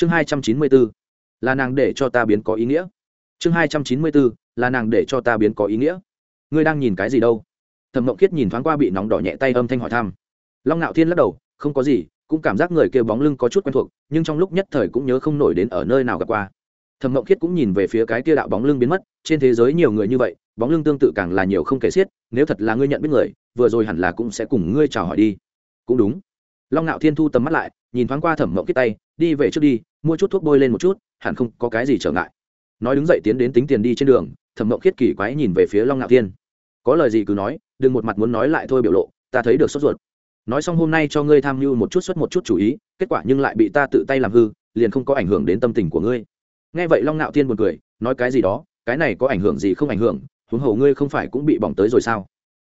chương hai trăm chín mươi bốn là nàng để cho ta biến có ý nghĩa. Chương hai trăm chín mươi bốn là nàng để cho ta biến có ý nghĩa. Ngươi đang nhìn cái gì đâu? Thẩm mộng khiết nhìn thoáng qua bị nóng đỏ nhẹ tay âm thanh hỏi thăm. Long ngạo thiên lắc đầu, không có gì, cũng cảm giác người kêu bóng lưng có chút quen thuộc, nhưng trong lúc nhất thời cũng nhớ không nổi đến ở nơi nào gặp qua. Thẩm mộng khiết cũng nhìn về phía cái kia đạo bóng lưng biến mất, trên thế giới nhiều người như vậy, bóng lưng tương tự càng là nhiều không kể xiết, nếu thật là ngươi nhận biết người, vừa rồi hẳn là cũng sẽ cùng ngươi chào hỏi đi. Cũng đúng. Long ngạo thiên thu tầm mắt lại, nhìn thoáng qua thẩm mộng khiết tay đi về trước đi, mua chút thuốc bôi lên một chút, hẳn không có cái gì trở ngại. Nói đứng dậy tiến đến tính tiền đi trên đường, thẩm mộng khiết kỳ quái nhìn về phía long ngạo thiên. Có lời gì cứ nói, đừng một mặt muốn nói lại thôi biểu lộ, ta thấy được sốt ruột. Nói xong hôm nay cho ngươi tham mưu một chút xuất một chút chủ ý, kết quả nhưng lại bị ta tự tay làm hư, liền không có ảnh hưởng đến tâm tình của ngươi. Nghe vậy long ngạo thiên buồn cười, nói cái gì đó, cái này có ảnh hưởng gì không ảnh hưởng, huống hồ ngươi không phải cũng bị bỏng tới rồi sao?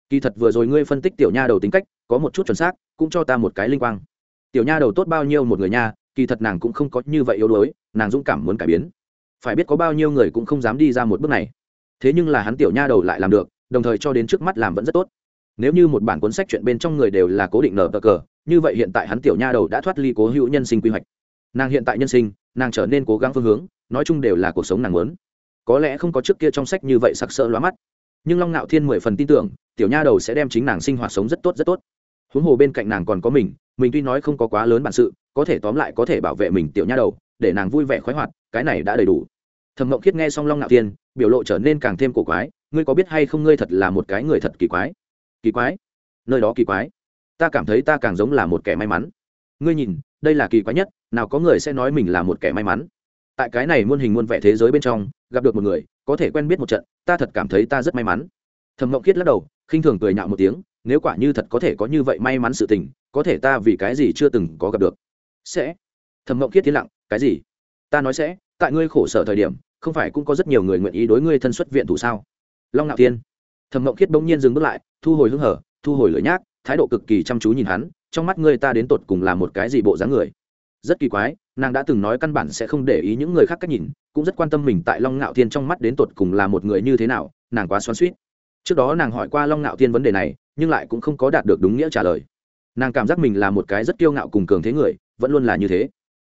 Kỳ thật vừa rồi ngươi phân tích tiểu nha đầu tính cách, có một chút chuẩn xác, cũng cho ta một cái linh quang. Tiểu nha đầu tốt bao nhiêu một người nha kỳ thật nàng cũng không có như vậy yếu đuối, nàng dũng cảm muốn cải biến. Phải biết có bao nhiêu người cũng không dám đi ra một bước này. Thế nhưng là hắn tiểu nha đầu lại làm được, đồng thời cho đến trước mắt làm vẫn rất tốt. Nếu như một bản cuốn sách chuyện bên trong người đều là cố định nở cờ cờ, như vậy hiện tại hắn tiểu nha đầu đã thoát ly cố hữu nhân sinh quy hoạch. Nàng hiện tại nhân sinh, nàng trở nên cố gắng phương hướng, nói chung đều là cuộc sống nàng muốn. Có lẽ không có trước kia trong sách như vậy sặc sỡ lóa mắt. Nhưng long ngạo thiên mười phần tin tưởng, tiểu nha đầu sẽ đem chính nàng sinh hoạt sống rất tốt rất tốt huống hồ bên cạnh nàng còn có mình mình tuy nói không có quá lớn bản sự, có thể tóm lại có thể bảo vệ mình tiểu nha đầu, để nàng vui vẻ khoái hoạt, cái này đã đầy đủ. Thẩm mộng khiết nghe xong long ngạo thiên, biểu lộ trở nên càng thêm cổ quái, ngươi có biết hay không ngươi thật là một cái người thật kỳ quái? Kỳ quái? Nơi đó kỳ quái? Ta cảm thấy ta càng giống là một kẻ may mắn. Ngươi nhìn, đây là kỳ quái nhất, nào có người sẽ nói mình là một kẻ may mắn. Tại cái này muôn hình muôn vẻ thế giới bên trong, gặp được một người, có thể quen biết một trận, ta thật cảm thấy ta rất may mắn. Thẩm mộng khiết lắc đầu, khinh thường cười nhạo một tiếng nếu quả như thật có thể có như vậy may mắn sự tình, có thể ta vì cái gì chưa từng có gặp được? Sẽ. Thẩm mộng khiết tiến lặng, cái gì? Ta nói sẽ, tại ngươi khổ sở thời điểm, không phải cũng có rất nhiều người nguyện ý đối ngươi thân xuất viện thủ sao? Long ngạo tiên thẩm mộng khiết bỗng nhiên dừng bước lại, thu hồi hưng hở, thu hồi lưỡi nhác, thái độ cực kỳ chăm chú nhìn hắn, trong mắt ngươi ta đến tột cùng là một cái gì bộ dáng người? Rất kỳ quái, nàng đã từng nói căn bản sẽ không để ý những người khác cách nhìn, cũng rất quan tâm mình tại long ngạo thiên trong mắt đến tột cùng là một người như thế nào, nàng quá xoắn suýt trước đó nàng hỏi qua long ngạo thiên vấn đề này nhưng lại cũng không có đạt được đúng nghĩa trả lời. Nàng cảm giác mình là một cái rất kiêu ngạo cùng cường thế người, vẫn luôn là như thế.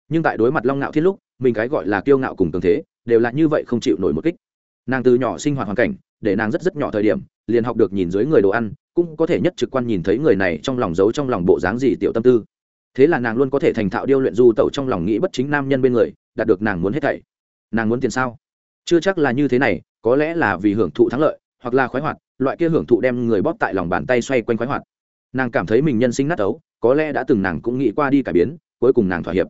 Nhưng tại đối mặt long ngạo thiên lúc, mình cái gọi là kiêu ngạo cùng cường thế, đều là như vậy không chịu nổi một kích. Nàng từ nhỏ sinh hoạt hoàn cảnh, để nàng rất rất nhỏ thời điểm, liền học được nhìn dưới người đồ ăn, cũng có thể nhất trực quan nhìn thấy người này trong lòng giấu trong lòng bộ dáng gì tiểu tâm tư. Thế là nàng luôn có thể thành thạo điêu luyện du tẩu trong lòng nghĩ bất chính nam nhân bên người, đạt được nàng muốn hết thảy. Nàng muốn tiền sao? Chưa chắc là như thế này, có lẽ là vì hưởng thụ thắng lợi, hoặc là khoái hoạt loại kia hưởng thụ đem người bóp tại lòng bàn tay xoay quanh khoái hoạt. Nàng cảm thấy mình nhân sinh nát ấu, có lẽ đã từng nàng cũng nghĩ qua đi cải biến, cuối cùng nàng thỏa hiệp.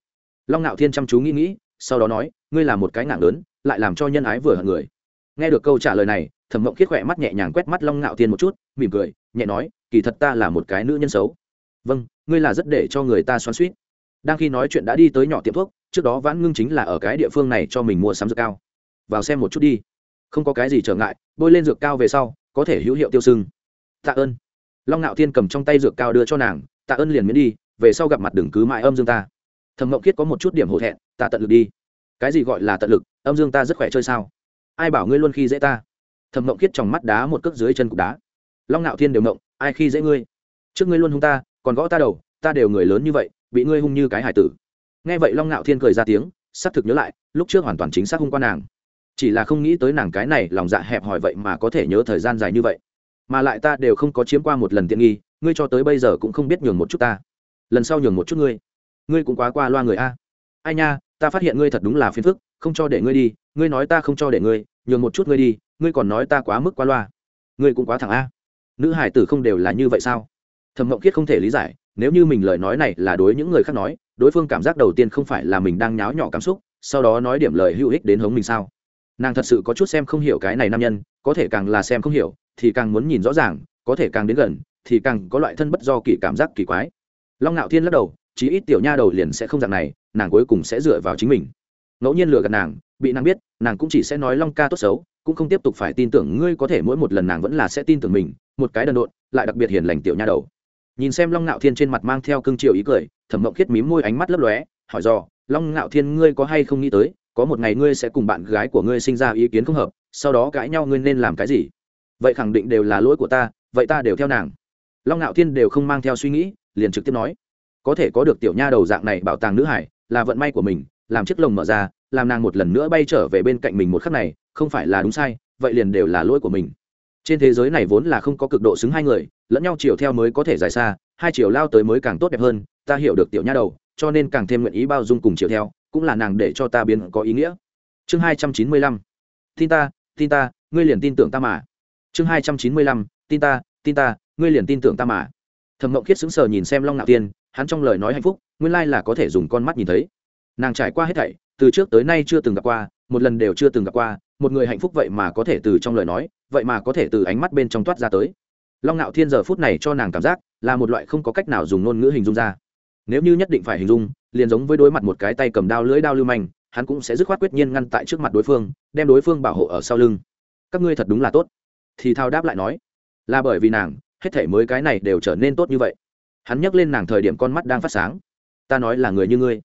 Long ngạo thiên chăm chú nghĩ nghĩ, sau đó nói, ngươi là một cái nặng lớn, lại làm cho nhân ái vừa hận người. Nghe được câu trả lời này, thẩm mộng khiết khỏe mắt nhẹ nhàng quét mắt long ngạo thiên một chút, mỉm cười, nhẹ nói, kỳ thật ta là một cái nữ nhân xấu. Vâng ngươi là rất để cho người ta xoắn suýt đang khi nói chuyện đã đi tới nhỏ tiệm thuốc, trước đó vãn ngưng chính là ở cái địa phương này cho mình mua sắm dược cao. Vào xem một chút đi. Không có cái gì trở ngại, bôi lên dược cao về sau có thể hữu hiệu tiêu sưng. Tạ ơn. Long ngạo thiên cầm trong tay dược cao đưa cho nàng, tạ ơn liền miễn đi, về sau gặp mặt đừng cứ mãi âm dương ta. Thẩm mộng kiết có một chút điểm hổ thẹn, ta tận lực đi. Cái gì gọi là tận lực, âm dương ta rất khỏe chơi sao? Ai bảo ngươi luôn khi dễ ta? Thẩm mộng kiết trong mắt đá một cước dưới chân cục đá. Long ngạo thiên đều mộng ai khi dễ ngươi? Trước ngươi luôn hung ta, còn gõ ta đầu, ta đều người lớn như vậy, bị ngươi hung như cái hải tử. Nghe vậy long ngạo thiên cười ra tiếng, xác thực nhớ lại, lúc trước hoàn toàn chính xác hung quan nàng chỉ là không nghĩ tới nàng cái này lòng dạ hẹp hòi vậy mà có thể nhớ thời gian dài như vậy. Mà lại ta đều không có chiếm qua một lần tiện nghi, ngươi cho tới bây giờ cũng không biết nhường một chút ta. Lần sau nhường một chút ngươi. Ngươi cũng quá qua loa người a. Ai nha, ta phát hiện ngươi thật đúng là phiền phức, không cho để ngươi đi, ngươi nói ta không cho để ngươi, nhường một chút ngươi đi, ngươi còn nói ta quá mức qua loa. Ngươi cũng quá thẳng a. Nữ hải tử không đều là như vậy sao? Thẩm mộng kiết không thể lý giải, nếu như mình lời nói này là đối những người khác nói, đối phương cảm giác đầu tiên không phải là mình đang nháo nhỏ cảm xúc, sau đó nói điểm lời hữu ích đến hống mình sao? Nàng thật sự có chút xem không hiểu cái này nam nhân, có thể càng là xem không hiểu, thì càng muốn nhìn rõ ràng, có thể càng đến gần, thì càng có loại thân bất do kỳ cảm giác kỳ quái. Long ngạo thiên lắc đầu, chí ít tiểu nha đầu liền sẽ không dạng này, nàng cuối cùng sẽ dựa vào chính mình. Ngẫu nhiên lừa gạt nàng, bị nàng biết, nàng cũng chỉ sẽ nói long ca tốt xấu, cũng không tiếp tục phải tin tưởng ngươi có thể mỗi một lần nàng vẫn là sẽ tin tưởng mình, một cái đần độn, lại đặc biệt hiền lành tiểu nha đầu. Nhìn xem long ngạo thiên trên mặt mang theo cương triều ý cười, thẩm mộng khiết mím môi ánh mắt lấp lóe, hỏi do, long ngạo thiên, ngươi có hay không nghĩ tới có một ngày ngươi sẽ cùng bạn gái của ngươi sinh ra ý kiến không hợp, sau đó cãi nhau ngươi nên làm cái gì? Vậy khẳng định đều là lỗi của ta, vậy ta đều theo nàng. Long ngạo thiên đều không mang theo suy nghĩ, liền trực tiếp nói, có thể có được tiểu nha đầu dạng này bảo tàng nữ hải, là vận may của mình, làm chiếc lồng mở ra, làm nàng một lần nữa bay trở về bên cạnh mình một khắc này, không phải là đúng sai, vậy liền đều là lỗi của mình. Trên thế giới này vốn là không có cực độ xứng hai người, lẫn nhau chiều theo mới có thể dài xa, hai chiều lao tới mới càng tốt đẹp hơn, ta hiểu được tiểu nha đầu, cho nên càng thêm nguyện ý bao dung cùng chiều theo cũng là nàng để cho ta biến có ý nghĩa. Chương hai trăm chín mươi lăm. Tin ta tin ta, ngươi liền tin tưởng ta mà. Chương hai trăm chín mươi lăm. Tin ta tin ta, ngươi liền tin tưởng ta mà. Thẩm mộng khiết sững sờ nhìn xem long ngạo tiên, hắn trong lời nói hạnh phúc, nguyên lai là có thể dùng con mắt nhìn thấy. Nàng trải qua hết thảy, từ trước tới nay chưa từng gặp qua, một lần đều chưa từng gặp qua, một người hạnh phúc vậy mà có thể từ trong lời nói, vậy mà có thể từ ánh mắt bên trong toát ra tới. Long ngạo thiên giờ phút này cho nàng cảm giác là một loại không có cách nào dùng ngôn ngữ hình dung ra nếu như nhất định phải hình dung, liền giống với đối mặt một cái tay cầm đao lưỡi đao lưu manh, hắn cũng sẽ dứt khoát quyết nhiên ngăn tại trước mặt đối phương, đem đối phương bảo hộ ở sau lưng. Các ngươi thật đúng là tốt. Thì thao đáp lại nói, là bởi vì nàng, hết thể mới cái này đều trở nên tốt như vậy. Hắn nhắc lên nàng thời điểm con mắt đang phát sáng. Ta nói là người như ngươi.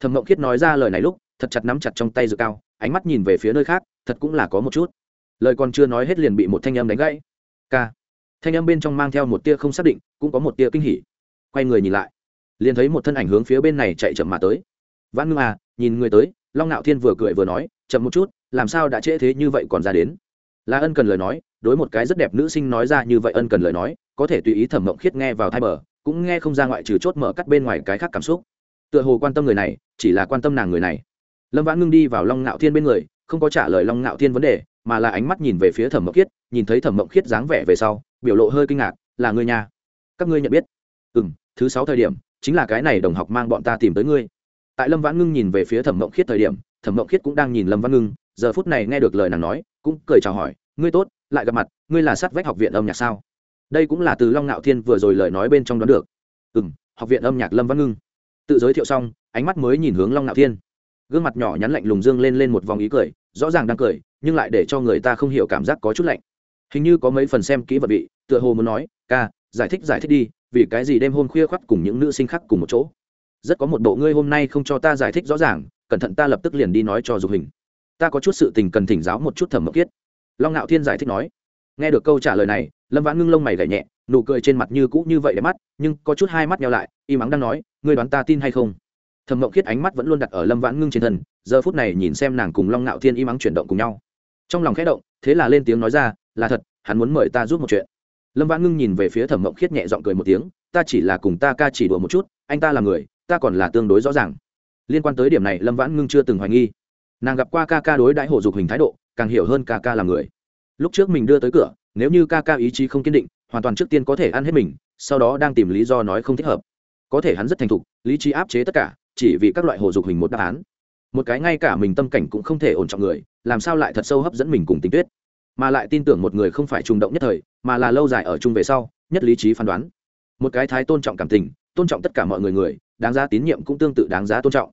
Thẩm mộng khiết nói ra lời này lúc, thật chặt nắm chặt trong tay dự cao, ánh mắt nhìn về phía nơi khác, thật cũng là có một chút. Lời còn chưa nói hết liền bị một thanh âm đánh gãy. K thanh âm bên trong mang theo một tia không xác định, cũng có một tia kinh hỉ. Quay người nhìn lại liền thấy một thân ảnh hướng phía bên này chạy chậm mà tới. Văn ngưng à nhìn người tới, long ngạo thiên vừa cười vừa nói, chậm một chút, làm sao đã trễ thế như vậy còn ra đến? Là ân cần lời nói, đối một cái rất đẹp nữ sinh nói ra như vậy ân cần lời nói, có thể tùy ý thẩm mộng khiết nghe vào thai bờ, cũng nghe không ra ngoại trừ chốt mở cắt bên ngoài cái khác cảm xúc. Tựa hồ quan tâm người này, chỉ là quan tâm nàng người này. Lâm vãn ngưng đi vào long ngạo thiên bên người, không có trả lời long ngạo thiên vấn đề, mà là ánh mắt nhìn về phía thẩm mộng khiết, nhìn thấy thẩm mộng khiết dáng vẻ về sau, biểu lộ hơi kinh ngạc, là người nhà. Các ngươi nhận biết. Ừ m thứ sáu thời điểm chính là cái này đồng học mang bọn ta tìm tới ngươi. Tại lâm vãn ngưng nhìn về phía thẩm mộng khiết thời điểm, thẩm mộng khiết cũng đang nhìn lâm vãn ngưng, giờ phút này nghe được lời nàng nói, cũng cười chào hỏi, ngươi tốt, lại gặp mặt, ngươi là sát vách học viện âm nhạc sao? Đây cũng là từ long ngạo thiên vừa rồi lời nói bên trong đoán được. Ừ m học viện âm nhạc lâm văn ngưng. Tự giới thiệu xong, ánh mắt mới nhìn hướng long ngạo thiên. Gương mặt nhỏ nhắn lạnh lùng dương lên lên một vòng ý cười, rõ ràng đang cười, nhưng lại để cho người ta không hiểu cảm giác có chút lạnh. Hình như có mấy phần xem kỹ vật vị, tựa hồ muốn nói, ca, giải thích giải thích đi vì cái gì đêm hôm khuya khoắt cùng những nữ sinh khác cùng một chỗ? Rất có một bộ ngươi hôm nay không cho ta giải thích rõ ràng, cẩn thận ta lập tức liền đi nói cho dục hình. Ta có chút sự tình cần thỉnh giáo một chút thẩm mộng kiết. Long ngạo thiên giải thích nói. Nghe được câu trả lời này, lâm vãn ngưng lông mày gảy nhẹ, nụ cười trên mặt như cũ như vậy để mắt, nhưng có chút hai mắt nhau lại, y mắng đang nói, ngươi đoán ta tin hay không? Thẩm mộng kiết ánh mắt vẫn luôn đặt ở lâm vãn ngưng trên thân, giờ phút này nhìn xem nàng cùng long ngạo thiên y mắng chuyển động cùng nhau. Trong lòng khẽ động, thế là lên tiếng nói ra, là thật, hắn muốn mời ta giúp một chuyện lâm vãn ngưng nhìn về phía thẩm mộng khiết nhẹ giọng cười một tiếng, ta chỉ là cùng ta ca chỉ đùa một chút, anh ta là người, ta còn là tương đối rõ ràng. Liên quan tới điểm này, lâm vãn ngưng chưa từng hoài nghi. Nàng gặp qua ca ca đối đãi hộ dục hình thái độ, càng hiểu hơn ca ca là người. Lúc trước mình đưa tới cửa, nếu như ca ca ý chí không kiên định, hoàn toàn trước tiên có thể ăn hết mình, sau đó đang tìm lý do nói không thích hợp. Có thể hắn rất thành thục, lý trí áp chế tất cả, chỉ vì các loại hồ dục hình một đáp án. Một cái ngay cả mình tâm cảnh cũng không thể ổn trọng người, làm sao lại thật sâu hấp dẫn mình cùng tình tuyết? Mà lại tin tưởng một người không phải trùng động nhất thời, mà là lâu dài ở chung về sau, nhất lý trí phán đoán. Một cái thái tôn trọng cảm tình, tôn trọng tất cả mọi người người, đáng giá tín nhiệm cũng tương tự đáng giá tôn trọng.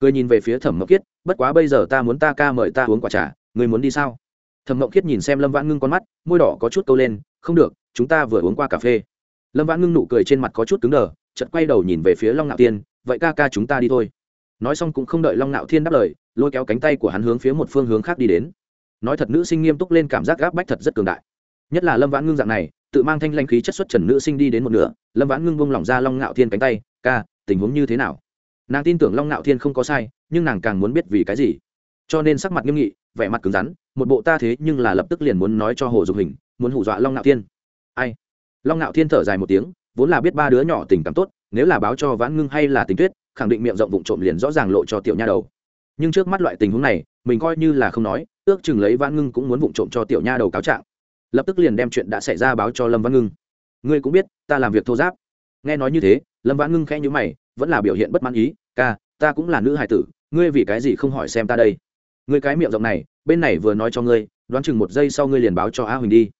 Cười nhìn về phía thẩm Mộng kiết bất quá bây giờ ta muốn ta ca mời ta uống quả trà, người muốn đi sao? Thẩm mộng Kiết nhìn xem lâm vãn ngưng con mắt, môi đỏ có chút câu lên, không được, chúng ta vừa uống qua cà phê. Lâm vãn ngưng nụ cười trên mặt có chút cứng đờ chật quay đầu nhìn về phía long ngạo tiên vậy ca ca chúng ta đi thôi. Nói xong cũng không đợi long ngạo thiên đáp lời, lôi kéo cánh tay của hắn hướng phía một phương hướng khác đi đến nói thật nữ sinh nghiêm túc lên cảm giác gáp bách thật rất cường đại. Nhất là lâm vãn ngưng dạng này, tự mang thanh lanh khí chất xuất trần nữ sinh đi đến một nửa, lâm vãn ngưng bông lỏng ra long ngạo thiên cánh tay, ca, tình huống như thế nào? Nàng tin tưởng long ngạo thiên không có sai, nhưng nàng càng muốn biết vì cái gì. Cho nên sắc mặt nghiêm nghị, vẻ mặt cứng rắn, một bộ ta thế nhưng là lập tức liền muốn nói cho hồ dục hình, muốn hù dọa long ngạo thiên. Ai? Long ngạo thiên thở dài một tiếng, vốn là biết ba đứa nhỏ tình cảm tốt, nếu là báo cho vãn ngưng hay là tình tuyết, khẳng định miệng rộng vụng trộm liền rõ ràng lộ cho tiểu nha đầu. Nhưng trước mắt loại tình huống này, mình coi như là không nói ước chừng lấy vãn ngưng cũng muốn vụng trộm cho tiểu nha đầu cáo trạng. Lập tức liền đem chuyện đã xảy ra báo cho lâm văn ngưng. Ngươi cũng biết, ta làm việc thô giáp. Nghe nói như thế, lâm vãn ngưng khẽ nhữ mày, vẫn là biểu hiện bất mãn ý, ca, ta cũng là nữ hài tử, ngươi vì cái gì không hỏi xem ta đây? Ngươi cái miệng rộng này, bên này vừa nói cho ngươi, đoán chừng một giây sau ngươi liền báo cho a huỳnh đi.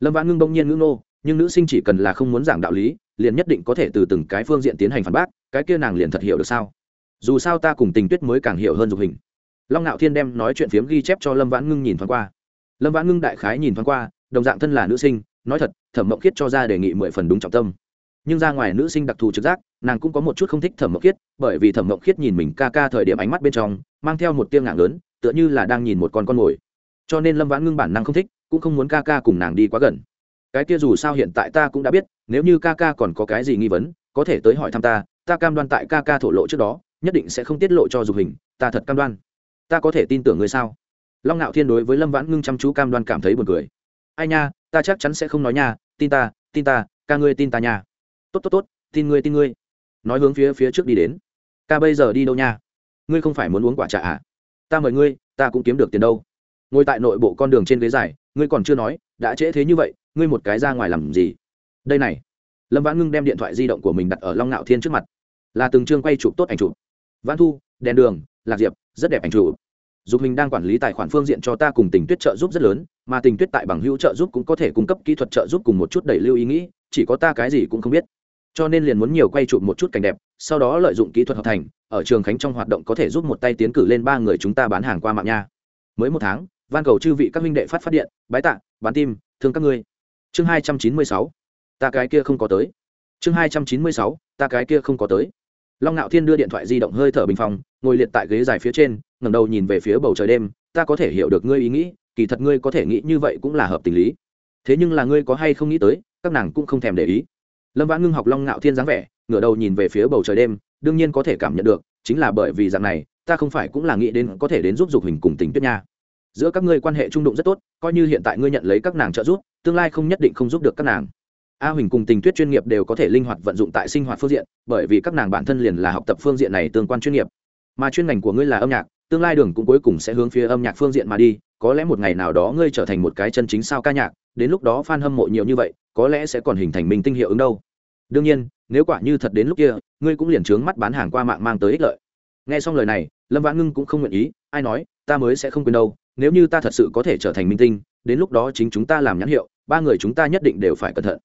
Lâm vãn ngưng bỗng nhiên ngưng nô nhưng nữ sinh chỉ cần là không muốn giảng đạo lý, liền nhất định có thể từ từng cái phương diện tiến hành phản bác, cái kia nàng liền thật hiểu được sao? Dù sao ta cùng tình tuyết mới càng hiểu hơn dục hình long ngạo thiên đem nói chuyện phiếm ghi chép cho lâm vãn ngưng nhìn thoáng qua. Lâm vãn ngưng đại khái nhìn thoáng qua, đồng dạng thân là nữ sinh, nói thật, thẩm mộng khiết cho ra đề nghị mười phần đúng trọng tâm. Nhưng ra ngoài nữ sinh đặc thù trực giác, nàng cũng có một chút không thích thẩm mộng khiết, bởi vì thẩm mộng khiết nhìn mình ca ca thời điểm ánh mắt bên trong, mang theo một tiêng ngạc lớn, tựa như là đang nhìn một con con mồi. Cho nên lâm vãn ngưng bản năng không thích, cũng không muốn ca ca cùng nàng đi quá gần. Cái kia dù sao hiện tại ta cũng đã biết, nếu như ca ca còn có cái gì nghi vấn, có thể tới hỏi thăm ta ta cam đoan tại ca ca thổ lộ trước đó, nhất định sẽ không tiết lộ cho dục hình, ta thật cam đoan ta có thể tin tưởng ngươi sao? Long ngạo thiên đối với lâm vãn ngưng chăm chú cam đoan cảm thấy buồn cười. Ai nha, ta chắc chắn sẽ không nói nha, tin ta tin ta, ca ngươi tin ta nha. Tốt tốt tốt, tin ngươi tin ngươi. Nói hướng phía phía trước đi đến. Ca bây giờ đi đâu nha? Ngươi không phải muốn uống quả trà à? Ta mời ngươi, ta cũng kiếm được tiền đâu. Ngồi tại nội bộ con đường trên ghế dài, ngươi còn chưa nói, đã trễ thế như vậy, ngươi một cái ra ngoài làm gì? Đây này. Lâm vãn ngưng đem điện thoại di động của mình đặt ở long ngạo thiên trước mặt. Là từng chương quay chụp tốt ảnh chụp. Vãn thu, đèn đường, lạc diệp rất đẹp ảnh chủ dục hình đang quản lý tài khoản phương diện cho ta cùng tình tuyết trợ giúp rất lớn, mà tình tuyết tại bằng hữu trợ giúp cũng có thể cung cấp kỹ thuật trợ giúp cùng một chút đẩy lưu ý nghĩ, chỉ có ta cái gì cũng không biết. Cho nên liền muốn nhiều quay chụp một chút cảnh đẹp, sau đó lợi dụng kỹ thuật hợp thành, ở trường khánh trong hoạt động có thể giúp một tay tiến cử lên ba người chúng ta bán hàng qua mạng nha. Mới một tháng, van cầu chư vị các minh đệ phát phát điện, bái tạ, bán tim, thương các ngươi. Chương hai trăm chín mươi sáu, ta cái kia không có tới. Chương hai trăm chín mươi sáu, ta cái kia không có tới long ngạo thiên đưa điện thoại di động hơi thở bình phòng ngồi liệt tại ghế dài phía trên, ngẩng đầu nhìn về phía bầu trời đêm, ta có thể hiểu được ngươi ý nghĩ, kỳ thật ngươi có thể nghĩ như vậy cũng là hợp tình lý. Thế nhưng là ngươi có hay không nghĩ tới, các nàng cũng không thèm để ý. Lâm vãn ngưng học long ngạo thiên dáng vẻ, ngửa đầu nhìn về phía bầu trời đêm, đương nhiên có thể cảm nhận được, chính là bởi vì dạng này, ta không phải cũng là nghĩ đến có thể đến giúp dục hình cùng tình tuyết nha. Giữa các ngươi quan hệ trung đụng rất tốt, coi như hiện tại ngươi nhận lấy các nàng trợ giúp, tương lai không nhất định không giúp được các nàng a huỳnh cùng tình tuyết chuyên nghiệp đều có thể linh hoạt vận dụng tại sinh hoạt phương diện, bởi vì các nàng bản thân liền là học tập phương diện này tương quan chuyên nghiệp. Mà chuyên ngành của ngươi là âm nhạc, tương lai đường cũng cuối cùng sẽ hướng phía âm nhạc phương diện mà đi, có lẽ một ngày nào đó ngươi trở thành một cái chân chính sao ca nhạc, đến lúc đó f a n hâm mộ nhiều như vậy, có lẽ sẽ còn hình thành minh tinh hiệu ứng đâu. Đương nhiên, nếu quả như thật đến lúc kia, ngươi cũng liền trướng mắt bán hàng qua mạng mang tới ích lợi. Nghe xong lời này, lâm vãn ngưng cũng không nguyện ý, ai nói, ta mới sẽ không quên đâu, nếu như ta thật sự có thể trở thành minh tinh, đến lúc đó chính chúng ta làm nhãn hiệu, ba người chúng ta nhất định đều phải cẩn thận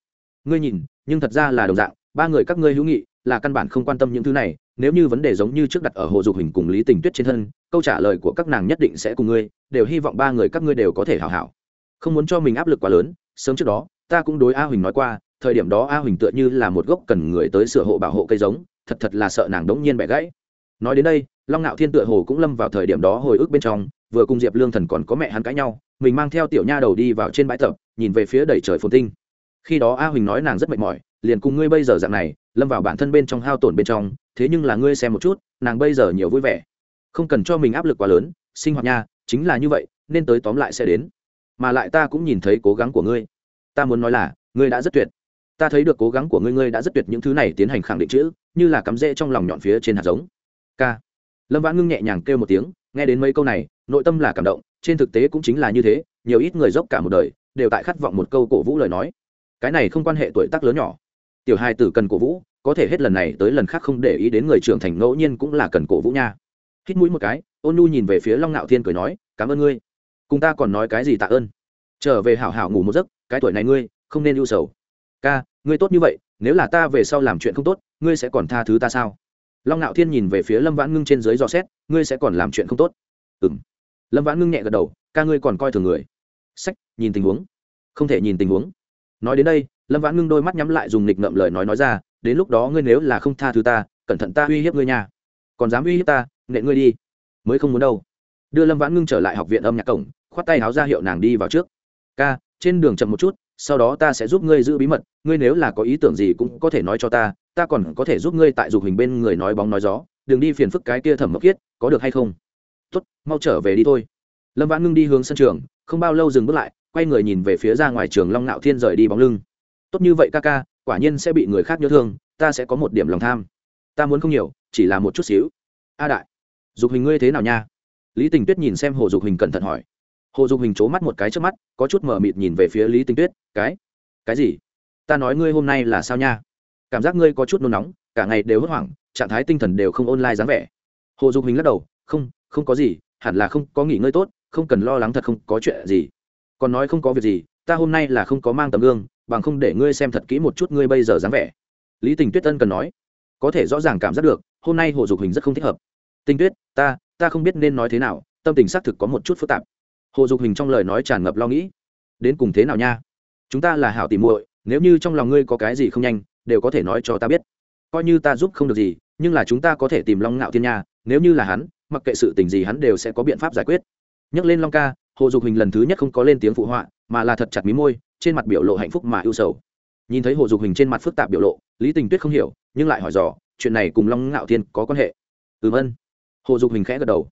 ngươi nhìn, nhưng thật ra là đồng dạng, ba người các ngươi hữu nghị, là căn bản không quan tâm những thứ này, nếu như vấn đề giống như trước đặt ở hồ dục hình cùng lý tình tuyết trên thân, câu trả lời của các nàng nhất định sẽ cùng ngươi, đều hy vọng ba người các ngươi đều có thể hảo hảo. Không muốn cho mình áp lực quá lớn, sớm trước đó, ta cũng đối a huỳnh nói qua, thời điểm đó a huỳnh tựa như là một gốc cần người tới sửa hộ bảo hộ cây giống, thật thật là sợ nàng đống nhiên bẻ gãy. Nói đến đây, long ngạo thiên tựa hồ cũng lâm vào thời điểm đó hồi ức bên trong, vừa cùng diệp lương thần còn có mẹ hắn cãi nhau, mình mang theo tiểu nha đầu đi vào trên bãi tập, nhìn về phía đầy trời phồn tinh khi đó a huỳnh nói nàng rất mệt mỏi, liền cùng ngươi bây giờ dạng này, lâm vào bản thân bên trong hao tổn bên trong, thế nhưng là ngươi xem một chút, nàng bây giờ nhiều vui vẻ. Không cần cho mình áp lực quá lớn, sinh hoạt nha, chính là như vậy, nên tới tóm lại sẽ đến. Mà lại ta cũng nhìn thấy cố gắng của ngươi. Ta muốn nói là, ngươi đã rất tuyệt. Ta thấy được cố gắng của ngươi ngươi đã rất tuyệt những thứ này tiến hành khẳng định chữ, như là cắm rễ trong lòng nhọn phía trên hạt giống. K. Lâm vãn ngưng nhẹ nhàng kêu một tiếng, nghe đến mấy câu này, nội tâm là cảm động, trên thực tế cũng chính là như thế, nhiều ít người dốc cả một đời, đều tại khát vọng một câu cổ vũ lời nói cái này không quan hệ tuổi tác lớn nhỏ. Tiểu hai tử cần cổ vũ, có thể hết lần này tới lần khác không để ý đến người trưởng thành ngẫu nhiên cũng là cần cổ vũ nha. Hít mũi một cái, ôn nu nhìn về phía long ngạo thiên cười nói, cảm ơn ngươi. Cùng ta còn nói cái gì tạ ơn. Trở về hảo hảo ngủ một giấc, cái tuổi này ngươi, không nên ưu sầu. Ca, ngươi tốt như vậy, nếu là ta về sau làm chuyện không tốt, ngươi sẽ còn tha thứ ta sao? Long ngạo thiên nhìn về phía lâm vãn ngưng trên dưới dò xét, ngươi sẽ còn làm chuyện không tốt? Ừ m lâm vãn ngưng nhẹ gật đầu, ca ngươi còn coi thường người. Sách, nhìn tình huống. Không thể nhìn tình huống nói đến đây, lâm vãn ngưng đôi mắt nhắm lại dùng nịch ngậm lời nói nói ra, đến lúc đó ngươi nếu là không tha thứ ta, cẩn thận ta uy hiếp ngươi nha. Còn dám uy hiếp ta, nệ ngươi đi. Mới không muốn đâu. Đưa lâm vãn ngưng trở lại học viện âm nhạc cổng, khoát tay háo ra hiệu nàng đi vào trước. Ca, trên đường chậm một chút, sau đó ta sẽ giúp ngươi giữ bí mật, ngươi nếu là có ý tưởng gì cũng có thể nói cho ta ta còn có thể giúp ngươi tại dục hình bên người nói bóng nói gió, đừng đi phiền phức cái kia thẩm mộc kiết có được hay không? Tốt, mau trở về đi thôi. Lâm vãn ngưng đi hướng sân trường, không bao lâu dừng bước lại quay người nhìn về phía ra ngoài trường long Nạo thiên rời đi bóng lưng. Tốt như vậy ca ca, quả nhiên sẽ bị người khác nhớ thương, ta sẽ có một điểm lòng tham. Ta muốn không nhiều, chỉ là một chút xíu. A đại, dục hình ngươi thế nào nha? Lý tình tuyết nhìn xem hồ dục hình cẩn thận hỏi. Hồ dục hình c h ố mắt một cái trước mắt, có chút mở mịt nhìn về phía lý tình tuyết, cái cái gì? Ta nói ngươi hôm nay là sao nha? Cảm giác ngươi có chút nôn nóng, cả ngày đều hốt hoảng, trạng thái tinh thần đều không online dáng vẻ. Hồ dục hình lắc đầu, không không có gì, hẳn là không có nghỉ ngơi tốt, không cần lo lắng thật không có chuyện gì còn nói không có việc gì, ta hôm nay là không có mang tấm gương, bằng không để ngươi xem thật kỹ một chút ngươi bây giờ dáng vẻ. Lý tình tuyết ân cần nói. Có thể rõ ràng cảm giác được, hôm nay hồ dục hình rất không thích hợp. Tình tuyết, ta ta không biết nên nói thế nào, tâm tình xác thực có một chút phức tạp. Hồ dục hình trong lời nói tràn ngập lo nghĩ. Đến cùng thế nào nha? Chúng ta là hảo tìm muội, nếu như trong lòng ngươi có cái gì không nhanh, đều có thể nói cho ta biết. Coi như ta giúp không được gì, nhưng là chúng ta có thể tìm long ngạo thiên nha, nếu như là hắn, mặc kệ sự tình gì hắn đều sẽ có biện pháp giải quyết. Nhắc lên long ca hồ dục hình lần thứ nhất không có lên tiếng phụ họa, mà là thật chặt mí môi, trên mặt biểu lộ hạnh phúc mà ưu sầu. Nhìn thấy hồ dục hình trên mặt phức tạp biểu lộ, lý tình tuyết không hiểu, nhưng lại hỏi dò, chuyện này cùng long ngạo thiên có quan hệ? Ừm ân hồ dục hình khẽ gật đầu.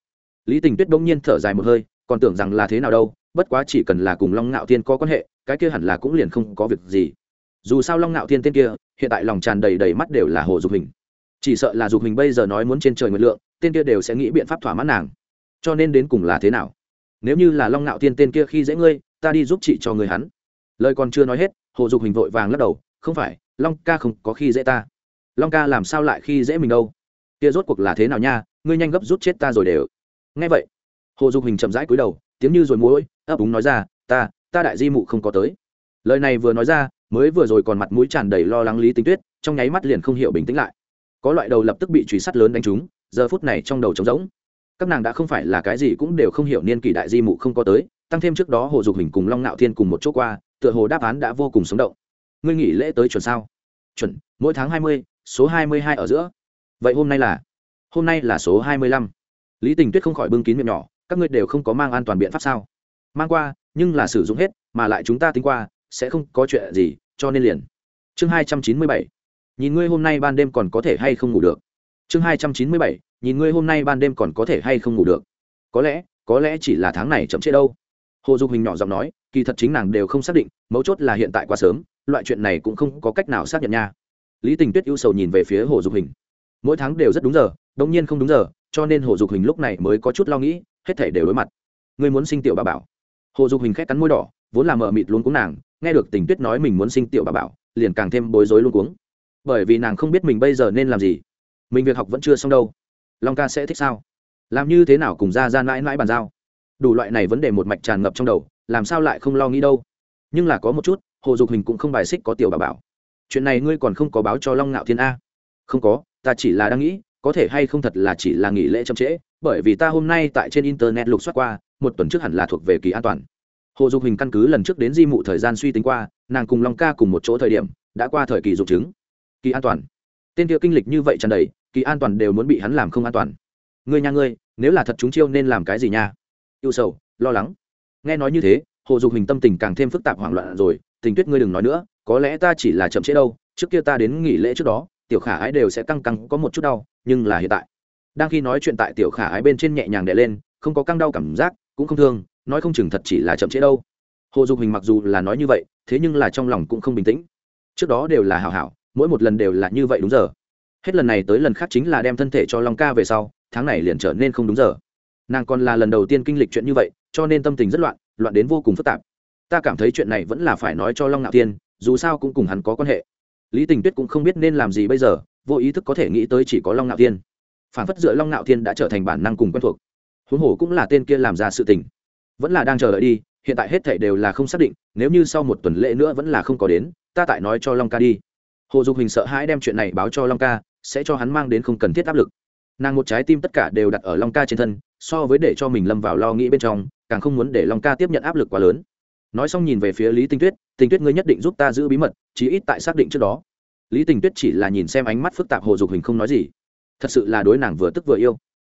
Lý tình tuyết bỗng nhiên thở dài một hơi, còn tưởng rằng là thế nào đâu, bất quá chỉ cần là cùng long ngạo thiên có quan hệ, cái kia hẳn là cũng liền không có việc gì. Dù sao long ngạo thiên tên kia, hiện tại lòng tràn đầy đầy mắt đều là hồ dục hình chỉ sợ là dục hình bây giờ nói muốn trên trời nguyện lượng, tên kia đều sẽ nghĩ biện pháp thỏa mãn nàng. Cho nên đến cùng là thế nào? Nếu như là long ngạo Tiên tên kia khi dễ ngươi, ta đi giúp chị cho người hắn. Lời còn chưa nói hết, hồ dục hình vội vàng lắc đầu, không phải, long ca không có khi dễ ta. Long ca làm sao lại khi dễ mình đâu? Kia rốt cuộc là thế nào nha, ngươi nhanh gấp rút chết ta rồi đều. Nghe vậy, hồ dục hình chậm rãi cúi đầu, tiếng như rồi mũi ấp úng nói ra, ta ta đại di mụ không có tới. Lời này vừa nói ra, mới vừa rồi còn mặt mũi tràn đầy lo lắng lý tính tuyết, trong nháy mắt liền không hiểu bình tĩnh lại. Có loại đầu lập tức bị truy sát lớn đánh trúng, giờ phút này trong đầu trống rỗng các nàng đã không phải là cái gì cũng đều không hiểu niên kỷ đại di mụ không có tới, tăng thêm trước đó hồ dục hình cùng long nạo thiên cùng một chỗ qua, tựa hồ đáp án đã vô cùng sống động. Ngươi nghỉ lễ tới chuẩn sao? Chuẩn, mỗi tháng hai mươi, số hai mươi hai ở giữa. Vậy hôm nay là? Hôm nay là số hai mươi lăm. Lý tình tuyết không khỏi bưng kín miệng nhỏ, các ngươi đều không có mang an toàn biện pháp sao? Mang qua, nhưng là sử dụng hết, mà lại chúng ta tính qua, sẽ không có chuyện gì, cho nên liền. Chương hai trăm chín mươi bảy. Nhìn ngươi hôm nay ban đêm còn có thể hay không ngủ được. Chương hai trăm chín mươi bảy nhìn ngươi hôm nay ban đêm còn có thể hay không ngủ được. Có lẽ có lẽ chỉ là tháng này chậm trễ đâu. Hồ dục hình nhỏ giọng nói, kỳ thật chính nàng đều không xác định, mấu chốt là hiện tại quá sớm, loại chuyện này cũng không có cách nào xác nhận nha. Lý tình tuyết ưu sầu nhìn về phía hồ dục hình. Mỗi tháng đều rất đúng giờ đông nhiên không đúng giờ, cho nên hồ dục hình lúc này mới có chút lo nghĩ, hết thể đều đối mặt. Ngươi muốn sinh tiểu bà bảo? Hồ dục hình khét cắn môi đỏ, vốn là mờ mịt luôn cuống nàng, nghe được tình tuyết nói mình muốn sinh tiểu bà bảo, liền càng thêm bối rối luôn cuống. Bởi vì nàng không biết mình bây giờ nên làm gì. Mình việc học vẫn chưa xong đâu long ca sẽ thích sao? Làm như thế nào cùng ra ra mãi mãi bàn giao? Đủ loại này vấn đề một mạch tràn ngập trong đầu, làm sao lại không lo nghĩ đâu? Nhưng là có một chút, hồ dục hình cũng không bài xích có tiểu bà bảo. Chuyện này ngươi còn không có báo cho long ngạo thiên a? Không có, ta chỉ là đang nghĩ, có thể hay không thật là chỉ là nghỉ lễ chậm trễ, bởi vì ta hôm nay tại trên internet lục soát qua, một tuần trước hẳn là thuộc về kỳ an toàn. Hồ dục hình căn cứ lần trước đến di mụ thời gian suy tính qua, nàng cùng long ca cùng một chỗ thời điểm, đã qua thời kỳ dục chứng. Kỳ an toàn tên kia kinh lịch như vậy tràn đầy, kỳ an toàn đều muốn bị hắn làm không an toàn. Ngươi nha ngươi, nếu là thật chúng chiêu nên làm cái gì nha? Yêu sầu, lo lắng. Nghe nói như thế, hồ dục hình tâm tình càng thêm phức tạp hoảng loạn rồi, tình tuyết ngươi đừng nói nữa, có lẽ ta chỉ là chậm trễ đâu, trước kia ta đến nghỉ lễ trước đó, tiểu khả ái đều sẽ căng căng, có một chút đau, nhưng là hiện tại. Đang khi nói chuyện tại tiểu khả ái bên trên nhẹ nhàng đè lên, không có căng đau cảm giác, cũng không thương, nói không chừng thật chỉ là chậm trễ đâu. Hồ dục hình mặc dù là nói như vậy, thế nhưng là trong lòng cũng không bình tĩnh. Trước đó đều là hảo hảo mỗi một lần đều là như vậy đúng giờ. Hết lần này tới lần khác chính là đem thân thể cho long ca về sau, tháng này liền trở nên không đúng giờ. Nàng còn là lần đầu tiên kinh lịch chuyện như vậy, cho nên tâm tình rất loạn loạn đến vô cùng phức tạp. Ta cảm thấy chuyện này vẫn là phải nói cho long ngạo tiên dù sao cũng cùng hắn có quan hệ. Lý tình tuyết cũng không biết nên làm gì bây giờ, vô ý thức có thể nghĩ tới chỉ có long ngạo tiên phản phất dựa long ngạo tiên đã trở thành bản năng cùng quen thuộc. Huống hồ cũng là tên kia làm ra sự tình. Vẫn là đang chờ đợi đi, hiện tại hết thảy đều là không xác định, nếu như sau một tuần lễ nữa vẫn là không có đến, ta tại nói cho long ca đi hồ dục hình sợ hãi đem chuyện này báo cho long ca, sẽ cho hắn mang đến không cần thiết áp lực. Nàng một trái tim tất cả đều đặt ở long ca trên thân, so với để cho mình lâm vào lo nghĩ bên trong, càng không muốn để long ca tiếp nhận áp lực quá lớn. Nói xong nhìn về phía lý tinh tuyết Tinh tuyết ngươi nhất định giúp ta giữ bí mật, chí ít tại xác định trước đó. Lý tình tuyết chỉ là nhìn xem ánh mắt phức tạp hồ dục hình không nói gì. Thật sự là đối nàng vừa tức vừa yêu.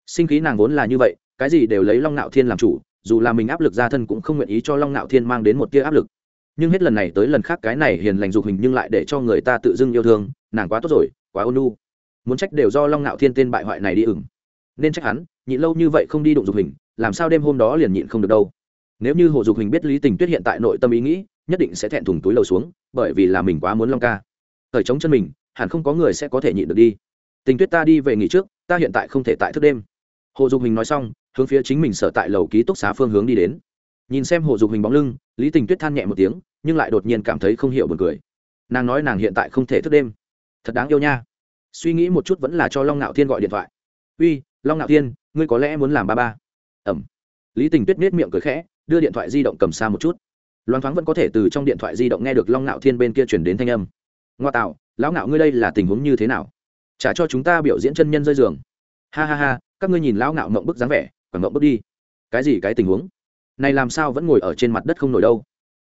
Sinh khí nàng vốn là như vậy, cái gì đều lấy long nạo thiên làm chủ, dù là mình áp lực ra thân cũng không nguyện ý cho long nạo thiên mang đến một tia áp lực nhưng hết lần này tới lần khác cái này hiền lành dục hình nhưng lại để cho người ta tự dưng yêu thương, nàng quá tốt rồi, quá ôn lu muốn trách đều do long nạo thiên tên bại hoại này đi ửng. Nên trách hắn, nhịn lâu như vậy không đi đụng dục hình, làm sao đêm hôm đó liền nhịn không được đâu. Nếu như hồ dục hình biết lý tình tuyết hiện tại nội tâm ý nghĩ, nhất định sẽ thẹn thùng túi lầu xuống, bởi vì là mình quá muốn long ca. Thời chống chân mình, hẳn không có người sẽ có thể nhịn được đi. Tình tuyết ta đi về nghỉ trước, ta hiện tại không thể tại thức đêm. Hồ dục hình nói xong, hướng phía chính mình sở tại lầu ký túc xá phương hướng đi đến nhìn xem hồ dục hình bóng lưng, lý tình tuyết than nhẹ một tiếng, nhưng lại đột nhiên cảm thấy không hiểu buồn cười. Nàng nói nàng hiện tại không thể thức đêm. Thật đáng yêu nha. Suy nghĩ một chút vẫn là cho long ngạo thiên gọi điện thoại. Uy, long ngạo thiên, ngươi có lẽ muốn làm ba ba. Ẩm. Lý tình tuyết nết miệng cười khẽ, đưa điện thoại di động cầm xa một chút. Loan thoáng vẫn có thể từ trong điện thoại di động nghe được long ngạo thiên bên kia chuyển đến thanh âm. Ngoa tạo, lão ngạo ngươi đây là tình huống như thế nào? Trả cho chúng ta biểu diễn chân nhân rơi giường. Ha ha ha, các ngươi nhìn lão ngạo mộng bức dáng vẻ, còn mộng bức đi. Cái gì cái tình huống? Này làm sao vẫn ngồi ở trên mặt đất không nổi đâu.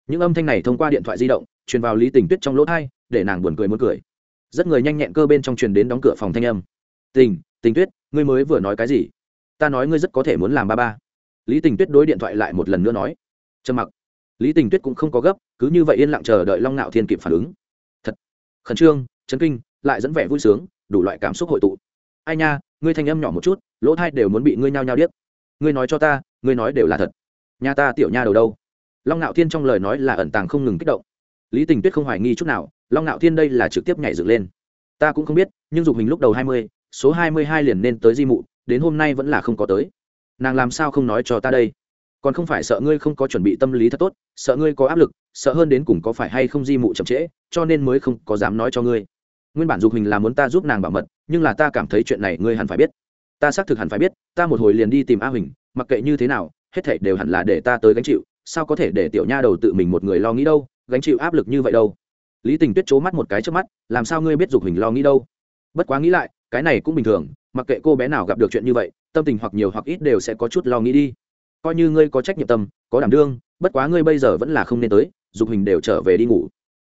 Những âm thanh này thông qua điện thoại di động, truyền vào lý tình tuyết trong lỗ thai để nàng buồn cười muốn cười. Rất người nhanh nhẹn cơ bên trong truyền đến đóng cửa phòng thanh âm. Tình tình tuyết, ngươi mới vừa nói cái gì? Ta nói ngươi rất có thể muốn làm ba ba. Lý tình tuyết đối điện thoại lại một lần nữa nói. Trầm mặc. Lý tình tuyết cũng không có gấp, cứ như vậy yên lặng chờ đợi long nạo thiên kịp phản ứng. Thật, khẩn trương, chấn kinh, lại dẫn vẻ vui sướng, đủ loại cảm xúc hội tụ. Ai nha, ngươi thanh âm nhỏ một chút, lỗ thai đều muốn bị ngươi nhao nhao điếc. Ngươi nói cho ta, ngươi nói đều là thật nhà ta tiểu nha đầu đâu? Long ngạo thiên trong lời nói là ẩn tàng không ngừng kích động. Lý tình tuyết không hoài nghi chút nào, long ngạo thiên đây là trực tiếp nhảy dựng lên. Ta cũng không biết, nhưng dục hình lúc đầu hai mươi, số hai mươi hai liền nên tới di mụ, đến hôm nay vẫn là không có tới. Nàng làm sao không nói cho ta đây? Còn không phải sợ ngươi không có chuẩn bị tâm lý thật tốt, sợ ngươi có áp lực, sợ hơn đến cùng có phải hay không di mụ chậm trễ, cho nên mới không có dám nói cho ngươi. Nguyên bản dục hình là muốn ta giúp nàng bảo mật, nhưng là ta cảm thấy chuyện này ngươi hẳn phải biết. Ta xác thực hẳn phải biết, ta một hồi liền đi tìm a huỳnh, mặc kệ như thế nào hết thảy đều hẳn là để ta tới gánh chịu, sao có thể để tiểu nha đầu tự mình một người lo nghĩ đâu, gánh chịu áp lực như vậy đâu? Lý tình tuyết c mắt một cái trước mắt, làm sao ngươi biết dục hình lo nghĩ đâu? Bất quá nghĩ lại, cái này cũng bình thường, mặc kệ cô bé nào gặp được chuyện như vậy, tâm tình hoặc nhiều hoặc ít đều sẽ có chút lo nghĩ đi. Coi như ngươi có trách nhiệm tâm, có đảm đương, bất quá ngươi bây giờ vẫn là không nên tới, dục hình đều trở về đi ngủ.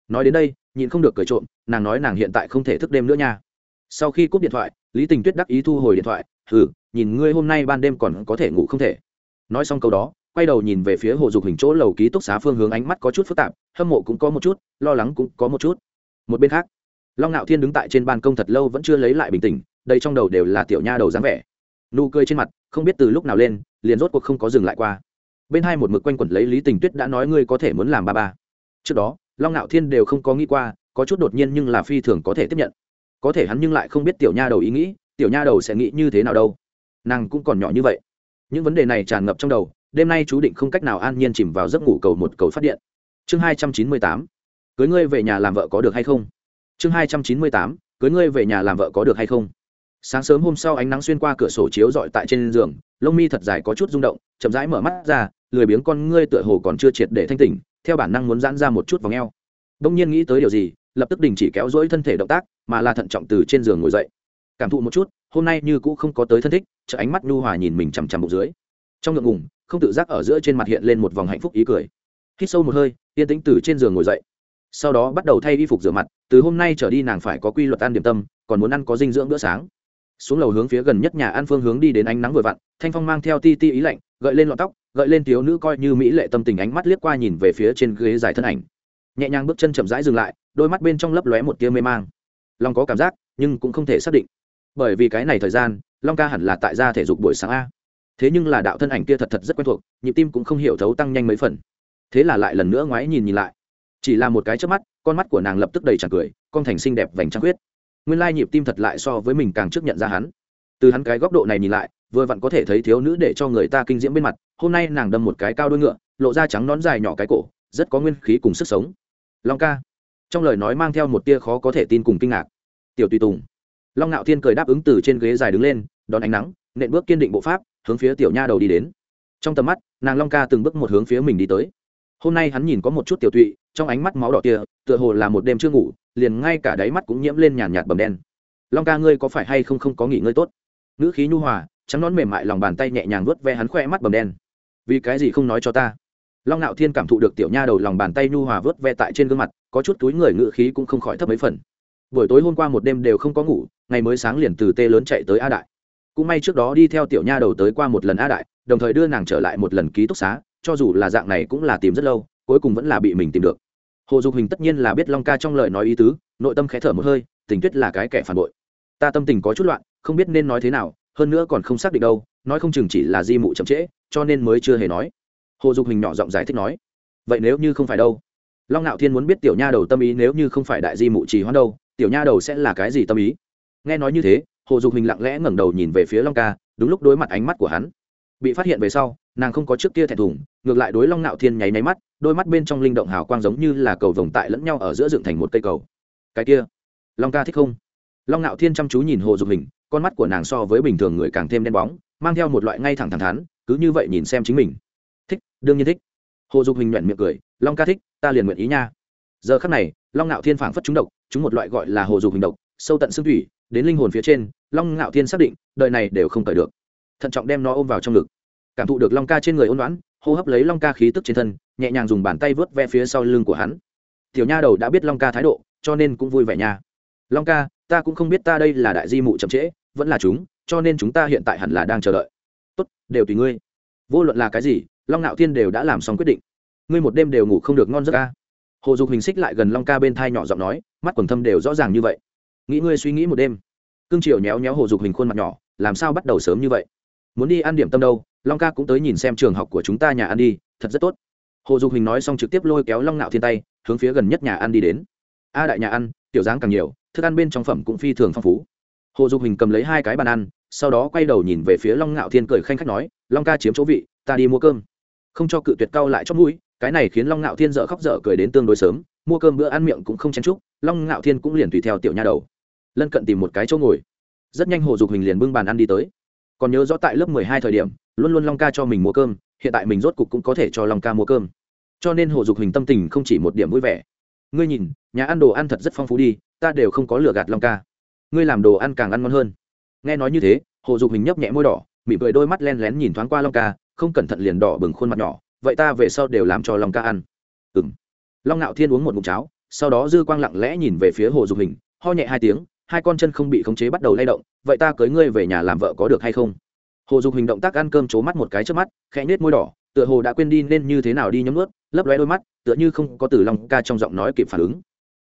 Nói đến đây, nhịn không được cười trộm, nàng nói nàng hiện tại không thể thức đêm nữa nha. Sau khi cúp điện thoại, lý tình tuyết đắc ý thu hồi điện thoại, hừ, nhìn ngươi hôm nay ban đêm còn có thể ngủ không thể nói xong câu đó, quay đầu nhìn về phía hồ dục hình chỗ lầu ký túc xá phương hướng ánh mắt có chút phức tạp, hâm mộ cũng có một chút, lo lắng cũng có một chút. Một bên khác, long ngạo thiên đứng tại trên ban công thật lâu vẫn chưa lấy lại bình tĩnh, đây trong đầu đều là tiểu nha đầu dáng vẻ. Nụ cười trên mặt, không biết từ lúc nào lên, liền rốt cuộc không có dừng lại qua. Bên hai một mực quanh quẩn lấy lý tình tuyết đã nói ngươi có thể muốn làm ba ba. Trước đó, long ngạo thiên đều không có nghĩ qua, có chút đột nhiên nhưng là phi thường có thể tiếp nhận. Có thể hắn nhưng lại không biết tiểu nha đầu ý nghĩ, tiểu nha đầu sẽ nghĩ như thế nào đâu. Nàng cũng còn nhỏ như vậy những vấn đề này tràn ngập trong đầu, đêm nay chú định không cách nào an nhiên chìm vào giấc ngủ cầu một cầu phát điện. Chương hai trăm chín mươi tám, cưới ngươi về nhà làm vợ có được hay không? Chương hai trăm chín mươi tám, cưới ngươi về nhà làm vợ có được hay không? Sáng sớm hôm sau ánh nắng xuyên qua cửa sổ chiếu dọi tại trên giường, lông mi thật dài có chút rung động, chậm rãi mở mắt ra, lười biếng con ngươi tựa hồ còn chưa triệt để thanh tỉnh, theo bản năng muốn giãn ra một chút vòng eo. Đông nhiên nghĩ tới điều gì, lập tức đình chỉ kéo dỗi thân thể động tác, mà là thận trọng từ trên giường ngồi dậy. Cảm thụ một chút hôm nay như cũ không có tới thân thích, chợ ánh mắt nhu hòa nhìn mình chằm chằm bụng dưới. Trong ngượng ngùng, không tự giác ở giữa trên mặt hiện lên một vòng hạnh phúc ý cười. Hít sâu một hơi, yên tĩnh từ trên giường ngồi dậy. Sau đó bắt đầu thay y phục rửa mặt, từ hôm nay trở đi nàng phải có quy luật ăn điểm tâm, còn muốn ăn có dinh dưỡng bữa sáng. Xuống lầu hướng phía gần nhất nhà ăn phương hướng đi đến ánh nắng vừa vặn, thanh phong mang theo ti ti ý lạnh, gợi lên lọn tóc, gợi lên thiếu nữ coi như mỹ lệ tâm tình ánh mắt liếc qua nhìn về phía trên ghế dài thân ảnh. Nhẹ nhàng bước chân chậm rãi dừng lại, đôi mắt bên trong lấp lóe một tia mê mang. Long có cảm giác, nhưng cũng không thể xác định bởi vì cái này thời gian, long ca hẳn là tại gia thể dục buổi sáng a. Thế nhưng là đạo thân ảnh kia thật thật rất quen thuộc, nhịp tim cũng không hiểu thấu tăng nhanh mấy phần. Thế là lại lần nữa ngoái nhìn nhìn lại. Chỉ là một cái trước mắt, con mắt của nàng lập tức đầy tràn cười, con thành xinh đẹp vành trăng huyết nguyên lai nhịp tim thật lại so với mình càng trước nhận ra hắn. Từ hắn cái góc độ này nhìn lại, vừa vặn có thể thấy thiếu nữ để cho người ta kinh diễm bên mặt, hôm nay nàng đâm một cái cao đôi ngựa, lộ ra trắng nón dài nhỏ cái cổ, rất có nguyên khí cùng sức sống. Long ca. Trong lời nói mang theo một tia khó có thể tin cùng kinh ngạc. Tiểu tùy tùng long ngạo thiên cười đáp ứng từ trên ghế dài đứng lên, đón ánh nắng, nện bước kiên định bộ pháp, hướng phía tiểu nha đầu đi đến. Trong tầm mắt, nàng long ca từng bước một hướng phía mình đi tới. Hôm nay hắn nhìn có một chút tiểu tụy, trong ánh mắt máu đỏ kia, tựa hồ là một đêm chưa ngủ, liền ngay cả đáy mắt cũng nhiễm lên nhàn nhạt bầm đen. Long ca ngươi có phải hay không không có nghỉ ngơi tốt? Nữ khí nhu hòa, trắng nón mềm mại lòng bàn tay nhẹ nhàng vuốt ve hắn khoe mắt bầm đen. Vì cái gì không nói cho ta? Long nạo thiên cảm thụ được tiểu nha đầu lòng bàn tay nhu hòa vớt ve tại trên gương mặt, có chút túi người ngự khí cũng không khỏi thấp mấy phần. Buổi tối hôm qua một đêm đều không có ngủ ngày mới sáng liền từ tê lớn chạy tới a đại. Cũng may trước đó đi theo tiểu nha đầu tới qua một lần a đại, đồng thời đưa nàng trở lại một lần ký túc xá, cho dù là dạng này cũng là tìm rất lâu, cuối cùng vẫn là bị mình tìm được. Hồ dục hình tất nhiên là biết long ca trong lời nói ý tứ, nội tâm khẽ thở một hơi, tình tuyết là cái kẻ phản bội. Ta tâm tình có chút loạn, không biết nên nói thế nào, hơn nữa còn không xác định đâu, nói không chừng chỉ là di mụ chậm trễ, cho nên mới chưa hề nói. Hồ dục hình nhỏ giọng giải thích nói, vậy nếu như không phải đâu? Long ngạo thiên muốn biết tiểu nha đầu tâm ý, nếu như không phải đại di mụ trì hoãn đâu, tiểu nha đầu sẽ là cái gì tâm ý? Nghe nói như thế, hồ dục hình lặng lẽ ngẩng đầu nhìn về phía long ca, đúng lúc đối mặt ánh mắt của hắn. Bị phát hiện về sau, nàng không có trước kia thẹn thùng, ngược lại đối long nạo thiên nháy nháy mắt, đôi mắt bên trong linh động hào quang giống như là cầu vồng tại lẫn nhau ở giữa dựng thành một cây cầu. Cái kia, long ca thích không? Long nạo thiên chăm chú nhìn hồ dục hình, con mắt của nàng so với bình thường người càng thêm đen bóng, mang theo một loại ngay thẳng thẳng thắn, cứ như vậy nhìn xem chính mình. Thích, đương nhiên thích. Hồ dục hình nhuận miệng cười, long ca thích, ta liền nguyện ý nha. Giờ khắc này, long nạo thiên phảng phất trúng độc chúng một loại gọi là hồ dục hình độc, sâu tận xương thủy đến linh hồn phía trên, long ngạo thiên xác định, đời này đều không cởi được. Thận trọng đem nó ôm vào trong ngực. Cảm thụ được long ca trên người ôn đoán hô hấp lấy long ca khí tức trên thân, nhẹ nhàng dùng bàn tay vớt ve phía sau lưng của hắn. Tiểu nha đầu đã biết long ca thái độ, cho nên cũng vui vẻ nha. Long ca, ta cũng không biết ta đây là đại di mụ chậm trễ, vẫn là chúng, cho nên chúng ta hiện tại hẳn là đang chờ đợi. Tốt, đều tùy ngươi. Vô luận là cái gì, long ngạo thiên đều đã làm xong quyết định. Ngươi một đêm đều ngủ không được ngon giấc ca hồ dục hình xích lại gần long ca bên thai nhỏ giọng nói, mắt quần thâm đều rõ ràng như vậy nghĩ ngươi suy nghĩ một đêm. Cương triều nhéo nhéo hồ dục hình khuôn mặt nhỏ, làm sao bắt đầu sớm như vậy? Muốn đi ăn điểm tâm đâu? Long ca cũng tới nhìn xem trường học của chúng ta nhà ăn đi, thật rất tốt. Hồ dục hình nói xong trực tiếp lôi kéo long ngạo thiên tay, hướng phía gần nhất nhà ăn đi đến. A đại nhà ăn, tiểu dáng càng nhiều, thức ăn bên trong phẩm cũng phi thường phong phú. Hồ dục hình cầm lấy hai cái bàn ăn, sau đó quay đầu nhìn về phía long ngạo thiên cười khanh khách nói, long ca chiếm chỗ vị, ta đi mua cơm. Không cho cự tuyệt cao lại chót mũi, cái này khiến long ngạo thiên dở khóc dở cười đến tương đối sớm, mua cơm bữa ăn miệng cũng không chen chúc, long ngạo thiên cũng liền tùy theo tiểu nha đầu lân cận tìm một cái chỗ ngồi. Rất nhanh hồ dục hình liền bưng bàn ăn đi tới. Còn nhớ rõ tại lớp mười hai thời điểm, luôn luôn long ca cho mình mua cơm, hiện tại mình rốt cục cũng có thể cho long ca mua cơm. Cho nên hồ dục hình tâm tình không chỉ một điểm vui vẻ. Ngươi nhìn, nhà ăn đồ ăn thật rất phong phú đi, ta đều không có lừa gạt long ca. Ngươi làm đồ ăn càng ăn ngon hơn. Nghe nói như thế, hồ dục hình nhấp nhẹ môi đỏ mị cười đôi mắt len lén nhìn thoáng qua long ca, không cẩn thận liền đỏ bừng khuôn mặt nhỏ. Vậy ta về sau đều làm cho long ca ăn. Ừ m long ngạo thiên uống một mụn cháo, sau đó dư quang lặng lẽ nhìn về phía hồ dục hình, ho nhẹ hai tiếng hai con chân không bị khống chế bắt đầu lay động, vậy ta cưới ngươi về nhà làm vợ có được hay không? Hồ dục hình động tác ăn cơm c mắt một cái trước mắt, khẽ nhết môi đỏ, tựa hồ đã quên đi nên như thế nào đi nhấm ướt lấp lóe đôi mắt, tựa như không có từ long ca trong giọng nói kịp phản ứng.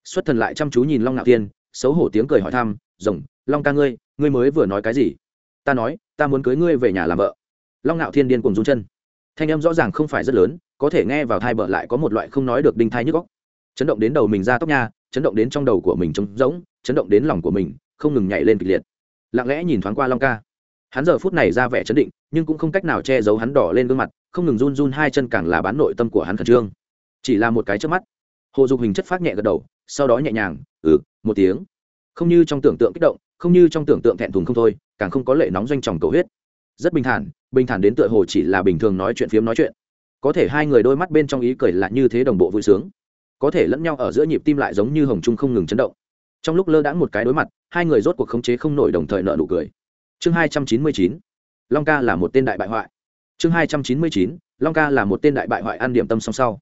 Xuất thần lại chăm chú nhìn long ngạo thiên, xấu hổ tiếng cười hỏi thăm, rồng, long ca ngươi ngươi mới vừa nói cái gì? Ta nói, ta muốn cưới ngươi về nhà làm vợ. Long ngạo thiên điên cùng run chân. Thanh em rõ ràng không phải rất lớn, có thể nghe vào thai bợ lại có một loại không nói được đinh thai nhức góc chấn động đến đầu mình ra tóc nha, chấn động đến trong đầu của mình trống rỗng chấn động đến lòng của mình, không ngừng nhảy lên kịch liệt. Lặng lẽ nhìn thoáng qua long ca. Hắn giờ phút này ra vẻ chấn định, nhưng cũng không cách nào che giấu hắn đỏ lên gương mặt, không ngừng run run hai chân càng là bán nội tâm của hắn khẩn trương. Chỉ là một cái trước mắt, hồ dục hình chất phát nhẹ gật đầu, sau đó nhẹ nhàng ừ một tiếng. Không như trong tưởng tượng kích động, không như trong tưởng tượng thẹn thùng không thôi, càng không có lệ nóng doanh tròng cầu huyết. Rất bình thản bình thản đến tựa hồ chỉ là bình thường nói chuyện phiếm nói chuyện. Có thể hai người đôi mắt bên trong ý cười là như thế đồng bộ vui sướng. Có thể lẫn nhau ở giữa nhịp tim lại giống như hồng trung không ngừng chấn động trong lúc lơ đãng một cái đối mặt, hai người rốt cuộc khống chế không nổi đồng thời nợ nụ cười. Chương hai trăm chín mươi chín, long ca là một tên đại bại hoại. Chương hai trăm chín mươi chín, long ca là một tên đại bại hoại ăn điểm tâm song sau.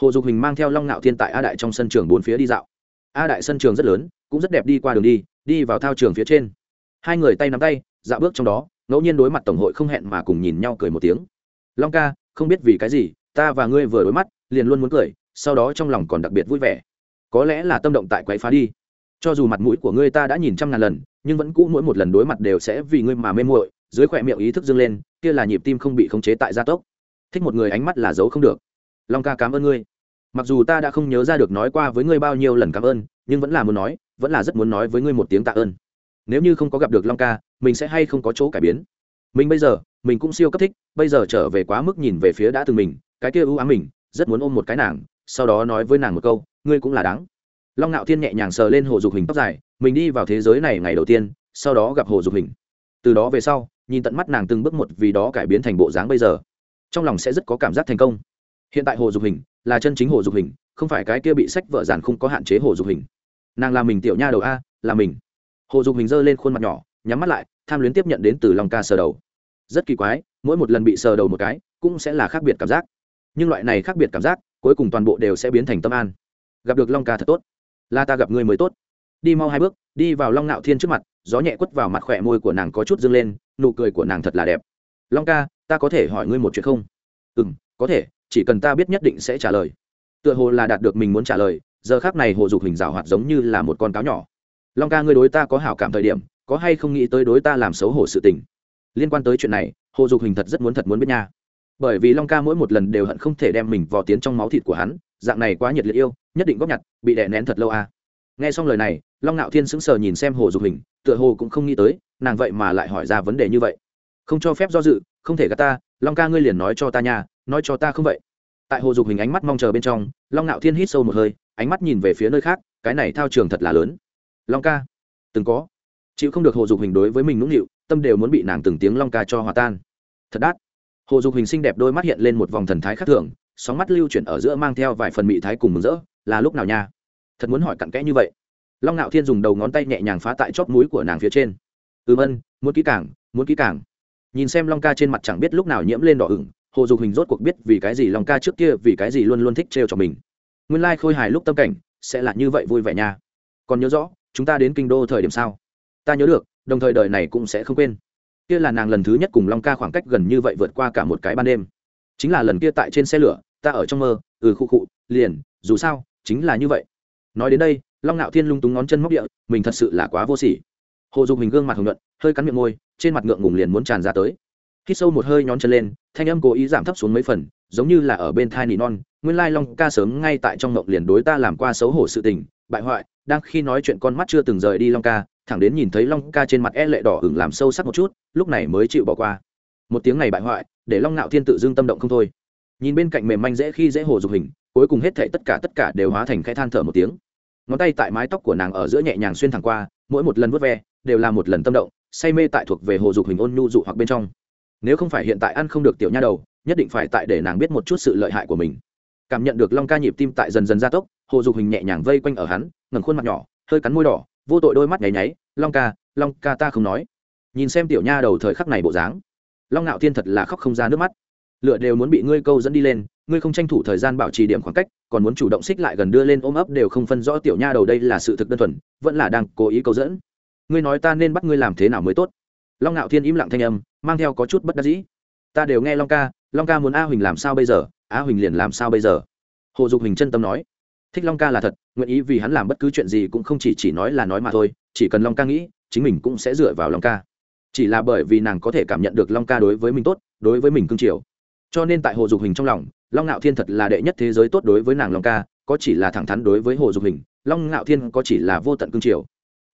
Hồ dục hình mang theo long ngạo thiên tại a đại trong sân trường bốn phía đi dạo. A đại sân trường rất lớn, cũng rất đẹp đi qua đường đi đi vào thao trường phía trên. Hai người tay nắm tay dạo bước trong đó, ngẫu nhiên đối mặt tổng hội không hẹn mà cùng nhìn nhau cười một tiếng. Long ca, không biết vì cái gì, ta và ngươi vừa đối mắt, liền luôn muốn cười, sau đó trong lòng còn đặc biệt vui vẻ. Có lẽ là tâm động tại quấy phá đi cho dù mặt mũi của ngươi ta đã nhìn trăm ngàn lần, nhưng vẫn cũ mỗi một lần đối mặt đều sẽ vì ngươi mà mê muội, dưới khỏe miệng ý thức dâng lên, kia là nhịp tim không bị khống chế tại gia tốc. Thích một người ánh mắt là giấu không được. Long ca cảm ơn ngươi. Mặc dù ta đã không nhớ ra được nói qua với ngươi bao nhiêu lần cảm ơn, nhưng vẫn là muốn nói, vẫn là rất muốn nói với ngươi một tiếng tạ ơn. Nếu như không có gặp được long ca, mình sẽ hay không có chỗ cải biến? Mình bây giờ, mình cũng siêu cấp thích, bây giờ trở về quá mức nhìn về phía đã từng mình, cái kia ưu ám mình, rất muốn ôm một cái nàng, sau đó nói với nàng một câu, ngươi cũng là đáng long ngạo thiên nhẹ nhàng sờ lên hồ dục hình tóc dài, mình đi vào thế giới này ngày đầu tiên, sau đó gặp hồ dục hình. Từ đó về sau, nhìn tận mắt nàng từng bước một vì đó cải biến thành bộ dáng bây giờ. Trong lòng sẽ rất có cảm giác thành công. Hiện tại hồ dục hình là chân chính hồ dục hình, không phải cái kia bị sách vợ giản không có hạn chế hồ dục hình. Nàng là mình tiểu nha đầu a, là mình. Hồ dục hình giơ lên khuôn mặt nhỏ, nhắm mắt lại, tham luyến tiếp nhận đến từ long ca sờ đầu. Rất kỳ quái, mỗi một lần bị sờ đầu một cái, cũng sẽ là khác biệt cảm giác. Nhưng loại này khác biệt cảm giác, cuối cùng toàn bộ đều sẽ biến thành tâm an. Gặp được long ca thật tốt là ta gặp người mới tốt. Đi mau hai bước, đi vào long nạo thiên trước mặt, gió nhẹ quất vào mặt khỏe môi của nàng có chút dâng lên, nụ cười của nàng thật là đẹp. Long ca, ta có thể hỏi ngươi một chuyện không? Ừ m có thể, chỉ cần ta biết nhất định sẽ trả lời. Tựa hồ là đạt được mình muốn trả lời, giờ khác này hồ dục hình rào hoạt giống như là một con cáo nhỏ. Long ca, ngươi đối ta có hảo cảm thời điểm, có hay không nghĩ tới đối ta làm xấu hổ sự tình? Liên quan tới chuyện này, hồ dục hình thật rất muốn thật muốn biết nha. Bởi vì long ca mỗi một lần đều hận không thể đem mình vò tiến trong máu thịt của hắn dạng này quá nhiệt liệt yêu, nhất định góp nhặt, bị đè nén thật lâu à. nghe xong lời này, long ngạo thiên sững sờ nhìn xem hồ dục hình, tựa hồ cũng không nghĩ tới, nàng vậy mà lại hỏi ra vấn đề như vậy. Không cho phép do dự, không thể gạt ta, long ca ngươi liền nói cho ta nha, nói cho ta không vậy? Tại hồ dục hình ánh mắt mong chờ bên trong, long ngạo thiên hít sâu một hơi, ánh mắt nhìn về phía nơi khác, cái này thao trường thật là lớn. Long ca, từng có. Chịu không được hồ dục hình đối với mình nũng nịu, tâm đều muốn bị nàng từng tiếng long ca cho hòa tan. Thật đắt hồ dục hình xinh đẹp đôi mắt hiện lên một vòng thần thái khác thường sóng mắt lưu chuyển ở giữa mang theo vài phần mị thái cùng mừng rỡ, là lúc nào nha? Thật muốn hỏi cặn kẽ như vậy. Long ngạo thiên dùng đầu ngón tay nhẹ nhàng phá tại chóp mũi của nàng phía trên. Ừ ân muốn kỹ càng, muốn kỹ càng. Nhìn xem long ca trên mặt chẳng biết lúc nào nhiễm lên đỏ ửng, hồ dục hình rốt cuộc biết vì cái gì long ca trước kia vì cái gì luôn luôn thích trêu cho mình. Nguyên lai khôi hài lúc tâm cảnh, sẽ là như vậy vui vẻ nha. Còn nhớ rõ, chúng ta đến kinh đô thời điểm sao? Ta nhớ được, đồng thời đời này cũng sẽ không quên. Kia là nàng lần thứ nhất cùng long ca khoảng cách gần như vậy vượt qua cả một cái ban đêm. Chính là lần kia tại trên xe lửa ta ở trong mơ ừ khu khụ, liền, dù sao, chính là như vậy. Nói đến đây, long ngạo thiên lung túng ngón chân móc địa, mình thật sự là quá vô sỉ. Hồ dục hình gương mặt hồng nhuận, hơi cắn miệng môi, trên mặt ngượng ngùng liền muốn tràn ra tới. Khi sâu một hơi nhón chân lên, thanh âm cố ý giảm thấp xuống mấy phần, giống như là ở bên thai nỉ non. Nguyên lai long ca sớm ngay tại trong mộng liền đối ta làm qua xấu hổ sự tình, bại hoại, đang khi nói chuyện con mắt chưa từng rời đi long ca, thẳng đến nhìn thấy long ca trên mặt e lệ đỏ ửng làm sâu sắc một chút, lúc này mới chịu bỏ qua. Một tiếng này bại hoại, để long ngạo thiên tự dưng tâm động không thôi nhìn bên cạnh mềm manh dễ khi dễ hồ dục hình, cuối cùng hết thảy tất cả tất cả đều hóa thành khẽ than thở một tiếng. Ngón tay tại mái tóc của nàng ở giữa nhẹ nhàng xuyên thẳng qua, mỗi một lần vớt ve, đều là một lần tâm động, say mê tại thuộc về hồ dục hình ôn nhu dụ hoặc bên trong. Nếu không phải hiện tại ăn không được tiểu nha đầu, nhất định phải tại để nàng biết một chút sự lợi hại của mình. Cảm nhận được long ca nhịp tim tại dần dần gia tốc, hồ dục hình nhẹ nhàng vây quanh ở hắn, ngẩng khuôn mặt nhỏ, hơi cắn môi đỏ, vô tội đôi mắt nháy nháy, long ca long ca ta không nói. Nhìn xem tiểu nha đầu thời khắc này bộ dáng, long ngạo thiên thật là khóc không ra nước mắt lựa đều muốn bị ngươi câu dẫn đi lên, ngươi không tranh thủ thời gian bảo trì điểm khoảng cách, còn muốn chủ động xích lại gần đưa lên ôm ấp đều không phân rõ tiểu nha đầu đây là sự thực đơn thuần, vẫn là đang cố ý câu dẫn. Ngươi nói ta nên bắt ngươi làm thế nào mới tốt? Long ngạo thiên im lặng thanh âm, mang theo có chút bất đắc dĩ. Ta đều nghe long ca long ca muốn a huỳnh làm sao bây giờ? A huỳnh liền làm sao bây giờ? Hồ dục huỳnh chân tâm nói. Thích long ca là thật, nguyện ý vì hắn làm bất cứ chuyện gì cũng không chỉ chỉ nói là nói mà thôi, chỉ cần long ca nghĩ, chính mình cũng sẽ dựa vào long ca. Chỉ là bởi vì nàng có thể cảm nhận được long ca đối với mình tốt, đối với mình cưng chiều cho nên tại hồ dục hình trong lòng, long ngạo thiên thật là đệ nhất thế giới tốt đối với nàng long ca, có chỉ là thẳng thắn đối với hồ dục hình, long ngạo thiên có chỉ là vô tận cương triều.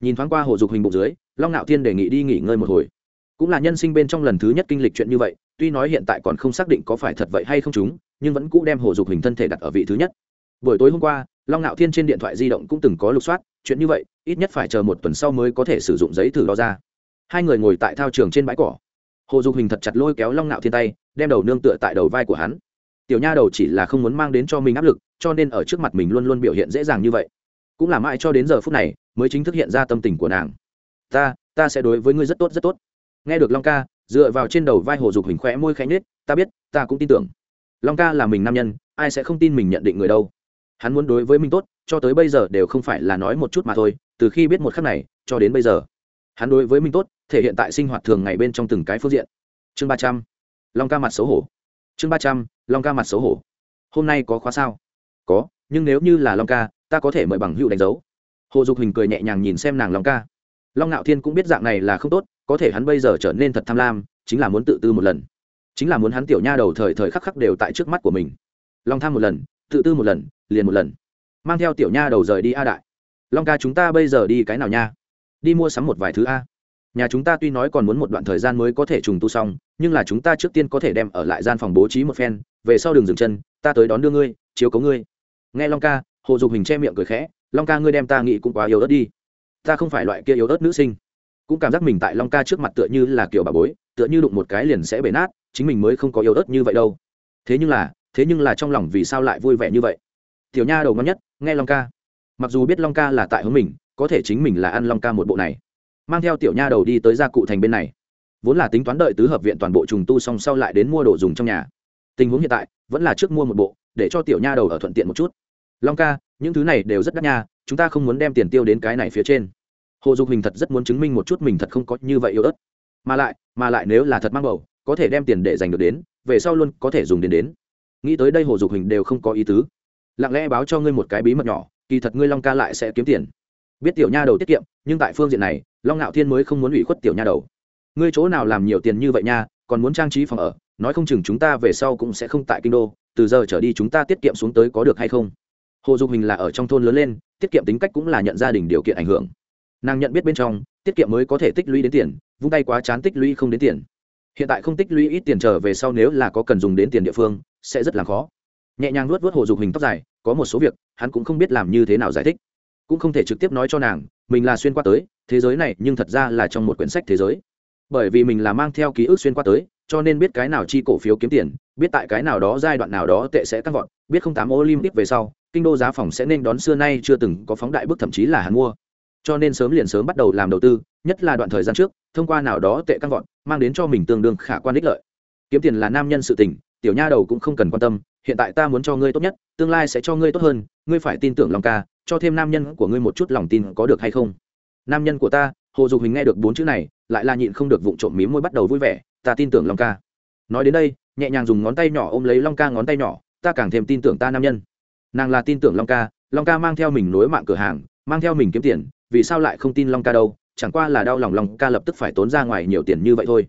Nhìn thoáng qua hồ dục hình bụng dưới, long ngạo thiên đề nghị đi nghỉ ngơi một hồi. Cũng là nhân sinh bên trong lần thứ nhất kinh lịch chuyện như vậy, tuy nói hiện tại còn không xác định có phải thật vậy hay không chúng, nhưng vẫn cũ đem hồ dục hình thân thể đặt ở vị thứ nhất. Buổi tối hôm qua, long ngạo thiên trên điện thoại di động cũng từng có lục soát, chuyện như vậy, ít nhất phải chờ một tuần sau mới có thể sử dụng giấy thử đo ra. Hai người ngồi tại thao trường trên bãi cỏ. Hồ dục hình thật chặt lôi kéo long ngạo thiên tay đem đầu nương tựa tại đầu vai của hắn. Tiểu nha đầu chỉ là không muốn mang đến cho mình áp lực, cho nên ở trước mặt mình luôn luôn biểu hiện dễ dàng như vậy. Cũng là mãi cho đến giờ phút này, mới chính thức hiện ra tâm tình của nàng. Ta ta sẽ đối với ngươi rất tốt rất tốt. Nghe được long ca, dựa vào trên đầu vai hồ dục hình khỏe môi khẽ nhết ta biết, ta cũng tin tưởng. Long ca là mình nam nhân, ai sẽ không tin mình nhận định người đâu. Hắn muốn đối với mình tốt, cho tới bây giờ đều không phải là nói một chút mà thôi, từ khi biết một khắc này, cho đến bây giờ, hắn đối với mình tốt, thể hiện tại sinh hoạt thường ngày bên trong từng cái phương diện. Chương ba trăm long ca mặt xấu hổ. Chương ba trăm, long ca mặt xấu hổ. Hôm nay có khóa sao? Có, nhưng nếu như là long ca, ta có thể mời bằng hữu đánh dấu. Hồ dục hình cười nhẹ nhàng nhìn xem nàng long ca. Long ngạo thiên cũng biết dạng này là không tốt, có thể hắn bây giờ trở nên thật tham lam, chính là muốn tự tư một lần. Chính là muốn hắn tiểu nha đầu thời thời khắc khắc đều tại trước mắt của mình. Long tham một lần, tự tư một lần, liền một lần. Mang theo tiểu nha đầu rời đi a đại. Long ca chúng ta bây giờ đi cái nào nha? Đi mua sắm một vài thứ a nhà chúng ta tuy nói còn muốn một đoạn thời gian mới có thể trùng tu xong, nhưng là chúng ta trước tiên có thể đem ở lại gian phòng bố trí một phen, về sau đường dừng chân, ta tới đón đưa ngươi, chiếu cấu ngươi. Nghe long ca, hồ dục hình che miệng cười khẽ, long ca ngươi đem ta nghĩ cũng quá yếu ớt đi. Ta không phải loại kia yếu ớt nữ sinh. Cũng cảm giác mình tại long ca trước mặt tựa như là kiểu bà bối, tựa như đụng một cái liền sẽ bể nát, chính mình mới không có yếu ớt như vậy đâu. Thế nhưng là, thế nhưng là trong lòng vì sao lại vui vẻ như vậy? Tiểu nha đầu ngon nhất, nghe long ca. Mặc dù biết long ca là tại hướng mình, có thể chính mình là ăn long ca một bộ này mang theo tiểu nha đầu đi tới gia cụ thành bên này. Vốn là tính toán đợi tứ hợp viện toàn bộ trùng tu xong sau lại đến mua đồ dùng trong nhà. Tình huống hiện tại, vẫn là trước mua một bộ, để cho tiểu nha đầu ở thuận tiện một chút. Long ca, những thứ này đều rất đắt nha, chúng ta không muốn đem tiền tiêu đến cái này phía trên. Hồ dục hình thật rất muốn chứng minh một chút mình thật không có như vậy yếu ớt. Mà lại mà lại nếu là thật mang bầu, có thể đem tiền để dành được đến, về sau luôn có thể dùng đến đến. Nghĩ tới đây hồ dục hình đều không có ý tứ. Lặng lẽ báo cho ngươi một cái bí mật nhỏ, kỳ thật ngươi long ca lại sẽ kiếm tiền. Biết tiểu nha đầu tiết kiệm, nhưng tại phương diện này long ngạo thiên mới không muốn ủy khuất tiểu nha đầu. Ngươi chỗ nào làm nhiều tiền như vậy nha, còn muốn trang trí phòng ở, nói không chừng chúng ta về sau cũng sẽ không tại kinh đô, từ giờ trở đi chúng ta tiết kiệm xuống tới có được hay không? Hồ dục hình là ở trong thôn lớn lên, tiết kiệm tính cách cũng là nhận gia đình điều kiện ảnh hưởng. Nàng nhận biết bên trong, tiết kiệm mới có thể tích lũy đến tiền, vung tay quá chán tích lũy không đến tiền. Hiện tại không tích lũy ít tiền trở về sau nếu là có cần dùng đến tiền địa phương, sẽ rất là khó. Nhẹ nhàng nuốt vớt hồ dục hình tóc dài, có một số việc, hắn cũng không biết làm như thế nào giải thích. Cũng không thể trực tiếp nói cho nàng, mình là xuyên qua tới thế giới này nhưng thật ra là trong một quyển sách thế giới. Bởi vì mình là mang theo ký ức xuyên qua tới, cho nên biết cái nào chi cổ phiếu kiếm tiền, biết tại cái nào đó giai đoạn nào đó tệ sẽ tăng vọt, biết không tám olympic về sau, kinh đô giá phòng sẽ nên đón xưa nay chưa từng có phóng đại bức thậm chí là hắn mua. Cho nên sớm liền sớm bắt đầu làm đầu tư, nhất là đoạn thời gian trước, thông qua nào đó tệ tăng vọt, mang đến cho mình tương đương khả quan ích lợi. Kiếm tiền là nam nhân sự tình, tiểu nha đầu cũng không cần quan tâm, hiện tại ta muốn cho ngươi tốt nhất, tương lai sẽ cho ngươi tốt hơn, ngươi phải tin tưởng lòng ca, cho thêm nam nhân của ngươi một chút lòng tin có được hay không? Nam nhân của ta, hồ dục hình nghe được bốn chữ này, lại là nhịn không được vụng trộm mím môi bắt đầu vui vẻ, ta tin tưởng long ca. Nói đến đây, nhẹ nhàng dùng ngón tay nhỏ ôm lấy long ca ngón tay nhỏ, ta càng thêm tin tưởng ta nam nhân. Nàng là tin tưởng long ca long ca mang theo mình nối mạng cửa hàng, mang theo mình kiếm tiền, vì sao lại không tin long ca đâu, chẳng qua là đau lòng Long ca lập tức phải tốn ra ngoài nhiều tiền như vậy thôi.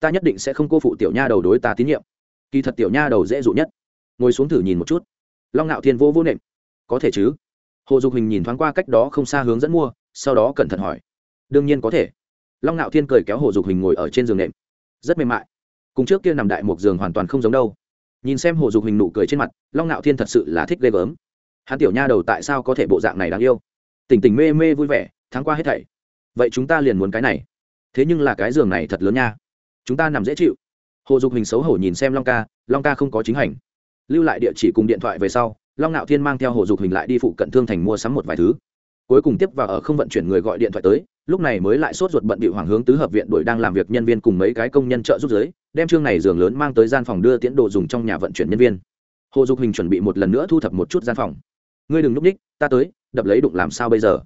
Ta nhất định sẽ không cô phụ tiểu nha đầu đối ta tín nhiệm. Kỳ thật tiểu nha đầu dễ dụ nhất. Ngồi xuống thử nhìn một chút. Long ngạo thiên vô vô nệm. Có thể chứ. Hồ dục hình nhìn thoáng qua cách đó không xa hướng dẫn mua sau đó cẩn thận hỏi. Đương nhiên có thể. Long ngạo thiên cười kéo hồ dục hình ngồi ở trên giường nệm. Rất mềm mại. Cùng trước kia nằm đại một giường hoàn toàn không giống đâu. Nhìn xem hồ dục hình nụ cười trên mặt, long ngạo thiên thật sự là thích ghê gớm. Hắn tiểu nha đầu tại sao có thể bộ dạng này đáng yêu? Tỉnh tỉnh mê mê vui vẻ tháng qua hết thảy. Vậy chúng ta liền muốn cái này. Thế nhưng là cái giường này thật lớn nha. Chúng ta nằm dễ chịu. Hồ dục hình xấu hổ nhìn xem long ca long ca không có chính hành. Lưu lại địa chỉ cùng điện thoại về sau, long ngạo thiên mang theo hồ dục hình lại đi phụ cận thương thành mua sắm một vài thứ cuối cùng tiếp vào ở không vận chuyển người gọi điện thoại tới, lúc này mới lại sốt ruột bận bị hoàng hướng tứ hợp viện đuổi đang làm việc nhân viên cùng mấy cái công nhân trợ giúp giới, đem chương này giường lớn mang tới gian phòng đưa tiến đồ dùng trong nhà vận chuyển nhân viên. Hồ dục hình chuẩn bị một lần nữa thu thập một chút gian phòng. Ngươi đừng núp ních ta tới, đập lấy đụng làm sao bây giờ?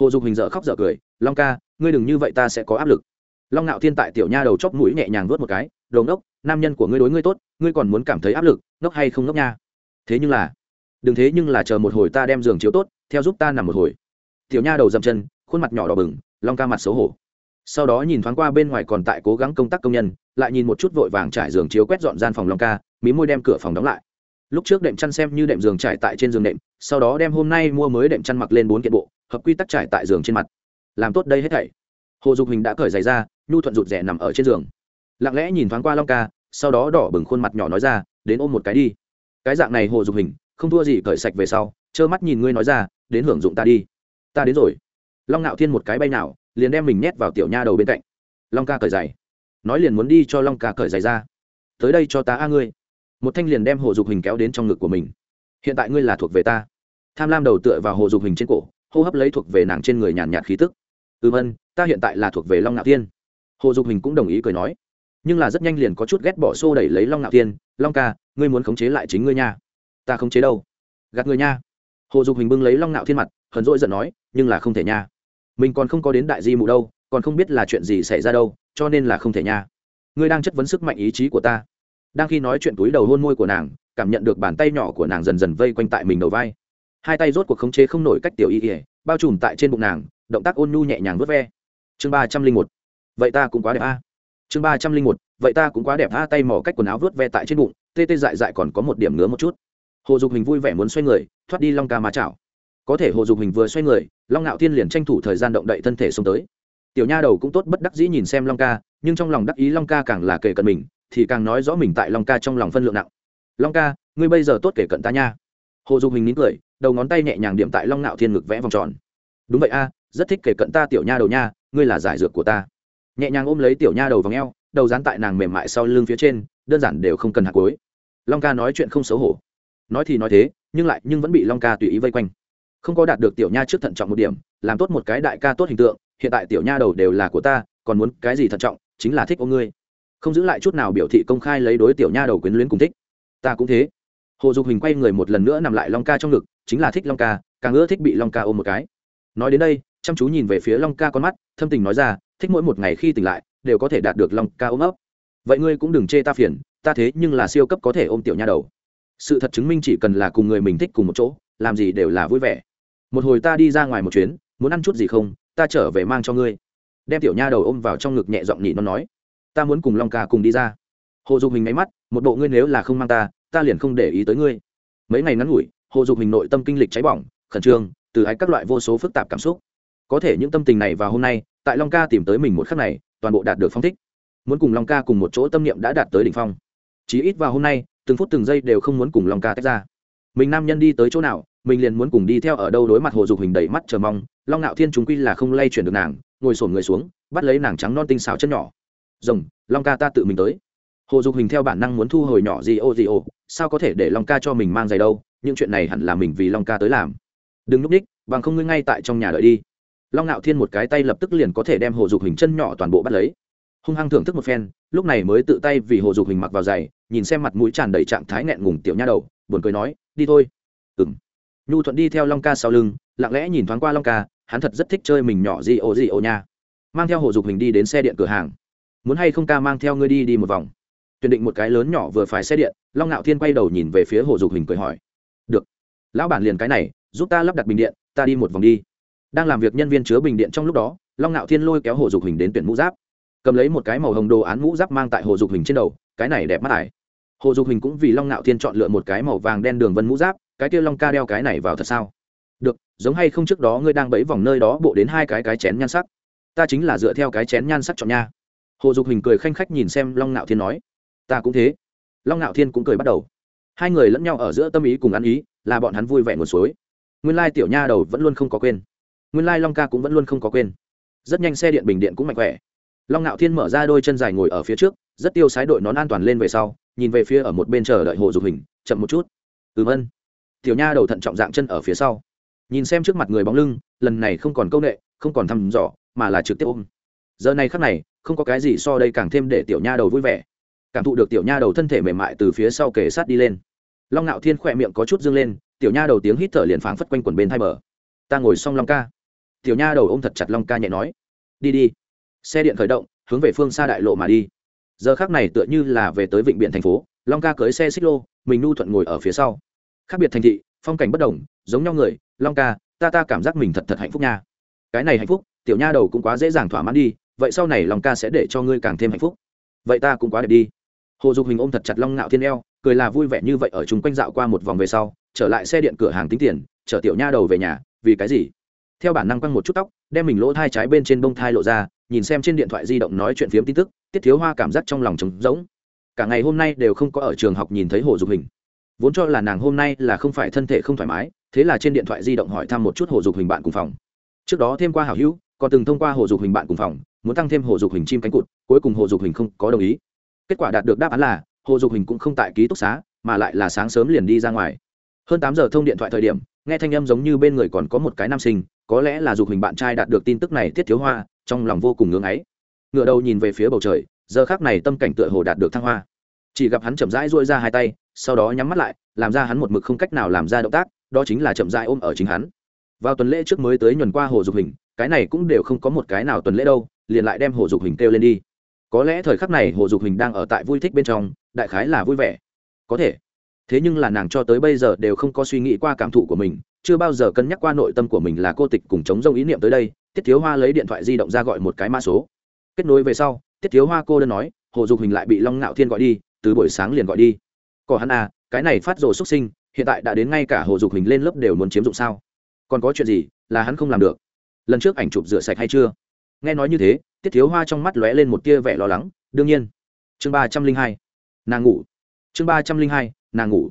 Hồ dục hình dở khóc dở cười, long ca, ngươi đừng như vậy ta sẽ có áp lực. Long ngạo thiên tại tiểu nha đầu chóp mũi nhẹ nhàng vớt một cái đầu ngốc, nam nhân của ngươi đối ngươi tốt, ngươi còn muốn cảm thấy áp lực, ngốc hay không ngốc nha? Thế nhưng là, đừng thế nhưng là chờ một hồi ta đem giường chiếu tốt, theo giúp ta nằm một hồi tiểu nha đầu dậm chân, khuôn mặt nhỏ đỏ bừng, long ca mặt xấu hổ. Sau đó nhìn thoáng qua bên ngoài còn tại cố gắng công tác công nhân, lại nhìn một chút vội vàng trải giường chiếu quét dọn gian phòng long ca, mí môi đem cửa phòng đóng lại. Lúc trước đệm chăn xem như đệm giường trải tại trên giường đệm, sau đó đem hôm nay mua mới đệm chăn mặc lên bốn kiện bộ, hợp quy tắc trải tại giường trên mặt. Làm tốt đây hết thảy. Hồ dục hình đã cởi giày ra, nhu thuận rụt rẻ nằm ở trên giường. Lặng lẽ nhìn thoáng qua long ca, sau đó đỏ bừng khuôn mặt nhỏ nói ra, đến ôm một cái đi. Cái dạng này hồ dục hình không thua gì cởi sạch về sau, trơ mắt nhìn ngươi nói ra, đến hưởng dụng ta đi ta đến rồi. Long ngạo thiên một cái bay nào, liền đem mình nhét vào tiểu nha đầu bên cạnh. Long ca cởi giày. Nói liền muốn đi cho long ca cởi giày ra. Tới đây cho ta a ngươi. Một thanh liền đem hồ dục hình kéo đến trong ngực của mình. Hiện tại ngươi là thuộc về ta. Tham lam đầu tựa vào hồ dục hình trên cổ, hô hấp lấy thuộc về nàng trên người nhàn nhạt khí tức. Ừ vân, ta hiện tại là thuộc về long ngạo thiên. Hồ dục hình cũng đồng ý cười nói. Nhưng là rất nhanh liền có chút ghét bỏ xô đẩy lấy long ngạo thiên. Long ca, ngươi muốn khống chế lại chính ngươi nha. Ta khống chế đâu? Gạt người nha. Hồ dục hình bưng lấy long ngạo thiên mặt hờn dỗi giận nói, nhưng là không thể nha. Mình còn không có đến đại di mụ đâu, còn không biết là chuyện gì xảy ra đâu, cho nên là không thể nha. Ngươi đang chất vấn sức mạnh ý chí của ta. Đang khi nói chuyện túi đầu hôn môi của nàng, cảm nhận được bàn tay nhỏ của nàng dần dần vây quanh tại mình đầu vai. Hai tay rốt cuộc khống chế không nổi cách tiểu y ỉa bao trùm tại trên bụng nàng, động tác ôn nhu nhẹ nhàng vớt ve. Chương ba trăm linh một. Vậy ta cũng quá đẹp a. Chương ba trăm linh một. Vậy ta cũng quá đẹp a, tay mỏ cách quần áo vớt ve tại trên bụng, tê tê dại dại còn có một điểm ngứa một chút. Hồ dục hình vui vẻ muốn xoay người, thoát đi long ca mà chảo có thể hồ dục hình vừa xoay người, long ngạo thiên liền tranh thủ thời gian động đậy thân thể xông tới. Tiểu nha đầu cũng tốt bất đắc dĩ nhìn xem long ca, nhưng trong lòng đắc ý long ca càng là kể cận mình, thì càng nói rõ mình tại long ca trong lòng phân lượng nặng. Long ca, ngươi bây giờ tốt kể cận ta nha. Hồ dục hình nín cười, đầu ngón tay nhẹ nhàng điểm tại long ngạo thiên ngực vẽ vòng tròn. Đúng vậy a, rất thích kể cận ta tiểu nha đầu nha, ngươi là giải dược của ta. Nhẹ nhàng ôm lấy tiểu nha đầu v ò đầu dán tại nàng mềm mại sau lưng phía trên, đơn giản đều không cần hạt cối long ca nói chuyện không xấu hổ. Nói thì nói thế, nhưng lại, nhưng vẫn bị long ca tùy ý vây quanh không có đạt được tiểu nha trước thận trọng một điểm, làm tốt một cái đại ca tốt hình tượng, hiện tại tiểu nha đầu đều là của ta, còn muốn cái gì thận trọng, chính là thích ô ngươi. Không giữ lại chút nào biểu thị công khai lấy đối tiểu nha đầu quyến luyến cùng thích. Ta cũng thế. Hồ dục hình quay người một lần nữa nằm lại long ca trong ngực, chính là thích long ca, càng ưa thích bị long ca ôm một cái. Nói đến đây, chăm chú nhìn về phía long ca con mắt, thâm tình nói ra, thích mỗi một ngày khi tỉnh lại, đều có thể đạt được long ca ôm ấp. Vậy ngươi cũng đừng chê ta phiền, ta thế nhưng là siêu cấp có thể ôm tiểu nha đầu. Sự thật chứng minh chỉ cần là cùng người mình thích cùng một chỗ, làm gì đều là vui vẻ một hồi ta đi ra ngoài một chuyến, muốn ăn chút gì không, ta trở về mang cho ngươi. Đem tiểu nha đầu ôm vào trong ngực nhẹ giọng nhị nó nói. Ta muốn cùng long ca cùng đi ra. Hồ dục hình nháy mắt, một bộ ngươi nếu là không mang ta ta liền không để ý tới ngươi. Mấy ngày ngắn ngủi, hồ dục hình nội tâm kinh lịch cháy bỏng, khẩn trương, từ ái các loại vô số phức tạp cảm xúc. Có thể những tâm tình này vào hôm nay, tại long ca tìm tới mình một khắc này, toàn bộ đạt được phong thích. Muốn cùng long ca cùng một chỗ tâm niệm đã đạt tới đỉnh phong. Chí ít vào hôm nay, từng phút từng giây đều không muốn cùng long ca tách ra. Mình nam nhân đi tới chỗ nào mình liền muốn cùng đi theo ở đâu đối mặt hồ dục hình đầy mắt chờ mong, long ngạo thiên chúng quy là không lay chuyển được nàng, ngồi sổn người xuống, bắt lấy nàng trắng non tinh xào chân nhỏ. Rồng, long ca ta tự mình tới. Hồ dục hình theo bản năng muốn thu hồi nhỏ gì ô gì ô, sao có thể để long ca cho mình mang giày đâu, những chuyện này hẳn là mình vì long ca tới làm. Đừng núp ních, bằng không ngươi ngay tại trong nhà đợi đi. Long ngạo thiên một cái tay lập tức liền có thể đem hồ dục hình chân nhỏ toàn bộ bắt lấy. Hung hăng thưởng thức một phen, lúc này mới tự tay vì hồ dục hình mặc vào giày, nhìn xem mặt mũi tràn đầy trạng thái nghẹn ngùng tiểu nha đầu, buồn cười nói, đi thôi nhu thuận đi theo long ca sau lưng, lặng lẽ nhìn thoáng qua long ca, hắn thật rất thích chơi mình nhỏ gì ồ gì ồ nha. Mang theo hồ dục hình đi đến xe điện cửa hàng. Muốn hay không ca mang theo ngươi đi đi một vòng. Tuyển định một cái lớn nhỏ vừa phải xe điện, long ngạo thiên quay đầu nhìn về phía hồ dục hình cười hỏi. Được. Lão bản liền cái này, giúp ta lắp đặt bình điện, ta đi một vòng đi. Đang làm việc nhân viên chứa bình điện trong lúc đó, long ngạo thiên lôi kéo hồ dục hình đến tuyển mũ giáp. Cầm lấy một cái màu hồng đồ án mũ giáp mang tại hồ dục hình trên đầu, cái này đẹp mắt ải. Hồ dục hình cũng vì long ngạo thiên chọn lựa một cái màu vàng đen đường vân mũ giáp cái kia long ca đeo cái này vào thật sao? Được, giống hay không trước đó ngươi đang bẫy vòng nơi đó bộ đến hai cái cái chén nhan sắc. Ta chính là dựa theo cái chén nhan sắc chọn nha. Hồ dục hình cười khanh khách nhìn xem long ngạo thiên nói. Ta cũng thế. Long ngạo thiên cũng cười bắt đầu. Hai người lẫn nhau ở giữa tâm ý cùng ăn ý, là bọn hắn vui vẻ nguồn suối. Nguyên lai tiểu nha đầu vẫn luôn không có quên. Nguyên lai long ca cũng vẫn luôn không có quên. Rất nhanh xe điện bình điện cũng mạnh khỏe. Long ngạo thiên mở ra đôi chân dài ngồi ở phía trước, rất tiêu sái đội nón an toàn lên về sau, nhìn về phía ở một bên chờ đợi hồ dục hình, chậm một chút. Ừm ân tiểu nha đầu thận trọng dạng chân ở phía sau. Nhìn xem trước mặt người bóng lưng, lần này không còn câu nệ, không còn thăm dò, mà là trực tiếp ôm. Giờ này khắc này, không có cái gì so đây càng thêm để tiểu nha đầu vui vẻ. Cảm thụ được tiểu nha đầu thân thể mềm mại từ phía sau kề sát đi lên. Long ngạo thiên khỏe miệng có chút dương lên, tiểu nha đầu tiếng hít thở liền phảng phất quanh quần bên hai bờ. Ta ngồi xong long ca. Tiểu nha đầu ôm thật chặt long ca nhẹ nói. Đi đi. Xe điện khởi động, hướng về phương xa đại lộ mà đi. Giờ khác này tựa như là về tới vịnh biển thành phố, long ca cưới xe xích lô, mình nu thuận ngồi ở phía sau khác biệt thành thị, phong cảnh bất đồng, giống nhau người, long ca, ta ta cảm giác mình thật thật hạnh phúc nha. Cái này hạnh phúc, tiểu nha đầu cũng quá dễ dàng thỏa mãn đi, vậy sau này long ca sẽ để cho ngươi càng thêm hạnh phúc. Vậy ta cũng quá đẹp đi. Hồ dục hình ôm thật chặt long ngạo thiên eo, cười là vui vẻ như vậy ở chung quanh dạo qua một vòng về sau, trở lại xe điện cửa hàng tính tiền, chở tiểu nha đầu về nhà, vì cái gì? Theo bản năng quăng một chút tóc, đem mình lỗ thai trái bên trên bông thai lộ ra, nhìn xem trên điện thoại di động nói chuyện phiếm tin tức, tiết thiếu hoa cảm giác trong lòng trống rỗng. Cả ngày hôm nay đều không có ở trường học nhìn thấy hồ dục hình vốn cho là nàng hôm nay là không phải thân thể không thoải mái, thế là trên điện thoại di động hỏi thăm một chút hồ dục hình bạn cùng phòng. Trước đó thêm qua hảo hữu, còn từng thông qua hồ dục hình bạn cùng phòng, muốn tăng thêm hồ dục hình chim cánh cụt, cuối cùng hồ dục hình không có đồng ý. Kết quả đạt được đáp án là, hồ dục hình cũng không tại ký túc xá, mà lại là sáng sớm liền đi ra ngoài. Hơn tám giờ thông điện thoại thời điểm, nghe thanh âm giống như bên người còn có một cái nam sinh, có lẽ là dục hình bạn trai đạt được tin tức này tiết thiếu hoa, trong lòng vô cùng ngưỡng ấy. Ngựa đầu nhìn về phía bầu trời, giờ khác này tâm cảnh tựa hồ đạt được thăng hoa. Chỉ gặp hắn chậm rãi duỗi ra hai tay sau đó nhắm mắt lại, làm ra hắn một mực không cách nào làm ra động tác, đó chính là chậm rãi ôm ở chính hắn. Vào tuần lễ trước mới tới nhuần qua hồ dục hình, cái này cũng đều không có một cái nào tuần lễ đâu, liền lại đem hồ dục hình kêu lên đi. Có lẽ thời khắc này hồ dục hình đang ở tại vui thích bên trong, đại khái là vui vẻ. Có thể. Thế nhưng là nàng cho tới bây giờ đều không có suy nghĩ qua cảm thụ của mình, chưa bao giờ cân nhắc qua nội tâm của mình là cô tịch cùng chống rông ý niệm tới đây, tiết thiếu hoa lấy điện thoại di động ra gọi một cái mã số. Kết nối về sau, tiết thiếu hoa cô đơn nói, hồ dục hình lại bị long ngạo thiên gọi đi, từ buổi sáng liền gọi đi. Có hắn à cái này phát rồ xuất sinh, hiện tại đã đến ngay cả hồ dục hình lên lớp đều muốn chiếm dụng sao? Còn có chuyện gì là hắn không làm được? Lần trước ảnh chụp rửa sạch hay chưa? Nghe nói như thế, tiết thiếu hoa trong mắt lóe lên một tia vẻ lo lắng. Đương nhiên. Chương ba trăm linh hai. Nàng ngủ. Chương ba trăm linh hai, nàng ngủ.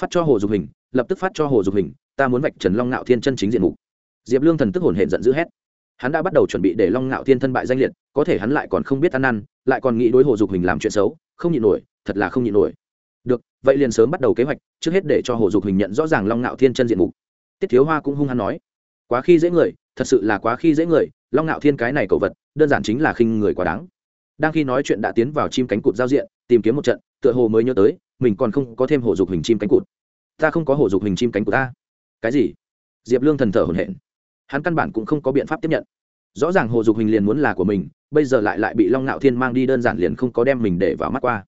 Phát cho hồ dục hình, lập tức phát cho hồ dục hình, ta muốn vạch trần long ngạo thiên chân chính diện mục. Diệp lương thần tức hồn hển giận dữ hét. Hắn đã bắt đầu chuẩn bị để long ngạo thiên thân bại danh liệt, có thể hắn lại còn không biết ăn năn, lại còn nghĩ đối hồ dục hình làm chuyện xấu, không nhịn nổi, thật là không nhịn nổi được, vậy liền sớm bắt đầu kế hoạch, trước hết để cho hồ dục hình nhận rõ ràng long ngạo thiên chân diện mục. Tiết thiếu hoa cũng hung hăng nói, quá khi dễ người, thật sự là quá khi dễ người, long ngạo thiên cái này cậu vật, đơn giản chính là khinh người quá đáng. Đang khi nói chuyện đã tiến vào chim cánh cụt giao diện, tìm kiếm một trận, tựa hồ mới nhớ tới, mình còn không có thêm hồ dục hình chim cánh cụt. Ta không có hồ dục hình chim cánh cụt ta. Cái gì? Diệp lương thần thở hồn hển. Hắn căn bản cũng không có biện pháp tiếp nhận. Rõ ràng hồ dục hình liền muốn là của mình, bây giờ lại lại bị long ngạo thiên mang đi đơn giản liền không có đem mình để vào mắt qua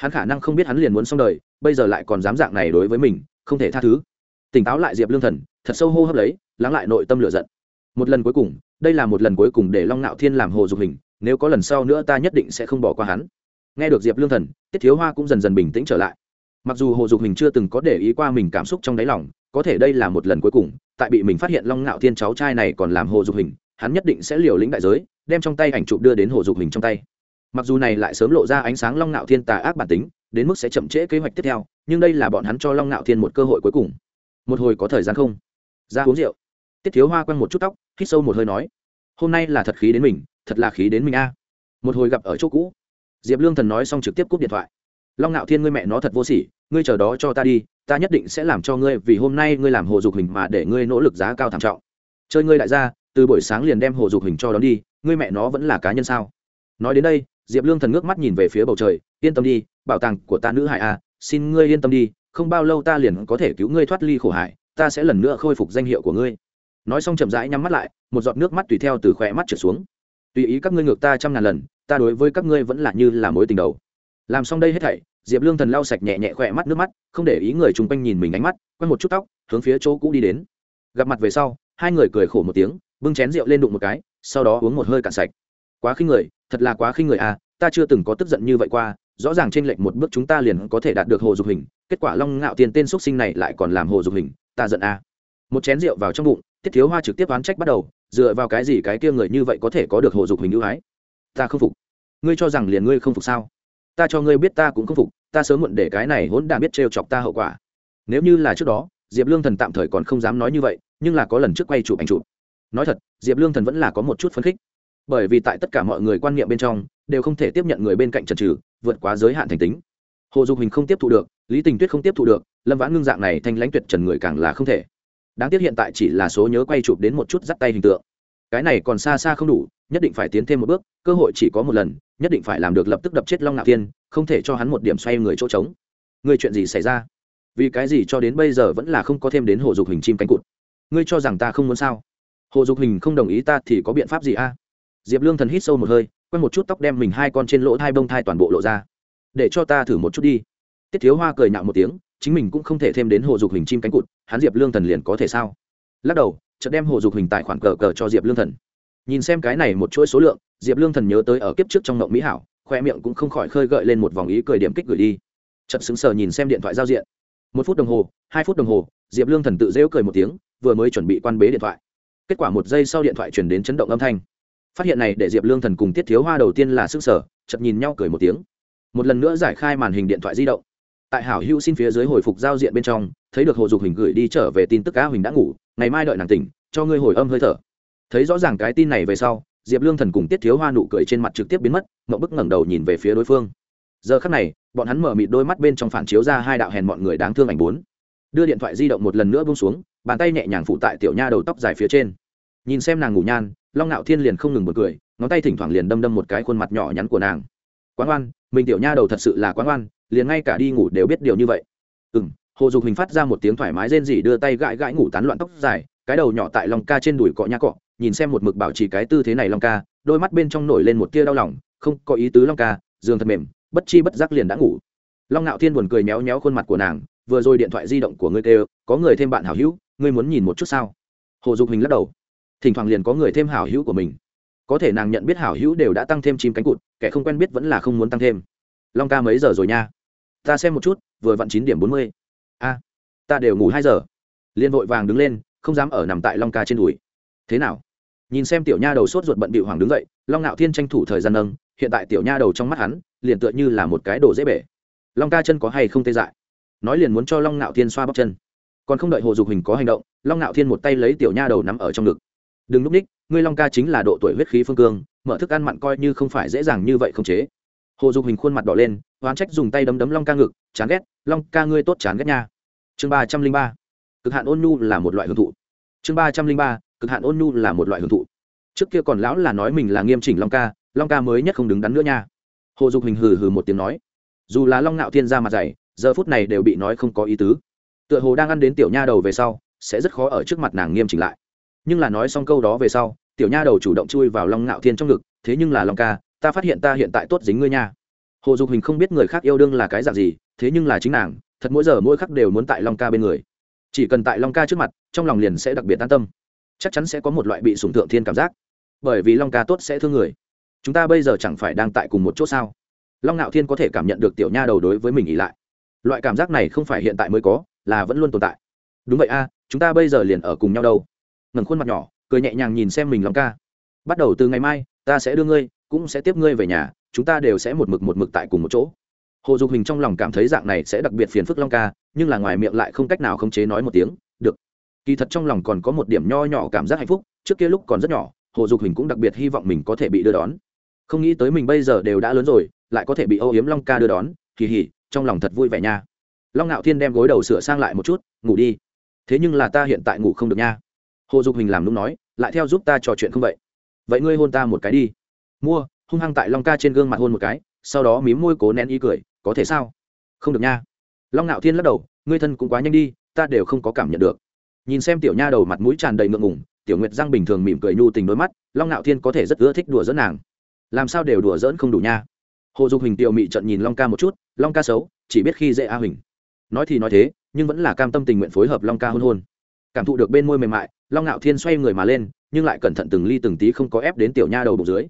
hắn khả năng không biết hắn liền muốn xong đời, bây giờ lại còn dám dạng này đối với mình, không thể tha thứ. Tỉnh táo lại diệp lương thần, thật sâu hô hấp lấy, lắng lại nội tâm lửa giận. Một lần cuối cùng, đây là một lần cuối cùng để long ngạo thiên làm hồ dục hình, nếu có lần sau nữa ta nhất định sẽ không bỏ qua hắn. Nghe được diệp lương thần, tiết thiếu hoa cũng dần dần bình tĩnh trở lại. Mặc dù hồ dục hình chưa từng có để ý qua mình cảm xúc trong đáy lòng, có thể đây là một lần cuối cùng, tại bị mình phát hiện long ngạo thiên cháu trai này còn làm hồ dục hình, hắn nhất định sẽ liều lĩnh đại giới, đem trong tay ảnh chụp đưa đến hồ dục hình trong tay mặc dù này lại sớm lộ ra ánh sáng long ngạo thiên tà ác bản tính, đến mức sẽ chậm trễ kế hoạch tiếp theo, nhưng đây là bọn hắn cho long ngạo thiên một cơ hội cuối cùng. Một hồi có thời gian không? Ra uống rượu. Tiết thiếu hoa quăng một chút tóc, hít sâu một hơi nói, hôm nay là thật khí đến mình, thật là khí đến mình a. Một hồi gặp ở chỗ cũ. Diệp lương thần nói xong trực tiếp cúp điện thoại. Long ngạo thiên ngươi mẹ nó thật vô sỉ, ngươi chờ đó cho ta đi, ta nhất định sẽ làm cho ngươi, vì hôm nay ngươi làm hồ dục hình mà để ngươi nỗ lực giá cao thảm trọng. Chơi ngươi đại gia, từ buổi sáng liền đem hồ dục hình cho đón đi, ngươi mẹ nó vẫn là cá nhân sao? Nói đến đây diệp lương thần ngước mắt nhìn về phía bầu trời, yên tâm đi, bảo tàng của ta nữ hải a xin ngươi yên tâm đi, không bao lâu ta liền có thể cứu ngươi thoát ly khổ hải ta sẽ lần nữa khôi phục danh hiệu của ngươi. Nói xong chậm rãi nhắm mắt lại, một giọt nước mắt tùy theo từ khỏe mắt trở xuống. Tùy ý các ngươi ngược ta trăm ngàn lần, ta đối với các ngươi vẫn là như là mối tình đầu. Làm xong đây hết thảy, diệp lương thần lau sạch nhẹ nhẹ khỏe mắt nước mắt, không để ý người chung quanh nhìn mình ánh mắt quay một chút tóc, hướng phía chỗ cũ đi đến. Gặp mặt về sau, hai người cười khổ một tiếng, bưng chén rượu lên đụng một cái, sau đó uống một hơi cạn sạch quá khinh người, thật là quá khinh người à ta chưa từng có tức giận như vậy qua, rõ ràng trên lệnh một bước chúng ta liền có thể đạt được hồ dục hình, kết quả long ngạo tiền tên x sinh này lại còn làm hồ dục hình, ta giận à. một chén rượu vào trong bụng, tiết thiếu hoa trực tiếp oán trách bắt đầu, dựa vào cái gì cái kia người như vậy có thể có được hồ dục hình ưu ái? Ta không phục. Ngươi cho rằng liền ngươi không phục sao? Ta cho ngươi biết ta cũng không phục, ta sớm muộn để cái này hỗn đản biết trêu chọc ta hậu quả. Nếu như là trước đó, diệp lương thần tạm thời còn không dám nói như vậy, nhưng là có lần trước quay chụp ảnh chụp. Nói thật, diệp lương thần vẫn là có một chút phấn khích bởi vì tại tất cả mọi người quan niệm bên trong, đều không thể tiếp nhận người bên cạnh trần trừ vượt quá giới hạn thành tính. Hồ dục hình không tiếp thu được, lý tình tuyết không tiếp thu được, lâm vãn ngưng dạng này thanh lãnh tuyệt trần người càng là không thể. Đáng tiếc hiện tại chỉ là số nhớ quay chụp đến một chút dắt tay hình tượng. Cái này còn xa xa không đủ, nhất định phải tiến thêm một bước, cơ hội chỉ có một lần, nhất định phải làm được lập tức đập chết long ngạo thiên, không thể cho hắn một điểm xoay người chỗ trống. Người chuyện gì xảy ra? Vì cái gì cho đến bây giờ vẫn là không có thêm đến hồ dục hình chim cánh cụt? Ngươi cho rằng ta không muốn sao? Hồ dục hình không đồng ý ta thì có biện pháp gì a? Diệp lương thần hít sâu một hơi quay một chút tóc đem mình hai con trên lỗ hai bông thai toàn bộ lộ ra. Để cho ta thử một chút đi. Tiết thiếu hoa cười nhạo một tiếng, chính mình cũng không thể thêm đến hồ dục hình chim cánh cụt, hắn diệp lương thần liền có thể sao? Lắc đầu, chợt đem hồ dục hình tài khoản cờ cờ cho diệp lương thần. Nhìn xem cái này một chuỗi số lượng, diệp lương thần nhớ tới ở kiếp trước trong ngộng mỹ hảo, khoe miệng cũng không khỏi khơi gợi lên một vòng ý cười điểm kích gửi đi. Chật xứng sờ nhìn xem điện thoại giao diện. Một phút đồng hồ, hai phút đồng hồ, diệp lương thần tự rêu cười một tiếng, vừa mới chuẩn bị quan bế điện thoại. Kết quả một giây sau điện thoại chuyển đến chấn động âm thanh phát hiện này để diệp lương thần cùng tiết thiếu hoa đầu tiên là sức sở chật nhìn nhau cười một tiếng. Một lần nữa giải khai màn hình điện thoại di động. Tại hảo hữu xin phía dưới hồi phục giao diện bên trong, thấy được hồ dục hình gửi đi trở về tin tức cá huỳnh đã ngủ, ngày mai đợi nàng tỉnh, cho ngươi hồi âm hơi thở. Thấy rõ ràng cái tin này về sau, diệp lương thần cùng tiết thiếu hoa nụ cười trên mặt trực tiếp biến mất mậu bức ngẩng đầu nhìn về phía đối phương. Giờ khắc này, bọn hắn mở mịt đôi mắt bên trong phản chiếu ra hai đạo hèn mọi người đáng thương ảnh bốn. Đưa điện thoại di động một lần nữa bung xuống, bàn tay nhẹ nhàng phụ tại tiểu nha đầu tóc dài phía trên. Nhìn xem nàng ngủ nhan long ngạo thiên liền không ngừng một cười, ngón tay thỉnh thoảng liền đâm đâm một cái khuôn mặt nhỏ nhắn của nàng. Quán oan, mình tiểu nha đầu thật sự là quán oan, liền ngay cả đi ngủ đều biết điều như vậy. Ừ m hồ dục hình phát ra một tiếng thoải mái rên rỉ đưa tay gãi gãi ngủ tán loạn tóc dài, cái đầu nhỏ tại lòng ca trên đùi cọ nhã cọ, nhìn xem một mực bảo trì cái tư thế này long ca, đôi mắt bên trong nổi lên một tia đau lòng, không có ý tứ long ca, giường thật mềm, bất chi bất giác liền đã ngủ. Long ngạo thiên buồn cười méo méo khuôn mặt của nàng, vừa rồi điện thoại di động của ngươi kêu, có người thêm bạn hảo hữu, ngươi muốn nhìn một chút sao? Hồ dục hình lắc đầu thỉnh thoảng liền có người thêm hảo hữu của mình. Có thể nàng nhận biết hảo hữu đều đã tăng thêm chim cánh cụt, kẻ không quen biết vẫn là không muốn tăng thêm. Long ca mấy giờ rồi nha? Ta xem một chút, vừa vặn chín điểm bốn mươi. A, ta đều ngủ hai giờ. Liên vội vàng đứng lên, không dám ở nằm tại long ca trên đùi. Thế nào? Nhìn xem tiểu nha đầu sốt ruột bận bịu hoàng đứng dậy, long ngạo thiên tranh thủ thời gian nâng, hiện tại tiểu nha đầu trong mắt hắn, liền tựa như là một cái đồ dễ bể. Long ca chân có hay không tê dại? Nói liền muốn cho long ngạo thiên xoa bóc chân. Còn không đợi hồ dục hình có hành động, long ngạo thiên một tay lấy tiểu nha đầu nắm ở trong ngực đừng lúc ních, ngươi long ca chính là độ tuổi huyết khí phương cương, mở thức ăn mặn coi như không phải dễ dàng như vậy không chế. Hồ dục hình khuôn mặt đỏ lên, oán trách dùng tay đấm đấm long ca ngực, chán ghét, long ca ngươi tốt chán ghét nha. Chương ba trăm linh ba. Cực hạn ôn nhu là một loại hưởng thụ. Chương ba trăm linh ba. Cực hạn ôn nhu là một loại hưởng thụ. Trước kia còn lão là nói mình là nghiêm chỉnh long ca long ca mới nhất không đứng đắn nữa nha. Hồ dục hình hừ hừ một tiếng nói, dù là long ngạo thiên ra mặt dày, giờ phút này đều bị nói không có ý tứ. Tựa hồ đang ăn đến tiểu nha đầu về sau, sẽ rất khó ở trước mặt nàng nghiêm chỉnh lại nhưng là nói xong câu đó về sau, tiểu nha đầu chủ động chui vào long ngạo thiên trong ngực, thế nhưng là long ca, ta phát hiện ta hiện tại tốt dính ngươi nha. Hồ dục hình không biết người khác yêu đương là cái dạng gì, thế nhưng là chính nàng, thật mỗi giờ mỗi khắc đều muốn tại long ca bên người. Chỉ cần tại long ca trước mặt, trong lòng liền sẽ đặc biệt an tâm. Chắc chắn sẽ có một loại bị sùng thượng thiên cảm giác. Bởi vì long ca tốt sẽ thương người. Chúng ta bây giờ chẳng phải đang tại cùng một chỗ sao? Long ngạo thiên có thể cảm nhận được tiểu nha đầu đối với mình ỉ lại. Loại cảm giác này không phải hiện tại mới có, là vẫn luôn tồn tại. Đúng vậy a, chúng ta bây giờ liền ở cùng nhau đâu ngẩng khuôn mặt nhỏ, cười nhẹ nhàng nhìn xem mình long ca. Bắt đầu từ ngày mai, ta sẽ đưa ngươi, cũng sẽ tiếp ngươi về nhà, chúng ta đều sẽ một mực một mực tại cùng một chỗ. Hồ dục hình trong lòng cảm thấy dạng này sẽ đặc biệt phiền phức long ca, nhưng là ngoài miệng lại không cách nào khống chế nói một tiếng, được. Kỳ thật trong lòng còn có một điểm nho nhỏ cảm giác hạnh phúc, trước kia lúc còn rất nhỏ, hồ dục hình cũng đặc biệt hy vọng mình có thể bị đưa đón. Không nghĩ tới mình bây giờ đều đã lớn rồi, lại có thể bị âu yếm long ca đưa đón, kỳ hỉ, trong lòng thật vui vẻ nha. Long ngạo thiên đem gối đầu sửa sang lại một chút, ngủ đi. Thế nhưng là ta hiện tại ngủ không được nha hồ dục hình làm lúc nói, lại theo giúp ta trò chuyện không vậy? Vậy ngươi hôn ta một cái đi. Mua, hung hăng tại long ca trên gương mặt hôn một cái, sau đó mím môi cố nén ý cười, có thể sao? Không được nha. Long ngạo thiên lắc đầu, ngươi thân cũng quá nhanh đi, ta đều không có cảm nhận được. Nhìn xem tiểu nha đầu mặt mũi tràn đầy ngượng ngủng tiểu nguyệt giang bình thường mỉm cười nhu tình đôi mắt, long ngạo thiên có thể rất ưa thích đùa dẫn nàng. Làm sao đều đùa dỡn không đủ nha. Hồ dục hình tiểu mị trận nhìn long ca một chút, long ca xấu, chỉ biết khi dễ a huỳnh. Nói thì nói thế, nhưng vẫn là cam tâm tình nguyện phối hợp long ca hôn hôn. Cảm thụ được bên môi mềm mại long ngạo thiên xoay người mà lên, nhưng lại cẩn thận từng ly từng tí không có ép đến tiểu nha đầu bụng dưới.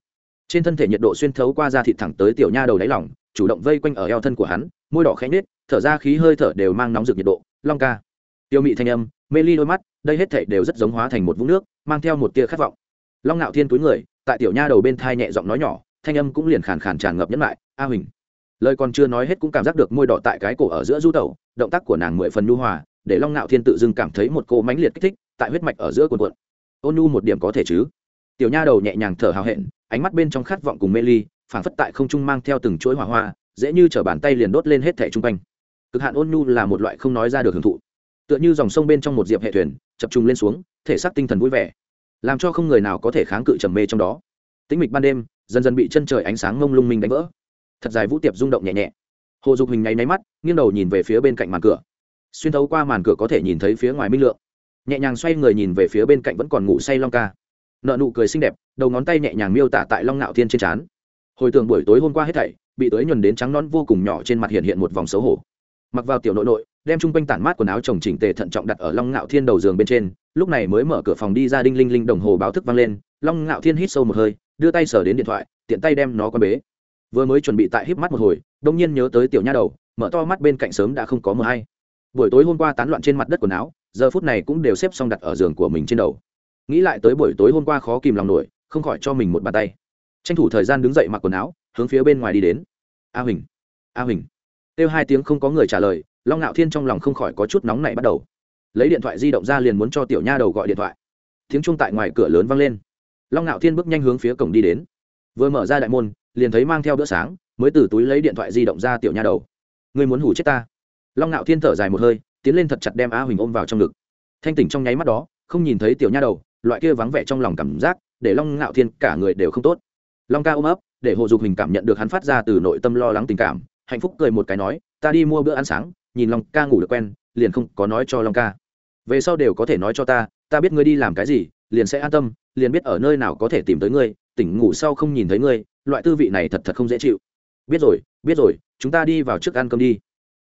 Trên thân thể nhiệt độ xuyên thấu qua da thịt thẳng tới tiểu nha đầu đáy lỏng chủ động vây quanh ở eo thân của hắn, môi đỏ khẽ nết thở ra khí hơi thở đều mang nóng rực nhiệt độ. Long ca. Tiêu mị thanh âm, mê ly đôi mắt, đây hết thảy đều rất giống hóa thành một vũng nước, mang theo một tia khát vọng. Long ngạo thiên túi người, tại tiểu nha đầu bên thai nhẹ giọng nói nhỏ, thanh âm cũng liền khàn khàn tràn ngập nhẫn lại, a huỳnh. Lời còn chưa nói hết cũng cảm giác được môi đỏ tại cái cổ ở giữa du tẩu, động tác của nàng mười phần nhu hòa, để long ngạo thiên tự dưng cảm thấy một cô mãnh liệt kích thích tại huyết mạch ở giữa cuộn cuộn. Ôn nhu một điểm có thể chứ? Tiểu nha đầu nhẹ nhàng thở hào hẹn, ánh mắt bên trong khát vọng cùng mê ly, phảng phất tại không trung mang theo từng chuỗi hỏa hoa, dễ như chở bàn tay liền đốt lên hết thẻ chung quanh. Cực hạn ôn nhu là một loại không nói ra được hưởng thụ. Tựa như dòng sông bên trong một diệp hệ thuyền, chập trùng lên xuống, thể xác tinh thần vui vẻ. Làm cho không người nào có thể kháng cự trầm mê trong đó. Tĩnh mịch ban đêm, dần dần bị chân trời ánh sáng ngông lung minh đánh vỡ. Thật dài vũ tiệp rung động nhẹ nhẹ. Hồ dục hình nháy máy mắt, nghiêng đầu nhìn về phía bên cạnh màn cửa. Xuyên thấu qua màn cửa có thể nhìn thấy phía ngoài minh lượng nhẹ nhàng xoay người nhìn về phía bên cạnh vẫn còn ngủ say long ca. Nợ nụ cười xinh đẹp, đầu ngón tay nhẹ nhàng miêu tả tại long nạo thiên trên trán. Hồi tưởng buổi tối hôm qua hết thảy, bị tới nhuần đến trắng non vô cùng nhỏ trên mặt hiện hiện một vòng xấu hổ. Mặc vào tiểu nội nội, đem chung quanh tản mát quần áo chồng chỉnh tề thận trọng đặt ở long ngạo thiên đầu giường bên trên, lúc này mới mở cửa phòng đi ra đinh linh linh đồng hồ báo thức vang lên, long ngạo thiên hít sâu một hơi, đưa tay sờ đến điện thoại, tiện tay đem nó qua bế. Vừa mới chuẩn bị tại híp mắt một hồi, đông nhiên nhớ tới tiểu nha đầu, mở to mắt bên cạnh sớm đã không có mờ hay. Buổi tối hôm qua tán loạn trên mặt đất quần áo giờ phút này cũng đều xếp xong đặt ở giường của mình trên đầu. Nghĩ lại tới buổi tối hôm qua khó kìm lòng nổi, không khỏi cho mình một bàn tay. Tranh thủ thời gian đứng dậy mặc quần áo, hướng phía bên ngoài đi đến. A huỳnh a huỳnh. Kêu hai tiếng không có người trả lời, long ngạo thiên trong lòng không khỏi có chút nóng này bắt đầu. Lấy điện thoại di động ra liền muốn cho tiểu nha đầu gọi điện thoại. Tiếng chung tại ngoài cửa lớn vang lên. Long ngạo thiên bước nhanh hướng phía cổng đi đến. Vừa mở ra đại môn, liền thấy mang theo bữa sáng, mới từ túi lấy điện thoại di động ra tiểu nha đầu. Người muốn hủ chết ta. Long ngạo thiên thở dài một hơi tiến lên thật chặt đem a huỳnh ôm vào trong ngực thanh tỉnh trong nháy mắt đó không nhìn thấy tiểu nha đầu loại kia vắng vẻ trong lòng cảm giác để long ngạo thiên cả người đều không tốt long ca ôm ấp để hồ dục hình cảm nhận được hắn phát ra từ nội tâm lo lắng tình cảm hạnh phúc cười một cái nói ta đi mua bữa ăn sáng nhìn long ca ngủ được quen liền không có nói cho long ca về sau đều có thể nói cho ta ta biết ngươi đi làm cái gì liền sẽ an tâm liền biết ở nơi nào có thể tìm tới ngươi tỉnh ngủ sau không nhìn thấy ngươi loại tư vị này thật thật không dễ chịu biết rồi biết rồi chúng ta đi vào trước ăn cơm đi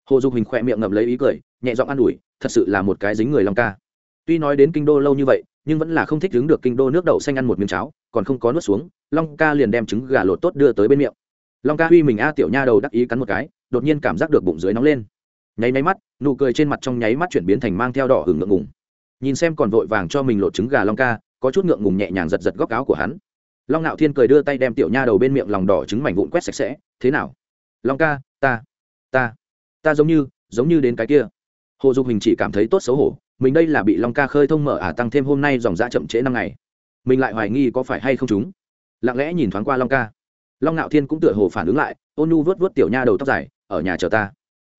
hồ dục hình khỏe miệng ngậm lấy ý cười nhẹ giọng an ủi, thật sự là một cái dính người long ca. Tuy nói đến kinh đô lâu như vậy, nhưng vẫn là không thích đứng được kinh đô nước đậu xanh ăn một miếng cháo, còn không có nuốt xuống, long ca liền đem trứng gà lột tốt đưa tới bên miệng. Long ca huy mình a tiểu nha đầu đắc ý cắn một cái, đột nhiên cảm giác được bụng dưới nóng lên. Nháy nháy mắt, nụ cười trên mặt trong nháy mắt chuyển biến thành mang theo đỏ hừng ngượng ngùng. Nhìn xem còn vội vàng cho mình lột trứng gà long ca, có chút ngượng ngùng nhẹ nhàng giật giật góc áo của hắn. Long ngạo thiên cười đưa tay đem tiểu nha đầu bên miệng lòng đỏ trứng mảnh vụn quét sạch sẽ, thế nào? Long ca, ta ta ta giống như giống như đến cái kia hồ dục hình chỉ cảm thấy tốt xấu hổ, mình đây là bị long ca khơi thông mở ả tăng thêm hôm nay dòng dã chậm trễ năm ngày. Mình lại hoài nghi có phải hay không chúng. Lặng lẽ nhìn thoáng qua long ca. Long ngạo thiên cũng tựa hồ phản ứng lại, ôn nu vớt vớt tiểu nha đầu tóc dài, ở nhà chờ ta.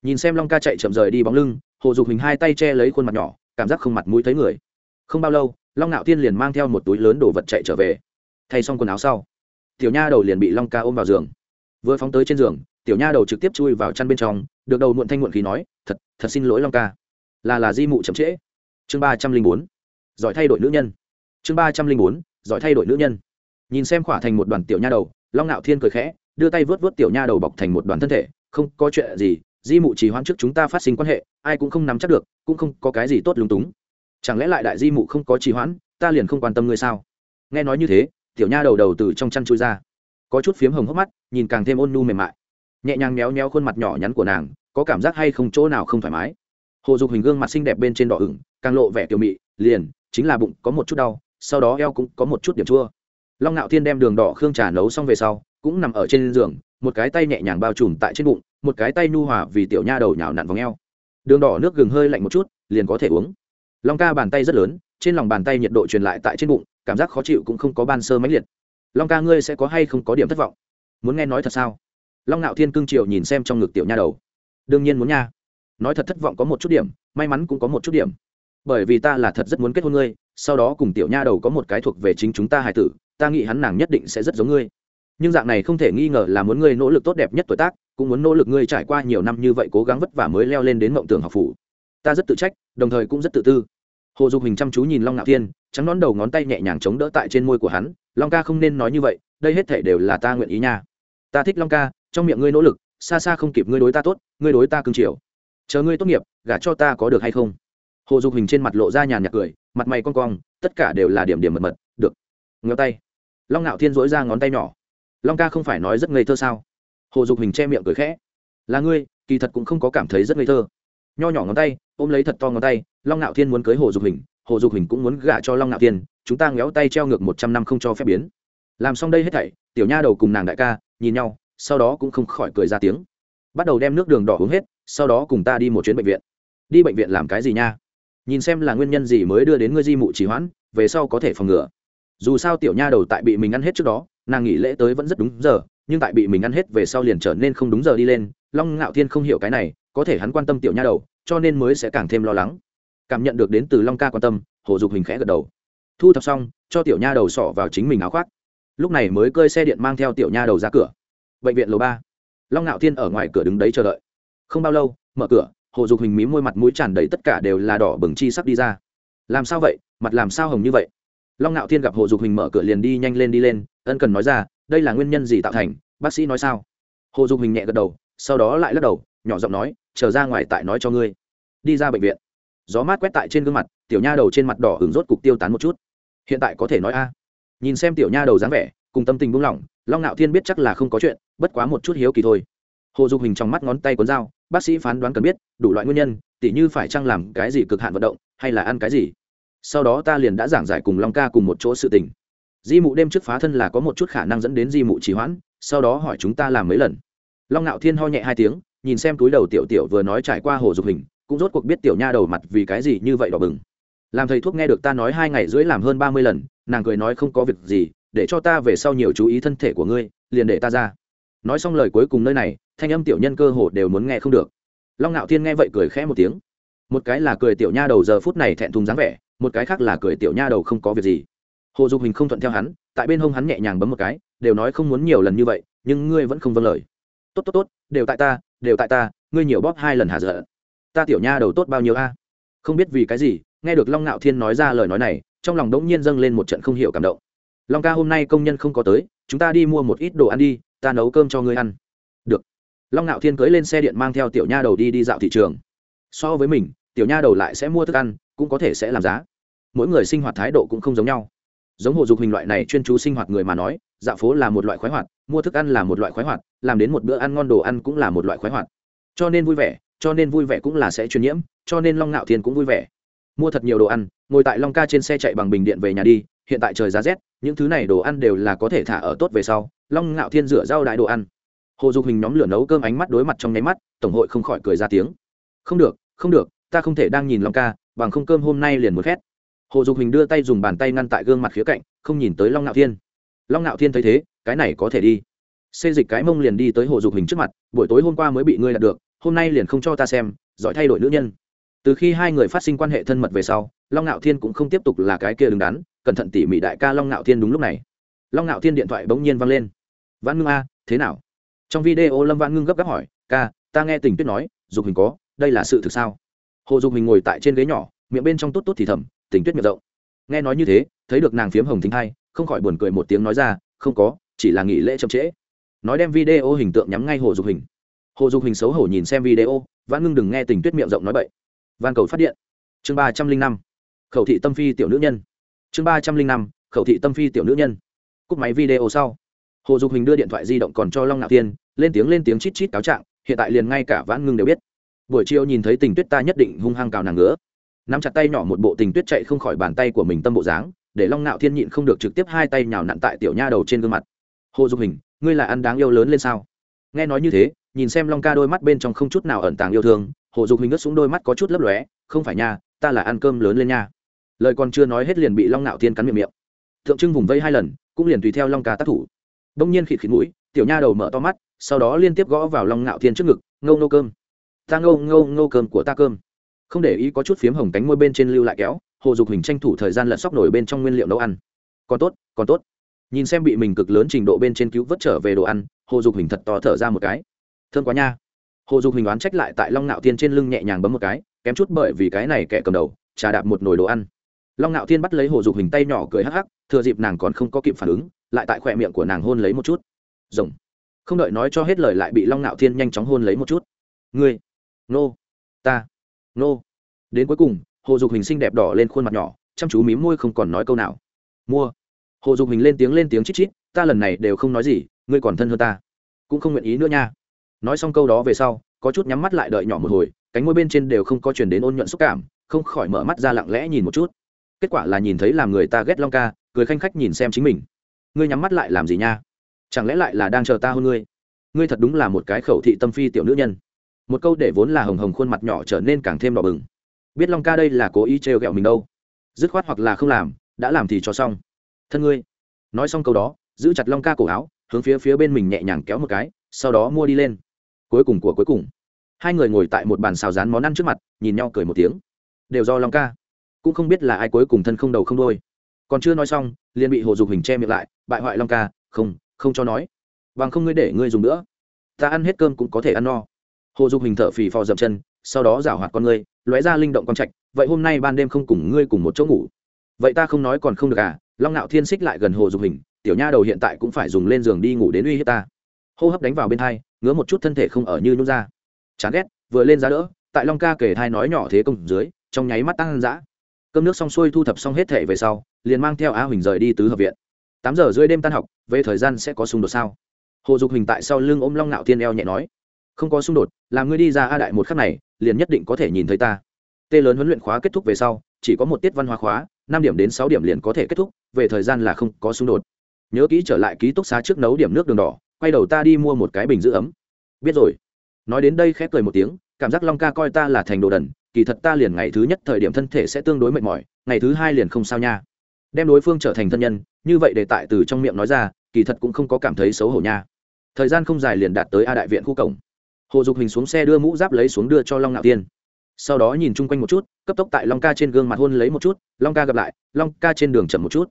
Nhìn xem long ca chạy chậm rời đi bóng lưng, hồ dục hình hai tay che lấy khuôn mặt nhỏ, cảm giác không mặt mũi thấy người. Không bao lâu, long ngạo thiên liền mang theo một túi lớn đồ vật chạy trở về. Thay xong quần áo sau, tiểu nha đầu liền bị long ca ôm vào giường. Vừa phóng tới trên giường tiểu nha đầu trực tiếp chui vào chăn bên trong, được đầu muộn thanh muộn khí nói, thật thật xin lỗi long ca. Là là di mụ chậm trễ. Chương ba trăm linh bốn. Giỏi thay đổi nữ nhân. Chương ba trăm linh bốn. Giỏi thay đổi nữ nhân. Nhìn xem khỏa thành một đoàn tiểu nha đầu, long ngạo thiên cười khẽ, đưa tay vớt vớt tiểu nha đầu bọc thành một đoàn thân thể, không có chuyện gì, di mụ chỉ hoãn trước chúng ta phát sinh quan hệ, ai cũng không nắm chắc được, cũng không có cái gì tốt lúng túng. Chẳng lẽ lại đại di mụ không có trì hoãn, ta liền không quan tâm ngươi sao? Nghe nói như thế, tiểu nha đầu đầu từ trong chăn chui ra. Có chút phiếm hồng hốc mắt, nhìn càng thêm ôn nu mềm mại nhẹ nhàng méo méo khuôn mặt nhỏ nhắn của nàng, có cảm giác hay không chỗ nào không thoải mái. Hồ dục hình gương mặt xinh đẹp bên trên đỏ ửng, càng lộ vẻ tiểu mị, liền, chính là bụng có một chút đau, sau đó eo cũng có một chút điểm chua. Long ngạo thiên đem đường đỏ khương trà nấu xong về sau, cũng nằm ở trên giường, một cái tay nhẹ nhàng bao trùm tại trên bụng, một cái tay nhu hòa vì tiểu nha đầu nhào nặn vòng eo. đường đỏ nước gừng hơi lạnh một chút, liền có thể uống. Long ca bàn tay rất lớn, trên lòng bàn tay nhiệt độ truyền lại tại trên bụng, cảm giác khó chịu cũng không có ban sơ mãnh liệt. Long ca ngươi sẽ có hay không có điểm thất vọng? Muốn nghe nói thật sao? Long ngạo thiên cương triều nhìn xem trong ngực tiểu nha đầu. Đương nhiên muốn nha. Nói thật thất vọng có một chút điểm, may mắn cũng có một chút điểm. Bởi vì ta là thật rất muốn kết hôn ngươi, sau đó cùng tiểu nha đầu có một cái thuộc về chính chúng ta hài tử, ta nghĩ hắn nàng nhất định sẽ rất giống ngươi. Nhưng dạng này không thể nghi ngờ là muốn ngươi nỗ lực tốt đẹp nhất tuổi tác, cũng muốn nỗ lực ngươi trải qua nhiều năm như vậy cố gắng vất vả mới leo lên đến mộng tưởng học phủ. Ta rất tự trách, đồng thời cũng rất tự tư. Hồ dục hình chăm chú nhìn long ngạo thiên, trắng nón đầu ngón tay nhẹ nhàng chống đỡ tại trên môi của hắn, long ca không nên nói như vậy, đây hết thể đều là ta nguyện ý nha. Ta thích long ca trong miệng ngươi nỗ lực, xa xa không kịp ngươi đối ta tốt, ngươi đối ta cưng chiều. Chờ ngươi tốt nghiệp, gả cho ta có được hay không? Hồ dục hình trên mặt lộ ra nhàn nhạt cười, mặt mày con cong, tất cả đều là điểm điểm mật mật, được. Ngheo tay. Long ngạo thiên dối ra ngón tay nhỏ. Long ca không phải nói rất ngây thơ sao? Hồ dục hình che miệng cười khẽ. Là ngươi, kỳ thật cũng không có cảm thấy rất ngây thơ. Nho nhỏ ngón tay, ôm lấy thật to ngón tay, long ngạo thiên muốn cưới hồ dục hình, hồ dục hình cũng muốn gả cho long ngạo thiên, chúng ta ngéo tay treo ngược một trăm năm không cho phép biến. Làm xong đây hết thảy, tiểu nha đầu cùng nàng đại ca, nhìn nhau sau đó cũng không khỏi cười ra tiếng. Bắt đầu đem nước đường đỏ uống hết, sau đó cùng ta đi một chuyến bệnh viện. Đi bệnh viện làm cái gì nha? Nhìn xem là nguyên nhân gì mới đưa đến ngươi di mụ trì hoãn, về sau có thể phòng ngừa. Dù sao tiểu nha đầu tại bị mình ăn hết trước đó, nàng nghỉ lễ tới vẫn rất đúng giờ, nhưng tại bị mình ăn hết về sau liền trở nên không đúng giờ đi lên, long ngạo thiên không hiểu cái này, có thể hắn quan tâm tiểu nha đầu, cho nên mới sẽ càng thêm lo lắng. Cảm nhận được đến từ long ca quan tâm, hồ dục hình khẽ gật đầu. Thu thập xong, cho tiểu nha đầu sỏ vào chính mình áo khoác. Lúc này mới cơi xe điện mang theo tiểu nha đầu ra cửa bệnh viện lầu ba. Long ngạo thiên ở ngoài cửa đứng đấy chờ đợi. Không bao lâu, mở cửa, hồ dục hình mí môi mặt mũi tràn đầy tất cả đều là đỏ bừng chi sắp đi ra. Làm sao vậy? Mặt làm sao hồng như vậy? Long ngạo thiên gặp hồ dục hình mở cửa liền đi nhanh lên đi lên, ân cần nói ra, đây là nguyên nhân gì tạo thành? Bác sĩ nói sao? Hồ dục hình nhẹ gật đầu, sau đó lại lắc đầu, nhỏ giọng nói, chờ ra ngoài tại nói cho ngươi. Đi ra bệnh viện. Gió mát quét tại trên gương mặt, tiểu nha đầu trên mặt đỏ hứng rốt cục tiêu tán một chút. Hiện tại có thể nói a. Nhìn xem tiểu nha đầu dáng vẻ, cùng tâm tình buông lỏng long ngạo thiên biết chắc là không có chuyện, bất quá một chút hiếu kỳ thôi. Hồ dục hình trong mắt ngón tay cuốn dao, bác sĩ phán đoán cần biết, đủ loại nguyên nhân, tỉ như phải chăng làm cái gì cực hạn vận động, hay là ăn cái gì. Sau đó ta liền đã giảng giải cùng long ca cùng một chỗ sự tình. Di mụ đêm trước phá thân là có một chút khả năng dẫn đến di mụ trì hoãn, sau đó hỏi chúng ta làm mấy lần. Long ngạo thiên ho nhẹ hai tiếng, nhìn xem túi đầu tiểu tiểu vừa nói trải qua hồ dục hình, cũng rốt cuộc biết tiểu nha đầu mặt vì cái gì như vậy đỏ bừng. Làm thầy thuốc nghe được ta nói hai ngày rưỡi làm hơn ba mươi lần, nàng cười nói không có việc gì để cho ta về sau nhiều chú ý thân thể của ngươi, liền để ta ra. Nói xong lời cuối cùng nơi này, thanh âm tiểu nhân cơ hồ đều muốn nghe không được. Long ngạo thiên nghe vậy cười khẽ một tiếng. Một cái là cười tiểu nha đầu giờ phút này thẹn thùng dáng vẻ, một cái khác là cười tiểu nha đầu không có việc gì. Hồ dục hình không thuận theo hắn, tại bên hông hắn nhẹ nhàng bấm một cái, đều nói không muốn nhiều lần như vậy, nhưng ngươi vẫn không vâng lời. Tốt tốt tốt, đều tại ta, đều tại ta, ngươi nhiều bóp hai lần hà dở ta tiểu nha đầu tốt bao nhiêu a? Không biết vì cái gì, nghe được long ngạo thiên nói ra lời nói này, trong lòng đống nhiên dâng lên một trận không hiểu cảm động long ca hôm nay công nhân không có tới, chúng ta đi mua một ít đồ ăn đi, ta nấu cơm cho ngươi ăn. Được. Long ngạo thiên cưới lên xe điện mang theo tiểu nha đầu đi đi dạo thị trường. So với mình, tiểu nha đầu lại sẽ mua thức ăn, cũng có thể sẽ làm giá. Mỗi người sinh hoạt thái độ cũng không giống nhau. Giống hộ dục hình loại này chuyên chú sinh hoạt người mà nói, dạo phố là một loại khoái hoạt, mua thức ăn là một loại khoái hoạt, làm đến một bữa ăn ngon đồ ăn cũng là một loại khoái hoạt. Cho nên vui vẻ, cho nên vui vẻ cũng là sẽ truyền nhiễm, cho nên long ngạo thiên cũng vui vẻ. Mua thật nhiều đồ ăn, ngồi tại long ca trên xe chạy bằng bình điện về nhà đi hiện tại trời giá rét, những thứ này đồ ăn đều là có thể thả ở tốt về sau, long ngạo thiên rửa rau đại đồ ăn. Hồ dục hình nhóm lửa nấu cơm ánh mắt đối mặt trong nháy mắt, tổng hội không khỏi cười ra tiếng. Không được không được, ta không thể đang nhìn long ca, bằng không cơm hôm nay liền một khét. Hồ dục hình đưa tay dùng bàn tay ngăn tại gương mặt khía cạnh, không nhìn tới long ngạo thiên. Long ngạo thiên thấy thế, cái này có thể đi. Xê dịch cái mông liền đi tới hồ dục hình trước mặt, buổi tối hôm qua mới bị ngươi đạt được, hôm nay liền không cho ta xem, giỏi thay đổi nữ nhân. Từ khi hai người phát sinh quan hệ thân mật về sau, long ngạo thiên cũng không tiếp tục là cái kia đứng đắn cẩn thận tỉ mỉ đại ca long ngạo thiên đúng lúc này. Long ngạo thiên điện thoại bỗng nhiên văng lên. Văn ngưng a, thế nào? Trong video lâm văn ngưng gấp gáp hỏi, ca, ta nghe tình tuyết nói, dục hình có, đây là sự thực sao? Hồ dục hình ngồi tại trên ghế nhỏ, miệng bên trong tốt tốt thì thầm, tình tuyết miệng rộng. Nghe nói như thế, thấy được nàng phiếm hồng thính hai không khỏi buồn cười một tiếng nói ra, không có, chỉ là nghỉ lễ chậm trễ. Nói đem video hình tượng nhắm ngay hồ dục hình hồ dục hình xấu hổ nhìn xem video văn ngưng đừng nghe tình tuyết miệng rộng nói bậy. Van cầu phát điện. Chương ba trăm linh năm. Khẩu thị tâm phi tiểu nữ nhân chương ba trăm linh năm, khẩu thị tâm phi tiểu nữ nhân. Cúp máy video sau. Hồ dục hình đưa điện thoại di động còn cho long ngạo tiên lên tiếng lên tiếng chít chít cáo trạng, hiện tại liền ngay cả vãn ngưng đều biết. Buổi chiều nhìn thấy tình tuyết ta nhất định hung hăng cào nàng ngứa. Nắm chặt tay nhỏ một bộ tình tuyết chạy không khỏi bàn tay của mình tâm bộ dáng, để long ngạo thiên nhịn không được trực tiếp hai tay nhào nặn tại tiểu nha đầu trên gương mặt. Hồ dục hình ngươi là ăn đáng yêu lớn lên sao? Nghe nói như thế, nhìn xem long ca đôi mắt bên trong không chút nào ẩn tàng yêu thương, hồ dục hình ướt xuống đôi mắt có chút lấp lóe, không phải nha, ta là ăn cơm lớn lên nha lời còn chưa nói hết liền bị long nạo thiên cắn miệng miệng thượng trưng vùng vây hai lần cũng liền tùy theo long ca tác thủ đông nhiên khịt khịt mũi tiểu nha đầu mở to mắt sau đó liên tiếp gõ vào long nạo thiên trước ngực ngâu nô cơm ta ngâu ngâu ngâu cơm của ta cơm không để ý có chút phiếm hồng cánh môi bên trên lưu lại kéo hồ dục hình tranh thủ thời gian lật sóc nổi bên trong nguyên liệu nấu ăn còn tốt còn tốt nhìn xem bị mình cực lớn trình độ bên trên cứu vớt trở về đồ ăn hồ dục hình thật to thở ra một cái thương quá nha hồ dục hình oán trách lại tại long Nạo thiên trên lưng nhẹ nhàng bấm một cái kém chút bởi vì cái này kẻ cầm đầu trà đạp một nồi đồ ăn long ngạo thiên bắt lấy hồ dục hình tay nhỏ cười hắc hắc, thừa dịp nàng còn không có kịp phản ứng, lại tại khỏe miệng của nàng hôn lấy một chút. Rồng. Không đợi nói cho hết lời lại bị long ngạo thiên nhanh chóng hôn lấy một chút. Ngươi. Nô. Ta. Nô. Đến cuối cùng, hồ dục hình xinh đẹp đỏ lên khuôn mặt nhỏ, chăm chú mím môi không còn nói câu nào. Mua. Hồ dục hình lên tiếng lên tiếng chít chít, ta lần này đều không nói gì, ngươi còn thân hơn ta. Cũng không nguyện ý nữa nha. Nói xong câu đó về sau, có chút nhắm mắt lại đợi nhỏ một hồi, cánh môi bên trên đều không có chuyển đến ôn nhuận xúc cảm, không khỏi mở mắt ra lặng lẽ nhìn một chút kết quả là nhìn thấy làm người ta ghét long ca, cười khanh khách nhìn xem chính mình. Ngươi nhắm mắt lại làm gì nha? Chẳng lẽ lại là đang chờ ta hơn ngươi? Ngươi thật đúng là một cái khẩu thị tâm phi tiểu nữ nhân. Một câu để vốn là hồng hồng khuôn mặt nhỏ trở nên càng thêm đỏ bừng. Biết long ca đây là cố ý trêu ghẹo mình đâu. Dứt khoát hoặc là không làm, đã làm thì cho xong. Thân ngươi. Nói xong câu đó, giữ chặt long ca cổ áo, hướng phía phía bên mình nhẹ nhàng kéo một cái, sau đó mua đi lên. Cuối cùng của cuối cùng. Hai người ngồi tại một bàn xào rán món ăn trước mặt, nhìn nhau cười một tiếng. Đều do long ca cũng không biết là ai cuối cùng thân không đầu không đôi. Còn chưa nói xong, liền bị hồ dục hình che miệng lại, bại hoại long ca, không không cho nói. Bằng không ngươi để ngươi dùng nữa. Ta ăn hết cơm cũng có thể ăn no. Hồ dục hình thở phì phò dậm chân, sau đó giảo hoạt con ngươi, lóe ra linh động con trạch, vậy hôm nay ban đêm không cùng ngươi cùng một chỗ ngủ. Vậy ta không nói còn không được à? Long nạo thiên xích lại gần hồ dục hình, tiểu nha đầu hiện tại cũng phải dùng lên giường đi ngủ đến uy hiếp ta. Hô hấp đánh vào bên thai ngứa một chút thân thể không ở như nhút ra. Chán ghét, vừa lên giá đỡ, tại long ca kể thai nói nhỏ thế công dưới, trong nháy mắt tăng dã cơm nước xong xuôi thu thập xong hết thể về sau, liền mang theo a huỳnh rời đi tứ hợp viện. Tám giờ rưỡi đêm tan học, về thời gian sẽ có xung đột sao? Hồ dục huỳnh tại sau lưng ôm long nạo tiên eo nhẹ nói. Không có xung đột, làm ngươi đi ra a đại một khắc này, liền nhất định có thể nhìn thấy ta. Tê lớn huấn luyện khóa kết thúc về sau, chỉ có một tiết văn hóa khóa, năm điểm đến sáu điểm liền có thể kết thúc, về thời gian là không có xung đột. Nhớ kỹ trở lại ký túc xá trước nấu điểm nước đường đỏ, quay đầu ta đi mua một cái bình giữ ấm. Biết rồi. Nói đến đây khép cười một tiếng cảm giác long ca coi ta là thành đồ đần, kỳ thật ta liền ngày thứ nhất thời điểm thân thể sẽ tương đối mệt mỏi, ngày thứ hai liền không sao nha. Đem đối phương trở thành thân nhân, như vậy để tại từ trong miệng nói ra, kỳ thật cũng không có cảm thấy xấu hổ nha. Thời gian không dài liền đạt tới a đại viện khu cổng. Hồ dục hình xuống xe đưa mũ giáp lấy xuống đưa cho long ngạo tiên. Sau đó nhìn chung quanh một chút, cấp tốc tại long ca trên gương mặt hôn lấy một chút, long ca gặp lại, long ca trên đường chậm một chút.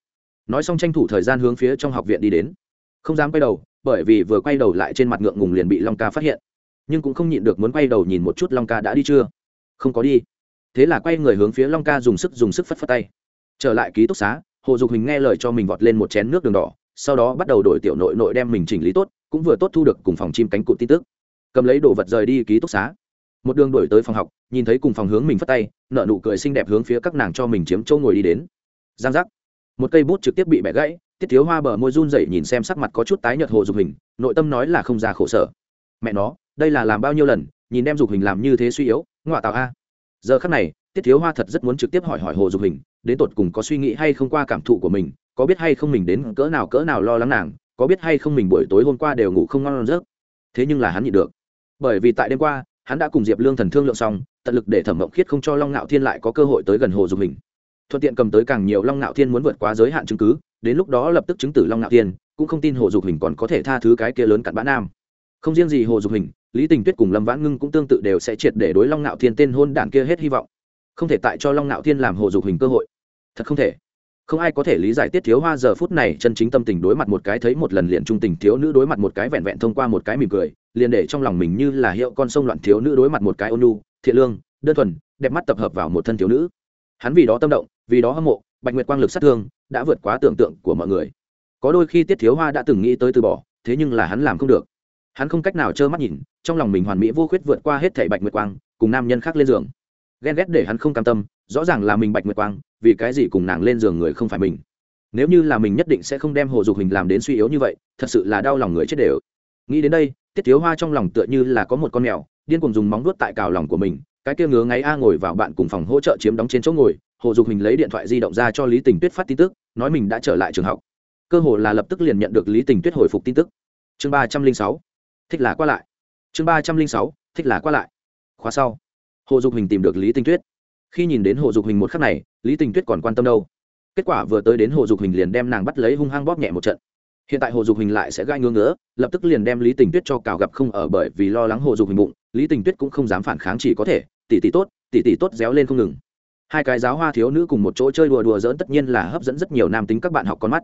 Nói xong tranh thủ thời gian hướng phía trong học viện đi đến. Không dám quay đầu, bởi vì vừa quay đầu lại trên mặt ngượng ngùng liền bị long ca phát hiện nhưng cũng không nhịn được muốn quay đầu nhìn một chút long ca đã đi chưa? Không có đi. Thế là quay người hướng phía long ca dùng sức dùng sức phất phất tay. Trở lại ký túc xá, hồ dục hình nghe lời cho mình vọt lên một chén nước đường đỏ, sau đó bắt đầu đổi tiểu nội nội đem mình chỉnh lý tốt, cũng vừa tốt thu được cùng phòng chim cánh cụt tin tức. Cầm lấy đồ vật rời đi ký túc xá. Một đường đổi tới phòng học, nhìn thấy cùng phòng hướng mình phất tay nợ nụ cười xinh đẹp hướng phía các nàng cho mình chiếm chỗ ngồi đi đến. Giang giác. Một cây bút trực tiếp bị bẻ gãy, tiết thiếu hoa bờ môi run rẩy nhìn xem sắc mặt có chút tái nhợt hồ dục hình nội tâm nói là không ra khổ sở. Mẹ nó đây là làm bao nhiêu lần, nhìn đem dục hình làm như thế suy yếu ngoại tạo a. Giờ khắc này, tiết thiếu hoa thật rất muốn trực tiếp hỏi hỏi hồ dục hình, đến tột cùng có suy nghĩ hay không qua cảm thụ của mình, có biết hay không mình đến cỡ nào cỡ nào lo lắng nàng, có biết hay không mình buổi tối hôm qua đều ngủ không ngon giấc. Thế nhưng là hắn nhịn được. Bởi vì tại đêm qua, hắn đã cùng diệp lương thần thương lượng xong, tận lực để thẩm mộng khiết không cho long ngạo thiên lại có cơ hội tới gần hồ dục hình. Thuận tiện cầm tới càng nhiều long ngạo thiên muốn vượt quá giới hạn chứng cứ, đến lúc đó lập tức chứng tử long ngạo thiên, cũng không tin hồ dục hình còn có thể tha thứ cái kia lớn cặn bã nam. Không riêng gì hồ dục hình lý tình tuyết cùng lâm vãn ngưng cũng tương tự đều sẽ triệt để đối long ngạo thiên tên hôn Đản kia hết hy vọng. Không thể tại cho long ngạo thiên làm hồ dục hình cơ hội. Thật không thể. Không ai có thể lý giải tiết thiếu hoa giờ phút này chân chính tâm tình đối mặt một cái thấy một lần liền trung tình thiếu nữ đối mặt một cái vẹn vẹn thông qua một cái mỉm cười, liền để trong lòng mình như là hiệu con sông loạn thiếu nữ đối mặt một cái ôn nhu, thiện lương, đơn thuần, đẹp mắt tập hợp vào một thân thiếu nữ. Hắn vì đó tâm động, vì đó hâm mộ, bạch nguyệt quang lực sát thương đã vượt quá tưởng tượng của mọi người. Có đôi khi tiết thiếu hoa đã từng nghĩ tới từ bỏ, thế nhưng là hắn làm không được hắn không cách nào trơ mắt nhìn, trong lòng mình hoàn mỹ vô khuyết vượt qua hết thảy bạch nguyệt quang, cùng nam nhân khác lên giường. Ghen ghét để hắn không cam tâm, rõ ràng là mình bạch nguyệt quang, vì cái gì cùng nàng lên giường người không phải mình? Nếu như là mình nhất định sẽ không đem hồ dục hình làm đến suy yếu như vậy, thật sự là đau lòng người chết đều. Nghĩ đến đây, tiết thiếu hoa trong lòng tựa như là có một con mèo, điên cùng dùng móng vuốt tại cào lòng của mình, cái kia ngứa ngáy a ngồi vào bạn cùng phòng hỗ trợ chiếm đóng trên chỗ ngồi, hồ dục hình lấy điện thoại di động ra cho lý tình tuyết phát tin tức, nói mình đã trở lại trường học. Cơ hồ là lập tức liền nhận được lý tình tuyết hồi phục tin tức. Chương ba trăm linh sáu thích là qua lại. Chương ba trăm linh sáu, thích là qua lại. Khóa sau. Hồ dục hình tìm được lý Tinh tuyết. Khi nhìn đến hồ dục hình một khắc này, lý Tinh tuyết còn quan tâm đâu? Kết quả vừa tới đến hồ dục hình liền đem nàng bắt lấy hung hăng bóp nhẹ một trận. Hiện tại hồ dục hình lại sẽ gai ngưỡng ngỡ lập tức liền đem lý tình tuyết cho cào gặp không ở bởi vì lo lắng hồ dục hình bụng, lý tình tuyết cũng không dám phản kháng chỉ có thể tỉ tỉ tốt tỉ tỉ tốt réo lên không ngừng. Hai cái giáo hoa thiếu nữ cùng một chỗ chơi đùa đùa dỡn tất nhiên là hấp dẫn rất nhiều nam tính các bạn học con mắt.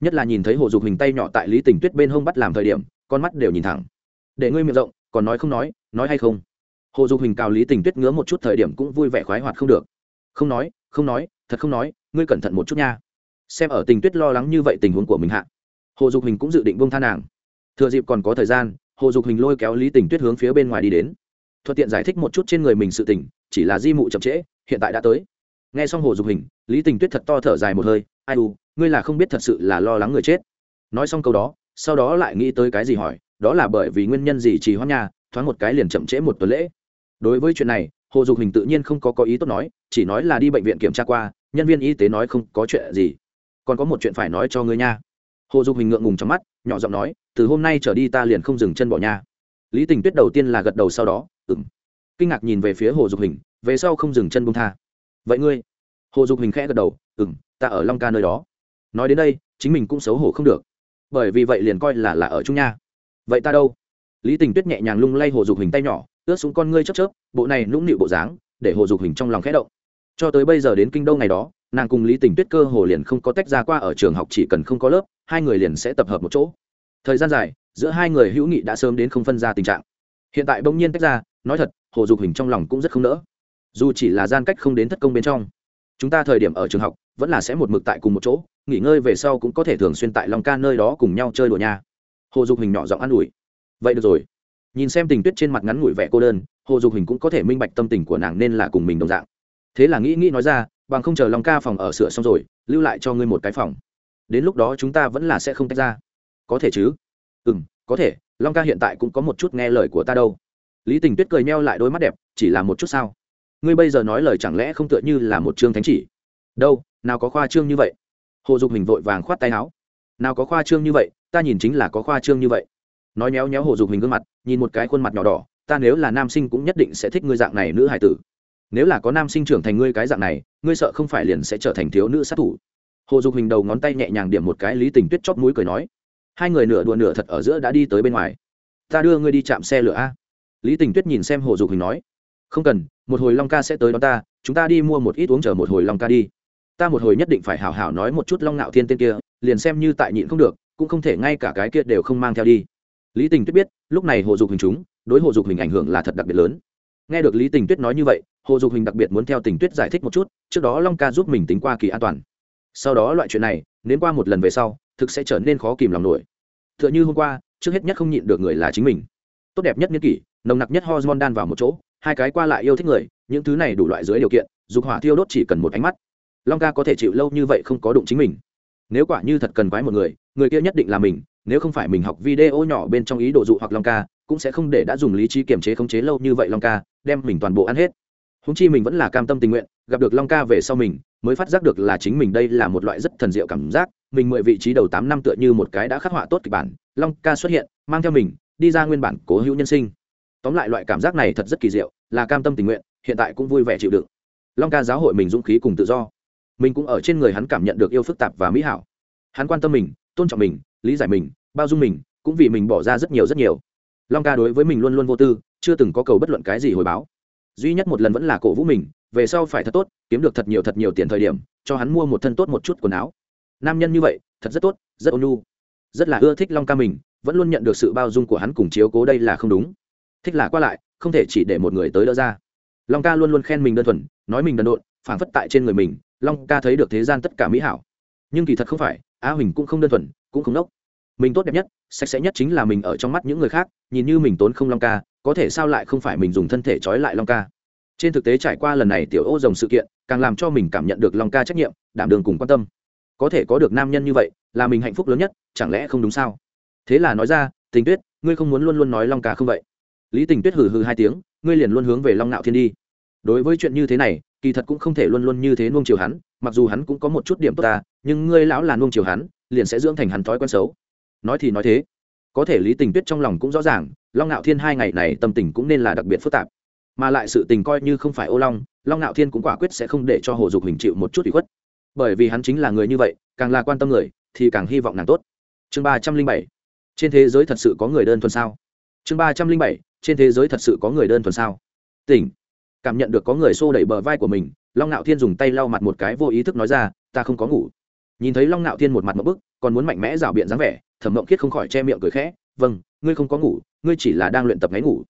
Nhất là nhìn thấy hồ dục hình tay nhỏ tại lý tình tuyết bên hông bắt làm thời điểm, con mắt đều nhìn thẳng để ngươi miệng rộng, còn nói không nói nói hay không? Hồ dục hình cào lý tình tuyết ngứa một chút thời điểm cũng vui vẻ khoái hoạt không được. Không nói không nói, thật không nói, ngươi cẩn thận một chút nha. Xem ở tình tuyết lo lắng như vậy tình huống của mình hạ. Hồ dục hình cũng dự định bông tha nàng. Thừa dịp còn có thời gian, hồ dục hình lôi kéo lý tình tuyết hướng phía bên ngoài đi đến. Thuận tiện giải thích một chút trên người mình sự tình, chỉ là di mụ chậm trễ, hiện tại đã tới. Nghe xong hồ dục hình lý tình tuyết thật to thở dài một hơi, ai u, ngươi là không biết thật sự là lo lắng người chết. Nói xong câu đó, sau đó lại nghĩ tới cái gì hỏi đó là bởi vì nguyên nhân gì trì hoãn nhà, thoáng một cái liền chậm trễ một tuần lễ. Đối với chuyện này, hồ dục hình tự nhiên không có có ý tốt nói, chỉ nói là đi bệnh viện kiểm tra qua, nhân viên y tế nói không có chuyện gì. Còn có một chuyện phải nói cho ngươi nha. Hồ dục hình ngượng ngùng trong mắt, nhỏ giọng nói, từ hôm nay trở đi ta liền không dừng chân bỏ nha lý tình tuyết đầu tiên là gật đầu sau đó ừng kinh ngạc nhìn về phía hồ dục hình, về sau không dừng chân bông tha. Vậy ngươi? Hồ dục hình khẽ gật đầu ừng ta ở long ca nơi đó. Nói đến đây, chính mình cũng xấu hổ không được. Bởi vì vậy liền coi là là ở chung nha vậy ta đâu? Lý tình tuyết nhẹ nhàng lung lay hồ dục hình tay nhỏ, ướt xuống con ngươi chấp chớp, bộ này nũng nịu bộ dáng, để hồ dục hình trong lòng khẽ động. Cho tới bây giờ đến kinh đô ngày đó, nàng cùng lý tình tuyết cơ hồ liền không có tách ra qua ở trường học chỉ cần không có lớp, hai người liền sẽ tập hợp một chỗ. Thời gian dài, giữa hai người hữu nghị đã sớm đến không phân ra tình trạng. Hiện tại bỗng nhiên tách ra, nói thật, hồ dục hình trong lòng cũng rất không nỡ. Dù chỉ là gian cách không đến thất công bên trong, chúng ta thời điểm ở trường học, vẫn là sẽ một mực tại cùng một chỗ, nghỉ ngơi về sau cũng có thể thường xuyên tại lòng ca nơi đó cùng nhau chơi đùa nhà hồ dục hình nhỏ giọng an ủi. Vậy được rồi. Nhìn xem tình tuyết trên mặt ngắn ngủi vẻ cô đơn, hồ dục hình cũng có thể minh bạch tâm tình của nàng nên là cùng mình đồng dạng. Thế là nghĩ nghĩ nói ra, bằng không chờ lòng ca phòng ở sửa xong rồi, lưu lại cho ngươi một cái phòng. Đến lúc đó chúng ta vẫn là sẽ không tách ra. Có thể chứ? Ừ m có thể, long ca hiện tại cũng có một chút nghe lời của ta đâu. Lý tình tuyết cười meo lại đôi mắt đẹp, chỉ là một chút sao? Ngươi bây giờ nói lời chẳng lẽ không tựa như là một chương thánh chỉ? Đâu, nào có khoa trương như vậy. Hồ dục hình vội vàng khoát tay áo. Nào có khoa trương như vậy ta nhìn chính là có khoa trương như vậy. Nói méo méo hồ dục hình gương mặt, nhìn một cái khuôn mặt nhỏ đỏ, ta nếu là nam sinh cũng nhất định sẽ thích ngươi dạng này nữ hải tử. Nếu là có nam sinh trưởng thành ngươi cái dạng này, ngươi sợ không phải liền sẽ trở thành thiếu nữ sát thủ. Hồ dục hình đầu ngón tay nhẹ nhàng điểm một cái lý tình tuyết chót mũi cười nói, hai người nửa đùa nửa thật ở giữa đã đi tới bên ngoài. Ta đưa ngươi đi chạm xe lửa a. Lý tình tuyết nhìn xem hồ dục hình nói, không cần, một hồi long ca sẽ tới đón ta, chúng ta đi mua một ít uống chờ một hồi long ca đi. Ta một hồi nhất định phải hào hào nói một chút long ngạo thiên tên kia, liền xem như tại nhịn không được cũng không thể ngay cả cái kia đều không mang theo đi. Lý tình tuyết biết, lúc này hồ dục hình chúng, đối hồ dục hình ảnh hưởng là thật đặc biệt lớn. Nghe được lý tình tuyết nói như vậy, hồ dục hình đặc biệt muốn theo tình tuyết giải thích một chút, trước đó long ca giúp mình tính qua kỳ an toàn. Sau đó loại chuyện này nếu qua một lần về sau, thực sẽ trở nên khó kìm lòng nổi. T h ư ợ n h ư hôm qua, trước hết nhất không nhịn được người là chính mình. Tốt đẹp nhất niên kỷ, nồng nặc nhất hormone đan vào một chỗ, hai cái qua lại yêu thích người, những thứ này đủ loại dưới điều kiện, dục hỏa thiêu đốt chỉ cần một ánh mắt. Long ca có thể chịu lâu như vậy không có đụng chính mình. Nếu quả như thật cần quái một người người kia nhất định là mình, nếu không phải mình học video nhỏ bên trong ý đồ dụ hoặc long ca, cũng sẽ không để đã dùng lý trí kiềm chế khống chế lâu như vậy long ca, đem mình toàn bộ ăn hết. Húng chi mình vẫn là cam tâm tình nguyện, gặp được long ca về sau mình, mới phát giác được là chính mình đây là một loại rất thần diệu cảm giác, mình mười vị trí đầu tám năm tựa như một cái đã khắc họa tốt kịch bản, long ca xuất hiện, mang theo mình, đi ra nguyên bản cố hữu nhân sinh. Tóm lại loại cảm giác này thật rất kỳ diệu, là cam tâm tình nguyện, hiện tại cũng vui vẻ chịu đựng. Long ca giáo hội mình dũng khí cùng tự do. Mình cũng ở trên người hắn cảm nhận được yêu phức tạp và mỹ hảo. Hắn quan tâm mình tôn trọng mình, lý giải mình, bao dung mình, cũng vì mình bỏ ra rất nhiều rất nhiều. Long ca đối với mình luôn luôn vô tư, chưa từng có cầu bất luận cái gì hồi báo. Duy nhất một lần vẫn là cổ vũ mình, về sau phải thật tốt, kiếm được thật nhiều thật nhiều tiền thời điểm, cho hắn mua một thân tốt một chút quần áo. Nam nhân như vậy, thật rất tốt, rất ôn nhu. Rất là ưa thích long ca mình, vẫn luôn nhận được sự bao dung của hắn cùng chiếu cố đây là không đúng. Thích là qua lại, không thể chỉ để một người tới đỡ ra. Long ca luôn luôn khen mình đơn thuần, nói mình đần độn, phảng phất tại trên người mình, long ca thấy được thế gian tất cả mỹ hảo. Nhưng kỳ thật không phải á huỳnh cũng không đơn thuần, cũng không nốc. Mình tốt đẹp nhất, sạch sẽ nhất chính là mình ở trong mắt những người khác, nhìn như mình tốn không long ca, có thể sao lại không phải mình dùng thân thể trói lại long ca? Trên thực tế trải qua lần này tiểu ô rồng sự kiện, càng làm cho mình cảm nhận được long ca trách nhiệm, đảm đường cùng quan tâm. Có thể có được nam nhân như vậy, là mình hạnh phúc lớn nhất, chẳng lẽ không đúng sao? Thế là nói ra, tình tuyết, ngươi không muốn luôn luôn nói long ca không vậy? Lý tình tuyết hừ hừ hai tiếng, ngươi liền luôn hướng về long nạo thiên đi. Đối với chuyện như thế này kỳ thật cũng không thể luôn luôn như thế nuông chiều hắn, mặc dù hắn cũng có một chút điểm tốt ta, nhưng ngươi lão là nuông chiều hắn, liền sẽ dưỡng thành hắn thói quen xấu. Nói thì nói thế, có thể lý tình tuyết trong lòng cũng rõ ràng, long ngạo thiên hai ngày này tâm tình cũng nên là đặc biệt phức tạp. Mà lại sự tình coi như không phải ô long long ngạo thiên cũng quả quyết sẽ không để cho hồ dục hình chịu một chút ủy khuất. Bởi vì hắn chính là người như vậy, càng là quan tâm người, thì càng hy vọng nàng tốt. Chương ba trăm linh bảy, trên thế giới thật sự có người đơn thuần sao? Chương ba trăm linh bảy, trên thế giới thật sự có người đơn thuần sao? Tỉnh cảm nhận được có người xô đẩy bờ vai của mình, long ngạo thiên dùng tay lau mặt một cái vô ý thức nói ra, ta không có ngủ. Nhìn thấy long ngạo thiên một mặt một bức, còn muốn mạnh mẽ rảo biện dáng vẻ, thẩm mộng khiết không khỏi che miệng cười khẽ vâng ngươi không có ngủ, ngươi chỉ là đang luyện tập ngáy ngủ.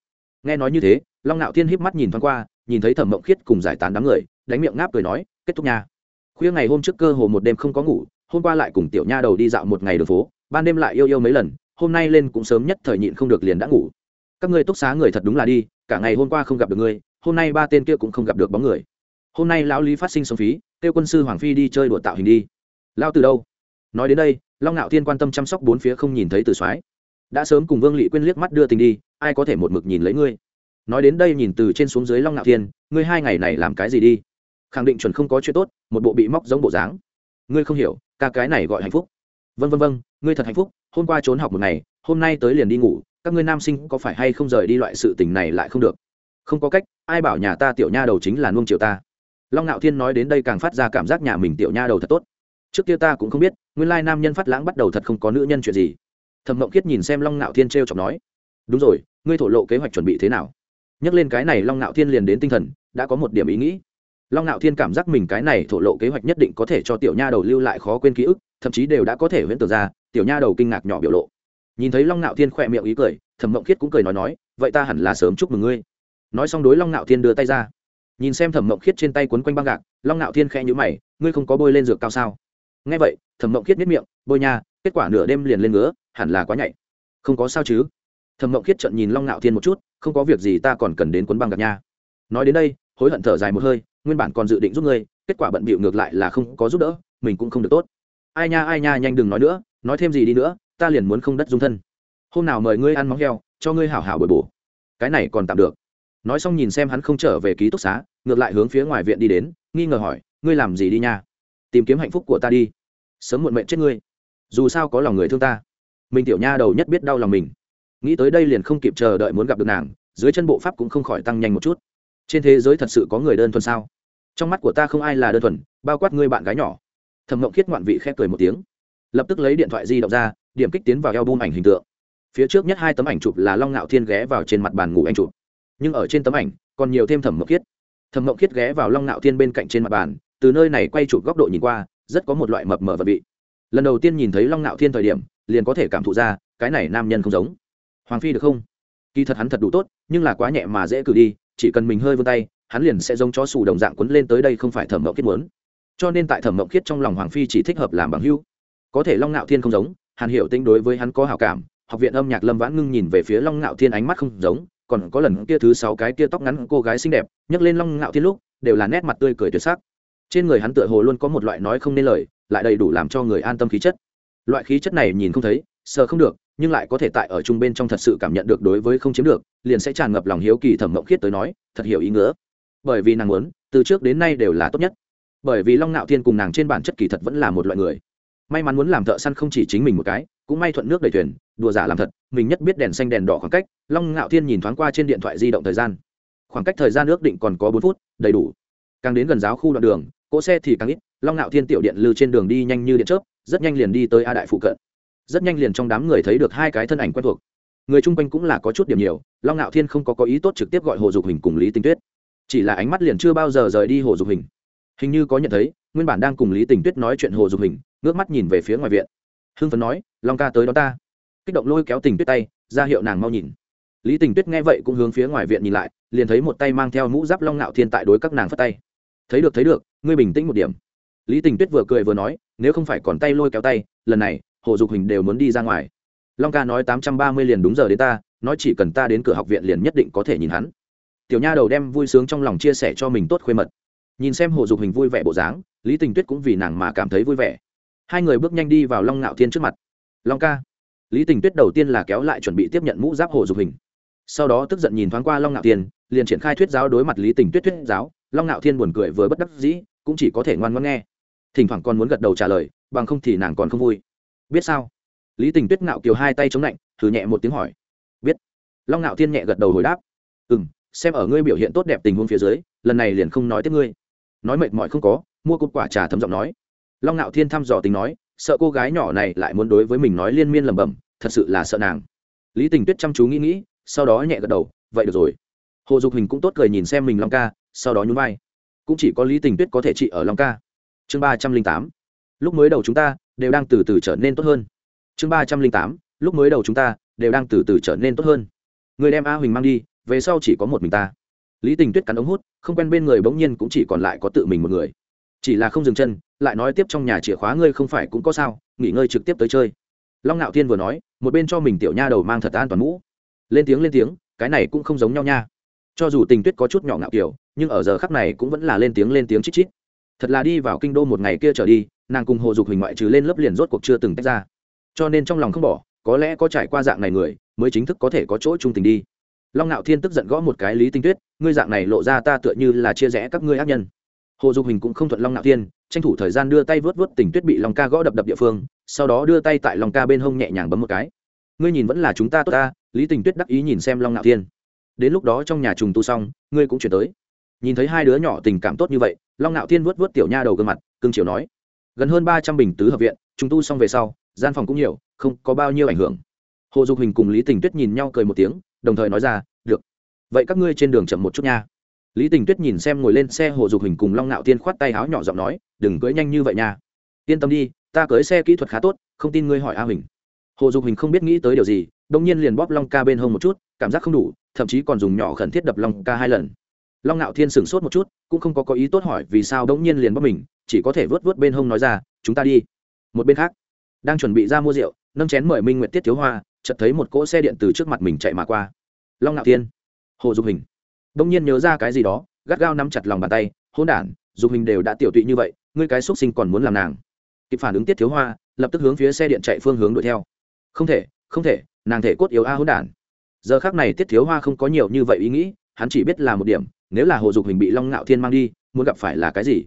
Nghe nói như thế, long ngạo thiên híp mắt nhìn thoáng qua, nhìn thấy thẩm mộng khiết cùng giải tán đám người, đánh miệng ngáp cười nói, kết thúc nha. Khuya ngày hôm trước cơ hồ một đêm không có ngủ, hôm qua lại cùng tiểu nha đầu đi dạo một ngày đường phố, ban đêm lại yêu yêu mấy lần, hôm nay lên cũng sớm nhất thời nhịn không được liền đã ngủ. Các ngươi túc xá người thật đúng là đi, cả ngày hôm qua không gặp được ngươi hôm nay ba tên kia cũng không gặp được bóng người. Hôm nay lão lý phát sinh sống phí, kêu quân sư hoàng phi đi chơi đùa tạo hình đi. Lao từ đâu? Nói đến đây, long ngạo thiên quan tâm chăm sóc bốn phía không nhìn thấy từ soái. Đã sớm cùng vương lị quên liếc mắt đưa tình đi, ai có thể một mực nhìn lấy ngươi? Nói đến đây nhìn từ trên xuống dưới long ngạo thiên, ngươi hai ngày này làm cái gì đi? Khẳng định chuẩn không có chuyện tốt, một bộ bị móc giống bộ dáng. Ngươi không hiểu, ca cái này gọi hạnh phúc. Vân vân vân ngươi thật hạnh phúc, hôm qua trốn học một ngày, hôm nay tới liền đi ngủ, các ngươi nam sinh có phải hay không rời đi loại sự tình này lại không được? Không có cách, ai bảo nhà ta tiểu nha đầu chính là nuông chiều ta. Long ngạo thiên nói đến đây càng phát ra cảm giác nhà mình tiểu nha đầu thật tốt. Trước kia ta cũng không biết, nguyên lai nam nhân phát lãng bắt đầu thật không có nữ nhân chuyện gì. Thẩm mộng kiết nhìn xem long ngạo thiên t r e o chọc nói, đúng rồi, ngươi thổ lộ kế hoạch chuẩn bị thế nào? Nhắc lên cái này long ngạo thiên liền đến tinh thần, đã có một điểm ý nghĩ. Long ngạo thiên cảm giác mình cái này thổ lộ kế hoạch nhất định có thể cho tiểu nha đầu lưu lại khó quên ký ức, thậm chí đều đã có thể huyễn tưởng ra, tiểu nha đầu kinh ngạc nhỏ biểu lộ. Nhìn thấy long ngạo thiên khỏe miệng ý cười, thẩm mộng khiết cũng cười nói nói, vậy ta hẳn là sớm chúc mừng ngươi nói xong đối long ngạo thiên đưa tay ra nhìn xem thẩm mộng khiết trên tay quấn quanh băng gạc long ngạo thiên khẽ nhữ mày ngươi không có bôi lên dược cao sao nghe vậy thẩm mộng khiết miết miệng bôi nha kết quả nửa đêm liền lên ngứa hẳn là quá nhạy không có sao chứ thẩm mộng khiết trận nhìn long ngạo thiên một chút không có việc gì ta còn cần đến quấn băng gạc nha nói đến đây hối hận thở dài một hơi nguyên bản còn dự định giúp ngươi kết quả bận bịu ngược lại là không có giúp đỡ mình cũng không được tốt ai nha ai nha nhanh đừng nói nữa nói thêm gì đi nữa ta liền muốn không đất dung thân hôm nào mời ngươi ăn móng heo cho ngươi hảo hảo bồi bổ cái này còn tạm được nói xong nhìn xem hắn không trở về ký túc xá, ngược lại hướng phía ngoài viện đi đến, nghi ngờ hỏi, ngươi làm gì đi nha? Tìm kiếm hạnh phúc của ta đi. Sớm muộn mệnh chết ngươi. Dù sao có lòng người thương ta. Mình tiểu nha đầu nhất biết đau lòng mình. Nghĩ tới đây liền không kịp chờ đợi muốn gặp được nàng, dưới chân bộ pháp cũng không khỏi tăng nhanh một chút. Trên thế giới thật sự có người đơn thuần sao? Trong mắt của ta không ai là đơn thuần, bao quát ngươi bạn gái nhỏ. Thẩm mộng khiết ngoạn vị khép cười một tiếng. Lập tức lấy điện thoại di động ra, điểm kích tiến vào eo bum ảnh hình tượng. Phía trước nhất hai tấm ảnh chụp là long ngạo thiên ghé vào trên mặt bàn ngủ anh chụp nhưng ở trên tấm ảnh còn nhiều thêm thẩm mộng khiết. Thẩm mộng khiết ghé vào long ngạo thiên bên cạnh trên mặt bàn, từ nơi này quay chụp góc độ nhìn qua, rất có một loại mập mờ vật vị. Lần đầu tiên nhìn thấy long ngạo thiên thời điểm, liền có thể cảm thụ ra, cái này nam nhân không giống. Hoàng phi được không? Kỳ thật hắn thật đủ tốt, nhưng là quá nhẹ mà dễ cử đi, chỉ cần mình hơi vươn tay, hắn liền sẽ giống chó sù đồng dạng quấn lên tới đây không phải thẩm mộng khiết muốn. Cho nên tại thẩm mộng khiết trong lòng hoàng phi chỉ thích hợp làm bằng hưu. Có thể long ngạo thiên không giống, hàn hiệu tinh đối với hắn có hảo cảm, học viện âm nhạc lâm vãn ngưng nhìn về phía long ngạo thiên ánh mắt không giống còn có lần kia thứ sáu cái kia tóc ngắn cô gái xinh đẹp, nhấc lên long ngạo thiên lúc, đều là nét mặt tươi cười tuyệt sắc. Trên người hắn tựa hồ luôn có một loại nói không nên lời, lại đầy đủ làm cho người an tâm khí chất. Loại khí chất này nhìn không thấy sợ không được, nhưng lại có thể tại ở chung bên trong thật sự cảm nhận được đối với không chiếm được, liền sẽ tràn ngập lòng hiếu kỳ thẩm mộng khiết tới nói, thật hiểu ý nghĩa bởi vì nàng muốn, từ trước đến nay đều là tốt nhất. Bởi vì long ngạo thiên cùng nàng trên bản chất kỳ thật vẫn là một loại người may mắn muốn làm thợ săn không chỉ chính mình một cái, cũng may thuận nước đầy thuyền, đùa giả làm thật, mình nhất biết đèn xanh đèn đỏ khoảng cách, long ngạo thiên nhìn thoáng qua trên điện thoại di động thời gian. Khoảng cách thời gian ước định còn có bốn phút, đầy đủ. Càng đến gần giáo khu đoạn đường, cỗ xe thì càng ít, long ngạo thiên tiểu điện lư trên đường đi nhanh như điện chớp, rất nhanh liền đi tới a đại phụ cận. Rất nhanh liền trong đám người thấy được hai cái thân ảnh quen thuộc. Người chung quanh cũng là có chút điểm nhiều, long ngạo thiên không có có ý tốt trực tiếp gọi hồ dục hình cùng lý tinh tuyết. Chỉ là ánh mắt liền chưa bao giờ rời đi hồ dục hình hình như có nhận thấy, nguyên bản đang cùng lý tình tuyết nói chuyện hồ dục hình, ngước mắt nhìn về phía ngoài viện. Hưng phấn nói, long ca tới đó ta. Kích động lôi kéo tình tuyết tay, ra hiệu nàng mau nhìn. Lý tình tuyết nghe vậy cũng hướng phía ngoài viện nhìn lại, liền thấy một tay mang theo mũ giáp long ngạo thiên tại đối các nàng phất tay. Thấy được thấy được, ngươi bình tĩnh một điểm. Lý tình tuyết vừa cười vừa nói, nếu không phải còn tay lôi kéo tay, lần này, hồ dục hình đều muốn đi ra ngoài. Long ca nói tám trăm ba mươi liền đúng giờ đến ta, nói chỉ cần ta đến cửa học viện liền nhất định có thể nhìn hắn. Tiểu nha đầu đem vui sướng trong lòng chia sẻ cho mình tốt khuê mật nhìn xem hồ dục hình vui vẻ bộ dáng, lý tình tuyết cũng vì nàng mà cảm thấy vui vẻ. Hai người bước nhanh đi vào long ngạo thiên trước mặt. Long ca. Lý tình tuyết đầu tiên là kéo lại chuẩn bị tiếp nhận mũ giáp hồ dục hình. Sau đó tức giận nhìn thoáng qua long ngạo thiên, liền triển khai thuyết giáo đối mặt lý tình tuyết thuyết giáo. Long ngạo thiên buồn cười với bất đắc dĩ, cũng chỉ có thể ngoan ngoan nghe. Thỉnh thoảng còn muốn gật đầu trả lời, bằng không thì nàng còn không vui. Biết sao? Lý tình tuyết ngạo kiều hai tay chống lạnh, thử nhẹ một tiếng hỏi. Biết. Long ngạo thiên nhẹ gật đầu hồi đáp. Ừ m xem ở ngươi biểu hiện tốt đẹp tình huống phía dưới, lần này liền không nói tiếp ngươi nói mệt mỏi không có, mua cục quả trà thấm giọng nói. Long ngạo thiên thăm dò tính nói, sợ cô gái nhỏ này lại muốn đối với mình nói liên miên lẩm bẩm, thật sự là sợ nàng. Lý tình tuyết chăm chú nghĩ nghĩ, sau đó nhẹ gật đầu, vậy được rồi. Hồ dục hình cũng tốt cười nhìn xem mình long ca, sau đó nhún vai. Cũng chỉ có lý tình tuyết có thể trị ở long ca. Chương ba trăm linh tám. Lúc mới đầu chúng ta đều đang từ từ trở nên tốt hơn. Chương ba trăm linh tám. Lúc mới đầu chúng ta đều đang từ từ trở nên tốt hơn. Người đem a huỳnh mang đi, về sau chỉ có một mình ta lý tình tuyết cắn ống hút, không quen bên người bỗng nhiên cũng chỉ còn lại có tự mình một người. Chỉ là không dừng chân, lại nói tiếp trong nhà chìa khóa ngươi không phải cũng có sao, nghỉ ngơi trực tiếp tới chơi. Long ngạo thiên vừa nói, một bên cho mình tiểu nha đầu mang thật an toàn mũ. Lên tiếng lên tiếng, cái này cũng không giống nhau nha. Cho dù tình tuyết có chút nhỏ ngạo kiểu, nhưng ở giờ khắc này cũng vẫn là lên tiếng lên tiếng chít chít. Thật là đi vào kinh đô một ngày kia trở đi, nàng cùng hồ dục hình ngoại trừ lên lớp liền rốt cuộc chưa từng tách ra. Cho nên trong lòng không bỏ, có lẽ có trải qua dạng này người, mới chính thức có thể có chỗ trung tình đi long ngạo thiên tức giận gõ một cái lý tinh tuyết, ngươi dạng này lộ ra ta tựa như là chia rẽ các ngươi ác nhân. Hồ dục hình cũng không thuận long ngạo thiên, tranh thủ thời gian đưa tay vớt vớt tình tuyết bị long ca gõ đập đập địa phương, sau đó đưa tay tại long ca bên hông nhẹ nhàng bấm một cái. Ngươi nhìn vẫn là chúng ta tốt ta, lý tình tuyết đắc ý nhìn xem long ngạo thiên. Đến lúc đó trong nhà trùng tu xong, ngươi cũng chuyển tới. Nhìn thấy hai đứa nhỏ tình cảm tốt như vậy, long ngạo thiên vớt vớt tiểu nha đầu gương mặt, cưng chiều nói, gần hơn ba trăm bình tứ hợp viện, trùng tu xong về sau, gian phòng cũng nhiều, không có bao nhiêu ảnh hưởng hồ dục hình cùng lý tình tuyết nhìn nhau cười một tiếng, đồng thời nói ra, được. Vậy các ngươi trên đường chậm một chút nha. Lý tình tuyết nhìn xem ngồi lên xe hồ dục hình cùng long ngạo tiên khoát tay áo nhỏ giọng nói, đừng cưỡi nhanh như vậy nha. Yên tâm đi, ta cưỡi xe kỹ thuật khá tốt, không tin ngươi hỏi a huỳnh. Hồ dục hình không biết nghĩ tới điều gì đông nhiên liền bóp long ca bên hông một chút, cảm giác không đủ, thậm chí còn dùng nhỏ khẩn thiết đập long ca hai lần. Long ngạo thiên sửng sốt một chút, cũng không có có ý tốt hỏi vì sao đông nhiên liền bóp mình, chỉ có thể vớt vớt bên hông nói ra, chúng ta đi, một bên khác. Đang chuẩn bị ra mua rượu, nâng chén mời minh nguyệt tiết thiếu hoa chợt thấy một cỗ xe điện từ trước mặt mình chạy mà qua. Long ngạo thiên, hồ dục hình. Đông nhiên nhớ ra cái gì đó, gắt gao nắm chặt lòng bàn tay hôn đản, dục hình đều đã tiểu tụy như vậy, ngươi cái xúc sinh còn muốn làm nàng. Kịp phản ứng tiết thiếu hoa, lập tức hướng phía xe điện chạy phương hướng đuổi theo. Không thể không thể, nàng thể cốt yếu a hôn đản. Giờ khác này tiết thiếu hoa không có nhiều như vậy ý nghĩ, hắn chỉ biết là một điểm, nếu là hồ dục hình bị long ngạo thiên mang đi, muốn gặp phải là cái gì?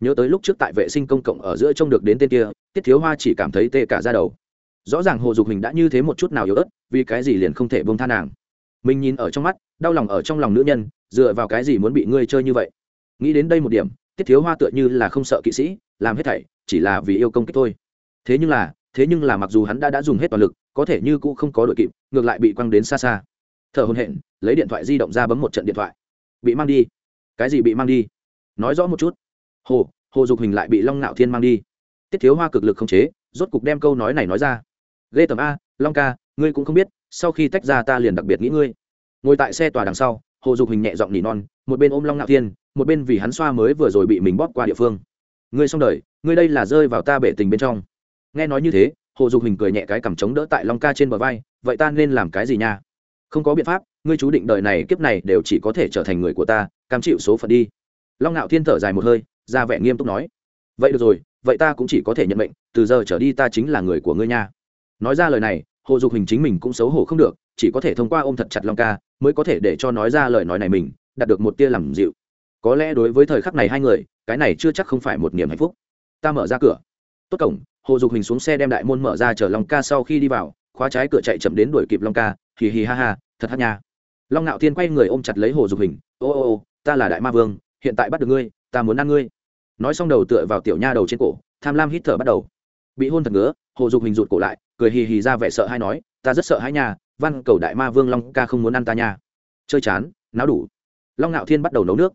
Nhớ tới lúc trước tại vệ sinh công cộng ở giữa trông được đến tên kia, tiết thiếu hoa chỉ cảm thấy tê cả ra đầu rõ ràng hồ dục hình đã như thế một chút nào yếu ớt, vì cái gì liền không thể bông tha nàng? Mình nhìn ở trong mắt, đau lòng ở trong lòng nữ nhân, dựa vào cái gì muốn bị ngươi chơi như vậy? Nghĩ đến đây một điểm, tiết thiếu hoa tựa như là không sợ kỵ sĩ, làm hết thảy, chỉ là vì yêu công kích thôi. Thế nhưng là, thế nhưng là mặc dù hắn đã đã dùng hết toàn lực, có thể như cũ không có đội kịp, ngược lại bị quăng đến xa xa. Thở hồn hện lấy điện thoại di động ra bấm một trận điện thoại. Bị mang đi. Cái gì bị mang đi? Nói rõ một chút. Hồ hồ dục hình lại bị long nạo thiên mang đi. Tiết thiếu hoa cực lực không chế, rốt cục đem câu nói này nói ra ghê tầm a, long ca, ngươi cũng không biết, sau khi tách ra ta liền đặc biệt nghĩ ngươi. Ngồi tại xe tòa đằng sau, hồ dục hình nhẹ giọng nỉ non, một bên ôm long ngạo thiên, một bên vì hắn xoa mới vừa rồi bị mình bóp qua địa phương. Ngươi xong đời, ngươi đây là rơi vào ta bể tình bên trong. Nghe nói như thế, hồ dục hình cười nhẹ cái cằm chống đỡ tại long ca trên bờ vai, vậy ta nên làm cái gì nha? Không có biện pháp, ngươi chú định đời này kiếp này đều chỉ có thể trở thành người của ta, cam chịu số phận đi. Long ngạo thiên thở dài một hơi, ra vẻ nghiêm túc nói. Vậy được rồi, vậy ta cũng chỉ có thể nhận mệnh, từ giờ trở đi ta chính là người của ngươi nha nói ra lời này, hồ dục hình chính mình cũng xấu hổ không được, chỉ có thể thông qua ôm thật chặt long ca, mới có thể để cho nói ra lời nói này mình, đạt được một tia làm dịu. Có lẽ đối với thời khắc này hai người, cái này chưa chắc không phải một niềm hạnh phúc. Ta mở ra cửa. Tốt cổng, hồ dục hình xuống xe đem đại môn mở ra chở long ca sau khi đi vào, khóa trái cửa chạy chậm đến đuổi kịp long ca, hì hì ha ha, thật hát nha. Long ngạo thiên quay người ôm chặt lấy hồ dục hình, ô ô ô, ta là đại ma vương, hiện tại bắt được ngươi, ta muốn ăn ngươi. Nói xong đầu tựa vào tiểu nha đầu trên cổ, tham lam hít thở bắt đầu. Bị hôn thật ngứa, hồ dục hình rụt cổ lại cười hì hì ra vẻ sợ hay nói, ta rất sợ hãi nha, văn cầu đại ma vương long ca không muốn ăn ta nha. Chơi chán, náo đủ. Long ngạo thiên bắt đầu nấu nước.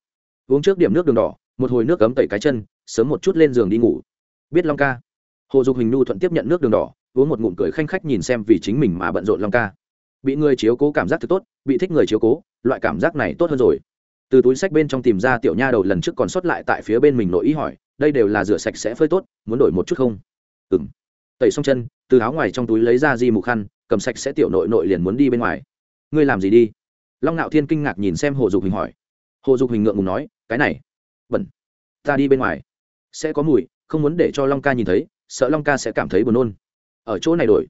Uống trước điểm nước đường đỏ, một hồi nước cấm tẩy cái chân, sớm một chút lên giường đi ngủ. Biết long ca. Hồ dục hình nu thuận tiếp nhận nước đường đỏ, uống một ngụm cười khanh khách nhìn xem vì chính mình mà bận rộn long ca. Bị người chiếu cố cảm giác thật tốt, bị thích người chiếu cố, loại cảm giác này tốt hơn rồi. Từ túi sách bên trong tìm ra tiểu nha đầu lần trước còn sót lại tại phía bên mình nội ý hỏi, đây đều là rửa sạch sẽ phơi tốt, muốn đổi một chút không? Ừm tẩy xong chân, từ áo ngoài trong túi lấy ra di mục khăn, cầm sạch sẽ tiểu nội nội liền muốn đi bên ngoài. Ngươi làm gì đi? Long ngạo thiên kinh ngạc nhìn xem hồ dục hình hỏi. Hồ dục hình ngượng ngùng nói, cái này, bẩn. Ta đi bên ngoài. Sẽ có mùi, không muốn để cho long ca nhìn thấy, sợ long ca sẽ cảm thấy buồn nôn. Ở chỗ này đổi.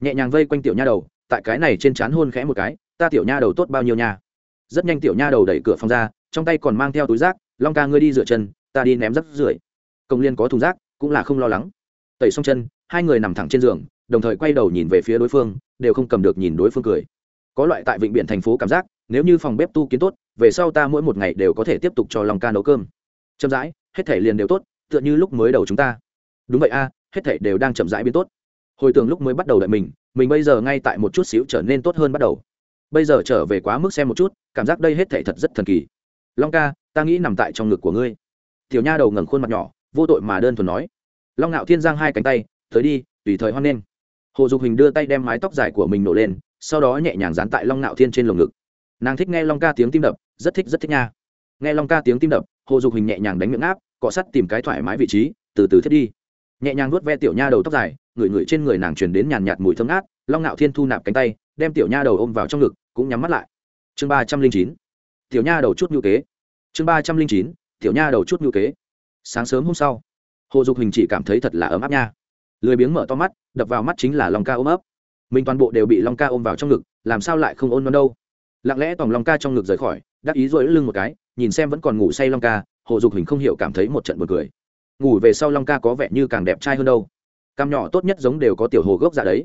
Nhẹ nhàng vây quanh tiểu nha đầu, tại cái này trên trán hôn khẽ một cái, ta tiểu nha đầu tốt bao nhiêu nha? Rất nhanh tiểu nha đầu đẩy cửa phòng ra, trong tay còn mang theo túi rác, long ca ngươi đi rửa chân, ta đi ném rác rưởi. Công liên có thùng rác, cũng là không lo lắng. Tẩy xong chân hai người nằm thẳng trên giường, đồng thời quay đầu nhìn về phía đối phương, đều không cầm được nhìn đối phương cười. Có loại tại vịnh biển thành phố cảm giác, nếu như phòng bếp tu kiến tốt, về sau ta mỗi một ngày đều có thể tiếp tục cho lòng ca nấu cơm. Chậm rãi, hết thể liền đều tốt, tựa như lúc mới đầu chúng ta. Đúng vậy a, hết thể đều đang chậm rãi biến tốt. Hồi tưởng lúc mới bắt đầu đợi mình mình bây giờ ngay tại một chút xíu trở nên tốt hơn bắt đầu. Bây giờ trở về quá mức xem một chút, cảm giác đây hết thể thật rất thần kỳ. Long ca, ta nghĩ nằm tại trong ngực của ngươi. Tiểu nha đầu ngẩng khuôn mặt nhỏ, vô tội mà đơn thuần nói. Long ngạo thiên giang hai cánh tay tới đi, tùy thời hoan nghênh. Hồ dục hình đưa tay đem mái tóc dài của mình nổ lên, sau đó nhẹ nhàng dán tại long Nạo thiên trên lồng ngực. Nàng thích nghe long ca tiếng tim đập, rất thích rất thích nha. Nghe long ca tiếng tim đập, hồ dục hình nhẹ nhàng đánh miệng áp cọ sắt tìm cái thoải mái vị trí, từ từ thiết đi. Nhẹ nhàng nuốt ve tiểu nha đầu tóc dài ngửi ngửi trên người nàng truyền đến nhàn nhạt mùi thơm ngát, long Nạo thiên thu nạp cánh tay, đem tiểu nha đầu ôm vào trong ngực, cũng nhắm mắt lại. Chương ba trăm linh chín. Tiểu nha đầu chút ngữ kế. Chương ba trăm linh chín. Tiểu nha đầu chút ngữ kế. Sáng sớm hôm sau, hồ dục hình chỉ cảm thấy thật là ấm áp nha lười biếng mở to mắt, đập vào mắt chính là long ca ôm ấp. Mình toàn bộ đều bị long ca ôm vào trong ngực, làm sao lại không ôn nó đâu? Lặng lẽ tòng long ca trong ngực rời khỏi, đắc ý rỗi lưng một cái, nhìn xem vẫn còn ngủ say long ca, hồ dục hình không hiểu cảm thấy một trận buồn cười. Ngủ về sau long ca có vẻ như càng đẹp trai hơn đâu. Cam nhỏ tốt nhất giống đều có tiểu hồ gốc dạ đấy.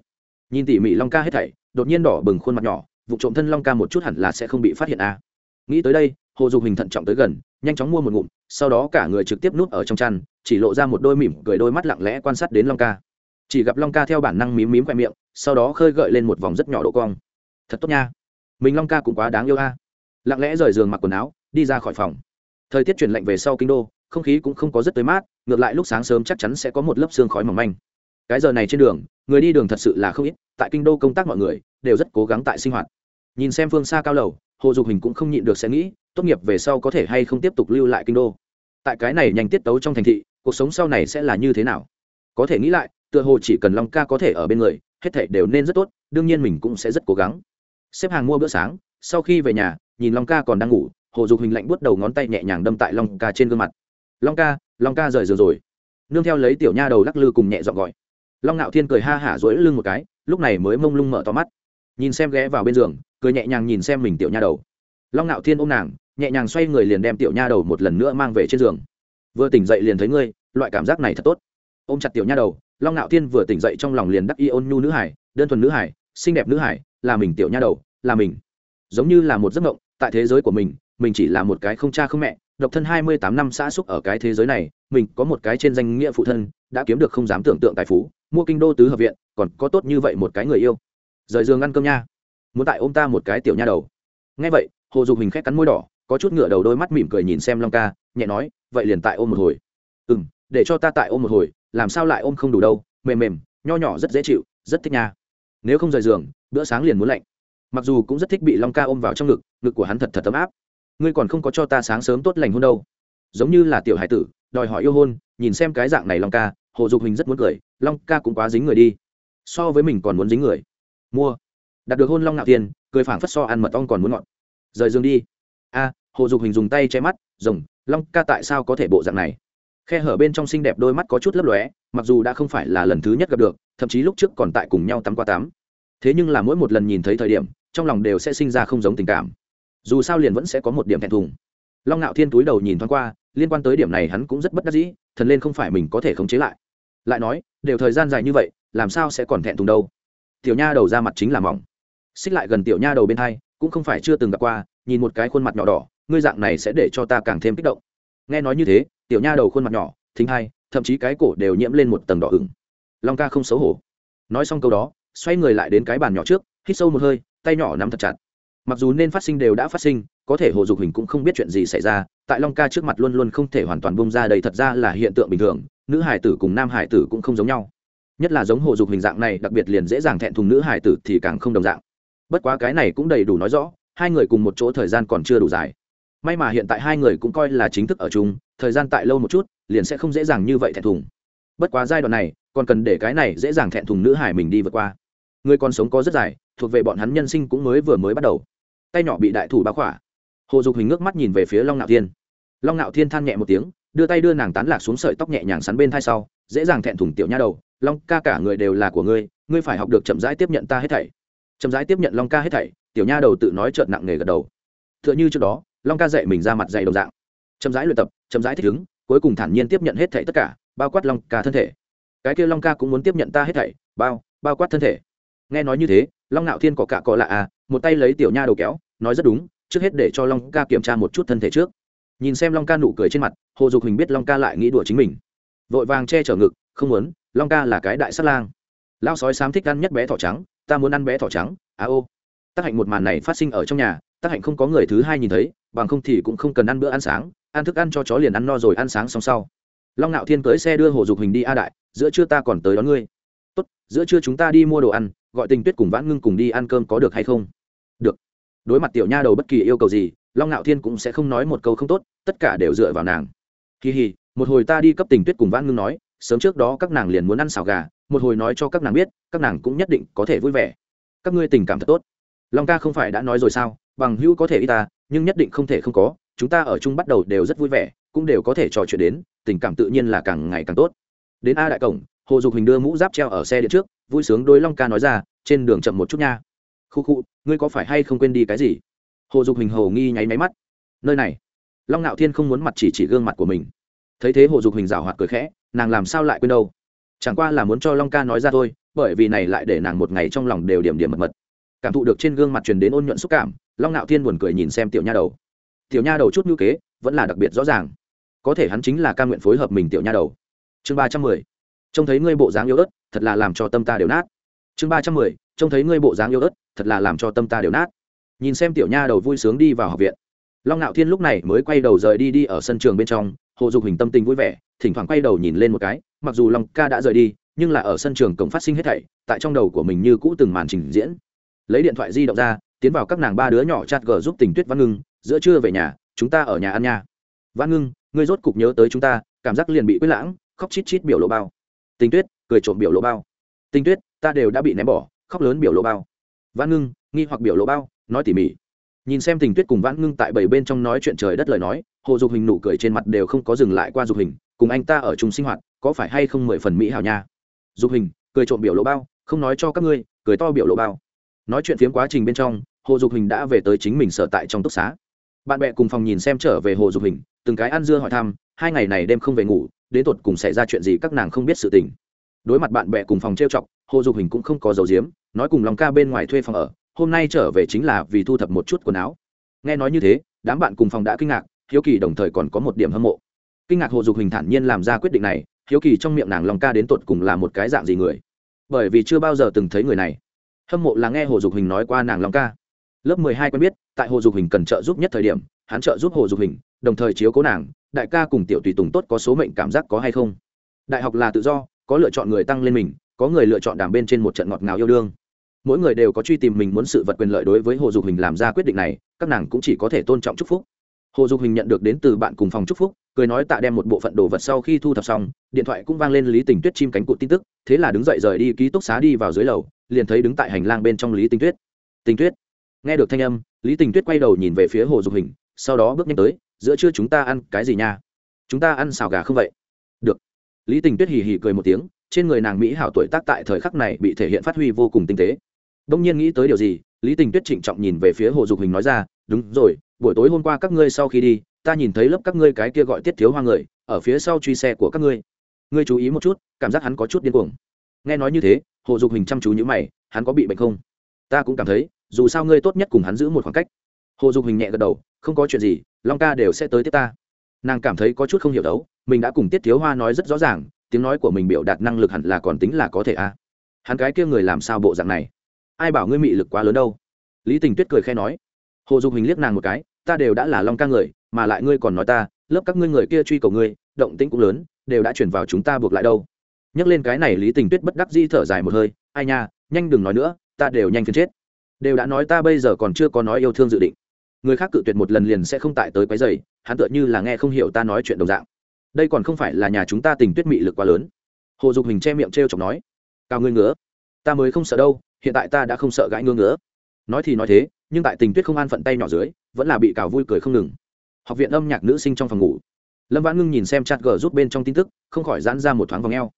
Nhìn tỉ mỉ long ca hết thảy, đột nhiên đỏ bừng khuôn mặt nhỏ, vụ trộm thân long ca một chút hẳn là sẽ không bị phát hiện a. À. nghĩ tới đây hồ dục hình thận trọng tới gần, nhanh chóng mua một ngụm, sau đó cả người trực tiếp núp ở trong chăn, chỉ lộ ra một đôi mỉm cười đôi mắt lặng lẽ quan sát đến long ca. Chỉ gặp long ca theo bản năng mím mím khoe miệng, sau đó khơi gợi lên một vòng rất nhỏ độ cong. Thật tốt nha. Mình long ca cũng quá đáng yêu a. Lặng lẽ rời giường mặc quần áo, đi ra khỏi phòng. Thời tiết chuyển lạnh về sau kinh đô, không khí cũng không có rất tới mát, ngược lại lúc sáng sớm chắc chắn sẽ có một lớp sương khói mỏng manh. Cái giờ này trên đường, người đi đường thật sự là không ít, tại kinh đô công tác mọi người đều rất cố gắng tại sinh hoạt. Nhìn xem phương xa cao lầu, hồ dục hình cũng không nhịn được sẽ nghĩ tốt nghiệp về sau có thể hay không tiếp tục lưu lại kinh đô. Tại cái này nhanh tiết tấu trong thành thị, cuộc sống sau này sẽ là như thế nào? Có thể nghĩ lại, tựa hồ chỉ cần long ca có thể ở bên người, hết thể đều nên rất tốt, đương nhiên mình cũng sẽ rất cố gắng. Xếp hàng mua bữa sáng, sau khi về nhà, nhìn long ca còn đang ngủ, hồ dục hình lạnh buốt đầu ngón tay nhẹ nhàng đâm tại long ca trên gương mặt. Long ca long ca rời giường rồi. Nương theo lấy tiểu nha đầu lắc lư cùng nhẹ dọn gọi. Long ngạo thiên cười ha hả rỗi lưng một cái, lúc này mới mông lung mở to mắt. Nhìn xem ghé vào bên giường, cười nhẹ nhàng nhìn xem mình tiểu nha đầu long ngạo thiên ôm nàng, nhẹ nhàng xoay người liền đem tiểu nha đầu một lần nữa mang về trên giường. Vừa tỉnh dậy liền thấy ngươi, loại cảm giác này thật tốt. Ôm chặt tiểu nha đầu, long ngạo thiên vừa tỉnh dậy trong lòng liền đắc y ôn nhu nữ hải, đơn thuần nữ hải, xinh đẹp nữ hải, là mình tiểu nha đầu, là mình. Giống như là một giấc mộng, tại thế giới của mình mình chỉ là một cái không cha không mẹ, độc thân hai mươi tám năm xã xúc ở cái thế giới này, mình có một cái trên danh nghĩa phụ thân, đã kiếm được không dám tưởng tượng tài phú, mua kinh đô tứ hợp viện, còn có tốt như vậy một cái người yêu. Rời giường ăn cơm nha. Muốn tại ôm ta một cái tiểu nha đầu. Ngay vậy hồ dục hình khét cắn môi đỏ, có chút ngựa đầu đôi mắt mỉm cười nhìn xem long ca, nhẹ nói, vậy liền tại ôm một hồi. Ừ m để cho ta tại ôm một hồi, làm sao lại ôm không đủ đâu, mềm mềm, nho nhỏ rất dễ chịu, rất thích nha. Nếu không rời giường, bữa sáng liền muốn lạnh. Mặc dù cũng rất thích bị long ca ôm vào trong ngực ngực của hắn thật thật ấm áp. Ngươi còn không có cho ta sáng sớm tốt lành hôn đâu. Giống như là tiểu hải tử, đòi hỏi yêu hôn, nhìn xem cái dạng này long ca, hồ dục hình rất muốn cười, long ca cũng quá dính người đi. So với mình còn muốn dính người. Mua. Đặt được hôn long ngạo tiền, cười phảng phất so ăn mật ong còn muốn ngọt rời giường đi. A, hồ dục hình dùng tay che mắt, rồng, long ca tại sao có thể bộ dạng này? Khe hở bên trong xinh đẹp đôi mắt có chút lấp lóe, mặc dù đã không phải là lần thứ nhất gặp được, thậm chí lúc trước còn tại cùng nhau tắm qua tắm. Thế nhưng là mỗi một lần nhìn thấy thời điểm, trong lòng đều sẽ sinh ra không giống tình cảm. Dù sao liền vẫn sẽ có một điểm thẹn thùng. Long ngạo thiên túi đầu nhìn thoáng qua, liên quan tới điểm này hắn cũng rất bất đắc dĩ, thần lên không phải mình có thể khống chế lại. Lại nói, đều thời gian dài như vậy, làm sao sẽ còn thẹn thùng đâu? Tiểu nha đầu ra mặt chính là mỏng. Xích lại gần tiểu nha đầu bên hai cũng không phải chưa từng gặp qua, nhìn một cái khuôn mặt nhỏ đỏ, ngươi dạng này sẽ để cho ta càng thêm kích động. Nghe nói như thế, tiểu nha đầu khuôn mặt nhỏ, thính hai, thậm chí cái cổ đều nhiễm lên một tầng đỏ ửng. Long ca không xấu hổ. Nói xong câu đó, xoay người lại đến cái bàn nhỏ trước, hít sâu một hơi, tay nhỏ nắm thật chặt. Mặc dù nên phát sinh đều đã phát sinh, có thể hồ dục hình cũng không biết chuyện gì xảy ra, tại long ca trước mặt luôn luôn không thể hoàn toàn bông ra đây thật ra là hiện tượng bình thường, nữ hải tử cùng nam hải tử cũng không giống nhau. Nhất là giống hồ dục hình dạng này, đặc biệt liền dễ dàng thẹn thùng nữ hải tử thì càng không đồng dạng bất quá cái này cũng đầy đủ nói rõ, hai người cùng một chỗ thời gian còn chưa đủ dài. May mà hiện tại hai người cũng coi là chính thức ở chung, thời gian tại lâu một chút, liền sẽ không dễ dàng như vậy thẹn thùng. Bất quá giai đoạn này, còn cần để cái này dễ dàng thẹn thùng nữ hải mình đi vượt qua. Người còn sống có rất dài, thuộc về bọn hắn nhân sinh cũng mới vừa mới bắt đầu. Tay nhỏ bị đại thủ bá khỏa. Hồ dục hình ngước mắt nhìn về phía long nạo thiên. Long nạo thiên than nhẹ một tiếng, đưa tay đưa nàng tán lạc xuống sợi tóc nhẹ nhàng sắn bên thai sau, dễ dàng thẹn thùng tiểu nha đầu, long ca, cả người đều là của ngươi ngươi phải học được chậm rãi tiếp nhận ta hết thảy chậm rãi tiếp nhận long ca hết thảy, tiểu nha đầu tự nói trợn nặng nề gật đầu. T h ư ợ n h ư trước đó, long ca dạy mình ra mặt dạy đồng dạng. Chậm rãi luyện tập, chậm rãi thích ứng, cuối cùng thản nhiên tiếp nhận hết thảy tất cả, bao quát long ca thân thể. Cái kia long ca cũng muốn tiếp nhận ta hết thảy, bao bao quát thân thể. Nghe nói như thế, long nạo thiên có cả cọ lạ à một tay lấy tiểu nha đầu kéo, nói rất đúng, trước hết để cho long ca kiểm tra một chút thân thể trước. Nhìn xem long ca nụ cười trên mặt, hồ dục hình biết long ca lại nghĩ đùa chính mình. Vội vàng che chở ngực, không muốn, long ca là cái đại sát lang. Lao sói xám thích ăn nhất bé thỏ trắng ta muốn ăn bé thỏ trắng à ô. Tác hạnh một màn này phát sinh ở trong nhà, tác hạnh không có người thứ hai nhìn thấy, bằng không thì cũng không cần ăn bữa ăn sáng, ăn thức ăn cho chó liền ăn no rồi ăn sáng xong sau. Long ngạo thiên cưới xe đưa hồ dục hình đi a đại, giữa trưa ta còn tới đón ngươi. Tốt, giữa trưa chúng ta đi mua đồ ăn, gọi tình tuyết cùng vãn ngưng cùng đi ăn cơm có được hay không? Được. Đối mặt tiểu nha đầu bất kỳ yêu cầu gì, long ngạo thiên cũng sẽ không nói một câu không tốt, tất cả đều dựa vào nàng. Kỳ hì một hồi ta đi cấp tình tuyết cùng vãn ngưng nói, sớm trước đó các nàng liền muốn ăn xào gà một hồi nói cho các nàng biết, các nàng cũng nhất định có thể vui vẻ. Các ngươi tình cảm thật tốt. Long ca không phải đã nói rồi sao? Bằng hữu có thể y ta, nhưng nhất định không thể không có. Chúng ta ở chung bắt đầu đều rất vui vẻ, cũng đều có thể trò chuyện đến, tình cảm tự nhiên là càng ngày càng tốt. Đến a đại cổng, hồ dục hình đưa mũ giáp treo ở xe điện trước, vui sướng đôi long ca nói ra, trên đường chậm một chút nha. Khu khu, ngươi có phải hay không quên đi cái gì? Hồ dục hình hồ nghi nháy máy mắt. Nơi này. Long ngạo thiên không muốn mặt chỉ chỉ gương mặt của mình. Thấy thế hồ dục hình rào hoạt cười khẽ, nàng làm sao lại quên đâu? Chẳng qua là muốn cho long ca nói ra thôi, bởi vì này lại để nàng một ngày trong lòng đều điểm điểm mật mật. Cảm thụ được trên gương mặt truyền đến ôn nhuận xúc cảm, long ngạo thiên buồn cười nhìn xem tiểu nha đầu. Tiểu nha đầu chút ngữ kế, vẫn là đặc biệt rõ ràng. Có thể hắn chính là ca nguyện phối hợp mình tiểu nha đầu. Chương ba trăm mười. Trông thấy ngươi bộ dáng yếu ớt, thật là làm cho tâm ta đều nát. Chương ba trăm mười. Trông thấy ngươi bộ dáng yếu ớt, thật là làm cho tâm ta đều nát. Nhìn xem tiểu nha đầu vui sướng đi vào học viện. Long ngạo thiên lúc này mới quay đầu rời đi đi ở sân trường bên trong, hồ dục hình tâm tình vui vẻ thỉnh thoảng quay đầu nhìn lên một cái, mặc dù long ca đã rời đi, nhưng là ở sân trường cổng phát sinh hết thảy, tại trong đầu của mình như cũ từng màn trình diễn. Lấy điện thoại di động ra, tiến vào các nàng ba đứa nhỏ chat g giúp tình tuyết văn ngưng, giữa trưa về nhà, chúng ta ở nhà ăn nha. Văn ngưng, ngươi rốt cục nhớ tới chúng ta, cảm giác liền bị quyết lãng, khóc chít chít biểu lộ bao. Tình tuyết, cười trộm biểu lộ bao. Tình tuyết, ta đều đã bị ném bỏ, khóc lớn biểu lộ bao. Văn ngưng, nghi hoặc biểu lộ bao, nói tỉ mỉ. Nhìn xem tình tuyết cùng vãn ngưng tại bảy bên trong nói chuyện trời đất lời nói, hồ dục hình nụ cười trên mặt đều không có dừng lại qua dục hình cùng anh ta ở chung sinh hoạt, có phải hay không mười phần mỹ hảo nha? Dục hình, cười trộm biểu lộ bao, không nói cho các ngươi, cười to biểu lộ bao. Nói chuyện phiếm quá trình bên trong, hồ dục hình đã về tới chính mình sở tại trong túc xá. Bạn bè cùng phòng nhìn xem trở về hồ dục hình, từng cái ăn dưa hỏi thăm, hai ngày này đêm không về ngủ, đến tột cùng xảy ra chuyện gì các nàng không biết sự tình. Đối mặt bạn bè cùng phòng trêu chọc, hồ dục hình cũng không có dấu diếm nói cùng lòng ca bên ngoài thuê phòng ở, hôm nay trở về chính là vì thu thập một chút quần áo. Nghe nói như thế, đám bạn cùng phòng đã kinh ngạc, hiếu kỳ đồng thời còn có một điểm hâm mộ kinh ngạc hồ dục hình thản nhiên làm ra quyết định này, hiếu kỳ trong miệng nàng lòng ca đến tột cùng là một cái dạng gì người? Bởi vì chưa bao giờ từng thấy người này. Hâm mộ là nghe hồ dục hình nói qua nàng lòng ca. Lớp mười hai quen biết, tại hồ dục hình cần trợ giúp nhất thời điểm, hắn trợ giúp hồ dục hình đồng thời chiếu cố nàng, đại ca cùng tiểu tùy tùng tốt có số mệnh cảm giác có hay không? Đại học là tự do, có lựa chọn người tăng lên mình, có người lựa chọn đàm bên trên một trận ngọt ngào yêu đương. Mỗi người đều có truy tìm mình muốn sự vật quyền lợi đối với hồ dục hình làm ra quyết định này, các nàng cũng chỉ có thể tôn trọng chúc phúc hồ dục hình nhận được đến từ bạn cùng phòng chúc phúc, cười nói tạ đem một bộ phận đồ vật sau khi thu thập xong, điện thoại cũng vang lên lý tình tuyết chim cánh cụt tin tức, thế là đứng dậy rời đi ký túc xá đi vào dưới lầu, liền thấy đứng tại hành lang bên trong lý tình tuyết. Tình tuyết. Nghe được thanh âm, lý tình tuyết quay đầu nhìn về phía hồ dục hình, sau đó bước nhanh tới, giữa trưa chúng ta ăn cái gì nha? Chúng ta ăn xào gà không vậy? Được. Lý tình tuyết hì hì cười một tiếng, trên người nàng mỹ hảo tuổi tác tại thời khắc này bị thể hiện phát huy vô cùng tinh tế. Đông nhiên nghĩ tới điều gì, lý tình tuyết trịnh trọng nhìn về phía hồ dục hình nói ra, đúng rồi buổi tối hôm qua các ngươi sau khi đi, ta nhìn thấy lớp các ngươi cái kia gọi tiết thiếu hoa người, ở phía sau truy xe của các ngươi. Ngươi chú ý một chút, cảm giác hắn có chút điên cuồng. Nghe nói như thế, hồ dục hình chăm chú như mày, hắn có bị bệnh không? Ta cũng cảm thấy, dù sao ngươi tốt nhất cùng hắn giữ một khoảng cách. Hồ dục hình nhẹ gật đầu, không có chuyện gì, long ca đều sẽ tới tiếp ta. Nàng cảm thấy có chút không hiểu đấu, mình đã cùng tiết thiếu hoa nói rất rõ ràng, tiếng nói của mình biểu đạt năng lực hẳn là còn tính là có thể a. À. hắn cái kia người làm sao bộ dạng này? Ai bảo ngươi mị lực quá lớn đâu? Lý tình tuyết cười khe nói. Hồ dục hình liếc nàng một cái ta đều đã là long ca người, mà lại ngươi còn nói ta, lớp các ngươi người kia truy cầu ngươi, động tĩnh cũng lớn, đều đã chuyển vào chúng ta buộc lại đâu. Nhắc lên cái này lý tình tuyết bất đắc di thở dài một hơi, ai nha, nhanh đừng nói nữa, ta đều nhanh phiền chết. Đều đã nói ta bây giờ còn chưa có nói yêu thương dự định. Người khác cự tuyệt một lần liền sẽ không tại tới quấy dày hắn tựa như là nghe không hiểu ta nói chuyện đồng dạng. Đây còn không phải là nhà chúng ta tình tuyết mị lực quá lớn. Hồ dục hình che miệng t r e o chọc nói, cao ngươi ngứa, ta mới không sợ đâu, hiện tại ta đã không sợ gãi ngứa ngứa. Nói thì nói thế, nhưng tại tình tuyết không an phận tay nhỏ dưới vẫn là bị cào vui cười không ngừng. Học viện âm nhạc nữ sinh trong phòng ngủ. Lâm vãn ngưng nhìn xem chặt gờ rút bên trong tin tức, không khỏi giãn ra một thoáng vòng e o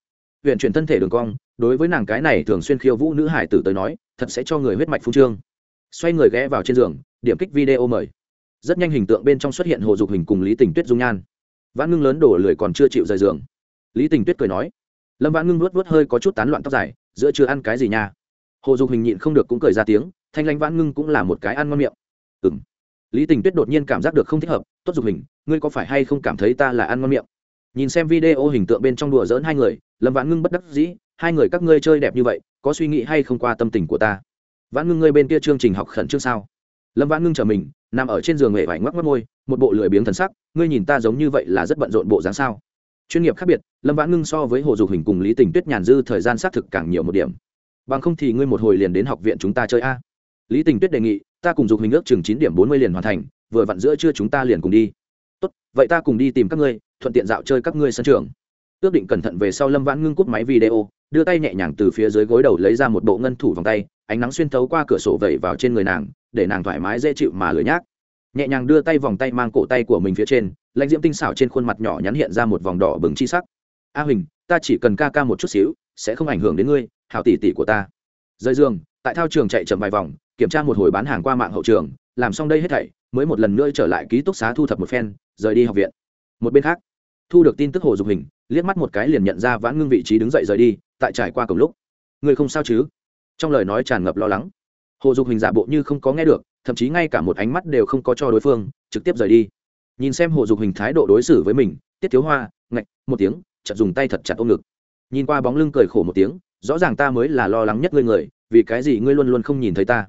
huyện chuyển thân thể đường cong, đối với nàng cái này thường xuyên khiêu vũ nữ hải tử tới nói, thật sẽ cho người huyết mạch phu trương. Xoay người ghé vào trên giường, điểm kích video mời. Rất nhanh hình tượng bên trong xuất hiện hồ dục hình cùng lý tình tuyết dung nhan. Vãn ngưng lớn đổ lười còn chưa chịu rời giường. Lý tình tuyết cười nói, lâm vãn ngưng nuốt nuốt hơi có chút tán loạn tóc dài, giữa chưa ăn cái gì nha? Hồ dục hình nhịn không được cũng cười ra tiếng, thanh lãnh vãn ngưng cũng là một cái ăn ngon miệng. Ừ lý tình tuyết đột nhiên cảm giác được không thích hợp, tốt dục hình, ngươi có phải hay không cảm thấy ta là ăn ngon miệng? Nhìn xem video hình tượng bên trong đùa dỡn hai người, lâm vãn ngưng bất đắc dĩ, hai người các ngươi chơi đẹp như vậy, có suy nghĩ hay không qua tâm tình của ta? Vãn ngưng ngươi bên kia chương trình học khẩn trương sao? Lâm vãn ngưng chờ mình, nằm ở trên giường hệ vải ngoắc mất môi, một bộ lười biếng thần sắc, ngươi nhìn ta giống như vậy là rất bận rộn bộ dáng sao? Chuyên nghiệp khác biệt, lâm vãn ngưng so với hồ dục hình cùng lý tình tuyết nhàn dư thời gian xác thực càng nhiều một điểm. Bằng không thì ngươi một hồi liền đến học viện chúng ta chơi a. Lý tình tuyết đề nghị ta cùng dục hình ước chừng chín điểm bốn mươi liền hoàn thành, vừa vặn giữa trưa chúng ta liền cùng đi. Tốt, vậy ta cùng đi tìm các ngươi, thuận tiện dạo chơi các ngươi sân trường. Ước định cẩn thận về sau lâm vãn ngưng cút máy video, đưa tay nhẹ nhàng từ phía dưới gối đầu lấy ra một bộ ngân thủ vòng tay, ánh nắng xuyên thấu qua cửa sổ vẩy vào trên người nàng, để nàng thoải mái dễ chịu mà lười nhác. Nhẹ nhàng đưa tay vòng tay mang cổ tay của mình phía trên, lãnh diễm tinh xảo trên khuôn mặt nhỏ nhắn hiện ra một vòng đỏ bừng chi sắc. A huỳnh, ta chỉ cần ca ca một chút xíu, sẽ không ảnh hưởng đến ngươi, hảo tỷ tỷ của ta. Rời giường, tại thao trường chạy chậm vài vòng kiểm tra một hồi bán hàng qua mạng hậu trường, làm xong đây hết thảy, mới một lần nữa trở lại ký túc xá thu thập một phen, rời đi học viện. Một bên khác, thu được tin tức hồ dục hình, liếc mắt một cái liền nhận ra vãn ngưng vị trí đứng dậy rời đi, tại trải qua cổng lúc. Người không sao chứ? Trong lời nói tràn ngập lo lắng. Hồ dục hình giả bộ như không có nghe được, thậm chí ngay cả một ánh mắt đều không có cho đối phương, trực tiếp rời đi. Nhìn xem hồ dục hình thái độ đối xử với mình, tiết thiếu hoa, ngạch, một tiếng, chợt dùng tay thật chặt ôm ngực. Nhìn qua bóng lưng cười khổ một tiếng, rõ ràng ta mới là lo lắng nhất ngươi người, vì cái gì ngươi luôn luôn không nhìn thấy ta?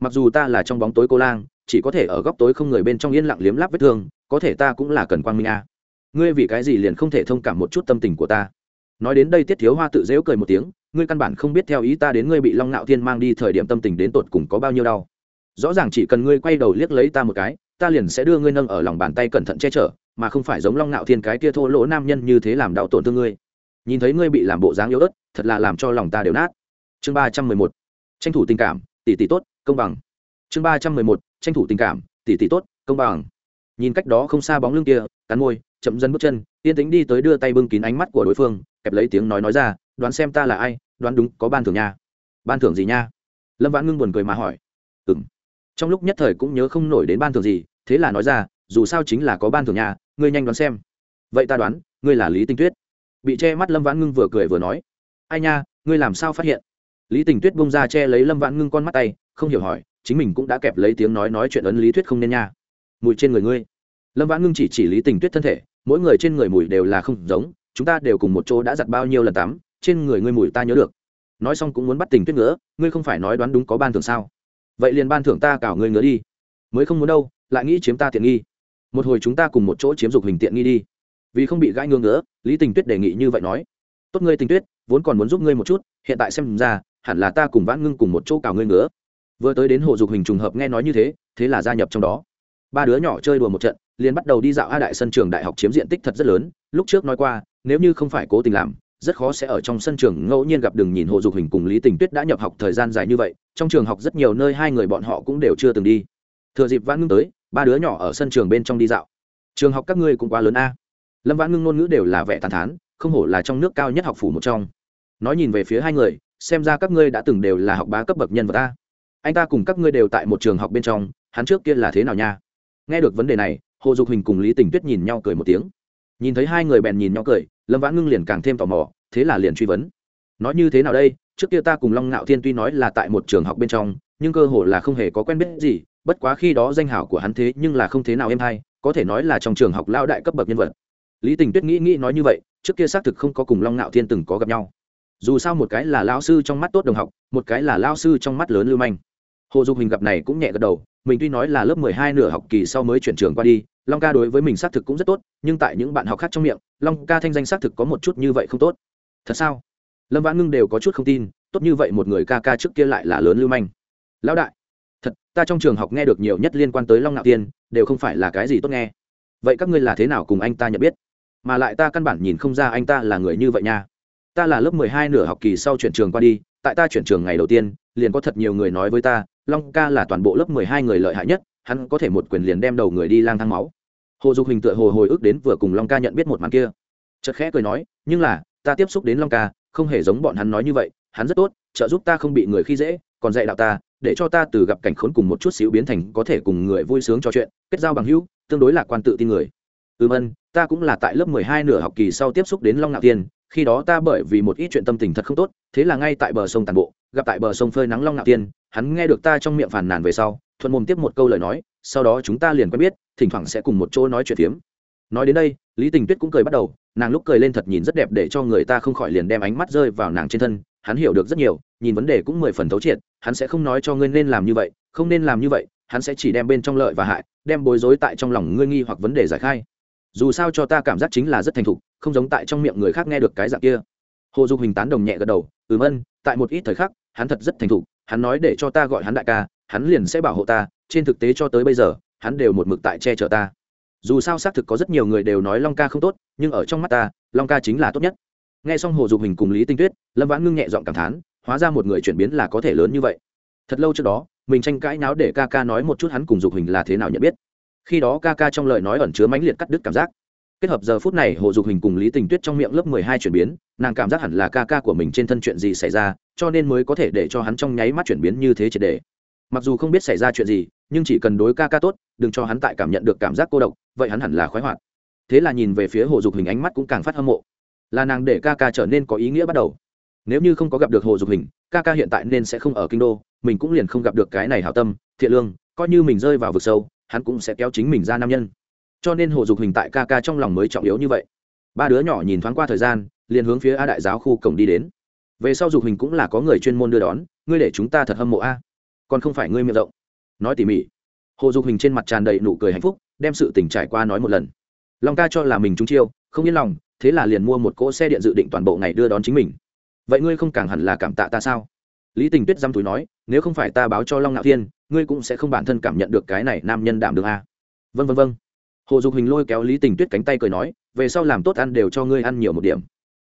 Mặc dù ta là trong bóng tối cô lang, chỉ có thể ở góc tối không người bên trong yên lặng liếm láp vết thương, có thể ta cũng là cần quang minh a. Ngươi vì cái gì liền không thể thông cảm một chút tâm tình của ta? Nói đến đây tiết thiếu hoa tự dễu cười một tiếng, ngươi căn bản không biết theo ý ta đến ngươi bị long nạo thiên mang đi thời điểm tâm tình đến tột cùng có bao nhiêu đau. Rõ ràng chỉ cần ngươi quay đầu liếc lấy ta một cái, ta liền sẽ đưa ngươi nâng ở lòng bàn tay cẩn thận che chở, mà không phải giống long nạo thiên cái kia thô lỗ nam nhân như thế làm đau tổn thương ngươi. Nhìn thấy ngươi bị làm bộ dáng yếu ớt, thật là làm cho lòng ta đều nát. Chương ba trăm mười một. Tranh thủ tình cảm tỷ tỷ tốt, công bằng. Chương ba trăm mười một, tranh thủ tình cảm, tỷ tỷ tốt, công bằng. Nhìn cách đó không xa bóng lưng kia, cắn môi, chậm dần bước chân, yên tính đi tới đưa tay bưng kín ánh mắt của đối phương, kẹp lấy tiếng nói nói ra, đoán xem ta là ai, đoán đúng có ban thưởng nha. Ban thưởng gì nha? Lâm vãn ngưng buồn cười mà hỏi. Ừ m trong lúc nhất thời cũng nhớ không nổi đến ban thưởng gì, thế là nói ra, dù sao chính là có ban thưởng nha, ngươi nhanh đoán xem. Vậy ta đoán, ngươi là lý tinh tuyết. Bị che mắt lâm vãn ngưng vừa cười vừa nói. Ai nha, ngươi làm sao phát hiện? Lý tình tuyết bông ra che lấy lâm vãn ngưng con mắt tay, không hiểu hỏi, chính mình cũng đã kẹp lấy tiếng nói nói chuyện ấn lý thuyết không nên nha. Mùi trên người ngươi. Lâm vãn ngưng chỉ chỉ lý tình tuyết thân thể, mỗi người trên người mùi đều là không giống, chúng ta đều cùng một chỗ đã giặt bao nhiêu lần tắm, trên người ngươi mùi ta nhớ được. Nói xong cũng muốn bắt tình tuyết ngứa, ngươi không phải nói đoán đúng có ban thưởng sao? Vậy liền ban thưởng ta cào ngươi ngứa đi. Mới không muốn đâu, lại nghĩ chiếm ta tiện nghi. Một hồi chúng ta cùng một chỗ chiếm dục hình tiện nghi đi. Vì không bị gãi ngứa nữa lý tình tuyết đề nghị như vậy nói. Tốt ngươi tình tuyết, vốn còn muốn giúp ngươi một chút, hiện tại xem ra hẳn là ta cùng vãn ngưng cùng một chỗ cào ngươi ngứa. Vừa tới đến hồ dục hình trùng hợp nghe nói như thế thế là gia nhập trong đó. Ba đứa nhỏ chơi đùa một trận, liền bắt đầu đi dạo a đại sân trường đại học chiếm diện tích thật rất lớn, lúc trước nói qua, nếu như không phải cố tình làm, rất khó sẽ ở trong sân trường ngẫu nhiên gặp đường nhìn hồ dục hình cùng lý tình tuyết đã nhập học thời gian dài như vậy, trong trường học rất nhiều nơi hai người bọn họ cũng đều chưa từng đi. Thừa dịp vãn ngưng tới, ba đứa nhỏ ở sân trường bên trong đi dạo. Trường học các ngươi cũng quá lớn a. Lâm vãn ngưng ngôn ngữ đều là vẻ tàn thán, không hổ là trong nước cao nhất học phủ một trong. Nói nhìn về phía hai người xem ra các ngươi đã từng đều là học bá cấp bậc nhân vật ta. Anh ta cùng các ngươi đều tại một trường học bên trong, hắn trước kia là thế nào nha? Nghe được vấn đề này, hồ dục hình cùng lý tình tuyết nhìn nhau cười một tiếng. Nhìn thấy hai người bèn nhìn nhau cười, lâm vãn ngưng liền càng thêm tò mò, thế là liền truy vấn. Nói như thế nào đây? Trước kia ta cùng long ngạo thiên tuy nói là tại một trường học bên trong, nhưng cơ hồ là không hề có quen biết gì, bất quá khi đó danh hảo của hắn thế nhưng là không thế nào êm hay, có thể nói là trong trường học lao đại cấp bậc nhân vật. Lý tình tuyết nghĩ nghĩ nói như vậy, trước kia xác thực không có cùng long ngạo thiên từng có gặp nhau dù sao một cái là lao sư trong mắt tốt đồng học, một cái là lao sư trong mắt lớn lưu manh. Hồ dục hình gặp này cũng nhẹ gật đầu, mình tuy nói là lớp mười hai nửa học kỳ sau mới chuyển trường qua đi, long ca đối với mình xác thực cũng rất tốt, nhưng tại những bạn học khác trong miệng, long ca thanh danh xác thực có một chút như vậy không tốt. Thật sao? Lâm vãn ngưng đều có chút không tin, tốt như vậy một người ca ca trước kia lại là lớn lưu manh. Lão đại, thật, ta trong trường học nghe được nhiều nhất liên quan tới long ngạo tiên, đều không phải là cái gì tốt nghe. Vậy các ngươi là thế nào cùng anh ta nhận biết? Mà lại ta căn bản nhìn không ra anh ta là người như vậy nha ta là lớp mười hai nửa học kỳ sau chuyển trường qua đi, tại ta chuyển trường ngày đầu tiên, liền có thật nhiều người nói với ta, long ca là toàn bộ lớp mười hai người lợi hại nhất, hắn có thể một quyền liền đem đầu người đi lang thang máu. Hồ dục hình tựa hồ hồi ức đến vừa cùng long ca nhận biết một màn kia. Chợt khẽ cười nói, nhưng là, ta tiếp xúc đến long ca, không hề giống bọn hắn nói như vậy, hắn rất tốt, trợ giúp ta không bị người khi dễ, còn dạy đạo ta, để cho ta từ gặp cảnh khốn cùng một chút xíu biến thành có thể cùng người vui sướng trò chuyện, kết giao bằng hữu, tương đối là quan tự tin người. Ừm ân, ta cũng là tại lớp mười hai nửa học kỳ sau tiếp xúc đến long ngạo tiên khi đó ta bởi vì một ít chuyện tâm tình thật không tốt, thế là ngay tại bờ sông tàn bộ, gặp tại bờ sông phơi nắng long ngạo tiên, hắn nghe được ta trong miệng phàn nàn về sau, thuận mồm tiếp một câu lời nói, sau đó chúng ta liền quen biết, thỉnh thoảng sẽ cùng một chỗ nói chuyện phiếm. Nói đến đây, lý tình tuyết cũng cười bắt đầu, nàng lúc cười lên thật nhìn rất đẹp để cho người ta không khỏi liền đem ánh mắt rơi vào nàng trên thân, hắn hiểu được rất nhiều, nhìn vấn đề cũng mười phần thấu triệt, hắn sẽ không nói cho ngươi nên làm như vậy, không nên làm như vậy, hắn sẽ chỉ đem bên trong lợi và hại, đem bối rối tại trong lòng ngươi nghi hoặc vấn đề giải khai. Dù sao cho ta cảm giác chính là rất thành thục không giống tại trong miệng người khác nghe được cái dạng kia. Hồ dục hình tán đồng nhẹ gật đầu, ừm ân, tại một ít thời khắc, hắn thật rất thành thục, hắn nói để cho ta gọi hắn đại ca, hắn liền sẽ bảo hộ ta, trên thực tế cho tới bây giờ, hắn đều một mực tại che chở ta. Dù sao xác thực có rất nhiều người đều nói long ca không tốt, nhưng ở trong mắt ta, long ca chính là tốt nhất. Nghe xong hồ dục hình cùng lý tinh tuyết, lâm vãn ngưng nhẹ giọng cảm thán, hóa ra một người chuyển biến là có thể lớn như vậy. Thật lâu trước đó, mình tranh cãi náo để ca ca nói một chút hắn cùng dục hình là thế nào nhận biết. Khi đó ca ca trong lời nói ẩn chứa mãnh liệt cắt đứt cảm giác kết hợp giờ phút này hồ dục hình cùng lý tình tuyết trong miệng lớp mười hai chuyển biến, nàng cảm giác hẳn là ca ca của mình trên thân chuyện gì xảy ra, cho nên mới có thể để cho hắn trong nháy mắt chuyển biến như thế triệt đề mặc dù không biết xảy ra chuyện gì, nhưng chỉ cần đối ca ca tốt, đừng cho hắn tại cảm nhận được cảm giác cô độc, vậy hắn hẳn là khoái hoạt. Thế là nhìn về phía hồ dục hình ánh mắt cũng càng phát hâm mộ. Là nàng để ca ca trở nên có ý nghĩa bắt đầu. Nếu như không có gặp được hồ dục hình, ca ca hiện tại nên sẽ không ở kinh đô, mình cũng liền không gặp được cái này hảo tâm, thiện lương, coi như mình rơi vào vực sâu, hắn cũng sẽ kéo chính mình ra nam nhân cho nên hồ dục hình tại ca ca trong lòng mới trọng yếu như vậy. Ba đứa nhỏ nhìn thoáng qua thời gian, liền hướng phía a đại giáo khu cổng đi đến. Về sau dục hình cũng là có người chuyên môn đưa đón, ngươi để chúng ta thật hâm mộ a. Còn không phải ngươi miệng rộng. Nói tỉ mỉ. Hồ dục hình trên mặt tràn đầy nụ cười hạnh phúc, đem sự tình trải qua nói một lần. Long ca cho là mình trúng chiêu, không yên lòng, thế là liền mua một cỗ xe điện dự định toàn bộ ngày đưa đón chính mình. Vậy ngươi không càng hẳn là cảm tạ ta sao? Lý tình tuyết dăm túi nói, nếu không phải ta báo cho long ngạo thiên, ngươi cũng sẽ không bản thân cảm nhận được cái này nam nhân đảm được a. Vân vân vân hồ dục hình lôi kéo lý tình tuyết cánh tay cười nói, về sau làm tốt ăn đều cho ngươi ăn nhiều một điểm.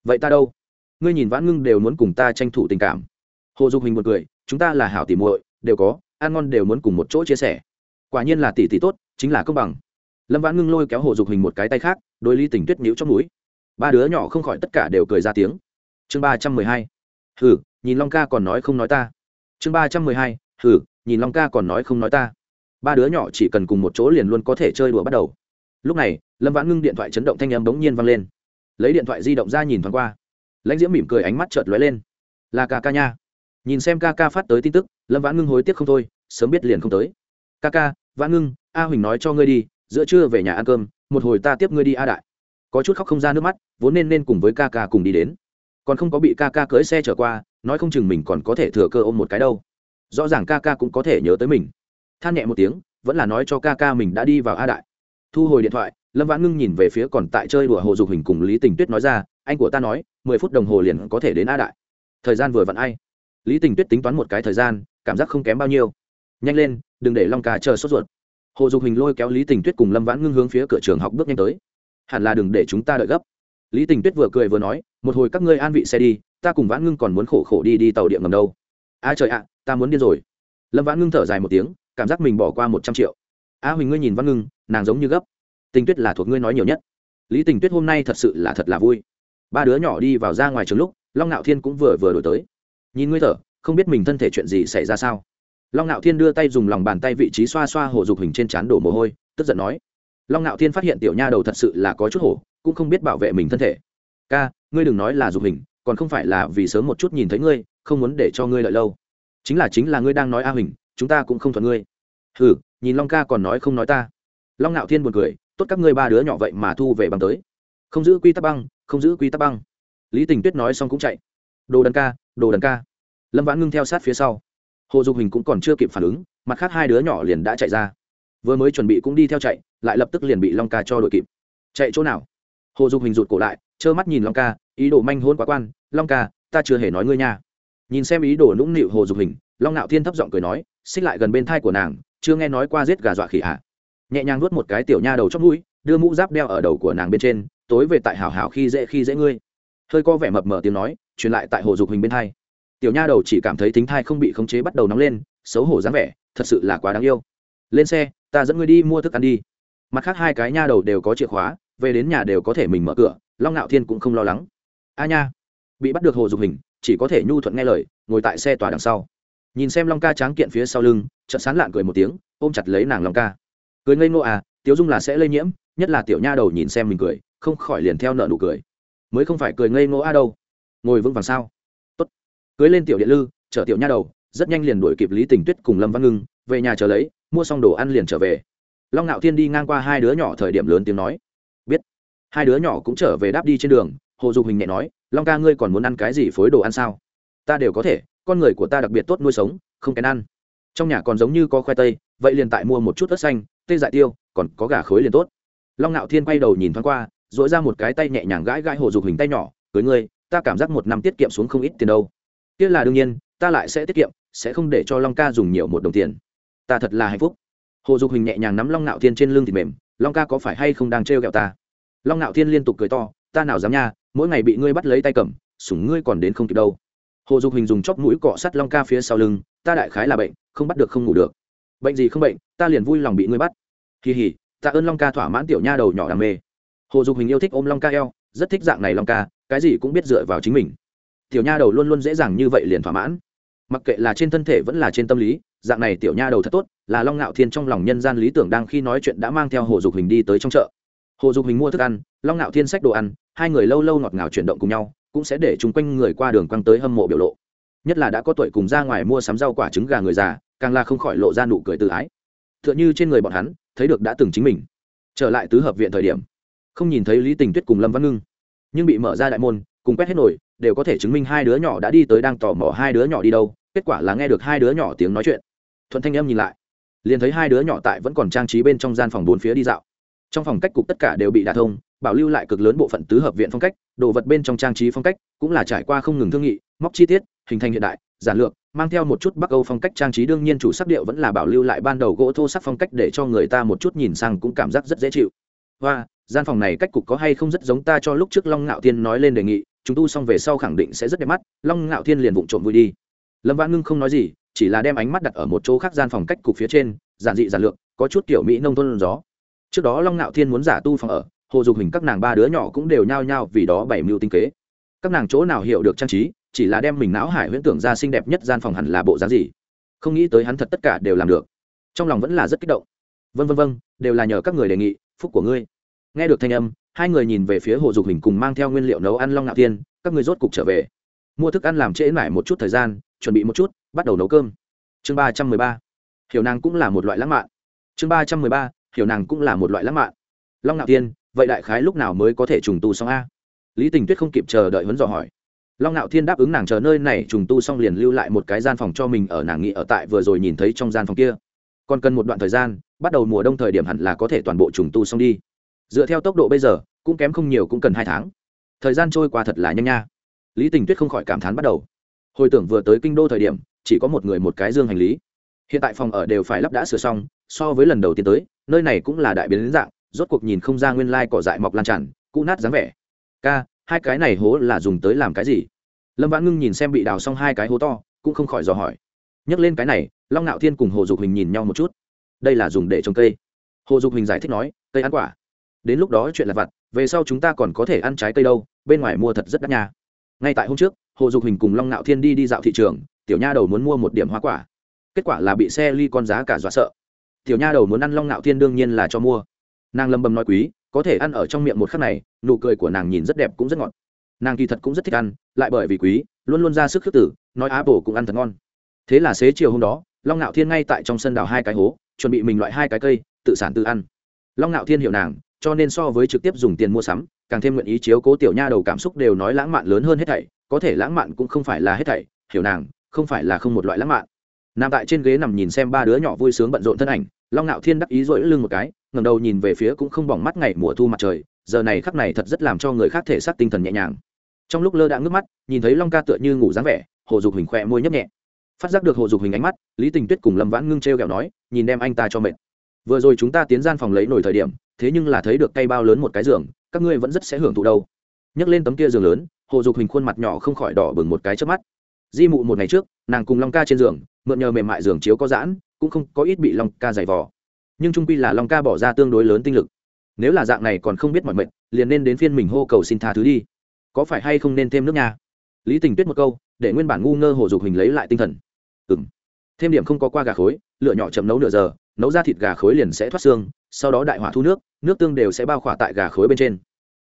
Vậy ta đâu? Ngươi nhìn vãn ngưng đều muốn cùng ta tranh thủ tình cảm. Hồ dục hình một cười, chúng ta là hảo tỉ muội, đều có, ăn ngon đều muốn cùng một chỗ chia sẻ. Quả nhiên là tỷ tỷ tốt, chính là công bằng. Lâm vãn ngưng lôi kéo hồ dục hình một cái tay khác đôi Lý tình tuyết nhíu trong núi ba đứa nhỏ không khỏi tất cả đều cười ra tiếng. Chương ba trăm mười hai. Hừ, nhìn long ca còn nói không nói ta. Chương ba trăm mười hai. Hừ, nhìn long ca còn nói không nói ta. Ba đứa nhỏ chỉ cần cùng một chỗ liền luôn có thể chơi đùa bắt đầu lúc này, lâm vãn ngưng điện thoại chấn động thanh âm bỗng nhiên vang lên. Lấy điện thoại di động ra nhìn thoáng qua. Lãnh diễm mỉm cười ánh mắt chợt lóe lên. Là ca ca nha. Nhìn xem ca ca phát tới tin tức, lâm vãn ngưng hối tiếc không thôi, sớm biết liền không tới. Ca ca, vãn ngưng, a huỳnh nói cho ngươi đi, giữa trưa về nhà ăn cơm, một hồi ta tiếp ngươi đi a đại. Có chút khóc không ra nước mắt, vốn nên nên cùng với ca ca cùng đi đến. Còn không có bị ca ca cưới xe trở qua, nói không chừng mình còn có thể thừa cơ ôm một cái đâu. Rõ ràng ca ca cũng có thể nhớ tới mình. Than nhẹ một tiếng, vẫn là nói cho ca ca mình đã đi vào a đại thu hồi điện thoại, lâm vãn ngưng nhìn về phía còn tại chơi đùa hồ dục hình cùng lý tình tuyết nói ra, anh của ta nói, mười phút đồng hồ liền có thể đến a đại. Thời gian vừa vặn ai? Lý tình tuyết tính toán một cái thời gian, cảm giác không kém bao nhiêu. Nhanh lên, đừng để long cà chờ sốt ruột. Hồ dục hình lôi kéo lý tình tuyết cùng lâm vãn ngưng hướng phía cửa trường học bước nhanh tới. Hẳn là đừng để chúng ta đợi gấp. Lý tình tuyết vừa cười vừa nói, một hồi các ngươi an vị xe đi, ta cùng vãn ngưng còn muốn khổ khổ đi đi tàu điện ngầm đâu. A trời ạ, ta muốn điên rồi. Lâm vãn ngưng thở dài một tiếng, cảm giác mình bỏ qua một trăm triệu. A huỳnh ngươi nhìn văn ngưng nàng giống như gấp. Tình tuyết là thuộc ngươi nói nhiều nhất. Lý tình tuyết hôm nay thật sự là thật là vui. Ba đứa nhỏ đi vào ra ngoài trường lúc long ngạo thiên cũng vừa vừa đổi tới. Nhìn ngươi thở không biết mình thân thể chuyện gì xảy ra sao? Long ngạo thiên đưa tay dùng lòng bàn tay vị trí xoa xoa hồ dục hình trên trán đổ mồ hôi tức giận nói. Long ngạo thiên phát hiện tiểu nha đầu thật sự là có chút hổ cũng không biết bảo vệ mình thân thể. Ca ngươi đừng nói là dục hình còn không phải là vì sớm một chút nhìn thấy ngươi không muốn để cho ngươi lợi lâu. Chính là chính là ngươi đang nói a hình, chúng ta cũng không thuận ngươi. Hừ nhìn long ca còn nói không nói ta long ngạo thiên buồn cười, tốt các ngươi ba đứa nhỏ vậy mà thu về băng tới. Không giữ quy tắc băng, không giữ quy tắc băng. Lý tình tuyết nói xong cũng chạy. Đồ đần ca, đồ đần ca. Lâm vãn ngưng theo sát phía sau. Hồ dục hình cũng còn chưa kịp phản ứng, mặt khác hai đứa nhỏ liền đã chạy ra. Vừa mới chuẩn bị cũng đi theo chạy, lại lập tức liền bị long ca cho đội kịp. Chạy chỗ nào? Hồ dục hình rụt cổ lại, trơ mắt nhìn long ca, ý đồ manh hôn quá quan, long ca, ta chưa hề nói ngươi nha. Nhìn xem ý đồ nũng nịu hồ dục hình, long ngạo thiên thấp giọng cười nói, xích lại gần bên thai của nàng, chưa nghe nói qua giết gà dọa khỉ ạ à nhẹ nhàng nuốt một cái tiểu nha đầu chót mũi, đưa mũ giáp đeo ở đầu của nàng bên trên, tối về tại hảo hảo khi dễ khi dễ ngươi. Hơi có vẻ mập mờ tiếng nói, truyền lại tại hồ dục hình bên thai tiểu nha đầu chỉ cảm thấy thính thai không bị khống chế bắt đầu nóng lên, xấu hổ dáng vẻ, thật sự là quá đáng yêu. Lên xe, ta dẫn ngươi đi mua thức ăn đi. Mặt khác hai cái nha đầu đều có chìa khóa, về đến nhà đều có thể mình mở cửa, long ngạo thiên cũng không lo lắng. A nha, bị bắt được hồ dục hình, chỉ có thể nhu thuận nghe lời, ngồi tại xe tòa đằng sau. Nhìn xem long ca tráng kiện phía sau lưng, chợt sán lạn cười một tiếng, ôm chặt lấy nàng long ca cười ngây ngô à tiếu dung là sẽ lây nhiễm, nhất là tiểu nha đầu nhìn xem mình cười, không khỏi liền theo nợ nụ cười. Mới không phải cười ngây ngô a đâu. Ngồi vững vàng sao? Tốt. Cưới lên tiểu điện lư, chở tiểu nha đầu, rất nhanh liền đuổi kịp lý tình tuyết cùng lâm văn ngưng, về nhà chờ lấy, mua xong đồ ăn liền trở về. Long ngạo thiên đi ngang qua hai đứa nhỏ thời điểm lớn tiếng nói. Biết. Hai đứa nhỏ cũng trở về đáp đi trên đường, hồ dục hình nhẹ nói, long ca ngươi còn muốn ăn cái gì phối đồ ăn sao? Ta đều có thể, con người của ta đặc biệt tốt nuôi sống, không kén ăn. Trong nhà còn giống như có khoai tây, vậy liền tại mua một chút ớt xanh tê dại tiêu, còn có gà khối liền tốt. Long ngạo thiên quay đầu nhìn thoáng qua dội ra một cái tay nhẹ nhàng gãi gãi hồ dục hình tay nhỏ, cưới ngươi, ta cảm giác một năm tiết kiệm xuống không ít tiền đâu. Tiết là đương nhiên, ta lại sẽ tiết kiệm, sẽ không để cho long ca dùng nhiều một đồng tiền. Ta thật là hạnh phúc. Hồ dục hình nhẹ nhàng nắm long ngạo thiên trên lưng thịt mềm, long ca có phải hay không đang trêu ghẹo ta? Long ngạo thiên liên tục cười to, ta nào dám nha, mỗi ngày bị ngươi bắt lấy tay cầm, sủng ngươi còn đến không kịp đâu. Hồ dục hình dùng chóp mũi cọ sắt long ca phía sau lưng, ta đại khái là bệnh, không bắt được không ngủ được. Bệnh gì không bệnh ta liền vui lòng bị ngươi bắt. Kỳ hỉ tạ ơn long ca thỏa mãn tiểu nha đầu nhỏ đam mê. Hồ dục hình yêu thích ôm long ca eo, rất thích dạng này long ca, cái gì cũng biết dựa vào chính mình. Tiểu nha đầu luôn luôn dễ dàng như vậy liền thỏa mãn. Mặc kệ là trên thân thể vẫn là trên tâm lý, dạng này tiểu nha đầu thật tốt, là long ngạo thiên trong lòng nhân gian lý tưởng đang khi nói chuyện đã mang theo hồ dục hình đi tới trong chợ. Hồ dục hình mua thức ăn, long ngạo thiên sách đồ ăn, hai người lâu lâu ngọt ngào chuyển động cùng nhau, cũng sẽ để chung quanh người qua đường quăng tới hâm mộ biểu lộ. Nhất là đã có tuổi cùng ra ngoài mua sắm rau quả trứng gà người già, càng là không khỏi lộ ra nụ cười tự ái tựa như trên người bọn hắn, thấy được đã từng chính mình. Trở lại tứ hợp viện thời điểm, không nhìn thấy lý tình tuyết cùng lâm văn ngưng, nhưng bị mở ra đại môn, cùng quét hết nổi đều có thể chứng minh hai đứa nhỏ đã đi tới đang tò mò hai đứa nhỏ đi đâu, kết quả là nghe được hai đứa nhỏ tiếng nói chuyện. Thuận thanh em nhìn lại, liền thấy hai đứa nhỏ tại vẫn còn trang trí bên trong gian phòng bốn phía đi dạo. Trong phòng cách cục tất cả đều bị đả thông, bảo lưu lại cực lớn bộ phận tứ hợp viện phong cách, đồ vật bên trong trang trí phong cách cũng là trải qua không ngừng thương nghị, móc chi tiết, hình thành hiện đại giản lược, mang theo một chút bắc âu phong cách trang trí. Đương nhiên chủ sắc điệu vẫn là bảo lưu lại ban đầu gỗ thô sắc phong cách để cho người ta một chút nhìn sang cũng cảm giác rất dễ chịu. Và gian phòng này cách cục có hay không rất giống ta cho lúc trước long ngạo thiên nói lên đề nghị. Chúng tu xong về sau khẳng định sẽ rất đẹp mắt. Long ngạo thiên liền vụng trộm vui đi. Lâm vãn ngưng không nói gì, chỉ là đem ánh mắt đặt ở một chỗ khác gian phòng cách cục phía trên, giản dị giản lược, có chút kiểu mỹ nông thôn gió. Trước đó long ngạo thiên muốn giả tu phòng ở, hồ dục hình các nàng ba đứa nhỏ cũng đều nhao nhao vì đó bảy mưu tinh kế. Các nàng chỗ nào hiểu được trang trí chỉ là đem mình não hải huyễn tưởng ra xinh đẹp nhất gian phòng hẳn là bộ dáng gì? Không nghĩ tới hắn thật tất cả đều làm được. Trong lòng vẫn là rất kích động. Vân vân vân đều là nhờ các người đề nghị, phúc của ngươi. Nghe được thanh âm, hai người nhìn về phía hồ dục hình cùng mang theo nguyên liệu nấu ăn long ngạo tiên các người rốt cục trở về. Mua thức ăn làm trễ mãi một chút thời gian, chuẩn bị một chút, bắt đầu nấu cơm. Chương ba trăm mười ba. Hiểu nàng cũng là một loại lãng mạn. Chương ba trăm mười ba. Hiểu nàng cũng là một loại lãng mạn. Long ngạo tiên vậy đại khái lúc nào mới có thể trùng tu xong a? Lý tình tuyết không kịp chờ đợi huấn dò hỏi long ngạo thiên đáp ứng nàng chờ nơi này, trùng tu xong liền lưu lại một cái gian phòng cho mình ở nàng nghỉ ở tại vừa rồi nhìn thấy trong gian phòng kia. Còn cần một đoạn thời gian, bắt đầu mùa đông thời điểm hẳn là có thể toàn bộ trùng tu xong đi. Dựa theo tốc độ bây giờ, cũng kém không nhiều cũng cần hai tháng. Thời gian trôi qua thật là nhanh nha. Lý tình tuyết không khỏi cảm thán bắt đầu. Hồi tưởng vừa tới kinh đô thời điểm, chỉ có một người một cái dương hành lý. Hiện tại phòng ở đều phải lắp đã sửa xong, so với lần đầu tiên tới, nơi này cũng là đại biến dạng, rốt cuộc nhìn không ra nguyên lai cỏ dại mọc lan tràn, cũ nát dáng vẻ. Ca hai cái này hố là dùng tới làm cái gì? Lâm vãn ngưng nhìn xem bị đào xong hai cái hố to, cũng không khỏi dò hỏi. Nhắc lên cái này, long ngạo thiên cùng hồ dục hình nhìn nhau một chút. Đây là dùng để trồng cây. Hồ dục hình giải thích nói, cây ăn quả. Đến lúc đó chuyện là vặt, về sau chúng ta còn có thể ăn trái cây đâu, bên ngoài mua thật rất đắt nha. Ngay tại hôm trước, hồ dục hình cùng long ngạo thiên đi đi dạo thị trường, tiểu nha đầu muốn mua một điểm hoa quả. Kết quả là bị xe ly con giá cả dọa sợ. Tiểu nha đầu muốn ăn long ngạo thiên đương nhiên là cho mua. Nàng lâm bầm nói quý có thể ăn ở trong miệng một khắc này, nụ cười của nàng nhìn rất đẹp cũng rất ngọt. Nàng kỳ thật cũng rất thích ăn, lại bởi vì quý, luôn luôn ra sức khước tử, nói á bổ cũng ăn thật ngon. Thế là xế chiều hôm đó, long ngạo thiên ngay tại trong sân đào hai cái hố, chuẩn bị mình loại hai cái cây, tự sản tự ăn. Long ngạo thiên hiểu nàng, cho nên so với trực tiếp dùng tiền mua sắm, càng thêm nguyện ý chiếu cố tiểu nha đầu cảm xúc đều nói lãng mạn lớn hơn hết thảy, có thể lãng mạn cũng không phải là hết thảy, hiểu nàng, không phải là không một loại lãng mạn. Nằm tại trên ghế nằm nhìn xem ba đứa nhỏ vui sướng bận rộn thân ảnh, long ngạo thiên đắc ý rỗi lưng một cái ngẩng đầu nhìn về phía cũng không bỏng mắt ngày mùa thu mặt trời, giờ này khắc này thật rất làm cho người khác thể xác tinh thần nhẹ nhàng. Trong lúc lơ đã ngước mắt, nhìn thấy long ca tựa như ngủ dáng vẻ, hồ dục hình khỏe môi nhấp nhẹ. Phát giác được hồ dục hình ánh mắt, lý tình tuyết cùng lâm vãn ngưng t r e o kẹo nói, nhìn đem anh ta cho mệt. Vừa rồi chúng ta tiến gian phòng lấy nổi thời điểm, thế nhưng là thấy được cây bao lớn một cái giường, các ngươi vẫn rất sẽ hưởng thụ đâu. Nhấc lên tấm kia giường lớn, hồ dục hình khuôn mặt nhỏ không khỏi đỏ bừng một cái trước mắt. Di mụ một ngày trước, nàng cùng long ca trên giường, mượn nhờ mềm mại giường chiếu có giãn, cũng không có ít bị long ca giày vò nhưng trung quy là long ca bỏ ra tương đối lớn tinh lực. Nếu là dạng này còn không biết mọi mệnh, liền nên đến phiên mình hô cầu xin tha thứ đi. Có phải hay không nên thêm nước nha? Lý tình tuyết một câu, để nguyên bản ngu ngơ hồ dục hình lấy lại tinh thần. Ừ m thêm điểm không có qua gà khối, lựa nhỏ chậm nấu nửa giờ, nấu ra thịt gà khối liền sẽ thoát xương, sau đó đại hỏa thu nước nước tương đều sẽ bao khỏa tại gà khối bên trên.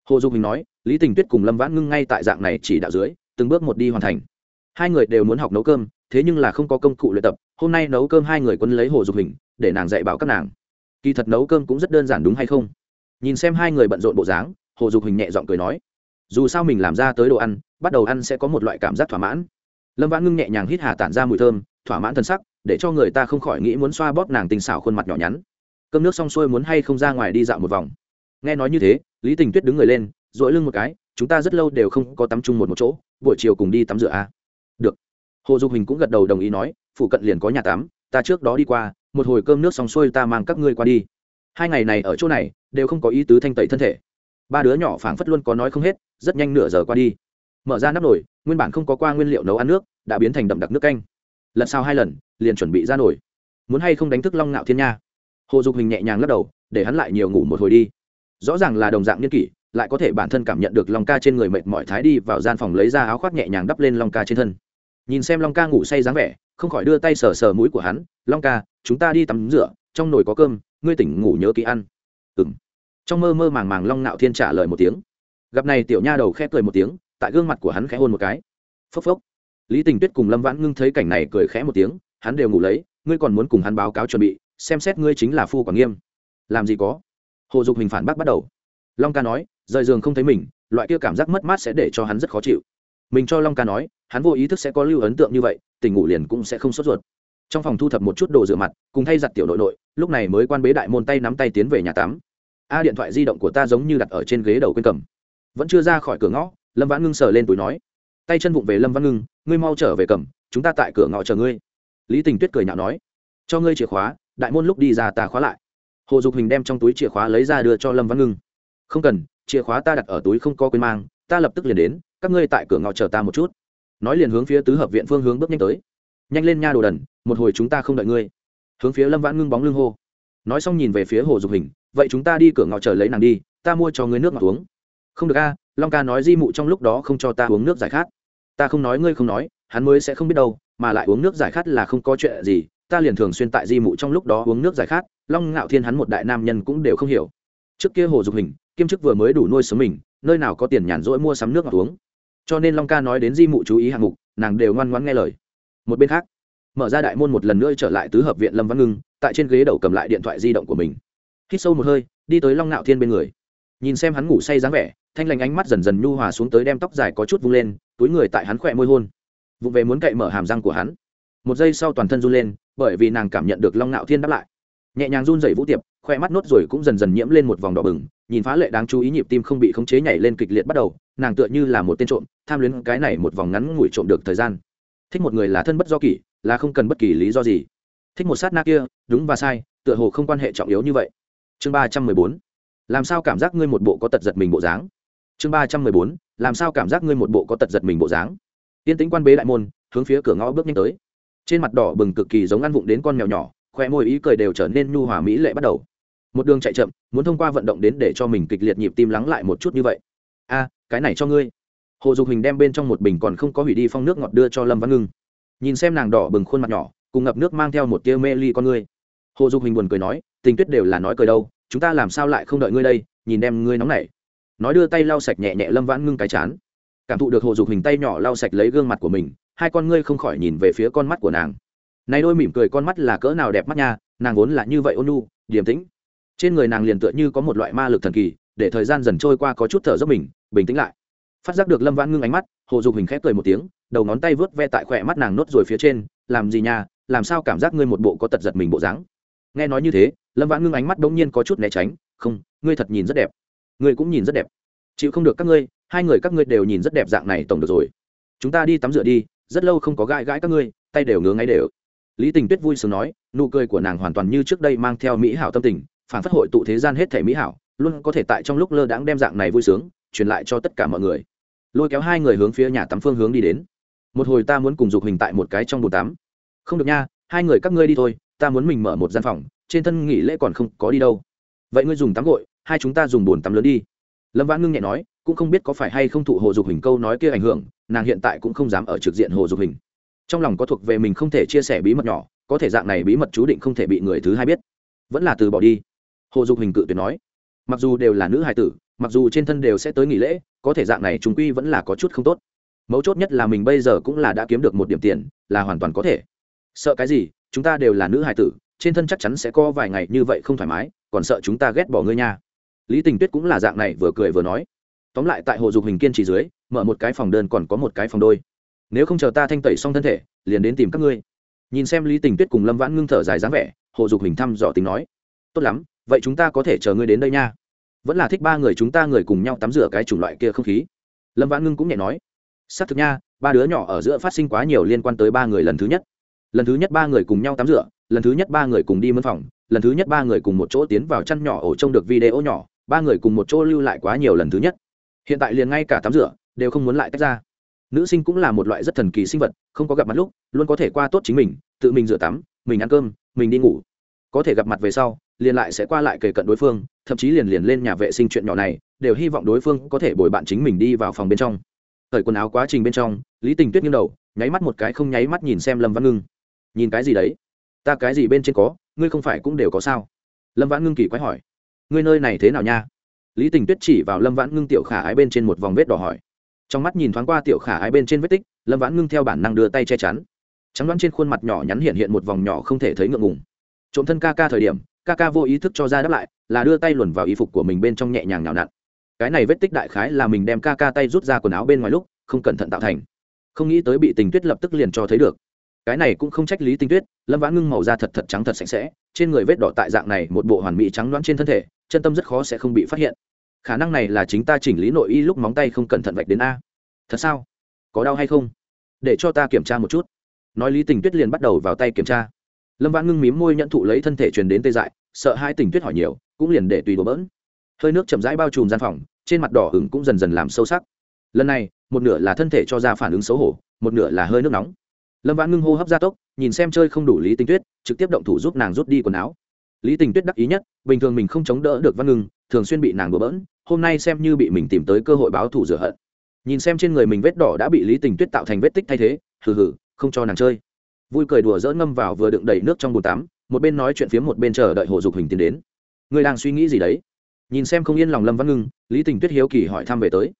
Hồ dục hình nói, lý tình tuyết cùng lâm vãn ngưng ngay tại dạng này chỉ đạo dưới, từng bước một đi hoàn thành. Hai người đều muốn học nấu cơm, thế nhưng là không có công cụ luyện tập, hôm nay nấu cơm hai người quân lấy hồ dục hình, để nàng dạy bảo các nàng kỳ thật nấu cơm cũng rất đơn giản đúng hay không? Nhìn xem hai người bận rộn bộ dáng hồ dục hình nhẹ giọng cười nói dù sao mình làm ra tới đồ ăn bắt đầu ăn sẽ có một loại cảm giác thỏa mãn. Lâm vãn ngưng nhẹ nhàng hít hà tản ra mùi thơm thỏa mãn thân sắc để cho người ta không khỏi nghĩ muốn xoa bóp nàng tình xảo khuôn mặt nhỏ nhắn. Cơm nước xong xuôi muốn hay không ra ngoài đi dạo một vòng. Nghe nói như thế lý tình tuyết đứng người lên dội lưng một cái chúng ta rất lâu đều không có tắm chung một, một chỗ buổi chiều cùng đi tắm rửa a à? được. Hồ dục hình cũng gật đầu đồng ý nói phụ cận liền có nhà tắm ta trước đó đi qua một hồi cơm nước xong xuôi ta mang các ngươi qua đi. Hai ngày này ở chỗ này, đều không có ý tứ thanh tẩy thân thể. Ba đứa nhỏ phảng phất luôn có nói không hết, rất nhanh nửa giờ qua đi. Mở ra nắp nồi, nguyên bản không có qua nguyên liệu nấu ăn nước, đã biến thành đậm đặc nước canh. Lần sau hai lần, liền chuẩn bị ra nồi. Muốn hay không đánh thức long ngạo thiên nha? Hồ dục hình nhẹ nhàng lắc đầu, để hắn lại nhiều ngủ một hồi đi. Rõ ràng là đồng dạng niên kỷ, lại có thể bản thân cảm nhận được long ca trên người mệt mỏi thái đi vào gian phòng lấy ra áo khoác nhẹ nhàng đắp lên long ca trên thân nhìn xem long ca ngủ say dáng vẻ, không khỏi đưa tay sờ sờ mũi của hắn, long ca, chúng ta đi tắm rửa, trong nồi có cơm, ngươi tỉnh ngủ nhớ kỹ ăn. Ừng trong mơ mơ màng màng long nạo thiên trả lời một tiếng. Gặp này tiểu nha đầu khẽ cười một tiếng, tại gương mặt của hắn khẽ hôn một cái. Phốc phốc. Lý tình tuyết cùng lâm vãn ngưng thấy cảnh này cười khẽ một tiếng, hắn đều ngủ lấy, ngươi còn muốn cùng hắn báo cáo chuẩn bị, xem xét ngươi chính là phu quản nghiêm. Làm gì có. Hồ dục hình phản bác bắt đầu. Long ca nói, rời giường không thấy mình, loại kia cảm giác mất mát sẽ để cho hắn rất khó chịu mình cho long ca nói, hắn vô ý thức sẽ có lưu ấn tượng như vậy tỉnh ngủ liền cũng sẽ không sốt ruột. Trong phòng thu thập một chút đồ rửa mặt, cùng thay giặt tiểu nội nội, lúc này mới quan bế đại môn tay nắm tay tiến về nhà tắm. A, điện thoại di động của ta giống như đặt ở trên ghế đầu quên cầm. Vẫn chưa ra khỏi cửa ngõ, lâm vãn ngưng sờ lên túi nói. Tay chân vụng về lâm văn ngưng, ngươi mau trở về cầm, chúng ta tại cửa ngõ chờ ngươi. Lý tình tuyết cười nhạo nói. Cho ngươi chìa khóa, đại môn lúc đi ra ta khóa lại. Hồ dục hình đem trong túi chìa khóa lấy ra đưa cho lâm văn ngưng. Không cần, chìa khóa ta đặt ở túi không có quên mang, ta lập tức liền đến các ngươi tại cửa ngõ chờ ta một chút. Nói liền hướng phía tứ hợp viện phương hướng bước nhanh tới. Nhanh lên nha đồ đần, một hồi chúng ta không đợi ngươi. Hướng phía lâm vãn ngưng bóng lưng hô. Nói xong nhìn về phía hồ dục hình, vậy chúng ta đi cửa ngõ chờ lấy nàng đi, ta mua cho ngươi nước ngọt uống. Không được a, long ca nói di mụ trong lúc đó không cho ta uống nước giải khát. Ta không nói ngươi không nói, hắn mới sẽ không biết đâu, mà lại uống nước giải khát là không có chuyện gì, ta liền thường xuyên tại di mụ trong lúc đó uống nước giải khát, long ngạo thiên hắn một đại nam nhân cũng đều không hiểu. Trước kia hồ dục hình, kiêm chức vừa mới đủ nuôi sống mình, nơi nào có tiền nhàn rỗi mua sắm nước ngọt uống cho nên long ca nói đến di mụ chú ý hạng mục, nàng đều ngoan ngoãn nghe lời. Một bên khác, mở ra đại môn một lần nữa trở lại tứ hợp viện lâm văn ngưng, tại trên ghế đầu cầm lại điện thoại di động của mình. Hít sâu một hơi, đi tới long ngạo thiên bên người. Nhìn xem hắn ngủ say dáng vẻ, thanh lành ánh mắt dần dần nhu hòa xuống tới đem tóc dài có chút vung lên, túi người tại hắn khỏe môi hôn. Vụ về muốn cậy mở hàm răng của hắn. Một giây sau toàn thân run lên, bởi vì nàng cảm nhận được long ngạo thiên đáp lại nhẹ nhàng run dậy vũ tiệp khoe mắt nốt rồi cũng dần dần nhiễm lên một vòng đỏ bừng, nhìn phá lệ đáng chú ý nhịp tim không bị khống chế nhảy lên kịch liệt bắt đầu, nàng tựa như là một tên trộm, tham luyến cái này một vòng ngắn ngủi trộm được thời gian. Thích một người là thân bất do kỷ, là không cần bất kỳ lý do gì. Thích một sát na kia, đúng và sai, tựa hồ không quan hệ trọng yếu như vậy. Chương ba trăm mười bốn. Làm sao cảm giác ngươi một bộ có tật giật mình bộ dáng? Chương ba trăm mười bốn. Làm sao cảm giác ngươi một bộ có tật giật mình bộ dáng? Tiên tĩnh quan bế đại môn, hướng phía cửa ngõ bước nhanh tới. Trên mặt đỏ bừng cực kỳ giống ăn vụng đến con mèo nhỏ khoe môi ý cười đều trở nên nhu hòa mỹ lệ bắt đầu. Một đường chạy chậm, muốn thông qua vận động đến để cho mình kịch liệt nhịp tim lắng lại một chút như vậy. A, cái này cho ngươi. Hồ dục hình đem bên trong một bình còn không có hủy đi phong nước ngọt đưa cho lâm văn ngưng. Nhìn xem nàng đỏ bừng khuôn mặt nhỏ, cùng ngập nước mang theo một tia mê ly con ngươi. Hồ dục hình buồn cười nói, tình tuyết đều là nói cười đâu, chúng ta làm sao lại không đợi ngươi đây, nhìn đem ngươi nóng nảy. Nói đưa tay lau sạch nhẹ nhẹ lâm vãn ngưng cái chán. Cảm thụ được hồ dục hình tay nhỏ lau sạch lấy gương mặt của mình, hai con ngươi không khỏi nhìn về phía con mắt của nàng này đôi mỉm cười con mắt là cỡ nào đẹp mắt nha, nàng vốn là như vậy ôn nhu, điềm tĩnh. Trên người nàng liền tựa như có một loại ma lực thần kỳ, để thời gian dần trôi qua có chút thở dốc mình, bình tĩnh lại. Phát giác được lâm vãn ngưng ánh mắt, hồ dục hình khép cười một tiếng, đầu ngón tay vớt ve tại khỏe mắt nàng nốt rồi phía trên, làm gì nha, làm sao cảm giác ngươi một bộ có tật giật mình bộ dáng? Nghe nói như thế, lâm vãn ngưng ánh mắt đ ỗ n g nhiên có chút né tránh, không, ngươi thật nhìn rất đẹp. Ngươi cũng nhìn rất đẹp. Chịu không được các ngươi, hai người các ngươi đều nhìn rất đẹp dạng này tổng được rồi. Chúng ta đi tắm rửa đi, rất lâu không có gãi gãi các ngươi, tay đều ngứa ngáy đều lý tình tuyết vui sướng nói, nụ cười của nàng hoàn toàn như trước đây mang theo mỹ hảo tâm tình, phản phất hội tụ thế gian hết thể mỹ hảo, luôn có thể tại trong lúc lơ đãng đem dạng này vui sướng, truyền lại cho tất cả mọi người. Lôi kéo hai người hướng phía nhà tắm phương hướng đi đến. Một hồi ta muốn cùng dục hình tại một cái trong bồn tắm. Không được nha, hai người các ngươi đi thôi, ta muốn mình mở một gian phòng, trên thân nghỉ lễ còn không có đi đâu. Vậy ngươi dùng tắm gội, hai chúng ta dùng bồn tắm lớn đi. Lâm vãn ngưng nhẹ nói, cũng không biết có phải hay không thụ hồ dục hình câu nói kia ảnh hưởng, nàng hiện tại cũng không dám ở trực diện hồ dục hình trong lòng có thuộc về mình không thể chia sẻ bí mật nhỏ, có thể dạng này bí mật chú định không thể bị người thứ hai biết. Vẫn là từ bỏ đi. Hồ dục hình cự tuyệt nói, mặc dù đều là nữ hài tử, mặc dù trên thân đều sẽ tới nghỉ lễ, có thể dạng này chúng quy vẫn là có chút không tốt. Mấu chốt nhất là mình bây giờ cũng là đã kiếm được một điểm tiền, là hoàn toàn có thể. Sợ cái gì, chúng ta đều là nữ hài tử, trên thân chắc chắn sẽ có vài ngày như vậy không thoải mái, còn sợ chúng ta ghét bỏ ngươi nha. Lý tình tuyết cũng là dạng này vừa cười vừa nói. Tóm lại tại hồ dục hình kiên trì dưới, mở một cái phòng đơn còn có một cái phòng đôi nếu không chờ ta thanh tẩy xong thân thể, liền đến tìm các ngươi. Nhìn xem lý tình tuyết cùng lâm vãn ngưng thở dài dáng vẻ hộ dục hình thăm dò tính nói, tốt lắm, vậy chúng ta có thể chờ ngươi đến đây nha. Vẫn là thích ba người chúng ta người cùng nhau tắm rửa cái chủng loại kia không khí. Lâm vãn ngưng cũng nhẹ nói, xác thực nha, ba đứa nhỏ ở giữa phát sinh quá nhiều liên quan tới ba người lần thứ nhất. Lần thứ nhất ba người cùng nhau tắm rửa, lần thứ nhất ba người cùng đi mân phòng, lần thứ nhất ba người cùng một chỗ tiến vào chăn nhỏ ổ trông được video nhỏ, ba người cùng một chỗ lưu lại quá nhiều lần thứ nhất. Hiện tại liền ngay cả tắm rửa, đều không muốn lại tách ra nữ sinh cũng là một loại rất thần kỳ sinh vật, không có gặp mặt lúc, luôn có thể qua tốt chính mình, tự mình rửa tắm, mình ăn cơm, mình đi ngủ. Có thể gặp mặt về sau, liền lại sẽ qua lại kề cận đối phương, thậm chí liền liền lên nhà vệ sinh chuyện nhỏ này, đều hy vọng đối phương có thể bồi bạn chính mình đi vào phòng bên trong. Thời quần áo quá trình bên trong, lý tình tuyết nghiêng đầu, nháy mắt một cái không nháy mắt nhìn xem lâm văn ngưng. Nhìn cái gì đấy? Ta cái gì bên trên có, ngươi không phải cũng đều có sao? Lâm vãn ngưng kỳ quái hỏi. Ngươi nơi này thế nào nha? Lý tình tuyết chỉ vào lâm vãn ngưng tiểu khả ái bên trên một vòng vết đỏ hỏi trong mắt nhìn thoáng qua tiểu khả ái bên trên vết tích, lâm vãn ngưng theo bản năng đưa tay che chắn. Trắng đoán trên khuôn mặt nhỏ nhắn hiện hiện một vòng nhỏ không thể thấy ngượng ngùng. Trộm thân ca ca thời điểm, ca ca vô ý thức cho ra đáp lại, là đưa tay luồn vào y phục của mình bên trong nhẹ nhàng nào nặn. Cái này vết tích đại khái là mình đem ca ca tay rút ra quần áo bên ngoài lúc, không cẩn thận tạo thành. Không nghĩ tới bị tình tuyết lập tức liền cho thấy được. Cái này cũng không trách lý tình tuyết, lâm vãn ngưng màu da thật thật trắng thật sạch sẽ, trên người vết đỏ tại dạng này, một bộ hoàn mỹ trắng đoán trên thân thể, chân tâm rất khó sẽ không bị phát hiện khả năng này là chính ta chỉnh lý nội y lúc móng tay không cẩn thận vạch đến a. Thật sao? Có đau hay không? Để cho ta kiểm tra một chút. Nói lý tình tuyết liền bắt đầu vào tay kiểm tra. Lâm vãn ngưng mím môi nhận thụ lấy thân thể truyền đến tê dại, sợ hai tình tuyết hỏi nhiều, cũng liền để tùy đùa bỡn. Hơi nước chậm rãi bao trùm gian phòng, trên mặt đỏ hứng cũng dần dần làm sâu sắc. Lần này, một nửa là thân thể cho ra phản ứng xấu hổ, một nửa là hơi nước nóng. Lâm vãn ngưng hô hấp gia tốc, nhìn xem chơi không đủ lý tình tuyết, trực tiếp động thủ giúp nàng rút đi quần áo. Lý tình tuyết đắc ý nhất, bình thường mình không chống đỡ được văn ngưng, thường xuyên bị nàng đùa bỡn hôm nay xem như bị mình tìm tới cơ hội báo thù rửa hận. Nhìn xem trên người mình vết đỏ đã bị lý tình tuyết tạo thành vết tích thay thế, hừ hừ, không cho nàng chơi. Vui cười đùa dỡ ngâm vào vừa đựng đầy nước trong bồn tắm, một bên nói chuyện phía một bên chờ đợi hồ dục hình tiến đến. Người đang suy nghĩ gì đấy? Nhìn xem không yên lòng lâm văn ngưng, lý tình tuyết hiếu kỳ hỏi thăm về tới.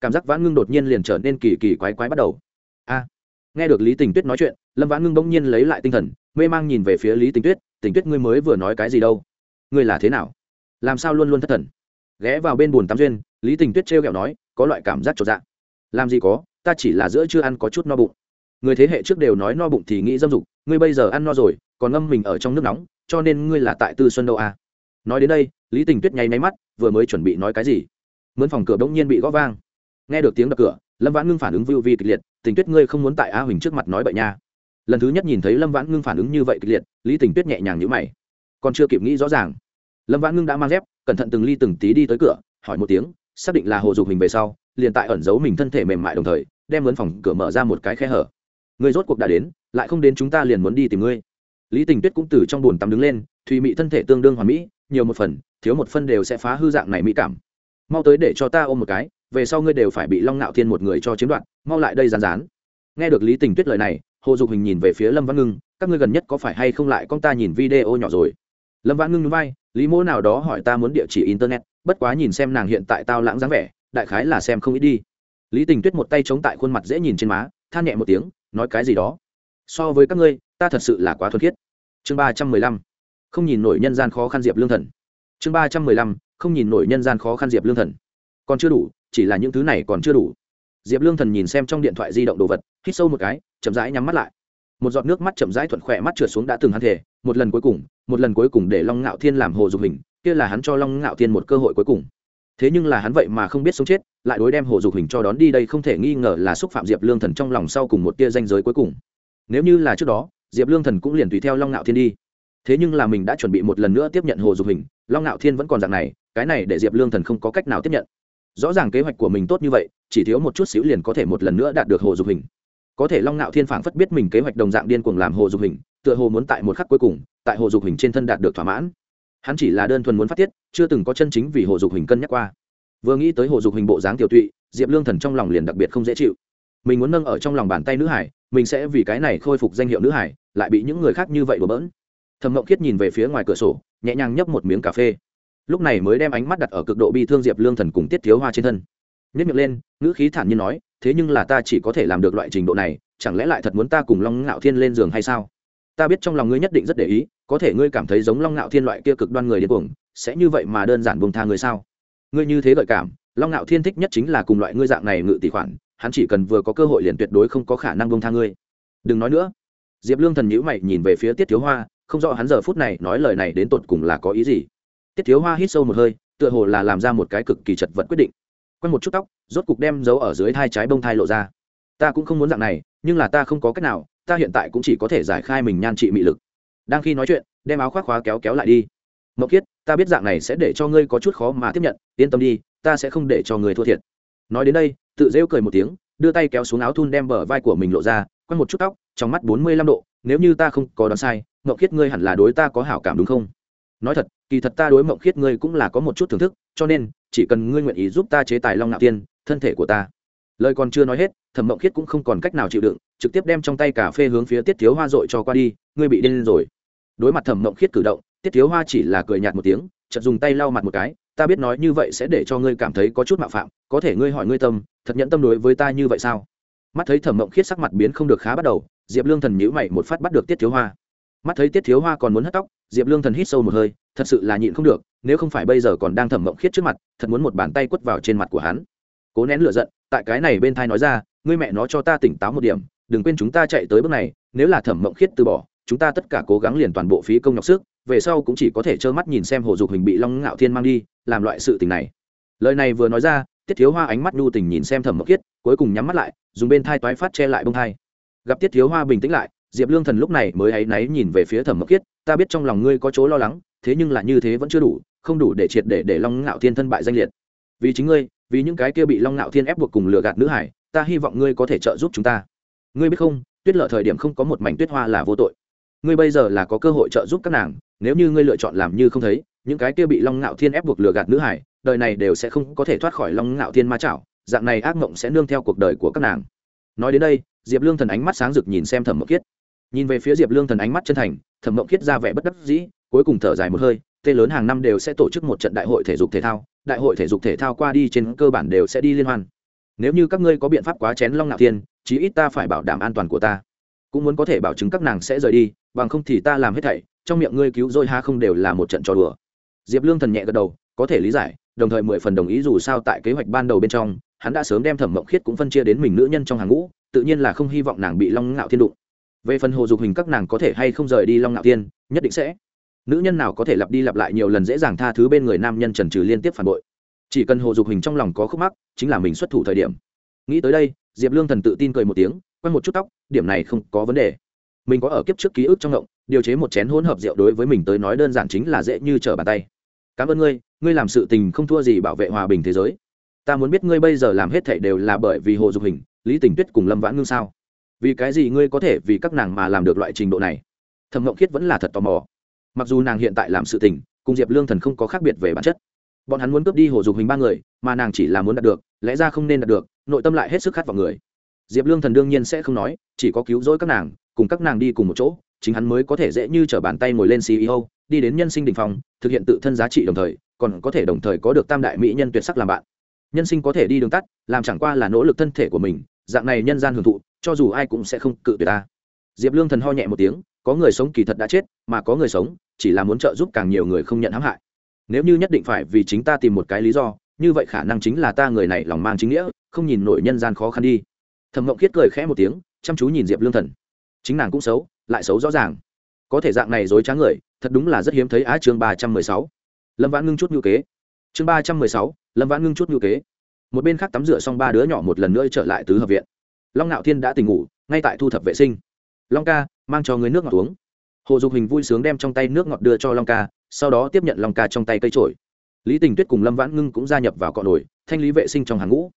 Cảm giác vãn ngưng đột nhiên liền trở nên kỳ kỳ quái quái bắt đầu. A, nghe được lý tình tuyết nói chuyện, lâm vãn ngưng bỗng nhiên lấy lại tinh thần, mê mang nhìn về phía lý tình tuyết tình tuyết ngươi mới vừa nói cái gì đâu? Ngươi là thế nào? Làm sao luôn luôn thất thần? Ghé vào bên bùn tắm duyên, lý tình tuyết trêu ghẹo nói, có loại cảm giác trột dạ. Làm gì có, ta chỉ là giữa chưa ăn có chút no bụng. Người thế hệ trước đều nói no bụng thì nghĩ dâm dục, ngươi bây giờ ăn no rồi, còn ngâm mình ở trong nước nóng, cho nên ngươi là tại tư xuân đâu à. nói đến đây, lý tình tuyết nháy máy mắt, vừa mới chuẩn bị nói cái gì, mướn phòng cửa bỗng nhiên bị gõ vang. Nghe được tiếng đập cửa, lâm vãn ngưng phản ứng vưu vi kịch liệt, tình tuyết ngươi không muốn tại a huỳnh trước mặt nói bậy nha. Lần thứ nhất nhìn thấy lâm vãn ngưng phản ứng như vậy kịch liệt, lý tình tuyết nhẹ nhàng nhữ mày. Còn chưa kịp nghĩ rõ ràng, lâm vãn ngưng đã mang dép cẩn thận từng ly từng tí đi tới cửa, hỏi một tiếng, xác định là hồ dục hình về sau, liền tại ẩn giấu mình thân thể mềm mại đồng thời, đem mướn phòng cửa mở ra một cái khe hở. Người rốt cuộc đã đến, lại không đến chúng ta liền muốn đi tìm ngươi. Lý tình tuyết cũng từ trong bồn tắm đứng lên, thùy mị thân thể tương đương hoàn mỹ, nhiều một phần, thiếu một phân đều sẽ phá hư dạng này mỹ cảm. Mau tới để cho ta ôm một cái, về sau ngươi đều phải bị long nạo thiên một người cho chiếm đoạt, mau lại đây rán rán nghe được lý tình tuyết lời này, hồ dục hình nhìn về phía lâm văn ngưng, các ngươi gần nhất có phải hay không lại con ta nhìn video nhỏ rồi? Lâm vãn ngưng núi vai, lý mỗ nào đó hỏi ta muốn địa chỉ internet, bất quá nhìn xem nàng hiện tại tao lãng dáng vẻ, đại khái là xem không ít đi. Lý tình tuyết một tay chống tại khuôn mặt dễ nhìn trên má, than nhẹ một tiếng, nói cái gì đó? So với các ngươi, ta thật sự là quá thuần khiết. Chương ba trăm mười lăm, không nhìn nổi nhân gian khó khăn diệp lương thần. Chương ba trăm mười lăm, không nhìn nổi nhân gian khó khăn diệp lương thần. Còn chưa đủ, chỉ là những thứ này còn chưa đủ. Diệp lương thần nhìn xem trong điện thoại di động đồ vật, hít sâu một cái, chậm rãi nhắm mắt lại. Một giọt nước mắt chậm rãi thuận khỏe mắt trượt xuống đã từng hắn thể, một lần cuối cùng một lần cuối cùng để long ngạo thiên làm hồ dục hình, kia là hắn cho long ngạo thiên một cơ hội cuối cùng. Thế nhưng là hắn vậy mà không biết sống chết, lại đối đem hồ dục hình cho đón đi đây không thể nghi ngờ là xúc phạm diệp lương thần trong lòng sau cùng một tia danh giới cuối cùng. Nếu như là trước đó, diệp lương thần cũng liền tùy theo long ngạo thiên đi. Thế nhưng là mình đã chuẩn bị một lần nữa tiếp nhận hồ dục hình, long ngạo thiên vẫn còn dạng này, cái này để diệp lương thần không có cách nào tiếp nhận. Rõ ràng kế hoạch của mình tốt như vậy, chỉ thiếu một chút xíu liền có thể một lần nữa đạt được hồ dục hình. Có thể long ngạo thiên phảng phất biết mình kế hoạch đồng dạng điên cuồng làm hồ dục hình, tựa hồ muốn tại một khắc cuối cùng tại hồ dục hình trên thân đạt được thỏa mãn. Hắn chỉ là đơn thuần muốn phát tiết, chưa từng có chân chính vì hồ dục hình cân nhắc qua. Vừa nghĩ tới hồ dục hình bộ dáng tiểu tụy, diệp lương thần trong lòng liền đặc biệt không dễ chịu. Mình muốn nâng ở trong lòng bàn tay nữ hải, mình sẽ vì cái này khôi phục danh hiệu nữ hải, lại bị những người khác như vậy đổ bỡn. Thầm ngộng khiết nhìn về phía ngoài cửa sổ, nhẹ nhàng nhấp một miếng cà phê. Lúc này mới đem ánh mắt đặt ở cực độ bi thương diệp lương thần cùng tiết thiếu hoa trên thân. Nhất miệng lên, ngữ khí thản nhiên nói, thế nhưng là ta chỉ có thể làm được loại trình độ này, chẳng lẽ lại thật muốn ta cùng long ngạo thiên lên giường hay sao? Ta biết trong lòng ngươi nhất định rất để ý, có thể ngươi cảm thấy giống long ngạo thiên loại kia cực đoan người điên cuồng, sẽ như vậy mà đơn giản buông tha ngươi sao? Ngươi như thế gợi cảm, long ngạo thiên thích nhất chính là cùng loại ngươi dạng này ngự tỷ khoản, hắn chỉ cần vừa có cơ hội liền tuyệt đối không có khả năng buông tha ngươi. Đừng nói nữa. Diệp lương thần nhữ mày nhìn về phía tiết thiếu hoa, không rõ hắn giờ phút này nói lời này đến tột cùng là có ý gì. Tiết thiếu hoa hít sâu một hơi, tựa hồ là làm ra một cái cực kỳ chật vật quyết định. Quanh một chút tóc, rốt cục đem giấu ở dưới thai trái bông thai lộ ra. Ta cũng không muốn dạng này, nhưng là ta không có cách nào ta hiện tại cũng chỉ có thể giải khai mình nhan trị mị lực. Đang khi nói chuyện, đem áo khoác khóa kéo kéo lại đi. Mậu kiết, ta biết dạng này sẽ để cho ngươi có chút khó mà tiếp nhận, yên tâm đi, ta sẽ không để cho người thua thiệt. Nói đến đây, tự rêu cười một tiếng, đưa tay kéo xuống áo thun đem bờ vai của mình lộ ra quanh một chút tóc, trong mắt bốn mươi lăm độ, nếu như ta không có đoán sai mậu kiết ngươi hẳn là đối ta có hảo cảm đúng không? Nói thật, kỳ thật ta đối mộng khiết ngươi cũng là có một chút thưởng thức, cho nên, chỉ cần ngươi nguyện ý giúp ta chế tài long ngạo tiên, thân thể của ta lời còn chưa nói hết, thẩm mộng khiết cũng không còn cách nào chịu đựng, trực tiếp đem trong tay cà phê hướng phía tiết thiếu hoa dội cho qua đi, ngươi bị điên rồi. Đối mặt thẩm mộng khiết cử động, tiết thiếu hoa chỉ là cười nhạt một tiếng, chợt dùng tay lau mặt một cái, ta biết nói như vậy sẽ để cho ngươi cảm thấy có chút mạo phạm, có thể ngươi hỏi ngươi tâm, thật nhẫn tâm đối với ta như vậy sao? Mắt thấy thẩm mộng khiết sắc mặt biến không được khá bắt đầu, diệp lương thần nhữ mày một phát bắt được tiết thiếu hoa. Mắt thấy tiết thiếu hoa còn muốn hất tóc, diệp lương thần hít sâu một hơi, thật sự là nhịn không được, nếu không phải bây giờ còn đang thẩm mộng khiết trước mặt, thật muốn một bàn tay quất vào trên mặt của hắn. Cố nén lửa giận tại cái này bên thai nói ra, ngươi mẹ nó cho ta tỉnh táo một điểm, đừng quên chúng ta chạy tới bước này, nếu là thẩm mộng khiết từ bỏ, chúng ta tất cả cố gắng liền toàn bộ phí công nhọc sức, về sau cũng chỉ có thể trơ mắt nhìn xem hồ dục hình bị long ngạo thiên mang đi, làm loại sự tình này. Lời này vừa nói ra, tiết thiếu hoa ánh mắt nhu tình nhìn xem thẩm mộng khiết, cuối cùng nhắm mắt lại, dùng bên thai toái phát che lại bông thai. Gặp tiết thiếu hoa bình tĩnh lại, diệp lương thần lúc này mới áy náy nhìn về phía thẩm mộng khiết, ta biết trong lòng ngươi có chỗ lo lắng, thế nhưng là như thế vẫn chưa đủ, không đủ để triệt để để long ngạo thiên thân bại danh liệt vì chính ngươi, vì những cái kia bị long ngạo thiên ép buộc cùng lừa gạt nữ hải, ta hy vọng ngươi có thể trợ giúp chúng ta. Ngươi biết không, tuyết lợ thời điểm không có một mảnh tuyết hoa là vô tội. Ngươi bây giờ là có cơ hội trợ giúp các nàng, nếu như ngươi lựa chọn làm như không thấy, những cái kia bị long ngạo thiên ép buộc lừa gạt nữ hải, đời này đều sẽ không có thể thoát khỏi long ngạo thiên ma chảo, dạng này ác mộng sẽ nương theo cuộc đời của các nàng. Nói đến đây, diệp lương thần ánh mắt sáng rực nhìn xem thẩm mộng Kiết. nhìn về phía diệp lương thần ánh mắt chân thành, thẩm mộng Kiết ra vẻ bất đắc dĩ, cuối cùng thở dài một hơi, tê lớn hàng năm đều sẽ tổ chức một trận đại hội thể dục thể thao đại hội thể dục thể thao qua đi trên cơ bản đều sẽ đi liên hoan. Nếu như các ngươi có biện pháp quá chén long nạo thiên, chí ít ta phải bảo đảm an toàn của ta. Cũng muốn có thể bảo chứng các nàng sẽ rời đi, bằng không thì ta làm hết thảy, trong miệng ngươi cứu rồi ha không đều là một trận trò đùa. Diệp lương thần nhẹ gật đầu, có thể lý giải, đồng thời mười phần đồng ý dù sao tại kế hoạch ban đầu bên trong, hắn đã sớm đem thẩm mộng khiết cũng phân chia đến mình nữ nhân trong hàng ngũ, tự nhiên là không hy vọng nàng bị long ngạo thiên đụng. Về phần hồ dục hình các nàng có thể hay không rời đi long ngạo thiên, nhất định sẽ nữ nhân nào có thể lặp đi lặp lại nhiều lần dễ dàng tha thứ bên người nam nhân trần trừ liên tiếp phản bội? Chỉ cần hồ dục hình trong lòng có khúc mắc, chính là mình xuất thủ thời điểm. Nghĩ tới đây, diệp lương thần tự tin cười một tiếng, quay một chút tóc, điểm này không có vấn đề. Mình có ở kiếp trước ký ức trong ngộng, điều chế một chén hỗn hợp rượu đối với mình tới nói đơn giản chính là dễ như trở bàn tay. Cảm ơn ngươi ngươi làm sự tình không thua gì bảo vệ hòa bình thế giới. Ta muốn biết ngươi bây giờ làm hết thảy đều là bởi vì hồ dục hình, lý tình tuyết cùng lâm vãn ngưng sao? Vì cái gì ngươi có thể vì các nàng mà làm được loại trình độ này? Thẩm ngộng khiết vẫn là thật tò mò mặc dù nàng hiện tại làm sự tình, cùng diệp lương thần không có khác biệt về bản chất. Bọn hắn muốn cướp đi hồ dục hình ba người, mà nàng chỉ là muốn đạt được, lẽ ra không nên đạt được, nội tâm lại hết sức khát vào người. Diệp lương thần đương nhiên sẽ không nói, chỉ có cứu rỗi các nàng, cùng các nàng đi cùng một chỗ, chính hắn mới có thể dễ như t r ở bàn tay ngồi lên ceo đi đến nhân sinh đình phòng thực hiện tự thân giá trị đồng thời, còn có thể đồng thời có được tam đại mỹ nhân tuyệt sắc làm bạn. Nhân sinh có thể đi đường tắt, làm chẳng qua là nỗ lực thân thể của mình, dạng này nhân gian hưởng thụ, cho dù ai cũng sẽ không cự tuyệt ta. Diệp lương thần ho nhẹ một tiếng, có người sống kỳ thật đã chết, mà có người sống chỉ là muốn trợ giúp càng nhiều người không nhận hãm hại. Nếu như nhất định phải vì chính ta tìm một cái lý do, như vậy khả năng chính là ta người này lòng mang chính nghĩa, không nhìn nổi nhân gian khó khăn đi. Thẩm mộng khiết cười khẽ một tiếng, chăm chú nhìn diệp lương thần. Chính nàng cũng xấu, lại xấu rõ ràng. Có thể dạng này dối trá người, thật đúng là rất hiếm thấy á chương ba trăm mười sáu. Lâm vãn ngưng chút ngữ kế. Chương ba trăm mười sáu, lâm vãn ngưng chút ngữ kế. Một bên khác tắm rửa xong ba đứa nhỏ một lần nữa trở lại tứ hợp viện. Long ngạo thiên đã tỉnh ngủ, ngay tại thu thập vệ sinh. Long ca, mang cho người nước ngọt uống hồ dục hình vui sướng đem trong tay nước ngọt đưa cho long ca, sau đó tiếp nhận long ca trong tay cây trổi lý tình tuyết cùng lâm vãn ngưng cũng gia nhập vào cọ nổi, thanh lý vệ sinh trong hàng ngũ.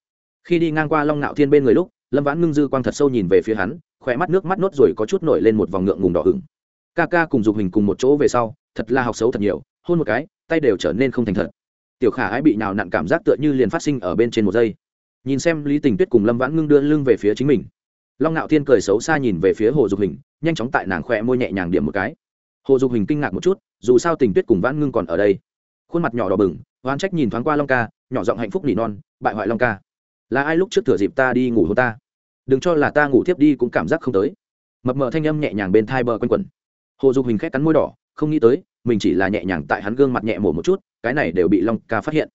Khi đi ngang qua long ngạo thiên bên người lúc, lâm vãn ngưng dư quang thật sâu nhìn về phía hắn khỏe mắt nước mắt nốt rồi có chút nổi lên một vòng ngượng ngùng đỏ ửng ca ca cùng dục hình cùng một chỗ về sau, thật là học xấu thật nhiều, hôn một cái, tay đều trở nên không thành thật. Tiểu khả ái bị nào nặn cảm giác tựa như liền phát sinh ở bên trên một giây. Nhìn xem lý tình tuyết cùng lâm vãn ngưng đưa lưng về phía chính mình. Long ngạo thiên cười xấu xa nhìn về phía hồ dục hình nhanh chóng tại nàng khỏe môi nhẹ nhàng điểm một cái. Hồ dục hình kinh ngạc một chút, dù sao tình tuyết cùng vãn ngưng còn ở đây. Khuôn mặt nhỏ đỏ bừng, oán trách nhìn thoáng qua long ca, nhỏ giọng hạnh phúc nỉ non, bại hoại long ca, là ai lúc trước thừa dịp ta đi ngủ hô ta? Đừng cho là ta ngủ thiếp đi cũng cảm giác không tới. Mập mờ thanh âm nhẹ nhàng bên thai bờ quanh quẩn. Hồ dục hình khét cắn môi đỏ, không nghĩ tới, mình chỉ là nhẹ nhàng tại hắn gương mặt nhẹ mổ một chút, cái này đều bị long ca phát hiện.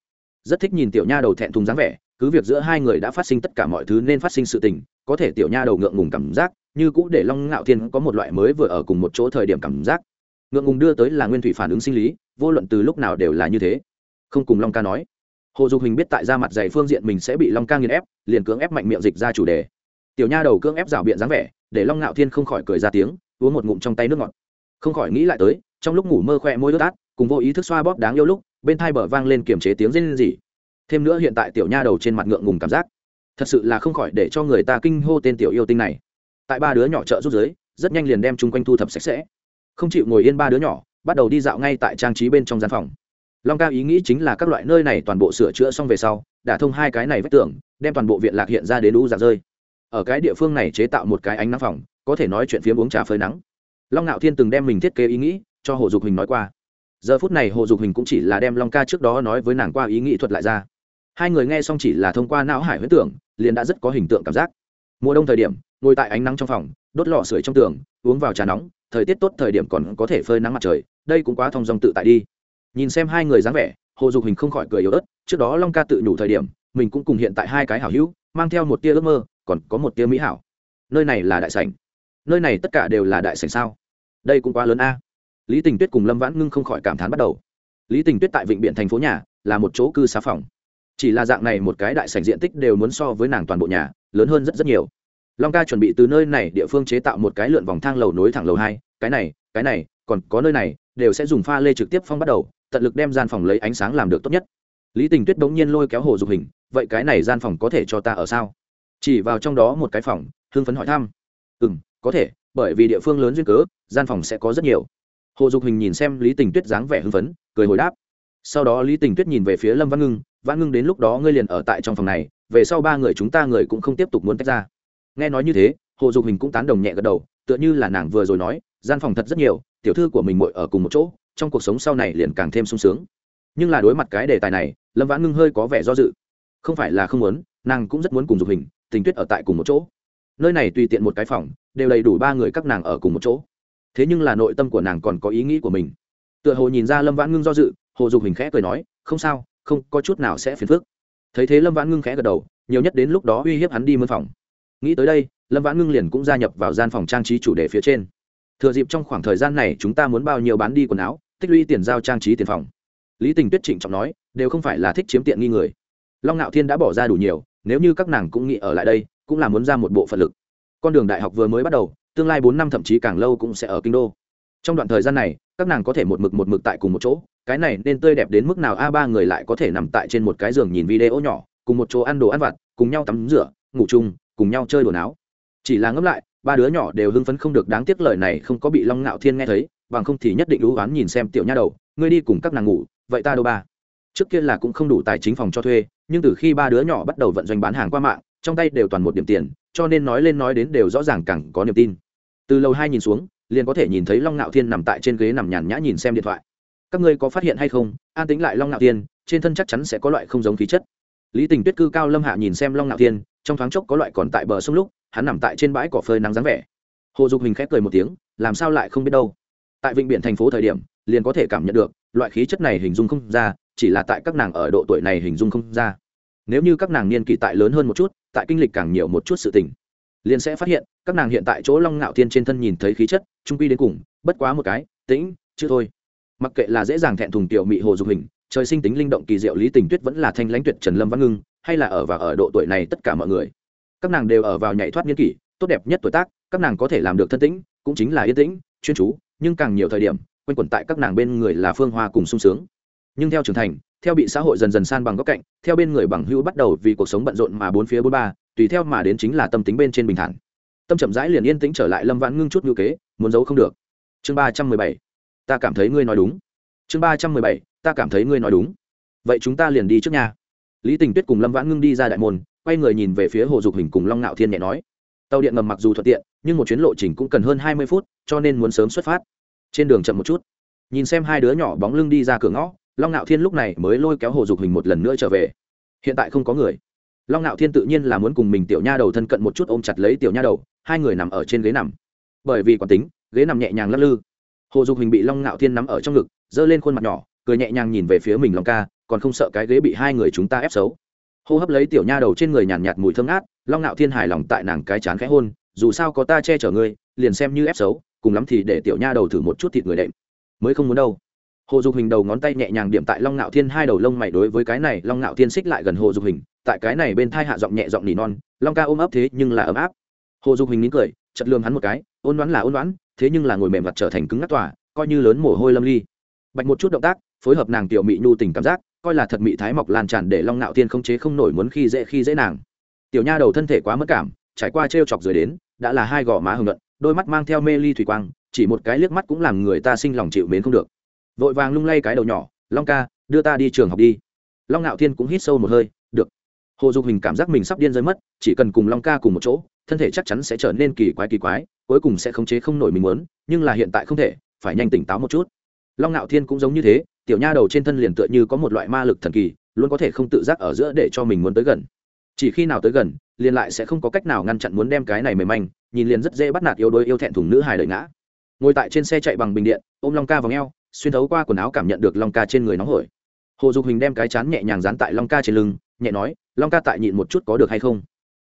Rất thích nhìn tiểu nha đầu thẹn thùng dáng vẻ cứ việc giữa hai người đã phát sinh tất cả mọi thứ nên phát sinh sự tình, có thể tiểu nha đầu ngượng ngùng cảm giác, như cũ để long ngạo thiên có một loại mới vừa ở cùng một chỗ thời điểm cảm giác. Ngượng ngùng đưa tới là nguyên thủy phản ứng sinh lý, vô luận từ lúc nào đều là như thế. Không cùng long ca nói. Hồ dục hình biết tại ra mặt dày phương diện mình sẽ bị long ca nghiền ép, liền cưỡng ép mạnh miệng dịch ra chủ đề. Tiểu nha đầu cưỡng ép rào biện dáng vẻ, để long ngạo thiên không khỏi cười ra tiếng, uống một ngụm trong tay nước ngọt. Không khỏi nghĩ lại tới, trong lúc ngủ mơ khoe môi ướt át, cùng vô ý thức xoa bóp đáng yêu lúc, bên thai bờ vang lên kiềm chế tiếng rên rỉ thêm nữa hiện tại tiểu nha đầu trên mặt ngượng ngùng cảm giác. Thật sự là không khỏi để cho người ta kinh hô tên tiểu yêu tinh này. Tại ba đứa nhỏ chợ rút giới rất nhanh liền đem chung quanh thu thập sạch sẽ. Không chịu ngồi yên ba đứa nhỏ, bắt đầu đi dạo ngay tại trang trí bên trong gian phòng. Long ca ý nghĩ chính là các loại nơi này toàn bộ sửa chữa xong về sau, đã thông hai cái này vách tường, đem toàn bộ viện lạc hiện ra đến lũ giả rơi. Ở cái địa phương này chế tạo một cái ánh nắng phòng, có thể nói chuyện phía uống trà phơi nắng. Long ngạo thiên từng đem mình thiết kế ý nghĩ cho hồ dục hình nói qua. Giờ phút này hồ dục hình cũng chỉ là đem long ca trước đó nói với nàng qua ý nghĩ thuật lại ra hai người nghe xong chỉ là thông qua não hải huyết tưởng, liền đã rất có hình tượng cảm giác. Mùa đông thời điểm, ngồi tại ánh nắng trong phòng, đốt lò sưởi trong tường, uống vào trà nóng, thời tiết tốt thời điểm còn có thể phơi nắng mặt trời, đây cũng quá thong dong tự tại đi. Nhìn xem hai người dáng vẻ, hồ dục hình không khỏi cười yếu ớt, trước đó long ca tự nhủ thời điểm, mình cũng cùng hiện tại hai cái hảo hữu, mang theo một tia ước mơ, còn có một tia mỹ hảo. Nơi này là đại sảnh. Nơi này tất cả đều là đại sảnh sao? Đây cũng quá lớn a. Lý tình tuyết cùng lâm vãn ngưng không khỏi cảm thán bắt đầu. Lý tình tuyết tại vịnh biện thành phố nhà, là một chỗ cư xá phòng chỉ là dạng này một cái đại sảnh diện tích đều muốn so với nàng toàn bộ nhà, lớn hơn rất rất nhiều. Long ca chuẩn bị từ nơi này địa phương chế tạo một cái lượn vòng thang lầu nối thẳng lầu hai, cái này cái này, còn có nơi này, đều sẽ dùng pha lê trực tiếp phong bắt đầu, tận lực đem gian phòng lấy ánh sáng làm được tốt nhất. Lý tình tuyết bỗng nhiên lôi kéo hồ dục hình, vậy cái này gian phòng có thể cho ta ở sao? Chỉ vào trong đó một cái phòng hương phấn hỏi thăm. Ừ m có thể, bởi vì địa phương lớn duyên cớ, gian phòng sẽ có rất nhiều. Hồ dục hình nhìn xem lý tình tuyết dáng vẻ hưng phấn, cười hồi đáp. Sau đó lý tình tuyết nhìn về phía lâm văn ngưng văn ngưng đến lúc đó ngươi liền ở tại trong phòng này, về sau ba người chúng ta người cũng không tiếp tục muốn tách ra. Nghe nói như thế, hồ dục hình cũng tán đồng nhẹ gật đầu, tựa như là nàng vừa rồi nói, gian phòng thật rất nhiều, tiểu thư của mình mội ở cùng một chỗ, trong cuộc sống sau này liền càng thêm sung sướng. Nhưng là đối mặt cái đề tài này, lâm vãn ngưng hơi có vẻ do dự. Không phải là không muốn, nàng cũng rất muốn cùng dục hình, tình tuyết ở tại cùng một chỗ. Nơi này tùy tiện một cái phòng, đều đầy đủ ba người các nàng ở cùng một chỗ. Thế nhưng là nội tâm của nàng còn có ý nghĩ của mình. Tựa hồ nhìn ra lâm vãn ngưng do dự, hồ dục hình khẽ cười nói, không sao không có chút nào sẽ phiền phức. Thấy thế lâm vãn ngưng khẽ gật đầu, nhiều nhất đến lúc đó uy hiếp hắn đi mân phòng. Nghĩ tới đây, lâm vãn ngưng liền cũng gia nhập vào gian phòng trang trí chủ đề phía trên. Thừa dịp trong khoảng thời gian này chúng ta muốn bao nhiêu bán đi quần áo, tích lũy tiền giao trang trí tiền phòng. Lý tình tuyết trịnh trọng nói, đều không phải là thích chiếm tiện nghi người. Long ngạo thiên đã bỏ ra đủ nhiều, nếu như các nàng cũng nghĩ ở lại đây, cũng là muốn ra một bộ phận lực. Con đường đại học vừa mới bắt đầu, tương lai bốn năm thậm chí càng lâu cũng sẽ ở kinh đô. Trong đoạn thời gian này, các nàng có thể một mực một mực tại cùng một chỗ cái này nên tươi đẹp đến mức nào? A ba người lại có thể nằm tại trên một cái giường nhìn video nhỏ, cùng một chỗ ăn đồ ăn vặt, cùng nhau tắm rửa, ngủ chung, cùng nhau chơi đồ áo chỉ là ngẫm lại, ba đứa nhỏ đều hưng phấn không được, đáng tiếc lời này không có bị long ngạo thiên nghe thấy, bằng không thì nhất định lũ oán nhìn xem tiểu nha đầu, ngươi đi cùng các nàng ngủ, vậy ta đâu ba? Trước kia là cũng không đủ tài chính phòng cho thuê, nhưng từ khi ba đứa nhỏ bắt đầu vận doanh bán hàng qua mạng, trong tay đều toàn một điểm tiền, cho nên nói lên nói đến đều rõ ràng càng có niềm tin. Từ lâu hai nhìn xuống, liền có thể nhìn thấy long ngạo thiên nằm tại trên ghế nằm nhàn nhã nhìn xem điện thoại các ngươi có phát hiện hay không, an tính lại long ngạo thiên, trên thân chắc chắn sẽ có loại không giống khí chất. Lý tình tuyết cư cao lâm hạ nhìn xem long ngạo thiên, trong thoáng chốc có loại còn tại bờ sông lúc, hắn nằm tại trên bãi cỏ phơi nắng dáng vẻ. Hồ dục hình khép cười một tiếng, làm sao lại không biết đâu. Tại vịnh biển thành phố thời điểm, liền có thể cảm nhận được, loại khí chất này hình dung không ra, chỉ là tại các nàng ở độ tuổi này hình dung không ra. Nếu như các nàng niên kỷ tại lớn hơn một chút, tại kinh lịch càng nhiều một chút sự tình, liền sẽ phát hiện, các nàng hiện tại chỗ long ngạo thiên trên thân nhìn thấy khí chất, trung quy đến cùng, bất quá một cái, tĩnh chứ thôi mặc kệ là dễ dàng thẹn thùng tiểu mị hồ dục hình, trời sinh tính linh động kỳ diệu lý tình tuyết vẫn là thanh lãnh tuyệt trần lâm văn ngưng, hay là ở và ở độ tuổi này tất cả mọi người. Các nàng đều ở vào nhảy thoát niên kỷ, tốt đẹp nhất tuổi tác, các nàng có thể làm được thân tĩnh, cũng chính là yên tĩnh, chuyên chú, nhưng càng nhiều thời điểm, quanh quẩn tại các nàng bên người là phương hoa cùng sung sướng. Nhưng theo trưởng thành, theo bị xã hội dần dần san bằng góc cạnh, theo bên người bằng hữu bắt đầu vì cuộc sống bận rộn mà bốn phía bốn ba, tùy theo mà đến chính là tâm tính bên trên bình thản. Tâm chậm rãi liền yên tĩnh trở lại lâm vãn ngưng chút ngữ kế, muốn giấu không được. Chương ba trăm mười bảy ta cảm thấy ngươi nói đúng. Chương ba trăm mười bảy, ta cảm thấy ngươi nói đúng. Vậy chúng ta liền đi trước nhà lý tình tuyết cùng lâm vãn ngưng đi ra đại môn, quay người nhìn về phía hồ dục hình cùng long ngạo thiên nhẹ nói. Tàu điện ngầm mặc dù thuận tiện, nhưng một chuyến lộ trình cũng cần hơn hai mươi phút, cho nên muốn sớm xuất phát. Trên đường chậm một chút, nhìn xem hai đứa nhỏ bóng lưng đi ra cửa ngõ, long ngạo thiên lúc này mới lôi kéo hồ dục hình một lần nữa trở về. Hiện tại không có người. Long ngạo thiên tự nhiên là muốn cùng mình tiểu nha đầu thân cận một chút ôm chặt lấy tiểu nha đầu, hai người nằm ở trên ghế nằm. Bởi vì quán tính, ghế nằm nhẹ nhàng lắc lư hồ dục hình bị long ngạo thiên nắm ở trong ngực giơ lên khuôn mặt nhỏ cười nhẹ nhàng nhìn về phía mình long ca còn không sợ cái ghế bị hai người chúng ta ép xấu. Hô hấp lấy tiểu nha đầu trên người nhàn nhạt, mùi thơm ngát long ngạo thiên hài lòng tại nàng cái chán khẽ hôn dù sao có ta che chở ngươi liền xem như ép xấu cùng lắm thì để tiểu nha đầu thử một chút thịt người đệm. Mới không muốn đâu. Hồ dục hình đầu ngón tay nhẹ nhàng điểm tại long ngạo thiên hai đầu lông mày đối với cái này long ngạo thiên xích lại gần hồ dục hình tại cái này bên thai hạ giọng nhẹ giọng nỉ non long ca ôm ấp thế nhưng là ấm áp. Hồ dục hình nín cười chật lường hắn một cái ôn đoán là ôn đoán thế nhưng là ngồi mềm mặt trở thành cứng ngắc tỏa coi như lớn mồ hôi lâm ly. Bạch một chút động tác, phối hợp nàng tiểu mị nhu tình cảm giác, coi là thật mị thái mọc lan tràn để long nạo thiên không chế không nổi muốn khi dễ khi dễ nàng. Tiểu nha đầu thân thể quá mất cảm, trải qua trêu chọc rồi đến, đã là hai gò má hưng luận đôi mắt mang theo mê ly thủy quang, chỉ một cái liếc mắt cũng làm người ta sinh lòng chịu mến không được. Vội vàng lung lay cái đầu nhỏ, long ca, đưa ta đi trường học đi. Long nạo thiên cũng hít sâu một hơi, được. Hồ dục hình cảm giác mình sắp điên rơi mất, chỉ cần cùng long ca cùng một chỗ, thân thể chắc chắn sẽ trở nên kỳ quái kỳ quái cuối cùng sẽ khống chế không nổi mình muốn, nhưng là hiện tại không thể, phải nhanh tỉnh táo một chút. Long ngạo thiên cũng giống như thế, tiểu nha đầu trên thân liền tựa như có một loại ma lực thần kỳ, luôn có thể không tự giác ở giữa để cho mình muốn tới gần. Chỉ khi nào tới gần, liền lại sẽ không có cách nào ngăn chặn muốn đem cái này mềm manh, nhìn liền rất dễ bắt nạt yếu đuối yêu thẹn thùng nữ hài đợi ngã. Ngồi tại trên xe chạy bằng bình điện, ôm long ca vào ngheo xuyên thấu qua quần áo cảm nhận được long ca trên người nóng hổi. Hồ dục hình đem cái chán nhẹ nhàng dán tại long ca trên lưng, nhẹ nói, long ca tại nhịn một chút có được hay không?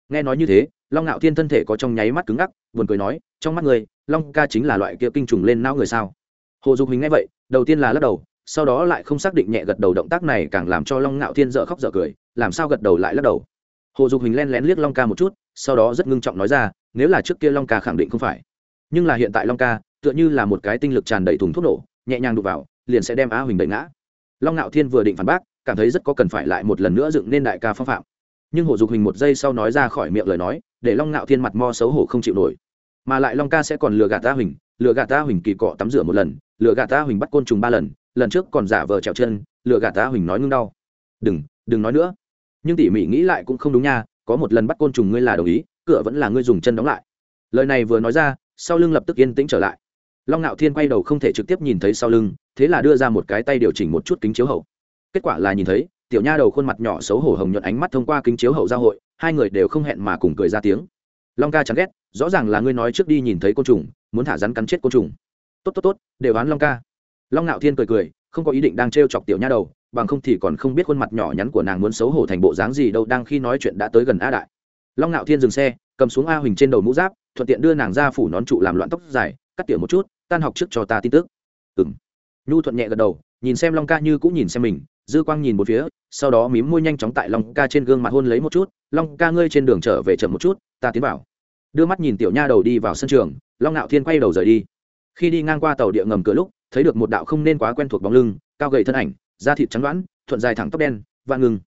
Nghe nói như thế long ngạo thiên thân thể có trong nháy mắt cứng ngắc, buồn cười nói, trong mắt người long ca chính là loại kia kinh trùng lên não người sao? Hồ dục hình nghe vậy, đầu tiên là lắc đầu, sau đó lại không xác định nhẹ gật đầu động tác này càng làm cho long ngạo thiên dợ khóc dợ cười, làm sao gật đầu lại lắc đầu. Hồ dục hình len lén liếc long ca một chút, sau đó rất ngưng trọng nói ra, nếu là trước kia long ca khẳng định không phải, nhưng là hiện tại long ca, tựa như là một cái tinh lực tràn đầy thùng thuốc nổ, nhẹ nhàng đụt vào, liền sẽ đem á huỳnh đẩy ngã. Long ngạo thiên vừa định phản bác, cảm thấy rất có cần phải lại một lần nữa dựng nên đại ca phong phạm. Nhưng hồ dục hình một giây sau nói ra khỏi miệng lời nói để long ngạo thiên mặt mo xấu hổ không chịu nổi. Mà lại long ca sẽ còn lừa gạt ta huỳnh, lừa gạt ta huỳnh kỳ cọ tắm rửa một lần, lừa gạt ta huỳnh bắt côn trùng ba lần lần trước còn giả vờ trèo chân, lừa gạt ta huỳnh nói ngưng đau. Đừng đừng nói nữa. Nhưng tỉ mỉ nghĩ lại cũng không đúng nha, có một lần bắt côn trùng ngươi là đồng ý, cửa vẫn là ngươi dùng chân đóng lại. Lời này vừa nói ra, sau lưng lập tức yên tĩnh trở lại. Long ngạo thiên quay đầu không thể trực tiếp nhìn thấy sau lưng, thế là đưa ra một cái tay điều chỉnh một chút kính chiếu hậu. Kết quả là nhìn thấy, tiểu nha đầu khuôn mặt nhỏ xấu hổ hồng nhuận ánh mắt thông qua kính chiếu hậu giao hội hai người đều không hẹn mà cùng cười ra tiếng. Long ca chẳng ghét, rõ ràng là ngươi nói trước đi nhìn thấy côn trùng, muốn thả rắn cắn chết côn trùng. Tốt tốt tốt, đều án long ca. Long ngạo thiên cười cười, không có ý định đang t chọc tiểu nha đầu, bằng không thì còn không biết khuôn mặt nhỏ nhắn của nàng muốn xấu hổ thành bộ dáng gì đâu đang khi nói chuyện đã tới gần a đại. Long ngạo thiên dừng xe, cầm xuống a huỳnh trên đầu mũ giáp, thuận tiện đưa nàng ra phủ nón trụ làm loạn tóc dài, cắt tỉa một chút, tan học trước cho ta tin tức. Ừng nhu thuận nhẹ gật đầu, nhìn xem long ca như cũng nhìn xem mình dư quang nhìn một phía, sau đó mím môi nhanh chóng tại long ca trên gương mặt hôn lấy một chút, long ca ngươi trên đường trở về chậm một chút, ta tiến vào. Đưa mắt nhìn tiểu nha đầu đi vào sân trường, long ngạo thiên quay đầu rời đi. Khi đi ngang qua tàu địa ngầm cửa lúc, thấy được một đạo không nên quá quen thuộc bóng lưng, cao gầy thân ảnh, da thịt trắng đoán thuận dài thẳng tóc đen, vạn ngưng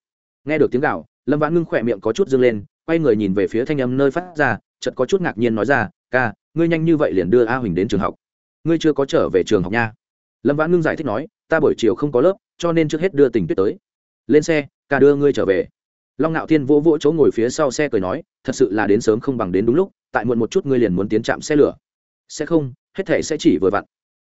nghe được tiếng gạo lâm vãn ngưng khỏe miệng có chút dâng lên, quay người nhìn về phía thanh âm nơi phát ra, chợt có chút ngạc nhiên nói ra, ca, ngươi nhanh như vậy liền đưa a huỳnh đến trường học. Ngươi chưa có trở về trường học nha lâm vãn ngưng giải thích nói ta buổi chiều không có lớp cho nên trước hết đưa tình tuyết tới lên xe ca đưa ngươi trở về long ngạo thiên vỗ vỗ chỗ ngồi phía sau xe cười nói thật sự là đến sớm không bằng đến đúng lúc tại muộn một chút ngươi liền muốn tiến chạm xe lửa sẽ không hết thể sẽ chỉ vừa vặn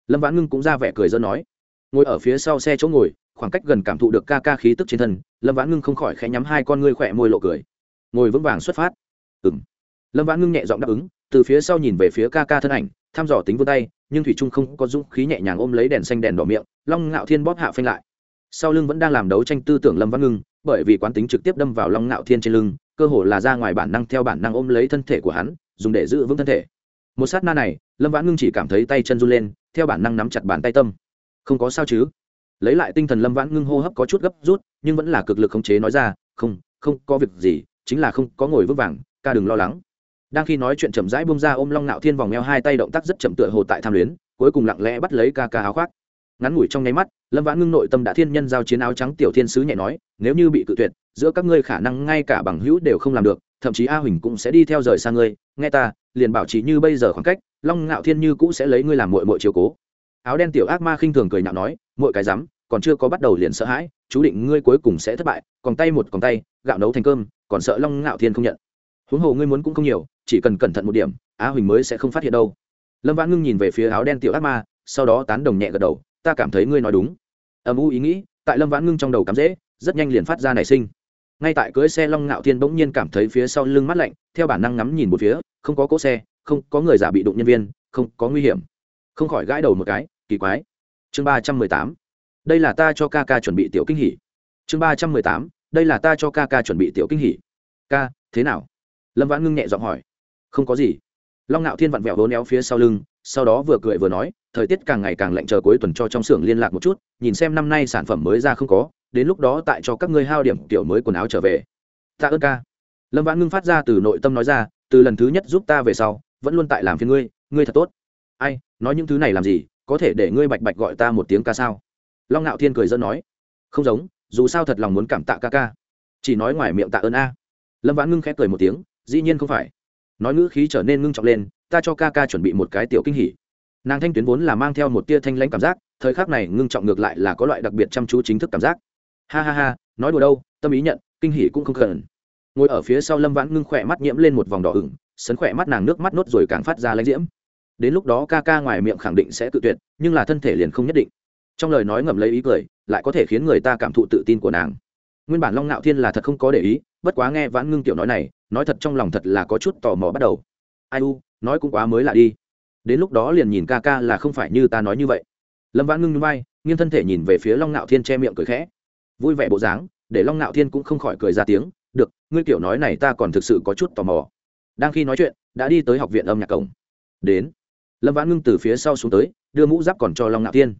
lâm vãn ngưng cũng ra vẻ cười dân nói ngồi ở phía sau xe chỗ ngồi khoảng cách gần cảm thụ được ca ca khí tức trên thân lâm vãn ngưng không khỏi khẽ nhắm hai con ngươi khỏe môi lộ cười ngồi vững vàng xuất phát ừng lâm vãn ngưng nhẹ giọng đáp ứng từ phía sau nhìn về phía ca ca thân ảnh thăm dò tính vươn tay, nhưng thủy trung không có dũng khí nhẹ nhàng ôm lấy đèn xanh đèn đỏ miệng, long ngạo thiên bóp hạ phanh lại. Sau lưng vẫn đang làm đấu tranh tư tưởng lâm văn ngưng, bởi vì quán tính trực tiếp đâm vào long ngạo thiên trên lưng, cơ hồ là ra ngoài bản năng theo bản năng ôm lấy thân thể của hắn, dùng để giữ vững thân thể. Một sát na này, lâm vãn ngưng chỉ cảm thấy tay chân run lên, theo bản năng nắm chặt bàn tay tâm. Không có sao chứ? Lấy lại tinh thần lâm vãn ngưng hô hấp có chút gấp rút, nhưng vẫn là cực lực khống chế nói ra, không không có việc gì, chính là không có ngồi vững vàng, ca đừng lo lắng đang khi nói chuyện chậm rãi bông ra ôm long nạo thiên vòng eo hai tay động tác rất chậm tựa hồ tại tham luyến, cuối cùng lặng lẽ bắt lấy ca ca áo khoác. Ngắn ngủi trong nháy mắt, lâm vãn ngưng nội tâm đã thiên nhân giao chiến áo trắng tiểu thiên sứ nhẹ nói, nếu như bị cự tuyệt, giữa các ngươi khả năng ngay cả bằng hữu đều không làm được, thậm chí a huỳnh cũng sẽ đi theo rời xa ngươi, nghe ta, liền bảo trì như bây giờ khoảng cách, long ngạo thiên như cũ sẽ lấy ngươi làm mội mội chiều cố. Áo đen tiểu ác ma khinh thường cười nhạo nói mội cái rắm, còn chưa có bắt đầu liền sợ hãi, chú định ngươi cuối cùng sẽ thất bại, còn tay một còn tay, gạo nấu thành cơm, còn sợ long ngạo thiên không nhận huống hồ ngươi muốn cũng không nhiều, chỉ cần cẩn thận một điểm, á huỳnh mới sẽ không phát hiện đâu. Lâm vãn ngưng nhìn về phía áo đen tiểu ác ma, sau đó tán đồng nhẹ gật đầu, ta cảm thấy ngươi nói đúng. Âm u ý nghĩ, tại lâm vãn ngưng trong đầu cắm dễ, rất nhanh liền phát ra nảy sinh. Ngay tại cưới xe long ngạo thiên bỗng nhiên cảm thấy phía sau lưng mắt lạnh, theo bản năng ngắm nhìn một phía, không có cỗ xe, không có người giả bị đụng nhân viên, không có nguy hiểm. Không khỏi gãi đầu một cái, kỳ quái. Chương ba trăm mười tám. Đây là ta cho ca ca chuẩn bị tiểu kinh hỉ. Chương ba trăm mười tám. Đây là ta cho ca ca chuẩn bị tiểu kinh hỉ. Ca, thế nào? Lâm vãn ngưng nhẹ giọng hỏi. Không có gì. Long ngạo thiên vặn vẹo hố néo phía sau lưng, sau đó vừa cười vừa nói, thời tiết càng ngày càng lạnh chờ cuối tuần cho trong xưởng liên lạc một chút, nhìn xem năm nay sản phẩm mới ra không có, đến lúc đó tại cho các ngươi hao điểm kiểu mới quần áo trở về. Tạ ơn ca. Lâm vãn ngưng phát ra từ nội tâm nói ra, từ lần thứ nhất giúp ta về sau, vẫn luôn tại làm phiên ngươi ngươi thật tốt. Ai, nói những thứ này làm gì, có thể để ngươi bạch bạch gọi ta một tiếng ca sao? Long ngạo thiên cười dân nói. Không giống, dù sao thật lòng muốn cảm tạ ca ca. Chỉ nói ngoài miệng tạ ơn a. Lâm vãn ngưng khép cười một tiếng dĩ nhiên không phải. Nói ngữ khí trở nên ngưng trọng lên, ta cho ca ca chuẩn bị một cái tiểu kinh hỉ. Nàng thanh tuyến vốn là mang theo một tia thanh lãnh cảm giác, thời khắc này ngưng trọng ngược lại là có loại đặc biệt chăm chú chính thức cảm giác. Ha ha ha, nói đùa đâu, tâm ý nhận, kinh hỉ cũng không cần. Ngồi ở phía sau lâm vãn ngưng khỏe mắt nhiễm lên một vòng đỏ ửng, sấn khỏe mắt nàng nước mắt nốt rồi càng phát ra lãnh diễm. Đến lúc đó ca ca ngoài miệng khẳng định sẽ tự tuyệt, nhưng là thân thể liền không nhất định. Trong lời nói ngậm lấy ý cười, lại có thể khiến người ta cảm thụ tự tin của nàng. Nguyên bản long ngạo thiên là thật không có để ý, bất quá nghe vãn ngưng tiểu nói này nói thật trong lòng thật là có chút tò mò bắt đầu. Ai u, nói cũng quá mới lạ đi. Đến lúc đó liền nhìn ca ca là không phải như ta nói như vậy. Lâm vãn ngưng núi bay, nghiêng thân thể nhìn về phía long Nạo thiên che miệng cười khẽ. Vui vẻ bộ dáng, để long Nạo thiên cũng không khỏi cười ra tiếng, được, ngươi kiểu nói này ta còn thực sự có chút tò mò. Đang khi nói chuyện, đã đi tới học viện âm nhạc cổng. Đến, lâm vãn ngưng từ phía sau xuống tới, đưa mũ giáp còn cho long Nạo thiên.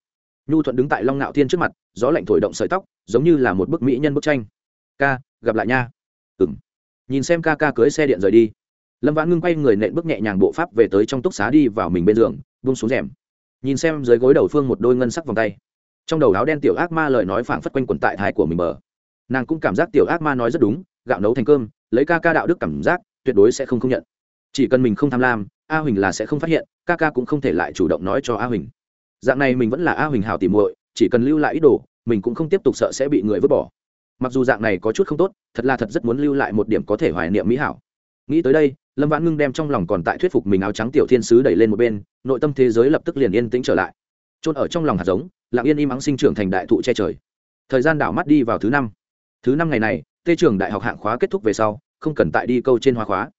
Nhu thuận đứng tại long Nạo thiên trước mặt, gió lạnh thổi động sợi tóc, giống như là một bức mỹ nhân bức tranh. Ca, gặp lại nha. Ừng nhìn xem ca ca cưới xe điện rời đi. Lâm vãn ngưng quay người nện bước nhẹ nhàng bộ pháp về tới trong túc xá đi vào mình bên giường bung xuống rèm. Nhìn xem dưới gối đầu phương một đôi ngân sắc vòng tay. Trong đầu áo đen tiểu ác ma lời nói phảng phất quanh quần tại thái của mình bờ. Nàng cũng cảm giác tiểu ác ma nói rất đúng, gạo nấu thành cơm, lấy ca ca đạo đức cảm giác, tuyệt đối sẽ không công nhận. Chỉ cần mình không tham lam, a huỳnh là sẽ không phát hiện, ca ca cũng không thể lại chủ động nói cho a huỳnh. Dạng này mình vẫn là a huỳnh hào tìm muội, chỉ cần lưu lại ý đồ, mình cũng không tiếp tục sợ sẽ bị người vứt bỏ mặc dù dạng này có chút không tốt, thật là thật rất muốn lưu lại một điểm có thể hoài niệm mỹ hảo. Nghĩ tới đây, lâm vãn ngưng đem trong lòng còn tại thuyết phục mình áo trắng tiểu thiên sứ đẩy lên một bên, nội tâm thế giới lập tức liền yên tĩnh trở lại. Trôn ở trong lòng hạt giống, lặng yên im ắng sinh trưởng thành đại thụ che trời. Thời gian đảo mắt đi vào thứ năm. Thứ năm ngày này, tê trường đại học hạng khóa kết thúc về sau, không cần tại đi câu trên hoa khóa.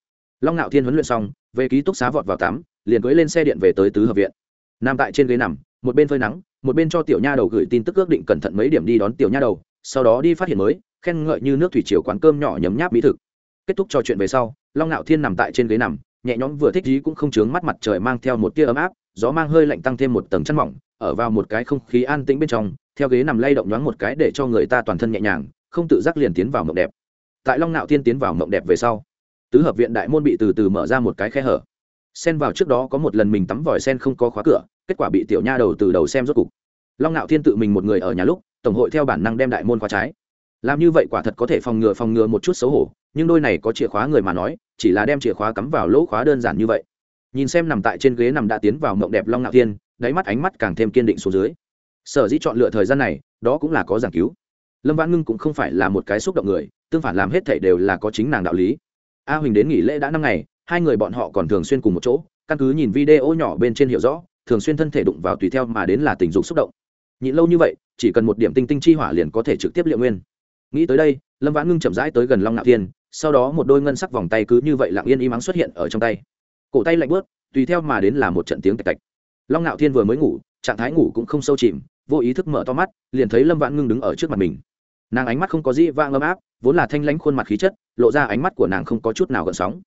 Long ngạo thiên huấn luyện xong, về ký túc xá vọt vào tắm, liền cưới lên xe điện về tới tứ hợp viện. Nằm tại trên ghế nằm, một bên phơi nắng, một bên cho tiểu nha đầu gửi tin tức ước định cẩn thận mấy điểm đi đón tiểu nha đầu sau đó đi phát hiện mới, khen ngợi như nước thủy chiều quán cơm nhỏ nhấm nháp mỹ thực. Kết thúc trò chuyện về sau, long ngạo thiên nằm tại trên ghế nằm, nhẹ nhõm vừa thích ý cũng không chướng mắt mặt trời mang theo một tia ấm áp, gió mang hơi lạnh tăng thêm một tầng chăn mỏng, ở vào một cái không khí an tĩnh bên trong, theo ghế nằm lay động nhoáng một cái để cho người ta toàn thân nhẹ nhàng, không tự giác liền tiến vào mộng đẹp. Tại long ngạo thiên tiến vào mộng đẹp về sau, tứ hợp viện đại môn bị từ từ mở ra một cái khe hở. Sen vào trước đó có một lần mình tắm vòi sen không có khóa cửa, kết quả bị tiểu nha đầu từ đầu xem rốt cục. Long ngạo thiên tự mình một người ở nhà lúc tổng hội theo bản năng đem đại môn khóa trái. Làm như vậy quả thật có thể phòng ngừa phòng ngừa một chút xấu hổ, nhưng đôi này có chìa khóa người mà nói, chỉ là đem chìa khóa cắm vào lỗ khóa đơn giản như vậy. Nhìn xem nằm tại trên ghế nằm đã tiến vào mộng đẹp long ngạo thiên, đáy mắt ánh mắt càng thêm kiên định xuống dưới. Sở dĩ chọn lựa thời gian này, đó cũng là có giảng cứu. Lâm vãn ngưng cũng không phải là một cái xúc động người, tương phản làm hết thể đều là có chính nàng đạo lý. A huỳnh đến nghỉ lễ đã năm ngày, hai người bọn họ còn thường xuyên cùng một chỗ, căn cứ nhìn video nhỏ bên trên hiểu rõ, thường xuyên thân thể đụng vào tùy theo mà đến là tình dục xúc động nhịn lâu như vậy, chỉ cần một điểm tinh tinh chi hỏa liền có thể trực tiếp liệu nguyên. Nghĩ tới đây, lâm vãn ngưng chậm rãi tới gần long ngạo thiên, sau đó một đôi ngân sắc vòng tay cứ như vậy lặng yên im ắng xuất hiện ở trong tay. Cổ tay lạnh bớt tùy theo mà đến là một trận tiếng tạch tạch. Long ngạo thiên vừa mới ngủ, trạng thái ngủ cũng không sâu chìm, vô ý thức mở to mắt, liền thấy lâm vãn ngưng đứng ở trước mặt mình. Nàng ánh mắt không có gì vang ấm áp, vốn là thanh lãnh khuôn mặt khí chất, lộ ra ánh mắt của nàng không có chút nào gợn sóng.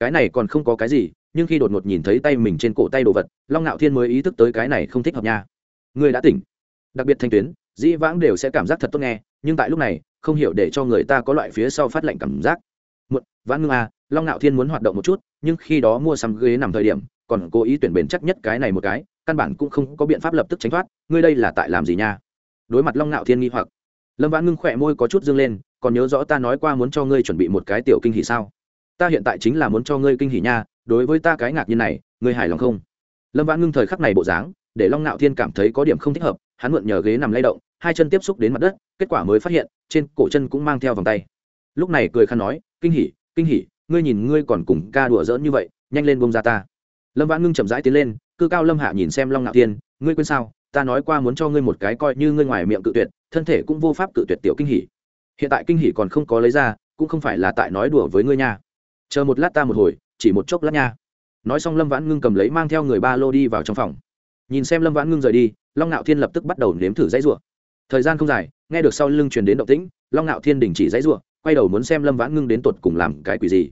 Cái này còn không có cái gì, nhưng khi đột ngột nhìn thấy tay mình trên cổ tay đồ vật, long ngạo thiên mới ý thức tới cái này không thích hợp nha. Người đã tỉnh đặc biệt thanh tuyến, dĩ vãng đều sẽ cảm giác thật tốt nghe, nhưng tại lúc này, không hiểu để cho người ta có loại phía sau phát lạnh cảm giác. Một vãn ngưng à long ngạo thiên muốn hoạt động một chút, nhưng khi đó mua sắm ghế nằm thời điểm, còn cố ý tuyển bền chắc nhất cái này một cái, căn bản cũng không có biện pháp lập tức tránh thoát, ngươi đây là tại làm gì nha? Đối mặt long ngạo thiên nghi hoặc, lâm vãn ngưng khỏe môi có chút dương lên, còn nhớ rõ ta nói qua muốn cho ngươi chuẩn bị một cái tiểu kinh hỷ sao? Ta hiện tại chính là muốn cho ngươi kinh hỷ nha, đối với ta cái ngạc nhiên này, ngươi hài lòng không? Lâm vãn ngưng thời khắc này bộ dáng, để long ngạo thiên cảm thấy có điểm không thích hợp hắn mượn nhờ ghế nằm lay động hai chân tiếp xúc đến mặt đất kết quả mới phát hiện trên cổ chân cũng mang theo vòng tay. Lúc này cười khăn nói kinh hỉ kinh hỉ ngươi nhìn ngươi còn cùng ca đùa giỡn như vậy nhanh lên bông ra ta. Lâm vãn ngưng chậm rãi tiến lên cư cao lâm hạ nhìn xem long ngạo Tiên, ngươi quên sao? Ta nói qua muốn cho ngươi một cái coi như ngươi ngoài miệng cự tuyệt thân thể cũng vô pháp cự tuyệt tiểu kinh hỉ. Hiện tại kinh hỉ còn không có lấy ra cũng không phải là tại nói đùa với ngươi nha. Chờ một lát ta một hồi chỉ một chốc lát nha. Nói xong lâm vãn ngưng cầm lấy mang theo người ba lô đi vào trong phòng nhìn xem lâm vãn ngưng rời đi, long ngạo thiên lập tức bắt đầu nếm thử dãy rủa. Thời gian không dài, nghe được sau lưng truyền đến động tĩnh, long ngạo thiên đình chỉ dãy rủa, quay đầu muốn xem lâm vãn ngưng đến tột cùng làm cái quỷ gì.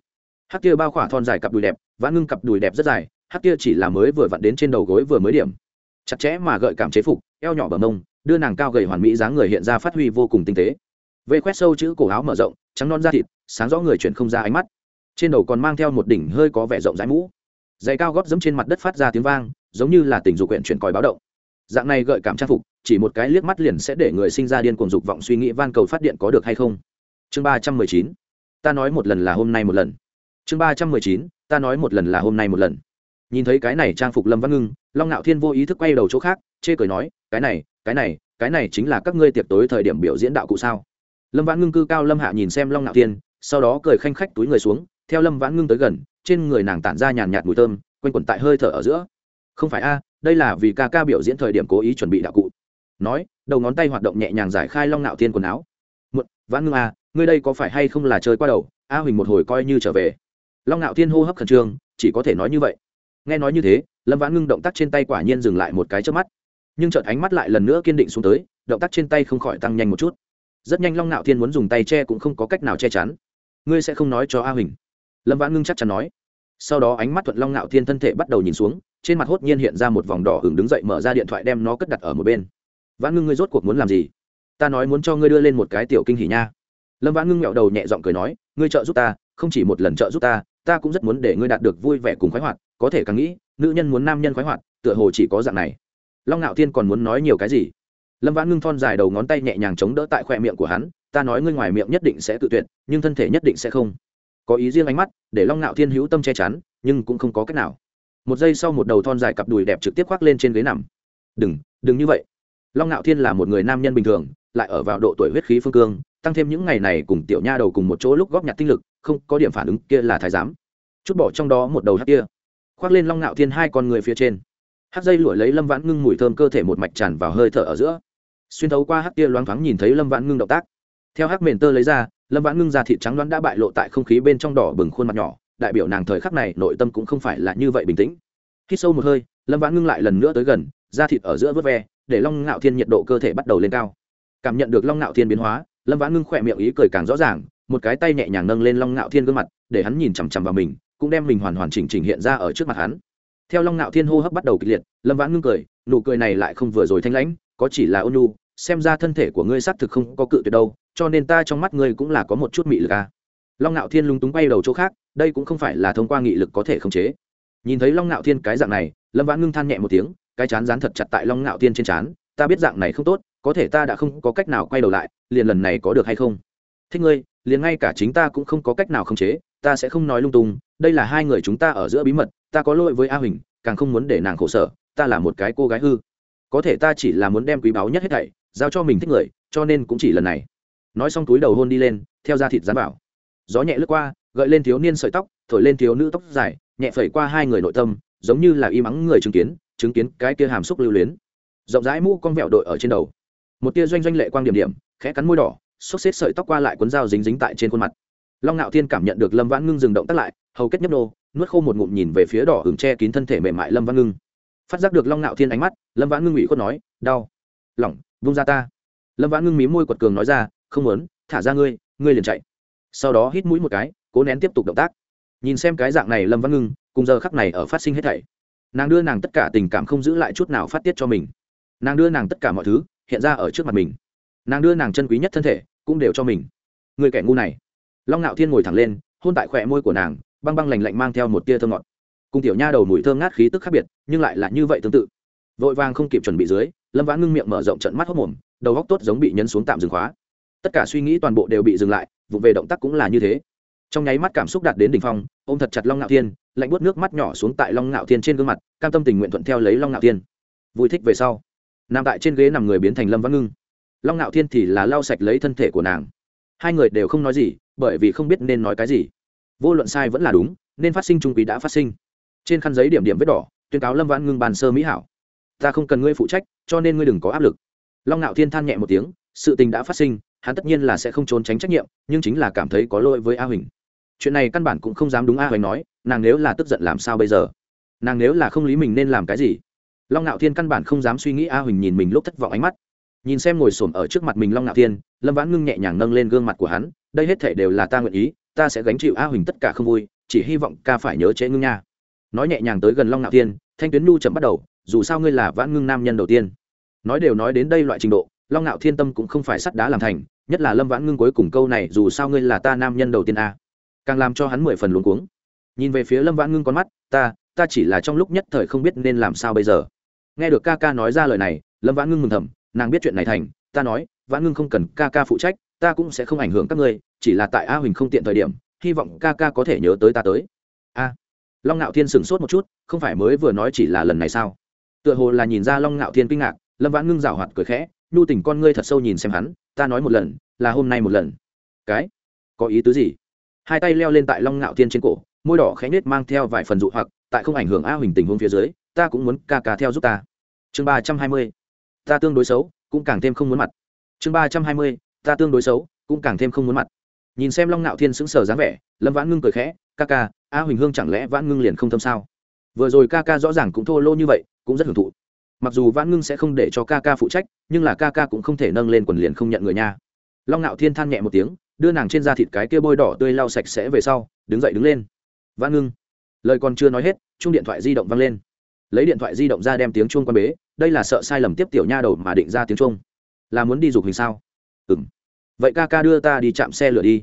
Hát kia bao khỏa thon dài cặp đùi đẹp, vãn ngưng cặp đùi đẹp rất dài hát kia chỉ là mới vừa vặn đến trên đầu gối vừa mới điểm. Chặt chẽ mà gợi cảm chế phục, eo nhỏ bờ mông, đưa nàng cao gầy hoàn mỹ dáng người hiện ra phát huy vô cùng tinh tế. Vây khoét sâu chữ cổ áo mở rộng, trắng non da thịt, sáng rõ người chuyển không ra ánh mắt. Trên đầu còn mang theo một đỉnh hơi có vẻ rộng rãi mũ. Giày cao gót giẫm trên mặt đất phát ra tiếng vang giống như là tình dục quyển chuyển còi báo động. Dạng này gợi cảm trang phục, chỉ một cái liếc mắt liền sẽ để người sinh ra điên cuồng dục vọng suy nghĩ van cầu phát điện có được hay không. Chương ba trăm mười chín, ta nói một lần là hôm nay một lần. Chương ba trăm mười chín, ta nói một lần là hôm nay một lần. Nhìn thấy cái này trang phục lâm văn ngưng, long ngạo thiên vô ý thức quay đầu chỗ khác, chê cười nói, cái này cái này cái này chính là các ngươi tiệc tối thời điểm biểu diễn đạo cụ sao? Lâm vãn ngưng cư cao lâm hạ nhìn xem long ngạo thiên, sau đó cười khanh khách túi người xuống, theo lâm vãn ngưng tới gần, trên người nàng tản ra nhàn nhạt mùi thơm, quanh quẩn tại hơi thở ở giữa không phải a, đây là vì ca ca biểu diễn thời điểm cố ý chuẩn bị đạo cụ. Nói, đầu ngón tay hoạt động nhẹ nhàng giải khai long nạo thiên quần áo. Một vãn ngưng a, ngươi đây có phải hay không là chơi qua đầu? A huỳnh một hồi coi như trở về. Long nạo thiên hô hấp khẩn trương, chỉ có thể nói như vậy. Nghe nói như thế, lâm vãn ngưng động tác trên tay quả nhiên dừng lại một cái trước mắt. Nhưng chợt ánh mắt lại lần nữa kiên định xuống tới, động tác trên tay không khỏi tăng nhanh một chút. Rất nhanh long nạo thiên muốn dùng tay che cũng không có cách nào che chắn. Ngươi sẽ không nói cho a huỳnh. Lâm vãn ngưng chắc chắn nói. Sau đó ánh mắt thuận long nạo thiên thân thể bắt đầu nhìn xuống trên mặt hốt nhiên hiện ra một vòng đỏ hừng đứng dậy mở ra điện thoại đem nó cất đặt ở một bên. Vãn ngưng ngươi rốt cuộc muốn làm gì? Ta nói muốn cho ngươi đưa lên một cái tiểu kinh hỉ nha. Lâm vãn ngưng nghẹo đầu nhẹ giọng cười nói, ngươi trợ giúp ta, không chỉ một lần trợ giúp ta ta cũng rất muốn để ngươi đạt được vui vẻ cùng khoái hoạt, có thể càng nghĩ, nữ nhân muốn nam nhân khoái hoạt, tựa hồ chỉ có dạng này. Long ngạo thiên còn muốn nói nhiều cái gì? Lâm vãn ngưng thon dài đầu ngón tay nhẹ nhàng chống đỡ tại khoe miệng của hắn, ta nói ngươi ngoài miệng nhất định sẽ tự tuyệt, nhưng thân thể nhất định sẽ không. Có ý riêng ánh mắt, để long ngạo thiên hữu tâm che chắn, nhưng cũng không có cách nào một giây sau một đầu thon dài cặp đùi đẹp trực tiếp khoác lên trên ghế nằm. Đừng đừng như vậy. Long ngạo thiên là một người nam nhân bình thường, lại ở vào độ tuổi huyết khí phương cương, tăng thêm những ngày này cùng tiểu nha đầu cùng một chỗ lúc góp nhặt tinh lực, không có điểm phản ứng kia là thái giám. Chút bỏ trong đó một đầu hát kia, khoác lên long ngạo thiên hai con người phía trên. Hát dây lụa lấy lâm vãn ngưng mùi thơm cơ thể một mạch tràn vào hơi thở ở giữa. Xuyên thấu qua hát kia loáng thoáng nhìn thấy lâm vãn ngưng động tác. Theo hát mền tơ lấy ra, lâm vãn ngưng ra thịt trắng đoán đã bại lộ tại không khí bên trong đỏ bừng khuôn mặt nhỏ đại biểu nàng thời khắc này nội tâm cũng không phải là như vậy bình tĩnh. Khi sâu một hơi, lâm vãn ngưng lại lần nữa tới gần, da thịt ở giữa vớt ve, để long ngạo thiên nhiệt độ cơ thể bắt đầu lên cao. Cảm nhận được long ngạo thiên biến hóa, lâm vãn ngưng khỏe miệng ý cười càng rõ ràng, một cái tay nhẹ nhàng nâng lên long ngạo thiên gương mặt, để hắn nhìn chằm chằm vào mình, cũng đem mình hoàn hoàn chỉnh chỉnh hiện ra ở trước mặt hắn. Theo long ngạo thiên hô hấp bắt đầu kịch liệt, lâm vãn ngưng cười, nụ cười này lại không vừa rồi thanh lãnh, có chỉ là ôn nhu, xem ra thân thể của ngươi xác thực không có cự tuyệt đâu, cho nên ta trong mắt ngươi cũng là có một chút mị lực à long ngạo thiên lung túng bay đầu chỗ khác, đây cũng không phải là thông qua nghị lực có thể khống chế. Nhìn thấy long ngạo thiên cái dạng này, lâm vãn ngưng than nhẹ một tiếng, cái chán dán thật chặt tại long ngạo thiên trên chán ta biết dạng này không tốt, có thể ta đã không có cách nào quay đầu lại, liền lần này có được hay không? Thích ngươi, liền ngay cả chính ta cũng không có cách nào khống chế, ta sẽ không nói lung tung, đây là hai người chúng ta ở giữa bí mật, ta có lỗi với a huỳnh, càng không muốn để nàng khổ sở, ta là một cái cô gái hư. Có thể ta chỉ là muốn đem quý báu nhất hết thảy, giao cho mình thích người, cho nên cũng chỉ lần này. Nói xong túi đầu hôn đi lên, theo da thịt dán bảo gió nhẹ lướt qua, gợi lên thiếu niên sợi tóc, thổi lên thiếu nữ tóc dài, nhẹ phẩy qua hai người nội tâm, giống như là y mắng người chứng kiến chứng kiến cái kia hàm xúc lưu luyến. Rộng rãi mũ con vẹo đội ở trên đầu. Một tia doanh doanh lệ quang điểm điểm, khẽ cắn môi đỏ, xốc xếp sợi tóc qua lại cuốn dao dính dính tại trên khuôn mặt. Long ngạo thiên cảm nhận được lâm vãn ngưng dừng động tắt lại, hầu kết nhấp nô, nuốt khô một ngụm nhìn về phía đỏ hừng che kín thân thể mềm mại lâm vãn ngưng. Phát giác được long ngạo thiên ánh mắt, lâm vãn ngưng ủy khuất nói, đau. Lỏng, vung ra ta. Lâm vãn ngưng mí môi quật cường nói ra, không muốn, thả ra ngươi ngươi liền chạy sau đó hít mũi một cái, cố nén tiếp tục động tác. Nhìn xem cái dạng này lâm Văn ngưng, cùng giờ khắc này ở phát sinh hết thảy. Nàng đưa nàng tất cả tình cảm không giữ lại chút nào phát tiết cho mình. Nàng đưa nàng tất cả mọi thứ hiện ra ở trước mặt mình. Nàng đưa nàng chân quý nhất thân thể cũng đều cho mình. Người kẻ ngu này. Long ngạo thiên ngồi thẳng lên, hôn tại khỏe môi của nàng, băng băng lành lạnh mang theo một tia thơm ngọt. Cùng tiểu nha đầu mùi thơm ngát khí tức khác biệt, nhưng lại là như vậy tương tự. Vội vàng không kịp chuẩn bị dưới, lâm vã ngưng miệng mở rộng trận mắt hốc mồm, đầu góc tốt giống bị nhấn xuống tạm dừng khóa. Tất cả suy nghĩ toàn bộ đều bị dừng lại vụ về động tác cũng là như thế. Trong nháy mắt cảm xúc đạt đến đỉnh phong, ôm thật chặt long ngạo thiên, lạnh buốt nước mắt nhỏ xuống tại long ngạo thiên trên gương mặt, cam tâm tình nguyện thuận theo lấy long ngạo thiên. Vui thích về sau, nằm tại trên ghế nằm người biến thành lâm văn ngưng. Long ngạo thiên thì là lau sạch lấy thân thể của nàng. Hai người đều không nói gì, bởi vì không biết nên nói cái gì. Vô luận sai vẫn là đúng, nên phát sinh trung quý đã phát sinh. Trên khăn giấy điểm điểm vết đỏ, tuyên cáo lâm văn ngưng bàn sơ mỹ hảo. Ta không cần ngươi phụ trách, cho nên ngươi đừng có áp lực. Long ngạo thiên than nhẹ một tiếng, sự tình đã phát sinh hắn tất nhiên là sẽ không trốn tránh trách nhiệm, nhưng chính là cảm thấy có lỗi với a huỳnh. Chuyện này căn bản cũng không dám đúng a huỳnh nói, nàng nếu là tức giận làm sao bây giờ? Nàng nếu là không lý mình nên làm cái gì? Long ngạo thiên căn bản không dám suy nghĩ a huỳnh nhìn mình lúc thất vọng ánh mắt. Nhìn xem ngồi s ổ m ở trước mặt mình long ngạo thiên, lâm vãn ngưng nhẹ nhàng nâng lên gương mặt của hắn, đây hết thể đều là ta nguyện ý, ta sẽ gánh chịu a huỳnh tất cả không vui, chỉ hy vọng ca phải nhớ chế ngưng nha. Nói nhẹ nhàng tới gần long ngạo thiên, thanh tuyến nu chậm bắt đầu, dù sao ngươi là vãn ngưng nam nhân đầu tiên. Nói đều nói đến đây loại trình độ long ngạo thiên tâm cũng không phải sắt đá làm thành, nhất là lâm vãn ngưng cuối cùng câu này, dù sao ngươi là ta nam nhân đầu tiên a. Càng làm cho hắn mười phần luống cuống. Nhìn về phía lâm vãn ngưng con mắt, ta ta chỉ là trong lúc nhất thời không biết nên làm sao bây giờ. Nghe được ca ca nói ra lời này, lâm vãn ngưng mừng thầm, nàng biết chuyện này thành, ta nói, vãn ngưng không cần ca ca phụ trách, ta cũng sẽ không ảnh hưởng các ngươi, chỉ là tại a huỳnh không tiện thời điểm, hy vọng ca ca có thể nhớ tới ta tới. A. Long ngạo thiên sửng sốt một chút, không phải mới vừa nói chỉ là lần này sao? Tựa hồ là nhìn ra long ngạo thiên kinh ngạc, lâm vãn ngưng rảo hoạt cười khẽ nhu tình con ngươi thật sâu nhìn xem hắn, ta nói một lần, là hôm nay một lần. Cái? Có ý tứ gì? Hai tay leo lên tại long ngạo thiên trên cổ, môi đỏ khẽ nết mang theo vài phần dụ hoặc, tại không ảnh hưởng a huỳnh tình huống phía dưới, ta cũng muốn ca ca theo giúp ta. Chương ba trăm hai mươi, ta tương đối xấu, cũng càng thêm không muốn mặt. Chương ba trăm hai mươi, ta tương đối xấu, cũng càng thêm không muốn mặt. Nhìn xem long ngạo thiên sững sờ dáng vẻ, lâm vãn ngưng cười khẽ, ca ca, a huỳnh hương chẳng lẽ vãn ngưng liền không thâm sao? Vừa rồi ca ca rõ ràng cũng thô lô như vậy, cũng rất hưởng thụ mặc dù vãn ngưng sẽ không để cho ca ca phụ trách, nhưng là ca ca cũng không thể nâng lên quần liền không nhận người nha. Long ngạo thiên than nhẹ một tiếng, đưa nàng trên da thịt cái kia bôi đỏ tươi lau sạch sẽ về sau, đứng dậy đứng lên. Vãn ngưng, lời còn chưa nói hết chung điện thoại di động văng lên. Lấy điện thoại di động ra đem tiếng chuông quan bế, đây là sợ sai lầm tiếp tiểu nha đầu mà định ra tiếng chuông. Là muốn đi dục hình sao? Ừ m vậy ca ca đưa ta đi chạm xe lửa đi.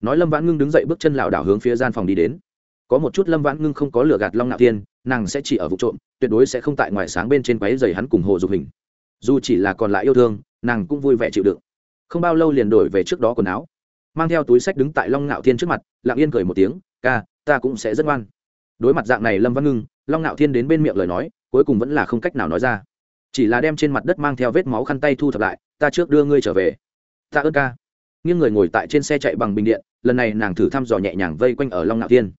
Nói lâm vãn ngưng đứng dậy bước chân lảo đảo hướng phía gian phòng đi đến có một chút lâm vãn ngưng không có lửa gạt long nạo Thiên, nàng sẽ chỉ ở vụ trộm tuyệt đối sẽ không tại ngoài sáng bên trên quáy dày hắn cùng hồ dục hình. Dù chỉ là còn lại yêu thương nàng cũng vui vẻ chịu đựng. Không bao lâu liền đổi về trước đó quần áo. Mang theo túi sách đứng tại long ngạo thiên trước mặt lặng yên cười một tiếng ca ta cũng sẽ rất ngoan. Đối mặt dạng này lâm văn ngưng long ngạo thiên đến bên miệng lời nói cuối cùng vẫn là không cách nào nói ra. Chỉ là đem trên mặt đất mang theo vết máu khăn tay thu thập lại ta trước đưa ngươi trở về. Ta ơn ca. Nhưng người ngồi tại trên xe chạy bằng bình điện lần này nàng thử thăm dò nhẹ nhàng vây quanh ở long ngạo thiên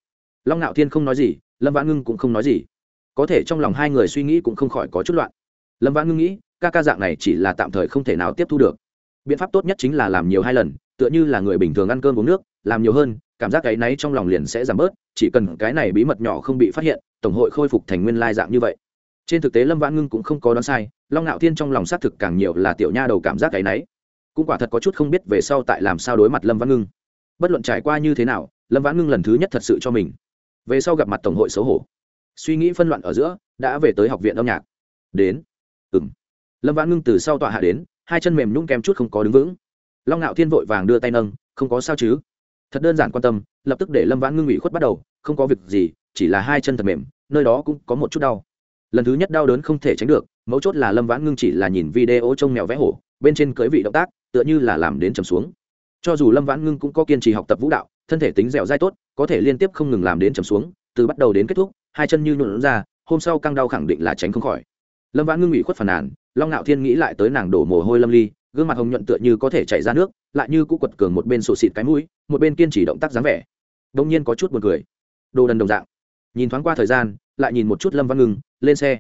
long ngạo thiên không nói gì, lâm vãn ngưng cũng không nói gì. Có thể trong lòng hai người suy nghĩ cũng không khỏi có chút loạn. Lâm vãn ngưng nghĩ, ca ca dạng này chỉ là tạm thời không thể nào tiếp thu được. Biện pháp tốt nhất chính là làm nhiều hai lần, tựa như là người bình thường ăn cơm uống nước, làm nhiều hơn, cảm giác cái náy trong lòng liền sẽ giảm bớt, chỉ cần cái này bí mật nhỏ không bị phát hiện, tổng hội khôi phục thành nguyên lai dạng như vậy. Trên thực tế lâm vãn ngưng cũng không có đoán sai, long ngạo thiên trong lòng xác thực càng nhiều là tiểu nha đầu cảm giác cái náy. Cũng quả thật có chút không biết về sau tại làm sao đối mặt lâm vãn ngưng. Bất luận trải qua như thế nào, lâm vãn ngưng lần thứ nhất thật sự cho mình về sau gặp mặt tổng hội xấu hổ. Suy nghĩ phân loạn ở giữa, đã về tới học viện âm nhạc. Đến. Ừng lâm vãn ngưng từ sau tọa hạ đến, hai chân mềm nhung kém chút không có đứng vững. Long ngạo thiên vội vàng đưa tay nâng, không có sao chứ. Thật đơn giản quan tâm, lập tức để lâm vãn ngưng ủy khuất bắt đầu, không có việc gì, chỉ là hai chân thật mềm, nơi đó cũng có một chút đau. Lần thứ nhất đau đớn không thể tránh được, mấu chốt là lâm vãn ngưng chỉ là nhìn video trông mèo vẽ hổ, bên trên cưới vị động tác, tựa như là làm đến trầm xuống. Cho dù lâm vãn ngưng cũng có kiên trì học tập vũ đạo, thân thể tính dẻo dai tốt có thể liên tiếp không ngừng làm đến trầm xuống, từ bắt đầu đến kết thúc, hai chân như nhuộn ra, hôm sau căng đau khẳng định là tránh không khỏi. Lâm vãn ngưng ủy khuất phàn nàn, long ngạo thiên nghĩ lại tới nàng đổ mồ hôi lâm ly, gương mặt hồng nhuận tựa như có thể chảy ra nước, lại như cũ quật cường một bên sổ xịt cái mũi, một bên kiên trì động tác dáng vẻ. Đông nhiên có chút buồn cười. Đồ đần đồng dạng. Nhìn thoáng qua thời gian, lại nhìn một chút lâm văn ngưng, lên xe.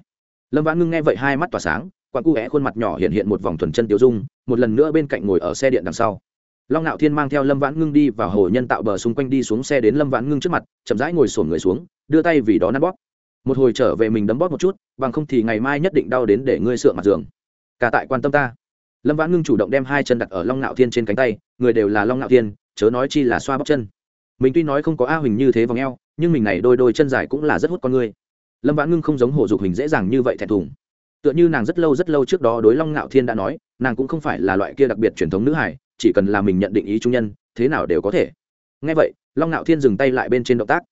Lâm văn ngưng nghe vậy hai mắt tỏa sáng, quặn cu vẽ khuôn mặt nhỏ hiện hiện một vòng thuần chân tiêu dung, một lần nữa bên cạnh ngồi ở xe điện đằng sau long ngạo thiên mang theo lâm vãn ngưng đi vào hồ nhân tạo bờ xung quanh đi xuống xe đến lâm vãn ngưng trước mặt, chậm rãi ngồi sổn người xuống, đưa tay vì đó nắn bóp. Một hồi trở về mình đấm bóp một chút, bằng không thì ngày mai nhất định đau đến để ngươi sượng mặt giường. Cả tại quan tâm ta. Lâm vãn ngưng chủ động đem hai chân đặt ở long ngạo thiên trên cánh tay, người đều là long ngạo thiên, chớ nói chi là xoa bóc chân. Mình tuy nói không có a huỳnh như thế v ò n g e o nhưng mình này đôi đôi chân dài cũng là rất hút con người. Lâm vãn ngưng không giống hồ dục huỳnh dễ dàng như vậy thẹn thùng. Tựa như nàng rất lâu rất lâu trước đó đối long ngạo thiên đã nói, nàng cũng không phải là loại kia đặc biệt truyền thống nữ hải chỉ cần là mình nhận định ý trung nhân, thế nào đều có thể. Ngay vậy, long ngạo thiên dừng tay lại bên trên động tác.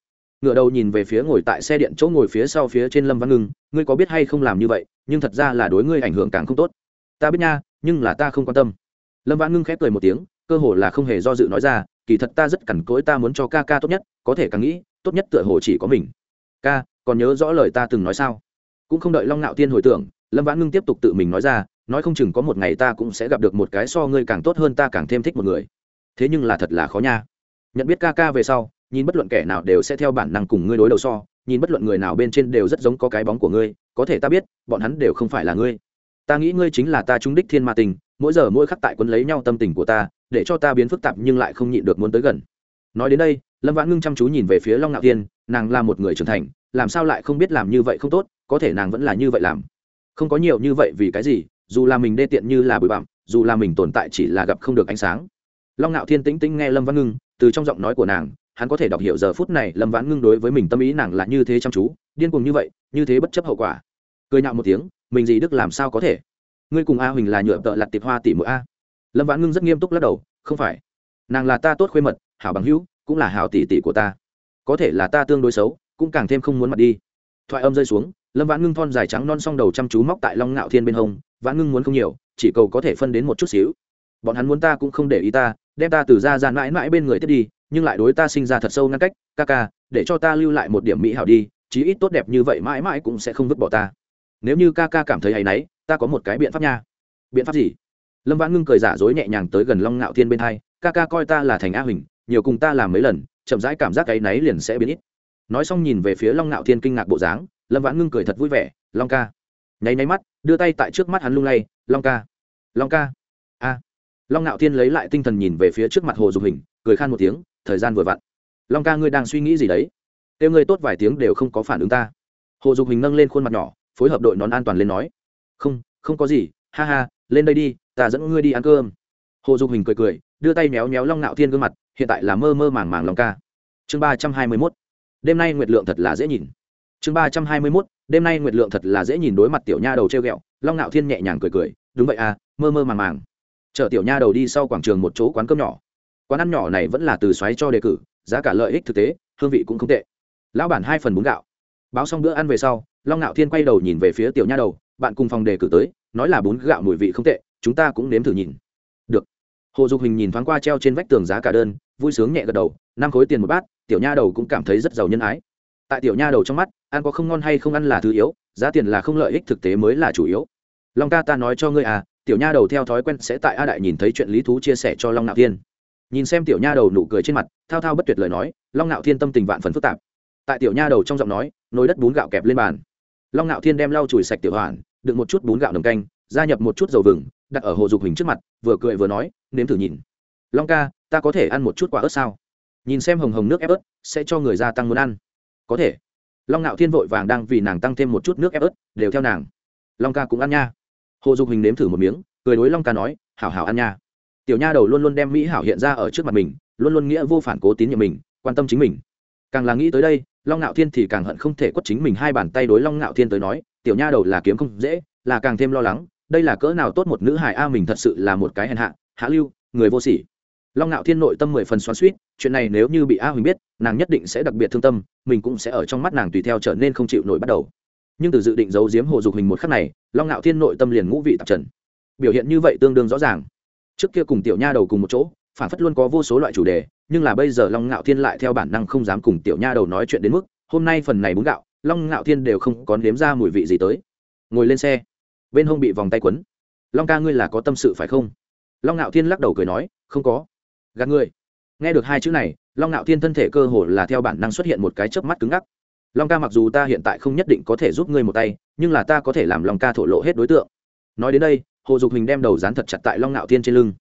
Ngựa đầu nhìn về phía ngồi tại xe điện chỗ ngồi phía sau phía trên lâm văn ngưng, ngươi có biết hay không làm như vậy, nhưng thật ra là đối ngươi ảnh hưởng càng không tốt. Ta biết nha, nhưng là ta không quan tâm. Lâm văn ngưng khép cười một tiếng, cơ hồ là không hề do dự nói ra, kỳ thật ta rất cẩn cỗi ta muốn cho ca ca tốt nhất, có thể càng nghĩ, tốt nhất tựa hồ chỉ có mình. Ca, còn nhớ rõ lời ta từng nói sao? Cũng không đợi long ngạo tiên hồi tưởng, lâm vãn ngưng tiếp tục tự mình nói ra nói không chừng có một ngày ta cũng sẽ gặp được một cái so ngươi càng tốt hơn ta càng thêm thích một người. Thế nhưng là thật là khó nha. Nhận biết ca ca về sau, nhìn bất luận kẻ nào đều sẽ theo bản năng cùng ngươi đối đầu so, nhìn bất luận người nào bên trên đều rất giống có cái bóng của ngươi, có thể ta biết, bọn hắn đều không phải là ngươi. Ta nghĩ ngươi chính là ta trung đích thiên ma tình, mỗi giờ mỗi khắc tại quân lấy nhau tâm tình của ta, để cho ta biến phức tạp nhưng lại không nhịn được muốn tới gần. Nói đến đây, lâm vãn ngưng chăm chú nhìn về phía long ngạo thiên, nàng là một người trưởng thành, làm sao lại không biết làm như vậy không tốt, có thể nàng vẫn là như vậy làm. Không có nhiều như vậy vì cái gì dù là mình đê tiện như là bụi bặm, dù là mình tồn tại chỉ là gặp không được ánh sáng. Long ngạo thiên tĩnh tĩnh nghe lâm văn ngưng, từ trong giọng nói của nàng, hắn có thể đọc hiểu giờ phút này lâm vãn ngưng đối với mình tâm ý nàng là như thế chăm chú, điên cuồng như vậy, như thế bất chấp hậu quả. Cười nhạo một tiếng, mình gì đức làm sao có thể? Ngươi cùng a huỳnh là nhựa tợ lặt tiệp hoa tỷ mỗi a. Lâm vãn ngưng rất nghiêm túc lắc đầu, không phải. Nàng là ta tốt khuê mật, hảo bằng hữu, cũng là hảo tỷ tỷ của ta. Có thể là ta tương đối xấu, cũng càng thêm không muốn mặt đi. Thoại âm rơi xuống lâm vãn ngưng thon dài trắng non s đầu chăm chú móc tại long ngạo thiên bên hông, vãn ngưng muốn không nhiều, chỉ cầu có thể phân đến một chút xíu. Bọn hắn muốn ta cũng không để ý ta, đem ta từ ra ra mãi mãi bên người tiếp đi, nhưng lại đối ta sinh ra thật sâu ngăn cách, ca ca, để cho ta lưu lại một điểm mỹ hảo đi, chí ít tốt đẹp như vậy mãi mãi cũng sẽ không vứt bỏ ta. Nếu như ca ca cảm thấy hay náy ta có một cái biện pháp nha. Biện pháp gì? Lâm vãn ngưng cười giả dối nhẹ nhàng tới gần long ngạo thiên bên hai, ca ca coi ta là thành a huỳnh, nhiều cùng ta làm mấy lần, chậm rãi cảm giác cái náy liền sẽ biến ít. Nói xong nhìn về phía long ngạo thiên kinh ngạc bộ dáng lâm vãn ngưng cười thật vui vẻ, long ca. Nháy nháy mắt, đưa tay tại trước mắt hắn lung lay, long ca long ca. A. Long ngạo thiên lấy lại tinh thần nhìn về phía trước mặt hồ dục hình, cười khan một tiếng, thời gian vừa vặn. Long ca, ngươi đang suy nghĩ gì đấy? Kêu ngươi tốt vài tiếng đều không có phản ứng ta. Hồ dục hình nâng lên khuôn mặt nhỏ, phối hợp đội nón an toàn lên nói, không không có gì, ha ha, lên đây đi, ta dẫn ngươi đi ăn cơm. Hồ dục hình cười cười, đưa tay méo méo long ngạo thiên gương mặt, hiện tại là mơ mơ màng màng long ca. Chương ba trăm hai mươi mốt. Đêm nay nguyệt lượng thật là dễ nhìn chương ba trăm hai mươi mốt, đêm nay nguyệt lượng thật là dễ nhìn đối mặt tiểu nha đầu treo ghẹo, long ngạo thiên nhẹ nhàng cười cười, đúng vậy à mơ mơ màng màng. Chở tiểu nha đầu đi sau quảng trường một chỗ quán cơm nhỏ. Quán ăn nhỏ này vẫn là từ xoáy cho đề cử, giá cả lợi ích thực tế, hương vị cũng không tệ. Lão bản hai phần bún gạo. Báo xong bữa ăn về sau, long ngạo thiên quay đầu nhìn về phía tiểu nha đầu, bạn cùng phòng đề cử tới, nói là bún gạo mùi vị không tệ, chúng ta cũng nếm thử nhìn. Được. Hồ dục hình nhìn thoáng qua treo trên vách tường giá cả đơn, vui sướng nhẹ gật đầu, năm khối tiền một bát. Tiểu nha đầu cũng cảm thấy rất giàu nhân ái tại tiểu nha đầu trong mắt, ăn có không ngon hay không ăn là thứ yếu, giá tiền là không lợi ích thực tế mới là chủ yếu. Long ca ta nói cho ngươi à tiểu nha đầu theo thói quen sẽ tại a đại nhìn thấy chuyện lý thú chia sẻ cho long nạo thiên. Nhìn xem tiểu nha đầu nụ cười trên mặt, thao thao bất tuyệt lời nói, long nạo thiên tâm tình vạn phần phức tạp. Tại tiểu nha đầu trong giọng nói, nồi đất bún gạo kẹp lên bàn. Long nạo thiên đem lau chùi sạch tiểu hoàn, đựng một chút bún gạo nồng canh, gia nhập một chút dầu vừng, đặt ở hồ dục hình trước mặt, vừa cười vừa nói, nếm thử nhìn. Long ca, ta có thể ăn một chút quả ớt sao? Nhìn xem hồng hồng nước ép ớt, sẽ cho người gia tăng muốn ăn có thể. Long ngạo thiên vội vàng đang vì nàng tăng thêm một chút nước ép ớt, đều theo nàng. Long ca cũng ăn nha. Hồ dục hình nếm thử một miếng, cười đối long ca nói, hảo hảo ăn nha. Tiểu nha đầu luôn luôn đem mỹ hảo hiện ra ở trước mặt mình, luôn luôn nghĩa vô phản cố tín nhiệm mình, quan tâm chính mình. Càng là nghĩ tới đây, long ngạo thiên thì càng hận không thể quất chính mình hai bàn tay đối long ngạo thiên tới nói, tiểu nha đầu là kiếm không dễ, là càng thêm lo lắng, đây là cỡ nào tốt một nữ hài a, mình thật sự là một cái hèn hạ hạ lưu, người vô sỉ. Long ngạo thiên nội tâm mười phần xoắn suýt chuyện này nếu như bị a huỳnh biết, nàng nhất định sẽ đặc biệt thương tâm, mình cũng sẽ ở trong mắt nàng tùy theo trở nên không chịu nổi bắt đầu. Nhưng từ dự định giấu giếm hồ dục hình một khắc này, long ngạo thiên nội tâm liền ngũ vị tạp trần. Biểu hiện như vậy tương đương rõ ràng. Trước kia cùng tiểu nha đầu cùng một chỗ, phản phất luôn có vô số loại chủ đề, nhưng là bây giờ long ngạo thiên lại theo bản năng không dám cùng tiểu nha đầu nói chuyện đến mức, hôm nay phần này bún gạo, long ngạo thiên đều không có nếm ra mùi vị gì tới. Ngồi lên xe. Bên hông bị vòng tay quấn. Long ca ngươi là có tâm sự phải không? Long ngạo thiên lắc đầu cười nói, không có. Gạt ngươi nghe được hai chữ này long ngạo thiên thân thể cơ hồ là theo bản năng xuất hiện một cái chớp mắt cứng ngắc. Long ca mặc dù ta hiện tại không nhất định có thể giúp ngươi một tay nhưng là ta có thể làm long ca thổ lộ hết đối tượng. Nói đến đây hồ dục hình đem đầu dán thật chặt tại long ngạo thiên trên lưng.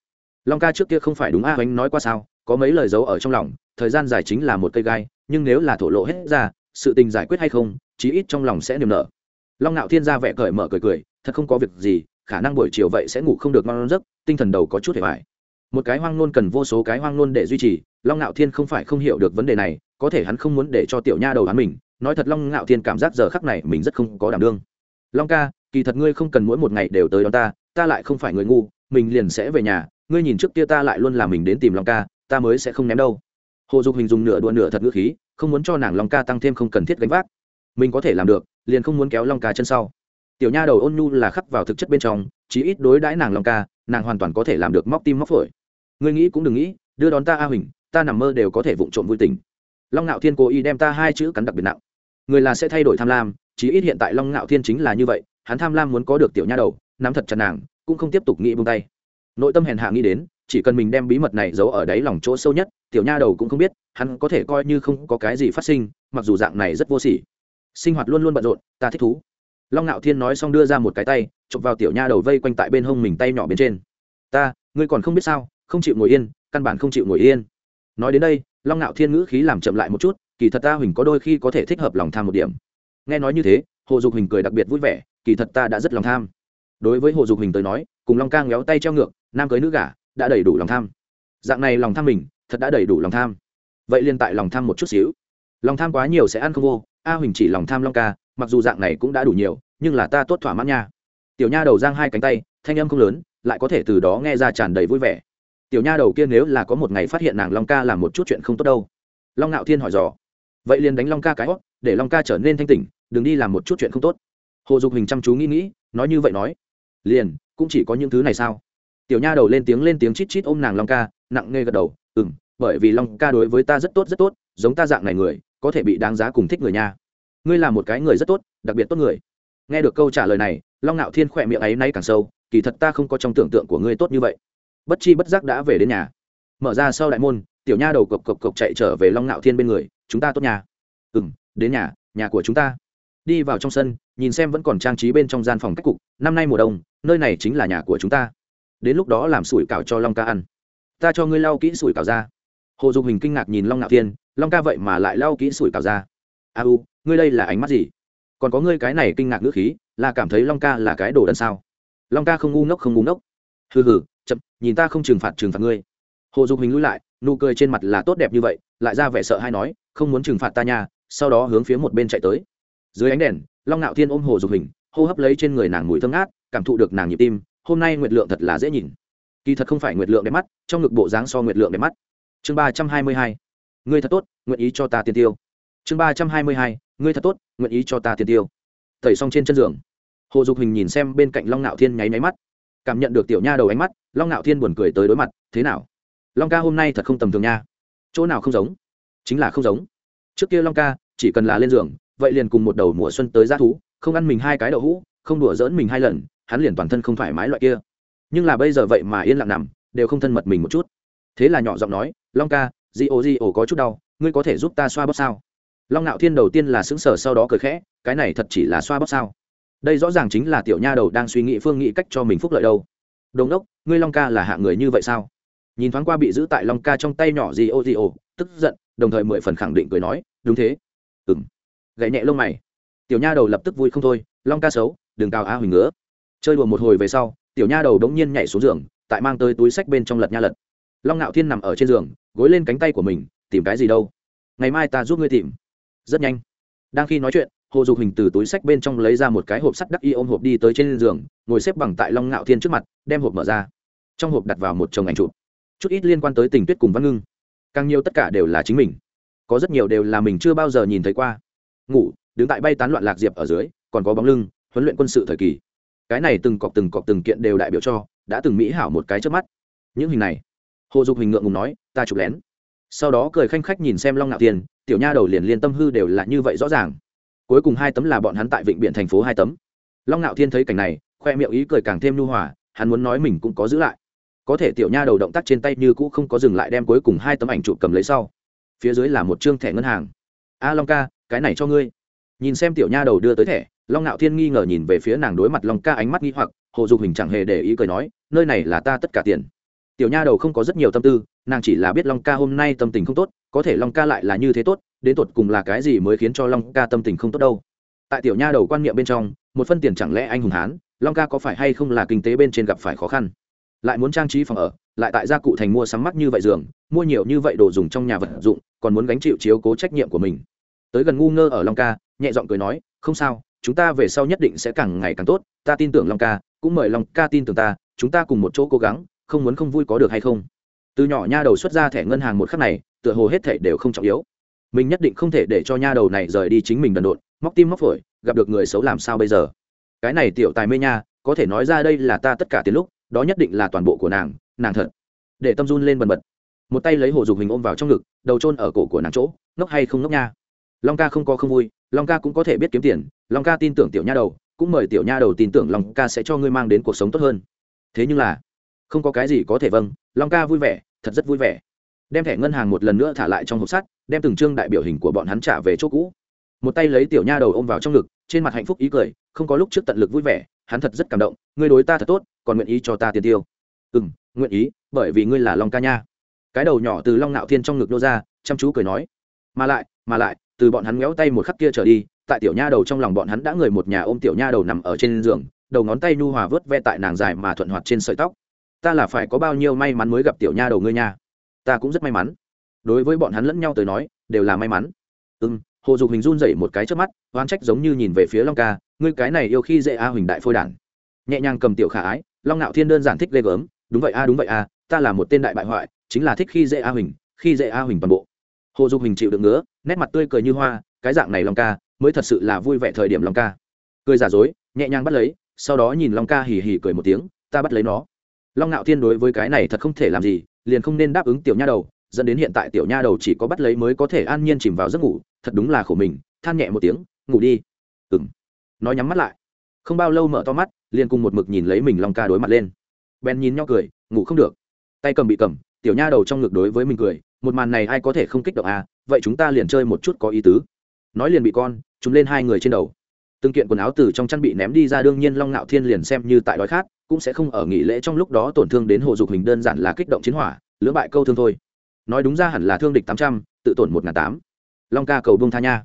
Long ca trước kia không phải đúng a à, oánh nói qua sao có mấy lời giấu ở trong lòng thời gian dài chính là một cây gai nhưng nếu là thổ lộ hết ra sự tình giải quyết hay không chí ít trong lòng sẽ niềm nở. Long ngạo thiên ra vẻ cởi mở cười cười thật không có việc gì khả năng buổi chiều vậy sẽ ngủ không được ngon giấc tinh thần đầu có chút hề vải một cái hoang nôn cần vô số cái hoang nôn để duy trì, long ngạo thiên không phải không hiểu được vấn đề này, có thể hắn không muốn để cho tiểu nha đầu hắn mình, nói thật long ngạo thiên cảm giác giờ khắc này mình rất không có đảm đương. Long ca, kỳ thật ngươi không cần mỗi một ngày đều tới đón ta ta lại không phải người ngu, mình liền sẽ về nhà, ngươi nhìn trước kia ta lại luôn là mình đến tìm long ca, ta mới sẽ không ném đâu. Hồ dục hình dùng nửa đùa nửa thật ngữ khí, không muốn cho nàng long ca tăng thêm không cần thiết gánh vác. Mình có thể làm được, liền không muốn kéo long ca chân sau. Tiểu nha đầu ôn nhu là khắc vào thực chất bên trong, chí ít đối đãi nàng long ca, nàng hoàn toàn có thể làm được móc tim móc phổi ngươi nghĩ cũng đừng nghĩ, đưa đón ta a huỳnh, ta nằm mơ đều có thể vụng trộm vui tình. Long ngạo thiên cố ý đem ta hai chữ cắn đặc biệt nặng. Người là sẽ thay đổi tham lam, chí ít hiện tại long ngạo thiên chính là như vậy, hắn tham lam muốn có được tiểu nha đầu, nắm thật chặt nàng, cũng không tiếp tục nghĩ buông tay. Nội tâm hèn hạ nghĩ đến, chỉ cần mình đem bí mật này giấu ở đáy lòng chỗ sâu nhất, tiểu nha đầu cũng không biết, hắn có thể coi như không có cái gì phát sinh, mặc dù dạng này rất vô sỉ. Sinh hoạt luôn luôn bận rộn, ta thích thú. Long ngạo thiên nói xong đưa ra một cái tay, chụp vào tiểu nha đầu vây quanh tại bên hông mình tay nhỏ bên trên. Ta, ngươi còn không biết sao không chịu ngồi yên, căn bản không chịu ngồi yên. Nói đến đây, long ngạo thiên ngữ khí làm chậm lại một chút, kỳ thật ta huỳnh có đôi khi có thể thích hợp lòng tham một điểm. Nghe nói như thế, hồ dục huỳnh cười đặc biệt vui vẻ, kỳ thật ta đã rất lòng tham. Đối với hồ dục huỳnh tới nói, cùng long ca ngéo tay treo ngược, nam cưới nữ gả, đã đầy đủ lòng tham. Dạng này lòng tham mình, thật đã đầy đủ lòng tham. Vậy liên tại lòng tham một chút xíu. Lòng tham quá nhiều sẽ ăn không vô, a huỳnh chỉ lòng tham long ca, mặc dù dạng này cũng đã đủ nhiều, nhưng là ta tốt thỏa mãn nha. Tiểu nha đầu giang hai cánh tay, thanh âm không lớn, lại có thể từ đó nghe ra tràn đầy vui vẻ tiểu nha đầu kia nếu là có một ngày phát hiện nàng long ca làm một chút chuyện không tốt đâu. Long ngạo thiên hỏi dò. Vậy liền đánh long ca cái hót để long ca trở nên thanh tỉnh, đừng đi làm một chút chuyện không tốt. Hồ dục hình chăm chú nghĩ nghĩ, nói như vậy nói. Liền, cũng chỉ có những thứ này sao? Tiểu nha đầu lên tiếng lên tiếng chít chít ôm nàng long ca, nặng nề gật đầu ừ m bởi vì long ca đối với ta rất tốt rất tốt, giống ta dạng này người, có thể bị đáng giá cùng thích người nha. Ngươi là một cái người rất tốt, đặc biệt tốt người. Nghe được câu trả lời này, long ngạo thiên khỏe miệng ấy nay càng sâu, kỳ thật ta không có trong tưởng tượng của ngươi tốt như vậy bất chi bất giác đã về đến nhà. Mở ra sau đại môn, tiểu nha đầu cộc cộc cộc chạy trở về long ngạo thiên bên người, chúng ta tốt nhà. Ừ m đến nhà nhà của chúng ta. Đi vào trong sân, nhìn xem vẫn còn trang trí bên trong gian phòng cách cục, năm nay mùa đông, nơi này chính là nhà của chúng ta. Đến lúc đó làm sủi cảo cho long ca ăn. Ta cho ngươi lau kỹ sủi cảo ra. Hồ dục hình kinh ngạc nhìn long ngạo thiên, long ca vậy mà lại lau kỹ sủi cảo ra? A u, ngươi đây là ánh mắt gì? Còn có ngươi cái này kinh ngạc ngữ khí, là cảm thấy long ca là cái đồ đần sao? Long ca không ngu ngốc, không ngu ngốc. Hừ hừ nhìn ta không trừng phạt trừng phạt ngươi. Hồ dục hình lui lại, nụ cười trên mặt là tốt đẹp như vậy, lại ra vẻ sợ hay nói, không muốn trừng phạt ta nha, sau đó hướng phía một bên chạy tới. Dưới ánh đèn, long ngạo thiên ôm hồ dục hình, hô hấp lấy trên người nàng mùi thơm ngát, cảm thụ được nàng nhịp tim, hôm nay nguyệt lượng thật là dễ nhìn. Kỳ thật không phải nguyệt lượng đẹp mắt, trong ngực bộ dáng so nguyệt lượng đẹp mắt. Chương ba trăm hai mươi hai, ngươi thật tốt, nguyện ý cho ta tiền tiêu. Chương ba trăm hai mươi hai, ngươi thật tốt, nguyện ý cho ta tiền tiêu. Tẩy xong trên chân giường, hồ dục hình nhìn xem bên cạnh long nạo thiên nháy máy mắt cảm nhận được tiểu nha đầu ánh mắt, long ngạo thiên buồn cười tới đối mặt, thế nào? Long ca hôm nay thật không tầm thường nha. Chỗ nào không giống? Chính là không giống. Trước kia long ca, chỉ cần là lên giường, vậy liền cùng một đầu mùa xuân tới g thú, không ăn mình hai cái đậu hũ, không đùa dỡn mình hai lần, hắn liền toàn thân không thoải mái loại kia. Nhưng là bây giờ vậy mà yên lặng nằm, đều không thân mật mình một chút. Thế là nhỏ giọng nói, long ca, di ô di ô có chút đau, ngươi có thể giúp ta xoa bóp sao? Long ngạo thiên đầu tiên là xứng sở sau đó cười khẽ, cái này thật chỉ là xoa bóp sao? Đây rõ ràng chính là tiểu nha đầu đang suy nghĩ phương nghị cách cho mình phúc lợi đâu. Đồn đốc ngươi long ca là hạ người như vậy sao? Nhìn thoáng qua bị giữ tại long ca trong tay nhỏ gì ô gì ô, tức giận, đồng thời mười phần khẳng định cười nói, đúng thế. Ừng gậy nhẹ lông mày. Tiểu nha đầu lập tức vui không thôi, long ca xấu, đừng cào a huỳnh ngứa. Chơi đùa một hồi về sau, tiểu nha đầu đống nhiên nhảy xuống giường, tại mang tới túi sách bên trong lật nha lật. Long ngạo thiên nằm ở trên giường, gối lên cánh tay của mình, tìm cái gì đâu? Ngày mai ta giúp ngươi tìm. Rất nhanh. Đang khi nói chuyện hồ dục hình từ túi sách bên trong lấy ra một cái hộp sắt đắc y ôm hộp đi tới trên giường, ngồi xếp bằng tại long ngạo thiên trước mặt, đem hộp mở ra. Trong hộp đặt vào một chồng ảnh chụp. Chút ít liên quan tới tình tuyết cùng văn ngưng. Càng nhiều tất cả đều là chính mình. Có rất nhiều đều là mình chưa bao giờ nhìn thấy qua. Ngủ, đứng tại bay tán loạn lạc diệp ở dưới, còn có bóng lưng, huấn luyện quân sự thời kỳ. Cái này từng cọc từng cọc từng kiện đều đại biểu cho, đã từng mỹ hảo một cái trước mắt. Những hình này, hồ dục hình ngượng ngùng nói, ta chụp lén. Sau đó cười khanh khách nhìn xem long ngạo tiền tiểu nha đầu liền liên tâm hư đều là như vậy rõ ràng cuối cùng hai tấm là bọn hắn tại vịnh biển thành phố hai tấm. Long ngạo thiên thấy cảnh này, khoe miệng ý cười càng thêm nhu hòa, hắn muốn nói mình cũng có giữ lại. Có thể tiểu nha đầu động tác trên tay như cũ không có dừng lại đem cuối cùng hai tấm ảnh chụp cầm lấy sau. Phía dưới là một chương thẻ ngân hàng. A long ca, cái này cho ngươi. Nhìn xem tiểu nha đầu đưa tới thẻ, long ngạo thiên nghi ngờ nhìn về phía nàng đối mặt long ca ánh mắt nghi hoặc, hồ dục hình chẳng hề để ý cười nói, nơi này là ta tất cả tiền. Tiểu nha đầu không có rất nhiều tâm tư, nàng chỉ là biết long ca hôm nay tâm tình không tốt có thể long ca lại là như thế tốt, đến tột cùng là cái gì mới khiến cho long ca tâm tình không tốt đâu? Tại tiểu nha đầu quan niệm bên trong, một phân tiền chẳng lẽ anh hùng hán, long ca có phải hay không là kinh tế bên trên gặp phải khó khăn? Lại muốn trang trí phòng ở, lại tại gia cụ thành mua sắm mắc như vậy giường, mua nhiều như vậy đồ dùng trong nhà vật dụng, còn muốn gánh chịu chiếu cố trách nhiệm của mình. Tới gần ngu ngơ ở long ca, nhẹ giọng cười nói, không sao, chúng ta về sau nhất định sẽ càng ngày càng tốt, ta tin tưởng long ca, cũng mời long ca tin tưởng ta, chúng ta cùng một chỗ cố gắng, không muốn không vui có được hay không? Từ nhỏ nha đầu xuất ra thẻ ngân hàng một khắc này tựa hồ hết thẻ đều không trọng yếu. Mình nhất định không thể để cho nha đầu này rời đi chính mình đần độn, móc tim móc phổi, gặp được người xấu làm sao bây giờ? Cái này tiểu tài mê nha, có thể nói ra đây là ta tất cả tiền lúc, đó nhất định là toàn bộ của nàng nàng thật. Để tâm run lên bần bật. Một tay lấy hồ dục hình ôm vào trong ngực, đầu trôn ở cổ của nàng chỗ, ngốc hay không ngốc nha. Long ca không có không vui, long ca cũng có thể biết kiếm tiền, long ca tin tưởng tiểu nha đầu, cũng mời tiểu nha đầu tin tưởng long ca sẽ cho ngươi mang đến cuộc sống tốt hơn. Thế nhưng là, không có cái gì có thể vâng long ca vui vẻ, thật rất vui vẻ đem thẻ ngân hàng một lần nữa thả lại trong hộp sắt, đem từng chương đại biểu hình của bọn hắn trả về chỗ cũ. Một tay lấy tiểu nha đầu ôm vào trong ngực, trên mặt hạnh phúc ý cười, không có lúc trước tận lực vui vẻ, hắn thật rất cảm động, ngươi đối ta thật tốt, còn nguyện ý cho ta tiền tiêu? Ừ m nguyện ý, bởi vì ngươi là long ca nha. Cái đầu nhỏ từ long nạo thiên trong ngực nô ra, chăm chú cười nói, mà lại mà lại, từ bọn hắn ngéo tay một khắc kia trở đi, tại tiểu nha đầu trong lòng bọn hắn đã người một nhà ôm tiểu nha đầu nằm ở trên giường, đầu ngón tay nhu hòa vớt ve tại nàng dài mà thuận hoạt trên sợi tóc. Ta là phải có bao nhiêu may mắn mới gặp tiểu nha đầu ngươi nha? Ta cũng rất may mắn. Đối với bọn hắn lẫn nhau tới nói, đều là may mắn. Ừ m hồ dục hình run dậy một cái trước mắt, oán trách giống như nhìn về phía long ca, ngươi cái này yêu khi dễ a huỳnh đại phôi đản. Nhẹ nhàng cầm tiểu khả ái, long ngạo thiên đơn giản thích ghê gớm, đúng vậy a, đúng vậy a, ta là một tên đại bại hoại, chính là thích khi dễ a huỳnh, khi dễ a huỳnh toàn bộ. Hồ dục hình chịu được ngứa, nét mặt tươi cười như hoa, cái dạng này long ca, mới thật sự là vui vẻ thời điểm long ca. Cười giả dối, nhẹ nhàng bắt lấy, sau đó nhìn long ca hì hì cười một tiếng, ta bắt lấy nó. Long ngạo thiên đối với cái này thật không thể làm gì liền không nên đáp ứng tiểu nha đầu, dẫn đến hiện tại tiểu nha đầu chỉ có bắt lấy mới có thể an nhiên chìm vào giấc ngủ, thật đúng là khổ mình, than nhẹ một tiếng, ngủ đi. Ừng nói nhắm mắt lại. Không bao lâu mở to mắt, liền cùng một mực nhìn lấy mình long ca đối mặt lên. Bèn nhìn nhau cười, ngủ không được. Tay cầm bị cầm, tiểu nha đầu trong ngực đối với mình cười, một màn này ai có thể không kích động à vậy chúng ta liền chơi một chút có ý tứ. Nói liền bị con chúng lên hai người trên đầu. Từng kiện quần áo từ trong chăn bị ném đi ra, đương nhiên long ngạo thiên liền xem như tại đói khát cũng sẽ không ở nghỉ lễ trong lúc đó tổn thương đến hồ dục hình đơn giản là kích động chiến hỏa, lưỡng bại câu thương thôi. Nói đúng ra hẳn là thương địch tám trăm, tự tổn một n g h n tám. Long ca cầu bông tha nha.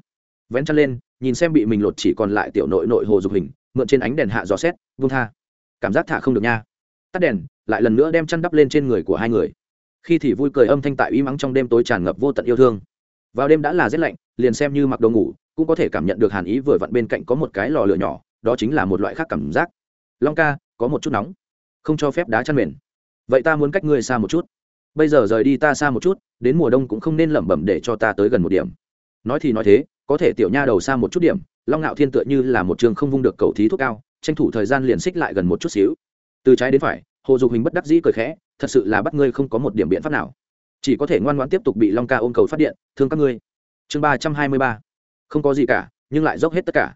Vén chăn lên, nhìn xem bị mình lột chỉ còn lại tiểu nội nội hồ dục hình, mượn trên ánh đèn hạ dò xét bông tha. Cảm giác thả không được nha. Tắt đèn, lại lần nữa đem chăn đắp lên trên người của hai người. Khi thì vui cười âm thanh tại uy mắng trong đêm tối tràn ngập vô tận yêu thương. Vào đêm đã là rét lạnh, liền xem như mặc đồ ngủ, cũng có thể cảm nhận được hàn ý vừa vặn bên cạnh có một cái lò lửa nhỏ, đó chính là một loại khác cảm giác. Long ca có một chút nóng. Không cho phép đá chăn mền. Vậy ta muốn cách ngươi xa một chút. Bây giờ rời đi ta xa một chút, đến mùa đông cũng không nên lẩm bẩm để cho ta tới gần một điểm. Nói thì nói thế, có thể tiểu nha đầu xa một chút điểm, long ngạo thiên tựa như là một trường không vung được cầu thí thuốc cao, tranh thủ thời gian liền xích lại gần một chút xíu. Từ trái đến phải, hồ dục hình bất đắc dĩ cười khẽ, thật sự là bắt ngươi không có một điểm biện pháp nào. Chỉ có thể ngoan ngoãn tiếp tục bị long ca ôm cầu phát điện, thương các ngươi. Chương ba trăm hai mươi ba. Không có gì cả, nhưng lại dốc hết tất cả.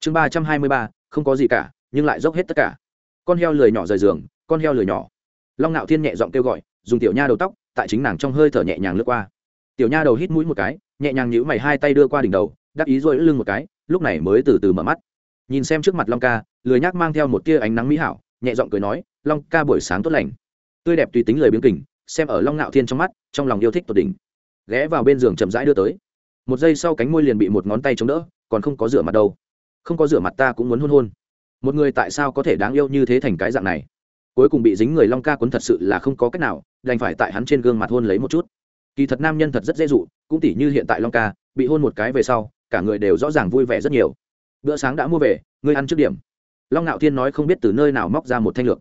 Chương ba trăm hai mươi ba, không có gì cả, nhưng lại dốc hết tất cả con heo lười nhỏ rời giường, con heo lười nhỏ. Long ngạo thiên nhẹ giọng kêu gọi, dùng tiểu nha đầu tóc, tại chính nàng trong hơi thở nhẹ nhàng lướt qua. Tiểu nha đầu hít mũi một cái, nhẹ nhàng nhữ mày hai tay đưa qua đỉnh đầu, đắc ý rồi lưng một cái, lúc này mới từ từ mở mắt. Nhìn xem trước mặt long ca, lười nhác mang theo một tia ánh nắng mỹ hảo, nhẹ giọng cười nói, long ca buổi sáng tốt lành. Tươi đẹp tùy tính lời biến kình, xem ở long ngạo thiên trong mắt, trong lòng yêu thích tột đỉnh. Ghé vào bên giường chậm rãi đưa tới. Một giây sau cánh môi liền bị một ngón tay chống đỡ, còn không có rửa mặt đâu. Không có rửa mặt ta cũng muốn hôn hôn một người tại sao có thể đáng yêu như thế thành cái dạng này? Cuối cùng bị dính người long ca quấn thật sự là không có cách nào, đành phải tại hắn trên gương mặt hôn lấy một chút. Kỳ thật nam nhân thật rất dễ dụ, cũng tỉ như hiện tại long ca, bị hôn một cái về sau, cả người đều rõ ràng vui vẻ rất nhiều. Bữa sáng đã mua về, ngươi ăn trước điểm. Long ngạo thiên nói không biết từ nơi nào móc ra một thanh lược.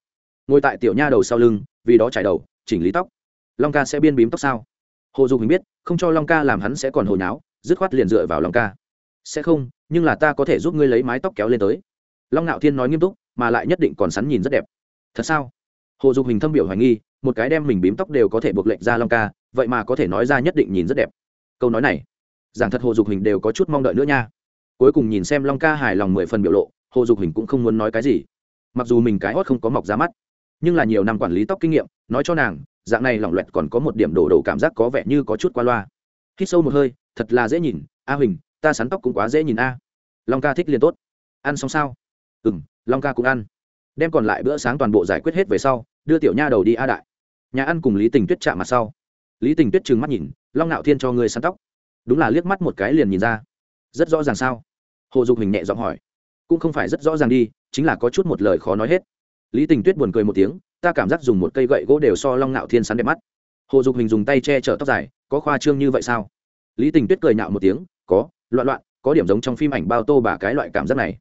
Ngồi tại tiểu nha đầu sau lưng, vì đó trải đầu, chỉnh lý tóc. Long ca sẽ biên bím tóc sao? Hồ dục mình biết, không cho long ca làm hắn sẽ còn hồi nháo dứt khoát liền dựa vào long ca. Sẽ không, nhưng là ta có thể giúp ngươi lấy mái tóc kéo lên tới long ngạo thiên nói nghiêm túc, mà lại nhất định còn sắn nhìn rất đẹp. Thật sao? Hồ dục hình thâm biểu hoài nghi, một cái đem mình bím tóc đều có thể buộc lệnh ra long ca, vậy mà có thể nói ra nhất định nhìn rất đẹp. Câu nói này, giảng thật hồ dục hình đều có chút mong đợi nữa nha. Cuối cùng nhìn xem long ca hài lòng mười phần biểu lộ, hồ dục hình cũng không muốn nói cái gì. Mặc dù mình cái hót không có mọc ra mắt, nhưng là nhiều năm quản lý tóc kinh nghiệm, nói cho nàng, dạng này lỏng loẹt còn có một điểm đổ đầu cảm giác có vẻ như có chút qua loa. Hít sâu một hơi, thật là dễ nhìn, a huỳnh, ta sắn tóc cũng quá dễ nhìn a. Long ca thích liền tốt. Ăn xong sao? Ừ m long ca cũng ăn. Đem còn lại bữa sáng toàn bộ giải quyết hết về sau, đưa tiểu nha đầu đi a đại. Nhà ăn cùng lý tình tuyết chạm mặt sau. Lý tình tuyết trừng mắt nhìn, long nạo thiên cho người săn tóc. Đúng là liếc mắt một cái liền nhìn ra. Rất rõ ràng sao? Hồ dục hình nhẹ giọng hỏi. Cũng không phải rất rõ ràng đi, chính là có chút một lời khó nói hết. Lý tình tuyết buồn cười một tiếng, ta cảm giác dùng một cây gậy gỗ đều so long nạo thiên sắn đẹp mắt. Hồ dục hình dùng tay che chở tóc dài, có khoa trương như vậy sao? Lý tình tuyết cười nhạo một tiếng, có, loạn loạn, có điểm giống trong phim ảnh bao tô bà cái loại cảm giác này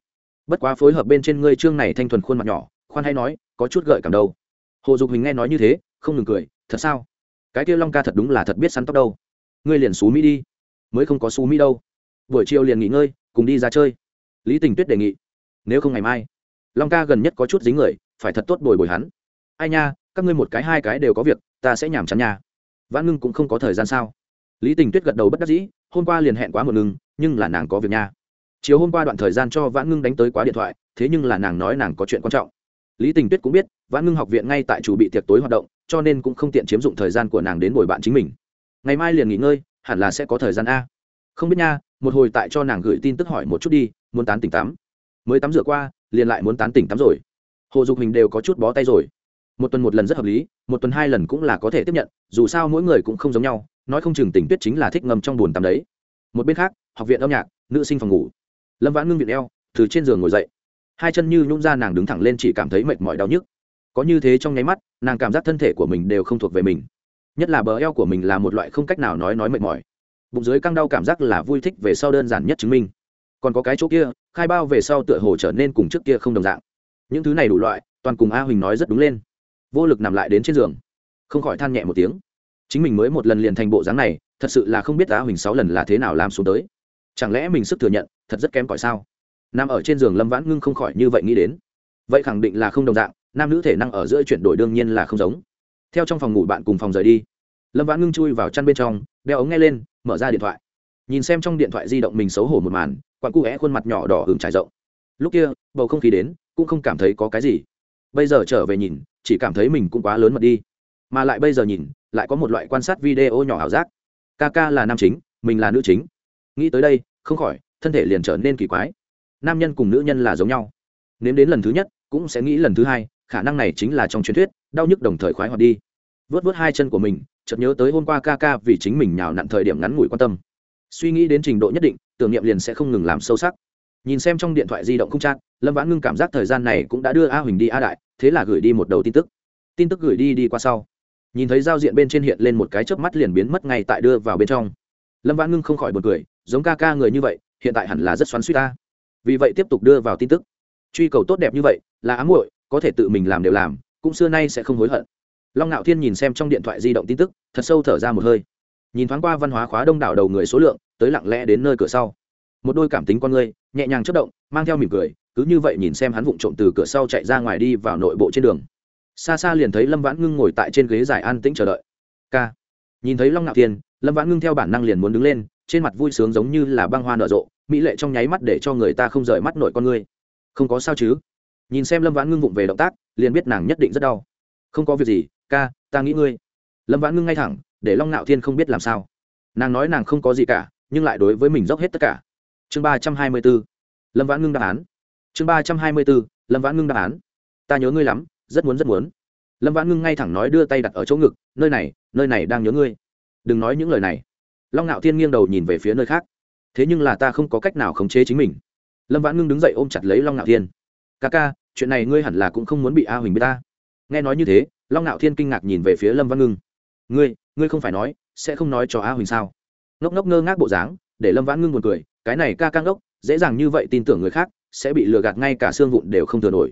bất quá phối hợp bên trên ngươi trương này thanh thuần khuôn mặt nhỏ, khoan hay nói, có chút gợi cảm đâu. Hồ dục hình nghe nói như thế, không ngừng cười, thật sao? Cái kia long ca thật đúng là thật biết sắn tóc đâu. Ngươi liền xú mỹ đi, mới không có xú mỹ đâu. Buổi chiều liền nghỉ ngơi, cùng đi ra chơi. Lý tình tuyết đề nghị, nếu không ngày mai, long ca gần nhất có chút dính người, phải thật tốt bồi bồi hắn. Ai nha, các ngươi một cái hai cái đều có việc, ta sẽ nhảm chán nha. Vãn ngưng cũng không có thời gian sao. Lý tình tuyết gật đầu bất đắc dĩ, hôm qua liền hẹn quá một ngưng nhưng là nàng có việc nha chiều hôm qua đoạn thời gian cho vãn ngưng đánh tới quá điện thoại, thế nhưng là nàng nói nàng có chuyện quan trọng. Lý tình tuyết cũng biết, vãn ngưng học viện ngay tại chủ bị tiệc tối hoạt động, cho nên cũng không tiện chiếm dụng thời gian của nàng đến bồi bạn chính mình. Ngày mai liền nghỉ ngơi, hẳn là sẽ có thời gian a. Không biết nha, một hồi tại cho nàng gửi tin tức hỏi một chút đi, muốn tán tỉnh tắm. Mới tắm rửa qua, liền lại muốn tán tỉnh tắm rồi. Hồ dục hình đều có chút bó tay rồi. Một tuần một lần rất hợp lý, một tuần hai lần cũng là có thể tiếp nhận, dù sao mỗi người cũng không giống nhau, nói không chừng tình tuyết chính là thích ngâm trong bùn tắm đấy. Một bên khác, học viện âm nhạc, nữ sinh phòng ngủ lâm vãn ngưng viện eo, từ trên giường ngồi dậy. Hai chân như nhung ra nàng đứng thẳng lên chỉ cảm thấy mệt mỏi đau nhức. Có như thế trong nháy mắt, nàng cảm giác thân thể của mình đều không thuộc về mình. Nhất là bờ eo của mình là một loại không cách nào nói nói mệt mỏi. Bụng dưới căng đau cảm giác là vui thích về sau đơn giản nhất chứng minh. Còn có cái chỗ kia, khai bao về sau tựa hồ trở nên cùng trước kia không đồng dạng. Những thứ này đủ loại, toàn cùng a huỳnh nói rất đúng lên. Vô lực nằm lại đến trên giường. Không khỏi than nhẹ một tiếng. Chính mình mới một lần liền thành bộ dáng này, thật sự là không biết a huỳnh sáu lần là thế nào làm xuống tới chẳng lẽ mình sức thừa nhận thật rất kém cỏi sao? Nằm ở trên giường lâm vãn ngưng không khỏi như vậy nghĩ đến. Vậy khẳng định là không đồng dạng, nam nữ thể năng ở giữa chuyển đổi đương nhiên là không giống. Theo trong phòng ngủ bạn cùng phòng rời đi, lâm vãn ngưng chui vào chăn bên trong, đeo ống nghe lên, mở ra điện thoại. Nhìn xem trong điện thoại di động mình xấu hổ một màn, quặn cụ vẽ khuôn mặt nhỏ đỏ hừng trải rộng. Lúc kia, bầu không khí đến, cũng không cảm thấy có cái gì. Bây giờ trở về nhìn, chỉ cảm thấy mình cũng quá lớn mật đi. Mà lại bây giờ nhìn, lại có một loại quan sát video nhỏ ảo giác. Ca ca là nam chính, mình là nữ chính. Nghĩ tới đây không khỏi, thân thể liền trở nên kỳ quái. Nam nhân cùng nữ nhân là giống nhau. Nếu đến lần thứ nhất, cũng sẽ nghĩ lần thứ hai, khả năng này chính là trong truyền thuyết, đau nhức đồng thời khoái hoạt đi. Vớt vớt hai chân của mình, chợt nhớ tới hôm qua ca ca vì chính mình nhào nặn thời điểm ngắn ngủi quan tâm. Suy nghĩ đến trình độ nhất định, tưởng niệm liền sẽ không ngừng làm sâu sắc. Nhìn xem trong điện thoại di động không chat, lâm vãn ngưng cảm giác thời gian này cũng đã đưa a huỳnh đi a đại, thế là gửi đi một đầu tin tức. Tin tức gửi đi đi qua sau. Nhìn thấy giao diện bên trên hiện lên một cái chớp mắt liền biến mất ngay tại đưa vào bên trong. Lâm vãn ngưng không khỏi một cười giống ca ca người như vậy, hiện tại hẳn là rất xoắn suýt ta. Vì vậy tiếp tục đưa vào tin tức. Truy cầu tốt đẹp như vậy, là ám muội, có thể tự mình làm đều làm, cũng xưa nay sẽ không hối hận. Long ngạo thiên nhìn xem trong điện thoại di động tin tức, thật sâu thở ra một hơi. Nhìn thoáng qua văn hóa khóa đông đảo đầu người số lượng, tới lặng lẽ đến nơi cửa sau. Một đôi cảm tính con người, nhẹ nhàng chất động, mang theo mỉm cười, cứ như vậy nhìn xem hắn vụng trộm từ cửa sau chạy ra ngoài đi vào nội bộ trên đường. Xa xa liền thấy lâm vãn ngưng ngồi tại trên ghế dài an tĩnh chờ đợi. K nhìn thấy long ngạo thiên, lâm vãn ngưng theo bản năng liền muốn đứng lên trên mặt vui sướng giống như là băng hoa nở rộ, mỹ lệ trong nháy mắt để cho người ta không rời mắt nội con ngươi không có sao chứ? Nhìn xem lâm vãn ngưng vụng về động tác, liền biết nàng nhất định rất đau. Không có việc gì, ca, ta nghĩ ngươi. Lâm vãn ngưng ngay thẳng, để long nạo thiên không biết làm sao. Nàng nói nàng không có gì cả, nhưng lại đối với mình dốc hết tất cả. Chương ba trăm hai mươi b ố lâm vãn ngưng đáp án. Chương ba trăm hai mươi b ố lâm vãn ngưng đáp án. Ta nhớ ngươi lắm, rất muốn rất muốn. Lâm vãn ngưng ngay thẳng nói đưa tay đặt ở chỗ ngực, nơi này nơi này đang nhớ ngươi. Đừng nói những lời này long ngạo thiên nghiêng đầu nhìn về phía nơi khác. Thế nhưng là ta không có cách nào khống chế chính mình. Lâm vãn ngưng đứng dậy ôm chặt lấy long ngạo thiên. Ca ca, chuyện này ngươi hẳn là cũng không muốn bị a huỳnh biết ta. Nghe nói như thế, long ngạo thiên kinh ngạc nhìn về phía lâm văn ngưng. Ngươi ngươi không phải nói, sẽ không nói cho a huỳnh sao? Ngốc ngốc ngơ ngác bộ dáng, để lâm vãn ngưng buồn cười, cái này ca ca ngốc, dễ dàng như vậy tin tưởng người khác, sẽ bị lừa gạt ngay cả xương vụn đều không thừa nổi.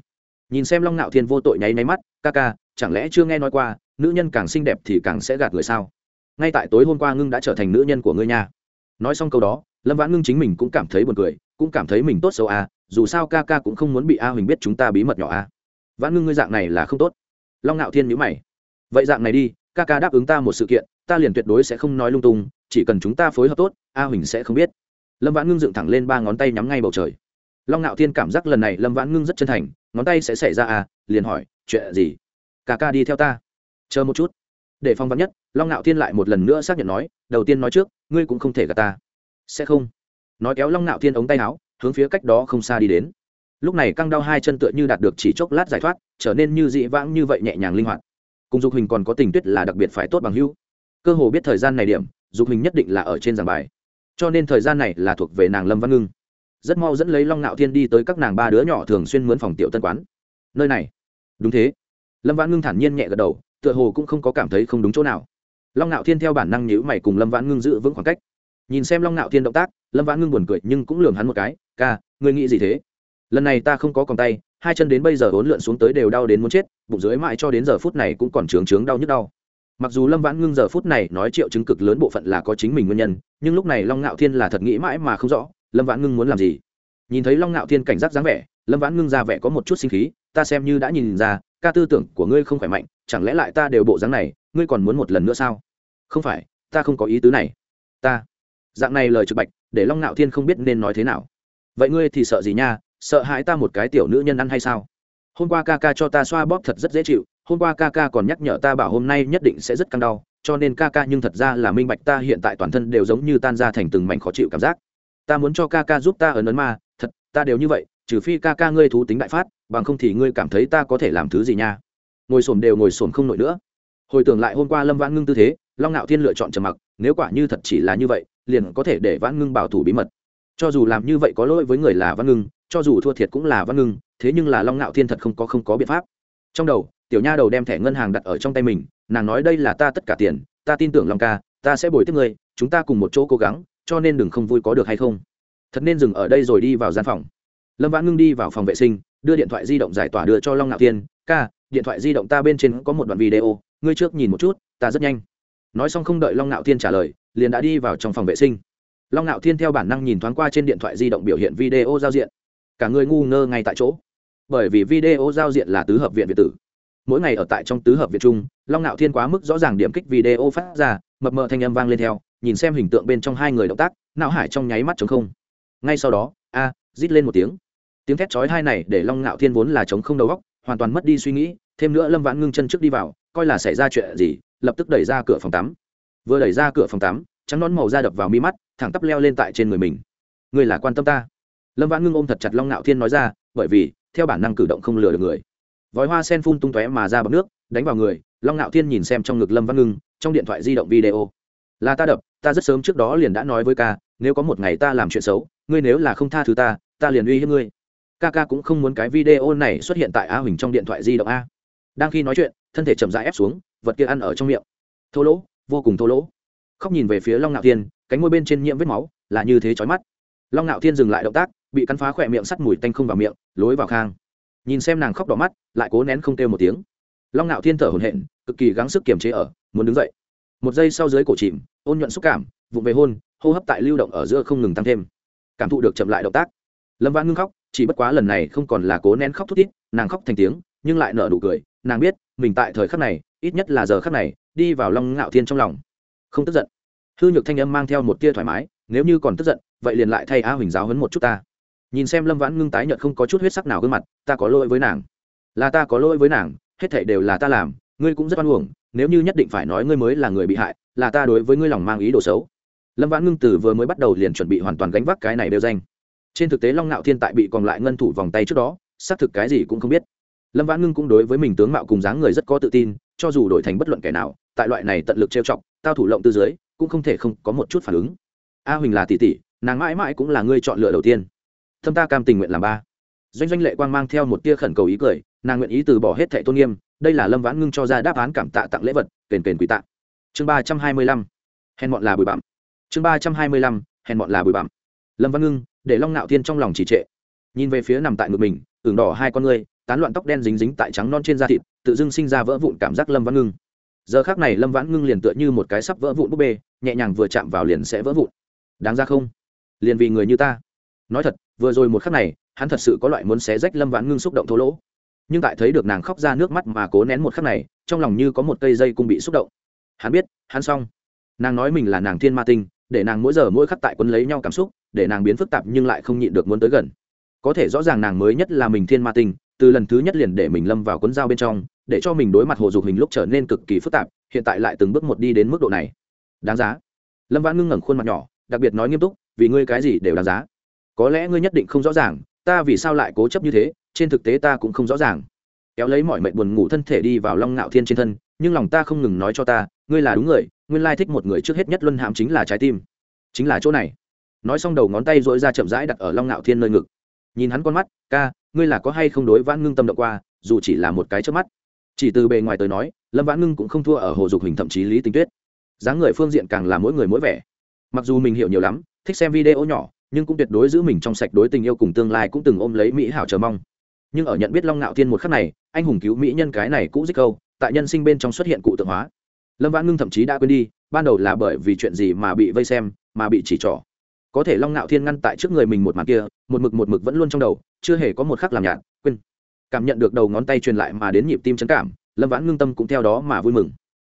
Nhìn xem long ngạo thiên vô tội nháy máy mắt, ca ca, chẳng lẽ chưa nghe nói qua, nữ nhân càng xinh đẹp thì càng sẽ gạt người sao? Ngay tại tối hôm qua ngưng đã trở thành nữ nhân của ngươi nha. Nói xong câu đó, lâm vãn ngưng chính mình cũng cảm thấy buồn cười, cũng cảm thấy mình tốt xấu à dù sao ca ca cũng không muốn bị a huỳnh biết chúng ta bí mật nhỏ a vãn ngưng, ngươi dạng này là không tốt. Long ngạo thiên nhữ mày. Vậy dạng này đi, ca ca đáp ứng ta một sự kiện, ta liền tuyệt đối sẽ không nói lung tung, chỉ cần chúng ta phối hợp tốt, a huỳnh sẽ không biết. Lâm vãn ngưng dựng thẳng lên ba ngón tay nhắm ngay bầu trời. Long ngạo thiên cảm giác lần này lâm vãn ngưng rất chân thành, ngón tay sẽ xảy ra à liền hỏi, chuyện gì? Ca ca đi theo ta. Chờ một chút để phong vắn nhất, long ngạo thiên lại một lần nữa xác nhận nói, đầu tiên nói trước, ngươi cũng không thể gạt ta. Sẽ không. Nói kéo long ngạo thiên ống tay áo, hướng phía cách đó không xa đi đến. Lúc này căng đau hai chân tựa như đạt được chỉ chốc lát giải thoát, trở nên như dị vãng như vậy nhẹ nhàng linh hoạt. Cùng dục hình còn có tình tuyết là đặc biệt phải tốt bằng hưu cơ hồ biết thời gian này điểm, dục hình nhất định là ở trên giảng bài. Cho nên thời gian này là thuộc về nàng lâm văn ngưng. Rất mau dẫn lấy long ngạo thiên đi tới các nàng ba đứa nhỏ thường xuyên mướn phòng tiểu tân quán. Nơi này. Đúng thế. Lâm văn ngưng thản nhiên nhẹ gật đầu tựa hồ cũng không có cảm thấy không đúng chỗ nào. Long ngạo thiên theo bản năng nhữ mày cùng lâm vãn ngưng giữ vững khoảng cách. Nhìn xem long ngạo thiên động tác, lâm vãn ngưng buồn cười nhưng cũng lường hắn một cái, ca, ngươi nghĩ gì thế? Lần này ta không có còng tay, hai chân đến bây giờ hỗn lượn xuống tới đều đau đến muốn chết, bụng dưới mãi cho đến giờ phút này cũng còn trướng trướng đau nhức đau. Mặc dù lâm vãn ngưng giờ phút này nói triệu chứng cực lớn bộ phận là có chính mình nguyên nhân, nhưng lúc này long ngạo thiên là thật nghĩ mãi mà không rõ, lâm vãn ngưng muốn làm gì. Nhìn thấy long ngạo thiên cảnh giác dáng vẻ, lâm vãn ngưng ra vẻ có một chút sinh khí ta xem như đã nhìn ra, ca tư tưởng của ngươi không khỏe mạnh, chẳng lẽ lại ta đều bộ dáng này, ngươi còn muốn một lần nữa sao? Không phải, ta không có ý tứ này. Ta, dạng này lời trực bạch, để long nạo thiên không biết nên nói thế nào. Vậy ngươi thì sợ gì nha, sợ hãi ta một cái tiểu nữ nhân ăn hay sao? Hôm qua ca ca cho ta xoa bóp thật rất dễ chịu, hôm qua ca ca còn nhắc nhở ta bảo hôm nay nhất định sẽ rất căng đau, cho nên ca ca nhưng thật ra là minh bạch ta hiện tại toàn thân đều giống như tan ra thành từng mảnh khó chịu cảm giác. Ta muốn cho ca ca giúp ta ở ấn ma, thật, ta đều như vậy, trừ phi ca ca ngươi thú tính đại phát bằng không thì ngươi cảm thấy ta có thể làm thứ gì nha? Ngồi xổm đều ngồi xổm không nổi nữa. Hồi tưởng lại hôm qua lâm vãn ngưng tư thế, long ngạo thiên lựa chọn trầm mặc, nếu quả như thật chỉ là như vậy, liền có thể để vãn ngưng bảo thủ bí mật. Cho dù làm như vậy có lỗi với người là văn ngưng, cho dù thua thiệt cũng là văn ngưng, thế nhưng là long ngạo thiên thật không có không có biện pháp. Trong đầu, tiểu nha đầu đem thẻ ngân hàng đặt ở trong tay mình, nàng nói đây là ta tất cả tiền, ta tin tưởng long ca, ta sẽ bồi tiếp ngươi, chúng ta cùng một chỗ cố gắng, cho nên đừng không vui có được hay không. Thật nên dừng ở đây rồi đi vào gian phòng. Lâm vãn ngưng đi vào phòng vệ sinh đưa điện thoại di động giải tỏa đưa cho long ngạo thiên, ca, điện thoại di động ta bên trên có một đoạn video, ngươi trước nhìn một chút, ta rất nhanh. Nói xong không đợi long ngạo thiên trả lời, liền đã đi vào trong phòng vệ sinh. Long ngạo thiên theo bản năng nhìn thoáng qua trên điện thoại di động biểu hiện video giao diện. Cả người ngu ngơ ngay tại chỗ. Bởi vì video giao diện là tứ hợp viện việt tử. Mỗi ngày ở tại trong tứ hợp việt trung long ngạo thiên quá mức rõ ràng điểm kích video phát ra, mập mờ thanh âm vang lên theo, nhìn xem hình tượng bên trong hai người động tác, não hải trong nháy mắt chống không. Ngay sau đó, a, rít lên một tiếng tiếng thét chói hai này để long ngạo thiên vốn là chống không đầu góc hoàn toàn mất đi suy nghĩ, thêm nữa lâm vãn ngưng chân trước đi vào, coi là xảy ra chuyện gì, lập tức đẩy ra cửa phòng tắm. Vừa đẩy ra cửa phòng tắm, trắng nón màu da đập vào mi mắt, thẳng tắp leo lên tại trên người mình. Người là quan tâm ta? Lâm vãn ngưng ôm thật chặt long ngạo thiên nói ra, bởi vì, theo bản năng cử động không lừa được người. Vòi hoa sen phun tung tóe mà ra bằng nước, đánh vào người, long ngạo thiên nhìn xem trong ngực lâm văn ngưng, trong điện thoại di động video. Là ta đập, ta rất sớm trước đó liền đã nói với ca, nếu có một ngày ta làm chuyện xấu, ngươi nếu là không tha thứ ta ta liền uy hiếp ngươi ca ca cũng không muốn cái video này xuất hiện tại a huỳnh trong điện thoại di động a. Đang khi nói chuyện thân thể chậm rãi ép xuống vật kia ăn ở trong miệng. Thô lỗ vô cùng thô lỗ. Khóc nhìn về phía long ngạo thiên cánh môi bên trên nhiễm vết máu là như thế chói mắt. Long ngạo thiên dừng lại động tác bị cắn phá khỏe miệng sắt mùi tanh không vào miệng lối vào khang. Nhìn xem nàng khóc đỏ mắt lại cố nén không kêu một tiếng. Long ngạo thiên thở hổn hển, cực kỳ gắng sức kiềm chế ở muốn đứng dậy. Một giây sau dưới cổ chìm ôn nhuận xúc cảm vụng về hôn hô hấp tại lưu động ở giữa không ngừng tăng thêm. Cảm thụ được chậm lại động tác. Lâm vãn ngưng khóc chỉ bất quá lần này không còn là cố nén khóc thút thít, nàng khóc thành tiếng, nhưng lại nở nụ cười. Nàng biết, mình tại thời khắc này, ít nhất là giờ khắc này, đi vào long ngạo thiên trong lòng. Không tức giận. Hư nhược thanh âm mang theo một tia thoải mái, nếu như còn tức giận, vậy liền lại thay a huỳnh giáo hấn một chút ta. Nhìn xem lâm vãn ngưng tái nhợt không có chút huyết sắc nào gương mặt, ta có lỗi với nàng. Là ta có lỗi với nàng, hết thảy đều là ta làm, ngươi cũng rất oan uổng, nếu như nhất định phải nói ngươi mới là người bị hại, là ta đối với ngươi lòng mang ý đồ xấu. Lâm vãn ngưng từ vừa mới bắt đầu liền chuẩn bị hoàn toàn gánh vác cái này đều danh trên thực tế long ngạo thiên tại bị còn lại ngân thủ vòng tay trước đó, xác thực cái gì cũng không biết. Lâm vãn ngưng cũng đối với mình tướng mạo cùng dáng người rất có tự tin, cho dù đổi thành bất luận kẻ nào, tại loại này tận lực trêu chọc, tao thủ lộng từ dưới, cũng không thể không có một chút phản ứng. A huỳnh là tỷ tỷ, nàng mãi mãi cũng là ngươi chọn lựa đầu tiên. Thâm ta cam tình nguyện làm ba. Doanh doanh lệ quang mang theo một tia khẩn cầu ý cười, nàng nguyện ý từ bỏ hết thệ tôn nghiêm, đây là lâm vãn ngưng cho ra đáp án cảm tạ tặng lễ vật, kền kền quý tạ. Chương ba trăm hai mươi lăm. Hèn bọn là bụi bặm. Chương ba trăm hai mươi lăm. Hèn bọn là bụi bặm. Lâm văn ngưng để long nạo thiên trong lòng trì trệ. Nhìn về phía nằm tại ngực mình, ửng đỏ hai con ngươi, tán loạn tóc đen dính dính tại trắng non trên da thịt, tự dưng sinh ra vỡ vụn cảm giác lâm văn ngưng. Giờ khác này lâm vãn ngưng liền tựa như một cái sắp vỡ vụn búp bê, nhẹ nhàng vừa chạm vào liền sẽ vỡ vụn. Đáng ra không? Liền vì người như ta. Nói thật, vừa rồi một khắc này, hắn thật sự có loại muốn xé rách lâm vãn ngưng xúc động thô lỗ. Nhưng tại thấy được nàng khóc ra nước mắt mà cố nén một khắc này, trong lòng như có một cây dây cung bị xúc động. Hắn biết, hắn xong. Nàng nói mình là nàng thiên ma tinh để nàng mỗi giờ mỗi khắc tại quấn lấy nhau cảm xúc, để nàng biến phức tạp nhưng lại không nhịn được muốn tới gần. Có thể rõ ràng nàng mới nhất là mình thiên ma tinh, từ lần thứ nhất liền để mình lâm vào cuốn dao bên trong, để cho mình đối mặt hồ dục hình lúc trở nên cực kỳ phức tạp, hiện tại lại từng bước một đi đến mức độ này. Đáng giá. Lâm vãn ngưng ngẩng khuôn mặt nhỏ, đặc biệt nói nghiêm túc, vì ngươi cái gì đều đáng giá. Có lẽ ngươi nhất định không rõ ràng, ta vì sao lại cố chấp như thế, trên thực tế ta cũng không rõ ràng. Kéo lấy mọi mệnh buồn ngủ thân thể đi vào long ngạo thiên trên thân nhưng lòng ta không ngừng nói cho ta, ngươi là đúng người, nguyên lai thích một người trước hết nhất luân hãm chính là trái tim. Chính là chỗ này. Nói xong đầu ngón tay dỗi ra chậm rãi đặt ở long ngạo thiên nơi ngực. Nhìn hắn con mắt, ca, ngươi là có hay không đối vãn ngưng tâm động qua, dù chỉ là một cái trước mắt? Chỉ từ bề ngoài tới nói, lâm vãn ngưng cũng không thua ở hồ dục hình thậm chí lý tình tuyết. Dáng người phương diện càng là mỗi người mỗi vẻ. Mặc dù mình hiểu nhiều lắm, thích xem video nhỏ, nhưng cũng tuyệt đối giữ mình trong sạch đối tình yêu cùng tương lai cũng từng ôm lấy mỹ hảo chờ mong. Nhưng ở nhận biết long ngạo thiên một khắc này, anh hùng cứu mỹ nhân cái này cũ dích câu tại nhân sinh bên trong xuất hiện cụ tượng hóa. Lâm vãn ngưng thậm chí đã quên đi, ban đầu là bởi vì chuyện gì mà bị vây xem, mà bị chỉ trỏ. Có thể long ngạo thiên ngăn tại trước người mình một mặt kia, một mực một mực vẫn luôn trong đầu, chưa hề có một khắc làm nhạt, quên. Cảm nhận được đầu ngón tay truyền lại mà đến nhịp tim chấn cảm, lâm vãn ngưng tâm cũng theo đó mà vui mừng.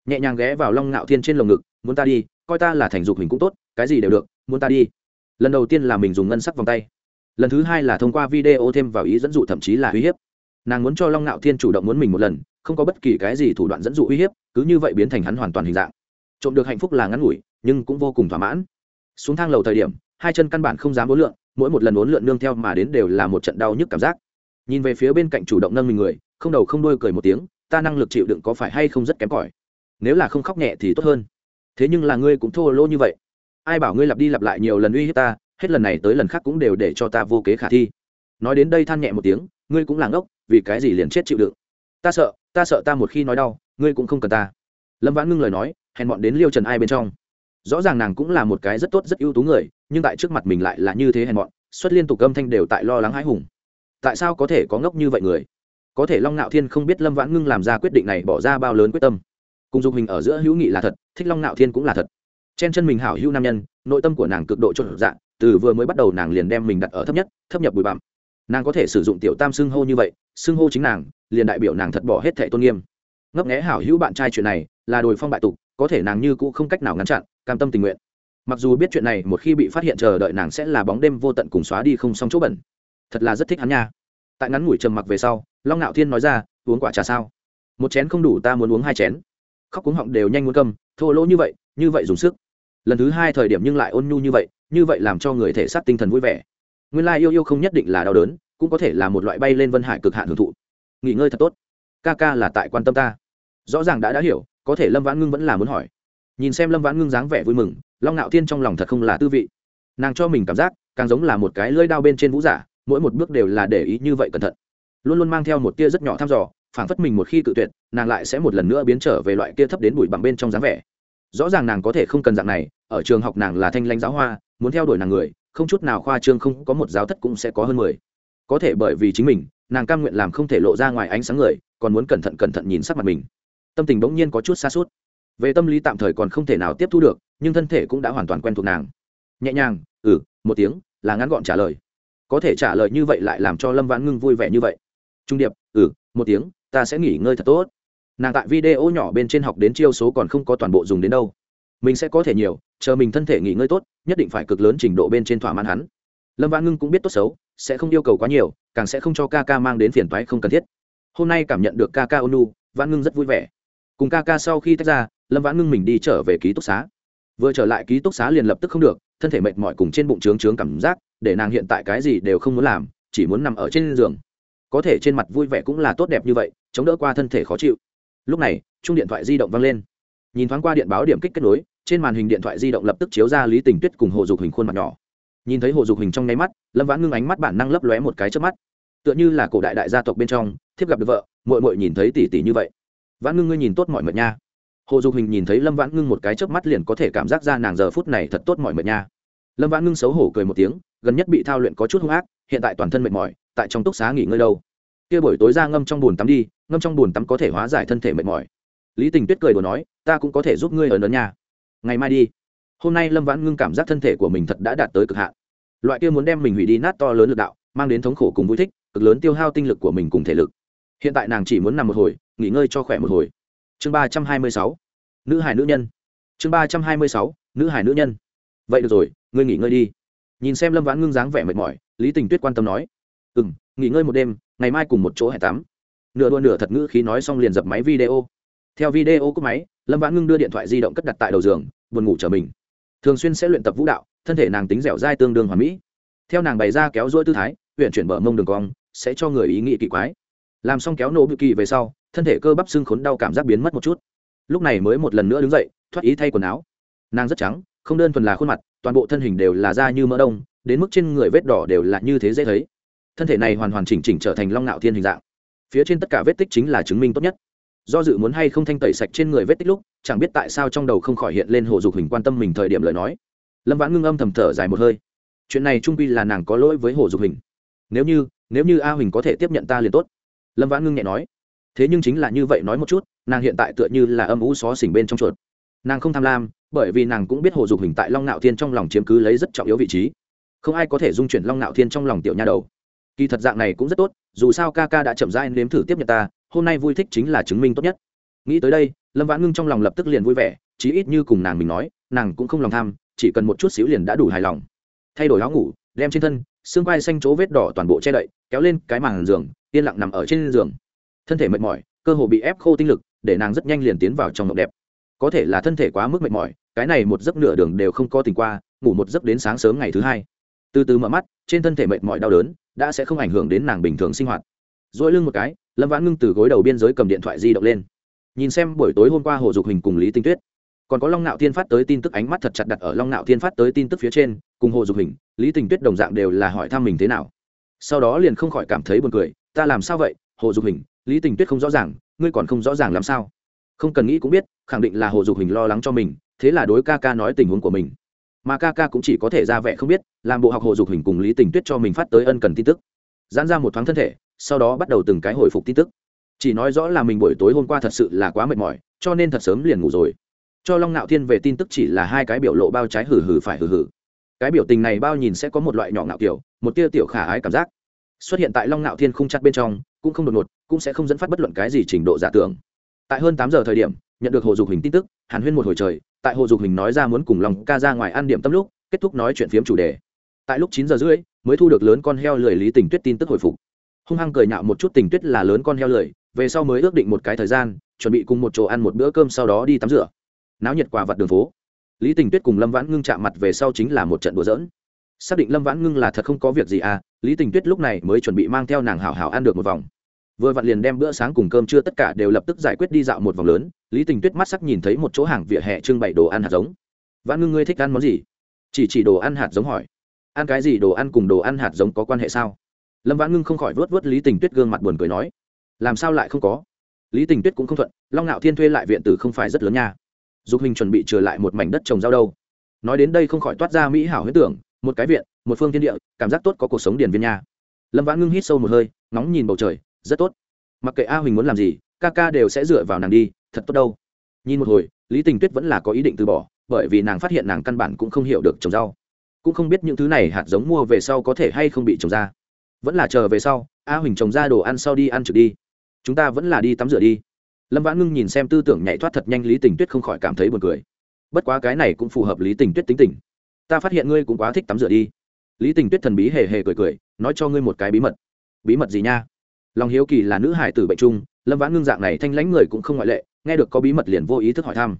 Nhẹ nhàng ghé vào long ngạo thiên trên lồng ngực, muốn ta đi, coi ta là thành dục hình cũng tốt, cái gì đều được, muốn ta đi. Lần đầu tiên là mình dùng ngân sắc vòng tay. Lần thứ hai là thông qua video thêm vào ý dẫn dụ thậm chí là uy hiếp. Nàng muốn cho long ngạo thiên chủ động muốn mình một lần không có bất kỳ cái gì thủ đoạn dẫn dụ uy hiếp, cứ như vậy biến thành hắn hoàn toàn hình dạng. Trộm được hạnh phúc là ngắn ngủi, nhưng cũng vô cùng thỏa mãn. Xuống thang lầu thời điểm, hai chân căn bản không dám uốn lượn, mỗi một lần uốn lượn nương theo mà đến đều là một trận đau nhức cảm giác. Nhìn về phía bên cạnh chủ động nâng mình người, không đầu không đôi cười một tiếng, ta năng lực chịu đựng có phải hay không rất kém cỏi? Nếu là không khóc nhẹ thì tốt hơn. Thế nhưng là ngươi cũng thô lỗ như vậy. Ai bảo ngươi lặp đi lặp lại nhiều lần uy hiếp ta, hết lần này tới lần khác cũng đều để cho ta vô kế khả thi. Nói đến đây than nhẹ một tiếng, ngươi cũng là ngốc, vì cái gì liền chết chịu đựng? Ta sợ ta sợ ta một khi nói đau, ngươi cũng không cần ta. Lâm vãn ngưng lời nói, hèn bọn đến liêu trần ai bên trong. Rõ ràng nàng cũng là một cái rất tốt, rất ưu tú người, nhưng tại trước mặt mình lại là như thế hèn bọn xuất liên tục âm thanh đều tại lo lắng hãi hùng. Tại sao có thể có ngốc như vậy người? Có thể long ngạo thiên không biết lâm vãn ngưng làm ra quyết định này bỏ ra bao lớn quyết tâm. Cùng dục Hình ở giữa hữu nghị là thật, thích long ngạo thiên cũng là thật. Chen chân mình hảo hữu nam nhân, nội tâm của nàng cực độ trộn dạng từ vừa mới bắt đầu nàng liền đem mình đặt ở thấp nhất, thấp nhập bụi bặm. Nàng có thể sử dụng tiểu tam xưng hô như vậy, xưng hô chính nàng liền đại biểu nàng thật bỏ hết thẻ tôn nghiêm. Ngấp nghé hảo hữu bạn trai chuyện này, là đồi phong bại tục, có thể nàng như cũng không cách nào ngăn chặn, cam tâm tình nguyện. Mặc dù biết chuyện này một khi bị phát hiện chờ đợi nàng sẽ là bóng đêm vô tận cùng xóa đi không xong chỗ bẩn. Thật là rất thích hắn nha. Tại ngắn ngủi trầm mặc về sau, long ngạo thiên nói ra, uống quả trà sao? Một chén không đủ, ta muốn uống hai chén. Khóc cuống họng đều nhanh muốn câm, thô lỗ như vậy như vậy dùng sức. Lần thứ hai thời điểm nhưng lại ôn nhu như vậy như vậy làm cho người thể xác tinh thần vui vẻ. Nguyên lai yêu yêu không nhất định là đau đớn, cũng có thể là một loại bay lên vân hải cực hạn hưởng thụ nghỉ ngơi thật tốt. Ca ca là tại quan tâm ta. Rõ ràng đã đã hiểu, có thể lâm vãn ngưng vẫn là muốn hỏi. Nhìn xem lâm vãn ngưng dáng vẻ vui mừng, long ngạo thiên trong lòng thật không là tư vị. Nàng cho mình cảm giác, càng giống là một cái lưỡi đao bên trên vũ giả, mỗi một bước đều là để ý như vậy cẩn thận. Luôn luôn mang theo một tia rất nhỏ thăm dò, phảng phất mình một khi cự tuyệt, nàng lại sẽ một lần nữa biến trở về loại kia thấp đến bụi bằng bên trong dáng vẻ. Rõ ràng nàng có thể không cần dạng này, ở trường học nàng là thanh lãnh giáo hoa, muốn theo đuổi nàng người, không chút nào khoa trương không có một giáo thất cũng sẽ có hơn mười. Có thể bởi vì chính mình nàng cam nguyện làm không thể lộ ra ngoài ánh sáng người, còn muốn cẩn thận cẩn thận nhìn sắc mặt mình. Tâm tình bỗng nhiên có chút xa suốt về tâm lý tạm thời còn không thể nào tiếp thu được, nhưng thân thể cũng đã hoàn toàn quen thuộc nàng. Nhẹ nhàng ừ một tiếng, là ngắn gọn trả lời. Có thể trả lời như vậy lại làm cho lâm vãn ngưng vui vẻ như vậy. Trung điệp ừ một tiếng, ta sẽ nghỉ ngơi thật tốt. Nàng tại video nhỏ bên trên học đến chiêu số còn không có toàn bộ dùng đến đâu. Mình sẽ có thể nhiều, chờ mình thân thể nghỉ ngơi tốt, nhất định phải cực lớn trình độ bên trên thỏa mãn hắn. Lâm vãn ngưng cũng biết tốt xấu, sẽ không yêu cầu quá nhiều càng sẽ không cho ca ca mang đến phiền toái không cần thiết. Hôm nay cảm nhận được ca ca ônu vãn ngưng rất vui vẻ. Cùng ca ca sau khi tách ra, lâm vãn ngưng mình đi trở về ký túc xá. Vừa trở lại ký túc xá liền lập tức không được, thân thể mệt mỏi cùng trên bụng trướng trướng cảm giác, để nàng hiện tại cái gì đều không muốn làm, chỉ muốn nằm ở trên giường. Có thể trên mặt vui vẻ cũng là tốt đẹp như vậy, chống đỡ qua thân thể khó chịu. Lúc này, chung điện thoại di động vang lên. Nhìn thoáng qua điện báo điểm kích kết nối, trên màn hình điện thoại di động lập tức chiếu ra lý tình tuyết cùng hồ dục hình khuôn mặt nhỏ. Nhìn thấy hồ dục hình trong nháy mắt, lâm vãn ngưng ánh mắt bản năng lấp lóe một cái trước mắt tựa như là cổ đại đại gia tộc bên trong, thiếp gặp được vợ mội mội nhìn thấy tỷ tỷ như vậy. Vãn ngưng ngươi nhìn tốt mọi mệt nha. Hồ dục hình nhìn thấy lâm vãn ngưng một cái chớp mắt liền có thể cảm giác ra nàng giờ phút này thật tốt mọi mệt nha. Lâm vãn ngưng xấu hổ cười một tiếng, gần nhất bị thao luyện có chút hung ác, hiện tại toàn thân mệt mỏi, tại trong túc xá nghỉ ngơi đâu. Kia buổi tối ra ngâm trong bùn tắm đi, ngâm trong bùn tắm có thể hóa giải thân thể mệt mỏi. Lý tình tuyết cười đồ nói, ta cũng có thể giúp ngươi ở lớn nhà ngày mai đi. Hôm nay lâm vãn ngưng cảm giác thân thể của mình thật đã đạt tới cực hạn. Loại kia muốn đem mình hủy đi nát to lớn lực đạo, mang đến thống khổ cùng vui thích cực lớn tiêu hao tinh lực của mình cùng thể lực. Hiện tại nàng chỉ muốn nằm một hồi, nghỉ ngơi cho khỏe một hồi. Chương ba trăm hai mươi sáu, nữ hải nữ nhân. Chương ba trăm hai mươi sáu, nữ hải nữ nhân. Vậy được rồi, ngươi nghỉ ngơi đi. Nhìn xem lâm vãn ngưng dáng vẻ mệt mỏi, lý tình tuyết quan tâm nói. Ừ m nghỉ ngơi một đêm, ngày mai cùng một chỗ hẹn tắm. Nửa đua nửa thật ngữ khí nói xong liền dập máy video. Theo video cúp máy, lâm vãn ngưng đưa điện thoại di động cất đặt tại đầu giường, buồn ngủ trở mình. Thường xuyên sẽ luyện tập vũ đạo, thân thể nàng tính dẻo dai tương đương hoàn mỹ. Theo nàng bày ra kéo duỗi tư thái huyện chuyển bờ mông đường cong sẽ cho người ý nghĩ kỳ quái. Làm xong kéo nổ bự kỳ về sau, thân thể cơ bắp xương khốn đau cảm giác biến mất một chút. Lúc này mới một lần nữa đứng dậy, thoát ý thay quần áo. Nàng rất trắng, không đơn thuần là khuôn mặt, toàn bộ thân hình đều là da như mỡ đông, đến mức trên người vết đỏ đều là như thế dễ thấy. Thân thể này hoàn hoàn chỉnh chỉnh trở thành long ngạo thiên hình dạng. Phía trên tất cả vết tích chính là chứng minh tốt nhất. Do dự muốn hay không thanh tẩy sạch trên người vết tích lúc, chẳng biết tại sao trong đầu không khỏi hiện lên hồ dục hình quan tâm mình thời điểm lời nói. Lâm vãn ngưng âm thầm thở dài một hơi. Chuyện này trung quy là nàng có lỗi với hồ dục hình nếu như nếu như a huỳnh có thể tiếp nhận ta liền tốt lâm vãn ngưng nhẹ nói thế nhưng chính là như vậy nói một chút nàng hiện tại tựa như là âm u xó xỉnh bên trong chuột nàng không tham lam bởi vì nàng cũng biết hồ dục hình tại long nạo thiên trong lòng chiếm cứ lấy rất trọng yếu vị trí không ai có thể dung chuyển long nạo thiên trong lòng tiểu nha đầu kỳ thật dạng này cũng rất tốt dù sao ca ca đã chậm rãi nếm thử tiếp nhận ta hôm nay vui thích chính là chứng minh tốt nhất nghĩ tới đây lâm vãn ngưng trong lòng lập tức liền vui vẻ chí ít như cùng nàng mình nói nàng cũng không lòng tham chỉ cần một chút xíu liền đã đủ hài lòng thay đổi áo ngủ đem trên thân xương quai xanh chỗ vết đỏ toàn bộ che đậy, kéo lên cái màn giường, yên lặng nằm ở trên giường. Thân thể mệt mỏi, cơ hồ bị ép khô tinh lực, để nàng rất nhanh liền tiến vào trong mộng đẹp. Có thể là thân thể quá mức mệt mỏi, cái này một giấc nửa đường đều không có tình qua, ngủ một giấc đến sáng sớm ngày thứ hai. Từ từ mở mắt, trên thân thể mệt mỏi đau đớn, đã sẽ không ảnh hưởng đến nàng bình thường sinh hoạt. Dỗi lưng một cái, lâm vãn ngưng từ gối đầu biên giới cầm điện thoại di động lên. Nhìn xem buổi tối hôm qua hồ dục hình cùng lý tinh tuyết còn có long nạo thiên phát tới tin tức, ánh mắt thật chặt đặt ở long nạo thiên phát tới tin tức phía trên, cùng hồ dục hình, lý tình tuyết đồng dạng đều là hỏi thăm mình thế nào. Sau đó liền không khỏi cảm thấy buồn cười, ta làm sao vậy, hồ dục hình, lý tình tuyết không rõ ràng, ngươi còn không rõ ràng làm sao? Không cần nghĩ cũng biết, khẳng định là hồ dục hình lo lắng cho mình, thế là đối ca ca nói tình huống của mình. Mà ca ca cũng chỉ có thể ra vẻ không biết, làm bộ học hồ dục hình cùng lý tình tuyết cho mình phát tới ân cần tin tức. Giãn ra một thoáng thân thể, sau đó bắt đầu từng cái hồi phục tin tức. Chỉ nói rõ là mình buổi tối hôm qua thật sự là quá mệt mỏi, cho nên thật sớm liền ngủ rồi cho long nạo thiên về tin tức chỉ là hai cái biểu lộ bao trái hử hử phải hử hử cái biểu tình này bao nhìn sẽ có một loại nhỏ ngạo kiểu, một tia tiểu khả ái cảm giác. Xuất hiện tại long nạo thiên không chặt bên trong, cũng không đột ngột, cũng sẽ không dẫn phát bất luận cái gì trình độ giả tưởng. Tại hơn tám giờ thời điểm, nhận được hồ dục hình tin tức, hàn huyên một hồi trời, tại hồ dục hình nói ra muốn cùng lòng ca ra ngoài ăn điểm tâm lúc, kết thúc nói chuyện phiếm chủ đề. Tại lúc chín giờ rưỡi, mới thu được lớn con heo lười lý tình tuyết tin tức hồi phục. Hung hăng cười nhạo một chút tình tuyết là lớn con heo lười, về sau mới ước định một cái thời gian, chuẩn bị cùng một chỗ ăn một bữa cơm sau đó đi tắm rửa náo nhiệt quả vặt đường phố. Lý tình tuyết cùng lâm vãn ngưng chạm mặt về sau chính là một trận đùa dỡn xác định lâm vãn ngưng là thật không có việc gì à lý tình tuyết lúc này mới chuẩn bị mang theo nàng hảo hảo ăn được một vòng. Vừa vặn liền đem bữa sáng cùng cơm trưa tất cả đều lập tức giải quyết đi dạo một vòng lớn, lý tình tuyết mắt sắc nhìn thấy một chỗ hàng vỉa hè trưng bày đồ ăn hạt giống. Vãn ngưng ngươi thích ăn món gì? Chỉ chỉ đồ ăn hạt giống hỏi. Ăn cái gì đồ ăn cùng đồ ăn hạt giống có quan hệ sao? Lâm vãn ngưng không khỏi vớt vớt lý tình tuyết gương mặt buồn cười nói. Làm sao lại không có? Lý tình tuyết cũng không thuận, long ngạo thiên thuê lại viện tử không phải rất lớn nha dục hình chuẩn bị trở lại một mảnh đất trồng rau đâu. Nói đến đây không khỏi toát ra mỹ hảo huyết tưởng, một cái viện, một phương thiên địa, cảm giác tốt có cuộc sống điển viên nha. Lâm vãn ngưng hít sâu một hơi nóng nhìn bầu trời, rất tốt. Mặc kệ a huỳnh muốn làm gì, ca ca đều sẽ dựa vào nàng đi, thật tốt đâu. Nhìn một hồi, lý tình tuyết vẫn là có ý định từ bỏ, bởi vì nàng phát hiện nàng căn bản cũng không hiểu được trồng rau. Cũng không biết những thứ này hạt giống mua về sau có thể hay không bị trồng ra. Vẫn là chờ về sau, a huỳnh trồng ra đồ ăn sau đi ăn trực đi. Chúng ta vẫn là đi tắm rửa đi lâm vãn ngưng nhìn xem tư tưởng nhảy thoát thật nhanh lý tình tuyết không khỏi cảm thấy buồn cười. Bất quá cái này cũng phù hợp lý tình tuyết tính tình. Ta phát hiện ngươi cũng quá thích tắm rửa đi. Lý tình tuyết thần bí hề hề cười cười nói cho ngươi một cái bí mật. Bí mật gì nha? Lòng hiếu kỳ là nữ hải tử bệnh trung lâm vãn ngưng dạng này thanh lãnh người cũng không ngoại lệ nghe được có bí mật liền vô ý thức hỏi thăm.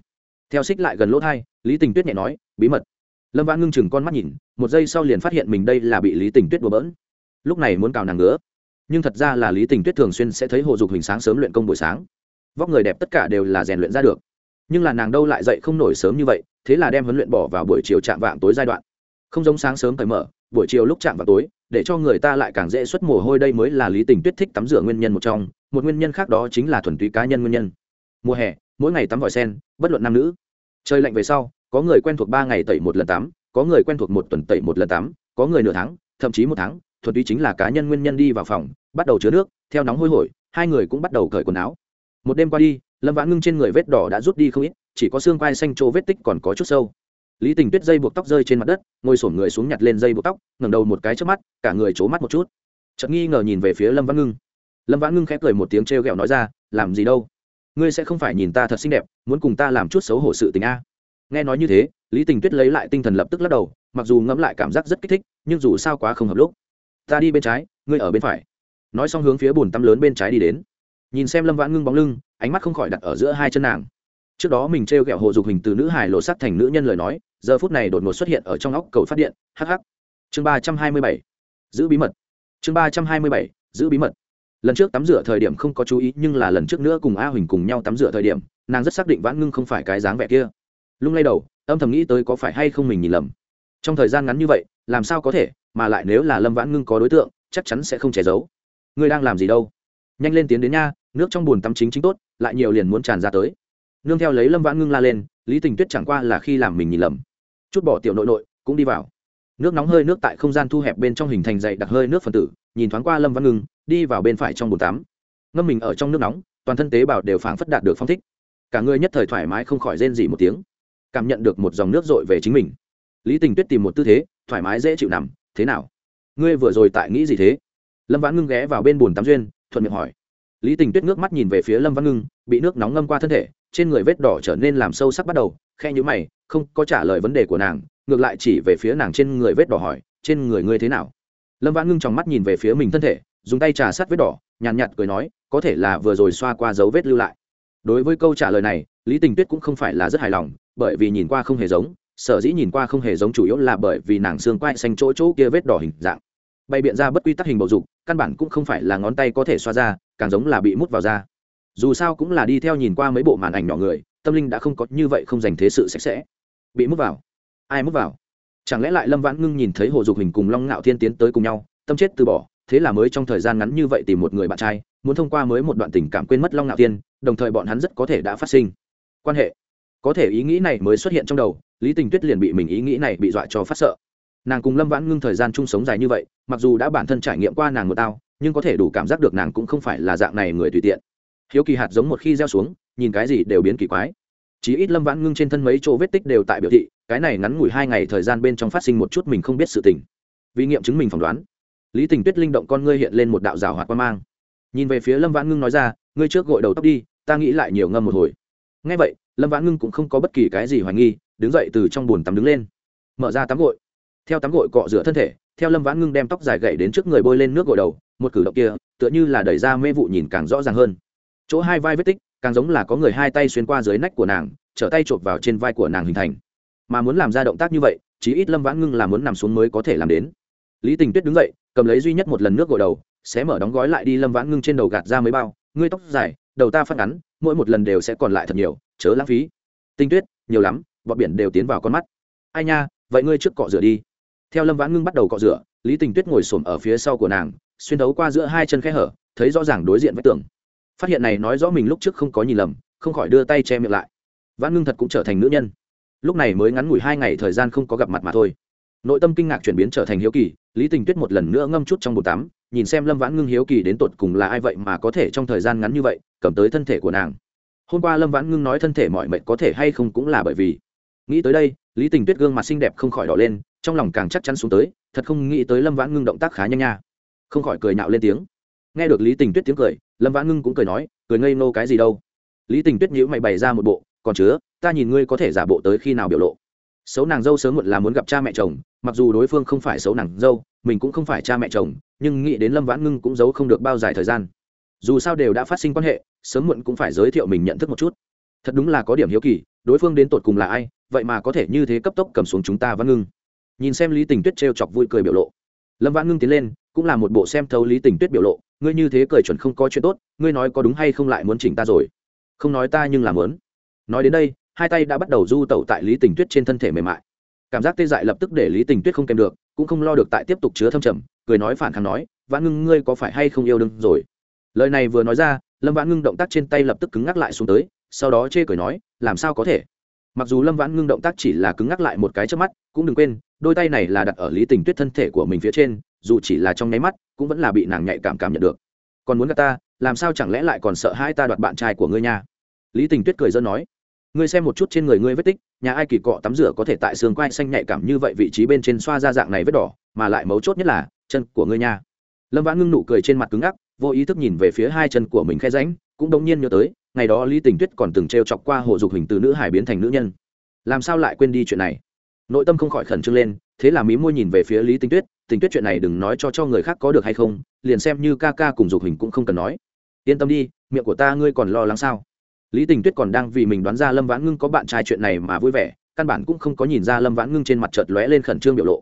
Theo xích lại gần lỗ thai lý tình tuyết nhẹ nói bí mật. Lâm vãn ngưng chừng con mắt nhìn một giây sau liền phát hiện mình đây là bị lý tình tuyết đùa bỡn. Lúc này muốn cào nàng nữa, nhưng thật ra là lý tình tuyết thường xuyên sẽ thấy hồ dục hình sáng sớm luyện công buổi sáng vóc người đẹp tất cả đều là rèn luyện ra được. Nhưng là nàng đâu lại dậy không nổi sớm như vậy, thế là đem huấn luyện bỏ vào buổi chiều chạm vạng tối giai đoạn. Không giống sáng sớm cởi mở, buổi chiều lúc chạm vào tối, để cho người ta lại càng dễ xuất mồ hôi đây mới là lý tình tuyết thích tắm rửa nguyên nhân một trong, một nguyên nhân khác đó chính là thuần túy cá nhân nguyên nhân. Mùa hè, mỗi ngày tắm vòi sen, bất luận nam nữ. Trời lạnh về sau, có người quen thuộc ba ngày tẩy một lần tắm, có người quen thuộc một tuần tẩy một lần tắm, có người nửa tháng, thậm chí một tháng, thuần túy chính là cá nhân nguyên nhân đi vào phòng, bắt đầu chứa nước, theo nóng hôi hổi, hai người cũng bắt đầu cởi quần áo một đêm qua đi, lâm vãn ngưng trên người vết đỏ đã rút đi không ít, chỉ có xương quai xanh chỗ vết tích còn có chút sâu. Lý tình tuyết dây buộc tóc rơi trên mặt đất, ngồi sổm người xuống nhặt lên dây buộc tóc, ngẩng đầu một cái trước mắt, cả người c mắt một chút. Chợt nghi ngờ nhìn về phía lâm vãn ngưng. Lâm vãn ngưng khép cười một tiếng t r e o g ẹ o nói ra, làm gì đâu? Ngươi sẽ không phải nhìn ta thật xinh đẹp, muốn cùng ta làm chút xấu hổ sự tình a. Nghe nói như thế, lý tình tuyết lấy lại tinh thần lập tức lắc đầu, mặc dù ngẫm lại cảm giác rất kích thích, nhưng dù sao quá không hợp lúc. Ta đi bên trái, ngươi ở bên phải. Nói xong hướng phía bùn tắm lớn bên trái đi đến nhìn xem lâm vãn ngưng bóng lưng, ánh mắt không khỏi đặt ở giữa hai chân nàng. Trước đó mình t r e o g ẹ o hồ dục hình từ nữ hải lộ sắc thành nữ nhân lời nói, giờ phút này đột ngột xuất hiện ở trong óc cầu phát điện hh chương ba trăm hai mươi bảy, giữ bí mật. Chương ba trăm hai mươi bảy, giữ bí mật. Lần trước tắm rửa thời điểm không có chú ý, nhưng là lần trước nữa cùng a huỳnh cùng nhau tắm rửa thời điểm, nàng rất xác định vãn ngưng không phải cái dáng vẻ kia. Lung lay đầu, âm thầm nghĩ tới có phải hay không mình nhìn lầm. Trong thời gian ngắn như vậy, làm sao có thể, mà lại nếu là lâm vãn ngưng có đối tượng, chắc chắn sẽ không che giấu. Ngươi đang làm gì đâu? Nhanh lên tiến đến nha nước trong bùn tắm chính chính tốt, lại nhiều liền muốn tràn ra tới. Nương theo lấy lâm vãn ngưng la lên, lý tình tuyết chẳng qua là khi làm mình nhìn lầm. Chút bỏ tiểu nội nội, cũng đi vào. Nước nóng hơi nước tại không gian thu hẹp bên trong hình thành dày đặc hơi nước phân tử, nhìn thoáng qua lâm Vãn ngưng, đi vào bên phải trong bồn tắm. Ngâm mình ở trong nước nóng, toàn thân tế bào đều phảng phất đạt được phong thích. Cả người nhất thời thoải mái không khỏi rên gì một tiếng. Cảm nhận được một dòng nước dội về chính mình. Lý tình tuyết tìm một tư thế, thoải mái dễ chịu nằm. Thế nào? Ngươi vừa rồi tại nghĩ gì thế? Lâm vãn ngưng ghé vào bên bồn tắm duyên, thuận miệng hỏi lý tình tuyết ngước mắt nhìn về phía lâm văn ngưng bị nước nóng ngâm qua thân thể trên người vết đỏ trở nên làm sâu sắc bắt đầu khe nhữ mày không có trả lời vấn đề của nàng ngược lại chỉ về phía nàng trên người vết đỏ hỏi trên người ngươi thế nào? Lâm văn ngưng trong mắt nhìn về phía mình thân thể dùng tay trà sát vết đỏ nhàn nhạt, nhạt cười nói có thể là vừa rồi xoa qua dấu vết lưu lại. Đối với câu trả lời này lý tình tuyết cũng không phải là rất hài lòng bởi vì nhìn qua không hề giống sở dĩ nhìn qua không hề giống chủ yếu là bởi vì nàng xương quai xanh chỗ chỗ kia vết đỏ hình dạng bày biện ra bất quy tắc hình bầu dục, căn bản cũng không phải là ngón tay có thể xoa ra, càng giống là bị mút vào da dù sao cũng là đi theo nhìn qua mấy bộ màn ảnh nhỏ người, tâm linh đã không có như vậy không dành thế sự sạch sẽ. Bị mút vào. Ai mút vào? Chẳng lẽ lại lâm vãn ngưng nhìn thấy hồ dục hình cùng long ngạo thiên tiến tới cùng nhau, tâm chết từ bỏ, thế là mới trong thời gian ngắn như vậy tìm một người bạn trai, muốn thông qua mới một đoạn tình cảm quên mất long ngạo thiên, đồng thời bọn hắn rất có thể đã phát sinh. Quan hệ. Có thể ý nghĩ này mới xuất hiện trong đầu, lý tình tuyết liền bị mình ý nghĩ này bị dọa cho phát sợ nàng cùng lâm vãn ngưng thời gian chung sống dài như vậy mặc dù đã bản thân trải nghiệm qua nàng một tao nhưng có thể đủ cảm giác được nàng cũng không phải là dạng này người tùy tiện hiếu kỳ hạt giống một khi gieo xuống nhìn cái gì đều biến kỳ quái chí ít lâm vãn ngưng trên thân mấy chỗ vết tích đều tại biểu thị cái này ngắn ngủi hai ngày thời gian bên trong phát sinh một chút mình không biết sự tình vì nghiệm chứng mình phỏng đoán lý tình tuyết linh động con ngươi hiện lên một đạo rào hoạt quan mang nhìn về phía lâm vãn ngưng nói ra ngươi trước gội đầu tóc đi ta nghĩ lại nhiều ngâm một hồi ngay vậy lâm vãn ngưng cũng không có bất kỳ cái gì hoài nghi đứng dậy từ trong bồn tắm đứng lên mở ra tắm gội theo tắm gội cọ rửa thân thể, theo lâm vãn ngưng đem tóc dài gậy đến trước người bôi lên nước gội đầu, một cử động kia, tựa như là đẩy ra mê vụ nhìn càng rõ ràng hơn. Chỗ hai vai vết tích, càng giống là có người hai tay xuyên qua dưới nách của nàng, trở tay chộp vào trên vai của nàng hình thành. Mà muốn làm ra động tác như vậy, chí ít lâm vãn ngưng là muốn nằm xuống mới có thể làm đến. Lý tình tuyết đứng dậy, cầm lấy duy nhất một lần nước gội đầu, sẽ mở đóng gói lại đi lâm vãn ngưng trên đầu gạt ra mấy bao, ngươi tóc dài, đầu ta phát ngắn, mỗi một lần đều sẽ còn lại thật nhiều, chớ lãng phí. Tinh tuyết, nhiều lắm, bọn biển đều tiến vào con mắt. Ai nha, vậy ngươi trước cọ rửa đi theo lâm vãn ngưng bắt đầu cọ rửa, lý tình tuyết ngồi xổm ở phía sau của nàng, xuyên đấu qua giữa hai chân khe hở, thấy rõ ràng đối diện vách tường. Phát hiện này nói rõ mình lúc trước không có nhìn lầm, không khỏi đưa tay che miệng lại. Vãn ngưng thật cũng trở thành nữ nhân. Lúc này mới ngắn ngủi hai ngày thời gian không có gặp mặt mà thôi. Nội tâm kinh ngạc chuyển biến trở thành hiếu kỳ, lý tình tuyết một lần nữa ngâm chút trong bồn tắm, nhìn xem lâm vãn ngưng hiếu kỳ đến tột cùng là ai vậy mà có thể trong thời gian ngắn như vậy, cầm tới thân thể của nàng. Hôm qua lâm vãn ngưng nói thân thể mọi mệnh có thể hay không cũng là bởi vì. Nghĩ tới đây, lý tình tuyết gương mặt xinh đẹp không khỏi đỏ lên trong lòng càng chắc chắn xuống tới, thật không nghĩ tới lâm vãn ngưng động tác khá nhanh nha. Không khỏi cười nạo lên tiếng. Nghe được lý tình tuyết tiếng cười, lâm vãn ngưng cũng cười nói, cười ngây nô cái gì đâu. Lý tình tuyết nhữ mày bày ra một bộ, còn chứa, ta nhìn ngươi có thể giả bộ tới khi nào biểu lộ. Xấu nàng dâu sớm muộn là muốn gặp cha mẹ chồng, mặc dù đối phương không phải xấu nàng dâu, mình cũng không phải cha mẹ chồng, nhưng nghĩ đến lâm vãn ngưng cũng giấu không được bao dài thời gian. Dù sao đều đã phát sinh quan hệ, sớm muộn cũng phải giới thiệu mình nhận thức một chút. Thật đúng là có điểm hiếu kỳ, đối phương đến tột cùng là ai, vậy mà có thể như thế cấp tốc cầm xuống chúng ta vãn ngưng nhìn xem lý tình tuyết t chọc vui cười biểu lộ. Lâm vãn ngưng tiến lên, cũng là một bộ xem thấu lý tình tuyết biểu lộ, ngươi như thế cười chuẩn không có chuyện tốt, ngươi nói có đúng hay không lại muốn chỉnh ta rồi. Không nói ta nhưng làm muốn. Nói đến đây, hai tay đã bắt đầu du tẩu tại lý tình tuyết trên thân thể mềm mại. Cảm giác tê dại lập tức để lý tình tuyết không kèm được, cũng không lo được tại tiếp tục chứa thâm trầm, cười nói phản kháng nói, vãn ngưng, ngươi có phải hay không yêu đương rồi? Lời này vừa nói ra, lâm vãn ngưng động tác trên tay lập tức cứng ngắc lại xuống tới, sau đó chê cười nói, làm sao có thể? Mặc dù lâm vãn ngưng động tác chỉ là cứng ngắc lại một cái trước mắt, cũng đừng quên đôi tay này là đặt ở lý tình tuyết thân thể của mình phía trên, dù chỉ là trong nháy mắt, cũng vẫn là bị nàng nhạy cảm cảm nhận được. Còn muốn gặp ta, làm sao chẳng lẽ lại còn sợ hai ta đoạt bạn trai của ngươi nha? Lý tình tuyết cười dân nói, ngươi xem một chút trên người ngươi vết tích, nhà ai kỳ cọ tắm rửa có thể tại xương quai xanh nhạy cảm như vậy vị trí bên trên xoa ra dạng này vết đỏ, mà lại mấu chốt nhất là, chân của ngươi nha. Lâm vãn ngưng nụ cười trên mặt cứng ngắc, vô ý thức nhìn về phía hai chân của mình khe ránh cũng đông nhiên nhớ tới, ngày đó lý tình tuyết còn từng t r e o chọc qua hồ dục hình từ nữ hải biến thành nữ nhân. Làm sao lại quên đi chuyện này? Nội tâm không khỏi khẩn trương lên, thế là mí môi nhìn về phía lý Tinh tuyết tình tuyết chuyện này đừng nói cho cho người khác có được hay không, liền xem như ca ca cùng dục hình cũng không cần nói. Yên tâm đi, miệng của ta ngươi còn lo lắng sao? Lý tình tuyết còn đang vì mình đoán ra lâm vãn ngưng có bạn trai chuyện này mà vui vẻ, căn bản cũng không có nhìn ra lâm vãn ngưng trên mặt chợt lóe lên khẩn trương biểu lộ.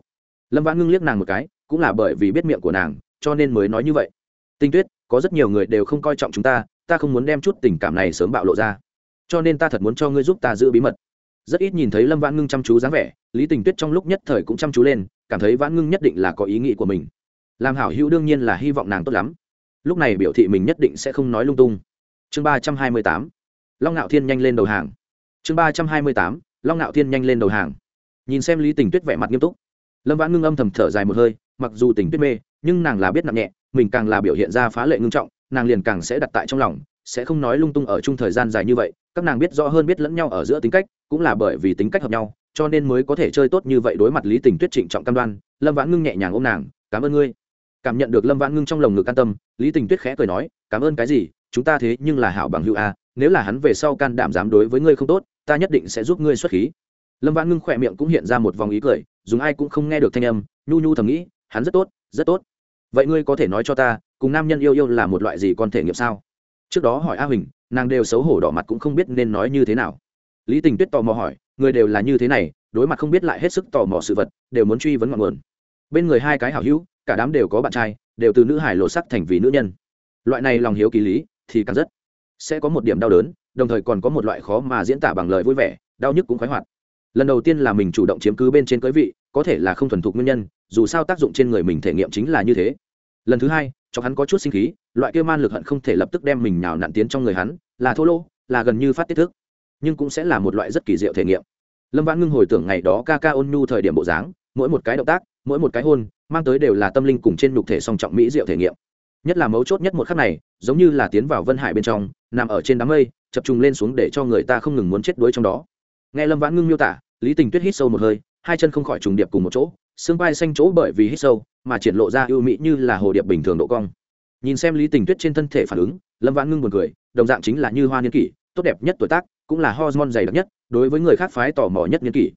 Lâm vãn ngưng liếc nàng một cái, cũng là bởi vì biết miệng của nàng, cho nên mới nói như vậy. Tinh tuyết, có rất nhiều người đều không coi trọng chúng ta ta không muốn đem chút tình cảm này sớm bạo lộ ra. Cho nên ta thật muốn cho ngươi giúp ta giữ bí mật rất ít nhìn thấy lâm vãn ngưng chăm chú dáng vẻ, lý tình tuyết trong lúc nhất thời cũng chăm chú lên, cảm thấy vãn ngưng nhất định là có ý nghĩ của mình. Làm hảo hữu đương nhiên là hy vọng nàng tốt lắm. Lúc này biểu thị mình nhất định sẽ không nói lung tung. Chương ba trăm hai mươi tám, long ngạo thiên nhanh lên đầu hàng. Chương ba trăm hai mươi tám, long ngạo thiên nhanh lên đầu hàng. Nhìn xem lý tình tuyết vẻ mặt nghiêm túc, lâm vãn ngưng âm thầm thở dài một hơi, mặc dù tình tuyết mê, nhưng nàng là biết nặng nhẹ, mình càng là biểu hiện ra phá lệ ngưng trọng, nàng liền càng sẽ đặt tại trong lòng sẽ không nói lung tung ở chung thời gian dài như vậy, các nàng biết rõ hơn biết lẫn nhau ở giữa tính cách, cũng là bởi vì tính cách hợp nhau, cho nên mới có thể chơi tốt như vậy đối mặt lý tình tuyết trịnh trọng cam đoan, lâm vãn ngưng nhẹ nhàng ôm nàng, cảm ơn ngươi. Cảm nhận được lâm vãn ngưng trong lồng ngực an tâm, lý tình tuyết khẽ cười nói, cảm ơn cái gì, chúng ta thế nhưng là hảo bằng hữu a, nếu là hắn về sau can đảm dám đối với ngươi không tốt, ta nhất định sẽ giúp ngươi xuất khí. Lâm vãn ngưng khỏe miệng cũng hiện ra một vòng ý cười, dùng ai cũng không nghe được thanh âm, nhu nhu thầm nghĩ, hắn rất tốt rất tốt. Vậy ngươi có thể nói cho ta, cùng nam nhân yêu yêu là một loại gì con thể nghiệm sao? Trước đó hỏi a huỳnh, nàng đều xấu hổ đỏ mặt cũng không biết nên nói như thế nào. Lý tình tuyết tò mò hỏi, người đều là như thế này, đối mặt không biết lại hết sức tò mò sự vật, đều muốn truy vấn ngọn nguồn. Bên người hai cái hảo hữu, cả đám đều có bạn trai, đều từ nữ hải lộ sắc thành vì nữ nhân. Loại này lòng hiếu kỳ lý, thì càng rất sẽ có một điểm đau đớn, đồng thời còn có một loại khó mà diễn tả bằng lời vui vẻ, đau nhức cũng khoái hoạt. Lần đầu tiên là mình chủ động chiếm cứ bên trên cưới vị, có thể là không thuần thục nguyên nhân, dù sao tác dụng trên người mình thể nghiệm chính là như thế. Lần thứ hai cho hắn có chút sinh khí loại kia man lực hận không thể lập tức đem mình nhào nặn tiến trong người hắn, là thô lô là gần như phát tiết thức, nhưng cũng sẽ là một loại rất kỳ diệu thể nghiệm. Lâm vãn ngưng hồi tưởng ngày đó ca ca ôn nhu thời điểm bộ dáng, mỗi một cái động tác, mỗi một cái hôn, mang tới đều là tâm linh cùng trên nhục thể song trọng mỹ diệu thể nghiệm. Nhất là mấu chốt nhất một khắc này, giống như là tiến vào vân hải bên trong, nằm ở trên đám mây, chập trùng lên xuống để cho người ta không ngừng muốn chết đuối trong đó. Nghe lâm vãn ngưng miêu tả, lý tình tuyết hít sâu một hơi, hai chân không khỏi trùng điệp cùng một chỗ, xương vai xanh chỗ bởi vì hít sâu, mà triển lộ ra ưu mỹ như là hồ điệp bình thường độ cong nhìn xem lý tình tuyết trên thân thể phản ứng, lâm vãn ngưng buồn cười, đồng dạng chính là như hoa niên kỷ, tốt đẹp nhất tuổi tác, cũng là hormone dày đặc nhất, đối với người khác phái tò mò nhất niên kỷ.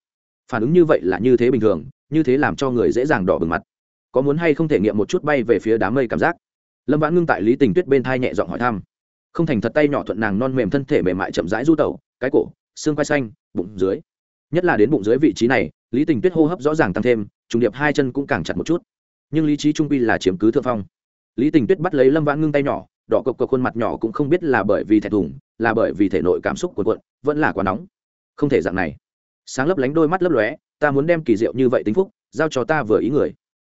Phản ứng như vậy là như thế bình thường, như thế làm cho người dễ dàng đỏ bừng mặt. Có muốn hay không thể nghiệm một chút bay về phía đám mây cảm giác? Lâm vãn ngưng tại lý tình tuyết bên thai nhẹ giọng hỏi thăm. Không thành thật tay nhỏ thuận nàng non mềm thân thể mềm mại chậm rãi du tẩu, cái cổ, xương quai xanh, bụng dưới. Nhất là đến bụng dưới vị trí này, lý tình tuyết hô hấp rõ ràng tăng thêm, trùng điệp hai chân cũng càng chặt một chút. Nhưng lý trí trung quy là chiếm cứ thượng phong lý tình tuyết bắt lấy lâm vãn ngưng tay nhỏ, đỏ cộc cộc khuôn mặt nhỏ cũng không biết là bởi vì thẹn thùng, là bởi vì thể nội cảm xúc cuộn cuộn, vẫn là quá nóng. Không thể dạng này. Sáng lấp lánh đôi mắt lấp lóe, ta muốn đem kỳ diệu như vậy tính phúc, giao cho ta vừa ý người.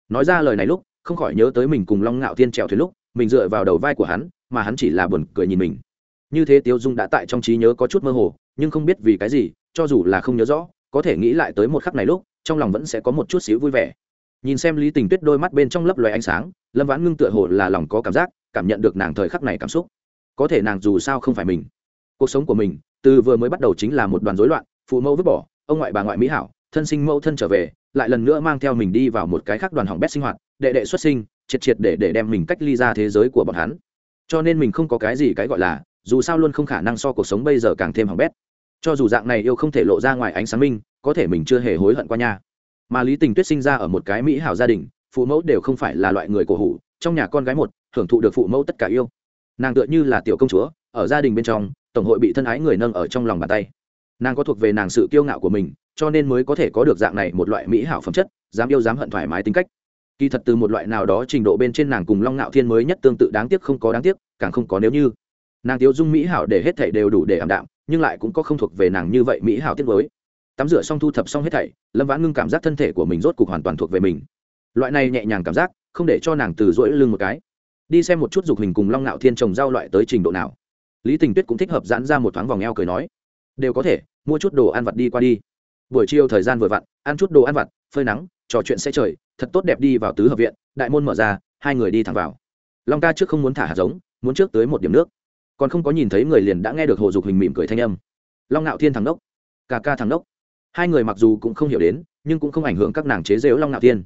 Nói ra lời này lúc, không khỏi nhớ tới mình cùng long ngạo thiên trèo thuyền lúc, mình dựa vào đầu vai của hắn, mà hắn chỉ là buồn cười nhìn mình. Như thế tiêu dung đã tại trong trí nhớ có chút mơ hồ, nhưng không biết vì cái gì, cho dù là không nhớ rõ, có thể nghĩ lại tới một khắc này lúc, trong lòng vẫn sẽ có một chút xíu vui vẻ nhìn xem lý tình tuyết đôi mắt bên trong lấp loài ánh sáng, lâm vãn ngưng tựa hồ là lòng có cảm giác, cảm nhận được nàng thời khắc này cảm xúc. Có thể nàng dù sao không phải mình. Cuộc sống của mình, từ vừa mới bắt đầu chính là một đoàn rối loạn, phụ mẫu vứt bỏ, ông ngoại bà ngoại mỹ hảo, thân sinh mẫu thân trở về, lại lần nữa mang theo mình đi vào một cái khác đoàn hỏng bét sinh hoạt, đệ đệ xuất sinh, triệt triệt để để đem mình cách ly ra thế giới của bọn hắn. Cho nên mình không có cái gì cái gọi là, dù sao luôn không khả năng so cuộc sống bây giờ càng thêm hỏng bét. Cho dù dạng này yêu không thể lộ ra ngoài ánh sáng minh, có thể mình chưa hề hối hận qua nhà mà lý tình tuyết sinh ra ở một cái mỹ hảo gia đình, phụ mẫu đều không phải là loại người cổ hủ, trong nhà con gái một, hưởng thụ được phụ mẫu tất cả yêu. Nàng tựa như là tiểu công chúa, ở gia đình bên trong, tổng hội bị thân ái người nâng ở trong lòng bàn tay. Nàng có thuộc về nàng sự kiêu ngạo của mình, cho nên mới có thể có được dạng này một loại mỹ hảo phẩm chất, dám yêu dám hận thoải mái tính cách. Kỳ thật từ một loại nào đó trình độ bên trên nàng cùng long ngạo thiên mới nhất tương tự đáng tiếc không có đáng tiếc, càng không có nếu như. Nàng tiêu dung mỹ hảo để hết thảy đều đủ để ảm đạm, nhưng lại cũng có không thuộc về nàng như vậy mỹ hảo tiết mới tắm rửa xong thu thập xong hết thảy, lâm vãn ngưng cảm giác thân thể của mình rốt cục hoàn toàn thuộc về mình. Loại này nhẹ nhàng cảm giác, không để cho nàng từ rỗi lưng một cái. Đi xem một chút dục hình cùng long ngạo thiên trồng giao loại tới trình độ nào. Lý tình tuyết cũng thích hợp giãn ra một thoáng vòng eo cười nói, đều có thể, mua chút đồ ăn vặt đi qua đi. Buổi chiều thời gian vừa vặn, ăn chút đồ ăn vặt, phơi nắng, trò chuyện sẽ trời, thật tốt đẹp đi vào tứ hợp viện, đại môn mở ra, hai người đi thẳng vào. Long ca trước không muốn thả hạt giống, muốn trước tới một điểm nước. Còn không có nhìn thấy người liền đã nghe được hồ dục hình mỉm cười thanh âm. Long ngạo thiên thằng đốc, ca ca thằng đốc hai người mặc dù cũng không hiểu đến, nhưng cũng không ảnh hưởng các nàng chế dễu long ngạo thiên.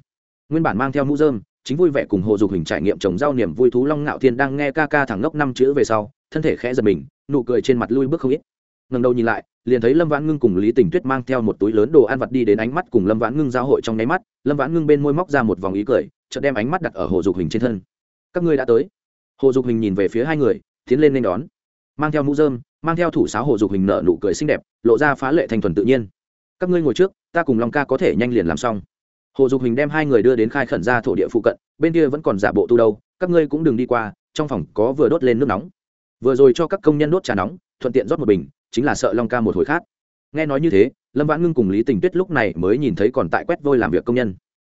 Nguyên bản mang theo mũ dơm chính vui vẻ cùng hồ dục hình trải nghiệm trồng rau niềm vui thú long ngạo thiên đang nghe ca ca thẳng ngốc năm chữ về sau, thân thể khẽ giật mình, nụ cười trên mặt lui bước không ít. Ngần đầu nhìn lại, liền thấy lâm vãn ngưng cùng lý tình tuyết mang theo một túi lớn đồ ăn vặt đi đến ánh mắt cùng lâm vãn ngưng giao hội trong nháy mắt. Lâm vãn ngưng bên môi móc ra một vòng ý cười, chợt đem ánh mắt đặt ở hồ dục hình trên thân. Các ngươi đã tới. Hồ dục hình nhìn về phía hai người, tiến lên nên đón. Mang theo mũ dơm mang theo thủ sáo hồ dục hình nợ nụ cười xinh đẹp, lộ ra phá lệ thành thuần tự nhiên các ngươi ngồi trước, ta cùng long ca có thể nhanh liền làm xong. Hồ dục hình đem hai người đưa đến khai khẩn ra thổ địa phụ cận, bên kia vẫn còn giả bộ tu đâu, các ngươi cũng đừng đi qua, trong phòng có vừa đốt lên nước nóng. Vừa rồi cho các công nhân đốt trà nóng, thuận tiện rót một bình, chính là sợ long ca một hồi khác. Nghe nói như thế, lâm vãn ngưng cùng lý tình tuyết lúc này mới nhìn thấy còn tại quét vôi làm việc công nhân.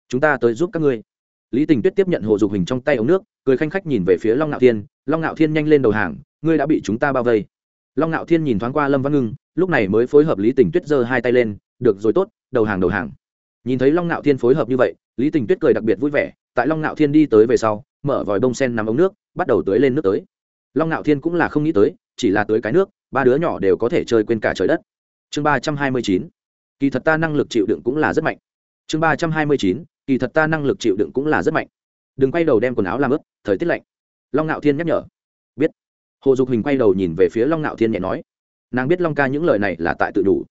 Chúng ta tới giúp các ngươi. Lý tình tuyết tiếp nhận hồ dục hình trong tay ống nước, cười khanh khách nhìn về phía long ngạo thiên. Long ngạo thiên nhanh lên đầu hàng, ngươi đã bị chúng ta bao vây. Long ngạo thiên nhìn thoáng qua lâm Vãn ngưng, lúc này mới phối hợp lý tình tuyết giơ hai tay lên được rồi tốt, đầu hàng đầu hàng. Nhìn thấy long ngạo thiên phối hợp như vậy, lý tình tuyết cười đặc biệt vui vẻ, tại long ngạo thiên đi tới về sau, mở vòi bông sen nằm ống nước, bắt đầu tưới lên nước tới. Long ngạo thiên cũng là không nghĩ tới, chỉ là tưới cái nước, ba đứa nhỏ đều có thể chơi quên cả trời đất. Chương ba trăm hai mươi chín, kỳ thật ta năng lực chịu đựng cũng là rất mạnh. Chương ba trăm hai mươi chín, kỳ thật ta năng lực chịu đựng cũng là rất mạnh. Đừng quay đầu đem quần áo làm ướt, thời tiết lạnh. Long ngạo thiên nhắc nhở. Biết. Hồ dục hình quay đầu nhìn về phía long ngạo thiên nhẹ nói. Nàng biết long ca những lời này là tại tự đủ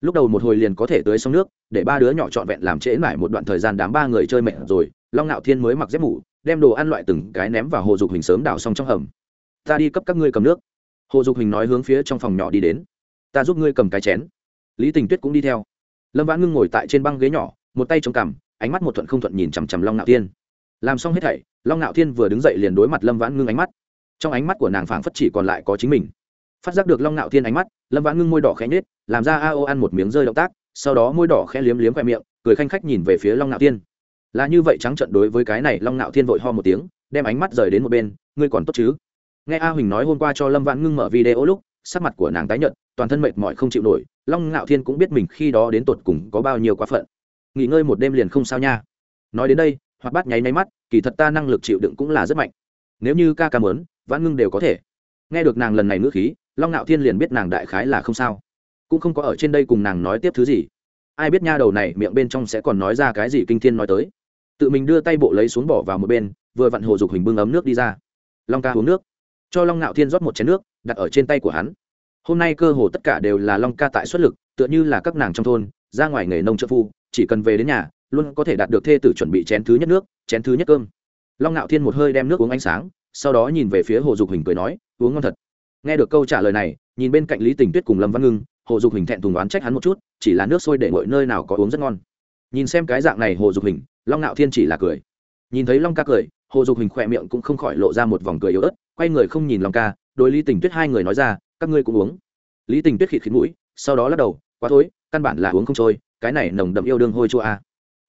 lúc đầu một hồi liền có thể tới sông nước, để ba đứa nhỏ trọn vẹn làm trễ mãi một đoạn thời gian đám ba người chơi mệt rồi, long ngạo thiên mới mặc dép mủ đem đồ ăn loại từng cái ném vào hồ dục hình sớm đào xong trong hầm. Ta đi cấp các ngươi cầm nước. Hồ dục hình nói hướng phía trong phòng nhỏ đi đến. Ta giúp ngươi cầm cái chén. Lý tình tuyết cũng đi theo. Lâm vãn ngưng ngồi tại trên băng ghế nhỏ, một tay chống cằm, ánh mắt một thuận không thuận nhìn chằm chằm long ngạo thiên. Làm xong hết thảy, long ngạo thiên vừa đứng dậy liền đối mặt lâm vãn ngưng ánh mắt. Trong ánh mắt của nàng phảng phất chỉ còn lại có chính mình phát giác được long ngạo thiên ánh mắt, lâm vãn ngưng môi đỏ khẽ nhết làm ra a ô ăn một miếng rơi động tác, sau đó môi đỏ khẽ liếm liếm khoe miệng, cười khanh khách nhìn về phía long ngạo thiên. Là như vậy trắng trận đối với cái này, long ngạo thiên vội ho một tiếng, đem ánh mắt rời đến một bên, ngươi còn tốt chứ? Nghe a huỳnh nói hôm qua cho lâm vãn ngưng mở video lúc, sắc mặt của nàng tái nhợt, toàn thân mệt mỏi không chịu nổi, long ngạo thiên cũng biết mình khi đó đến tột cùng có bao nhiêu quá phận. Nghỉ ngơi một đêm liền không sao nha. Nói đến đây hoặc bắt nháy nháy mắt, kỳ thật ta năng lực chịu đựng cũng là rất mạnh. Nếu như ca ca mớn vãn ngưng đều có thể. Nghe được nàng lần này ngữ khí long ngạo thiên liền biết nàng đại khái là không sao. Cũng không có ở trên đây cùng nàng nói tiếp thứ gì. Ai biết nha đầu này miệng bên trong sẽ còn nói ra cái gì kinh thiên nói tới. Tự mình đưa tay bộ lấy xuống bỏ vào một bên, vừa vặn hồ dục hình bưng ấm nước đi ra. Long ca uống nước. Cho long ngạo thiên rót một chén nước, đặt ở trên tay của hắn. Hôm nay cơ hồ tất cả đều là long ca tại xuất lực, tựa như là các nàng trong thôn, ra ngoài nghề nông trợ phu, chỉ cần về đến nhà, luôn có thể đạt được thê tử chuẩn bị chén thứ nhất nước, chén thứ nhất cơm. Long ngạo thiên một hơi đem nước uống ánh sáng, sau đó nhìn về phía hồ dục hình cười nói, uống ngon thật nghe được câu trả lời này, nhìn bên cạnh lý tình tuyết cùng lâm văn ngưng, hồ dục hình thẹn thùng đoán trách hắn một chút, chỉ là nước sôi để ngồi nơi nào có uống rất ngon. Nhìn xem cái dạng này hồ dục hình, long Nạo thiên chỉ là cười. Nhìn thấy long ca cười, hồ dục hình khỏe miệng cũng không khỏi lộ ra một vòng cười yếu ớt, quay người không nhìn long ca, đối lý tình tuyết hai người nói ra, các ngươi cũng uống. Lý tình tuyết khịt khịt mũi, sau đó lắc đầu, quá thối, căn bản là uống không trôi, cái này nồng đậm yêu đương hôi chua a.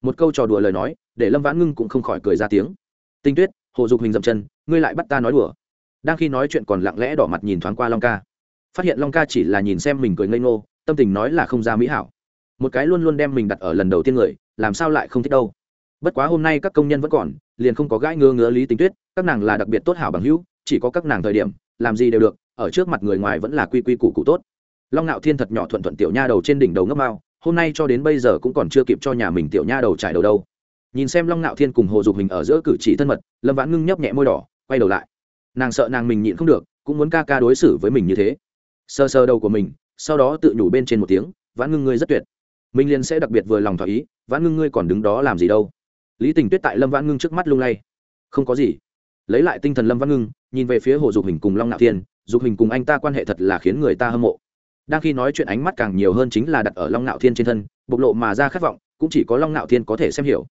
Một câu trò đùa lời nói, để lâm vãn ngưng cũng không khỏi cười ra tiếng. Tinh tuyết, hồ dục hình dậm chân, ngươi lại bắt ta nói đùa đang khi nói chuyện còn lặng lẽ đỏ mặt nhìn thoáng qua long ca. Phát hiện long ca chỉ là nhìn xem mình cười ngây ngô, tâm tình nói là không ra mỹ hảo. Một cái luôn luôn đem mình đặt ở lần đầu tiên người, làm sao lại không thích đâu. Bất quá hôm nay các công nhân vẫn còn, liền không có gãi ngứa ngứa lý tính tuyết, các nàng là đặc biệt tốt hảo bằng hữu, chỉ có các nàng thời điểm, làm gì đều được, ở trước mặt người ngoài vẫn là quy quy củ cụ tốt. Long ngạo thiên thật nhỏ thuận thuận tiểu nha đầu trên đỉnh đầu ngấp mao hôm nay cho đến bây giờ cũng còn chưa kịp cho nhà mình tiểu nha đầu trải đầu đâu. Nhìn xem long ngạo thiên cùng hồ dục hình ở giữa cử chỉ thân mật, lâm vãn ngưng nhấp nhẹ môi đỏ, quay đầu lại nàng sợ nàng mình nhịn không được, cũng muốn ca ca đối xử với mình như thế. Sờ sờ đầu của mình, sau đó tự nhủ bên trên một tiếng, vãn ngưng ngươi rất tuyệt. Minh liên sẽ đặc biệt vừa lòng thỏa ý, vãn ngưng ngươi còn đứng đó làm gì đâu. Lý tình tuyết tại lâm vãn ngưng trước mắt lung lay. Không có gì. Lấy lại tinh thần lâm vãn ngưng, nhìn về phía hồ dục hình cùng long nạo thiên, dục hình cùng anh ta quan hệ thật là khiến người ta hâm mộ. Đang khi nói chuyện ánh mắt càng nhiều hơn chính là đặt ở long nạo thiên trên thân, bộc lộ mà ra khát vọng, cũng chỉ có long nạo thiên có thể xem hiểu.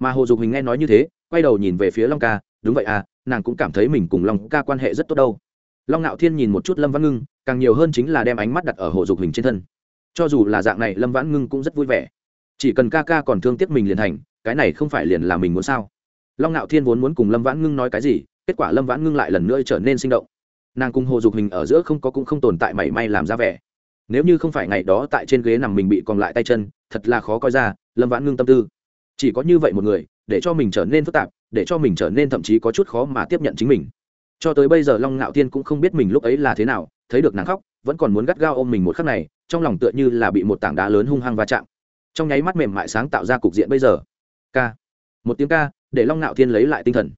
Mà hồ dục hình nghe nói như thế, quay đầu nhìn về phía long ca, đúng vậy à nàng cũng cảm thấy mình cùng long ca quan hệ rất tốt đâu. Long ngạo thiên nhìn một chút lâm văn ngưng, càng nhiều hơn chính là đem ánh mắt đặt ở hồ dục hình trên thân. Cho dù là dạng này, lâm vãn ngưng cũng rất vui vẻ. Chỉ cần ca ca còn thương tiếc mình liền thành, cái này không phải liền là mình muốn sao? Long ngạo thiên vốn muốn cùng lâm vãn ngưng nói cái gì, kết quả lâm vãn ngưng lại lần nữa trở nên sinh động. Nàng cùng hồ dục hình ở giữa không có cũng không tồn tại mảy may làm ra vẻ. Nếu như không phải ngày đó tại trên ghế nằm mình bị còn lại tay chân, thật là khó coi ra, lâm vãn ngưng tâm tư. Chỉ có như vậy một người, để cho mình trở nên phức tạp để cho mình trở nên thậm chí có chút khó mà tiếp nhận chính mình. Cho tới bây giờ long ngạo thiên cũng không biết mình lúc ấy là thế nào, thấy được nàng khóc, vẫn còn muốn gắt gao ôm mình một khắc này, trong lòng tựa như là bị một tảng đá lớn hung hăng va chạm. Trong nháy mắt mềm mại sáng tạo ra cục diện bây giờ. Ca. Một tiếng ca, để long ngạo thiên lấy lại tinh thần.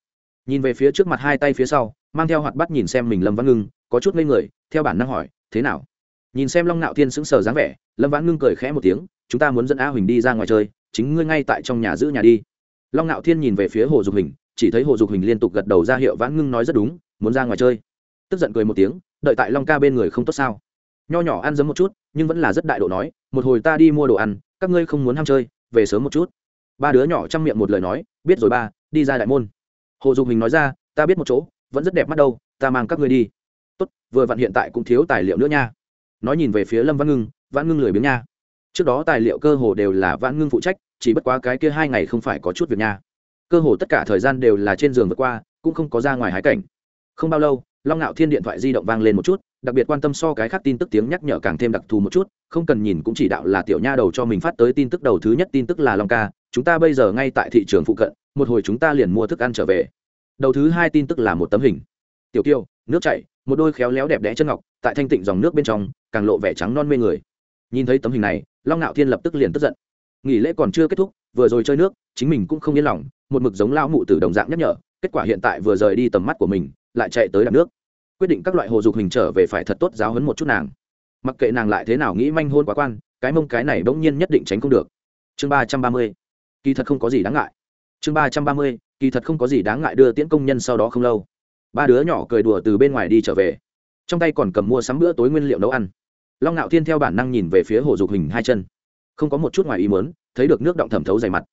Nhìn về phía trước mặt hai tay phía sau, mang theo hoạt bắt nhìn xem mình lâm văn ngưng, có chút ngây người, theo bản năng hỏi, thế nào? Nhìn xem long ngạo thiên sững sờ dáng vẻ, lâm vãn ngưng cười khẽ một tiếng, chúng ta muốn dẫn a huỳnh đi ra ngoài chơi, chính ngươi ngay tại trong nhà giữ nhà đi long ngạo thiên nhìn về phía hồ dục hình, chỉ thấy hồ dục hình liên tục gật đầu ra hiệu vãn ngưng nói rất đúng, muốn ra ngoài chơi. Tức giận cười một tiếng, đợi tại long ca bên người không tốt sao? Nho nhỏ ăn dấm một chút, nhưng vẫn là rất đại độ nói, một hồi ta đi mua đồ ăn, các ngươi không muốn ham chơi, về sớm một chút. Ba đứa nhỏ chăm miệng một lời nói, biết rồi ba, đi ra đại môn. Hồ dục hình nói ra, ta biết một chỗ, vẫn rất đẹp mắt đâu, ta mang các ngươi đi. Tốt, vừa vặn hiện tại cũng thiếu tài liệu nữa nha. Nói nhìn về phía lâm văn ngưng văn ngưng lười biếng nha. Trước đó tài liệu cơ hồ đều là văn ngưng phụ trách chỉ bất quá cái kia hai ngày không phải có chút việc nha. Cơ hồ tất cả thời gian đều là trên giường vượt qua, cũng không có ra ngoài hái cảnh. Không bao lâu, long ngạo thiên điện thoại di động vang lên một chút, đặc biệt quan tâm so cái khác tin tức tiếng nhắc nhở càng thêm đặc thù một chút, không cần nhìn cũng chỉ đạo là tiểu nha đầu cho mình phát tới tin tức đầu thứ nhất tin tức là long ca, chúng ta bây giờ ngay tại thị trường phụ cận, một hồi chúng ta liền mua thức ăn trở về. Đầu thứ hai tin tức là một tấm hình. Tiểu kiêu, nước chảy, một đôi khéo léo đẹp đẽ chân ngọc, tại thanh tịnh dòng nước bên trong, càng lộ vẻ trắng non mê người. Nhìn thấy tấm hình này, long ngạo thiên lập tức liền tức giận nghỉ lễ còn chưa kết thúc, vừa rồi chơi nước, chính mình cũng không yên lòng, một mực giống lao mụ từ đồng dạng nhắc nhở, kết quả hiện tại vừa rời đi tầm mắt của mình, lại chạy tới đạp nước. Quyết định các loại hồ dục hình trở về phải thật tốt giáo hấn một chút nàng. Mặc kệ nàng lại thế nào nghĩ manh hôn quá quan, cái mông cái này bỗng nhiên nhất định tránh không được. Chương ba trăm ba mươi. Kỳ thật không có gì đáng ngại. Chương ba trăm ba mươi. Kỳ thật không có gì đáng ngại đưa tiễn công nhân sau đó không lâu. Ba đứa nhỏ cười đùa từ bên ngoài đi trở về. Trong tay còn cầm mua sắm bữa tối nguyên liệu nấu ăn. Long ngạo thiên theo bản năng nhìn về phía hồ dục hình hai chân không có một chút ngoài ý muốn, thấy được nước động thẩm thấu dày mặt.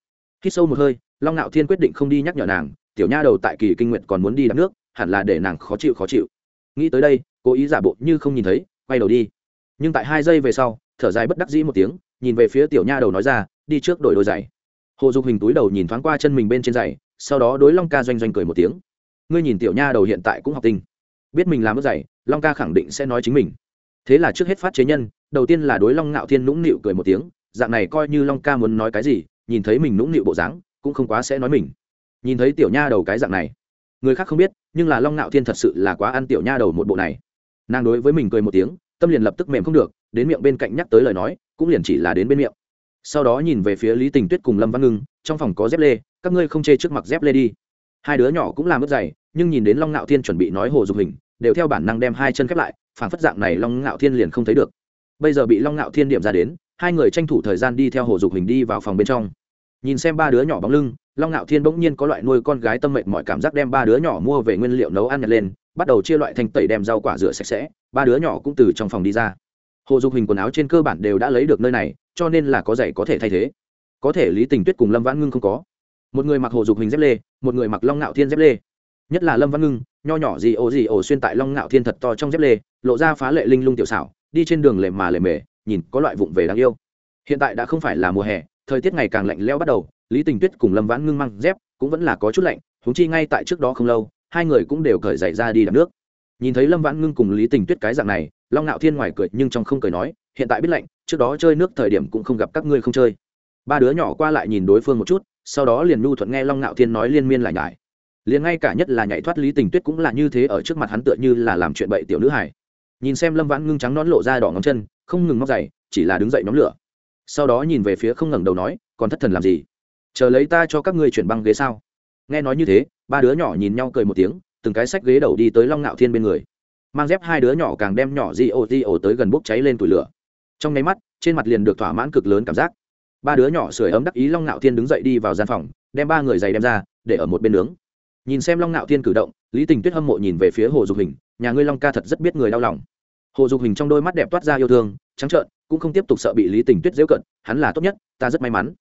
Khi sâu một hơi long ngạo thiên quyết định không đi nhắc nhở nàng tiểu nha đầu tại kỳ kinh nguyện còn muốn đi đắp nước hẳn là để nàng khó chịu khó chịu. Nghĩ tới đây cố ý giả bộ như không nhìn thấy quay đầu đi. Nhưng tại hai giây về sau thở dài bất đắc dĩ một tiếng nhìn về phía tiểu nha đầu nói ra đi trước đổi đôi giày. Hồ dục hình túi đầu nhìn thoáng qua chân mình bên trên giày sau đó đối long ca doanh doanh cười một tiếng. Ngươi nhìn tiểu nha đầu hiện tại cũng học tinh. Biết mình làm bước giày long ca khẳng định sẽ nói chính mình. Thế là trước hết phát chế nhân đầu tiên là đối long ngạo thiên nũng nịu cười một tiếng dạng này coi như long ca muốn nói cái gì, nhìn thấy mình nũng nịu bộ dáng, cũng không quá sẽ nói mình. Nhìn thấy tiểu nha đầu cái dạng này, người khác không biết, nhưng là long Nạo thiên thật sự là quá ăn tiểu nha đầu một bộ này. Nàng đối với mình cười một tiếng, tâm liền lập tức mềm không được, đến miệng bên cạnh nhắc tới lời nói, cũng liền chỉ là đến bên miệng. Sau đó nhìn về phía lý tình tuyết cùng lâm văn ngưng, trong phòng có dép lê, các ngươi không chê trước mặt dép lê đi. Hai đứa nhỏ cũng làm mất dày, nhưng nhìn đến long ngạo thiên chuẩn bị nói hồ dục hình, đều theo bản năng đem hai chân khép lại phản phất dạng này long ngạo thiên liền không thấy được. Bây giờ bị long ngạo thiên điểm ra đến hai người tranh thủ thời gian đi theo hồ dục hình đi vào phòng bên trong. Nhìn xem ba đứa nhỏ bóng lưng, long ngạo thiên bỗng nhiên có loại nuôi con gái tâm mệnh mọi cảm giác đem ba đứa nhỏ mua về nguyên liệu nấu ăn nhặt lên, bắt đầu chia loại thành tẩy đem rau quả rửa sạch sẽ, ba đứa nhỏ cũng từ trong phòng đi ra. Hồ dục hình quần áo trên cơ bản đều đã lấy được nơi này, cho nên là có giày có thể thay thế. Có thể lý tình tuyết cùng lâm vãn ngưng không có. Một người mặc hồ dục hình dép lê, một người mặc long ngạo thiên dép lê. Nhất là lâm văn ngưng, nho nhỏ gì ồ gì ồ xuyên tại long ngạo thiên thật to trong dép lê, lộ ra phá lệ linh lung tiểu xảo, đi trên đường lề mà lề mề nhìn có loại vụng về đáng yêu. Hiện tại đã không phải là mùa hè, thời tiết ngày càng lạnh leo bắt đầu, lý tình tuyết cùng lâm vãn ngưng mang dép, cũng vẫn là có chút lạnh húng chi ngay tại trước đó không lâu, hai người cũng đều cởi giày ra đi đạp nước. Nhìn thấy lâm vãn ngưng cùng lý tình tuyết cái dạng này, long ngạo thiên ngoài cười nhưng trong không cười nói, hiện tại biết lạnh, trước đó chơi nước thời điểm cũng không gặp các ngươi không chơi. Ba đứa nhỏ qua lại nhìn đối phương một chút, sau đó liền nhu thuận nghe long ngạo thiên nói liên miên lại nhải. Liền ngay cả nhất là nhảy thoát lý tình tuyết cũng là như thế ở trước mặt hắn tựa như là làm chuyện bậy tiểu nữ hải nhìn xem lâm vãn ngưng trắng nón lộ ra đỏ ngón chân không ngừng móc giày, chỉ là đứng dậy nhóm lửa. Sau đó nhìn về phía không ngẩng đầu nói, còn thất thần làm gì? Chờ lấy ta cho các ngươi chuyển băng ghế sao? Nghe nói như thế, ba đứa nhỏ nhìn nhau cười một tiếng, từng cái sách ghế đầu đi tới long ngạo thiên bên người. Mang dép hai đứa nhỏ càng đem nhỏ di ô di ô tới gần bốc cháy lên tủi lửa. Trong nháy mắt, trên mặt liền được thỏa mãn cực lớn cảm giác. Ba đứa nhỏ sưởi ấm đắc ý long ngạo thiên đứng dậy đi vào gian phòng, đem ba người giày đem ra, để ở một bên nướng. Nhìn xem long ngạo thiên cử động, lý tình tuyết hâm mộ nhìn về phía hồ dục hình, nhà ngươi long ca thật rất biết người đau lòng hồ dục hình trong đôi mắt đẹp toát ra yêu thương, trắng trợn, cũng không tiếp tục sợ bị lý tình tuyết dễu cận, hắn là tốt nhất, ta rất may mắn.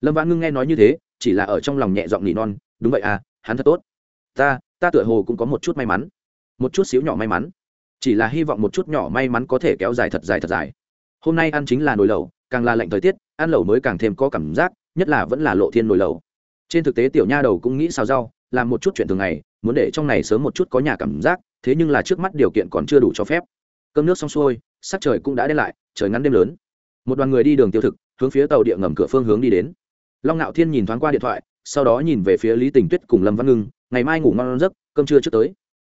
Lâm vãn ngưng nghe nói như thế, chỉ là ở trong lòng nhẹ giọng nỉ non, đúng vậy à hắn thật tốt. Ta ta tựa hồ cũng có một chút may mắn, một chút xíu nhỏ may mắn, chỉ là hy vọng một chút nhỏ may mắn có thể kéo dài thật dài thật dài. Hôm nay ăn chính là nồi lẩu, càng là lạnh thời tiết, ăn lẩu mới càng thêm có cảm giác, nhất là vẫn là lộ thiên nồi lẩu. Trên thực tế tiểu nha đầu cũng nghĩ xào rau, làm một chút chuyện thường ngày, muốn để trong này sớm một chút có nhà cảm giác, thế nhưng là trước mắt điều kiện còn chưa đủ cho phép cơm nước xong xuôi, sắc trời cũng đã đen lại, trời ngắn đêm lớn. Một đoàn người đi đường tiêu thực, hướng phía tàu địa ngầm cửa phương hướng đi đến. Long ngạo thiên nhìn thoáng qua điện thoại, sau đó nhìn về phía lý tình tuyết cùng lâm văn ngưng, ngày mai ngủ ngon giấc, cơm trưa trước tới.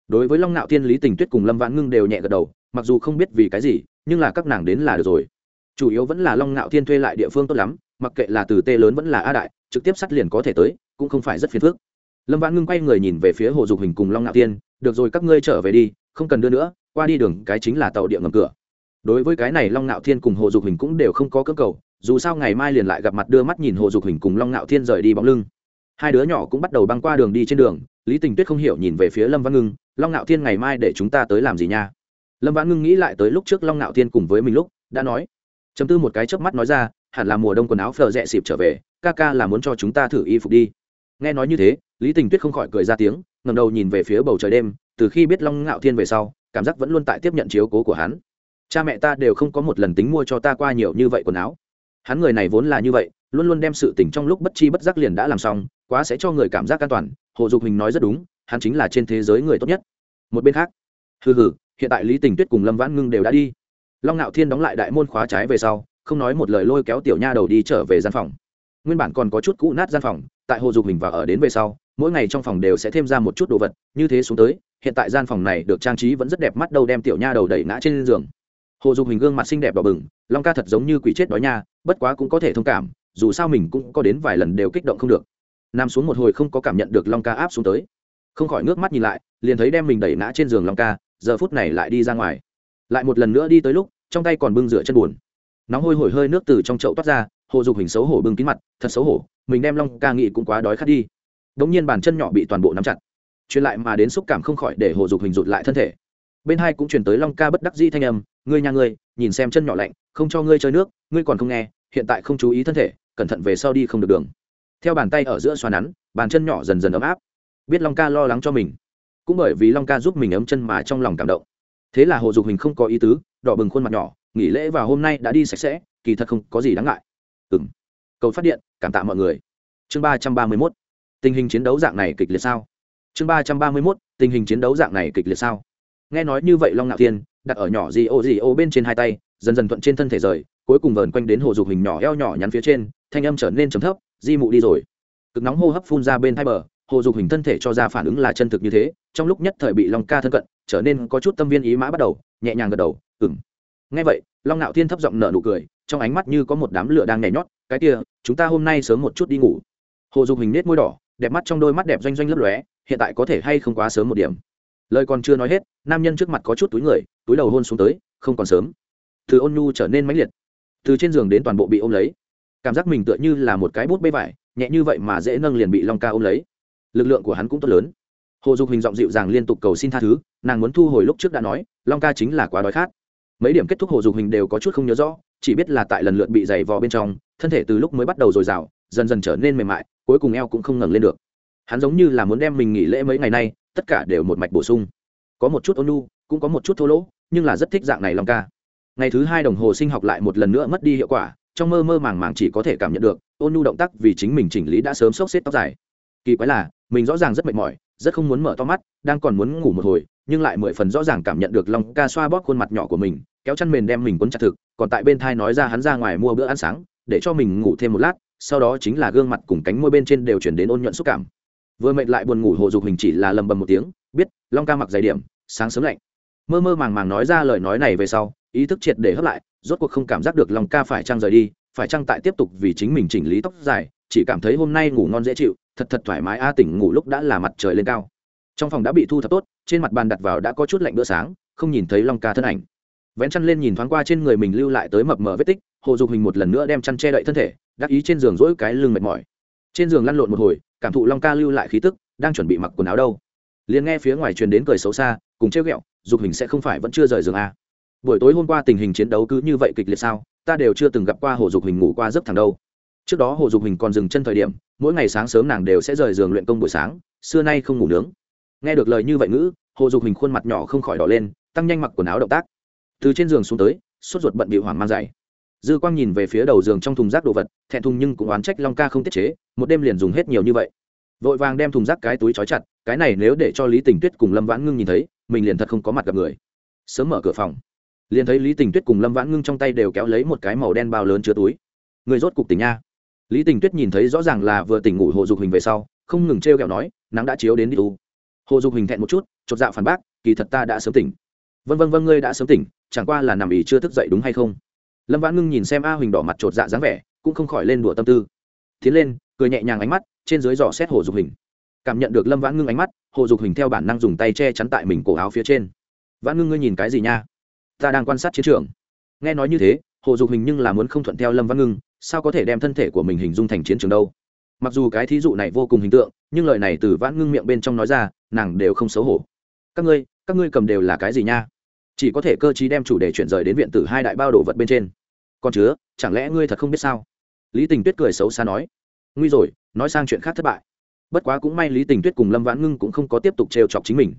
Đối với long ngạo thiên, lý tình tuyết cùng lâm văn ngưng đều nhẹ gật đầu, mặc dù không biết vì cái gì, nhưng là các nàng đến là được rồi. Chủ yếu vẫn là long ngạo thiên thuê lại địa phương tốt lắm, mặc kệ là từ t lớn vẫn là a đại, trực tiếp sắt liền có thể tới, cũng không phải rất phiền phức. Lâm Văn ngưng quay người nhìn về phía hồ dục hình cùng long ngạo Thiên. được rồi, các ngươi trở về đi, không cần đưa nữa qua đi đường cái chính là tàu điện ngầm cửa. Đối với cái này long ngạo thiên cùng hồ dục hình cũng đều không có cơ cầu, dù sao ngày mai liền lại gặp mặt đưa mắt nhìn hồ dục hình cùng long ngạo thiên rời đi bóng lưng. Hai đứa nhỏ cũng bắt đầu băng qua đường đi trên đường, lý tình tuyết không hiểu nhìn về phía lâm văn ngưng, long ngạo thiên ngày mai để chúng ta tới làm gì nha? Lâm văn ngưng nghĩ lại tới lúc trước long ngạo thiên cùng với mình lúc, đã nói. Chấm tư một cái chớp mắt nói ra, hẳn là mùa đông quần áo phờ rẽ xịp trở về, ca ca là muốn cho chúng ta thử y phục đi. Nghe nói như thế, lý tình tuyết không khỏi cười ra tiếng ngầm đầu nhìn về phía bầu trời đêm từ khi biết long ngạo thiên về sau, cảm giác vẫn luôn tại tiếp nhận chiếu cố của hắn. Cha mẹ ta đều không có một lần tính mua cho ta qua nhiều như vậy quần áo. Hắn người này vốn là như vậy, luôn luôn đem sự tình trong lúc bất chi bất giác liền đã làm xong, quá sẽ cho người cảm giác an toàn, hồ dục hình nói rất đúng, hắn chính là trên thế giới người tốt nhất. Một bên khác, hừ hừ, hiện tại lý tình tuyết cùng lâm vãn ngưng đều đã đi. Long ngạo thiên đóng lại đại môn khóa trái về sau, không nói một lời lôi kéo tiểu nha đầu đi trở về gian phòng. Nguyên bản còn có chút cũ nát gian phòng, tại hồ dục hình và ở đến về sau, mỗi ngày trong phòng đều sẽ thêm ra một chút đồ vật, như thế xuống tới hiện tại gian phòng này được trang trí vẫn rất đẹp mắt đâu đem tiểu nha đầu đẩy ngã trên giường. Hồ dục hình gương mặt xinh đẹp đỏ bừng, long ca thật giống như quỷ chết đói nha, bất quá cũng có thể thông cảm, dù sao mình cũng có đến vài lần đều kích động không được. Nằm xuống một hồi không có cảm nhận được long ca áp xuống tới. Không khỏi nước mắt nhìn lại, liền thấy đem mình đẩy ngã trên giường long ca, giờ phút này lại đi ra ngoài. Lại một lần nữa đi tới lúc, trong tay còn bưng rửa chân buồn. Nóng hôi hổi hơi nước từ trong chậu toát ra, hồ dục hình xấu hổ bưng kín mặt, thật xấu hổ, mình đem long ca nghị cũng quá đói khát đi. Đ ỗ n g nhiên bàn chân nhỏ bị toàn bộ nắm chặt truyền lại mà đến xúc cảm không khỏi để hồ dục hình rụt lại thân thể. Bên hai cũng truyền tới long ca bất đắc di thanh âm, ngươi nhà ngươi, nhìn xem chân nhỏ lạnh, không cho ngươi chơi nước, ngươi còn không nghe, hiện tại không chú ý thân thể, cẩn thận về sau đi không được đường. Theo bàn tay ở giữa xoa nắn, bàn chân nhỏ dần dần ấm áp. Biết long ca lo lắng cho mình, cũng bởi vì long ca giúp mình ấm chân mà trong lòng cảm động. Thế là hồ dục hình không có ý tứ, đỏ bừng khuôn mặt nhỏ, nghỉ lễ và hôm nay đã đi sạch sẽ, kỳ thật không có gì đáng ngại. Ừ m cầu phát điện, cảm tạ mọi người. Chương ba trăm ba mươi mốt. Tình hình chiến đấu dạng này kịch liệt sao? Chương ba trăm ba mươi mốt, tình hình chiến đấu dạng này kịch liệt sao? Nghe nói như vậy long ngạo thiên, đặt ở nhỏ gì ô gì ô bên trên hai tay, dần dần thuận trên thân thể rời, cuối cùng vờn quanh đến hồ dục hình nhỏ eo nhỏ nhắn phía trên, thanh âm trở nên trầm thấp, di mụ đi rồi. Cực nóng hô hấp phun ra bên hai bờ, hồ dục hình thân thể cho ra phản ứng là chân thực như thế, trong lúc nhất thời bị long ca thân cận, trở nên có chút tâm viên ý mã bắt đầu, nhẹ nhàng gật đầu ừng ngay vậy, long ngạo thiên thấp giọng nở nụ cười, trong ánh mắt như có một đám lửa đang nhảy nhót, cái kia, chúng ta hôm nay sớm một chút đi ngủ. Hồ dục hình nết môi đỏ, đẹp mắt trong đôi mắt đẹp doanh doanh lấp lóe hiện tại có thể hay không quá sớm một điểm. Lời còn chưa nói hết, nam nhân trước mặt có chút túi người, túi đầu hôn xuống tới, không còn sớm. Từ ôn nhu trở nên mãnh liệt. Từ trên giường đến toàn bộ bị ôm lấy. Cảm giác mình tựa như là một cái bút bê vải, nhẹ như vậy mà dễ nâng liền bị long ca ôm lấy. Lực lượng của hắn cũng tốt lớn. Hồ dục hình giọng dịu dàng liên tục cầu xin tha thứ, nàng muốn thu hồi lúc trước đã nói, long ca chính là quá đói khát. Mấy điểm kết thúc hồ dục hình đều có chút không nhớ rõ, chỉ biết là tại lần lượt bị dày vò bên trong, thân thể từ lúc mới bắt đầu dồi dào, dần dần trở nên mềm mại, cuối cùng eo cũng không ngẩng lên được hắn giống như là muốn đem mình nghỉ lễ mấy ngày nay, tất cả đều một mạch bổ sung. Có một chút ôn nu cũng có một chút thô lỗ, nhưng là rất thích dạng này long ca. Ngày thứ hai đồng hồ sinh học lại một lần nữa mất đi hiệu quả, trong mơ mơ màng màng chỉ có thể cảm nhận được, ôn nu động tác vì chính mình chỉnh lý đã sớm sốc xếp tóc dài. Kỳ quái là, mình rõ ràng rất mệt mỏi, rất không muốn mở to mắt, đang còn muốn ngủ một hồi, nhưng lại mười phần rõ ràng cảm nhận được long ca xoa bóp khuôn mặt nhỏ của mình, kéo chăn mền đem mình quấn chặt thực, còn tại bên thai nói ra hắn ra ngoài mua bữa ăn sáng, để cho mình ngủ thêm một lát, sau đó chính là gương mặt cùng cánh môi bên trên đều chuyển đến ôn nhuận xúc cảm vừa mệt lại buồn ngủ hồ dục hình chỉ là lầm bầm một tiếng, biết, long ca mặc dày điểm, sáng sớm lạnh. Mơ mơ màng màng nói ra lời nói này về sau, ý thức triệt để hấp lại, rốt cuộc không cảm giác được long ca phải trăng rời đi, phải trăng tại tiếp tục vì chính mình chỉnh lý tóc dài, chỉ cảm thấy hôm nay ngủ ngon dễ chịu, thật thật thoải mái a, tỉnh ngủ lúc đã là mặt trời lên cao. Trong phòng đã bị thu thập tốt, trên mặt bàn đặt vào đã có chút lạnh bữa sáng, không nhìn thấy long ca thân ảnh. Vén chăn lên nhìn thoáng qua trên người mình lưu lại tới mập mờ vết tích, hồ dục hình một lần nữa đem chăn che đậy thân thể, đắc ý trên giường rỗi cái lưng mệt mỏi. Trên giường lăn lộn một hồi cảm thụ long ca lưu lại khí tức, đang chuẩn bị mặc quần áo đâu. Liền nghe phía ngoài truyền đến cười xấu xa, cùng trêu ghẹo, dục hình sẽ không phải vẫn chưa rời giường à? buổi tối hôm qua tình hình chiến đấu cứ như vậy kịch liệt sao, ta đều chưa từng gặp qua hồ dục hình ngủ qua giấc thẳng đâu. Trước đó hồ dục hình còn dừng chân thời điểm, mỗi ngày sáng sớm nàng đều sẽ rời giường luyện công buổi sáng, xưa nay không ngủ nướng. Nghe được lời như vậy ngữ, hồ dục hình khuôn mặt nhỏ không khỏi đỏ lên, tăng nhanh mặc quần áo động tác. Từ trên giường xuống tới, sốt ruột bận bị hoảng mang dày dư quang nhìn về phía đầu giường trong thùng rác đồ vật, thẹn thùng nhưng cũng oán trách long ca không tiết chế, một đêm liền dùng hết nhiều như vậy. Vội vàng đem thùng rác cái túi trói chặt, cái này nếu để cho lý tình tuyết cùng lâm vãn ngưng nhìn thấy, mình liền thật không có mặt gặp người. Sớm mở cửa phòng, liền thấy lý tình tuyết cùng lâm vãn ngưng trong tay đều kéo lấy một cái màu đen bao lớn chứa túi. Người rốt cục tỉnh nha. Lý tình tuyết nhìn thấy rõ ràng là vừa tỉnh ngủ hồ dục hình về sau, không ngừng t r kẹo nói, nắng đã chiếu đến đi tu. Hồ dục hình thẹn một chút, chột dạ phản bác, kỳ thật ta đã sớm tỉnh. Vân vân vân ngươi đã sớm tỉnh, chẳng qua là nằm ỉ chưa thức dậy đúng hay không? Lâm vãn ngưng nhìn xem a huỳnh đỏ mặt chột dạ dáng vẻ, cũng không khỏi lên đùa tâm tư. Tiến lên, cười nhẹ nhàng ánh mắt, trên dưới giỏ xét hồ dục hình cảm nhận được lâm vãn ngưng ánh mắt, hồ dục hình theo bản năng dùng tay che chắn tại mình cổ áo phía trên. Vãn ngưng ngươi nhìn cái gì nha? Ta đang quan sát chiến trường. Nghe nói như thế, hồ dục hình nhưng là muốn không thuận theo lâm Vãn ngưng, sao có thể đem thân thể của mình hình dung thành chiến trường đâu? Mặc dù cái thí dụ này vô cùng hình tượng, nhưng lời này từ vãn ngưng miệng bên trong nói ra, nàng đều không xấu hổ. Các ngươi các ngươi cầm đều là cái gì nha? Chỉ có thể cơ chí đem chủ đề chuyển rời đến viện tử hai đại bao đồ vật bên trên. Còn chứa, chẳng lẽ ngươi thật không biết sao? Lý tình tuyết cười xấu xa nói. Nguy rồi, nói sang chuyện khác thất bại. Bất quá cũng may lý tình tuyết cùng lâm vãn ngưng cũng không có tiếp tục trêu chọc chính mình,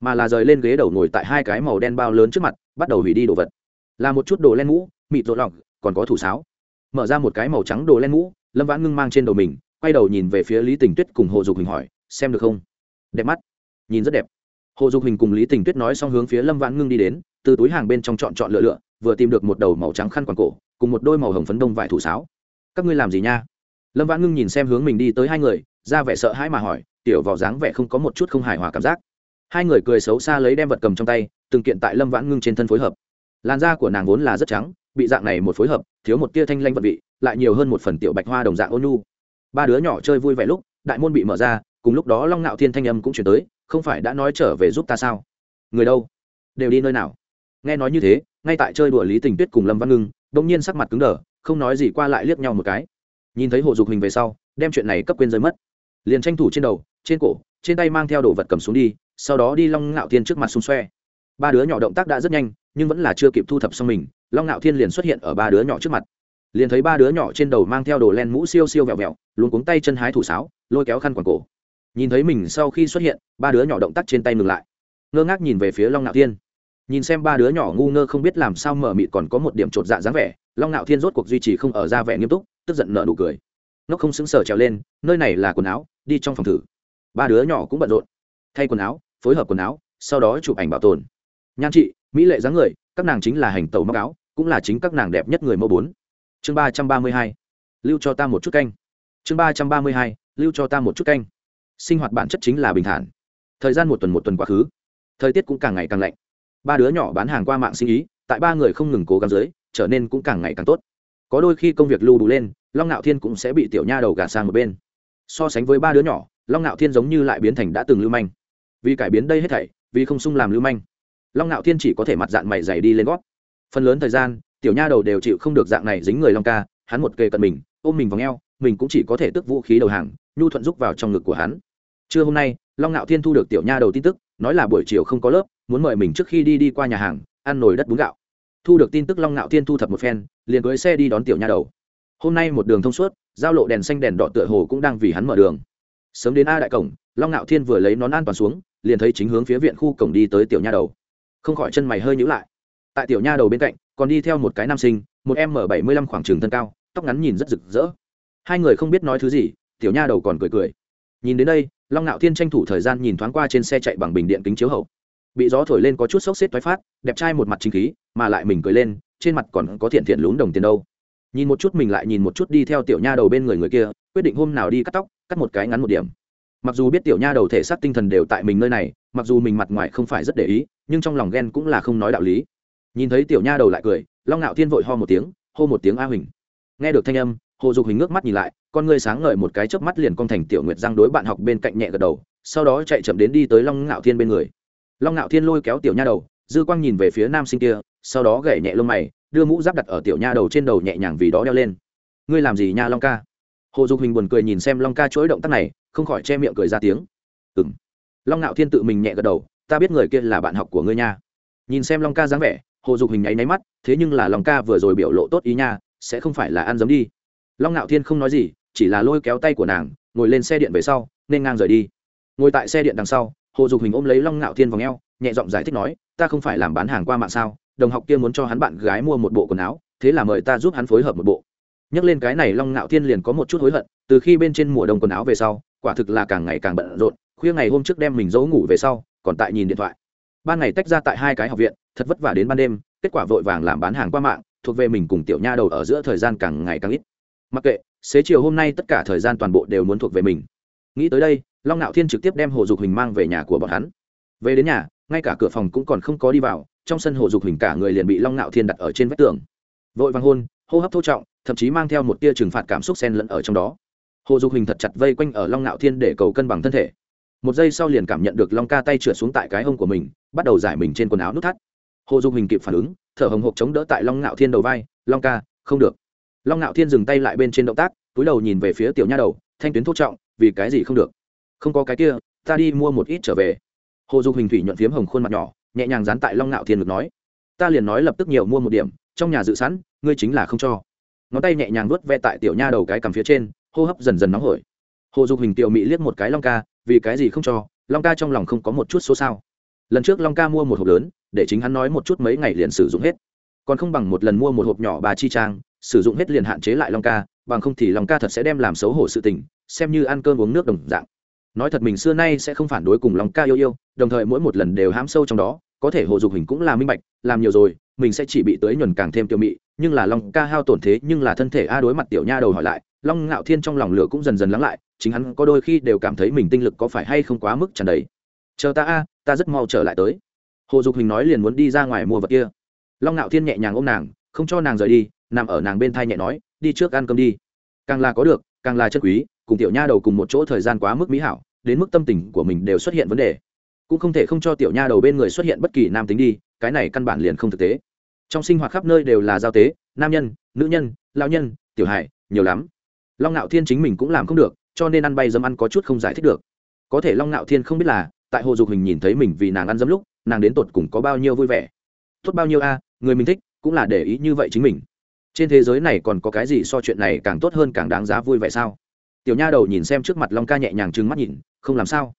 mà là rời lên ghế đầu ngồi tại hai cái màu đen bao lớn trước mặt, bắt đầu hủy đi đồ vật. Là một chút đồ len mũ, mịt rộ lọc còn có thủ sáo. Mở ra một cái màu trắng đồ len mũ, lâm vãn ngưng mang trên đầu mình, quay đầu nhìn về phía lý tình tuyết cùng hồ dục hình hỏi, xem được không? Đẹp mắt. Nhìn rất đẹp hồ dục hình cùng lý tình tuyết nói xong hướng phía lâm vãn ngưng đi đến, từ túi hàng bên trong chọn chọn lựa lựa, vừa tìm được một đầu màu trắng khăn quàng cổ, cùng một đôi màu hồng phấn đông vải thủ sáo. Các ngươi làm gì nha? Lâm vãn ngưng nhìn xem hướng mình đi tới hai người, ra vẻ sợ hãi mà hỏi, tiểu vào dáng vẻ không có một chút không hài hòa cảm giác. Hai người cười xấu xa lấy đem vật cầm trong tay, từng kiện tại lâm vãn ngưng trên thân phối hợp. Làn da của nàng vốn là rất trắng, bị dạng này một phối hợp, thiếu một tia thanh lanh vật vị, lại nhiều hơn một phần tiểu bạch hoa đồng dạng ôn nhu. Ba đứa nhỏ chơi vui vẻ lúc, đại môn bị mở ra cùng lúc đó long ngạo thiên thanh âm cũng chuyển tới, không phải đã nói trở về giúp ta sao? Người đâu? Đều đi nơi nào? Nghe nói như thế, ngay tại chơi đùa lý tình tuyết cùng lâm văn ngưng đ ỗ n g nhiên sắc mặt cứng đờ, không nói gì qua lại liếc nhau một cái. Nhìn thấy hộ dục hình về sau, đem chuyện này cấp quên rơi mất. Liền tranh thủ trên đầu, trên cổ, trên tay mang theo đồ vật cầm xuống đi, sau đó đi long ngạo thiên trước mặt xung xoe. Ba đứa nhỏ động tác đã rất nhanh, nhưng vẫn là chưa kịp thu thập xong mình, long ngạo thiên liền xuất hiện ở ba đứa nhỏ trước mặt. Liền thấy ba đứa nhỏ trên đầu mang theo đồ len mũ siêu siêu vẹo vẹo luôn cuống tay chân hái thủ sáo, lôi kéo khăn quàng cổ nhìn thấy mình sau khi xuất hiện, ba đứa nhỏ động tác trên tay ngừng lại. Ngơ ngác nhìn về phía long ngạo thiên. Nhìn xem ba đứa nhỏ ngu ngơ không biết làm sao mở mịt còn có một điểm chột dạ dáng vẻ, long ngạo thiên rốt cuộc duy trì không ở ra vẻ nghiêm túc, tức giận nợ nụ cười. Nó không xứng sở trèo lên, nơi này là quần áo, đi trong phòng thử. Ba đứa nhỏ cũng bận rộn. Thay quần áo, phối hợp quần áo, sau đó chụp ảnh bảo tồn. Nhan trị mỹ lệ dáng người, các nàng chính là hành tàu móc áo, cũng là chính các nàng đẹp nhất người mẫu bốn. Chương ba trăm ba mươi hai, lưu cho ta một chút canh. Chương ba trăm ba mươi hai, lưu cho ta một chút canh sinh hoạt bản chất chính là bình thản. Thời gian một tuần một tuần quá khứ. Thời tiết cũng càng ngày càng lạnh. Ba đứa nhỏ bán hàng qua mạng sinh ý, tại ba người không ngừng cố gắng dưới, trở nên cũng càng ngày càng tốt. Có đôi khi công việc lưu đủ lên, long ngạo thiên cũng sẽ bị tiểu nha đầu gạt sang một bên. So sánh với ba đứa nhỏ, long ngạo thiên giống như lại biến thành đã từng lưu manh. Vì cải biến đây hết thảy, vì không sung làm lưu manh, long ngạo thiên chỉ có thể mặt dạng mày dày đi lên gót. Phần lớn thời gian, tiểu nha đầu đều chịu không được dạng này dính người long ca, hắn một kề cận mình, ôm mình vào ngheo mình cũng chỉ có thể tức vũ khí đầu hàng, nhu thuận rúc vào trong ngực của hắn trưa hôm nay, long ngạo thiên thu được tiểu nha đầu tin tức, nói là buổi chiều không có lớp, muốn mời mình trước khi đi đi qua nhà hàng, ăn nồi đất bún gạo. Thu được tin tức long ngạo thiên thu thập một phen, liền cưới xe đi đón tiểu nha đầu. Hôm nay một đường thông suốt, giao lộ đèn xanh đèn đỏ tựa hồ cũng đang vì hắn mở đường. Sớm đến a đại cổng, long ngạo thiên vừa lấy nón an toàn xuống, liền thấy chính hướng phía viện khu cổng đi tới tiểu nha đầu. Không khỏi chân mày hơi nhữ lại. Tại tiểu nha đầu bên cạnh, còn đi theo một cái nam sinh, một em m bảy mươi lăm khoảng trường thân cao, tóc ngắn nhìn rất rực rỡ. Hai người không biết nói thứ gì, tiểu nha đầu còn cười cười nhìn đến đây, long ngạo thiên tranh thủ thời gian nhìn thoáng qua trên xe chạy bằng bình điện kính chiếu hậu. Bị gió thổi lên có chút sốc xếp thoái phát, đẹp trai một mặt chính khí, mà lại mình cười lên, trên mặt còn có thiện thiện lún đồng tiền đâu. Nhìn một chút mình lại nhìn một chút đi theo tiểu nha đầu bên người người kia, quyết định hôm nào đi cắt tóc, cắt một cái ngắn một điểm. Mặc dù biết tiểu nha đầu thể xác tinh thần đều tại mình nơi này, mặc dù mình mặt ngoài không phải rất để ý, nhưng trong lòng ghen cũng là không nói đạo lý. Nhìn thấy tiểu nha đầu lại cười, long ngạo thiên vội ho một tiếng, hô một tiếng a huỳnh. Nghe được thanh âm hồ dục hình ngước mắt nhìn lại, con ngươi sáng ngời một cái chớp mắt liền con thành tiểu nguyệt giang đối bạn học bên cạnh nhẹ gật đầu, sau đó chạy chậm đến đi tới long ngạo thiên bên người. Long ngạo thiên lôi kéo tiểu nha đầu, dư quang nhìn về phía nam sinh kia, sau đó gảy nhẹ lông mày, đưa mũ giáp đặt ở tiểu nha đầu trên đầu nhẹ nhàng vì đó đeo lên. Ngươi làm gì nha, long ca? Hồ dục hình buồn cười nhìn xem long ca chuỗi động tác này, không khỏi che miệng cười ra tiếng. Ừ m long ngạo thiên tự mình nhẹ gật đầu, ta biết người kia là bạn học của ngươi nha. Nhìn xem long ca dáng vẻ, hồ dục hình nháy nháy mắt, thế nhưng là long ca vừa rồi biểu lộ tốt ý nha, sẽ không phải là ăn giấm đi long ngạo thiên không nói gì, chỉ là lôi kéo tay của nàng, ngồi lên xe điện về sau, nên ngang rời đi. Ngồi tại xe điện đằng sau, hồ dục hình ôm lấy long ngạo thiên vào ngheo nhẹ giọng giải thích nói, ta không phải làm bán hàng qua mạng sao, đồng học kia muốn cho hắn bạn gái mua một bộ quần áo, thế là mời ta giúp hắn phối hợp một bộ. Nhắc lên cái này, long ngạo thiên liền có một chút hối hận, từ khi bên trên mùa đông quần áo về sau, quả thực là càng ngày càng bận rộn, khuya ngày hôm trước đem mình giấu ngủ về sau, còn tại nhìn điện thoại. Ban ngày tách ra tại hai cái học viện, thật vất vả đến ban đêm, kết quả vội vàng làm bán hàng qua mạng, thuộc về mình cùng tiểu nha đầu ở giữa thời gian càng ngày càng ít mặc kệ, xế chiều hôm nay tất cả thời gian toàn bộ đều muốn thuộc về mình. Nghĩ tới đây, long ngạo thiên trực tiếp đem hồ dục hình mang về nhà của bọn hắn. Về đến nhà, ngay cả cửa phòng cũng còn không có đi vào, trong sân hồ dục hình cả người liền bị long ngạo thiên đặt ở trên vách tường. Vội vàng hôn, hô hấp thô trọng, thậm chí mang theo một tia trừng phạt cảm xúc sen lẫn ở trong đó. Hồ dục hình thật chặt vây quanh ở long ngạo thiên để cầu cân bằng thân thể. Một giây sau liền cảm nhận được long ca tay trượt xuống tại cái hông của mình, bắt đầu giải mình trên quần áo nút thắt. Hồ dục hình kịp phản ứng, thở hồng hộc chống đỡ tại long ngạo thiên đầu vai, long ca, không được long ngạo thiên dừng tay lại bên trên động tác, túi đầu nhìn về phía tiểu nha đầu, thanh tuyến thô trọng, vì cái gì không được? Không có cái kia, ta đi mua một ít trở về. Hồ dục hình thủy nhuận phiếm hồng khuôn mặt nhỏ, nhẹ nhàng dán tại long ngạo thiên ngực nói. Ta liền nói lập tức nhiều mua một điểm, trong nhà dự sẵn, ngươi chính là không cho. Ngón tay nhẹ nhàng nuốt ve tại tiểu nha đầu cái cằm phía trên, hô hấp dần dần nóng hổi. Hồ dục hình tiểu mị liếc một cái long ca, vì cái gì không cho? Long ca trong lòng không có một chút số sao. Lần trước long ca mua một hộp lớn, để chính hắn nói một chút mấy ngày liền sử dụng hết. Còn không bằng một lần mua một hộp nhỏ bà chi trang sử dụng hết liền hạn chế lại long ca, bằng không thì long ca thật sẽ đem làm xấu hổ sự tình, xem như ăn cơm uống nước đồng dạng. Nói thật mình xưa nay sẽ không phản đối cùng long ca yêu yêu, đồng thời mỗi một lần đều hám sâu trong đó, có thể hồ dục hình cũng là minh bạch, làm nhiều rồi, mình sẽ chỉ bị tới nhuần càng thêm tiêu mị, nhưng là long ca hao tổn thế nhưng là thân thể a đối mặt tiểu nha đầu hỏi lại, long ngạo thiên trong lòng lửa cũng dần dần lắng lại, chính hắn có đôi khi đều cảm thấy mình tinh lực có phải hay không quá mức tràn đầy. Chờ ta a, ta rất mau trở lại tới. Hồ dục hình nói liền muốn đi ra ngoài mua vật kia. Long ngạo thiên nhẹ nhàng ôm nàng, không cho nàng rời đi nằm ở nàng bên thai nhẹ nói, đi trước ăn cơm đi. Càng là có được, càng là chân quý, cùng tiểu nha đầu cùng một chỗ thời gian quá mức mỹ hảo, đến mức tâm tình của mình đều xuất hiện vấn đề. Cũng không thể không cho tiểu nha đầu bên người xuất hiện bất kỳ nam tính đi, cái này căn bản liền không thực tế. Trong sinh hoạt khắp nơi đều là giao tế, nam nhân, nữ nhân lao nhân, tiểu hải nhiều lắm. Long ngạo thiên chính mình cũng làm không được, cho nên ăn bay dấm ăn có chút không giải thích được. Có thể long ngạo thiên không biết là, tại hồ dục hình nhìn thấy mình vì nàng ăn dấm lúc, nàng đến tột cùng có bao nhiêu vui vẻ. Tốt bao nhiêu a, người mình thích, cũng là để ý như vậy chính mình trên thế giới này còn có cái gì so chuyện này càng tốt hơn càng đáng giá vui vẻ sao? Tiểu nha đầu nhìn xem trước mặt long ca nhẹ nhàng trừng mắt nhìn, không làm sao.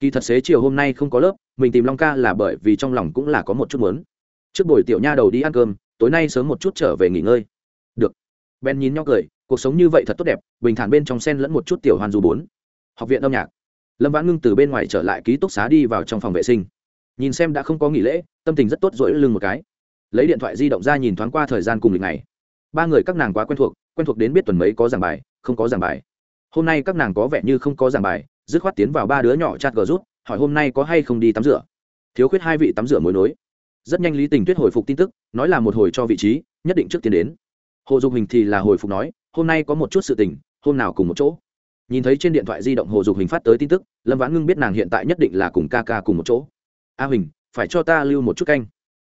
Kỳ thật xế chiều hôm nay không có lớp, mình tìm long ca là bởi vì trong lòng cũng là có một chút muốn. Trước buổi tiểu nha đầu đi ăn cơm, tối nay sớm một chút trở về nghỉ ngơi. Được. Ben nhìn nhau cười, cuộc sống như vậy thật tốt đẹp, bình thản bên trong sen lẫn một chút tiểu hoàn du bốn. Học viện âm nhạc. Lâm vãn ngưng từ bên ngoài trở lại ký túc xá đi vào trong phòng vệ sinh. Nhìn xem đã không có nghỉ lễ, tâm tình rất tốt rỗi lưng một cái. Lấy điện thoại di động ra nhìn thoáng qua thời gian cùng lịch này ba người các nàng quá quen thuộc quen thuộc đến biết tuần mấy có giảng bài, không có giảng bài. Hôm nay các nàng có vẻ như không có giảng bài, dứt khoát tiến vào ba đứa nhỏ chat gờ rút hỏi hôm nay có hay không đi tắm rửa. Thiếu khuyết hai vị tắm rửa mối nối. Rất nhanh lý tình tuyết hồi phục tin tức, nói là một hồi cho vị trí, nhất định trước tiên đến. Hồ dục hình thì là hồi phục nói, hôm nay có một chút sự tình, hôm nào cùng một chỗ. Nhìn thấy trên điện thoại di động hồ dục hình phát tới tin tức, lâm vãn ngưng biết nàng hiện tại nhất định là cùng ca ca cùng một chỗ. A huỳnh, phải cho ta lưu một chút canh.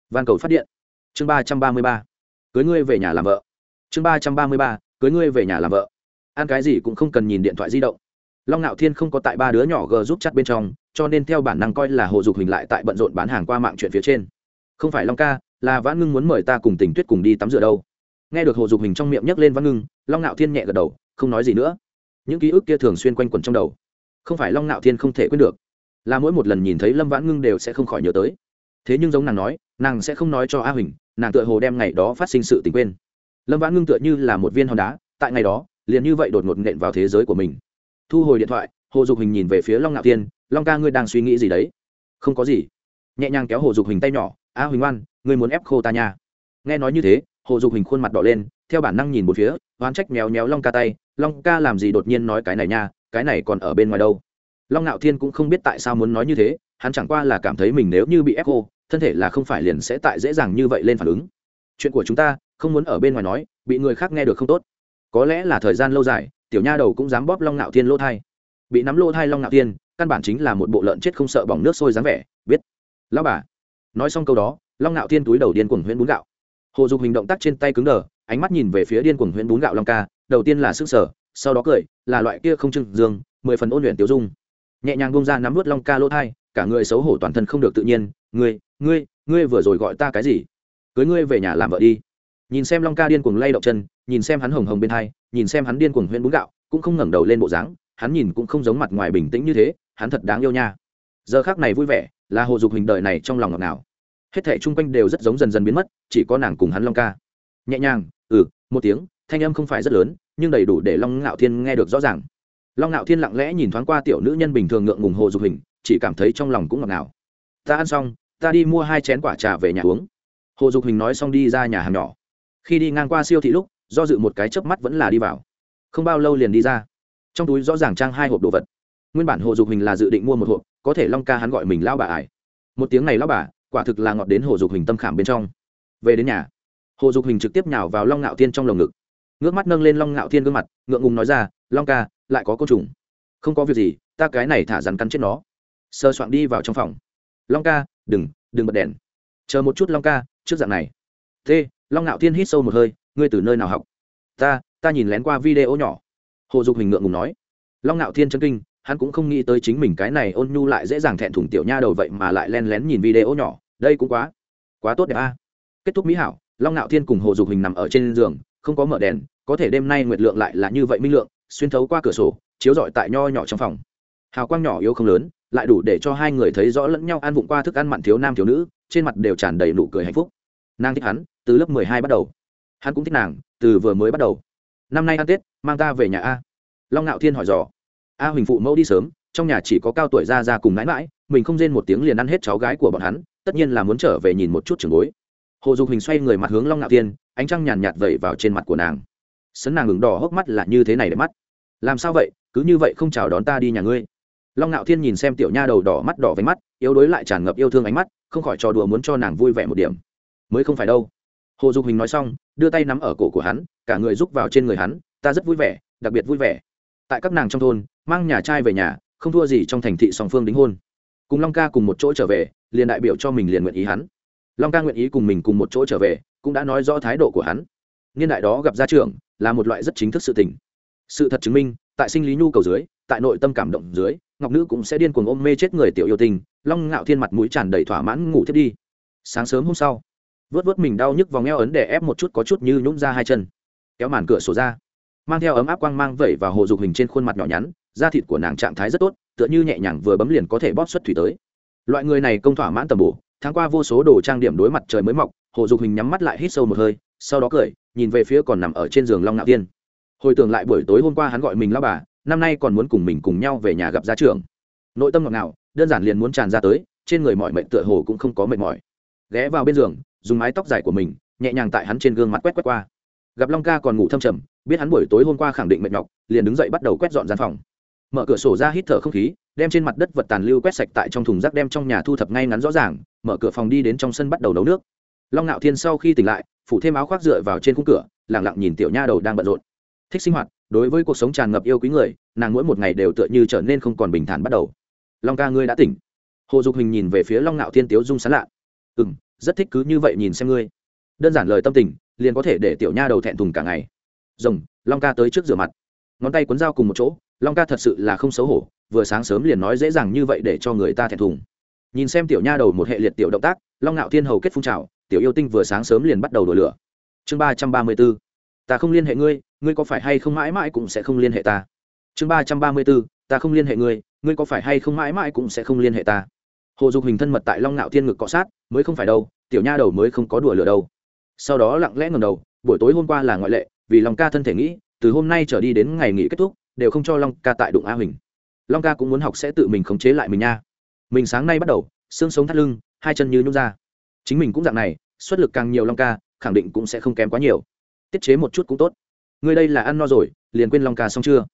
Van cầu phát điện. Chương ba trăm ba mươi ba. Cưới ngươi về nhà làm vợ chương ba trăm ba mươi ba, cưới ngươi về nhà làm vợ. Ăn cái gì cũng không cần nhìn điện thoại di động. Long ngạo thiên không có tại ba đứa nhỏ g giúp chặt bên trong, cho nên theo bản năng coi là hồ dục hình lại tại bận rộn bán hàng qua mạng chuyện phía trên. Không phải long ca, là vãn ngưng muốn mời ta cùng tình tuyết cùng đi tắm rửa đâu. Nghe được hồ dục hình trong miệng nhấc lên vãn ngưng, long ngạo thiên nhẹ gật đầu, không nói gì nữa. Những ký ức kia thường xuyên quanh quẩn trong đầu. Không phải long ngạo thiên không thể quên được, là mỗi một lần nhìn thấy lâm vãn ngưng đều sẽ không khỏi nhớ tới. Thế nhưng giống nàng nói, nàng sẽ không nói cho a huỳnh, nàng tựa hồ đem ngày đó phát sinh sự tình quên lâm vãn ngưng tựa như là một viên hòn đá, tại ngày đó, liền như vậy đột ngột nện vào thế giới của mình. Thu hồi điện thoại, hồ dục hình nhìn về phía long ngạo thiên, long ca ngươi đang suy nghĩ gì đấy? Không có gì. Nhẹ nhàng kéo hồ dục hình tay nhỏ, a huỳnh ngoan ngươi muốn ép khô ta nha. Nghe nói như thế, hồ dục hình khuôn mặt đỏ lên, theo bản năng nhìn một phía, oán trách méo méo long ca tay, long ca làm gì đột nhiên nói cái này nha, cái này còn ở bên ngoài đâu? Long ngạo thiên cũng không biết tại sao muốn nói như thế, hắn chẳng qua là cảm thấy mình nếu như bị ép khô, thân thể là không phải liền sẽ tại dễ dàng như vậy lên phản ứng. Chuyện của chúng ta không muốn ở bên ngoài nói, bị người khác nghe được không tốt. Có lẽ là thời gian lâu dài, tiểu nha đầu cũng dám bóp long ngạo thiên lỗ thai. Bị nắm lỗ thai long ngạo thiên, căn bản chính là một bộ lợn chết không sợ bỏng nước sôi dáng vẻ, biết. Lão bà, nói xong câu đó, long ngạo thiên túi đầu điên cuồng huyễn bún gạo. Hồ dục hình động tác trên tay cứng đờ, ánh mắt nhìn về phía điên cuồng huyễn bún gạo long ca, đầu tiên là sức sở sau đó cười, là loại kia không trưng dương, mười phần ôn luyện tiêu dung. Nhẹ nhàng bông ra nắm vớt long ca lỗ thai, cả người xấu hổ toàn thân không được tự nhiên, ngươi ngươi ngươi vừa rồi gọi ta cái gì? Cưới ngươi về nhà làm vợ đi nhìn xem long ca điên cuồng lay động chân, nhìn xem hắn hồng hồng bên hai, nhìn xem hắn điên cuồng huyên bún gạo, cũng không ngẩng đầu lên bộ dáng, hắn nhìn cũng không giống mặt ngoài bình tĩnh như thế, hắn thật đáng yêu nha. Giờ khác này vui vẻ, là hồ dục hình đời này trong lòng ngọt nào hết thẻ chung quanh đều rất giống dần dần biến mất, chỉ có nàng cùng hắn long ca. Nhẹ nhàng ừ một tiếng, thanh âm không phải rất lớn, nhưng đầy đủ để long ngạo thiên nghe được rõ ràng. Long ngạo thiên lặng lẽ nhìn thoáng qua tiểu nữ nhân bình thường ngượng ngùng hồ dục hình, chỉ cảm thấy trong lòng cũng ngọt ngào. Ta ăn xong, ta đi mua hai chén quả trà về nhà uống. Hồ dục hình nói xong đi ra nhà hàng nhỏ khi đi ngang qua siêu thị lúc, do dự một cái chớp mắt vẫn là đi vào. Không bao lâu liền đi ra. Trong túi rõ ràng trang hai hộp đồ vật. Nguyên bản hồ dục hình là dự định mua một hộp, có thể long ca hắn gọi mình lao bà ải. Một tiếng này lao bà, quả thực là ngọt đến hồ dục hình tâm khảm bên trong. Về đến nhà, hồ dục hình trực tiếp nhào vào long ngạo thiên trong lồng ngực. Ngước mắt nâng lên long ngạo thiên gương mặt, ngượng ngùng nói ra, long ca, lại có côn trùng. Không có việc gì, ta cái này thả rắn cắn chết nó. Sơ soạn đi vào trong phòng. Long ca, đừng đừng bật đèn. Chờ một chút long ca, trước dạng này. T long ngạo thiên hít sâu một hơi, ngươi từ nơi nào học? Ta ta nhìn lén qua video nhỏ. Hồ dục hình ngượng ngùng nói. Long ngạo thiên chân kinh, hắn cũng không nghĩ tới chính mình cái này ôn nhu lại dễ dàng thẹn thủng tiểu nha đầu vậy mà lại len lén nhìn video nhỏ, đây cũng quá quá tốt đẹp a. Kết thúc mỹ hảo, long ngạo thiên cùng hồ dục hình nằm ở trên giường, không có mở đèn, có thể đêm nay nguyệt lượng lại là như vậy minh lượng, xuyên thấu qua cửa sổ, chiếu rọi tại nho nhỏ trong phòng. Hào quang nhỏ yếu không lớn, lại đủ để cho hai người thấy rõ lẫn nhau ăn vụng qua thức ăn mặn thiếu nam thiếu nữ, trên mặt đều tràn đầy nụ cười hạnh phúc nàng thích hắn, từ lớp mười hai bắt đầu. Hắn cũng thích nàng, từ vừa mới bắt đầu. Năm nay ăn tết, mang ta về nhà a. Long ngạo thiên hỏi dò. A huỳnh phụ mẫu đi sớm, trong nhà chỉ có cao tuổi ra ra cùng mãi mãi, mình không rên một tiếng liền ăn hết cháu gái của bọn hắn, tất nhiên là muốn trở về nhìn một chút trường bối. Hồ dục hình xoay người mặt hướng long ngạo thiên, ánh trăng nhàn nhạt vẩy vào trên mặt của nàng. Sấn nàng ngừng đỏ hốc mắt là như thế này để mắt. Làm sao vậy? Cứ như vậy không chào đón ta đi nhà ngươi. Long ngạo thiên nhìn xem tiểu nha đầu đỏ mắt đỏ với mắt, yếu đuối lại tràn ngập yêu thương ánh mắt, không khỏi trò đùa muốn cho nàng vui vẻ một điểm mới không phải đâu. Hồ dục hình nói xong, đưa tay nắm ở cổ của hắn, cả người rúc vào trên người hắn, ta rất vui vẻ, đặc biệt vui vẻ. Tại các nàng trong thôn, mang nhà trai về nhà, không thua gì trong thành thị song phương đính hôn. Cùng long ca cùng một chỗ trở về, liền đại biểu cho mình liền nguyện ý hắn. Long ca nguyện ý cùng mình cùng một chỗ trở về, cũng đã nói rõ thái độ của hắn. Niên đại đó gặp gia trưởng, là một loại rất chính thức sự tình. Sự thật chứng minh, tại sinh lý nhu cầu dưới, tại nội tâm cảm động dưới, ngọc nữ cũng sẽ điên cuồng ôm mê chết người tiểu yêu tình long ngạo thiên mặt mũi tràn đầy thỏa mãn ngủ thiết đi. Sáng sớm hôm sau vớt vớt mình đau nhức vòng eo ấn để ép một chút có chút như nhũng ra hai chân. Kéo màn cửa sổ ra. Mang theo ấm áp quang mang vẩy và hồ dục hình trên khuôn mặt nhỏ nhắn, da thịt của nàng trạng thái rất tốt, tựa như nhẹ nhàng vừa bấm liền có thể bóp xuất thủy tới. Loại người này công thỏa mãn tầm bổ, tháng qua vô số đồ trang điểm đối mặt trời mới mọc, hồ dục hình nhắm mắt lại hít sâu một hơi, sau đó cười, nhìn về phía còn nằm ở trên giường long ngạo tiên. Hồi tưởng lại buổi tối hôm qua hắn gọi mình lao bà, năm nay còn muốn cùng mình cùng nhau về nhà gặp gia trưởng. Nội tâm ngọt ngào, đơn giản liền muốn tràn ra tới, trên người mọi mệnh tựa hồ cũng không có mệt mỏi ghé vào bên giường, dùng mái tóc dài của mình, nhẹ nhàng tại hắn trên gương mặt quét quét qua. Gặp long ca còn ngủ thâm trầm, biết hắn buổi tối hôm qua khẳng định mệt nhọc, liền đứng dậy bắt đầu quét dọn gian phòng. Mở cửa sổ ra hít thở không khí, đem trên mặt đất vật tàn lưu quét sạch tại trong thùng rác đem trong nhà thu thập ngay ngắn rõ ràng, mở cửa phòng đi đến trong sân bắt đầu nấu nước. Long ngạo thiên sau khi tỉnh lại, phủ thêm áo khoác dựa vào trên khung cửa lẳng lặng nhìn tiểu nha đầu đang bận rộn. Thích sinh hoạt, đối với cuộc sống tràn ngập yêu quý người, nàng mỗi một ngày đều tựa như trở nên không còn bình thản bắt đầu. Long ca ngươi đã tỉnh. Hồ dục hình nhìn về phía long ngạo thiên tiếu dung sán lạ ừ m rất thích cứ như vậy nhìn xem ngươi. Đơn giản lời tâm tình, liền có thể để tiểu nha đầu thẹn thùng cả ngày. Rồng, long ca tới trước rửa mặt. Ngón tay cuốn dao cùng một chỗ, long ca thật sự là không xấu hổ, vừa sáng sớm liền nói dễ dàng như vậy để cho người ta thẹn thùng. Nhìn xem tiểu nha đầu một hệ liệt tiểu động tác, long ngạo thiên hầu kết phun trào, tiểu yêu tinh vừa sáng sớm liền bắt đầu đổ lửa. Chương ba trăm ba mươi b ố ta không liên hệ ngươi ngươi có phải hay không mãi mãi cũng sẽ không liên hệ ta? Chương ba trăm ba mươi b ố ta không liên hệ ngươi ngươi có phải hay không mãi mãi cũng sẽ không liên hệ ta? Hồ dục hình thân mật tại long ngạo thiên ngực cọ sát, mới không phải đâu, tiểu nha đầu mới không có đùa lửa đâu. Sau đó lặng lẽ ngầm đầu, buổi tối hôm qua là ngoại lệ, vì long ca thân thể nghĩ, từ hôm nay trở đi đến ngày nghỉ kết thúc, đều không cho long ca tại đụng a huỳnh. Long ca cũng muốn học sẽ tự mình khống chế lại mình nha. Mình sáng nay bắt đầu, xương sống thắt lưng, hai chân như nhút ra. Chính mình cũng dạng này, xuất lực càng nhiều long ca, khẳng định cũng sẽ không kém quá nhiều. Tiết chế một chút cũng tốt. Người đây là ăn no rồi, liền quên long ca xong chưa?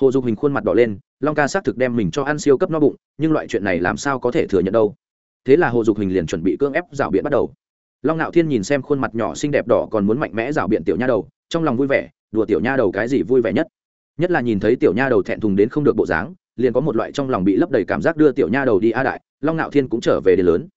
Hồ dục hình khuôn mặt đỏ lên long ca xác thực đem mình cho ăn siêu cấp no bụng, nhưng loại chuyện này làm sao có thể thừa nhận đâu. Thế là hồ dục hình liền chuẩn bị cưỡng ép rảo biện bắt đầu. Long ngạo thiên nhìn xem khuôn mặt nhỏ xinh đẹp đỏ còn muốn mạnh mẽ rảo biện tiểu nha đầu, trong lòng vui vẻ, đùa tiểu nha đầu cái gì vui vẻ nhất. Nhất là nhìn thấy tiểu nha đầu thẹn thùng đến không được bộ dáng, liền có một loại trong lòng bị lấp đầy cảm giác đưa tiểu nha đầu đi a đại, long ngạo thiên cũng trở về đến lớn.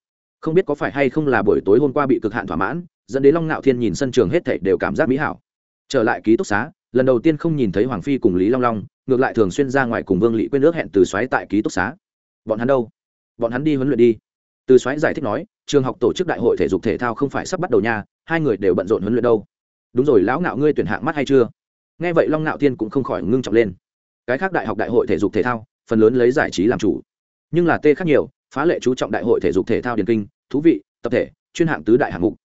Không biết có phải hay không là buổi tối hôm qua bị cực hạn thỏa mãn, dẫn đến long ngạo thiên nhìn sân trường hết thảy đều cảm giác mỹ hảo. Trở lại ký túc xá, lần đầu tiên không nhìn thấy hoàng phi cùng lý long long ngược lại thường xuyên ra ngoài cùng vương lị quên ước hẹn từ xoáy tại ký túc xá. Bọn hắn đâu? Bọn hắn đi huấn luyện đi. Từ xoáy giải thích nói, trường học tổ chức đại hội thể dục thể thao không phải sắp bắt đầu nha, hai người đều bận rộn huấn luyện đâu. Đúng rồi, lão ngạo ngươi tuyển hạng mắt hay chưa? Nghe vậy long ngạo thiên cũng không khỏi ngưng trọng lên. Cái khác đại học đại hội thể dục thể thao, phần lớn lấy giải trí làm chủ. Nhưng là tê khác nhiều, phá lệ chú trọng đại hội thể dục thể thao điền kinh, thú vị, tập thể, chuyên hạng tứ đại hạng mục.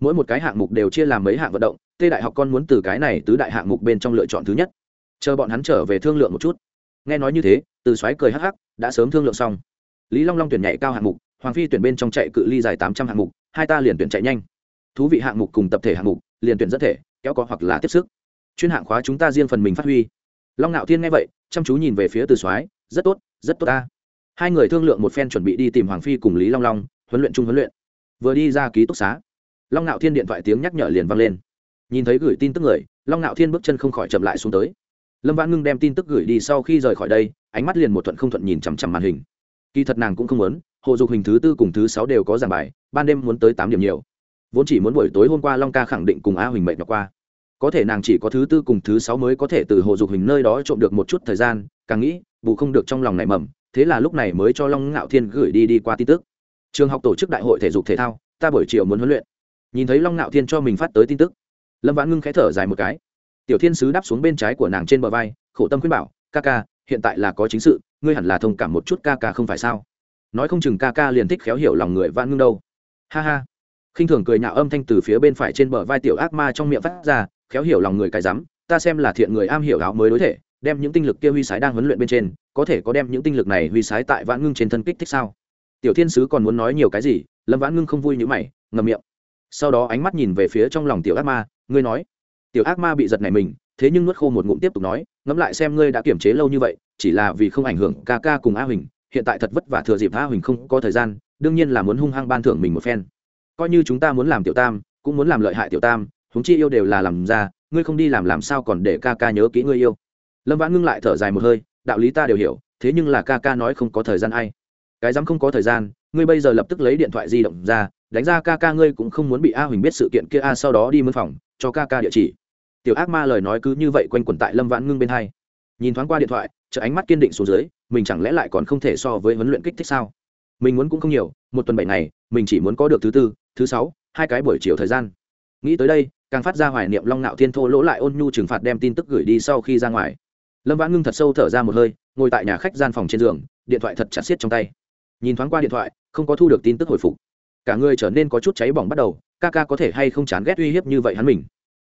Mỗi một cái hạng mục đều chia làm mấy hạng vận động tê đại học con muốn từ cái này tứ đại hạng mục bên trong lựa chọn thứ nhất chờ bọn hắn trở về thương lượng một chút. Nghe nói như thế, từ xoáy cười hắc hắc, đã sớm thương lượng xong. Lý long long tuyển nhảy cao hạng mục, hoàng phi tuyển bên trong chạy cự ly dài tám trăm hạng mục, hai ta liền tuyển chạy nhanh. Thú vị hạng mục cùng tập thể hạng mục, liền tuyển rất thể, kéo có hoặc là tiếp sức. Chuyên hạng khóa chúng ta riêng phần mình phát huy. Long ngạo thiên nghe vậy, chăm chú nhìn về phía từ soái, rất tốt rất tốt ta. Hai người thương lượng một phen chuẩn bị đi tìm hoàng phi cùng lý long long, huấn luyện chung huấn luyện. Vừa đi ra ký túc xá, long ngạo thiên điện thoại tiếng nhắc nhở liền vang lên. Nhìn thấy gửi tin tức người, long ngạo thiên bước chân không khỏi chậm lại xuống tới lâm vãn ngưng đem tin tức gửi đi sau khi rời khỏi đây, ánh mắt liền một thuận không thuận nhìn chằm chằm màn hình. Kỳ thật nàng cũng không muốn hộ dục hình thứ tư cùng thứ sáu đều có giảng bài, ban đêm muốn tới tám điểm nhiều. Vốn chỉ muốn buổi tối hôm qua long ca khẳng định cùng a huỳnh mệnh nhọc qua. Có thể nàng chỉ có thứ tư cùng thứ sáu mới có thể từ hộ dục hình nơi đó trộm được một chút thời gian, càng nghĩ, bù không được trong lòng nảy mầm, thế là lúc này mới cho long ngạo thiên gửi đi đi qua tin tức. Trường học tổ chức đại hội thể dục thể thao, ta buổi chiều muốn huấn luyện. Nhìn thấy long ngạo thiên cho mình phát tới tin tức, lâm vãn ngưng khẽ thở dài một cái tiểu thiên sứ đáp xuống bên trái của nàng trên bờ vai, khổ tâm khuyên bảo, ca ca, hiện tại là có chính sự, ngươi hẳn là thông cảm một chút ca ca không phải sao? Nói không chừng ca ca liền thích khéo hiểu lòng người van ngưng đâu. Ha ha. Khinh thường cười nhạo âm thanh từ phía bên phải trên bờ vai tiểu ác ma trong miệng phát ra, khéo hiểu lòng người cái rắm, ta xem là thiện người am hiểu áo mới đối thể, đem những tinh lực kia huy sái đang huấn luyện bên trên, có thể có đem những tinh lực này huy sái tại vãn ngưng trên thân kích thích sao? Tiểu thiên sứ còn muốn nói nhiều cái gì, lâm vãn ngưng không vui như mày ngầm miệng. Sau đó ánh mắt nhìn về phía trong lòng tiểu ác ma, ngươi nói tiểu ác ma bị giật này mình, thế nhưng nuốt khô một ngụm tiếp tục nói, ngẫm lại xem ngươi đã kiểm chế lâu như vậy, chỉ là vì không ảnh hưởng ca ca cùng a huỳnh, hiện tại thật vất vả thừa dịp a huỳnh không có thời gian, đương nhiên là muốn hung hăng ban thưởng mình một phen. Coi như chúng ta muốn làm tiểu tam, cũng muốn làm lợi hại tiểu tam, huống chi yêu đều là làm ra, ngươi không đi làm làm sao còn để ca ca nhớ kỹ ngươi yêu? Lâm vãn ngưng lại thở dài một hơi, đạo lý ta đều hiểu, thế nhưng là ca ca nói không có thời gian ai. Cái dám không có thời gian, ngươi bây giờ lập tức lấy điện thoại di động ra, đánh ra ca ca ngươi cũng không muốn bị a huỳnh biết sự kiện kia, a, sau đó đi mân phòng, cho ca ca địa chỉ tiểu ác ma lời nói cứ như vậy quanh quẩn tại lâm vãn ngưng bên hai. Nhìn thoáng qua điện thoại chợ ánh mắt kiên định xuống dưới, mình chẳng lẽ lại còn không thể so với huấn luyện kích thích sao? Mình muốn cũng không nhiều, một tuần bảy ngày, mình chỉ muốn có được thứ tư, thứ sáu, hai cái buổi chiều thời gian. Nghĩ tới đây, càng phát ra hoài niệm long nạo thiên thô lỗ lại ôn nhu trừng phạt đem tin tức gửi đi sau khi ra ngoài. Lâm vãn ngưng thật sâu thở ra một hơi, ngồi tại nhà khách gian phòng trên giường, điện thoại thật chặt xiết trong tay. Nhìn thoáng qua điện thoại, không có thu được tin tức hồi phục. Cả người trở nên có chút cháy bỏng bắt đầu, ca ca có thể hay không chán ghét uy hiếp như vậy hắn mình?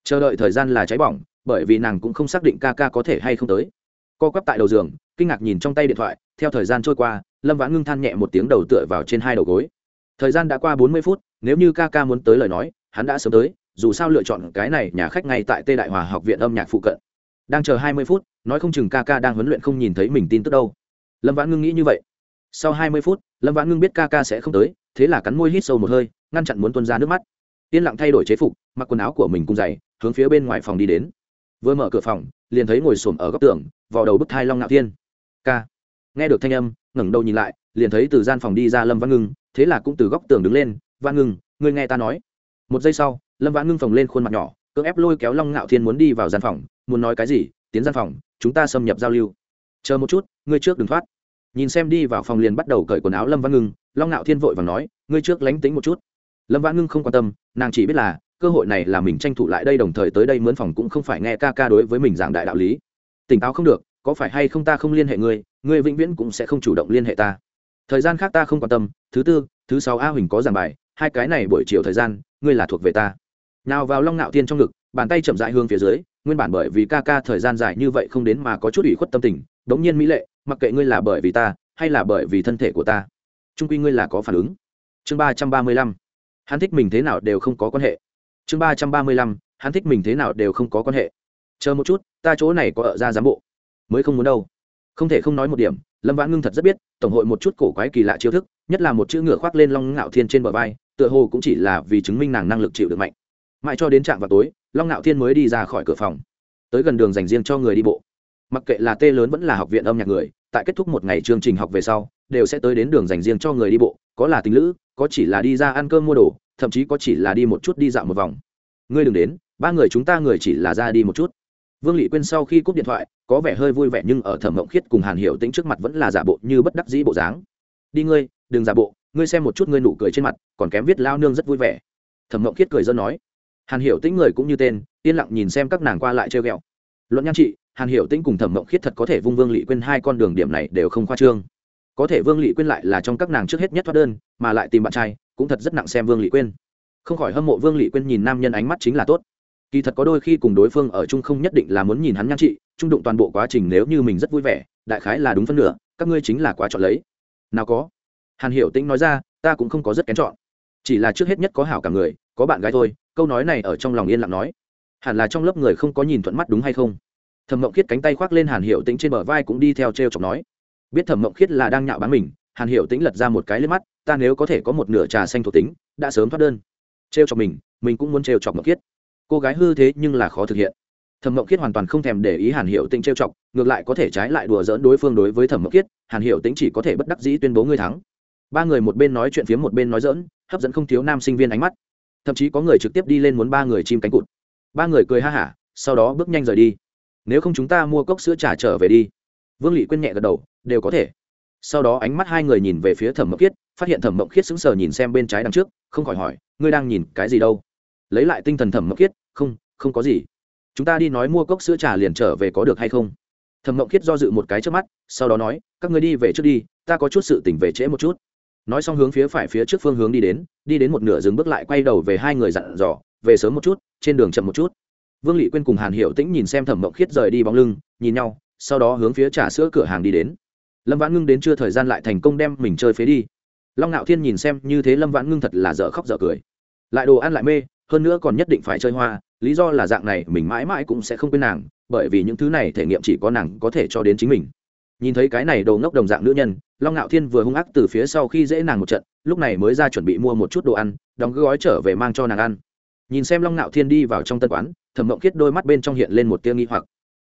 Chờ đợi thời gian là cháy bỏng, bởi vì nàng cũng không xác định ca ca có thể hay không tới. Co quắp tại đầu giường, kinh ngạc nhìn trong tay điện thoại, theo thời gian trôi qua, lâm vãn ngưng than nhẹ một tiếng đầu tựa vào trên hai đầu gối. Thời gian đã qua bốn mươi phút, nếu như ca ca muốn tới lời nói, hắn đã sớm tới, dù sao lựa chọn cái này nhà khách ngay tại tê đại hòa học viện âm nhạc phụ cận. Đang chờ hai mươi phút, nói không chừng ca ca đang huấn luyện không nhìn thấy mình tin tức đâu. Lâm vãn ngưng nghĩ như vậy. Sau hai mươi phút, lâm vãn ngưng biết ca ca sẽ không tới, thế là cắn môi hít sâu một hơi, ngăn chặn muốn tuân ra nước mắt. Yên lặng thay đổi chế phục, mặc quần áo của mình cùng dày hướng phía bên ngoài phòng đi đến. Vừa mở cửa phòng, liền thấy ngồi xổm ở góc tường, vò đầu bức thai long ngạo thiên. K nghe được thanh âm, ngẩng đầu nhìn lại, liền thấy từ gian phòng đi ra lâm văn ngưng, thế là cũng từ góc tường đứng lên văn ngưng, ngươi nghe ta nói. Một giây sau, lâm văn ngưng phồng lên khuôn mặt nhỏ, cưỡng ép lôi kéo long ngạo thiên muốn đi vào gian phòng, muốn nói cái gì? Tiến gian phòng, chúng ta xâm nhập giao lưu. Chờ một chút, ngươi trước đừng thoát. Nhìn xem đi vào phòng liền bắt đầu cởi quần áo lâm văn ngưng, long ngạo thiên vội và nói, ngươi trước lánh tính một chút. Lâm văn ngưng không quan tâm, nàng chỉ biết là cơ hội này là mình tranh thủ lại đây đồng thời tới đây mướn phòng cũng không phải nghe ca ca đối với mình giảng đại đạo lý. Tỉnh táo không được, có phải hay không ta không liên hệ ngươi ngươi vĩnh viễn cũng sẽ không chủ động liên hệ ta. Thời gian khác ta không quan tâm, thứ tư, thứ sáu a huỳnh có giảng bài, hai cái này buổi chiều thời gian, ngươi là thuộc về ta. Nào vào long nạo tiên trong ngực, bàn tay chậm rãi hướng phía dưới, nguyên bản bởi vì ca ca thời gian dài như vậy không đến mà có chút ủy khuất tâm tình, đống nhiên mỹ lệ, mặc kệ ngươi là bởi vì ta, hay là bởi vì thân thể của ta trung quy ngươi là có phản ứng. Chương ba trăm ba mươi lăm, hắn thích mình thế nào đều không có quan hệ chương ba trăm ba mươi lăm, hắn thích mình thế nào đều không có quan hệ. Chờ một chút, ta chỗ này có ở ra giám bộ. Mới không muốn đâu. Không thể không nói một điểm, lâm vãn ngưng thật rất biết, tổng hội một chút cổ quái kỳ lạ chiêu thức, nhất là một chữ ngựa khoác lên long ngạo thiên trên bờ vai, tựa hồ cũng chỉ là vì chứng minh nàng năng lực chịu được mạnh. Mãi cho đến trạm vào tối, long ngạo thiên mới đi ra khỏi cửa phòng. Tới gần đường dành riêng cho người đi bộ. Mặc kệ là tê lớn vẫn là học viện âm nhạc người, tại kết thúc một ngày chương trình học về sau, đều sẽ tới đến đường dành riêng cho người đi bộ, có là tình lữ, có chỉ là đi ra ăn cơm mua đồ thậm chí có chỉ là đi một chút đi dạo một vòng. Ngươi đừng đến, ba người chúng ta người chỉ là ra đi một chút. Vương lị quên sau khi cúp điện thoại, có vẻ hơi vui vẻ nhưng ở thẩm mộng khiết cùng hàn hiểu tính trước mặt vẫn là giả bộ như bất đắc dĩ bộ dáng. Đi ngươi, đừng giả bộ, ngươi xem một chút ngươi nụ cười trên mặt, còn kém viết lao nương rất vui vẻ. Thẩm mộng khiết cười dân nói. Hàn hiểu tính người cũng như tên, yên lặng nhìn xem các nàng qua lại treo ghẹo. Luận nhan trị, hàn hiểu tính cùng thẩm mộng khiết thật có thể vung vương lị quên hai con đường điểm này đều không khoa trương. Có thể vương lị quên lại là trong các nàng trước hết nhất thoát đơn, mà lại tìm bạn trai cũng thật rất nặng xem vương lị quên không khỏi hâm mộ vương lị quên nhìn nam nhân ánh mắt chính là tốt. Kỳ thật có đôi khi cùng đối phương ở chung không nhất định là muốn nhìn hắn nhan trị, trung đụng toàn bộ quá trình nếu như mình rất vui vẻ, đại khái là đúng phân nửa, các ngươi chính là quá chọn lấy. Nào có. Hàn hiểu tĩnh nói ra, ta cũng không có rất kén chọn. Chỉ là trước hết nhất có hảo cả người, có bạn gái thôi, câu nói này ở trong lòng yên lặng nói. Hẳn là trong lớp người không có nhìn thuận mắt đúng hay không? Thẩm mộng khiết cánh tay khoác lên hàn hiệu tĩnh trên bờ vai cũng đi theo t r e o chọc nói. Biết thẩm mộng khiết là đang nhạo bán mình, hàn hiệu tĩnh lật ra một cái lên mắt ta nếu có thể có một nửa trà xanh thuộc tính, đã sớm thoát đơn. Trêu chọc mình mình cũng muốn trêu chọc mộng khiết. Cô gái hư thế nhưng là khó thực hiện. Thẩm mộng khiết hoàn toàn không thèm để ý hàn hiệu tĩnh trêu chọc, ngược lại có thể trái lại đùa dỡn đối phương đối với thẩm mộng khiết, hàn hiệu tĩnh chỉ có thể bất đắc dĩ tuyên bố ngươi thắng. Ba người một bên nói chuyện phía một bên nói dỡn hấp dẫn không thiếu nam sinh viên ánh mắt. Thậm chí có người trực tiếp đi lên muốn ba người chim cánh cụt. Ba người cười ha hả, sau đó bước nhanh rời đi. Nếu không chúng ta mua cốc sữa trà trở về đi. Vương lị quên nhẹ gật đầu, đều có thể. Sau đó ánh mắt hai người nhìn về phía thẩm mộng khiết phát hiện thẩm mộng khiết sững sờ nhìn xem bên trái đằng trước, không khỏi hỏi, ngươi đang nhìn cái gì đâu? Lấy lại tinh thần thẩm mộng khiết, không không có gì. Chúng ta đi nói mua cốc sữa trà liền trở về có được hay không? Thẩm mộng khiết do dự một cái trước mắt, sau đó nói, các ngươi đi về trước đi, ta có chút sự tỉnh về trễ một chút. Nói xong hướng phía phải phía trước phương hướng đi đến đi đến một nửa dừng bước lại quay đầu về hai người dặn dò, về sớm một chút, trên đường chậm một chút. Vương lị quên cùng hàn hiệu tĩnh nhìn xem thẩm mộng khiết rời đi bóng lưng, nhìn nhau, sau đó hướng phía trà sữa cửa hàng đi đến. Lâm vãn ngưng đến chưa thời gian lại thành công đem mình chơi phế đi long ngạo thiên nhìn xem như thế lâm vãn ngưng thật là dở khóc dở cười. Lại đồ ăn lại mê, hơn nữa còn nhất định phải chơi hoa, lý do là dạng này mình mãi mãi cũng sẽ không quên nàng, bởi vì những thứ này thể nghiệm chỉ có nàng có thể cho đến chính mình. Nhìn thấy cái này đồ ngốc đồng dạng nữ nhân, long ngạo thiên vừa hung ác từ phía sau khi dễ nàng một trận, lúc này mới ra chuẩn bị mua một chút đồ ăn, đóng gói trở về mang cho nàng ăn. Nhìn xem long ngạo thiên đi vào trong tân quán, thẩm mộng khiết đôi mắt bên trong hiện lên một tia nghi hoặc.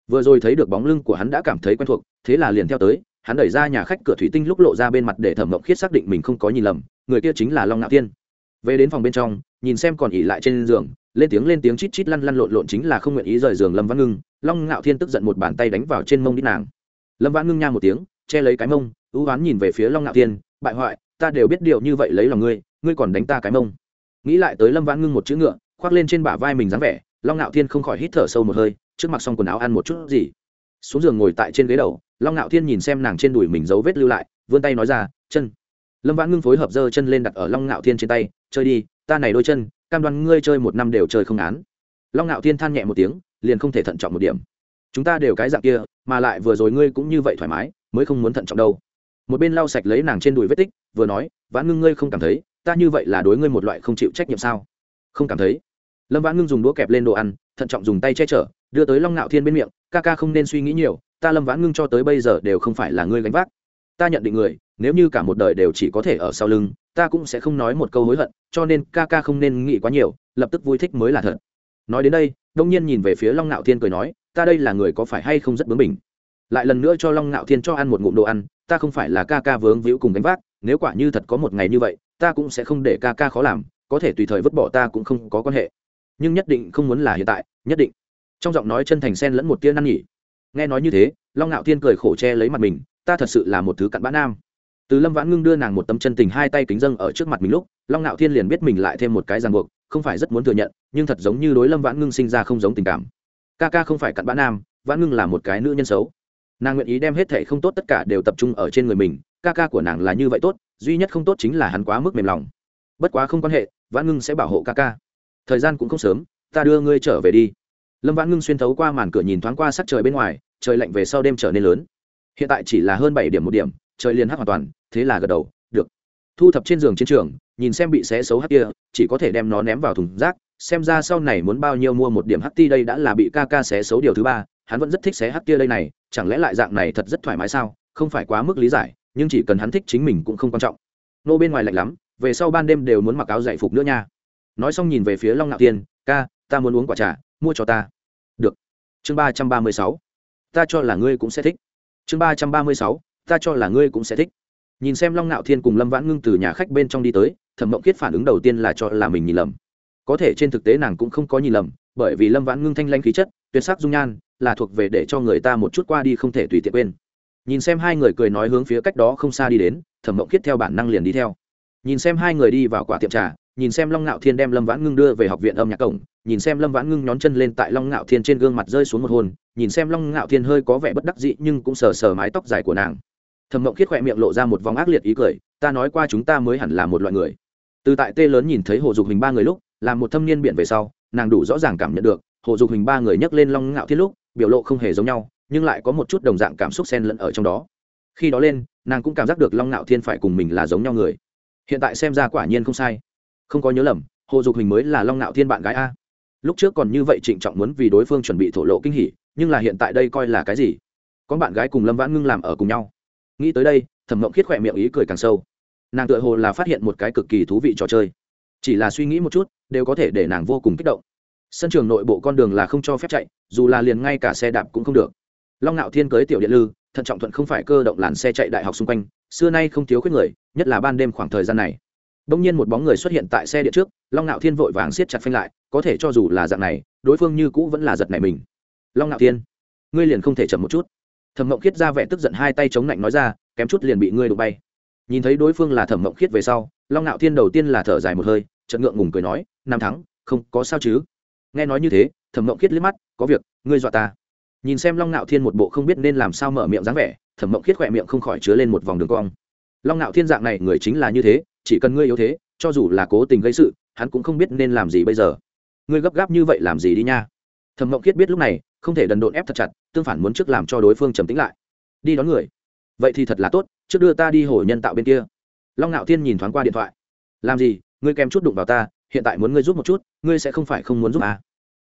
Vừa rồi thấy được bóng lưng của hắn đã cảm thấy quen thuộc, thế là liền theo tới hắn đẩy ra nhà khách cửa thủy tinh lúc lộ ra bên mặt để thẩm mộng khiết xác định mình không có nhìn lầm, người kia chính là long ngạo thiên. Về đến phòng bên trong, nhìn xem còn ỉ lại trên giường, lên tiếng lên tiếng chít chít lăn lăn lộn lộn chính là không nguyện ý rời giường lâm văn ngưng, long ngạo thiên tức giận một bàn tay đánh vào trên mông đít nàng. Lâm văn ngưng nha một tiếng, che lấy cái mông, ưu oán nhìn về phía long ngạo thiên, bại hoại, ta đều biết điều như vậy lấy lòng ngươi ngươi còn đánh ta cái mông. Nghĩ lại tới lâm văn ngưng một chữ ngựa, khoác lên trên bả vai mình dáng vẻ, long ngạo thiên không khỏi hít thở sâu một hơi, trước mặt xong quần áo ăn một chút gì. Xuống giường ngồi tại trên ghế đầu long ngạo thiên nhìn xem nàng trên đùi mình dấu vết lưu lại, vươn tay nói ra, chân. Lâm vãn ngưng phối hợp giơ chân lên đặt ở long ngạo thiên trên tay, chơi đi, ta này đôi chân, cam đoan ngươi chơi một năm đều chơi không án. Long ngạo thiên than nhẹ một tiếng, liền không thể thận trọng một điểm. Chúng ta đều cái dạng kia, mà lại vừa rồi ngươi cũng như vậy thoải mái, mới không muốn thận trọng đâu. Một bên lau sạch lấy nàng trên đùi vết tích, vừa nói, vãn ngưng ngươi không cảm thấy, ta như vậy là đối ngươi một loại không chịu trách nhiệm sao? Không cảm thấy. Lâm vãn ngưng dùng đũa kẹp lên đồ ăn, thận trọng dùng tay che chở, đưa tới long ngạo thiên bên miệng, ca ca không nên suy nghĩ nhiều ta lâm vãn ngưng cho tới bây giờ đều không phải là ngươi gánh vác. Ta nhận định người, nếu như cả một đời đều chỉ có thể ở sau lưng, ta cũng sẽ không nói một câu hối hận, cho nên ca ca không nên nghĩ quá nhiều, lập tức vui thích mới là thật. Nói đến đây, đông nhiên nhìn về phía long ngạo thiên cười nói, ta đây là người có phải hay không rất bướng bỉnh? Lại lần nữa cho long ngạo thiên cho ăn một ngụm đồ ăn, ta không phải là ca ca vướng víu cùng gánh vác, nếu quả như thật có một ngày như vậy, ta cũng sẽ không để ca ca khó làm, có thể tùy thời vứt bỏ ta cũng không có quan hệ. Nhưng nhất định không muốn là hiện tại, nhất định. Trong giọng nói chân thành sen lẫn một tia năn nhỉ nghe nói như thế, long ngạo thiên cười khổ che lấy mặt mình, ta thật sự là một thứ cặn bã nam. Từ lâm vãn ngưng đưa nàng một tấm chân tình hai tay kính dâng ở trước mặt mình lúc, long ngạo thiên liền biết mình lại thêm một cái ràng buộc, không phải rất muốn thừa nhận, nhưng thật giống như đối lâm vãn ngưng sinh ra không giống tình cảm. Ca ca không phải cặn bã nam, vãn ngưng là một cái nữ nhân xấu. Nàng nguyện ý đem hết thệ không tốt tất cả đều tập trung ở trên người mình, ca ca của nàng là như vậy tốt, duy nhất không tốt chính là hắn quá mức mềm lòng. Bất quá không quan hệ, vãn ngưng sẽ bảo hộ ca ca. Thời gian cũng không sớm, ta đưa ngươi trở về đi lâm vãn ngưng xuyên thấu qua màn cửa nhìn thoáng qua sắc trời bên ngoài, trời lạnh về sau đêm trở nên lớn. Hiện tại chỉ là hơn bảy điểm một điểm, trời liền hắc hoàn toàn, thế là gật đầu, được. Thu thập trên giường chiến trường, nhìn xem bị xé xấu hắc kia, chỉ có thể đem nó ném vào thùng rác, xem ra sau này muốn bao nhiêu mua một điểm hắc ti đây đã là bị ca ca xé xấu điều thứ ba, hắn vẫn rất thích xé hắc kia đây này, chẳng lẽ lại dạng này thật rất thoải mái sao, không phải quá mức lý giải, nhưng chỉ cần hắn thích chính mình cũng không quan trọng. Nô bên ngoài lạnh lắm, về sau ban đêm đều muốn mặc áo giải phục nữa nha. Nói xong nhìn về phía long ngạo tiên ca, ta muốn uống quả trà, mua cho ta chương ba trăm ba mươi sáu. Ta cho là ngươi cũng sẽ thích. Chương ba trăm ba mươi sáu. Ta cho là ngươi cũng sẽ thích. Nhìn xem long ngạo thiên cùng lâm vãn ngưng từ nhà khách bên trong đi tới, thẩm mộng kiết phản ứng đầu tiên là cho là mình nhìn lầm. Có thể trên thực tế nàng cũng không có nhìn lầm, bởi vì lâm vãn ngưng thanh lanh khí chất, tuyệt sắc dung nhan, là thuộc về để cho người ta một chút qua đi không thể tùy tiện quên. Nhìn xem hai người cười nói hướng phía cách đó không xa đi đến, thẩm mộng kiết theo bản năng liền đi theo. Nhìn xem hai người đi vào quả tiệm trà nhìn xem long ngạo thiên đem lâm vãn ngưng đưa về học viện âm nhạc cổng, nhìn xem lâm vãn ngưng nhón chân lên tại long ngạo thiên trên gương mặt rơi xuống một hồn, nhìn xem long ngạo thiên hơi có vẻ bất đắc dị nhưng cũng sờ sờ mái tóc dài của nàng. Thầm mộng khiết khỏe miệng lộ ra một vòng ác liệt ý cười, ta nói qua chúng ta mới hẳn là một loại người. Từ tại tê lớn nhìn thấy hồ dục hình ba người lúc, là một thâm niên biện về sau, nàng đủ rõ ràng cảm nhận được, hồ dục hình ba người nhấc lên long ngạo thiên lúc, biểu lộ không hề giống nhau, nhưng lại có một chút đồng dạng cảm xúc xen lẫn ở trong đó. Khi đó lên, nàng cũng cảm giác được long ngạo thiên phải cùng mình là giống nhau người. Hiện tại xem ra quả nhiên không sai không có nhớ lầm, hồ dục hình mới là long nạo thiên bạn gái a. Lúc trước còn như vậy trịnh trọng muốn vì đối phương chuẩn bị thổ lộ kinh hỉ, nhưng là hiện tại đây coi là cái gì? Có bạn gái cùng lâm vãn ngưng làm ở cùng nhau. Nghĩ tới đây, thẩm mộng khiết khỏe miệng ý cười càng sâu. Nàng tựa hồ là phát hiện một cái cực kỳ thú vị trò chơi. Chỉ là suy nghĩ một chút, đều có thể để nàng vô cùng kích động. Sân trường nội bộ con đường là không cho phép chạy, dù là liền ngay cả xe đạp cũng không được. Long ngạo thiên cưới tiểu điện lư, thận trọng thuận không phải cơ động làn xe chạy đại học xung quanh, xưa nay không thiếu khuyết người, nhất là ban đêm khoảng thời gian này đông nhiên một bóng người xuất hiện tại xe điện trước, long Nạo thiên vội vàng siết chặt phanh lại, có thể cho dù là dạng này, đối phương như cũ vẫn là giật này mình. Long Nạo thiên, ngươi liền không thể chậm một chút. Thẩm mộng khiết ra vẻ tức giận hai tay chống lạnh nói ra, kém chút liền bị ngươi đụng bay. Nhìn thấy đối phương là thẩm mộng khiết về sau, long Nạo thiên đầu tiên là thở dài một hơi, chợt ngượng ngùng cười nói năm thắng, không có sao chứ? Nghe nói như thế, thẩm mộng khiết liếc mắt, có việc, ngươi dọa ta. Nhìn xem long Nạo thiên một bộ không biết nên làm sao mở miệng dáng vẻ, thẩm mộng khiết khỏe miệng không khỏi chứa lên một vòng đường cong long ngạo thiên dạng này người chính là như thế, chỉ cần ngươi yếu thế, cho dù là cố tình gây sự, hắn cũng không biết nên làm gì bây giờ. Ngươi gấp gáp như vậy làm gì đi nha? Thẩm mộng khiết biết lúc này, không thể đần độn ép thật chặt, tương phản muốn trước làm cho đối phương trầm tĩnh lại. Đi đón người. Vậy thì thật là tốt, trước đưa ta đi hồ nhân tạo bên kia. Long ngạo thiên nhìn thoáng qua điện thoại. Làm gì, ngươi kèm chút đụng vào ta, hiện tại muốn ngươi giúp một chút, ngươi sẽ không phải không muốn giúp à.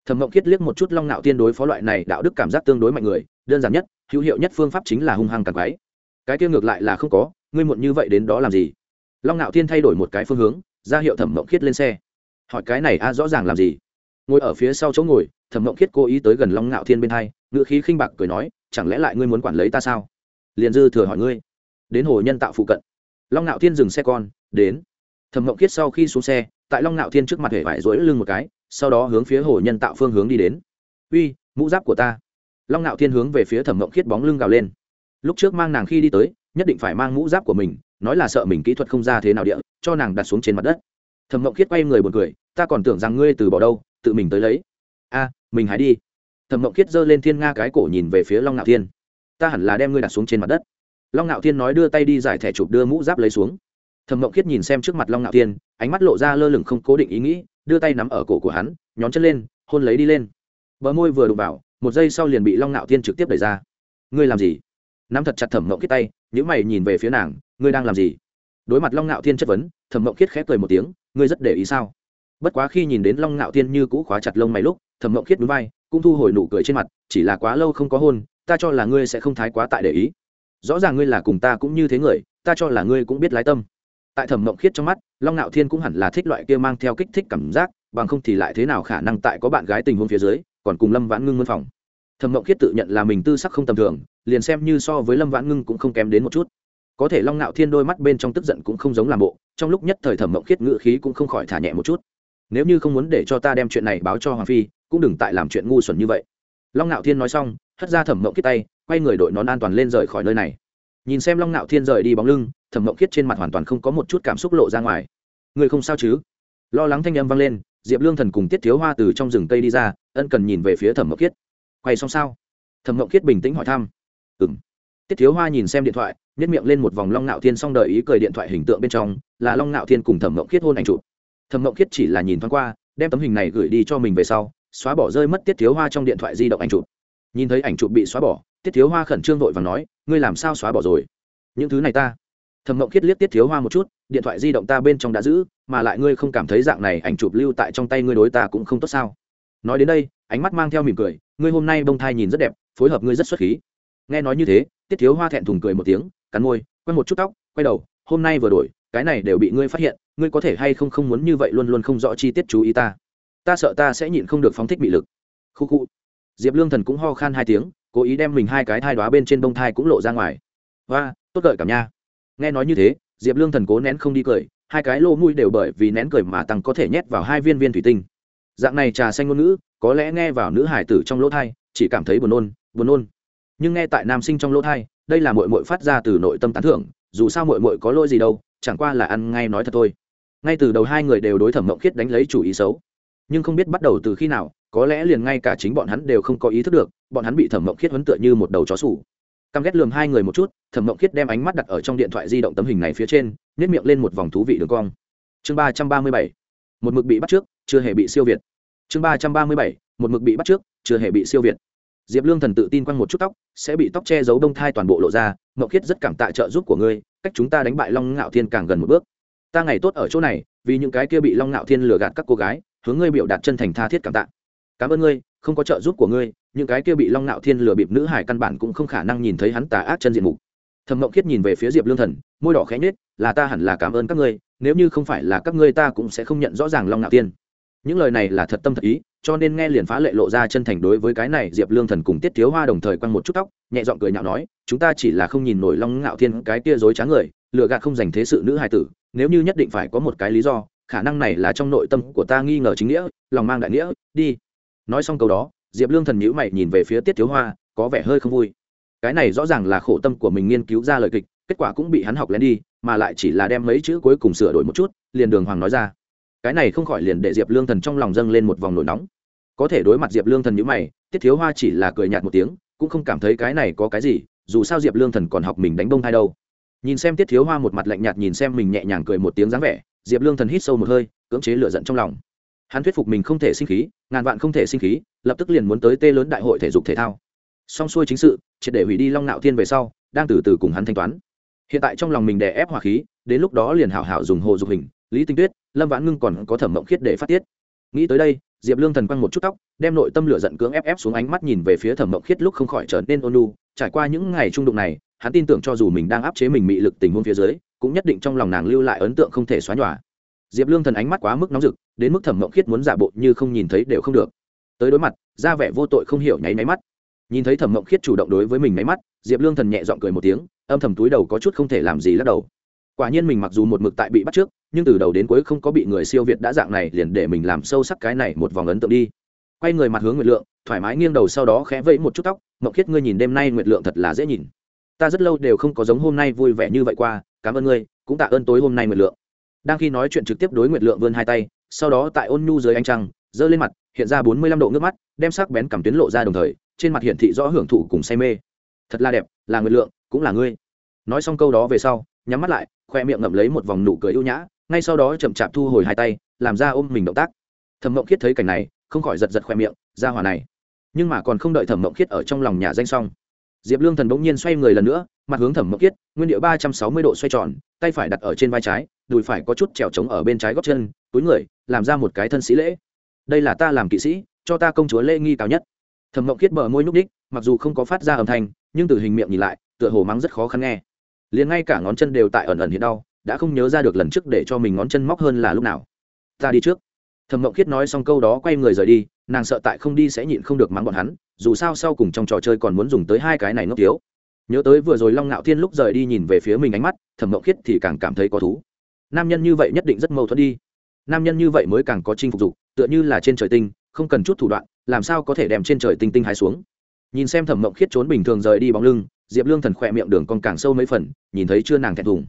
thẩm mộng khiết liếc một chút long ngạo thiên đối phó loại này đạo đức cảm giác tương đối mạnh người, đơn giản nhất, hữu hiệu nhất phương pháp chính là hung hăng càng quái cái kia ngược lại là không có ngươi muộn như vậy đến đó làm gì? Long ngạo thiên thay đổi một cái phương hướng, ra hiệu thẩm mộng khiết lên xe. Hỏi cái này a, rõ ràng làm gì? Ngồi ở phía sau chỗ ngồi, thẩm mộng khiết cố ý tới gần long ngạo thiên bên hai ngựa khí khinh bạc cười nói, chẳng lẽ lại ngươi muốn quản lấy ta sao? Liền dư thừa hỏi ngươi. Đến hồ nhân tạo phụ cận. Long ngạo thiên dừng xe con, đến. Thẩm mộng khiết sau khi xuống xe, tại long ngạo thiên trước mặt hể vải rối lưng một cái, sau đó hướng phía hồ nhân tạo phương hướng đi đến. Uy, mũ giáp của ta. Long ngạo thiên hướng về phía thẩm mộng khiết bóng lưng gào lên. Lúc trước mang nàng khi đi tới nhất định phải mang mũ giáp của mình, nói là sợ mình kỹ thuật không ra thế nào địa, cho nàng đặt xuống trên mặt đất. Thẩm mộng khiết quay người buồn cười, ta còn tưởng rằng ngươi từ bỏ đâu, tự mình tới lấy. A, mình hãy đi. Thẩm mộng khiết giơ lên thiên nga cái cổ nhìn về phía long ngạo thiên. Ta hẳn là đem ngươi đặt xuống trên mặt đất. Long ngạo thiên nói đưa tay đi giải thẻ chụp đưa mũ giáp lấy xuống. Thẩm mộng khiết nhìn xem trước mặt long ngạo thiên, ánh mắt lộ ra lơ lửng không cố định ý nghĩ, đưa tay nắm ở cổ của hắn, nhón chân lên, hôn lấy đi lên. Bờ môi vừa đụng vào, một giây sau liền bị long ngạo thiên trực tiếp đẩy ra. Ngươi làm gì? Nắm thật chặt thẩm mộng khiết tay những mày nhìn về phía nàng, ngươi đang làm gì? Đối mặt long ngạo thiên chất vấn, thẩm mộng khiết khép cười một tiếng, ngươi rất để ý sao? Bất quá khi nhìn đến long ngạo thiên như cũ khóa chặt lông mày lúc, thẩm mộng khiết núi vai, cũng thu hồi nụ cười trên mặt, chỉ là quá lâu không có hôn, ta cho là ngươi sẽ không thái quá tại để ý. Rõ ràng ngươi là cùng ta cũng như thế người, ta cho là ngươi cũng biết lái tâm. Tại thẩm mộng khiết trong mắt, long ngạo thiên cũng hẳn là thích loại kia mang theo kích thích cảm giác, bằng không thì lại thế nào khả năng tại có bạn gái tình huống phía dưới, còn cùng lâm vãn ngưng mân phòng. Thẩm mộng khiết tự nhận là mình tư sắc không tầm thường liền xem như so với lâm vãn ngưng cũng không kém đến một chút. Có thể long ngạo thiên đôi mắt bên trong tức giận cũng không giống làm bộ, trong lúc nhất thời thẩm mộng khiết ngự khí cũng không khỏi thả nhẹ một chút. Nếu như không muốn để cho ta đem chuyện này báo cho hoàng phi, cũng đừng tại làm chuyện ngu xuẩn như vậy. Long ngạo thiên nói xong, hất ra thẩm mộng khiết tay, quay người đội nón an toàn lên rời khỏi nơi này. Nhìn xem long ngạo thiên rời đi bóng lưng, thẩm mộng khiết trên mặt hoàn toàn không có một chút cảm xúc lộ ra ngoài. Người không sao chứ? Lo lắng thanh âm vang lên, diệp lương thần cùng tiết thiếu hoa từ trong rừng cây đi ra, ân cần nhìn về phía thẩm mộng khiết. Quay xong sao? Thẩm mộng khiết bình tĩnh hỏi thăm ừng tiết thiếu hoa nhìn xem điện thoại nhét miệng lên một vòng long ngạo thiên xong đợi ý cười điện thoại hình tượng bên trong, là long ngạo thiên cùng thẩm mộng khiết hôn ảnh chụp. Thẩm mộng khiết chỉ là nhìn thoáng qua, đem tấm hình này gửi đi cho mình về sau, xóa bỏ rơi mất tiết thiếu hoa trong điện thoại di động ảnh chụp. Nhìn thấy ảnh chụp bị xóa bỏ, tiết thiếu hoa khẩn trương vội và nói, ngươi làm sao xóa bỏ rồi? Những thứ này ta. Thẩm mộng khiết liếc tiết thiếu hoa một chút, điện thoại di động ta bên trong đã giữ, mà lại ngươi không cảm thấy dạng này ảnh chụp lưu tại trong tay ngươi đối ta cũng không tốt sao? Nói đến đây, ánh mắt mang theo mỉm cười, ngươi hôm nay bông thai nhìn rất đẹp, phối hợp ngươi rất xuất khí nghe nói như thế, tiết thiếu hoa thẹn thùng cười một tiếng, cắn môi quay một chút tóc, quay đầu, hôm nay vừa đổi, cái này đều bị ngươi phát hiện, ngươi có thể hay không không muốn như vậy luôn luôn không rõ chi tiết chú ý ta? Ta sợ ta sẽ nhịn không được phóng thích bị lực. Khu khu. Diệp lương thần cũng ho khan hai tiếng, cố ý đem mình hai cái thai đoá bên trên bông thai cũng lộ ra ngoài. Và tốt gợi cảm nha. Nghe nói như thế, diệp lương thần cố nén không đi cười, hai cái lô mùi đều bởi vì nén cười mà tăng có thể nhét vào hai viên viên thủy tinh. Dạng này trà xanh ngôn ngữ, có lẽ nghe vào nữ hải tử trong lỗ thai, chỉ cảm thấy buồn nôn buồn nôn nhưng nghe tại nam sinh trong lỗ thai, đây là mội mội phát ra từ nội tâm tán thưởng, dù sao mội mội có lỗi gì đâu, chẳng qua là ăn ngay nói thật thôi. Ngay từ đầu hai người đều đối thẩm mộng khiết đánh lấy chủ ý xấu. Nhưng không biết bắt đầu từ khi nào, có lẽ liền ngay cả chính bọn hắn đều không có ý thức được, bọn hắn bị thẩm mộng khiết huấn tựa như một đầu chó sủ. Căm ghét lườm hai người một chút, thẩm mộng khiết đem ánh mắt đặt ở trong điện thoại di động tấm hình này phía trên nhét miệng lên một vòng thú vị đường cong. Chương ba trăm ba mươi bảy, một mực bị bắt trước, chưa hề bị siêu việt. Chương ba trăm ba mươi bảy, một mực bị bắt trước, chưa hề bị siêu việt diệp lương thần tự tin quăng một chút tóc, sẽ bị tóc che giấu đông thai toàn bộ lộ ra mậu khiết rất cảm tạ trợ giúp của ngươi, cách chúng ta đánh bại long ngạo thiên càng gần một bước. Ta ngày tốt ở chỗ này, vì những cái kia bị long ngạo thiên lừa gạt các cô gái, hướng ngươi biểu đạt chân thành tha thiết cảm tạ. Cảm ơn ngươi, không có trợ giúp của ngươi, những cái kia bị long ngạo thiên lừa bịp nữ hải căn bản cũng không khả năng nhìn thấy hắn tà ác chân diện mục. Thẩm mộng khiết nhìn về phía diệp lương thần, môi đỏ khẽ nhết là ta hẳn là cảm ơn các ngươi, nếu như không phải là các ngươi ta cũng sẽ không nhận rõ ràng long ngạo thiên những lời này là thật tâm thật ý, cho nên nghe liền phá lệ lộ ra chân thành đối với cái này diệp lương thần cùng tiết thiếu hoa đồng thời quăng một chút tóc, nhẹ giọng cười nhạo nói, chúng ta chỉ là không nhìn nổi long ngạo thiên cái kia dối trá người lựa gạt không dành thế sự nữ hài tử, nếu như nhất định phải có một cái lý do, khả năng này là trong nội tâm của ta nghi ngờ chính nghĩa, lòng mang đại nghĩa, đi. Nói xong câu đó, diệp lương thần nhữ mày nhìn về phía tiết thiếu hoa, có vẻ hơi không vui. Cái này rõ ràng là khổ tâm của mình nghiên cứu ra lời kịch, kết quả cũng bị hắn học lén đi, mà lại chỉ là đem mấy chữ cuối cùng sửa đổi một chút, liền đường hoàng nói ra cái này không khỏi liền để diệp lương thần trong lòng dâng lên một vòng nổi nóng. Có thể đối mặt diệp lương thần như mày, tiết thiếu hoa chỉ là cười nhạt một tiếng, cũng không cảm thấy cái này có cái gì, dù sao diệp lương thần còn học mình đánh bông hai đâu. Nhìn xem tiết thiếu hoa một mặt lạnh nhạt nhìn xem mình nhẹ nhàng cười một tiếng dáng vẻ, diệp lương thần hít sâu một hơi, cưỡng chế lựa giận trong lòng. Hắn thuyết phục mình không thể sinh khí, ngàn vạn không thể sinh khí, lập tức liền muốn tới tê lớn đại hội thể dục thể thao. Xong xuôi chính sự, triệt để hủy đi long nạo thiên về sau, đang từ từ cùng hắn thanh toán. Hiện tại trong lòng mình đè ép hỏa khí, đến lúc đó liền hảo hảo dùng hồ dục hình lý tinh tuyết, lâm vãn ngưng còn có thẩm mộng khiết để phát tiết. Nghĩ tới đây, diệp lương thần quăng một chút tóc, đem nội tâm lửa giận cưỡng ép ép xuống ánh mắt nhìn về phía thẩm mộng khiết lúc không khỏi trở nên ôn lu trải qua những ngày trung đụng này, hắn tin tưởng cho dù mình đang áp chế mình mị lực tình huống phía dưới, cũng nhất định trong lòng nàng lưu lại ấn tượng không thể xóa nhòa. Diệp lương thần ánh mắt quá mức nóng rực, đến mức thẩm mộng khiết muốn giả bộ như không nhìn thấy đều không được. Tới đối mặt, ra vẻ vô tội không hiểu nháy máy mắt. Nhìn thấy thẩm mộng khiết chủ động đối với mình máy mắt, diệp lương thần nhẹ g i ọ n g cười một tiếng, âm thầm túi đầu có chút không thể làm gì lắc đầu. Quả nhiên mình mặc dù một mực tại bị bắt trước nhưng từ đầu đến cuối không có bị người siêu việt đã dạng này liền để mình làm sâu sắc cái này một vòng ấn tượng đi. Quay người mặt hướng nguyệt lượng, thoải mái nghiêng đầu sau đó khẽ vẫy một chút tóc, mộng khiết, ngươi nhìn đêm nay nguyệt lượng thật là dễ nhìn. Ta rất lâu đều không có giống hôm nay vui vẻ như vậy qua, cảm ơn ngươi, cũng tạ ơn tối hôm nay nguyệt lượng. Đang khi nói chuyện trực tiếp đối nguyệt lượng vươn hai tay, sau đó tại ôn nhu dưới ánh trăng, giơ lên mặt, hiện ra bốn mươi lăm độ nước mắt, đem sắc bén cảm tuyến lộ ra đồng thời, trên mặt hiển thị rõ hưởng thụ cùng say mê. Thật là đẹp, là nguyệt lượng, cũng là ngươi. Nói xong câu đó về sau, nhắm mắt lại, khoe miệng ngậm lấy một vòng nụ cười ưu nhã ngay sau đó chậm chạp thu hồi hai tay, làm ra ôm mình động tác. Thẩm mộng khiết thấy cảnh này, không khỏi giật giật khoe miệng, ra hòa này. Nhưng mà còn không đợi thẩm mộng khiết ở trong lòng nhà danh xong. Diệp lương thần bỗng nhiên xoay người lần nữa, mặt hướng thẩm mộng khiết, nguyên điệu ba trăm sáu mươi độ xoay tròn, tay phải đặt ở trên vai trái, đùi phải có chút trèo trống ở bên trái góc chân, túi người, làm ra một cái thân sĩ lễ. Đây là ta làm kỵ sĩ, cho ta công chúa lễ nghi cao nhất. Thẩm mộng khiết bờ môi nhúc đích, mặc dù không có phát ra âm thanh, nhưng từ hình miệng nhìn lại, tựa hồ mắng rất khó khăn nghe. Liền ngay cả ngón chân đều tại ẩn ẩn hiện đau đã không nhớ ra được lần trước để cho mình ngón chân móc hơn là lúc nào. Ta đi trước. Thẩm mộng khiết nói xong câu đó quay người rời đi, nàng sợ tại không đi sẽ nhịn không được mắng bọn hắn, dù sao sau cùng trong trò chơi còn muốn dùng tới hai cái này ngốc tiếu nhớ tới vừa rồi long ngạo thiên lúc rời đi nhìn về phía mình ánh mắt, thẩm mộng khiết thì càng cảm thấy có thú. Nam nhân như vậy nhất định rất mâu thuẫn đi. Nam nhân như vậy mới càng có chinh phục dục, tựa như là trên trời tinh, không cần chút thủ đoạn, làm sao có thể đem trên trời tinh tinh hai xuống. Nhìn xem thẩm mộng khiết trốn bình thường rời đi bóng lưng, diệp lương thần khỏe miệng đường còn càng sâu mấy phần, nhìn thấy chưa nàng thẹn thùng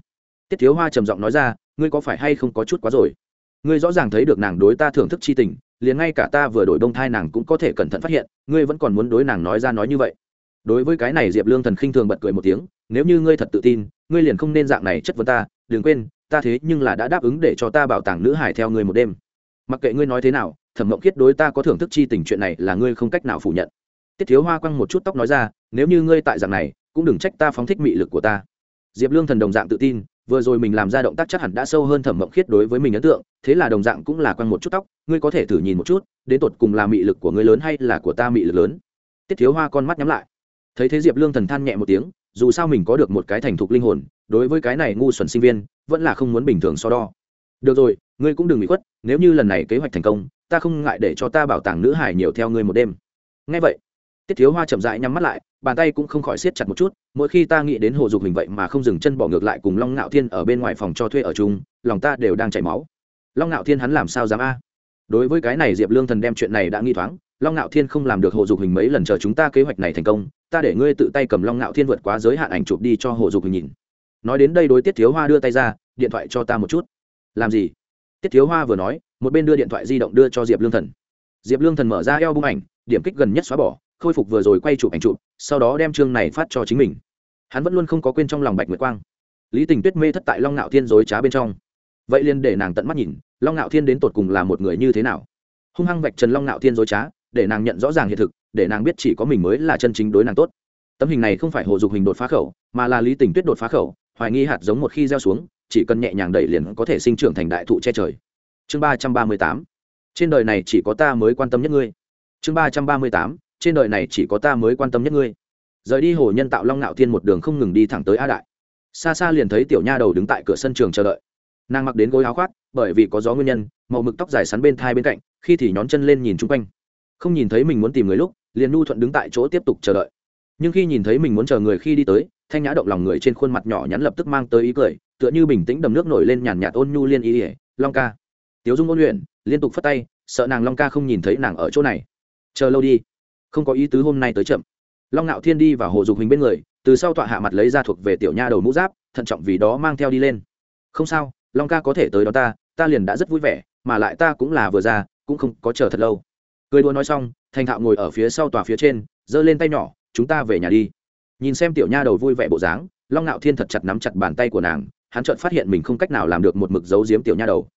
tiết thiếu hoa trầm giọng nói ra, ngươi có phải hay không có chút quá rồi? Ngươi rõ ràng thấy được nàng đối ta thưởng thức chi tình, liền ngay cả ta vừa đổi bông thai nàng cũng có thể cẩn thận phát hiện, ngươi vẫn còn muốn đối nàng nói ra nói như vậy. Đối với cái này diệp lương thần khinh thường bật cười một tiếng, nếu như ngươi thật tự tin, ngươi liền không nên dạng này chất vấn ta, đừng quên, ta thế nhưng là đã đáp ứng để cho ta bảo tàng nữ hải theo ngươi một đêm. Mặc kệ ngươi nói thế nào, thẩm mộng Kiết đối ta có thưởng thức chi tình chuyện này là ngươi không cách nào phủ nhận. Tiết thiếu hoa quăng một chút tóc nói ra, nếu như ngươi tại dạng này, cũng đừng trách ta phóng thích mị lực của ta. Diệp lương thần đồng dạng tự tin vừa rồi mình làm ra động tác chắc hẳn đã sâu hơn thẩm mộng khiết đối với mình ấn tượng, thế là đồng dạng cũng là quăng một chút tóc, ngươi có thể thử nhìn một chút, đến tột cùng là mị lực của ngươi lớn hay là của ta mị lực lớn. Tiết thiếu hoa con mắt nhắm lại. Thấy thế diệp lương thần than nhẹ một tiếng, dù sao mình có được một cái thành thục linh hồn, đối với cái này ngu xuẩn sinh viên, vẫn là không muốn bình thường so đo. Được rồi, ngươi cũng đừng bị khuất, nếu như lần này kế hoạch thành công, ta không ngại để cho ta bảo tàng nữ hải nhiều theo ngươi một đêm. Ngay vậy, tiết thiếu hoa chậm rãi nhắm mắt lại bàn tay cũng không khỏi siết chặt một chút, mỗi khi ta nghĩ đến hồ dục hình vậy mà không dừng chân bỏ ngược lại cùng long ngạo thiên ở bên ngoài phòng cho thuê ở chung, lòng ta đều đang chảy máu. Long ngạo thiên hắn làm sao dám a? Đối với cái này diệp lương thần đem chuyện này đã nghi thoáng, long ngạo thiên không làm được hồ dục hình mấy lần chờ chúng ta kế hoạch này thành công, ta để ngươi tự tay cầm long ngạo thiên vượt quá giới hạn ảnh chụp đi cho hồ dục hình nhìn. Nói đến đây đối tiết thiếu hoa đưa tay ra, điện thoại cho ta một chút. Làm gì? Tiết thiếu hoa vừa nói, một bên đưa điện thoại di động đưa cho diệp lương thần. Diệp lương thần mở ra eo bung ảnh, điểm kích gần nhất xóa bỏ khôi phục vừa rồi quay chụp ảnh chụp, sau đó đem chương này phát cho chính mình. Hắn vẫn luôn không có quên trong lòng bạch nguyệt quang. Lý tình tuyết mê thất tại long ngạo thiên dối trá bên trong. Vậy liền để nàng tận mắt nhìn, long ngạo thiên đến tột cùng là một người như thế nào? Hung hăng vạch trần long ngạo thiên dối trá, để nàng nhận rõ ràng hiện thực, để nàng biết chỉ có mình mới là chân chính đối nàng tốt. Tấm hình này không phải hồ dục hình đột phá khẩu, mà là lý tình tuyết đột phá khẩu, hoài nghi hạt giống một khi gieo xuống, chỉ cần nhẹ nhàng đẩy liền có thể sinh trưởng thành đại thụ che trời. Chương ba trăm ba mươi tám. Trên đời này chỉ có ta mới quan tâm nhất ngươi. Chương ba trăm ba mươi tám trên đời này chỉ có ta mới quan tâm nhất ngươi. Rời đi hồ nhân tạo long ngạo thiên một đường không ngừng đi thẳng tới a đại. Xa xa liền thấy tiểu nha đầu đứng tại cửa sân trường chờ đợi. Nàng mặc đến gối áo khoác, bởi vì có gió nguyên nhân, màu mực tóc dài sắn bên thai bên cạnh, khi thì nhón chân lên nhìn chung quanh. Không nhìn thấy mình muốn tìm người lúc, liền nu thuận đứng tại chỗ tiếp tục chờ đợi. Nhưng khi nhìn thấy mình muốn chờ người khi đi tới, thanh nhã động lòng người trên khuôn mặt nhỏ nhắn lập tức mang tới ý cười, tựa như bình tĩnh đầm nước nổi lên nhàn nhạt ôn nhu liên ý ỉa long ca. Tiếu dung ôn luyện, liên tục phất tay, sợ nàng long ca không nhìn thấy nàng ở chỗ này. Chờ lâu đi không có ý tứ hôm nay tới chậm. Long ngạo thiên đi vào hồ dục hình bên người, từ sau tọa hạ mặt lấy ra thuộc về tiểu nha đầu mũ giáp, thận trọng vì đó mang theo đi lên. Không sao, long ca có thể tới đó ta ta liền đã rất vui vẻ, mà lại ta cũng là vừa ra, cũng không có chờ thật lâu. Cười đùa nói xong, thành thạo ngồi ở phía sau tòa phía trên, giơ lên tay nhỏ, chúng ta về nhà đi. Nhìn xem tiểu nha đầu vui vẻ bộ dáng, long ngạo thiên thật chặt nắm chặt bàn tay của nàng, hắn chợt phát hiện mình không cách nào làm được một mực giấu giếm tiểu nha đầu.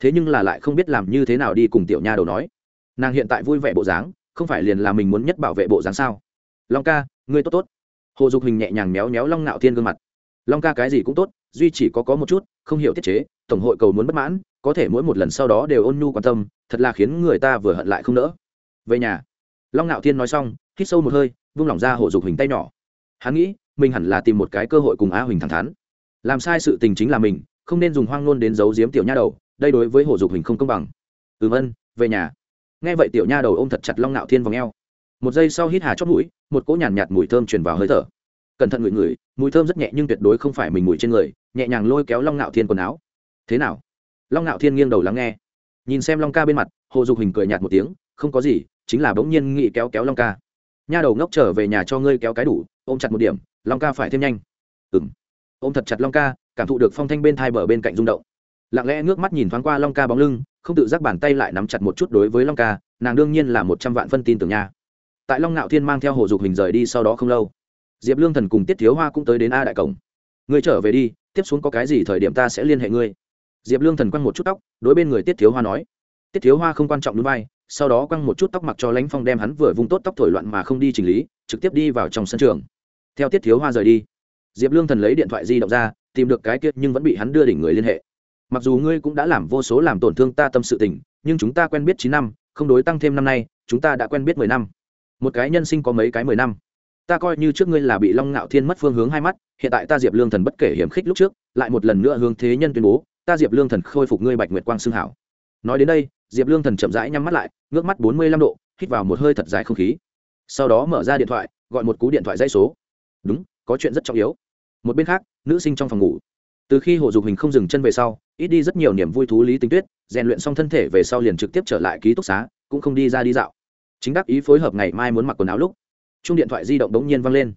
Thế nhưng là lại không biết làm như thế nào đi cùng tiểu nha đầu nói. Nàng hiện tại vui vẻ bộ dáng không phải liền là mình muốn nhất bảo vệ bộ dáng sao? Long ca, ngươi tốt tốt. Hồ dục hình nhẹ nhàng méo méo long ngạo thiên gương mặt. Long ca cái gì cũng tốt, duy chỉ có có một chút, không hiểu tiết chế, tổng hội cầu muốn bất mãn, có thể mỗi một lần sau đó đều ôn nhu quan tâm, thật là khiến người ta vừa hận lại không nỡ. Về nhà, long ngạo thiên nói xong, hít sâu một hơi, vung lỏng ra hồ dục hình tay nhỏ. Hắn nghĩ, mình hẳn là tìm một cái cơ hội cùng a huỳnh thẳng thắn. Làm sai sự tình chính là mình, không nên dùng hoang ngôn đến giấu giếm tiểu nha đầu, đây đối với hồ dục hình không công bằng. Ừm ân, về nhà nghe vậy tiểu nha đầu ôm thật chặt long nạo thiên vào ngheo. một giây sau hít hà chót mũi một cỗ nhàn nhạt, nhạt mùi thơm truyền vào hơi thở. Cẩn thận ngửi ngửi mùi thơm rất nhẹ nhưng tuyệt đối không phải mình mùi trên người nhẹ nhàng lôi kéo long nạo thiên quần áo. Thế nào? Long nạo thiên nghiêng đầu lắng nghe. Nhìn xem long ca bên mặt hồ dục hình cười nhạt một tiếng không có gì chính là bỗng nhiên nghị kéo kéo long ca. Nha đầu ngốc trở về nhà cho ngươi kéo cái đủ ôm chặt một điểm long ca phải thêm nhanh. Ừng ôm thật chặt long ca cảm thụ được phong thanh bên thai bờ bên cạnh rung động. Lặng lẽ ngước mắt nhìn thoáng qua long ca bóng lưng không tự giác bàn tay lại nắm chặt một chút đối với long ca, nàng đương nhiên là một trăm vạn phân tin tưởng nha. Tại long ngạo thiên mang theo hồ dục hình rời đi sau đó không lâu, diệp lương thần cùng tiết thiếu hoa cũng tới đến a đại cổng. Ngươi trở về đi, tiếp xuống có cái gì thời điểm ta sẽ liên hệ ngươi. Diệp lương thần quăng một chút tóc, đối bên người tiết thiếu hoa nói. Tiết thiếu hoa không quan trọng núi bay, sau đó quăng một chút tóc mặc cho lãnh phong đem hắn vừa vung tốt tóc thổi loạn mà không đi chỉnh lý, trực tiếp đi vào trong sân trường. Theo tiết thiếu hoa rời đi, diệp lương thần lấy điện thoại di động ra, tìm được cái kia nhưng vẫn bị hắn đưa đỉnh người liên hệ mặc dù ngươi cũng đã làm vô số làm tổn thương ta tâm sự tình, nhưng chúng ta quen biết chín năm, không đối tăng thêm năm nay, chúng ta đã quen biết mười năm. Một cái nhân sinh có mấy cái mười năm? Ta coi như trước ngươi là bị long ngạo thiên mất phương hướng hai mắt, hiện tại ta diệp lương thần bất kể hiểm khích lúc trước, lại một lần nữa hướng thế nhân tuyên bố, ta diệp lương thần khôi phục ngươi bạch nguyệt quang xương hảo. Nói đến đây, diệp lương thần chậm rãi nhắm mắt lại, ngước mắt bốn mươi lăm độ, hít vào một hơi thật dài không khí. Sau đó mở ra điện thoại, gọi một cú điện thoại dây số. Đúng, có chuyện rất trọng yếu. Một bên khác, nữ sinh trong phòng ngủ từ khi hồ dục hình không dừng chân về sau, ít đi rất nhiều niềm vui thú lý tinh tuyết, rèn luyện xong thân thể về sau liền trực tiếp trở lại ký túc xá, cũng không đi ra đi dạo. Chính đắc ý phối hợp ngày mai muốn mặc quần áo lúc chung điện thoại di động đống nhiên văng lên.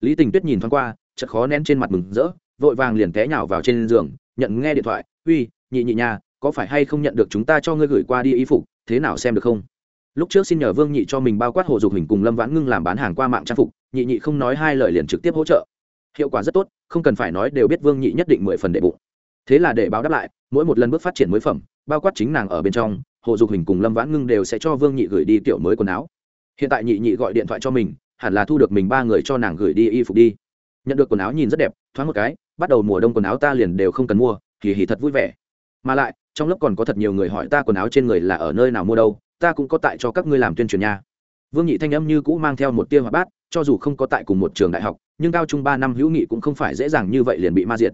Lý tình tuyết nhìn thoáng qua chật khó nén trên mặt mừng rỡ, vội vàng liền té nhào vào trên giường, nhận nghe điện thoại, uy, nhị nhị nhà có phải hay không nhận được chúng ta cho ngươi gửi qua đi y phục, thế nào xem được không? Lúc trước xin nhờ vương nhị cho mình bao quát hồ dục hình cùng lâm vãn ngưng làm bán hàng qua mạng trang phục, nhị nhị không nói hai lời liền trực tiếp hỗ trợ hiệu quả rất tốt, không cần phải nói đều biết vương nhị nhất định mười phần đệ bụng. Thế là để báo đáp lại, mỗi một lần bước phát triển mới phẩm, bao quát chính nàng ở bên trong, hồ dục hình cùng lâm vãn ngưng đều sẽ cho vương nhị gửi đi tiểu mới quần áo. Hiện tại nhị nhị gọi điện thoại cho mình, hẳn là thu được mình ba người cho nàng gửi đi y phục đi. Nhận được quần áo nhìn rất đẹp, thoáng một cái, bắt đầu mùa đông quần áo ta liền đều không cần mua kỳ hỉ thật vui vẻ. Mà lại, trong lớp còn có thật nhiều người hỏi ta quần áo trên người là ở nơi nào mua đâu, ta cũng có tại cho các ngươi làm tuyên truyền nha. Vương nhị thanh âm như cũ mang theo một tia hoạt bát, cho dù không có tại cùng một trường đại học nhưng cao trung ba năm hữu nghị cũng không phải dễ dàng như vậy liền bị ma diệt.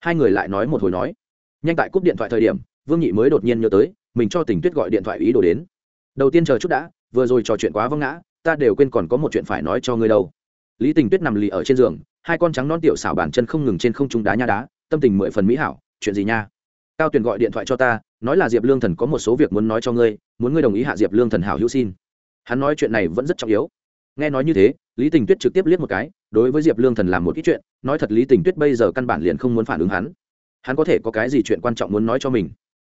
Hai người lại nói một hồi nói, nhanh tại cúp điện thoại thời điểm, vương nhị mới đột nhiên nhớ tới, mình cho tình tuyết gọi điện thoại ý đồ đến. Đầu tiên chờ chút đã, vừa rồi trò chuyện quá vâng ngã, ta đều quên còn có một chuyện phải nói cho ngươi đâu. Lý tình tuyết nằm lì ở trên giường, hai con trắng non tiểu xảo bàn chân không ngừng trên không trung đá nha đá, tâm tình mười phần mỹ hảo, chuyện gì nha? Cao tuyền gọi điện thoại cho ta, nói là diệp lương thần có một số việc muốn nói cho ngươi, muốn ngươi đồng ý hạ diệp lương thần hảo hữu xin. Hắn nói chuyện này vẫn rất trọng yếu. Nghe nói như thế, lý tình tuyết trực tiếp liếc một cái đối với diệp lương thần làm một ít chuyện, nói thật lý tình tuyết bây giờ căn bản liền không muốn phản ứng hắn. Hắn có thể có cái gì chuyện quan trọng muốn nói cho mình?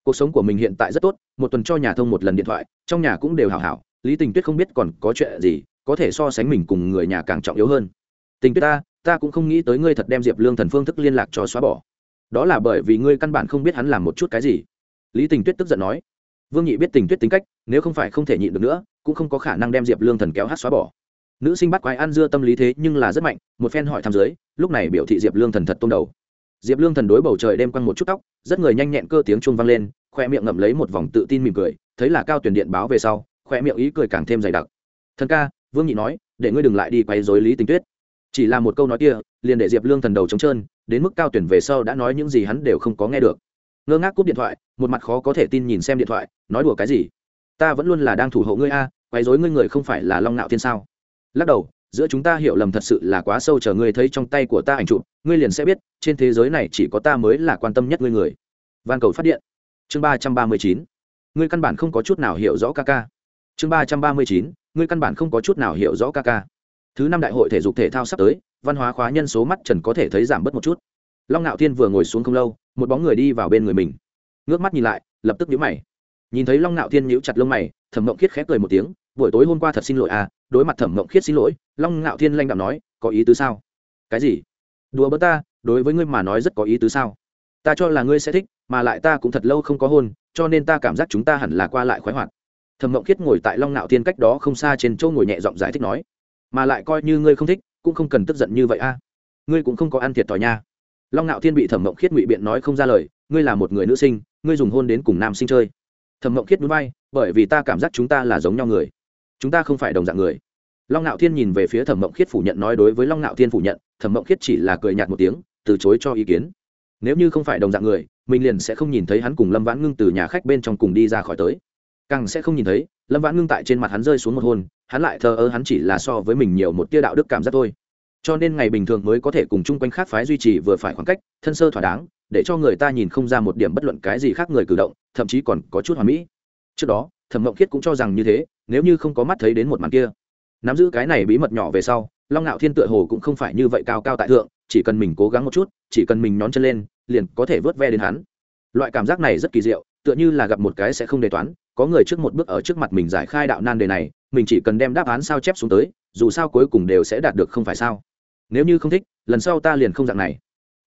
Cuộc sống của mình hiện tại rất tốt, một tuần cho nhà thông một lần điện thoại, trong nhà cũng đều hảo hảo, lý tình tuyết không biết còn có chuyện gì, có thể so sánh mình cùng người nhà càng trọng yếu hơn. Tình tuyết ta ta cũng không nghĩ tới ngươi thật đem diệp lương thần phương thức liên lạc cho xóa bỏ. Đó là bởi vì ngươi căn bản không biết hắn làm một chút cái gì. Lý tình tuyết tức giận nói. Vương nhị biết tình tuyết tính cách, nếu không phải không thể nhịn được nữa, cũng không có khả năng đem diệp lương thần kéo hát xóa bỏ nữ sinh bắt quái ăn dưa tâm lý thế nhưng là rất mạnh, một phen hỏi thăm dưới, lúc này biểu thị diệp lương thần thật tôn đầu. Diệp lương thần đối bầu trời đem quăng một chút tóc, rất người nhanh nhẹn cơ tiếng chuông vang lên, khoe miệng ngậm lấy một vòng tự tin mỉm cười, thấy là cao tuyển điện báo về sau, khoe miệng ý cười càng thêm dày đặc. Thần ca, vương nhị nói, để ngươi đừng lại đi quay dối lý tình tuyết. Chỉ là một câu nói kia, liền để diệp lương thần đầu trống trơn, đến mức cao tuyển về sau đã nói những gì hắn đều không có nghe được. Ngơ ngác cúp điện thoại, một mặt khó có thể tin nhìn xem điện thoại, nói đùa cái gì? Ta vẫn luôn là đang thủ hộ ngươi a, quấy dối ngươi người không phải là long nạo thiên sao? Lắc đầu, giữa chúng ta hiểu lầm thật sự là quá sâu, chờ ngươi thấy trong tay của ta ảnh chụp, ngươi liền sẽ biết, trên thế giới này chỉ có ta mới là quan tâm nhất ngươi người. Van cầu phát điện. Chương ba trăm ba mươi chín. Ngươi căn bản không có chút nào hiểu rõ ca ca. Chương ba trăm ba mươi chín. Ngươi căn bản không có chút nào hiểu rõ ca ca. Thứ năm đại hội thể dục thể thao sắp tới, văn hóa khóa nhân số mắt trần có thể thấy giảm bớt một chút. Long ngạo thiên vừa ngồi xuống không lâu, một bóng người đi vào bên người mình. Ngước mắt nhìn lại, lập tức nhíu mày. Nhìn thấy long ngạo thiên nhíu chặt lông mày thẩm mộng khiết khép cười một tiếng buổi tối hôm qua thật xin lỗi à đối mặt thẩm mộng khiết xin lỗi, long ngạo thiên lanh đạo nói, có ý tứ sao? Cái gì? Đùa bớt ta, đối với ngươi mà nói rất có ý tứ sao? Ta cho là ngươi sẽ thích, mà lại ta cũng thật lâu không có hôn, cho nên ta cảm giác chúng ta hẳn là qua lại khoái hoạt. Thẩm mộng khiết ngồi tại long ngạo thiên cách đó không xa trên châu ngồi nhẹ giọng giải thích nói, mà lại coi như ngươi không thích, cũng không cần tức giận như vậy a à. ngươi cũng không có ăn thiệt thòi nha. Long ngạo thiên bị thẩm mộng khiết ngụy biện nói không ra lời, ngươi là một người nữ sinh, ngươi dùng hôn đến cùng nam sinh chơi. Thẩm mộng khiết núi bay bởi vì ta cảm giác chúng ta là giống nhau người chúng ta không phải đồng dạng người. Long ngạo thiên nhìn về phía thẩm mộng khiết phủ nhận nói đối với long ngạo thiên phủ nhận, thẩm mộng khiết chỉ là cười nhạt một tiếng, từ chối cho ý kiến. Nếu như không phải đồng dạng người, mình liền sẽ không nhìn thấy hắn cùng lâm vãn ngưng từ nhà khách bên trong cùng đi ra khỏi tới. Càng sẽ không nhìn thấy, lâm vãn ngưng tại trên mặt hắn rơi xuống một hôn hắn lại thờ ơ hắn chỉ là so với mình nhiều một tia đạo đức cảm giác thôi. Cho nên ngày bình thường mới có thể cùng chung quanh khác phái duy trì vừa phải khoảng cách, thân sơ thỏa đáng, để cho người ta nhìn không ra một điểm bất luận cái gì khác người cử động, thậm chí còn có chút hoàn mỹ. Trước đó, thẩm mộng khiết cũng cho rằng như thế nếu như không có mắt thấy đến một màn kia. Nắm giữ cái này bí mật nhỏ về sau, long ngạo thiên tựa hồ cũng không phải như vậy cao cao tại thượng, chỉ cần mình cố gắng một chút, chỉ cần mình nhón chân lên, liền có thể vớt ve đến hắn. Loại cảm giác này rất kỳ diệu, tựa như là gặp một cái sẽ không đề toán, có người trước một bước ở trước mặt mình giải khai đạo nan đề này, mình chỉ cần đem đáp án sao chép xuống tới, dù sao cuối cùng đều sẽ đạt được không phải sao. Nếu như không thích, lần sau ta liền không dạng này.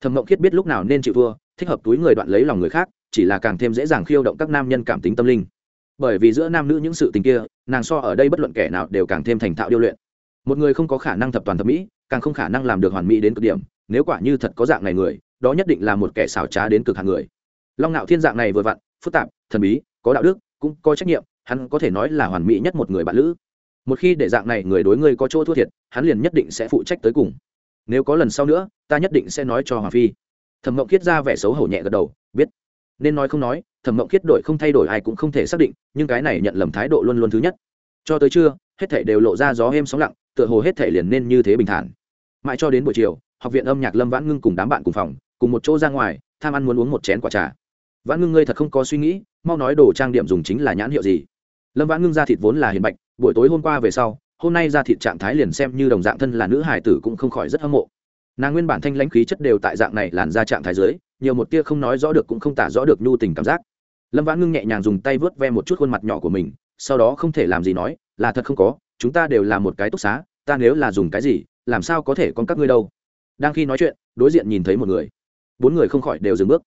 Thẩm mộng khiết biết lúc nào nên chịu thua, thích hợp túi người đoạn lấy lòng người khác, chỉ là càng thêm dễ dàng khiêu động các nam nhân cảm tính tâm linh bởi vì giữa nam nữ những sự tình kia, nàng so ở đây bất luận kẻ nào đều càng thêm thành thạo điêu luyện. Một người không có khả năng thập toàn thẩm mỹ, càng không khả năng làm được hoàn mỹ đến cực điểm, nếu quả như thật có dạng này người, đó nhất định là một kẻ xảo trá đến cực hạng người. Long ngạo thiên dạng này vừa vặn, phức tạp, thần bí, có đạo đức, cũng có trách nhiệm, hắn có thể nói là hoàn mỹ nhất một người bạn lữ. Một khi để dạng này người đối ngươi có chỗ thua thiệt, hắn liền nhất định sẽ phụ trách tới cùng. Nếu có lần sau nữa, ta nhất định sẽ nói cho hoàng phi. Thẩm mộng Kiết ra vẻ xấu hổ nhẹ gật đầu, biết nên nói không nói, thẩm mộng khiết đổi không thay đổi ai cũng không thể xác định, nhưng cái này nhận lầm thái độ luôn luôn thứ nhất. Cho tới trưa, hết thể đều lộ ra gió êm sóng lặng, tựa hồ hết thể liền nên như thế bình thản. Mãi cho đến buổi chiều, học viện âm nhạc lâm vãn ngưng cùng đám bạn cùng phòng, cùng một chỗ ra ngoài, tham ăn muốn uống một chén quả trà. Vãn ngưng ngươi thật không có suy nghĩ, mau nói đồ trang điểm dùng chính là nhãn hiệu gì. Lâm vãn ngưng ra thịt vốn là hiền bạch, buổi tối hôm qua về sau, hôm nay ra thịt trạng thái liền xem như đồng dạng thân là nữ hải tử cũng không khỏi rất hâm mộ nàng nguyên bản thanh lãnh khí chất đều tại dạng này làn ra trạng thái dưới, nhiều một tia không nói rõ được cũng không tả rõ được nhu tình cảm giác. Lâm vãn ngưng nhẹ nhàng dùng tay vớt ve một chút khuôn mặt nhỏ của mình, sau đó không thể làm gì nói, là thật không có, chúng ta đều là một cái túc xá, ta nếu là dùng cái gì, làm sao có thể con các ngươi đâu? Đang khi nói chuyện, đối diện nhìn thấy một người. Bốn người không khỏi đều dừng bước.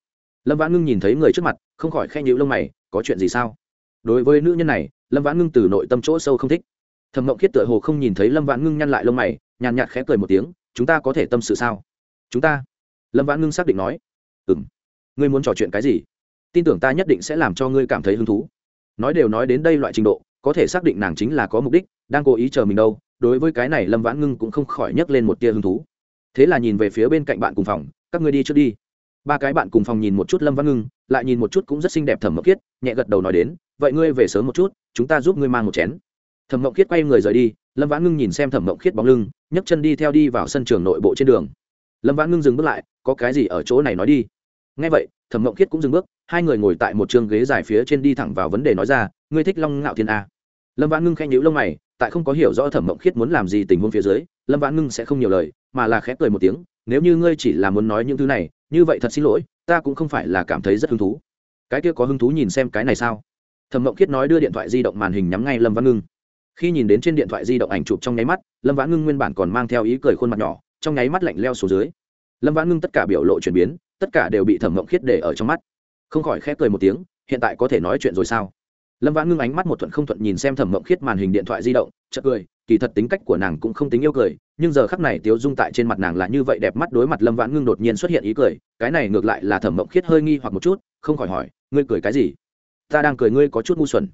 Lâm vãn ngưng nhìn thấy người trước mặt, không khỏi khen nhữ lông mày, có chuyện gì sao? Đối với nữ nhân này, lâm vãn ngưng từ nội tâm chỗ sâu không thích. Thầm mộng khiết tựa hồ không nhìn thấy lâm vãn ngưng nhăn lại lông mày, nhàn nhạt khẽ cười một tiếng chúng ta có thể tâm sự sao? Chúng ta? Lâm vãn ngưng xác định nói. Ừ m ngươi muốn trò chuyện cái gì? Tin tưởng ta nhất định sẽ làm cho ngươi cảm thấy hứng thú. Nói đều nói đến đây loại trình độ, có thể xác định nàng chính là có mục đích, đang cố ý chờ mình đâu. Đối với cái này lâm vãn ngưng cũng không khỏi nhấc lên một tia hứng thú. Thế là nhìn về phía bên cạnh bạn cùng phòng, các ngươi đi trước đi. Ba cái bạn cùng phòng nhìn một chút lâm vãn ngưng, lại nhìn một chút cũng rất xinh đẹp thẩm mộc kiết nhẹ gật đầu nói đến, vậy ngươi về sớm một chút, chúng ta giúp ngươi mang một chén thẩm mộng khiết quay người rời đi, lâm vãn ngưng nhìn xem thẩm mộng khiết bóng lưng, nhấc chân đi theo đi vào sân trường nội bộ trên đường. Lâm vãn ngưng dừng bước lại, có cái gì ở chỗ này nói đi. Ngay vậy, thẩm mộng khiết cũng dừng bước, hai người ngồi tại một chương ghế dài phía trên đi thẳng vào vấn đề nói ra, ngươi thích long ngạo thiên a? Lâm vãn ngưng khen nhữ lông mày, tại không có hiểu rõ thẩm mộng khiết muốn làm gì tình huống phía dưới, lâm vãn ngưng sẽ không nhiều lời, mà là khẽ cười một tiếng, nếu như ngươi chỉ là muốn nói những thứ này, như vậy thật xin lỗi, ta cũng không phải là cảm thấy rất hứng thú. Cái kia có hứng thú nhìn xem cái này sao? Thẩm mộng khiết nói đưa điện thoại di động màn hình nhắm ngay lâm vãn ngưng khi nhìn đến trên điện thoại di động ảnh chụp trong nháy mắt, lâm vãn ngưng nguyên bản còn mang theo ý cười khuôn mặt nhỏ, trong nháy mắt lạnh leo xuống dưới. Lâm vãn ngưng tất cả biểu lộ chuyển biến, tất cả đều bị thẩm mộng khiết để ở trong mắt. Không khỏi khẽ cười một tiếng, hiện tại có thể nói chuyện rồi sao? Lâm vãn ngưng ánh mắt một thuận không thuận nhìn xem thẩm mộng khiết màn hình điện thoại di động, chợt cười, kỳ thật tính cách của nàng cũng không tính yêu cười, nhưng giờ khắc này tiếu dung tại trên mặt nàng là như vậy đẹp mắt đối mặt lâm vãn ngưng đột nhiên xuất hiện ý cười, cái này ngược lại là thẩm mộng khiết hơi nghi hoặc một chút, không khỏi hỏi, ngươi cười cái gì? Ta đang cười ngươi có chút ngu xuẩn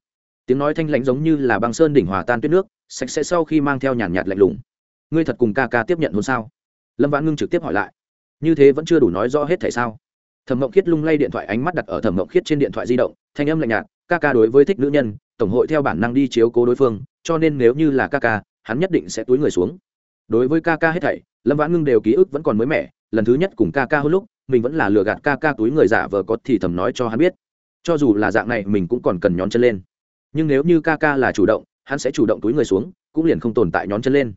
tiếng nói thanh lãnh giống như là băng sơn đỉnh hòa tan tuyết nước, sạch sẽ sau khi mang theo nhàn nhạt lạnh lùng. Ngươi thật cùng ca ca tiếp nhận hôn sao? Lâm vãn ngưng trực tiếp hỏi lại. Như thế vẫn chưa đủ nói rõ hết tại sao? Thẩm mộng khiết lung lay điện thoại ánh mắt đặt ở thẩm mộng khiết trên điện thoại di động, thanh âm lạnh nhạt, ca ca đối với thích nữ nhân, tổng hội theo bản năng đi chiếu cố đối phương, cho nên nếu như là ca ca, hắn nhất định sẽ túi người xuống. Đối với ca ca hết thảy, lâm vãn ngưng đều ký ức vẫn còn mới mẻ, lần thứ nhất cùng ca ca hơn lúc, mình vẫn là lừa gạt ca ca túi người giả vờ có thì thầm nói cho hắn biết. Cho dù là dạng này, mình cũng còn cần nhón chân lên nhưng nếu như ca ca là chủ động, hắn sẽ chủ động túi người xuống, cũng liền không tồn tại nhón chân lên.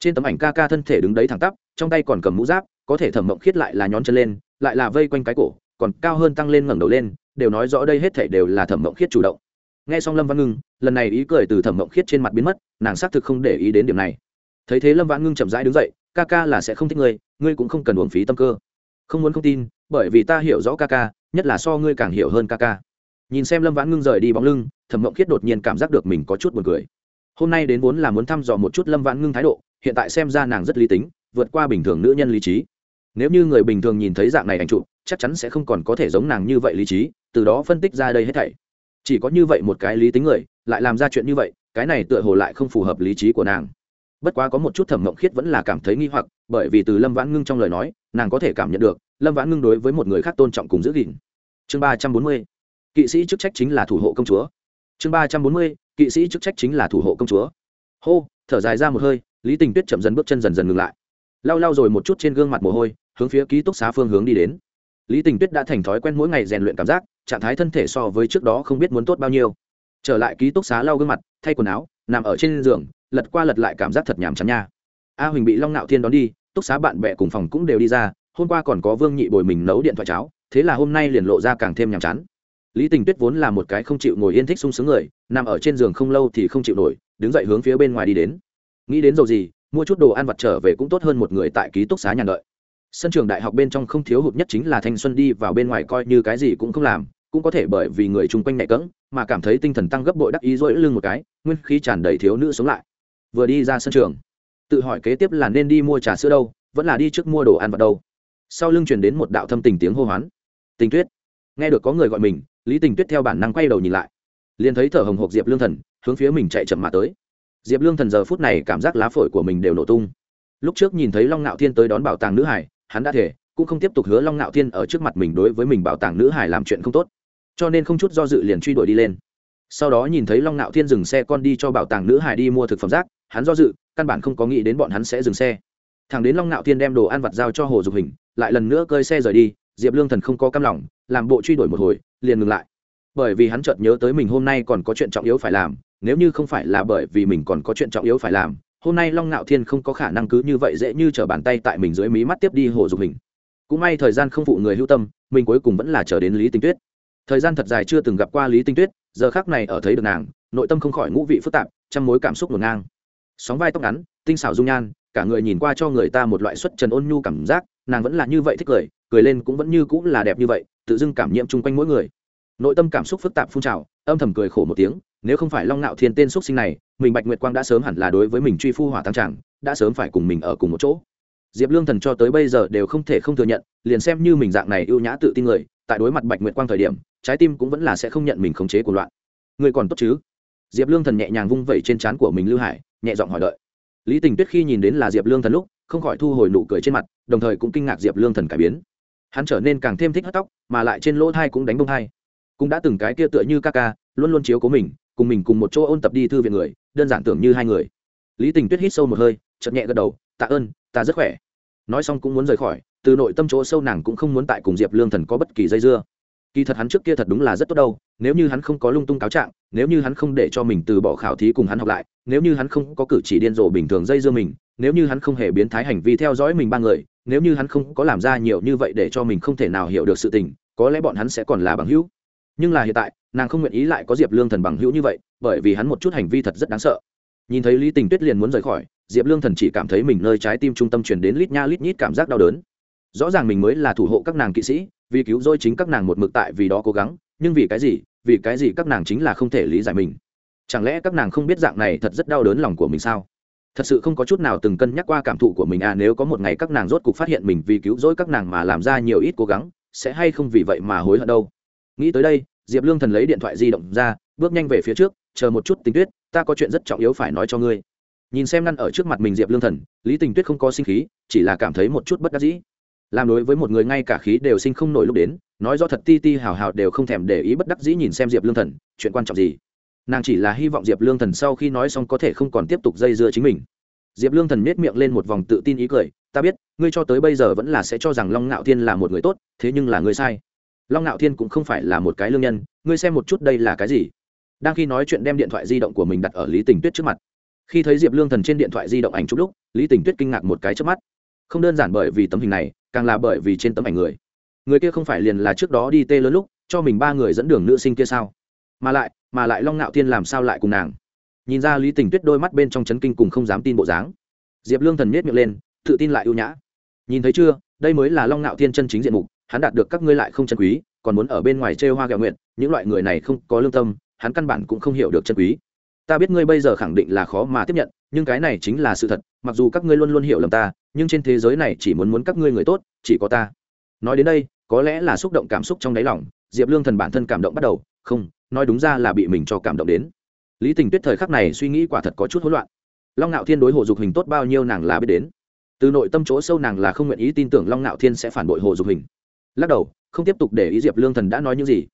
Trên tấm ảnh ca ca thân thể đứng đấy thẳng tắp, trong tay còn cầm mũ giáp, có thể thẩm mộng khiết lại là nhón chân lên, lại là vây quanh cái cổ, còn cao hơn tăng lên ngẩng đầu lên, đều nói rõ đây hết thể đều là thẩm mộng khiết chủ động. Nghe xong lâm văn ngưng, lần này ý cười từ thẩm mộng khiết trên mặt biến mất, nàng xác thực không để ý đến điểm này. Thấy thế lâm văn ngưng chậm rãi đứng dậy, ca ca là sẽ không thích ngươi ngươi cũng không cần uổng phí tâm cơ. Không muốn không tin, bởi vì ta hiểu rõ ca ca, nhất là so ngươi càng hiểu hơn ca ca. Nhìn xem lâm vãn ngưng rời đi bóng lưng thẩm mộng khiết đột nhiên cảm giác được mình có chút b u ồ n cười. Hôm nay đến vốn là muốn thăm dò một chút lâm vãn ngưng thái độ, hiện tại xem ra nàng rất lý tính, vượt qua bình thường nữ nhân lý trí. Nếu như người bình thường nhìn thấy dạng này ảnh trụ chắc chắn sẽ không còn có thể giống nàng như vậy lý trí, từ đó phân tích ra đây hết thảy. Chỉ có như vậy một cái lý tính người, lại làm ra chuyện như vậy, cái này tựa hồ lại không phù hợp lý trí của nàng. Bất quá có một chút thẩm mộng khiết vẫn là cảm thấy nghi hoặc, bởi vì từ lâm vãn ngưng trong lời nói, nàng có thể cảm nhận được, lâm vãn ngưng đối với một người khác tôn trọng cùng giữ gìn. Chương ba trăm bốn mươi, kỵ sĩ chức trách chính là thủ hộ công chúa chương ba trăm bốn mươi, kỵ sĩ chức trách chính là thủ hộ công chúa. Hô, thở dài ra một hơi, lý tình tuyết chậm dần bước chân dần dần ngừng lại. Lau lau rồi một chút trên gương mặt mồ hôi, hướng phía ký túc xá phương hướng đi đến. Lý tình tuyết đã thành thói quen mỗi ngày rèn luyện cảm giác, trạng thái thân thể so với trước đó không biết muốn tốt bao nhiêu. Trở lại ký túc xá lau gương mặt, thay quần áo, nằm ở trên giường, lật qua lật lại cảm giác thật nhàm chán nha. A huỳnh bị long nạo thiên đón đi, túc xá bạn bè cùng phòng cũng đều đi ra, hôm qua còn có vương nhị bồi mình nấu điện thoại cháo, thế là hôm nay liền lộ ra càng thêm nhàm chán lý tình tuyết vốn là một cái không chịu ngồi yên thích sung sướng người, nằm ở trên giường không lâu thì không chịu nổi, đứng dậy hướng phía bên ngoài đi đến. Nghĩ đến dầu gì, mua chút đồ ăn vặt trở về cũng tốt hơn một người tại ký túc xá nhàn đợi. Sân trường đại học bên trong không thiếu hụt nhất chính là thanh xuân đi vào bên ngoài coi như cái gì cũng không làm, cũng có thể bởi vì người chung quanh nhạy cỡng mà cảm thấy tinh thần tăng gấp bội đắc ý dỗi lưng một cái, nguyên khí tràn đầy thiếu nữ sống lại. Vừa đi ra sân trường, tự hỏi kế tiếp là nên đi mua trà sữa đâu, vẫn là đi trước mua đồ ăn vặt đâu. Sau lưng truyền đến một đạo thâm tình tiếng hô hoán. Tình tuyết nghe được có người gọi mình, lý tình tuyết theo bản năng quay đầu nhìn lại. Liền thấy thở hồng hộc diệp lương thần hướng phía mình chạy chậm mà tới. Diệp lương thần giờ phút này cảm giác lá phổi của mình đều nổ tung. Lúc trước nhìn thấy long ngạo thiên tới đón bảo tàng nữ hải, hắn đã thể cũng không tiếp tục hứa long ngạo thiên ở trước mặt mình đối với mình bảo tàng nữ hải làm chuyện không tốt. Cho nên không chút do dự liền truy đuổi đi lên. Sau đó nhìn thấy long ngạo thiên dừng xe con đi cho bảo tàng nữ hải đi mua thực phẩm rác, hắn do dự, căn bản không có nghĩ đến bọn hắn sẽ dừng xe. Thằng đến long ngạo thiên đem đồ ăn vặt giao cho hồ dục hình, lại lần nữa cơi xe rời đi, diệp lương thần không có cam lòng làm bộ truy đuổi một hồi, liền ngừng lại. Bởi vì hắn chợt nhớ tới mình hôm nay còn có chuyện trọng yếu phải làm, nếu như không phải là bởi vì mình còn có chuyện trọng yếu phải làm, hôm nay long ngạo thiên không có khả năng cứ như vậy dễ như t r ở bàn tay tại mình dưới mí mắt tiếp đi hồ dục hình. Cũng may thời gian không phụ người hữu tâm, mình cuối cùng vẫn là chờ đến lý tinh tuyết. Thời gian thật dài chưa từng gặp qua lý tinh tuyết, giờ khác này ở thấy được nàng, nội tâm không khỏi ngũ vị phức tạp, trăm mối cảm xúc ngổn ngang. Sóng vai tóc ngắn, tinh xảo dung nhan, cả người nhìn qua cho người ta một loại xuất trần ôn nhu cảm giác nàng vẫn là như vậy thích cười cười lên cũng vẫn như cũng là đẹp như vậy, tự dưng cảm nhiễm chung quanh mỗi người. Nội tâm cảm xúc phức tạp phun trào, âm thầm cười khổ một tiếng, nếu không phải long ngạo thiên tên xuất sinh này, mình bạch nguyệt quang đã sớm hẳn là đối với mình truy phu hỏa tăng tràng đã sớm phải cùng mình ở cùng một chỗ. Diệp lương thần cho tới bây giờ đều không thể không thừa nhận, liền xem như mình dạng này ưu nhã tự tin người, tại đối mặt bạch nguyệt quang thời điểm, trái tim cũng vẫn là sẽ không nhận mình khống chế của loạn. Người còn tốt chứ? Diệp lương thần nhẹ nhàng vung vẩy trên trán của mình lưu hải, nhẹ giọng hỏi đợi. Lý tình tuyết khi nhìn đến là diệp lương thần lúc không khỏi thu hồi nụ cười trên mặt, đồng thời cũng kinh ngạc diệp lương thần cải biến. Hắn trở nên càng thêm thích hất tóc, mà lại trên lỗ thai cũng đánh bông thai. Cũng đã từng cái kia tựa như ca ca, luôn luôn chiếu cố mình, cùng mình cùng một chỗ ôn tập đi thư viện người, đơn giản tưởng như hai người. Lý tình tuyết hít sâu một hơi chậm nhẹ gật đầu, tạ ơn, ta rất khỏe. Nói xong cũng muốn rời khỏi, từ nội tâm chỗ sâu nàng cũng không muốn tại cùng diệp lương thần có bất kỳ dây dưa. Kỳ thật hắn trước kia thật đúng là rất tốt đâu, nếu như hắn không có lung tung cáo trạng, nếu như hắn không để cho mình từ bỏ khảo thí cùng hắn học lại, nếu như hắn không có cử chỉ điên rồ bình thường dây dưa mình nếu như hắn không hề biến thái hành vi theo dõi mình ba người, nếu như hắn không có làm ra nhiều như vậy để cho mình không thể nào hiểu được sự tình, có lẽ bọn hắn sẽ còn là bằng hữu. Nhưng là hiện tại, nàng không nguyện ý lại có diệp lương thần bằng hữu như vậy, bởi vì hắn một chút hành vi thật rất đáng sợ. Nhìn thấy lý tình tuyết liền muốn rời khỏi, diệp lương thần chỉ cảm thấy mình nơi trái tim trung tâm truyền đến lít nha lít nhít cảm giác đau đớn. Rõ ràng mình mới là thủ hộ các nàng kỵ sĩ, vì cứu dôi chính các nàng một mực tại vì đó cố gắng, nhưng vì cái gì, vì cái gì các nàng chính là không thể lý giải mình? Chẳng lẽ các nàng không biết dạng này thật rất đau đớn lòng của mình sao? Thật sự không có chút nào từng cân nhắc qua cảm thụ của mình à nếu có một ngày các nàng rốt cục phát hiện mình vì cứu rỗi các nàng mà làm ra nhiều ít cố gắng, sẽ hay không vì vậy mà hối hận đâu. Nghĩ tới đây, diệp lương thần lấy điện thoại di động ra, bước nhanh về phía trước, chờ một chút tình tuyết, ta có chuyện rất trọng yếu phải nói cho ngươi. Nhìn xem ngăn ở trước mặt mình diệp lương thần, lý tình tuyết không có sinh khí, chỉ là cảm thấy một chút bất đắc dĩ. Làm đối với một người ngay cả khí đều sinh không nổi lúc đến, nói do thật ti ti hào hào đều không thèm để ý bất đắc dĩ nhìn xem diệp lương thần, chuyện quan trọng gì? Nàng chỉ là hy vọng diệp lương thần sau khi nói xong có thể không còn tiếp tục dây dưa chính mình. Diệp lương thần nết miệng lên một vòng tự tin ý cười, ta biết, ngươi cho tới bây giờ vẫn là sẽ cho rằng long ngạo thiên là một người tốt, thế nhưng là ngươi sai. Long ngạo thiên cũng không phải là một cái lương nhân, ngươi xem một chút đây là cái gì? Đang khi nói chuyện đem điện thoại di động của mình đặt ở lý tình tuyết trước mặt. Khi thấy diệp lương thần trên điện thoại di động ảnh chụp lúc, lý tình tuyết kinh ngạc một cái trước mắt. Không đơn giản bởi vì tấm hình này, càng là bởi vì trên tấm ảnh người. Người kia không phải liền là trước đó đi tê lớn lúc, cho mình ba người dẫn đường nữ sinh kia sao? Mà lại mà lại long ngạo thiên làm sao lại cùng nàng? Nhìn ra lý tình tuyết đôi mắt bên trong chấn kinh cùng không dám tin bộ dáng. Diệp lương thần miết miệng lên, tự tin lại ưu nhã. Nhìn thấy chưa, đây mới là long ngạo thiên chân chính diện mục, hắn đạt được các ngươi lại không chân quý, còn muốn ở bên ngoài chê hoa gạo nguyện, những loại người này không có lương tâm, hắn căn bản cũng không hiểu được chân quý. Ta biết ngươi bây giờ khẳng định là khó mà tiếp nhận, nhưng cái này chính là sự thật, mặc dù các ngươi luôn luôn hiểu lầm ta, nhưng trên thế giới này chỉ muốn muốn các ngươi người tốt, chỉ có ta. Nói đến đây, có lẽ là xúc động cảm xúc trong đáy lòng, diệp lương thần bản thân cảm động bắt đầu không, nói đúng ra là bị mình cho cảm động đến. Lý tình tuyết thời khắc này suy nghĩ quả thật có chút hỗn loạn. Long ngạo thiên đối hồ dục hình tốt bao nhiêu nàng là biết đến. Từ nội tâm chỗ sâu nàng là không nguyện ý tin tưởng long ngạo thiên sẽ phản bội hồ dục hình. Lắc đầu, không tiếp tục để ý diệp lương thần đã nói những gì.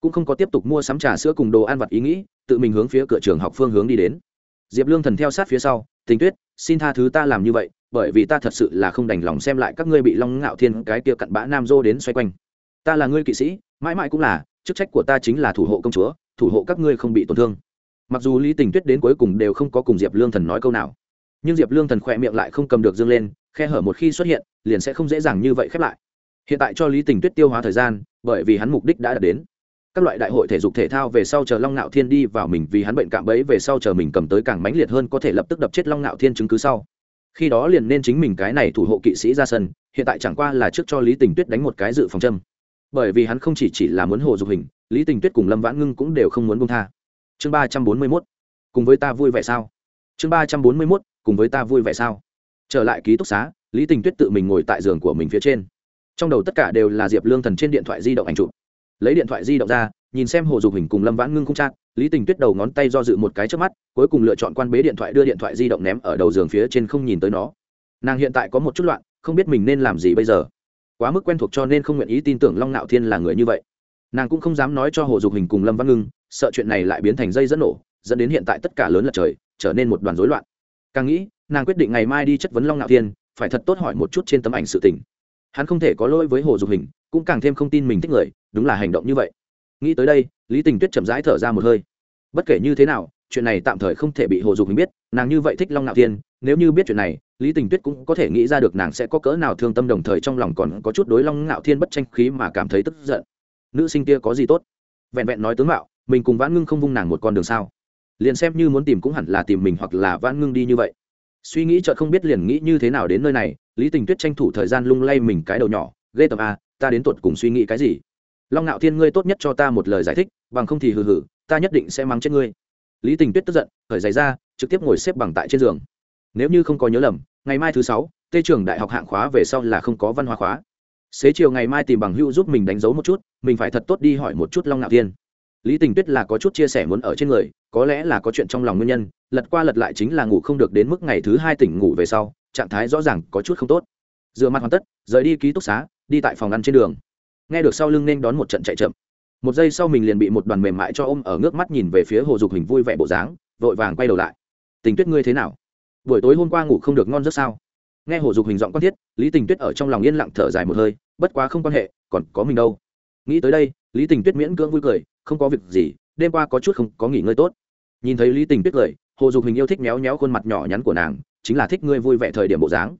Cũng không có tiếp tục mua sắm trà sữa cùng đồ ăn vặt ý nghĩ, tự mình hướng phía cửa trường học phương hướng đi đến. Diệp lương thần theo sát phía sau, tình tuyết, xin tha thứ ta làm như vậy, bởi vì ta thật sự là không đành lòng xem lại các ngươi bị long ngạo thiên cái kia cặn bã nam dô đến xoay quanh. Ta là ngươi kỵ sĩ, mãi mãi cũng là chức trách của ta chính là thủ hộ công chúa, thủ hộ các ngươi không bị tổn thương. Mặc dù lý tình tuyết đến cuối cùng đều không có cùng diệp lương thần nói câu nào, nhưng diệp lương thần khỏe miệng lại không cầm được dương lên, khe hở một khi xuất hiện, liền sẽ không dễ dàng như vậy khép lại. Hiện tại cho lý tình tuyết tiêu hóa thời gian, bởi vì hắn mục đích đã đạt đến. Các loại đại hội thể dục thể thao về sau chờ long ngạo thiên đi vào mình vì hắn bệnh cạm bẫy về sau chờ mình cầm tới càng mãnh liệt hơn có thể lập tức đập chết long ngạo thiên chứng cứ sau. Khi đó liền nên chính mình cái này thủ hộ kỵ sĩ ra sân, hiện tại chẳng qua là trước cho lý tình tuyết đánh một cái dự phòng châm bởi vì hắn không chỉ chỉ là muốn hồ dục hình, lý tình tuyết cùng lâm vãn ngưng cũng đều không muốn bông tha. Chương ba trăm bốn mươi mốt, cùng với ta vui vẻ sao? Chương ba trăm bốn mươi mốt, cùng với ta vui vẻ sao? Trở lại ký túc xá, lý tình tuyết tự mình ngồi tại giường của mình phía trên. Trong đầu tất cả đều là diệp lương thần trên điện thoại di động ảnh chụp. Lấy điện thoại di động ra, nhìn xem hồ dục hình cùng lâm vãn ngưng không chắc lý tình tuyết đầu ngón tay do dự một cái trước mắt, cuối cùng lựa chọn quan bế điện thoại đưa điện thoại di động ném ở đầu giường phía trên không nhìn tới nó. Nàng hiện tại có một chút loạn, không biết mình nên làm gì bây giờ quá mức quen thuộc cho nên không nguyện ý tin tưởng long nạo thiên là người như vậy. Nàng cũng không dám nói cho hồ dục hình cùng lâm văn ngưng, sợ chuyện này lại biến thành dây dẫn nổ, dẫn đến hiện tại tất cả lớn lật trời, trở nên một đoàn rối loạn. Càng nghĩ, nàng quyết định ngày mai đi chất vấn long nạo thiên, phải thật tốt hỏi một chút trên tấm ảnh sự tình. Hắn không thể có lỗi với hồ dục hình, cũng càng thêm không tin mình thích người, đúng là hành động như vậy. Nghĩ tới đây, lý tình tuyết chậm rãi thở ra một hơi. Bất kể như thế nào, chuyện này tạm thời không thể bị hồ dục hình biết, nàng như vậy thích long ngạo thiên, nếu như biết chuyện này lý tình tuyết cũng có thể nghĩ ra được nàng sẽ có cỡ nào thương tâm đồng thời trong lòng còn có chút đối long ngạo thiên bất tranh khí mà cảm thấy tức giận. Nữ sinh kia có gì tốt? Vẹn vẹn nói tướng mạo, mình cùng vãn ngưng không vung nàng một con đường sao? Liền xem như muốn tìm cũng hẳn là tìm mình hoặc là vãn ngưng đi như vậy. Suy nghĩ chợt không biết liền nghĩ như thế nào đến nơi này, lý tình tuyết tranh thủ thời gian lung lay mình cái đầu nhỏ, ghê tầm a à, ta đến tuột cùng suy nghĩ cái gì? Long ngạo thiên ngươi tốt nhất cho ta một lời giải thích, bằng không thì hừ hừ, ta nhất định sẽ mắng chết ngươi. Lý tình tuyết tức giận khởi giày ra, trực tiếp ngồi xếp bằng tại trên giường nếu như không có nhớ lầm, ngày mai thứ sáu tê trường đại học hạng khóa về sau là không có văn hóa khóa. Xế chiều ngày mai tìm bằng hữu giúp mình đánh dấu một chút, mình phải thật tốt đi hỏi một chút long ngạo thiên. Lý tình tuyết là có chút chia sẻ muốn ở trên người, có lẽ là có chuyện trong lòng nguyên nhân, lật qua lật lại chính là ngủ không được đến mức ngày thứ hai tỉnh ngủ về sau, trạng thái rõ ràng có chút không tốt. Dựa mặt hoàn tất, rời đi ký túc xá, đi tại phòng ăn trên đường. Nghe được sau lưng nên đón một trận chạy chậm. Một giây sau mình liền bị một đoàn mềm mại cho ôm ở ngước mắt nhìn về phía hồ dục hình vui vẻ bộ dáng, vội vàng quay đầu lại. Tình tuyết ngươi thế nào? Buổi tối hôm qua ngủ không được ngon rất sao? Nghe hồ dục hình giọng quan thiết, lý tình tuyết ở trong lòng yên lặng thở dài một hơi, bất quá không quan hệ, còn có mình đâu. Nghĩ tới đây, lý tình tuyết miễn cưỡng vui cười, không có việc gì, đêm qua có chút không có nghỉ ngơi tốt. Nhìn thấy lý tình tuyết cười, hồ dục hình yêu thích méo méo khuôn mặt nhỏ nhắn của nàng, chính là thích ngươi vui vẻ thời điểm bộ dáng.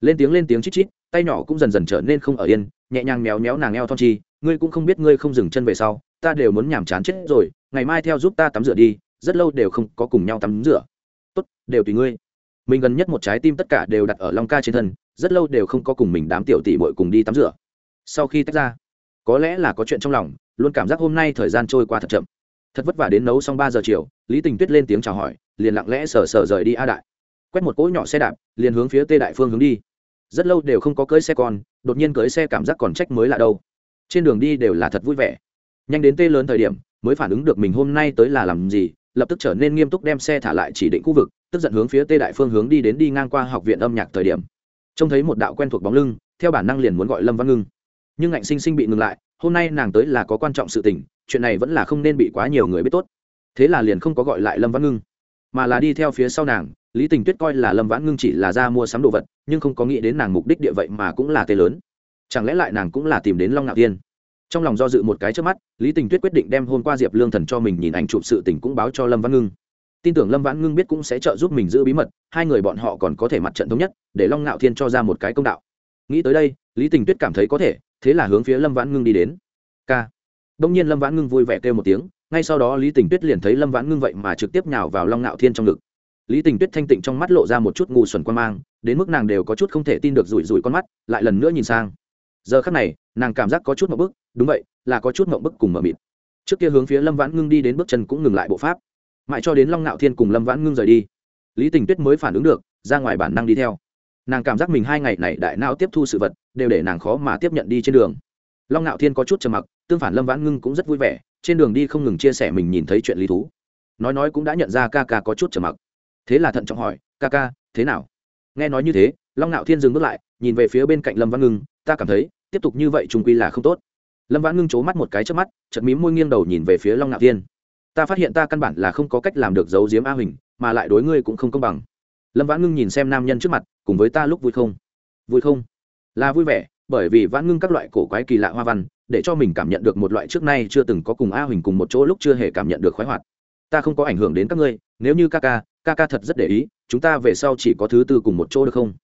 Lên tiếng lên tiếng chít chít, tay nhỏ cũng dần dần trở nên không ở yên, nhẹ nhàng méo méo nàng eo thon chi, ngươi cũng không biết ngươi không dừng chân về sau, ta đều muốn nhàm chán chết rồi, ngày mai theo giúp ta tắm rửa đi, rất lâu đều không có cùng nhau tắm rửa. Tốt, đều tùy ngươi mình gần nhất một trái tim tất cả đều đặt ở long ca trên thân, rất lâu đều không có cùng mình đám tiểu tỷ bội cùng đi tắm rửa. Sau khi tách ra, có lẽ là có chuyện trong lòng, luôn cảm giác hôm nay thời gian trôi qua thật chậm. Thật vất vả đến nấu xong ba giờ chiều, lý tình tuyết lên tiếng chào hỏi, liền lặng lẽ sờ sờ rời đi a đại. Quét một cỗ nhỏ xe đạp, liền hướng phía tê đại phương hướng đi. Rất lâu đều không có cưới xe con, đột nhiên cưới xe cảm giác còn trách mới là đâu. Trên đường đi đều là thật vui vẻ. Nhanh đến tê lớn thời điểm, mới phản ứng được mình hôm nay tới là làm gì lập tức trở nên nghiêm túc đem xe thả lại chỉ định khu vực, tức giận hướng phía tê đại phương hướng đi đến đi ngang qua học viện âm nhạc thời điểm. Trông thấy một đạo quen thuộc bóng lưng, theo bản năng liền muốn gọi lâm văn ngưng. Nhưng ngạnh sinh sinh bị ngừng lại, hôm nay nàng tới là có quan trọng sự tình, chuyện này vẫn là không nên bị quá nhiều người biết tốt. Thế là liền không có gọi lại lâm văn ngưng, mà là đi theo phía sau nàng, lý tình tuyết coi là lâm vãn ngưng chỉ là ra mua sắm đồ vật, nhưng không có nghĩ đến nàng mục đích địa vậy mà cũng là tê lớn. Chẳng lẽ lại nàng cũng là tìm đến long ngạo tiên trong lòng do dự một cái trước mắt, lý tình tuyết quyết định đem hôm qua diệp lương thần cho mình nhìn ảnh chụp sự tình cũng báo cho lâm văn ngưng. Tin tưởng lâm vãn ngưng biết cũng sẽ trợ giúp mình giữ bí mật, hai người bọn họ còn có thể mặt trận thống nhất, để long ngạo thiên cho ra một cái công đạo. Nghĩ tới đây, lý tình tuyết cảm thấy có thể, thế là hướng phía lâm vãn ngưng đi đến. K đông nhiên lâm vãn ngưng vui vẻ kêu một tiếng, ngay sau đó lý tình tuyết liền thấy lâm vãn ngưng vậy mà trực tiếp nhào vào long ngạo thiên trong ngực. Lý tình tuyết thanh tịnh trong mắt lộ ra một chút ngu xuẩn quan mang, đến mức nàng đều có chút không thể tin được rủi rủi con mắt, lại lần nữa nhìn sang. Giờ khắc này, nàng cảm giác có chút một bức đúng vậy, là có chút mộng bức cùng mờ mịt. Trước kia hướng phía lâm vãn ngưng đi đến bước chân cũng ngừng lại bộ pháp. Mãi cho đến long ngạo thiên cùng lâm vãn ngưng rời đi, lý tình tuyết mới phản ứng được, ra ngoài bản năng đi theo. Nàng cảm giác mình hai ngày này đại não tiếp thu sự vật, đều để nàng khó mà tiếp nhận đi trên đường. Long ngạo thiên có chút trầm mặc, tương phản lâm vãn ngưng cũng rất vui vẻ, trên đường đi không ngừng chia sẻ mình nhìn thấy chuyện lý thú. Nói nói cũng đã nhận ra ca ca có chút trầm mặc. Thế là thận trọng hỏi, ca ca, thế nào? Nghe nói như thế, long ngạo thiên dừng bước lại, nhìn về phía bên cạnh lâm văn ngưng, ta cảm thấy, tiếp tục như vậy trung quy là không tốt lâm Vãn ngưng c h ố mắt một cái trước mắt chật mím môi nghiêng đầu nhìn về phía long ngạo thiên. Ta phát hiện ta căn bản là không có cách làm được giấu giếm a huỳnh, mà lại đối ngươi cũng không công bằng. Lâm vãn ngưng nhìn xem nam nhân trước mặt, cùng với ta lúc vui không? Vui không? Là vui vẻ, bởi vì vãn ngưng các loại cổ quái kỳ lạ hoa văn, để cho mình cảm nhận được một loại trước nay chưa từng có cùng a huỳnh cùng một chỗ lúc chưa hề cảm nhận được khoái hoạt. Ta không có ảnh hưởng đến các ngươi, nếu như ca ca ca ca thật rất để ý, chúng ta về sau chỉ có thứ tư cùng một chỗ được không?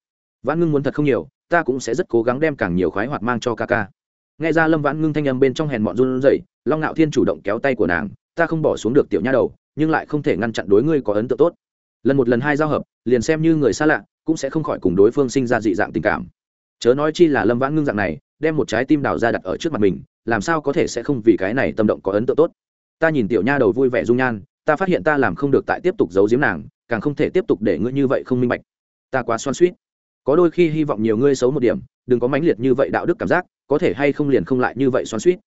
Vãn ngưng muốn thật không nhiều, ta cũng sẽ rất cố gắng đem càng nhiều khoái hoạt mang cho ca ca nghe ra lâm vãn ngưng thanh âm bên trong hèn mọn run rẩy, long ngạo thiên chủ động kéo tay của nàng, ta không bỏ xuống được tiểu nha đầu, nhưng lại không thể ngăn chặn đối ngươi có ấn tượng tốt. Lần một lần hai giao hợp, liền xem như người xa lạ, cũng sẽ không khỏi cùng đối phương sinh ra dị dạng tình cảm. Chớ nói chi là lâm vãn ngưng dạng này, đem một trái tim đào ra đặt ở trước mặt mình, làm sao có thể sẽ không vì cái này tâm động có ấn tượng tốt? Ta nhìn tiểu nha đầu vui vẻ dung nhan, ta phát hiện ta làm không được tại tiếp tục giấu giếm nàng, càng không thể tiếp tục để ngươi như vậy không minh bạch. Ta quá xoan suýt có đôi khi hy vọng nhiều ngươi xấu một điểm, đừng có mãnh liệt như vậy đạo đức cảm giác có thể hay không liền không lại như vậy xoan suýt.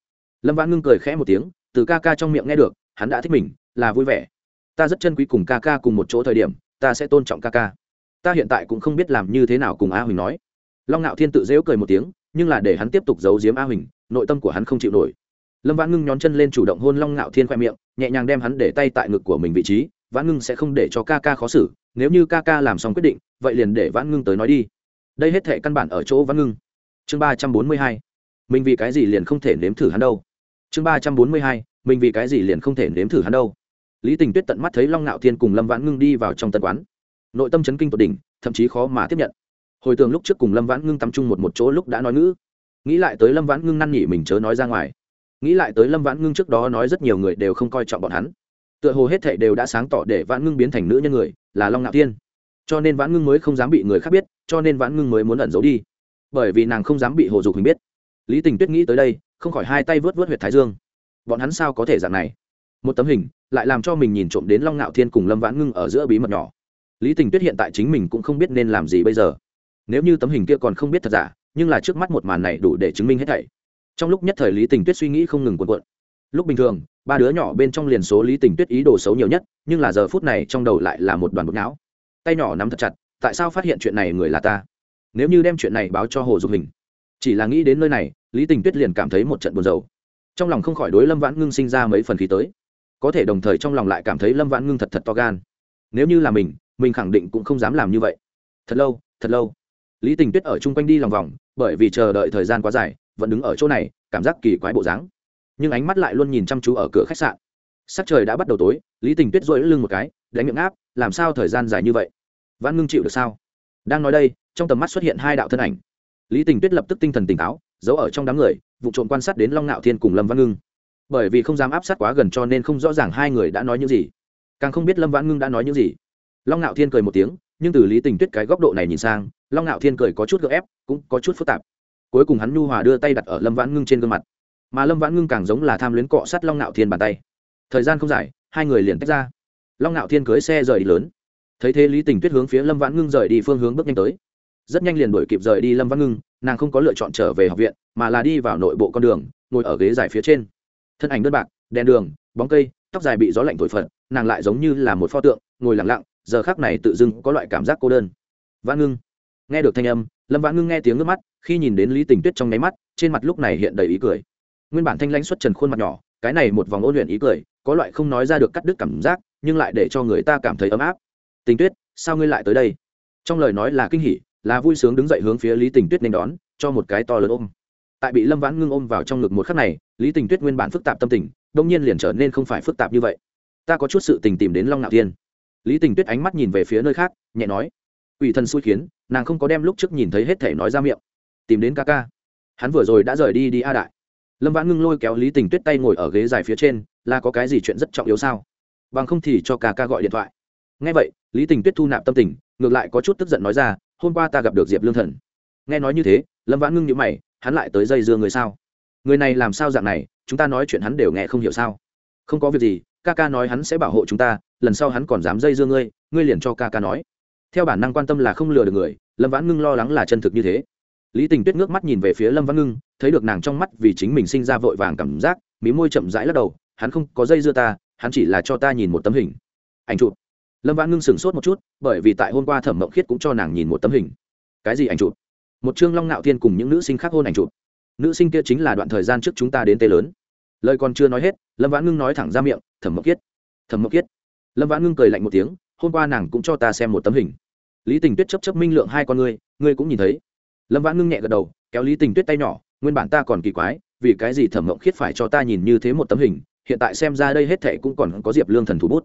Lâm vãn ngưng cười khẽ một tiếng, từ ca ca trong miệng nghe được, hắn đã thích mình, là vui vẻ. Ta rất chân quý cùng ca ca cùng một chỗ thời điểm, ta sẽ tôn trọng ca ca. Ta hiện tại cũng không biết làm như thế nào cùng a huỳnh nói. Long ngạo thiên tự dễu cười một tiếng, nhưng là để hắn tiếp tục giấu giếm a huỳnh, nội tâm của hắn không chịu nổi. Lâm vãn ngưng nhón chân lên chủ động hôn long ngạo thiên khoe miệng, nhẹ nhàng đem hắn để tay tại ngực của mình vị trí, vãn ngưng sẽ không để cho ca ca khó xử, nếu như ca ca làm xong quyết định, vậy liền để vãn ngưng tới nói đi. Đây hết thệ căn bản ở chỗ vãn ngưng. Chương ba trăm bốn mươi hai mình vì cái gì liền không thể nếm thử hắn đâu? Chương ba trăm bốn mươi hai, mình vì cái gì liền không thể nếm thử hắn đâu? Lý tình tuyết tận mắt thấy long ngạo thiên cùng lâm vãn ngưng đi vào trong tân quán. Nội tâm chấn kinh tột đỉnh, thậm chí khó mà tiếp nhận. Hồi tường lúc trước cùng lâm vãn ngưng tắm chung một một chỗ lúc đã nói ngữ. Nghĩ lại tới lâm vãn ngưng năn nỉ mình chớ nói ra ngoài. Nghĩ lại tới lâm vãn ngưng trước đó nói rất nhiều người đều không coi trọng bọn hắn. Tựa hồ hết thệ đều đã sáng tỏ để vãn ngưng biến thành nữ nhân người, là long ngạo thiên. Cho nên vãn ngưng mới không dám bị người khác biết, cho nên vãn ngưng mới muốn ẩn giấu đi. Bởi vì nàng không dám bị hồ dục hình biết lý tình tuyết nghĩ tới đây, không khỏi hai tay vớt vớt h u y ệ t thái dương. Bọn hắn sao có thể dạng này? Một tấm hình, lại làm cho mình nhìn trộm đến long ngạo thiên cùng lâm vãn ngưng ở giữa bí mật nhỏ. Lý tình tuyết hiện tại chính mình cũng không biết nên làm gì bây giờ. Nếu như tấm hình kia còn không biết thật giả, nhưng là trước mắt một màn này đủ để chứng minh hết thảy. Trong lúc nhất thời lý tình tuyết suy nghĩ không ngừng cuộn cuộn. Lúc bình thường, ba đứa nhỏ bên trong liền số lý tình tuyết ý đồ xấu nhiều nhất, nhưng là giờ phút này trong đầu lại là một đoàn bột não. Tay nhỏ nắm thật chặt, tại sao phát hiện chuyện này người là ta? Nếu như đem chuyện này báo cho hồ dục hình, chỉ là nghĩ đến nơi này lý tình tuyết liền cảm thấy một trận buồn rầu. Trong lòng không khỏi đối lâm vãn ngưng sinh ra mấy phần khí tới. Có thể đồng thời trong lòng lại cảm thấy lâm vãn ngưng thật thật to gan. Nếu như là mình mình khẳng định cũng không dám làm như vậy. Thật lâu thật lâu. Lý tình tuyết ở chung quanh đi lòng vòng, bởi vì chờ đợi thời gian quá dài, vẫn đứng ở chỗ này, cảm giác kỳ quái bộ dáng. Nhưng ánh mắt lại luôn nhìn chăm chú ở cửa khách sạn. Sắc trời đã bắt đầu tối, lý tình tuyết dội lưng một cái, đánh miệng áp, làm sao thời gian dài như vậy? Vãn ngưng chịu được sao? Đang nói đây, trong tầm mắt xuất hiện hai đạo thân ảnh. Lý tình tuyết lập tức tinh thần tỉnh táo giấu ở trong đám người, vụ trộm quan sát đến long ngạo thiên cùng lâm văn ngưng. Bởi vì không dám áp sát quá gần cho nên không rõ ràng hai người đã nói những gì. Càng không biết lâm văn ngưng đã nói những gì. Long ngạo thiên cười một tiếng, nhưng từ lý tình tuyết cái góc độ này nhìn sang, long ngạo thiên cười có chút gợ ép, cũng có chút phức tạp. Cuối cùng hắn nhu hòa đưa tay đặt ở lâm vãn ngưng trên gương mặt. Mà lâm vãn ngưng càng giống là tham luyến cọ sát long ngạo thiên bàn tay. Thời gian không dài, hai người liền tách ra. Long ngạo thiên cưới xe rời đi lớn. Thấy thế lý tình tuyết hướng phía lâm vãn ngưng rời đi phương hướng bước nhanh tới rất nhanh liền đuổi kịp rời đi lâm văn ngưng, nàng không có lựa chọn trở về học viện, mà là đi vào nội bộ con đường, ngồi ở ghế dài phía trên. Thân ảnh đơn bạc đèn đường, bóng cây, tóc dài bị gió lạnh thổi phật, nàng lại giống như là một pho tượng, ngồi lặng lặng, giờ khác này tự dưng có loại cảm giác cô đơn. Văn ngưng. Nghe được thanh âm, lâm văn ngưng nghe tiếng nước mắt, khi nhìn đến lý tình tuyết trong nháy mắt, trên mặt lúc này hiện đầy ý cười. Nguyên bản thanh lãnh xuất trần khuôn mặt nhỏ, cái này một vòng ôn luyện ý cười, có loại không nói ra được cắt đứt cảm giác, nhưng lại để cho người ta cảm thấy ấm áp. Tình tuyết, sao ngươi lại tới đây? Trong lời nói là kinh hỉ là vui sướng đứng dậy hướng phía lý tình tuyết nên đón, cho một cái to lớn ôm. Tại bị lâm vãn ngưng ôm vào trong ngực một khắc này, lý tình tuyết nguyên bản phức tạp tâm tình đông nhiên liền trở nên không phải phức tạp như vậy. Ta có chút sự tình tìm đến long ngạo thiên. Lý tình tuyết ánh mắt nhìn về phía nơi khác, nhẹ nói ủy thân xui khiến, nàng không có đem lúc trước nhìn thấy hết thể nói ra miệng. Tìm đến ca ca. Hắn vừa rồi đã rời đi đi a đại. Lâm vãn ngưng lôi kéo lý tình tuyết tay ngồi ở ghế dài phía trên, là có cái gì chuyện rất trọng yếu sao? Bằng không thì cho ca ca gọi điện thoại. Ngay vậy, lý tình tuyết thu nạp tâm tình, ngược lại có chút tức giận nói ra hôm qua ta gặp được diệp lương thần nghe nói như thế lâm vãn ngưng nhữ mày hắn lại tới dây dưa người sao người này làm sao dạng này chúng ta nói chuyện hắn đều nghe không hiểu sao không có việc gì ca ca nói hắn sẽ bảo hộ chúng ta lần sau hắn còn dám dây dưa ngươi ngươi liền cho ca ca nói theo bản năng quan tâm là không lừa được người lâm vãn ngưng lo lắng là chân thực như thế lý tình tuyết ngước mắt nhìn về phía lâm vãn ngưng thấy được nàng trong mắt vì chính mình sinh ra vội vàng cảm giác mí môi chậm rãi lắc đầu hắn không có dây dưa ta hắn chỉ là cho ta nhìn một tấm hình ảnh chụp lâm vãn ngưng sửng sốt một chút bởi vì tại hôm qua thẩm mộng khiết cũng cho nàng nhìn một tấm hình cái gì ảnh chụp một chương long ngạo thiên cùng những nữ sinh khác hôn ảnh chụp nữ sinh kia chính là đoạn thời gian trước chúng ta đến tê lớn lời còn chưa nói hết lâm vãn ngưng nói thẳng ra miệng thẩm mộng khiết thẩm mộng khiết lâm vãn ngưng cười lạnh một tiếng hôm qua nàng cũng cho ta xem một tấm hình lý tình tuyết chấp chấp minh lượng hai con ngươi ngươi cũng nhìn thấy lâm vãn ngưng nhẹ gật đầu kéo lý tình tuyết tay nhỏ nguyên bản ta còn kỳ quái vì cái gì thẩm mộng khiết phải cho ta nhìn như thế một tấm hình hiện tại xem ra đây hết thệ cũng còn có diệp lương thần thủ bút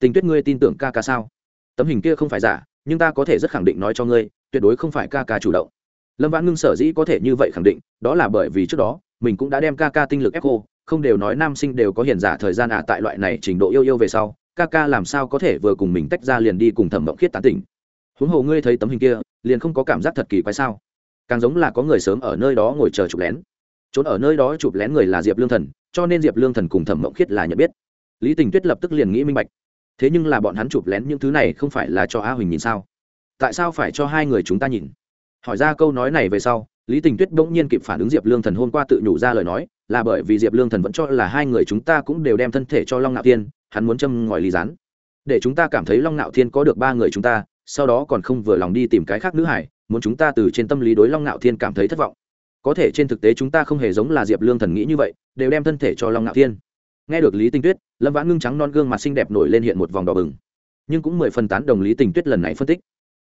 tình tuyết ngươi tin tưởng ca ca sao? Tấm hình kia không phải giả, nhưng ta có thể rất khẳng định nói cho ngươi, tuyệt đối không phải ca ca chủ động. Lâm vãn ngưng sở dĩ có thể như vậy khẳng định, đó là bởi vì trước đó, mình cũng đã đem ca ca tinh lực ép cô, không đều nói nam sinh đều có hiền giả thời gian à tại loại này trình độ yêu yêu về sau, ca ca làm sao có thể vừa cùng mình tách ra liền đi cùng thẩm mộng khiết tán tỉnh? Huống hồ ngươi thấy tấm hình kia, liền không có cảm giác thật kỳ quái sao? Càng giống là có người sớm ở nơi đó ngồi chờ chụp lén. Trốn ở nơi đó chụp lén người là diệp lương thần, cho nên diệp lương thần cùng thẩm mộng khiết là nhận biết. Lý tình tuyết lập tức liền nghĩ minh bạch thế nhưng là bọn hắn chụp lén những thứ này không phải là cho a huỳnh nhìn sao? Tại sao phải cho hai người chúng ta nhìn? Hỏi ra câu nói này về sau, lý tình tuyết bỗng nhiên kịp phản ứng diệp lương thần hôm qua tự nhủ ra lời nói, là bởi vì diệp lương thần vẫn cho là hai người chúng ta cũng đều đem thân thể cho long ngạo thiên, hắn muốn châm ngòi lý rán để chúng ta cảm thấy long ngạo thiên có được ba người chúng ta, sau đó còn không vừa lòng đi tìm cái khác nữ hải, muốn chúng ta từ trên tâm lý đối long ngạo thiên cảm thấy thất vọng. Có thể trên thực tế chúng ta không hề giống là diệp lương thần nghĩ như vậy, đều đem thân thể cho long ngạo thiên nghe được lý tinh tuyết, lâm vãn ngưng trắng non gương mặt xinh đẹp nổi lên hiện một vòng đỏ bừng. Nhưng cũng mười phần tán đồng lý tình tuyết lần này phân tích.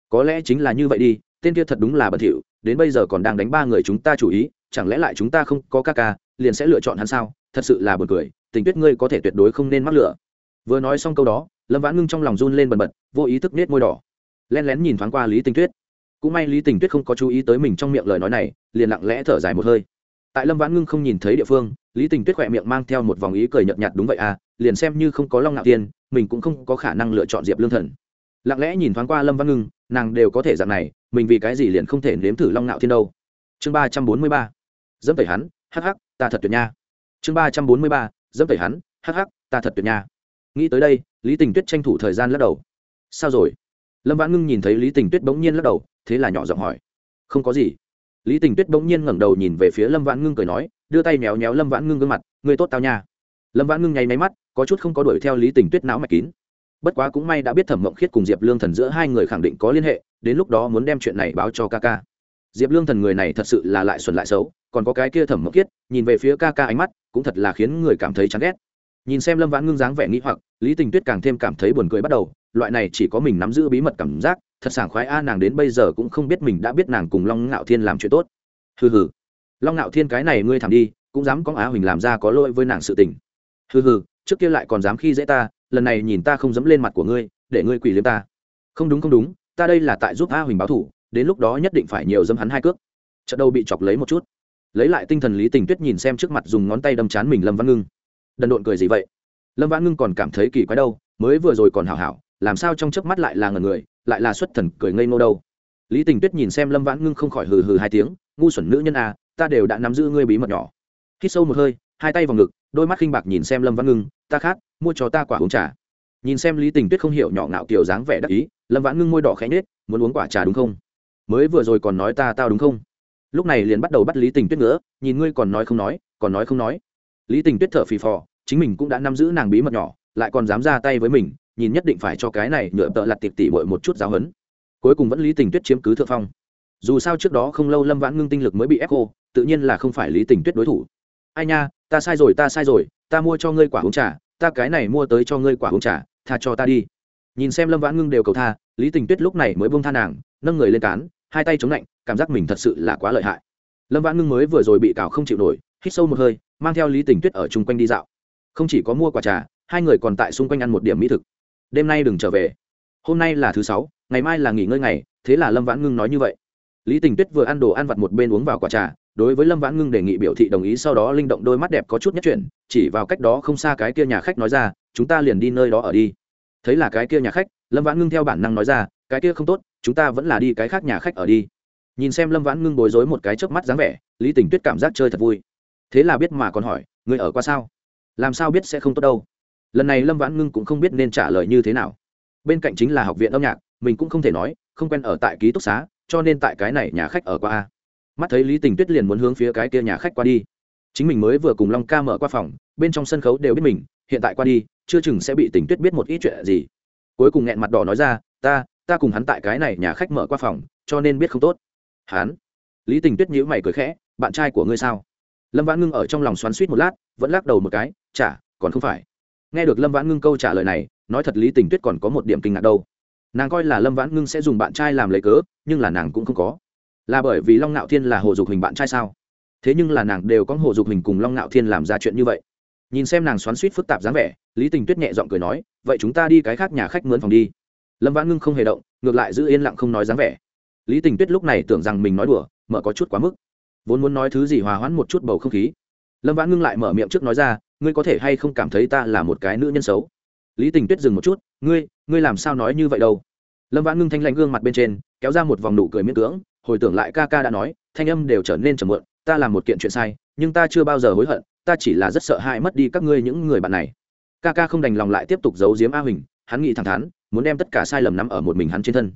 Có lẽ chính là như vậy đi, tên kia thật đúng là bẩn thỉu, đến bây giờ còn đang đánh ba người chúng ta chủ ý, chẳng lẽ lại chúng ta không có ca ca, liền sẽ lựa chọn hắn sao? Thật sự là buồn cười tình tuyết ngươi có thể tuyệt đối không nên mắc lửa. Vừa nói xong câu đó, lâm vãn ngưng trong lòng run lên bần bật, vô ý thức nết môi đỏ. Len lén nhìn thoáng qua lý tình tuyết. Cũng may lý tình tuyết không có chú ý tới mình trong miệng lời nói này, liền lặng lẽ thở dài một hơi tại lâm vãn ngưng không nhìn thấy địa phương, lý tình tuyết khỏe miệng mang theo một vòng ý cười nhợt nhạt đúng vậy à liền xem như không có long ngạo tiên, mình cũng không có khả năng lựa chọn diệp lương thần. Lặng lẽ nhìn thoáng qua lâm vãn ngưng, nàng đều có thể dạng này, mình vì cái gì liền không thể nếm thử long ngạo thiên đâu. Chương ba trăm bốn mươi ba. Dẫm tẩy hắn, hắc hắc, ta thật tuyệt nha. Chương ba trăm bốn mươi ba. Dẫm tẩy hắn, hắc hắc, ta thật tuyệt nha. Nghĩ tới đây, lý tình tuyết tranh thủ thời gian lắc đầu. Sao rồi? Lâm vãn ngưng nhìn thấy lý tình tuyết bỗng nhiên lắc đầu, thế là nhỏ giọng hỏi. Không có gì lý tình tuyết bỗng nhiên ngẩng đầu nhìn về phía lâm vãn ngưng cười nói, đưa tay méo méo lâm vãn ngưng gương mặt người tốt tao nha. Lâm vãn ngưng nháy máy mắt, có chút không có đuổi theo lý tình tuyết não mạch kín. Bất quá cũng may đã biết thẩm mộng khiết cùng diệp lương thần giữa hai người khẳng định có liên hệ, đến lúc đó muốn đem chuyện này báo cho ca ca. Diệp lương thần người này thật sự là lại xuẩn lại xấu, còn có cái kia thẩm mộng khiết, nhìn về phía ca ca ánh mắt, cũng thật là khiến người cảm thấy chán ghét. Nhìn xem lâm vãn ngưng dáng vẻ nghĩ hoặc, lý tình tuyết càng thêm cảm thấy buồn cười bắt đầu, loại này chỉ có mình nắm giữ bí mật cảm giác thật sảng khoái a, nàng đến bây giờ cũng không biết mình đã biết nàng cùng long ngạo thiên làm chuyện tốt. Hừ hừ. Long ngạo thiên cái này ngươi thảm đi, cũng dám có á huỳnh làm ra có lỗi với nàng sự tình. Hừ hừ, trước kia lại còn dám khi dễ ta, lần này nhìn ta không dám lên mặt của ngươi, để ngươi quỳ liếm ta. Không đúng không đúng, ta đây là tại giúp a huỳnh báo thủ, đến lúc đó nhất định phải nhiều dâm hắn hai cước. Trận đâu bị chọc lấy một chút. Lấy lại tinh thần lý tình tuyết nhìn xem trước mặt dùng ngón tay đâm chán mình lâm văn ngưng. Đần độn cười gì vậy? Lâm văn ngưng còn cảm thấy kỳ quái đâu, mới vừa rồi còn hảo hảo, làm sao trong chớp mắt lại là ngần người lại là xuất thần cười ngây ngô đâu. Lý tình tuyết nhìn xem lâm vãn ngưng không khỏi hừ hừ hai tiếng, ngu xuẩn nữ nhân à ta đều đã nắm giữ ngươi bí mật nhỏ. Hít sâu một hơi, hai tay vào ngực, đôi mắt khinh bạc nhìn xem lâm vãn ngưng, ta khát, mua cho ta quả uống trà. Nhìn xem lý tình tuyết không hiểu nhỏ ngạo kiểu dáng vẻ đắc ý, lâm vãn ngưng môi đỏ khẽ nết muốn uống quả trà đúng không? Mới vừa rồi còn nói ta tao đúng không? Lúc này liền bắt đầu bắt lý tình tuyết nữa nhìn ngươi còn nói không nói, còn nói không nói. Lý tình tuyết thở phì phò, chính mình cũng đã nắm giữ nàng bí mật nhỏ, lại còn dám ra tay với mình nhìn nhất định phải cho cái này nhựa tợ lặt tiệp tỉ bội một chút giáo hấn cuối cùng vẫn lý tình tuyết chiếm cứ thượng phong. Dù sao trước đó không lâu lâm vãn ngưng tinh lực mới bị ép cô tự nhiên là không phải lý tình tuyết đối thủ. Ai nha, ta sai rồi, ta sai rồi, ta mua cho ngươi quả uống trà, ta cái này mua tới cho ngươi quả uống trà, tha cho ta đi. Nhìn xem lâm vãn ngưng đều cầu tha, lý tình tuyết lúc này mới bông tha nàng, nâng người lên cán, hai tay chống lạnh, cảm giác mình thật sự là quá lợi hại. Lâm vãn ngưng mới vừa rồi bị cào không chịu nổi, hít sâu một hơi, mang theo lý tình tuyết ở chung quanh đi dạo. Không chỉ có mua quả trà, hai người còn tại xung quanh ăn một điểm mỹ thực đêm nay đừng trở về. Hôm nay là thứ sáu, ngày mai là nghỉ ngơi ngày, thế là lâm vãn ngưng nói như vậy. Lý tình tuyết vừa ăn đồ ăn vặt một bên uống vào quả trà, đối với lâm vãn ngưng đề nghị biểu thị đồng ý sau đó linh động đôi mắt đẹp có chút nhất chuyển, chỉ vào cách đó không xa cái kia nhà khách nói ra, chúng ta liền đi nơi đó ở đi. Thấy là cái kia nhà khách, lâm vãn ngưng theo bản năng nói ra, cái kia không tốt, chúng ta vẫn là đi cái khác nhà khách ở đi. Nhìn xem lâm vãn ngưng bối rối một cái chớp mắt dáng vẻ, lý tình tuyết cảm giác chơi thật vui. Thế là biết mà còn hỏi người ở qua sao? Làm sao biết sẽ không tốt đâu? Lần này lâm vãn ngưng cũng không biết nên trả lời như thế nào. Bên cạnh chính là học viện âm nhạc, mình cũng không thể nói, không quen ở tại ký túc xá, cho nên tại cái này nhà khách ở qua a. Mắt thấy lý tình tuyết liền muốn hướng phía cái kia nhà khách qua đi. Chính mình mới vừa cùng long ca mở qua phòng, bên trong sân khấu đều biết mình, hiện tại qua đi, chưa chừng sẽ bị tình tuyết biết một ít chuyện gì. Cuối cùng nghẹn mặt đỏ nói ra, ta ta cùng hắn tại cái này nhà khách mở qua phòng, cho nên biết không tốt. Hắn? Lý tình tuyết nhíu mày cười khẽ, bạn trai của ngươi sao? Lâm vãn ngưng ở trong lòng xoắn suýt một lát, vẫn lắc đầu một cái, chả, còn không phải nghe được lâm vãn ngưng câu trả lời này, nói thật lý tình tuyết còn có một điểm kinh ngạc đâu. Nàng coi là lâm vãn ngưng sẽ dùng bạn trai làm lấy cớ, nhưng là nàng cũng không có. Là bởi vì long ngạo thiên là hồ dục hình bạn trai sao? Thế nhưng là nàng đều có hồ dục hình cùng long ngạo thiên làm ra chuyện như vậy. Nhìn xem nàng xoắn suýt phức tạp dáng vẻ, lý tình tuyết nhẹ g i ọ n g cười nói, vậy chúng ta đi cái khác nhà khách mướn phòng đi. Lâm vãn ngưng không hề động, ngược lại giữ yên lặng không nói dáng vẻ. Lý tình tuyết lúc này tưởng rằng mình nói đùa, mở có chút quá mức. Vốn muốn nói thứ gì hòa hoãn một chút bầu không khí. Lâm vãn ngưng lại mở miệng trước nói ra ngươi có thể hay không cảm thấy ta là một cái nữ nhân xấu? Lý tình tuyết dừng một chút, ngươi ngươi làm sao nói như vậy đâu? Lâm vãn ngưng thanh lãnh gương mặt bên trên, kéo ra một vòng nụ cười miễn cưỡng, hồi tưởng lại ca ca đã nói, thanh âm đều trở nên trầm mượn ta làm một kiện chuyện sai, nhưng ta chưa bao giờ hối hận, ta chỉ là rất sợ hãi mất đi các ngươi những người bạn này. Ca ca không đành lòng lại tiếp tục giấu giếm a huỳnh, hắn nghĩ thẳng thắn, muốn đem tất cả sai lầm nắm ở một mình hắn trên thân.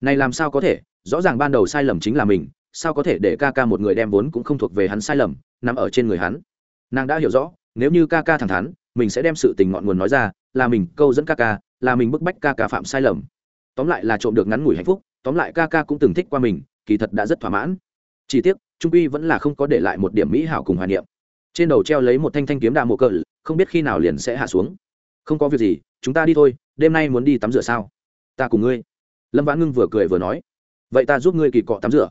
Này làm sao có thể? Rõ ràng ban đầu sai lầm chính là mình, sao có thể để ca ca một người đem vốn cũng không thuộc về hắn sai lầm, nằm ở trên người hắn? Nàng đã hiểu rõ nếu như ca ca thẳng thắn, mình sẽ đem sự tình ngọn nguồn nói ra, là mình câu dẫn ca ca, là mình bức bách ca ca phạm sai lầm. Tóm lại là trộm được ngắn ngủi hạnh phúc, tóm lại ca ca cũng từng thích qua mình, kỳ thật đã rất thỏa mãn. Chỉ tiếc, trung uy vẫn là không có để lại một điểm mỹ hảo cùng hoài niệm. Trên đầu treo lấy một thanh thanh kiếm đa mộ cỡ không biết khi nào liền sẽ hạ xuống. Không có việc gì, chúng ta đi thôi, đêm nay muốn đi tắm rửa sao? Ta cùng ngươi. Lâm vãn ngưng vừa cười vừa nói. Vậy ta giúp ngươi kỳ cọ tắm rửa.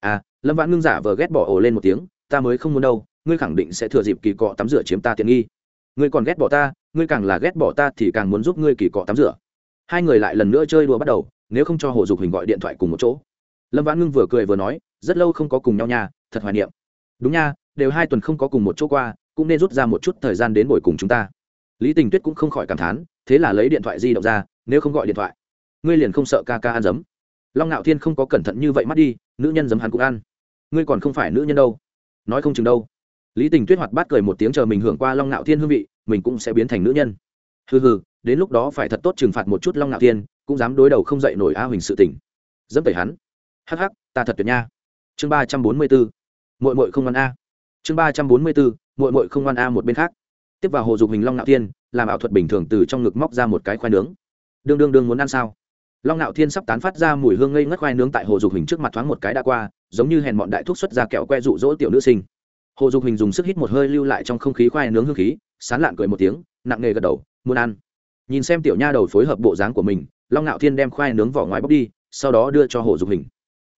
À lâm vãn ngưng giả vờ ghét bỏ ổ lên một tiếng, ta mới không muốn đâu ngươi khẳng định sẽ thừa dịp kỳ cọ tắm rửa chiếm ta tiện nghi. Ngươi còn ghét bỏ ta, ngươi càng là ghét bỏ ta thì càng muốn giúp ngươi kỳ cọ tắm rửa. Hai người lại lần nữa chơi đùa bắt đầu, nếu không cho hồ dục hình gọi điện thoại cùng một chỗ. Lâm vãn ngưng vừa cười vừa nói, rất lâu không có cùng nhau nha, thật hoài niệm. Đúng nha, đều hai tuần không có cùng một chỗ qua, cũng nên rút ra một chút thời gian đến buổi cùng chúng ta. Lý tình tuyết cũng không khỏi cảm thán, thế là lấy điện thoại di động ra, nếu không gọi điện thoại, ngươi liền không sợ ca ca ăn giấm long ngạo thiên không có cẩn thận như vậy, mắt đi, nữ nhân giấm hắn cũng ăn. Ngươi còn không phải nữ nhân đâu. Nói không chừng đâu lý tình tuyết hoạt bát cười một tiếng chờ mình hưởng qua long ngạo thiên hương vị, mình cũng sẽ biến thành nữ nhân. Hừ hừ, đến lúc đó phải thật tốt trừng phạt một chút long ngạo thiên, cũng dám đối đầu không dậy nổi a huỳnh sự tỉnh. dẫm tẩy hắn. Hắc hắc, ta thật tuyệt nha. Chương ba trăm bốn mươi bốn mội mội không ngoan a. Chương ba trăm bốn mươi bốn mội mội không ngoan a một bên khác. Tiếp vào hồ dục hình long ngạo thiên, làm ảo thuật bình thường từ trong ngực móc ra một cái khoai nướng. Đương đương đương muốn ăn sao? Long ngạo thiên sắp tán phát ra mùi hương ngây ngất khoai nướng tại hồ dục hình trước mặt thoáng một cái đã qua, giống như hèn bọn đại thuốc xuất ra kẹo que rụ rỗ tiểu nữ sinh hồ dục hình dùng sức hít một hơi lưu lại trong không khí khoai nướng hương khí, sán lạn cười một tiếng, nặng nề gật đầu, muốn ăn. Nhìn xem tiểu nha đầu phối hợp bộ dáng của mình, long ngạo thiên đem khoai nướng vỏ ngoài bóc đi, sau đó đưa cho hồ dục hình.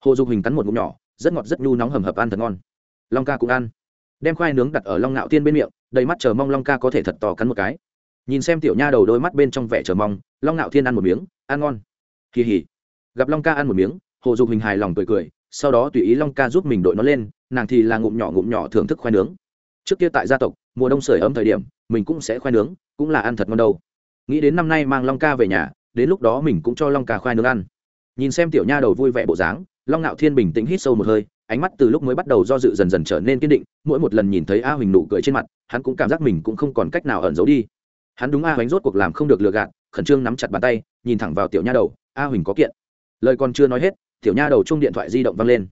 Hồ dục hình cắn một ngụm nhỏ, rất ngọt, rất nhu nóng hầm hập ăn thật ngon. Long ca cũng ăn. Đem khoai nướng đặt ở long ngạo thiên bên miệng, đầy mắt chờ mong long ca có thể thật to cắn một cái. Nhìn xem tiểu nha đầu đôi mắt bên trong vẻ chờ mong, long ngạo thiên ăn một miếng, ăn ngon. Kỳ hỉ. Gặp long ca ăn một miếng, hồ dục hình hài lòng cười cười, sau đó tùy ý long ca giúp mình đội nó lên nàng thì là ngụm nhỏ ngụm nhỏ thưởng thức khoai nướng. Trước kia tại gia tộc, mùa đông sưởi ấm thời điểm, mình cũng sẽ khoai nướng, cũng là ăn thật ngon đâu. Nghĩ đến năm nay mang long ca về nhà, đến lúc đó mình cũng cho long ca khoai nướng ăn. Nhìn xem tiểu nha đầu vui vẻ bộ dáng, long ngạo thiên bình tĩnh hít sâu một hơi, ánh mắt từ lúc mới bắt đầu do dự dần dần trở nên kiên định, mỗi một lần nhìn thấy a huỳnh nụ cười trên mặt, hắn cũng cảm giác mình cũng không còn cách nào ẩn giấu đi. Hắn đúng a huỳnh rốt cuộc làm không được lừa gạt, khẩn trương nắm chặt bàn tay, nhìn thẳng vào tiểu nha đầu, a huỳnh có kiện. Lời còn chưa nói hết, tiểu nha đầu chung điện thoại di động văng lên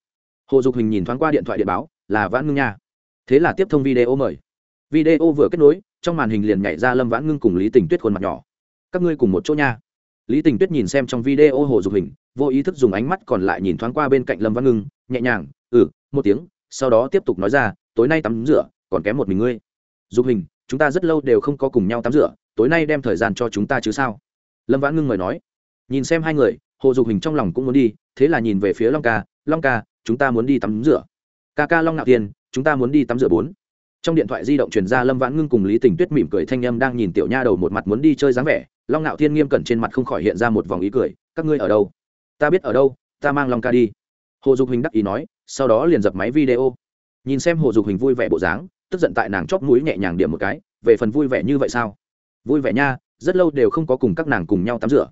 hồ dục hình nhìn thoáng qua điện thoại điện báo, là vãn ngưng nha. Thế là tiếp thông video mời. Video vừa kết nối, trong màn hình liền nhảy ra lâm vãn ngưng cùng lý tình tuyết khuôn mặt nhỏ. Các ngươi cùng một chỗ nha. Lý tình tuyết nhìn xem trong video hồ dục hình, vô ý thức dùng ánh mắt còn lại nhìn thoáng qua bên cạnh lâm Vãn ngưng, nhẹ nhàng ừ một tiếng, sau đó tiếp tục nói ra, tối nay tắm rửa, còn kém một mình ngươi. Dục hình, chúng ta rất lâu đều không có cùng nhau tắm rửa, tối nay đem thời gian cho chúng ta chứ sao? Lâm vãn ngưng mời nói. Nhìn xem hai người, hồ dục hình trong lòng cũng muốn đi, thế là nhìn về phía long ca long ca chúng ta muốn đi tắm rửa. Ca ca long nạo Thiên, chúng ta muốn đi tắm rửa bốn. Trong điện thoại di động truyền ra lâm vãn ngưng cùng lý tình tuyết mỉm cười thanh â m đang nhìn tiểu nha đầu một mặt muốn đi chơi dáng vẻ. Long nạo thiên nghiêm cẩn trên mặt không khỏi hiện ra một vòng ý cười. Các ngươi ở đâu? Ta biết ở đâu ta mang long ca đi. Hồ dục hình đắc ý nói sau đó liền dập máy video. Nhìn xem hồ dục hình vui vẻ bộ dáng tức giận tại nàng chóp mũi nhẹ nhàng điểm một cái. Về phần vui vẻ như vậy sao? Vui vẻ nha rất lâu đều không có cùng các nàng cùng nhau tắm rửa.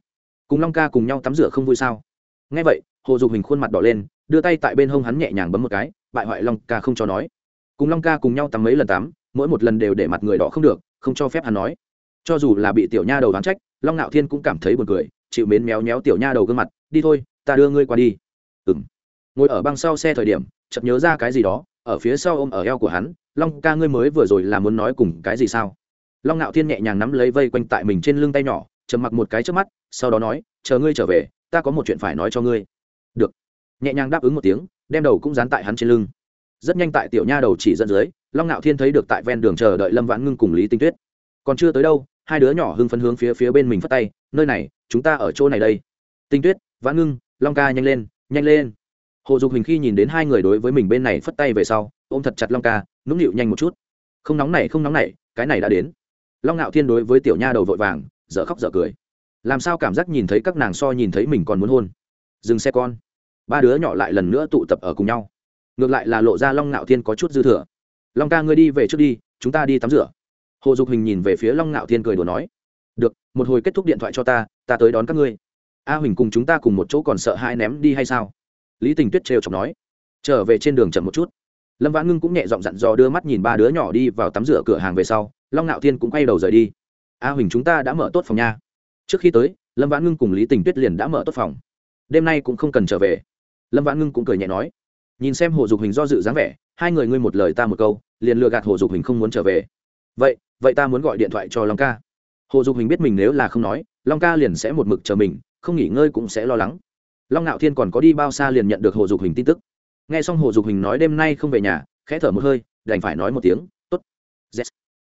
Cùng long ca cùng nhau tắm rửa không vui sao? Ngay vậy hồ dục hình khuôn mặt đỏ lên đưa tay tại bên hông hắn nhẹ nhàng bấm một cái, bại hoại long ca không cho nói. Cùng long ca cùng nhau tắm mấy lần tắm, mỗi một lần đều để mặt người đỏ không được, không cho phép hắn nói. Cho dù là bị tiểu nha đầu đoán trách, long ngạo thiên cũng cảm thấy buồn cười, chịu mến méo méo tiểu nha đầu gương mặt, đi thôi, ta đưa ngươi qua đi. Ừ m ngồi ở băng sau xe thời điểm, chợt nhớ ra cái gì đó, ở phía sau ôm ở eo của hắn, long ca ngươi mới vừa rồi là muốn nói cùng cái gì sao? Long ngạo thiên nhẹ nhàng nắm lấy vây quanh tại mình trên lưng tay nhỏ chầm mặc một cái trước mắt, sau đó nói, chờ ngươi trở về, ta có một chuyện phải nói cho ngươi. Được nhẹ nhàng đáp ứng một tiếng, đem đầu cũng dán tại hắn trên lưng. Rất nhanh tại tiểu nha đầu chỉ dẫn dưới, long ngạo thiên thấy được tại ven đường chờ đợi lâm vãn ngưng cùng lý tinh tuyết. Còn chưa tới đâu, hai đứa nhỏ hưng phấn hướng phía phía bên mình phất tay, nơi này, chúng ta ở chỗ này đây. Tinh tuyết, vãn ngưng, long ca, nhanh lên nhanh lên. Hồ dục hình khi nhìn đến hai người đối với mình bên này phất tay về sau, ôm thật chặt long ca, nũng nịu nhanh một chút. Không nóng này, không nóng này, cái này đã đến. Long ngạo thiên đối với tiểu nha đầu vội vàng, dở khóc dở cười. Làm sao cảm giác nhìn thấy các nàng so nhìn thấy mình còn muốn hôn? Dừng xe con ba đứa nhỏ lại lần nữa tụ tập ở cùng nhau. Ngược lại là lộ ra long ngạo thiên có chút dư thừa. Long ca, ngươi đi về trước đi, chúng ta đi tắm rửa. Hồ dục hình nhìn về phía long ngạo thiên cười đùa nói, được, một hồi kết thúc điện thoại cho ta ta tới đón các ngươi. A huỳnh cùng chúng ta cùng một chỗ còn sợ hai ném đi hay sao? Lý tình tuyết trêu chọc nói, trở về trên đường chậm một chút. Lâm vãn ngưng cũng nhẹ giọng dặn dò đưa mắt nhìn ba đứa nhỏ đi vào tắm rửa cửa hàng về sau, long ngạo thiên cũng quay đầu rời đi. A huỳnh, chúng ta đã mở tốt phòng nha. Trước khi tới, lâm vãn ngưng cùng lý tình tuyết liền đã mở tốt phòng. Đêm nay cũng không cần trở về lâm vãn ngưng cũng cười nhẹ nói, nhìn xem hồ dục hình do dự dáng vẻ, hai người ngươi một lời ta một câu, liền lừa gạt hồ dục hình không muốn trở về. Vậy vậy ta muốn gọi điện thoại cho long ca. Hồ dục hình biết mình nếu là không nói, long ca liền sẽ một mực chờ mình, không nghỉ ngơi cũng sẽ lo lắng. Long ngạo thiên còn có đi bao xa liền nhận được hồ dục hình tin tức. N g h e xong hồ dục hình nói đêm nay không về nhà, khẽ thở một hơi, đành phải nói một tiếng t ố t yes.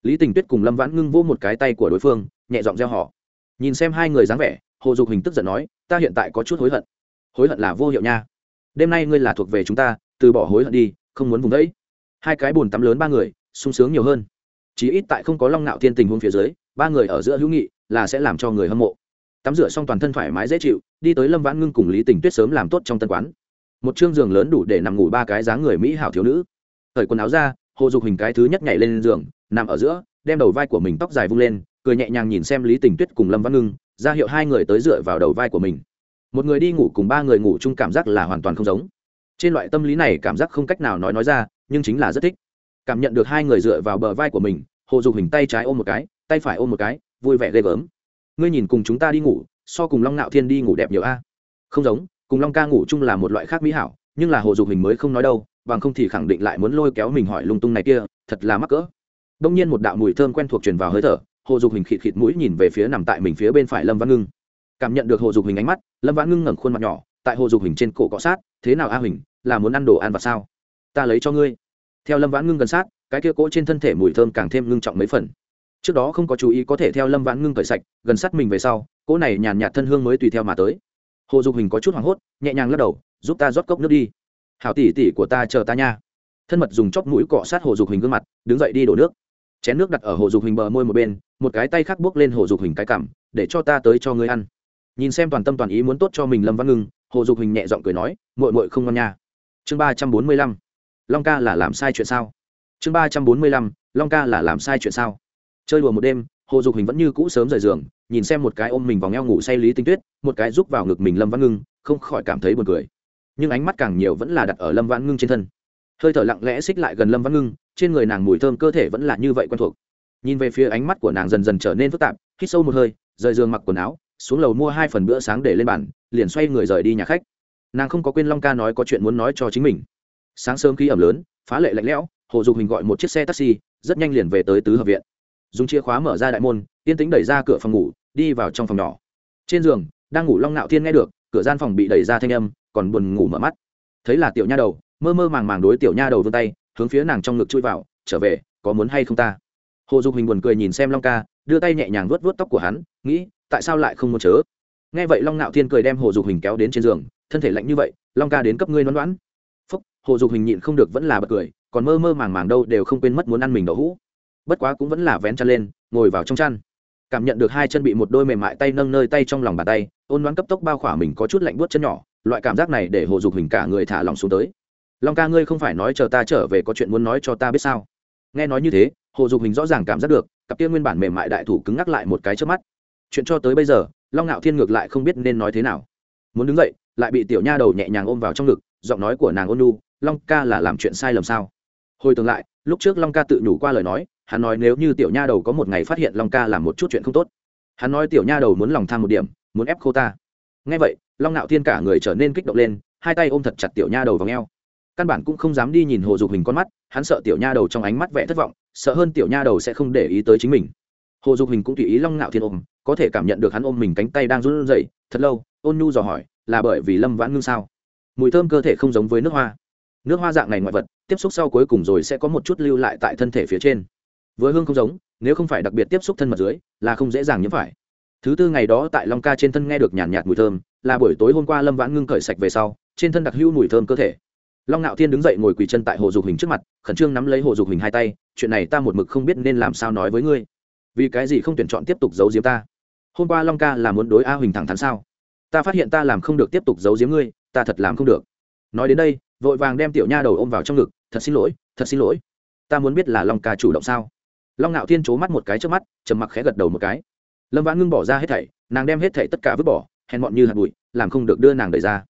lý tình tuyết cùng lâm vãn ngưng vô một cái tay của đối phương, nhẹ giọng gieo họ nhìn xem hai người dáng vẻ, hồ dục hình tức giận nói, ta hiện tại có chút hối hận. Hối hận là vô hiệu nha đêm nay ngươi là thuộc về chúng ta, từ bỏ hối hận đi, không muốn vùng đấy hai cái bồn tắm lớn ba người, sung sướng nhiều hơn. Chí ít tại không có long nạo thiên tình huống phía dưới, ba người ở giữa hữu nghị là sẽ làm cho người hâm mộ. Tắm rửa xong toàn thân thoải mái dễ chịu, đi tới lâm vãn ngưng cùng lý tình tuyết sớm làm tốt trong tân quán. Một chương giường lớn đủ để nằm ngủ ba cái dáng người mỹ hảo thiếu nữ. Thời quần áo ra, hồ dục hình cái thứ nhất nhảy lên giường, nằm ở giữa, đem đầu vai của mình tóc dài vung lên, cười nhẹ nhàng nhìn xem lý tình tuyết cùng lâm Vãn ngưng, ra hiệu hai người tới dựa vào đầu vai của mình một người đi ngủ cùng ba người ngủ chung cảm giác là hoàn toàn không giống. Trên loại tâm lý này cảm giác không cách nào nói nói ra, nhưng chính là rất thích. Cảm nhận được hai người dựa vào bờ vai của mình, hồ dục hình tay trái ôm một cái, tay phải ôm một cái, vui vẻ ghê gớm. Ngươi nhìn cùng chúng ta đi ngủ, so cùng long nạo thiên đi ngủ đẹp nhiều a. Không giống, cùng long ca ngủ chung là một loại khác mỹ hảo, nhưng là hồ dục hình mới không nói đâu, bằng không thì khẳng định lại muốn lôi kéo mình hỏi lung tung này kia, thật là mắc cỡ. Đông nhiên một đạo mùi thơm quen thuộc truyền vào hơi thở, hồ dục hình khịt khịt mũi nhìn về phía nằm tại mình phía bên phải lâm văn ngưng cảm nhận được hồ dục hình ánh mắt, lâm vãn ngưng ngẩng khuôn mặt nhỏ, tại hồ dục hình trên cổ cọ sát, thế nào a huỳnh, là muốn ăn đồ ăn và sao? Ta lấy cho ngươi. Theo lâm vãn ngưng gần sát, cái kia cỗ trên thân thể mùi thơm càng thêm ngưng trọng mấy phần. Trước đó không có chú ý có thể theo lâm vãn ngưng cởi sạch, gần sát mình về sau, cỗ này nhàn nhạt thân hương mới tùy theo mà tới. Hồ dục hình có chút hoảng hốt, nhẹ nhàng lắc đầu, giúp ta rót cốc nước đi. Hảo tỷ tỷ của ta chờ ta nha. Thân mật dùng chóp mũi cọ sát hồ dục hình gương mặt, đứng dậy đi đổ nước. Chén nước đặt ở hồ dục hình bờ môi một bên, một cái tay khác buốc lên hồ dục hình cái cảm để cho ta tới cho ngươi ăn nhìn xem toàn tâm toàn ý muốn tốt cho mình lâm văn ngưng, hồ dục hình nhẹ giọng cười nói mội mội không ngon nha. Chương ba trăm bốn mươi lăm, long ca là làm sai chuyện sao? Chương ba trăm bốn mươi lăm, long ca là làm sai chuyện sao? Chơi đùa một đêm, hồ dục hình vẫn như cũ sớm rời giường, nhìn xem một cái ôm mình vào ngheo ngủ say lý tinh tuyết, một cái rúc vào ngực mình lâm văn ngưng, không khỏi cảm thấy buồn cười. Nhưng ánh mắt càng nhiều vẫn là đặt ở lâm văn ngưng trên thân. Hơi thở lặng lẽ xích lại gần lâm văn ngưng, trên người nàng mùi thơm cơ thể vẫn là như vậy quen thuộc. Nhìn về phía ánh mắt của nàng dần dần trở nên phức tạp, hít sâu một hơi, rời giường mặc quần áo xuống lầu mua hai phần bữa sáng để lên bàn, liền xoay người rời đi nhà khách. Nàng không có quên long ca nói có chuyện muốn nói cho chính mình. Sáng sớm khí ẩm lớn, phá lệ lạnh lẽo, hồ dục hình gọi một chiếc xe taxi, rất nhanh liền về tới tứ hợp viện. Dùng chìa khóa mở ra đại môn, yên tính đẩy ra cửa phòng ngủ, đi vào trong phòng nhỏ. Trên giường, đang ngủ long nạo thiên nghe được, cửa gian phòng bị đẩy ra thanh âm, còn buồn ngủ mở mắt. Thấy là tiểu nha đầu, mơ mơ màng màng đối tiểu nha đầu vươn tay, hướng phía nàng trong ngực chui vào, trở về, có muốn hay không ta? Hồ dục hình buồn cười nhìn xem long ca, đưa tay nhẹ nhàng vuốt vuốt tóc của hắn, nghĩ tại sao lại không muốn chớ? Nghe vậy long nạo thiên cười đem hồ dục hình kéo đến trên giường, thân thể lạnh như vậy, long ca đến cấp ngươi đoán đoán. Phúc, hồ dục hình nhịn không được vẫn là bật cười, còn mơ mơ màng màng đâu đều không quên mất muốn ăn mình đậu hũ. Bất quá cũng vẫn là vén chăn lên, ngồi vào trong chăn. Cảm nhận được hai chân bị một đôi mềm mại tay nâng nơi tay trong lòng bàn tay, ôn đoán cấp tốc bao khỏa mình có chút lạnh buốt chân nhỏ, loại cảm giác này để hồ dục hình cả người thả lòng xuống tới. Long ca ngươi không phải nói chờ ta trở về có chuyện muốn nói cho ta biết sao? Nghe nói như thế, hồ dục hình rõ ràng cảm giác được, cặp kia nguyên bản mềm mại đại thủ cứng ngắc lại một cái trước mắt chuyện cho tới bây giờ, long ngạo thiên ngược lại không biết nên nói thế nào. Muốn đứng dậy, lại bị tiểu nha đầu nhẹ nhàng ôm vào trong ngực, giọng nói của nàng ôn nu long ca là làm chuyện sai lầm sao? Hồi tương lại, lúc trước long ca tự nhủ qua lời nói, hắn nói nếu như tiểu nha đầu có một ngày phát hiện long ca làm một chút chuyện không tốt, hắn nói tiểu nha đầu muốn lòng tham một điểm, muốn ép khô ta. Ngay vậy, long ngạo thiên cả người trở nên kích động lên, hai tay ôm thật chặt tiểu nha đầu vào ngheo căn bản cũng không dám đi nhìn hồ dục hình con mắt, hắn sợ tiểu nha đầu trong ánh mắt vẻ thất vọng, sợ hơn tiểu nha đầu sẽ không để ý tới chính mình hồ dục hình cũng tùy ý long ngạo thiên ôm có thể cảm nhận được hắn ôm mình cánh tay đang run rẩy. Thật lâu ôn nhu dò hỏi là bởi vì lâm vãn ngưng sao? Mùi thơm cơ thể không giống với nước hoa. Nước hoa dạng này ngoại vật tiếp xúc sau cuối cùng rồi sẽ có một chút lưu lại tại thân thể phía trên. Với hương không giống nếu không phải đặc biệt tiếp xúc thân mật dưới là không dễ dàng nhiễm phải. Thứ tư ngày đó tại long ca trên thân nghe được nhàn nhạt, nhạt mùi thơm là buổi tối hôm qua lâm vãn ngưng cởi sạch về sau trên thân đặc hữu mùi thơm cơ thể. Long ngạo thiên đứng dậy ngồi quỳ chân tại hồ dục hình trước mặt khẩn trương nắm lấy hồ dục hình hai tay chuyện này ta một mực không biết nên làm sao nói với ngươi vì cái gì không tuyển chọn tiếp tục giấu giếm ta? Hôm qua long ca là muốn đối a huỳnh thẳng thắn sao? Ta phát hiện ta làm không được tiếp tục giấu giếm ngươi, ta thật làm không được. Nói đến đây, vội vàng đem tiểu nha đầu ôm vào trong ngực, thật xin lỗi, thật xin lỗi. Ta muốn biết là long ca chủ động sao? Long ngạo thiên c mắt một cái trước mắt, trầm mặc khẽ gật đầu một cái. Lâm vãn ngưng bỏ ra hết thảy, nàng đem hết thảy tất cả vứt bỏ, hèn mọn như hạt bụi, làm không được đưa nàng đẩy ra.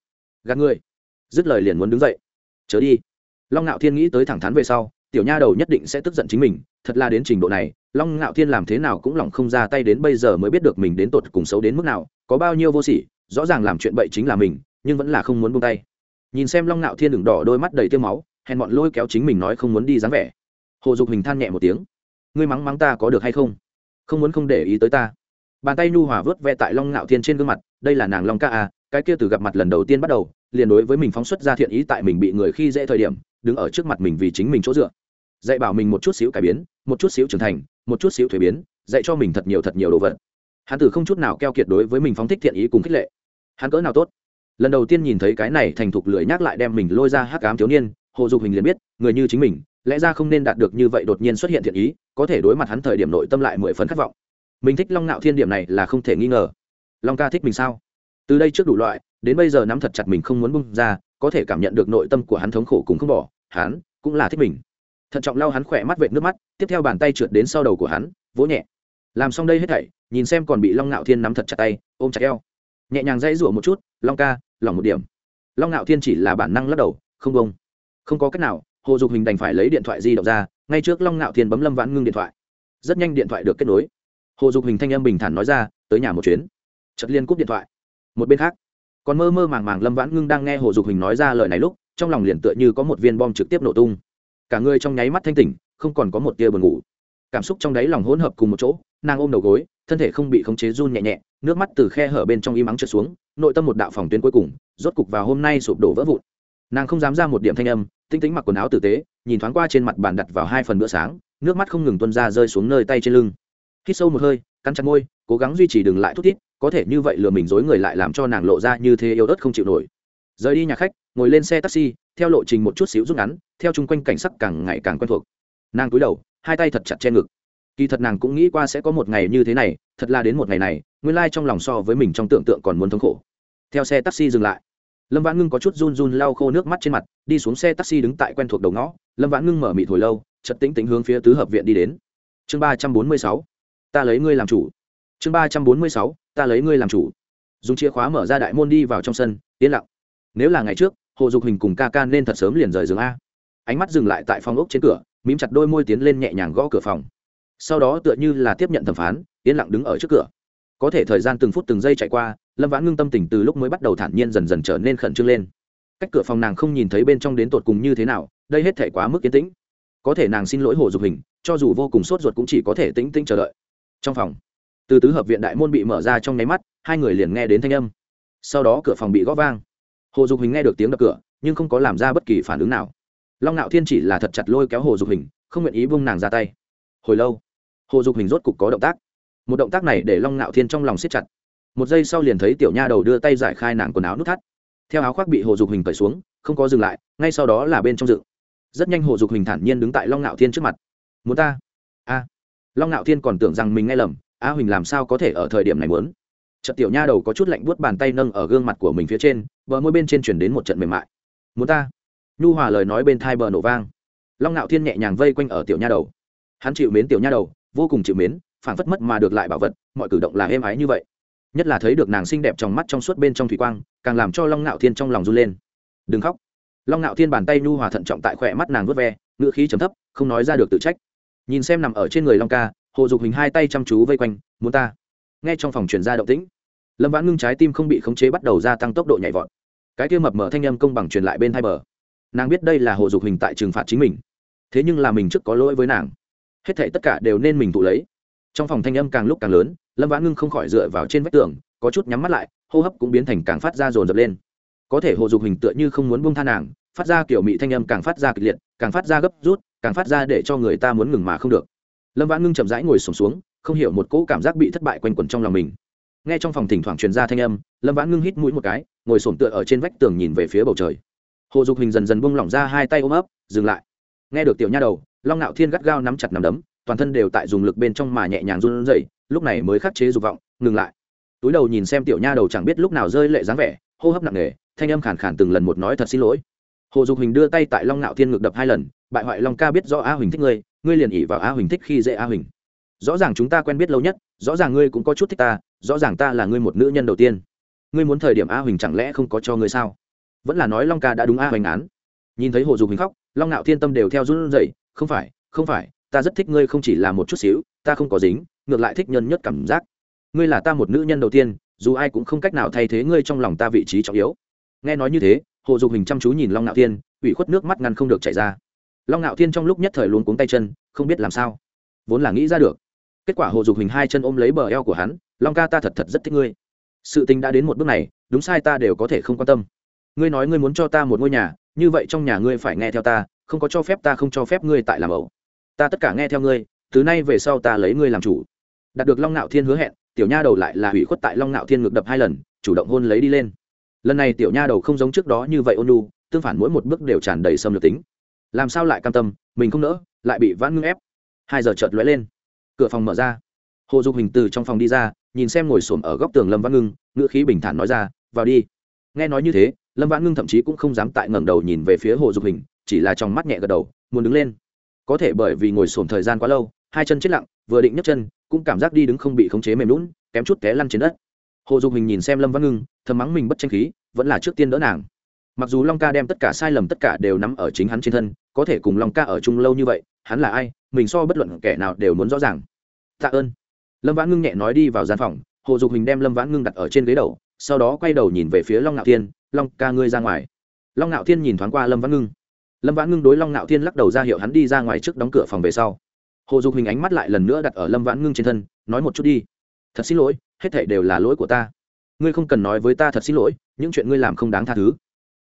Gạt ngươi. Dứt lời liền muốn đứng dậy. Chớ đi. Long ngạo thiên nghĩ tới thẳng thắn về sau, tiểu nha đầu nhất định sẽ tức giận chính mình, thật là đến trình độ này long ngạo thiên làm thế nào cũng lòng không ra tay đến bây giờ mới biết được mình đến tột cùng xấu đến mức nào, có bao nhiêu vô sỉ, rõ ràng làm chuyện bậy chính là mình, nhưng vẫn là không muốn buông tay. Nhìn xem long ngạo thiên đường đỏ đôi mắt đầy tiêu máu, hèn bọn lôi kéo chính mình nói không muốn đi dáng vẻ. Hồ dục hình than nhẹ một tiếng. Ngươi mắng mắng ta có được hay không? Không muốn không để ý tới ta. Bàn tay nhu hòa vớt ve tại long ngạo thiên trên gương mặt, đây là nàng long ca à cái kia từ gặp mặt lần đầu tiên bắt đầu, liền đối với mình phóng xuất ra thiện ý tại mình bị người khi dễ thời điểm, đứng ở trước mặt mình vì chính mình chỗ dựa. Dạy bảo mình một chút xíu cải biến, một chút xíu trưởng thành một chút xíu thuế biến, dạy cho mình thật nhiều thật nhiều đồ vật. Hắn tử không chút nào keo kiệt đối với mình phóng thích thiện ý cùng khích lệ. Hắn cỡ nào tốt? Lần đầu tiên nhìn thấy cái này thành thục lười nhắc lại đem mình lôi ra hắc ám thiếu niên, hồ dục hình liền biết, người như chính mình, lẽ ra không nên đạt được như vậy đột nhiên xuất hiện thiện ý, có thể đối mặt hắn thời điểm nội tâm lại mười phấn khát vọng. Mình thích long ngạo thiên điểm này là không thể nghi ngờ. Long ca thích mình sao? Từ đây trước đủ loại, đến bây giờ nắm thật chặt mình không muốn bung ra, có thể cảm nhận được nội tâm của hắn thống khổ cùng không bỏ, hắn cũng là thích mình thận trọng lau hắn khỏe mắt vệt nước mắt, tiếp theo bàn tay trượt đến sau đầu của hắn, vỗ nhẹ. Làm xong đây hết thảy, nhìn xem còn bị long ngạo thiên nắm thật chặt tay, ôm chặt eo. Nhẹ nhàng dãy rủa một chút, long ca lòng một điểm. Long ngạo thiên chỉ là bản năng lắc đầu, không bông. Không có cách nào, hồ dục hình đành phải lấy điện thoại di động ra, ngay trước long ngạo thiên bấm lâm vãn ngưng điện thoại. Rất nhanh điện thoại được kết nối. Hồ dục hình thanh âm bình thản nói ra, tới nhà một chuyến. Chật liên cúp điện thoại. Một bên khác, còn mơ mơ màng màng lâm vãn ngưng đang nghe hồ dục hình nói ra lời này lúc, trong lòng liền tựa như có một viên bom trực tiếp nổ tung cả người trong nháy mắt thanh tỉnh, không còn có một tia buồn ngủ. Cảm xúc trong đáy lòng hỗn hợp cùng một chỗ, nàng ôm đầu gối, thân thể không bị khống chế run nhẹ nhẹ, nước mắt từ khe hở bên trong im ắng trượt xuống, nội tâm một đạo phòng tuyến cuối cùng, rốt cục vào hôm nay sụp đổ vỡ vụn. Nàng không dám ra một điểm thanh âm, tinh tính mặc quần áo tử tế, nhìn thoáng qua trên mặt bàn đặt vào hai phần bữa sáng, nước mắt không ngừng tuân ra rơi xuống nơi tay trên lưng. Hít sâu một hơi, cắn chặt môi, cố gắng duy trì đừng lại thút thít, có thể như vậy lừa mình dối người lại làm cho nàng lộ ra như thế yêu ớt không chịu nổi. Rời đi nhà khách ngồi lên xe taxi, theo lộ trình một chút xíu rút ngắn, theo chung quanh cảnh sắc càng ngày càng quen thuộc. Nàng cúi đầu, hai tay thật chặt che ngực. Kỳ thật nàng cũng nghĩ qua sẽ có một ngày như thế này, thật là đến một ngày này, nguyên lai trong lòng so với mình trong tưởng tượng còn muốn thống khổ. Theo xe taxi dừng lại, lâm vãn ngưng có chút run run lau khô nước mắt trên mặt, đi xuống xe taxi đứng tại quen thuộc đầu ngõ. Lâm vãn ngưng mở mịt hồi lâu chật tĩnh tính hướng phía tứ hợp viện đi đến. Chương ba trăm bốn mươi sáu, ta lấy ngươi làm chủ. Chương ba trăm bốn mươi sáu, ta lấy ngươi làm chủ. Dùng chìa khóa mở ra đại môn đi vào trong sân, yên lặng. Nếu là ngày trước hồ dục hình cùng ca ca nên thật sớm liền rời giường a. Ánh mắt dừng lại tại phòng ốc trên cửa, mím chặt đôi môi tiến lên nhẹ nhàng gõ cửa phòng. Sau đó tựa như là tiếp nhận thẩm phán, yên lặng đứng ở trước cửa. Có thể thời gian từng phút từng giây chạy qua, lâm vãn ngưng tâm tình từ lúc mới bắt đầu thản nhiên dần dần trở nên khẩn trương lên. Cách cửa phòng nàng không nhìn thấy bên trong đến tột cùng như thế nào, đây hết thể quá mức yên tĩnh. Có thể nàng xin lỗi hồ dục hình, cho dù vô cùng sốt ruột cũng chỉ có thể tĩnh tĩnh chờ đợi. Trong phòng, từ tứ hợp viện đại môn bị mở ra trong nháy mắt, hai người liền nghe đến thanh âm. Sau đó cửa phòng bị gõ vang hồ dục hình nghe được tiếng đập cửa, nhưng không có làm ra bất kỳ phản ứng nào. Long ngạo thiên chỉ là thật chặt lôi kéo hồ dục hình không nguyện ý vung nàng ra tay. Hồi lâu, hồ dục hình rốt cục có động tác. Một động tác này để long ngạo thiên trong lòng siết chặt. Một giây sau liền thấy tiểu nha đầu đưa tay giải khai nàng quần áo nút thắt. Theo áo khoác bị hồ dục hình cởi xuống, không có dừng lại, ngay sau đó là bên trong dự rất nhanh hồ dục hình thản nhiên đứng tại long ngạo thiên trước mặt. Muốn ta? A. Long ngạo thiên còn tưởng rằng mình nghe lầm, a huỳnh làm sao có thể ở thời điểm này muốn? Trận tiểu nha đầu có chút lạnh buốt bàn tay nâng ở gương mặt của mình phía trên, bờ môi bên trên chuyển đến một trận mềm mại. Muốn ta? Nhu hòa lời nói bên thai bờ nổ vang. Long nạo thiên nhẹ nhàng vây quanh ở tiểu nha đầu. Hắn chịu mến tiểu nha đầu, vô cùng chịu mến phản phất mất mà được lại bảo vật, mọi cử động là êm ái như vậy. Nhất là thấy được nàng xinh đẹp trong mắt trong suốt bên trong thủy quang, càng làm cho long nạo thiên trong lòng run lên. Đừng khóc. Long nạo thiên bàn tay nhu hòa thận trọng tại khóe mắt nàng vuốt ve, ngữ khí trầm thấp, không nói ra được tự trách. Nhìn xem nằm ở trên người long ca, hồ dục hình hai tay chăm chú vây quanh, muốn ta? Nghe trong phòng truyền ra động tĩnh. Lâm vãn ngưng trái tim không bị khống chế bắt đầu gia tăng tốc độ nhảy vọt. Cái kia mập mở thanh âm công bằng truyền lại bên hai bờ. Nàng biết đây là hồ dục hình tại trừng phạt chính mình. Thế nhưng là mình trước có lỗi với nàng. Hết thệ tất cả đều nên mình thụ lấy. Trong phòng thanh âm càng lúc càng lớn lâm vãn ngưng không khỏi dựa vào trên vách tường có chút nhắm mắt lại hô hấp cũng biến thành càng phát ra rồn rập lên. Có thể hồ dục hình tựa như không muốn buông tha nàng phát ra kiểu mị thanh âm càng phát ra kịch liệt càng phát ra gấp rút càng phát ra để cho người ta muốn ngừng mà không được. Lâm vãn ngưng chậm rãi ngồi sùng xuống, xuống không hiểu một cỗ cảm giác bị thất bại quanh quẩn trong lòng mình. Nghe trong phòng thỉnh thoảng truyền ra thanh âm, lâm vãn ngưng hít mũi một cái, ngồi sổm tựa ở trên vách tường nhìn về phía bầu trời. Hồ dục hình dần dần buông lỏng ra hai tay ôm ấp, dừng lại. Nghe được tiểu nha đầu, long nạo thiên gắt gao nắm chặt nằm đấm, toàn thân đều tại dùng lực bên trong mà nhẹ nhàng run rẩy, lúc này mới khắc chế dục vọng, ngừng lại. Túi đầu nhìn xem tiểu nha đầu chẳng biết lúc nào rơi lệ dáng vẻ, hô hấp nặng nề, thanh âm khàn khàn từng lần một nói thật xin lỗi. Hồ dục hình đưa tay tại long nạo thiên ngực đập hai lần, bại hoại long ca biết do a huỳnh thích ngươi ngươi liền ỉ vào a huỳnh thích khi dễ a huỳnh rõ ràng chúng ta quen biết lâu nhất, rõ ràng ngươi cũng có chút thích ta, rõ ràng ta là ngươi một nữ nhân đầu tiên. Ngươi muốn thời điểm a huỳnh chẳng lẽ không có cho ngươi sao? Vẫn là nói long ca đã đúng a huỳnh án. Nhìn thấy hồ dục hình khóc, long nạo thiên tâm đều theo run rẩy, không phải không phải, ta rất thích ngươi không chỉ là một chút xíu, ta không có dính, ngược lại thích nhân nhất cảm giác. Ngươi là ta một nữ nhân đầu tiên, dù ai cũng không cách nào thay thế ngươi trong lòng ta vị trí trọng yếu. Nghe nói như thế, hồ dục hình chăm chú nhìn long nạo thiên, ủy khuất nước mắt ngăn không được chảy ra. Long nạo thiên trong lúc nhất thời luôn cuống tay chân, không biết làm sao. Vốn là nghĩ ra được kết quả hồ dục hình hai chân ôm lấy bờ eo của hắn, long ca, ta thật thật rất thích ngươi. Sự tình đã đến một bước này, đúng sai ta đều có thể không quan tâm. Ngươi nói ngươi muốn cho ta một ngôi nhà, như vậy trong nhà ngươi phải nghe theo ta, không có cho phép ta không cho phép ngươi tại làm ẩu. Ta tất cả nghe theo ngươi, từ nay về sau ta lấy ngươi làm chủ. Đạt được long Nạo thiên hứa hẹn, tiểu nha đầu lại là hủy khuất tại long Nạo thiên ngược đập hai lần, chủ động hôn lấy đi lên. Lần này tiểu nha đầu không giống trước đó như vậy ôn lu tương phản mỗi một bước đều tràn đầy xâm lược tính. Làm sao lại cam tâm, mình không nỡ, lại bị vãn ngưng ép. Hai giờ chợt lóe lên cửa phòng mở ra. Hồ dục hình từ trong phòng đi ra, nhìn xem ngồi xổm ở góc tường lâm văn ngưng, ngữ khí bình thản nói ra, vào đi. Nghe nói như thế, lâm văn ngưng thậm chí cũng không dám tại ngẩng đầu nhìn về phía hồ dục hình, chỉ là trong mắt nhẹ gật đầu, muốn đứng lên. Có thể bởi vì ngồi xổm thời gian quá lâu, hai chân chết lặng, vừa định nhấc chân, cũng cảm giác đi đứng không bị khống chế mềm lún kém chút té lăn trên đất. Hồ dục hình nhìn xem lâm văn ngưng, thầm mắng mình bất tranh khí, vẫn là trước tiên đỡ nàng. Mặc dù long ca đem tất cả sai lầm tất cả đều nắm ở chính hắn trên thân, có thể cùng long ca ở chung lâu như vậy, hắn là ai? Mình so bất luận kẻ nào đều muốn rõ ràng. Tạ ơn. Lâm vãn ngưng nhẹ nói đi vào gian phòng, hồ dục hình đem lâm vãn ngưng đặt ở trên ghế đầu, sau đó quay đầu nhìn về phía long ngạo thiên, long ca ngươi ra ngoài. Long ngạo thiên nhìn thoáng qua lâm vãn ngưng. Lâm vãn ngưng đối long ngạo thiên lắc đầu ra hiệu hắn đi ra ngoài trước đóng cửa phòng về sau. Hồ dục hình ánh mắt lại lần nữa đặt ở lâm vãn ngưng trên thân, nói một chút đi. Thật xin lỗi, hết thể đều là lỗi của ta. Ngươi không cần nói với ta thật xin lỗi, những chuyện ngươi làm không đáng tha thứ.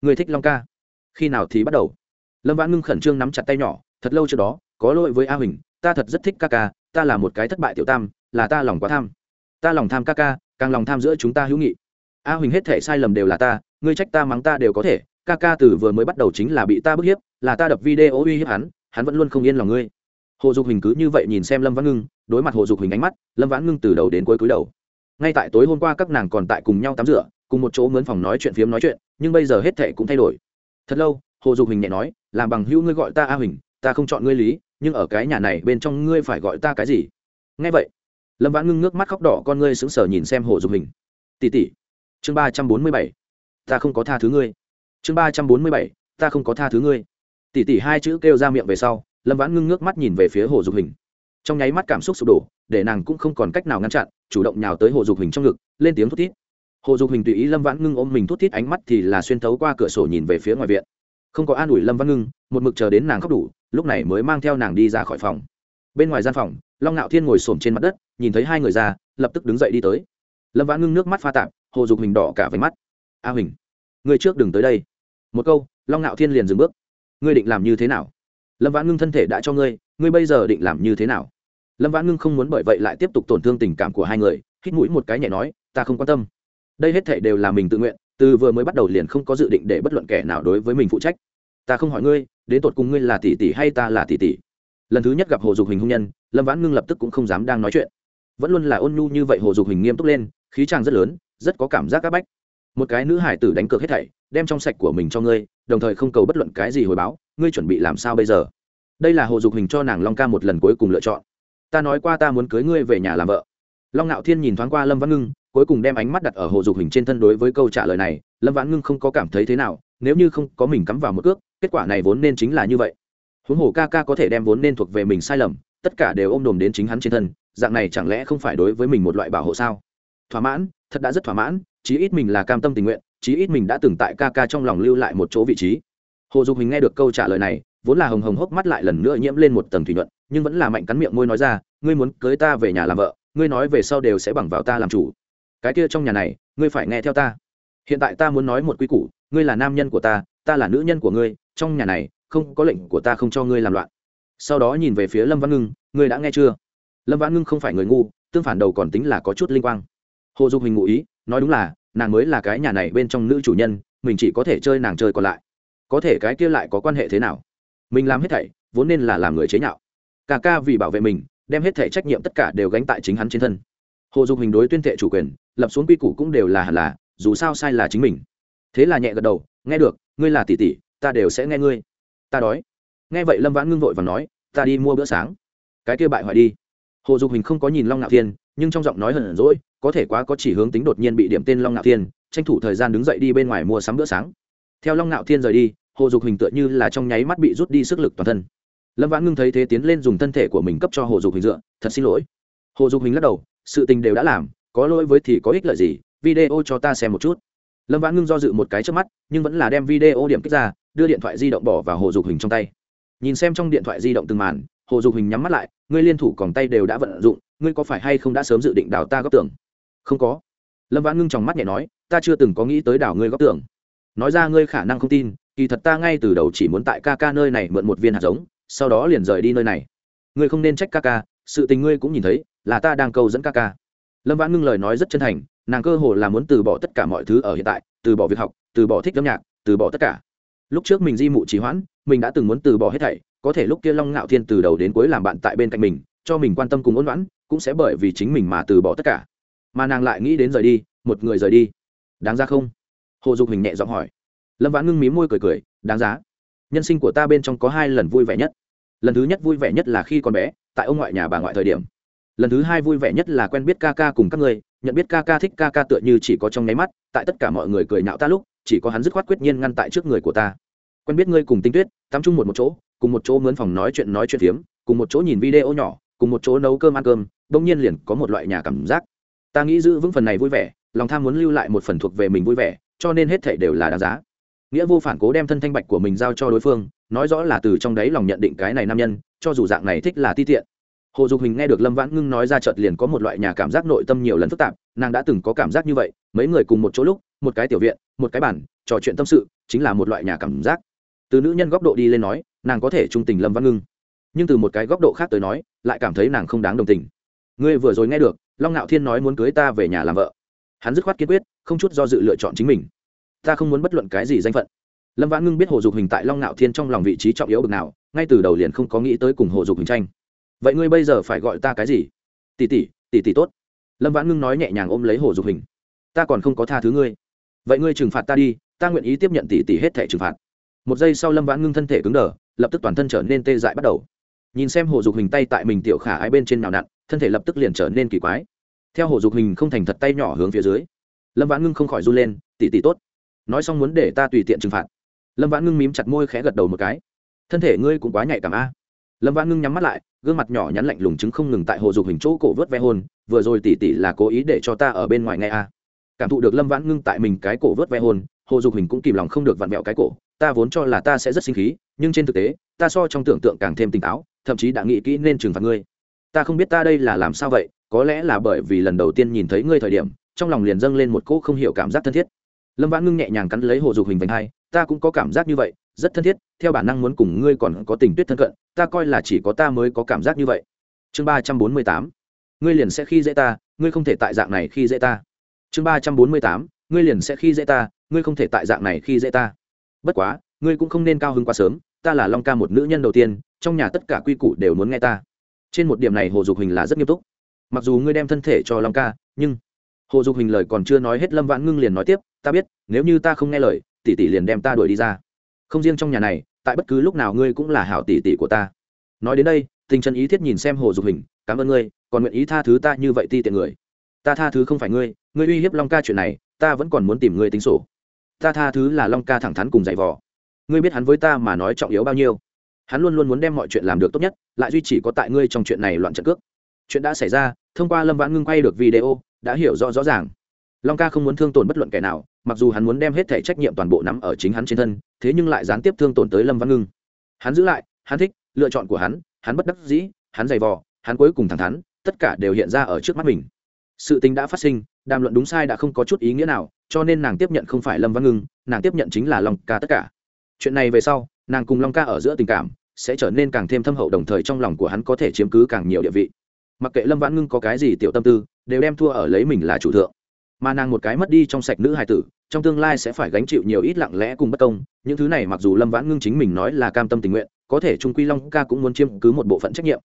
Ngươi thích long ca. Khi nào thì bắt đầu? Lâm vãn ngưng khẩn trương nắm chặt tay nhỏ, thật lâu trước đó có lỗi với a huỳnh, ta thật rất thích ca ca, ta là một cái thất bại tiểu tam, là ta lòng quá tham. Ta lòng tham ca ca, càng lòng tham giữa chúng ta hữu nghị. A huỳnh hết thể sai lầm đều là ta, ngươi trách ta mắng ta đều có thể, ca ca từ vừa mới bắt đầu chính là bị ta bức hiếp, là ta đập video uy hiếp hắn hắn vẫn luôn không yên lòng ngươi. Hồ dục hình cứ như vậy nhìn xem lâm vãn ngưng, đối mặt hồ dục hình ánh mắt, lâm vãn ngưng từ đầu đến cuối cúi đầu. Ngay tại tối hôm qua các nàng còn tại cùng nhau tắm rửa, cùng một chỗ mướn phòng nói chuyện phiếm nói chuyện, nhưng bây giờ hết thệ cũng thay đổi. Thật lâu, hồ dục hình nhẹ nói, làm bằng hữu ngươi gọi ta a huỳnh, ta không chọn ngươi lý nhưng ở cái nhà này bên trong ngươi phải gọi ta cái gì? Nghe vậy, lâm vãn ngưng nước mắt khóc đỏ con ngươi sững sờ nhìn xem hồ dục hình. Tỉ tỉ chương ba trăm bốn mươi bảy, ta không có tha thứ ngươi. Chương ba trăm bốn mươi bảy, ta không có tha thứ ngươi. Tỉ tỉ hai chữ kêu ra miệng về sau, lâm vãn ngưng nước mắt nhìn về phía hồ dục hình. Trong nháy mắt cảm xúc sụp đổ, để nàng cũng không còn cách nào ngăn chặn, chủ động nhào tới hồ dục hình trong ngực, lên tiếng thút thít. Hồ dục hình tùy ý lâm vãn ngưng ôm mình thút thít ánh mắt thì là xuyên thấu qua cửa sổ nhìn về phía ngoài viện. Không có an ủi lâm vãn ngưng, một mực chờ đến nàng khóc đủ lúc này mới mang theo nàng đi ra khỏi phòng. Bên ngoài gian phòng, long ngạo thiên ngồi s trên mặt đất, nhìn thấy hai người ra, lập tức đứng dậy đi tới. Lâm vãn ngưng nước mắt pha tạp, hồ dục hình đỏ cả váy mắt. A hình người trước đừng tới đây. Một câu, long ngạo thiên liền dừng bước. Ngươi định làm như thế nào? Lâm vãn ngưng thân thể đã cho ngươi ngươi bây giờ định làm như thế nào? Lâm vãn ngưng không muốn bởi vậy lại tiếp tục tổn thương tình cảm của hai người, hít mũi một cái nhẹ nói, ta không quan tâm. Đây hết thể đều là mình tự nguyện, từ vừa mới bắt đầu liền không có dự định để bất luận kẻ nào đối với mình phụ trách. Ta không hỏi ngươi đến tột cùng ngươi là tỷ tỷ hay ta là tỷ tỷ? Lần thứ nhất gặp hồ dục hình hôn nhân, lâm vãn ngưng lập tức cũng không dám đang nói chuyện. Vẫn luôn là ôn nhu như vậy, hồ dục hình nghiêm túc lên, khí trang rất lớn, rất có cảm giác c áp bách. Một cái nữ hải tử đánh cược hết thảy, đem trong sạch của mình cho ngươi, đồng thời không cầu bất luận cái gì hồi báo, ngươi chuẩn bị làm sao bây giờ? Đây là hồ dục hình cho nàng long ca một lần cuối cùng lựa chọn. Ta nói qua ta muốn cưới ngươi về nhà làm vợ. Long ngạo thiên nhìn thoáng qua lâm văn ngưng, cuối cùng đem ánh mắt đặt ở hồ dục hình trên thân đối với câu trả lời này. Lâm vãn ngưng không có cảm thấy thế nào, nếu như không có mình cắm vào một cước kết quả này vốn nên chính là như vậy. Huống hồ ca ca có thể đem vốn nên thuộc về mình sai lầm, tất cả đều ôm đồm đến chính hắn trên thân, dạng này chẳng lẽ không phải đối với mình một loại bảo hộ sao? Thỏa mãn, thật đã rất thỏa mãn, chí ít mình là cam tâm tình nguyện, chí ít mình đã từng tại ca ca trong lòng lưu lại một chỗ vị trí. Hồ dục hình nghe được câu trả lời này, vốn là hồng hồng hốc mắt lại lần nữa nhiễm lên một tầng thủy nhuận, nhưng vẫn là mạnh cắn miệng môi nói ra, ngươi muốn cưới ta về nhà làm vợ, ngươi nói về sau đều sẽ bằng vào ta làm chủ. Cái kia trong nhà này, ngươi phải nghe theo ta. Hiện tại ta muốn nói một quy củ, ngươi là nam nhân của ta ta là nữ nhân của ngươi, trong nhà này, không có lệnh của ta không cho ngươi làm loạn. Sau đó nhìn về phía lâm văn ngưng, ngươi đã nghe chưa? Lâm văn ngưng không phải người ngu, tương phản đầu còn tính là có chút linh quang. Hồ dục hình ngụ ý, nói đúng là, nàng mới là cái nhà này bên trong nữ chủ nhân, mình chỉ có thể chơi nàng chơi còn lại. Có thể cái kia lại có quan hệ thế nào? Mình làm hết thảy, vốn nên là làm người chế nhạo. Cả ca vì bảo vệ mình, đem hết thảy trách nhiệm tất cả đều gánh tại chính hắn trên thân. Hồ dục hình đối tuyên thệ chủ quyền, lập xuống quy củ cũng đều là hẳn là, dù sao sai là chính mình. Thế là nhẹ gật đầu nghe được, ngươi là tỷ tỷ, ta đều sẽ nghe ngươi. Ta đói. Nghe vậy lâm vãn ngưng vội và nói, ta đi mua bữa sáng. Cái kia bại hoại đi. Hồ dục hình không có nhìn long ngạo thiên, nhưng trong giọng nói hờn rỗi có thể quá có chỉ hướng tính đột nhiên bị điểm tên long ngạo thiên, tranh thủ thời gian đứng dậy đi bên ngoài mua sắm bữa sáng. Theo long ngạo thiên rời đi, hồ dục hình tựa như là trong nháy mắt bị rút đi sức lực toàn thân. Lâm vãn ngưng thấy thế tiến lên dùng thân thể của mình cấp cho hồ dục hình dựa, thật xin lỗi. Hồ dục hình lắc đầu, sự tình đều đã làm, có lỗi với thì có ích lợi gì, video cho ta xem một chút lâm vãn ngưng do dự một cái trước mắt, nhưng vẫn là đem video điểm kích ra, đưa điện thoại di động bỏ vào hồ dục hình trong tay. Nhìn xem trong điện thoại di động từng màn, hồ dục hình nhắm mắt lại, ngươi liên thủ còn tay đều đã vận dụng, ngươi có phải hay không đã sớm dự định đào ta góp tưởng không có. Lâm vãn ngưng trong mắt nhẹ nói, ta chưa từng có nghĩ tới đào ngươi góp tưởng nói ra ngươi khả năng không tin, kỳ thật ta ngay từ đầu chỉ muốn tại ca ca nơi này mượn một viên hạt giống, sau đó liền rời đi nơi này. Ngươi không nên trách ca ca, sự tình ngươi cũng nhìn thấy, là ta đang câu dẫn ca ca. Lâm vãn ngưng lời nói rất chân thành nàng cơ hồ là muốn từ bỏ tất cả mọi thứ ở hiện tại, từ bỏ việc học, từ bỏ thích âm nhạc, từ bỏ tất cả. Lúc trước mình di mụ trì hoãn, mình đã từng muốn từ bỏ hết thảy, có thể lúc kia long ngạo thiên từ đầu đến cuối làm bạn tại bên cạnh mình, cho mình quan tâm cùng ôn loãn cũng sẽ bởi vì chính mình mà từ bỏ tất cả. Mà nàng lại nghĩ đến rời đi, một người rời đi. Đáng ra không? Hồ dục hình nhẹ giọng hỏi. Lâm vãn ngưng mí môi cười cười, đáng giá. Nhân sinh của ta bên trong có hai lần vui vẻ nhất. Lần thứ nhất vui vẻ nhất là khi còn bé, tại ông ngoại nhà bà ngoại thời điểm. Lần thứ hai vui vẻ nhất là quen biết ca ca cùng các người nhận biết ca ca thích ca ca tựa như chỉ có trong nháy mắt, tại tất cả mọi người cười nhạo ta lúc, chỉ có hắn dứt khoát quyết nhiên ngăn tại trước người của ta. Quen biết ngươi cùng tinh tuyết, tắm chung một một chỗ, cùng một chỗ mướn phòng nói chuyện nói chuyện phiếm, cùng một chỗ nhìn video nhỏ, cùng một chỗ nấu cơm ăn cơm, bỗng nhiên liền có một loại nhà cảm giác. Ta nghĩ giữ vững phần này vui vẻ, lòng tham muốn lưu lại một phần thuộc về mình vui vẻ, cho nên hết thể đều là đáng giá. Nghĩa vô phản cố đem thân thanh bạch của mình giao cho đối phương, nói rõ là từ trong đấy lòng nhận định cái này nam nhân, cho dù dạng này thích là ti tiện hồ dục hình nghe được lâm vãn ngưng nói ra chợt liền có một loại nhà cảm giác nội tâm nhiều lần phức tạp, nàng đã từng có cảm giác như vậy, mấy người cùng một chỗ lúc, một cái tiểu viện, một cái bản trò chuyện tâm sự, chính là một loại nhà cảm giác. Từ nữ nhân góc độ đi lên nói, nàng có thể trung tình lâm vãn ngưng. Nhưng từ một cái góc độ khác tới nói, lại cảm thấy nàng không đáng đồng tình. Ngươi vừa rồi nghe được, long ngạo thiên nói muốn cưới ta về nhà làm vợ. Hắn dứt khoát kiên quyết, không chút do dự lựa chọn chính mình. Ta không muốn bất luận cái gì danh phận. Lâm vãn ngưng biết hồ dục hình tại long ngạo thiên trong lòng vị trí trọng yếu bực nào, ngay từ đầu liền không có nghĩ tới cùng hồ dục hình tranh vậy ngươi bây giờ phải gọi ta cái gì? Tỷ tỷ tỷ tỷ tốt. Lâm vãn ngưng nói nhẹ nhàng ôm lấy hồ dục hình. Ta còn không có tha thứ ngươi. Vậy ngươi trừng phạt ta đi, ta nguyện ý tiếp nhận tỷ tỷ hết thẻ trừng phạt. Một giây sau lâm vãn ngưng thân thể cứng đờ, lập tức toàn thân trở nên tê dại bắt đầu. Nhìn xem hồ dục hình tay tại mình tiểu khả ái bên trên nào nặn, thân thể lập tức liền trở nên kỳ quái. Theo hồ dục hình không thành thật tay nhỏ hướng phía dưới, lâm vãn ngưng không khỏi run lên tỉ tỉ tốt. Nói xong muốn để ta tùy tiện trừng phạt. Lâm vãn ngưng mím chặt môi khẽ gật đầu một cái. Thân thể ngươi cũng quá nhạy cảm a. Lâm vãn ngưng nhắm mắt lại gương mặt nhỏ nhắn lạnh lùng chứng không ngừng tại hồ dục hình chỗ cổ vớt ve hôn, vừa rồi tỉ tỉ là cố ý để cho ta ở bên ngoài nghe a. Cảm thụ được lâm vãn ngưng tại mình cái cổ vớt ve hôn, hồ dục hình cũng kìm lòng không được vặn vẹo cái cổ, ta vốn cho là ta sẽ rất sinh khí, nhưng trên thực tế, ta so trong tưởng tượng càng thêm tỉnh táo, thậm chí đã nghĩ kỹ nên trừng phạt ngươi. Ta không biết ta đây là làm sao vậy, có lẽ là bởi vì lần đầu tiên nhìn thấy ngươi thời điểm, trong lòng liền dâng lên một cỗ không hiểu cảm giác thân thiết. Lâm vãn ngưng nhẹ nhàng cắn lấy hồ dục hình vành hai, ta cũng có cảm giác như vậy rất thân thiết, theo bản năng muốn cùng ngươi còn có tình tuyết thân cận, ta coi là chỉ có ta mới có cảm giác như vậy. Chương ba trăm bốn mươi tám, ngươi liền sẽ khi dễ ta, ngươi không thể tại dạng này khi dễ ta. Chương ba trăm bốn mươi tám, ngươi liền sẽ khi dễ ta, ngươi không thể tại dạng này khi dễ ta. Bất quá, ngươi cũng không nên cao hứng quá sớm, ta là long ca một nữ nhân đầu tiên, trong nhà tất cả quy củ đều muốn nghe ta. Trên một điểm này hồ dục hình là rất nghiêm túc. Mặc dù ngươi đem thân thể cho long ca, nhưng hồ dục hình lời còn chưa nói hết lâm vãn ngưng liền nói tiếp, ta biết, nếu như ta không nghe lời, tỷ tỷ liền đem ta đuổi đi ra không riêng trong nhà này, tại bất cứ lúc nào ngươi cũng là hảo tỷ tỷ của ta. Nói đến đây, tình chân ý thiết nhìn xem hồ dục hình, cảm ơn ngươi, còn nguyện ý tha thứ ta như vậy ti tiện người. Ta tha thứ không phải ngươi ngươi uy hiếp long ca chuyện này, ta vẫn còn muốn tìm ngươi tính sổ. Ta tha thứ là long ca thẳng thắn cùng dạy vò. Ngươi biết hắn với ta mà nói trọng yếu bao nhiêu. Hắn luôn luôn muốn đem mọi chuyện làm được tốt nhất, lại duy chỉ có tại ngươi trong chuyện này loạn trận cước. Chuyện đã xảy ra, thông qua lâm vãn ngưng quay được video, đã hiểu rõ rõ ràng. Long ca không muốn thương tổn bất luận kẻ nào mặc dù hắn muốn đem hết thể trách nhiệm toàn bộ nắm ở chính hắn trên thân, thế nhưng lại gián tiếp thương tổn tới lâm văn ngưng. Hắn giữ lại, hắn thích, lựa chọn của hắn hắn bất đắc dĩ, hắn dày vò, hắn cuối cùng thẳng thắn, tất cả đều hiện ra ở trước mắt mình. Sự tình đã phát sinh, đàm luận đúng sai đã không có chút ý nghĩa nào, cho nên nàng tiếp nhận không phải lâm văn ngưng, nàng tiếp nhận chính là long ca tất cả. Chuyện này về sau, nàng cùng long ca ở giữa tình cảm sẽ trở nên càng thêm thâm hậu đồng thời trong lòng của hắn có thể chiếm cứ càng nhiều địa vị. Mặc kệ lâm vãn ngưng có cái gì tiểu tâm tư, đều đem thua ở lấy mình là chủ thượng. Mà nàng một cái mất đi trong sạch nữ hài tử trong tương lai sẽ phải gánh chịu nhiều ít lặng lẽ cùng bất công. Những thứ này mặc dù lâm vãn ngưng chính mình nói là cam tâm tình nguyện, có thể trung quy long ca cũng muốn chiếm cứ một bộ phận trách nhiệm.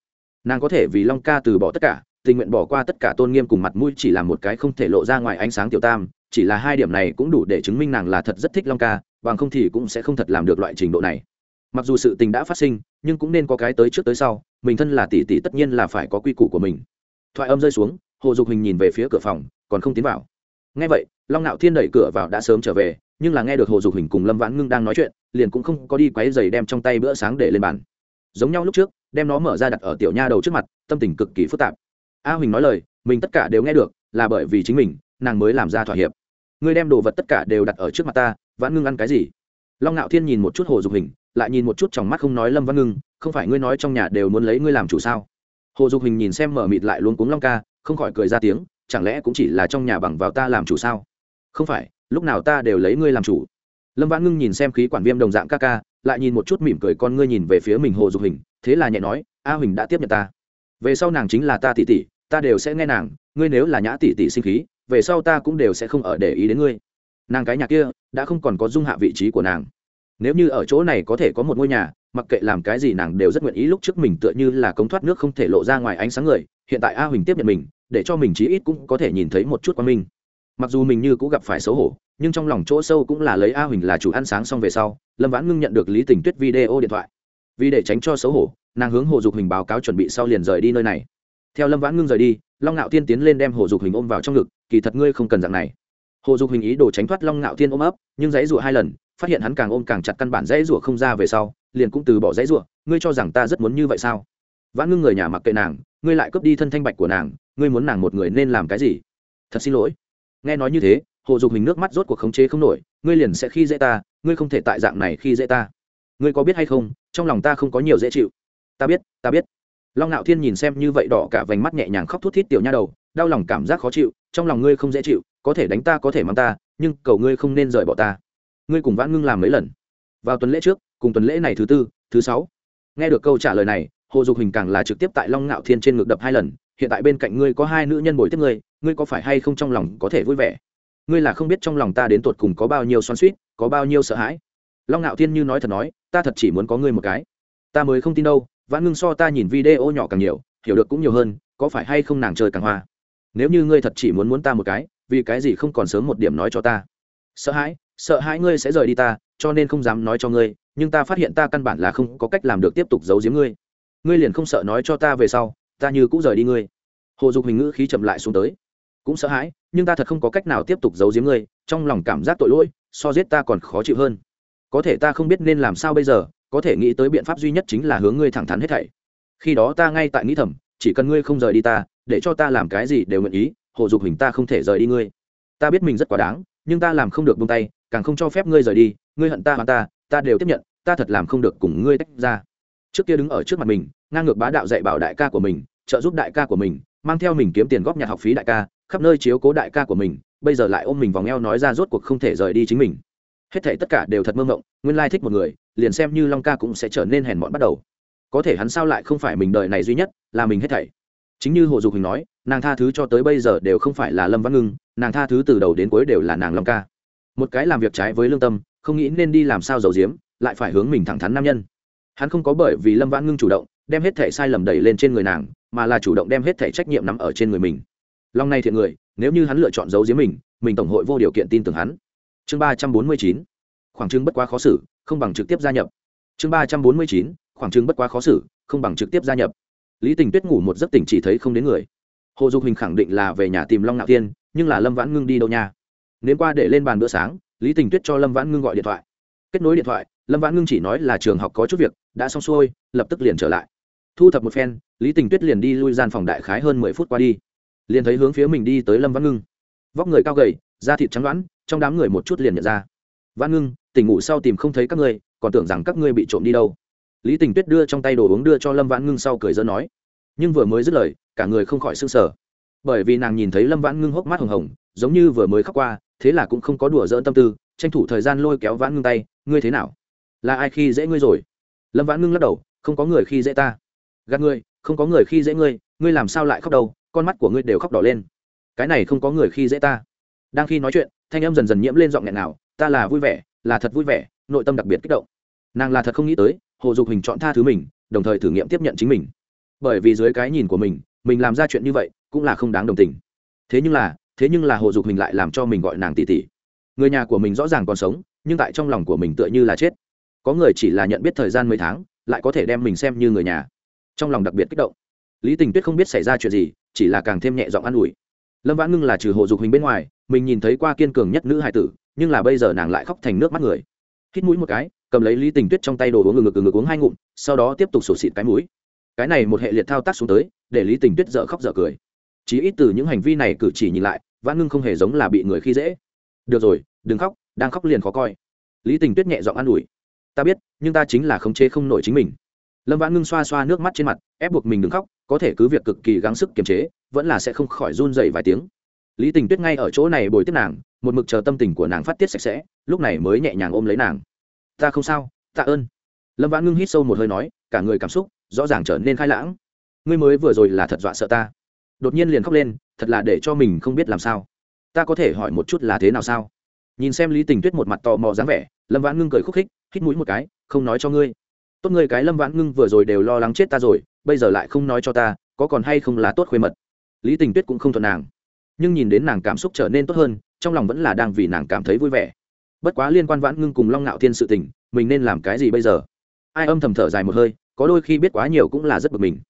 Nàng có thể vì long ca từ bỏ tất cả, tình nguyện bỏ qua tất cả tôn nghiêm cùng mặt mũi chỉ là một cái không thể lộ ra ngoài ánh sáng tiểu tam, chỉ là hai điểm này cũng đủ để chứng minh nàng là thật rất thích long ca, bằng không thì cũng sẽ không thật làm được loại trình độ này. Mặc dù sự tình đã phát sinh, nhưng cũng nên có cái tới trước tới sau, mình thân là tỷ tỷ tất nhiên là phải có quy củ của mình. Thoại âm rơi xuống, hồ dục hình nhìn về phía cửa phòng, còn không tiến vào ngay vậy, long nạo thiên đẩy cửa vào đã sớm trở về, nhưng là nghe được hồ dục hình cùng lâm vãn ngưng đang nói chuyện, liền cũng không có đi quáy giày đem trong tay bữa sáng để lên bàn. Giống nhau lúc trước, đem nó mở ra đặt ở tiểu nha đầu trước mặt, tâm tình cực kỳ phức tạp. A huỳnh nói lời, mình tất cả đều nghe được, là bởi vì chính mình, nàng mới làm ra thỏa hiệp. Ngươi đem đồ vật tất cả đều đặt ở trước mặt ta, vãn ngưng ăn cái gì? Long ngạo thiên nhìn một chút hồ dục hình lại nhìn một chút trong mắt không nói lâm văn ngưng, không phải ngươi nói trong nhà đều muốn lấy ngươi làm chủ sao? Hồ dục hình nhìn xem mở mịt lại luôn cuống long ca, không khỏi cười ra tiếng chẳng lẽ cũng chỉ là trong nhà bằng vào ta làm chủ sao? Không phải, lúc nào ta đều lấy ngươi làm chủ. Lâm vãn ngưng nhìn xem khí quản viêm đồng dạng ca ca, lại nhìn một chút mỉm cười con ngươi nhìn về phía mình hồ dục hình, thế là nhẹ nói, a huỳnh đã tiếp nhận ta. Về sau nàng chính là ta tỷ tỷ, ta đều sẽ nghe nàng, ngươi nếu là nhã tỷ tỷ sinh khí, về sau ta cũng đều sẽ không ở để ý đến ngươi. Nàng cái nhà kia, đã không còn có dung hạ vị trí của nàng nếu như ở chỗ này có thể có một ngôi nhà, mặc kệ làm cái gì nàng đều rất nguyện ý lúc trước mình tựa như là cống thoát nước không thể lộ ra ngoài ánh sáng người, hiện tại a huỳnh tiếp nhận mình, để cho mình chí ít cũng có thể nhìn thấy một chút quan minh. Mặc dù mình như cũng gặp phải xấu hổ, nhưng trong lòng chỗ sâu cũng là lấy a huỳnh là chủ ăn sáng xong về sau, lâm vãn ngưng nhận được lý tình tuyết video điện thoại. Vì để tránh cho xấu hổ, nàng hướng hồ dục hình báo cáo chuẩn bị sau liền rời đi nơi này. Theo lâm vãn ngưng rời đi, long ngạo tiên tiến lên đem hồ dục hình ôm vào trong ngực, kỳ thật ngươi không cần dạng này. Hồ dục hình ý đồ tránh thoát long ngạo tiên ôm ấp, nhưng dãy dụa hai lần phát hiện hắn càng ôm càng chặt căn bản dãy rủa không ra về sau, liền cũng từ bỏ dãy rủa, ngươi cho rằng ta rất muốn như vậy sao? Vãn ngưng người nhà mặc kệ nàng, ngươi lại cướp đi thân thanh bạch của nàng, ngươi muốn nàng một người nên làm cái gì? Thật xin lỗi. Nghe nói như thế, hồ dục hình nước mắt rốt cuộc khống chế không nổi, ngươi liền sẽ khi dễ ta, ngươi không thể tại dạng này khi dễ ta. Ngươi có biết hay không, trong lòng ta không có nhiều dễ chịu. Ta biết ta biết. Long ngạo thiên nhìn xem như vậy đỏ cả vành mắt nhẹ nhàng khóc thút thít tiểu nha đầu, đau lòng cảm giác khó chịu, trong lòng ngươi không dễ chịu, có thể đánh ta có thể mang ta, nhưng cầu ngươi không nên rời bỏ ta ngươi cùng vãn ngưng làm mấy lần? Vào tuần lễ trước, cùng tuần lễ này thứ tư, thứ sáu. Nghe được câu trả lời này, hồ dục hình càng là trực tiếp tại long ngạo thiên trên ngực đập hai lần, hiện tại bên cạnh ngươi có hai nữ nhân bồi tiếp ngươi ngươi có phải hay không trong lòng có thể vui vẻ? Ngươi là không biết trong lòng ta đến tột cùng có bao nhiêu xoắn suýt có bao nhiêu sợ hãi. Long ngạo thiên như nói thật nói, ta thật chỉ muốn có ngươi một cái. Ta mới không tin đâu, vãn ngưng so ta nhìn video nhỏ càng nhiều, hiểu được cũng nhiều hơn, có phải hay không nàng chơi càng hoa? Nếu như ngươi thật chỉ muốn muốn ta một cái, vì cái gì không còn sớm một điểm nói cho ta? Sợ hãi sợ hãi ngươi sẽ rời đi ta, cho nên không dám nói cho ngươi, nhưng ta phát hiện ta căn bản là không có cách làm được tiếp tục giấu giếm ngươi. Ngươi liền không sợ nói cho ta về sau, ta như cũng rời đi ngươi. Hồ dục hình ngữ khí chậm lại xuống tới. Cũng sợ hãi, nhưng ta thật không có cách nào tiếp tục giấu giếm ngươi, trong lòng cảm giác tội lỗi, so giết ta còn khó chịu hơn. Có thể ta không biết nên làm sao bây giờ, có thể nghĩ tới biện pháp duy nhất chính là hướng ngươi thẳng thắn hết thảy. Khi đó ta ngay tại nghĩ thầm, chỉ cần ngươi không rời đi ta, để cho ta làm cái gì đều nguyện ý, hồ dục hình ta không thể rời đi ngươi. Ta biết mình rất quá đáng, nhưng ta làm không được buông tay càng không cho phép ngươi rời đi, ngươi hận ta hoặc ta ta đều tiếp nhận, ta thật làm không được cùng ngươi tách ra. Trước kia đứng ở trước mặt mình, ngang ngược bá đạo dạy bảo đại ca của mình, trợ giúp đại ca của mình, mang theo mình kiếm tiền góp nhặt học phí đại ca, khắp nơi chiếu cố đại ca của mình, bây giờ lại ôm mình vòng eo nói ra rốt cuộc không thể rời đi chính mình. Hết thảy tất cả đều thật mơ mộng, nguyên lai thích một người, liền xem như long ca cũng sẽ trở nên hèn mọn bắt đầu. Có thể hắn sao lại không phải mình đời này duy nhất, là mình hết thảy. Chính như hồ dục hình nói, nàng tha thứ cho tới bây giờ đều không phải là lâm văn ngưng, nàng tha thứ từ đầu đến cuối đều là nàng long ca một cái làm việc trái với lương tâm không nghĩ nên đi làm sao giấu diếm, lại phải hướng mình thẳng thắn nam nhân. Hắn không có bởi vì lâm vãn ngưng chủ động đem hết thẻ sai lầm đẩy lên trên người nàng mà là chủ động đem hết thẻ trách nhiệm nắm ở trên người mình. Long này thiện người nếu như hắn lựa chọn giấu giếm mình mình tổng hội vô điều kiện tin tưởng hắn. Chương ba trăm bốn mươi chín khoảng trưng bất quá khó xử không bằng trực tiếp gia nhập. Chương ba trăm bốn mươi chín khoảng trưng bất quá khó xử không bằng trực tiếp gia nhập. Lý tình tuyết ngủ một giấc tỉnh chỉ thấy không đến người. Hồ dục hình khẳng định là về nhà tìm long nạo tiên nhưng là lâm vãn ngưng đi đâu nha? Nếu qua để lên bàn bữa sáng, lý tình tuyết cho lâm vãn ngưng gọi điện thoại. Kết nối điện thoại, lâm vãn ngưng chỉ nói là trường học có chút việc, đã xong xuôi, lập tức liền trở lại. Thu thập một phen, lý tình tuyết liền đi lui gian phòng đại khái hơn mười phút qua đi. Liền thấy hướng phía mình đi tới lâm vãn ngưng. Vóc người cao gầy, da thịt trắng đoán, trong đám người một chút liền nhận ra. Vãn ngưng, tỉnh ngủ sau tìm không thấy các ngươi, còn tưởng rằng các ngươi bị trộm đi đâu. Lý tình tuyết đưa trong tay đồ uống đưa cho lâm vãn ngưng sau cười dỡ nói. Nhưng vừa mới dứt lời, cả người không khỏi s ư n g sở bởi vì nàng nhìn thấy lâm vãn ngưng hốc mắt hồng hồng, giống như vừa mới khóc qua thế là cũng không có đùa dỡn tâm tư, tranh thủ thời gian lôi kéo vãn ngưng tay, ngươi thế nào? Là ai khi dễ ngươi rồi? Lâm vãn ngưng lắc đầu, không có người khi dễ ta. Gạt ngươi, không có người khi dễ ngươi ngươi làm sao lại khóc đầu con mắt của ngươi đều khóc đỏ lên. Cái này không có người khi dễ ta. Đang khi nói chuyện, thanh âm dần dần nhiễm lên giọng nghẹn nào ta là vui vẻ, là thật vui vẻ, nội tâm đặc biệt kích động. Nàng là thật không nghĩ tới, hồ dục hình chọn tha thứ mình, đồng thời thử nghiệm tiếp nhận chính mình. Bởi vì dưới cái nhìn của mình mình làm ra chuyện như vậy, cũng là không đáng đồng tình. Thế nhưng là thế nhưng là hồ dục hình lại làm cho mình gọi nàng tỷ tỷ người nhà của mình rõ ràng còn sống, nhưng tại trong lòng của mình tựa như là chết. Có người chỉ là nhận biết thời gian mấy tháng, lại có thể đem mình xem như người nhà. Trong lòng đặc biệt kích động. Lý tình tuyết không biết xảy ra chuyện gì, chỉ là càng thêm nhẹ giọng an ủi. Lâm vãn ngưng là trừ hồ dục hình bên ngoài, mình nhìn thấy qua kiên cường nhất nữ hải tử, nhưng là bây giờ nàng lại khóc thành nước mắt người. Hít mũi một cái, cầm lấy lý tình tuyết trong tay đồ uống ngực ngực ngực uống hai ngụm, sau đó tiếp tục sổ xịt cái mũi. Cái này một hệ liệt thao tác xuống tới, để lý tình tuyết dở khóc dở cười. Chí ít từ những hành vi này cử chỉ nhìn lại vãn ngưng không hề giống là bị người khi dễ. Được rồi, đừng khóc, đang khóc liền khó coi. Lý tình tuyết nhẹ giọng an ủi. Ta biết, nhưng ta chính là khống chế không nổi chính mình. Lâm vãn ngưng xoa xoa nước mắt trên mặt, ép buộc mình đừng khóc, có thể cứ việc cực kỳ gắng sức kiềm chế, vẫn là sẽ không khỏi run dày vài tiếng. Lý tình tuyết ngay ở chỗ này bồi tiếp nàng, một mực chờ tâm tình của nàng phát tiết sạch sẽ, lúc này mới nhẹ nhàng ôm lấy nàng. Ta không sao, tạ ơn. Lâm vãn ngưng hít sâu một hơi nói, cả người cảm xúc rõ ràng trở nên khai lãng. Ngươi mới vừa rồi là thật dọa sợ ta đột nhiên liền khóc lên, thật là để cho mình không biết làm sao. Ta có thể hỏi một chút là thế nào sao? Nhìn xem lý tình tuyết một mặt tò mò dáng vẻ, lâm vãn ngưng cười khúc khích, hít mũi một cái, không nói cho ngươi. Tốt ngươi cái lâm vãn ngưng vừa rồi đều lo lắng chết ta rồi, bây giờ lại không nói cho ta, có còn hay không là tốt khuê mật? Lý tình tuyết cũng không thuận nàng. Nhưng nhìn đến nàng cảm xúc trở nên tốt hơn, trong lòng vẫn là đang vì nàng cảm thấy vui vẻ. Bất quá liên quan vãn ngưng cùng long ngạo thiên sự tình, mình nên làm cái gì bây giờ? Ai âm thầm thở dài một hơi, có đôi khi biết quá nhiều cũng là rất bực mình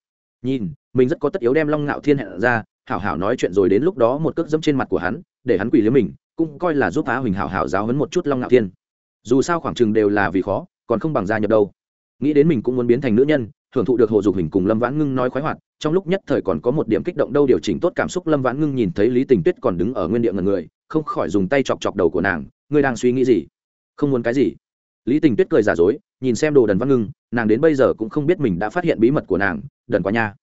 nhìn, mình rất có tất yếu đem long ngạo thiên hẹn ra, hảo hảo nói chuyện rồi đến lúc đó một cước dẫm trên mặt của hắn, để hắn quỳ liếm mình, cũng coi là giúp á huỳnh hảo hảo giáo hấn một chút long ngạo thiên. Dù sao khoảng chừng đều là vì khó, còn không bằng gia nhập đâu. Nghĩ đến mình cũng muốn biến thành nữ nhân, hưởng thụ được hồ dục hình cùng lâm vãn ngưng nói khoái hoạt, trong lúc nhất thời còn có một điểm kích động đâu điều chỉnh tốt cảm xúc, lâm vãn ngưng nhìn thấy lý tình tuyết còn đứng ở nguyên địa ngần người, không khỏi dùng tay chọc chọc đầu của nàng, ngươi đang suy nghĩ gì? Không muốn cái gì? Lý tình tuyết cười giả dối nhìn xem đồ đần văn ngưng nàng đến bây giờ cũng không biết mình đã phát hiện bí mật của nàng đần quá nha.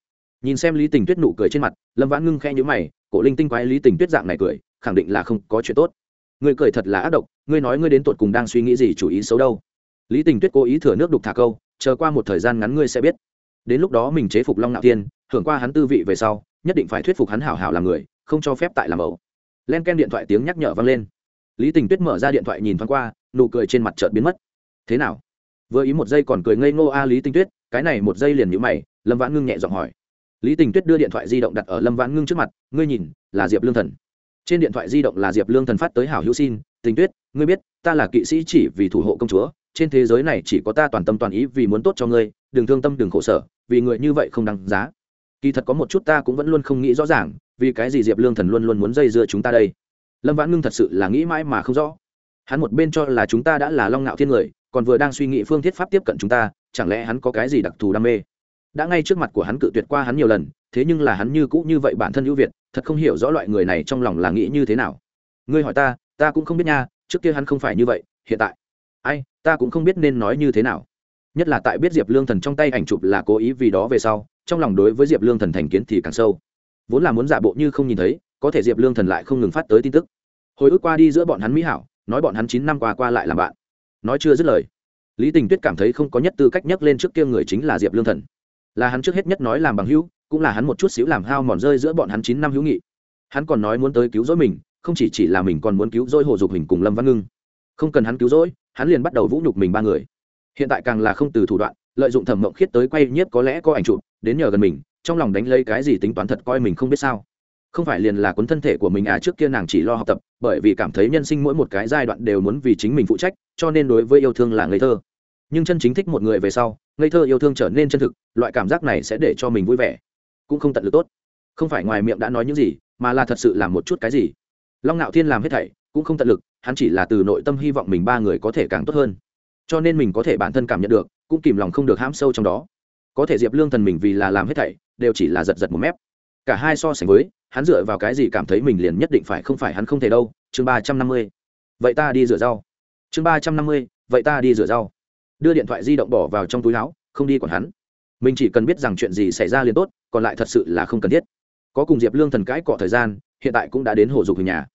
Nhìn xem lý tình tuyết nụ cười trên mặt lâm vãn ngưng khe nhữ mày cổ linh tinh quái lý tình tuyết dạng này cười khẳng định là không có chuyện tốt. Ngươi cười thật là ác độc ngươi nói ngươi đến tột cùng đang suy nghĩ gì chủ ý xấu đâu. Lý tình tuyết cố ý thừa nước đục thả câu chờ qua một thời gian ngắn ngươi sẽ biết. Đến lúc đó mình chế phục long nạo Tiên, hưởng qua hắn tư vị về sau nhất định phải thuyết phục hắn hảo hảo làm người không cho phép tại làm ẩu. Len ken điện thoại tiếng nhắc nhở vang lên. Lý tình tuyết mở ra điện thoại nhìn thoáng qua nụ cười trên mặt chợt biến mất thế nào? Vừa ý một giây còn cười ngây ngô a lý Tinh tuyết, cái này một giây liền nhữ mày, lâm vãn ngưng nhẹ giọng hỏi. Lý tình tuyết đưa điện thoại di động đặt ở lâm vãn ngưng trước mặt, ngươi nhìn, là diệp lương thần. Trên điện thoại di động là diệp lương thần phát tới hảo hữu xin tình tuyết, ngươi biết, ta là kỵ sĩ chỉ vì thủ hộ công chúa, trên thế giới này chỉ có ta toàn tâm toàn ý vì muốn tốt cho ngươi, đừng thương tâm đừng khổ sở, vì người như vậy không đáng giá. Kỳ thật có một chút ta cũng vẫn luôn không nghĩ rõ ràng, vì cái gì diệp lương thần luôn luôn muốn dây dưa chúng ta đây. Lâm vãn ngưng thật sự là nghĩ mãi mà không rõ. Hắn một bên cho là chúng ta đã là long ngạo thiên người còn vừa đang suy nghĩ phương thiết pháp tiếp cận chúng ta, chẳng lẽ hắn có cái gì đặc thù đam mê? Đã ngay trước mặt của hắn cự tuyệt qua hắn nhiều lần, thế nhưng là hắn như cũ như vậy bản thân ưu việt, thật không hiểu rõ loại người này trong lòng là nghĩ như thế nào. Ngươi hỏi ta ta cũng không biết nha, trước kia hắn không phải như vậy, hiện tại. Ai, ta cũng không biết nên nói như thế nào. Nhất là tại biết diệp lương thần trong tay ảnh chụp là cố ý vì đó về sau, trong lòng đối với diệp lương thần thành kiến thì càng sâu. Vốn là muốn giả bộ như không nhìn thấy, có thể diệp lương thần lại không ngừng phát tới tin tức. Hồi ức qua đi giữa bọn hắn mỹ hảo, nói bọn hắn chín năm qua qua lại làm bạn nói chưa dứt lời. Lý tình tuyết cảm thấy không có nhất tư cách nhắc lên trước kia người chính là diệp lương thần. Là hắn trước hết nhất nói làm bằng hữu, cũng là hắn một chút xíu làm hao mòn rơi giữa bọn hắn chín năm hữu nghị. Hắn còn nói muốn tới cứu rỗi mình, không chỉ chỉ là mình còn muốn cứu rỗi hồ dục hình cùng lâm văn ngưng. Không cần hắn cứu rỗi, hắn liền bắt đầu vũ nhục mình ba người. Hiện tại càng là không từ thủ đoạn, lợi dụng thẩm mộng khiết tới quay nhiếp có lẽ có ảnh chụp, đến nhờ gần mình, trong lòng đánh lấy cái gì tính toán thật coi mình không biết sao. Không phải liền là cuốn thân thể của mình à trước kia nàng chỉ lo học tập, bởi vì cảm thấy nhân sinh mỗi một cái giai đoạn đều muốn vì chính mình phụ trách cho nên đối với yêu thương là ngây thơ. Nhưng chân chính thích một người về sau, ngây thơ yêu thương trở nên chân thực, loại cảm giác này sẽ để cho mình vui vẻ. Cũng không tận lực tốt. Không phải ngoài miệng đã nói những gì, mà là thật sự làm một chút cái gì. Long ngạo thiên làm hết thảy, cũng không tận lực, hắn chỉ là từ nội tâm hy vọng mình ba người có thể càng tốt hơn. Cho nên mình có thể bản thân cảm nhận được, cũng kìm lòng không được hãm sâu trong đó. Có thể diệp lương thần mình vì là làm hết thảy, đều chỉ là giật giật một mép. Cả hai so sánh với, hắn dựa vào cái gì cảm thấy mình liền nhất định phải không phải hắn không thể đâu? Chương ba trăm năm mươi. Vậy ta đi rửa rau chương ba trăm năm mươi, vậy ta đi rửa rau. Đưa điện thoại di động bỏ vào trong túi áo, không đi còn hắn. Mình chỉ cần biết rằng chuyện gì xảy ra liền tốt, còn lại thật sự là không cần thiết. Có cùng diệp lương thần cãi cọ thời gian, hiện tại cũng đã đến hồ dục hình nhà.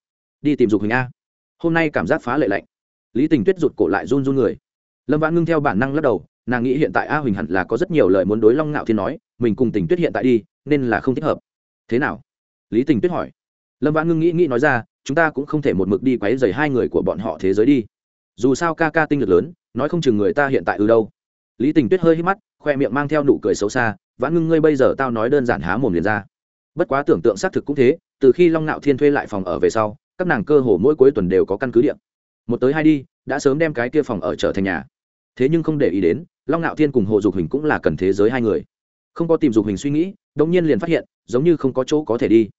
Đi tìm dục hình a. Hôm nay cảm giác phá lệ lạnh. Lý tình tuyết rụt cổ lại run run người. Lâm vãn ngưng theo bản năng lắc đầu, nàng nghĩ hiện tại a huỳnh hẳn là có rất nhiều lời muốn đối long ngạo thiên nói, mình cùng tình tuyết hiện tại đi, nên là không thích hợp. Thế nào? Lý tình tuyết hỏi. Lâm vãn ngưng nghĩ nghĩ nói ra, chúng ta cũng không thể một mực đi quấy dày hai người của bọn họ thế giới đi dù sao ca ca tinh lực lớn, nói không chừng người ta hiện tại ở đâu. Lý tình tuyết hơi hít mắt, khoe miệng mang theo nụ cười xấu xa, vãn ngưng, ngươi bây giờ tao nói đơn giản há mồm liền ra. Bất quá tưởng tượng xác thực cũng thế, từ khi long Nạo thiên thuê lại phòng ở về sau, các nàng cơ hồ mỗi cuối tuần đều có căn cứ điện. Một tới hai đi, đã sớm đem cái kia phòng ở trở thành nhà. Thế nhưng không để ý đến, long Nạo thiên cùng hồ dục hình cũng là cần thế giới hai người. Không có tìm dục hình suy nghĩ đông nhiên liền phát hiện, giống như không có chỗ có thể đi.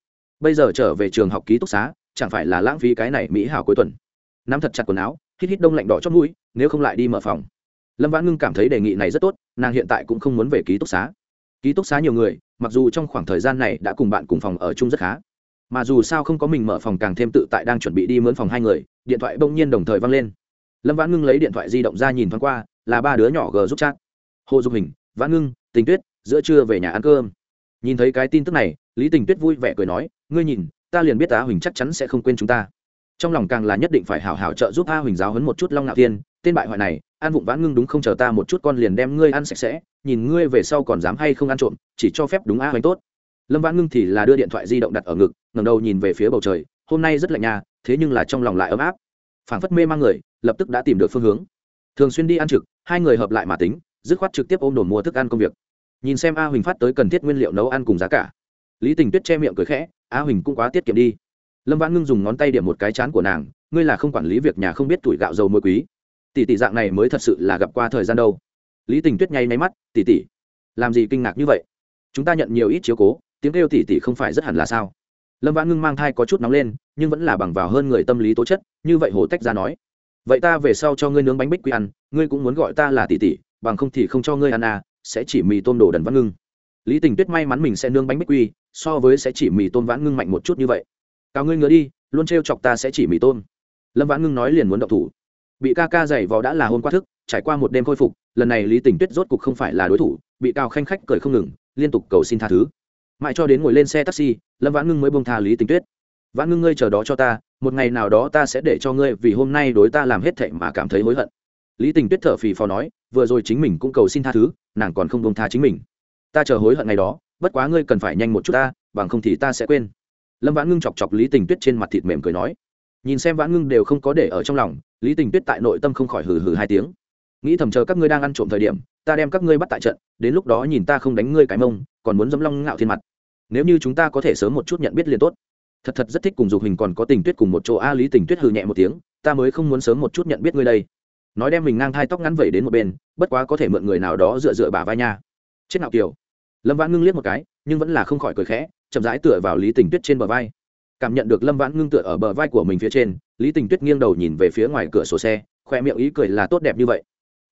Bây giờ trở về trường học ký túc xá, chẳng phải là lãng phí cái này mỹ hảo cuối tuần. Nắm thật chặt quần áo hít hít đông lạnh đỏ chót mũi, nếu không lại đi mở phòng. Lâm vãn ngưng cảm thấy đề nghị này rất tốt, nàng hiện tại cũng không muốn về ký túc xá. Ký túc xá nhiều người, mặc dù trong khoảng thời gian này đã cùng bạn cùng phòng ở chung rất khá, mà dù sao không có mình mở phòng càng thêm tự tại đang chuẩn bị đi mướn phòng hai người, điện thoại bỗng nhiên đồng thời văng lên. Lâm vãn ngưng lấy điện thoại di động ra nhìn thoáng qua, là ba đứa nhỏ g giúp chat. Hồ dục hình, vãn ngưng, tình tuyết, giữa trưa về nhà ăn cơm. Nhìn thấy cái tin tức này, lý tình tuyết vui vẻ cười nói, ngươi nhìn, ta liền biết á huỳnh chắc chắn sẽ không quên chúng ta trong lòng càng là nhất định phải hảo hảo trợ giúp a huỳnh giáo hấn một chút long ngạo thiên, tên bại hoại này, an vụng vãn ngưng đúng không chờ ta một chút con liền đem ngươi ăn sạch sẽ, nhìn ngươi về sau còn dám hay không ăn trộm, chỉ cho phép đúng a huỳnh tốt. Lâm vãn ngưng thì là đưa điện thoại di động đặt ở ngực ngầm đầu nhìn về phía bầu trời, hôm nay rất lạnh nhà thế nhưng là trong lòng lại ấm áp. Phảng phất mê mang người, lập tức đã tìm được phương hướng. Thường xuyên đi ăn trực, hai người hợp lại mà tính, dứt khoát trực tiếp ôm đồn mua thức ăn công việc. Nhìn xem a huỳnh phát tới cần thiết nguyên liệu nấu ăn cùng giá cả. Lý tình tuyết che miệng cười khẽ, a huỳnh cũng quá tiết kiệm đi lâm vãn ngưng dùng ngón tay điểm một cái chán của nàng, ngươi là không quản lý việc nhà không biết tuổi gạo dầu muối quý. Tỷ tỷ dạng này mới thật sự là gặp qua thời gian đâu. Lý tình tuyết nháy máy mắt, tỷ tỷ, làm gì kinh ngạc như vậy? Chúng ta nhận nhiều ít chiếu cố, tiếng kêu tỷ tỷ không phải rất hẳn là sao? Lâm vãn ngưng mang thai có chút nóng lên, nhưng vẫn là bằng vào hơn người tâm lý tố chất, như vậy hồ tách ra nói, vậy ta về sau cho ngươi nướng bánh bích quy ăn, ngươi cũng muốn gọi ta là tỷ tỷ, bằng không thì không cho ngươi ăn à sẽ chỉ mì tôm đồ đần vãn ngưng. Lý tình tuyết may mắn mình sẽ nướng bánh bích quy, so với sẽ chỉ mì tôm vãn ngưng mạnh một chút như vậy cao ngươi ngứa đi, luôn trêu chọc ta sẽ chỉ mì tôm. Lâm vãn ngưng nói liền muốn động thủ. Bị ca ca dày vò đã là hôn qua thức, trải qua một đêm khôi phục, lần này lý tình tuyết rốt cục không phải là đối thủ, bị cao khanh khách cười không ngừng, liên tục cầu xin tha thứ. Mãi cho đến ngồi lên xe taxi, lâm vãn ngưng mới bông tha lý tình tuyết. Vãn ngưng ngươi chờ đó cho ta, một ngày nào đó ta sẽ để cho ngươi vì hôm nay đối ta làm hết thệ mà cảm thấy hối hận. Lý tình tuyết thở phì phò nói, vừa rồi chính mình cũng cầu xin tha thứ, nàng còn không bông tha chính mình. Ta chờ hối hận ngày đó, bất quá ngươi cần phải nhanh một chút ta, bằng không thì ta sẽ quên lâm vãn ngưng chọc chọc lý tình tuyết trên mặt thịt mềm cười nói. Nhìn xem vãn ngưng đều không có để ở trong lòng, lý tình tuyết tại nội tâm không khỏi hừ hừ hai tiếng. Nghĩ thầm chờ các ngươi đang ăn trộm thời điểm, ta đem các ngươi bắt tại trận, đến lúc đó nhìn ta không đánh ngươi cái mông, còn muốn dấm long ngạo thiên mặt. Nếu như chúng ta có thể sớm một chút nhận biết liền tốt. Thật thật rất thích cùng dục hình còn có tình tuyết cùng một chỗ a, lý tình tuyết hừ nhẹ một tiếng, ta mới không muốn sớm một chút nhận biết ngươi đây. Nói đem mình ngang thai tóc ngắn vẩy đến một bên, bất quá có thể mượn người nào đó dựa dựa bà vai nha. Chết nào kiều. Lâm vãn ngưng liếc một cái, nhưng vẫn là không khỏi cười khẽ chậm rãi tựa vào lý tình tuyết trên bờ vai. Cảm nhận được lâm vãn ngưng tựa ở bờ vai của mình phía trên, lý tình tuyết nghiêng đầu nhìn về phía ngoài cửa sổ xe, khoe miệng ý cười là tốt đẹp như vậy.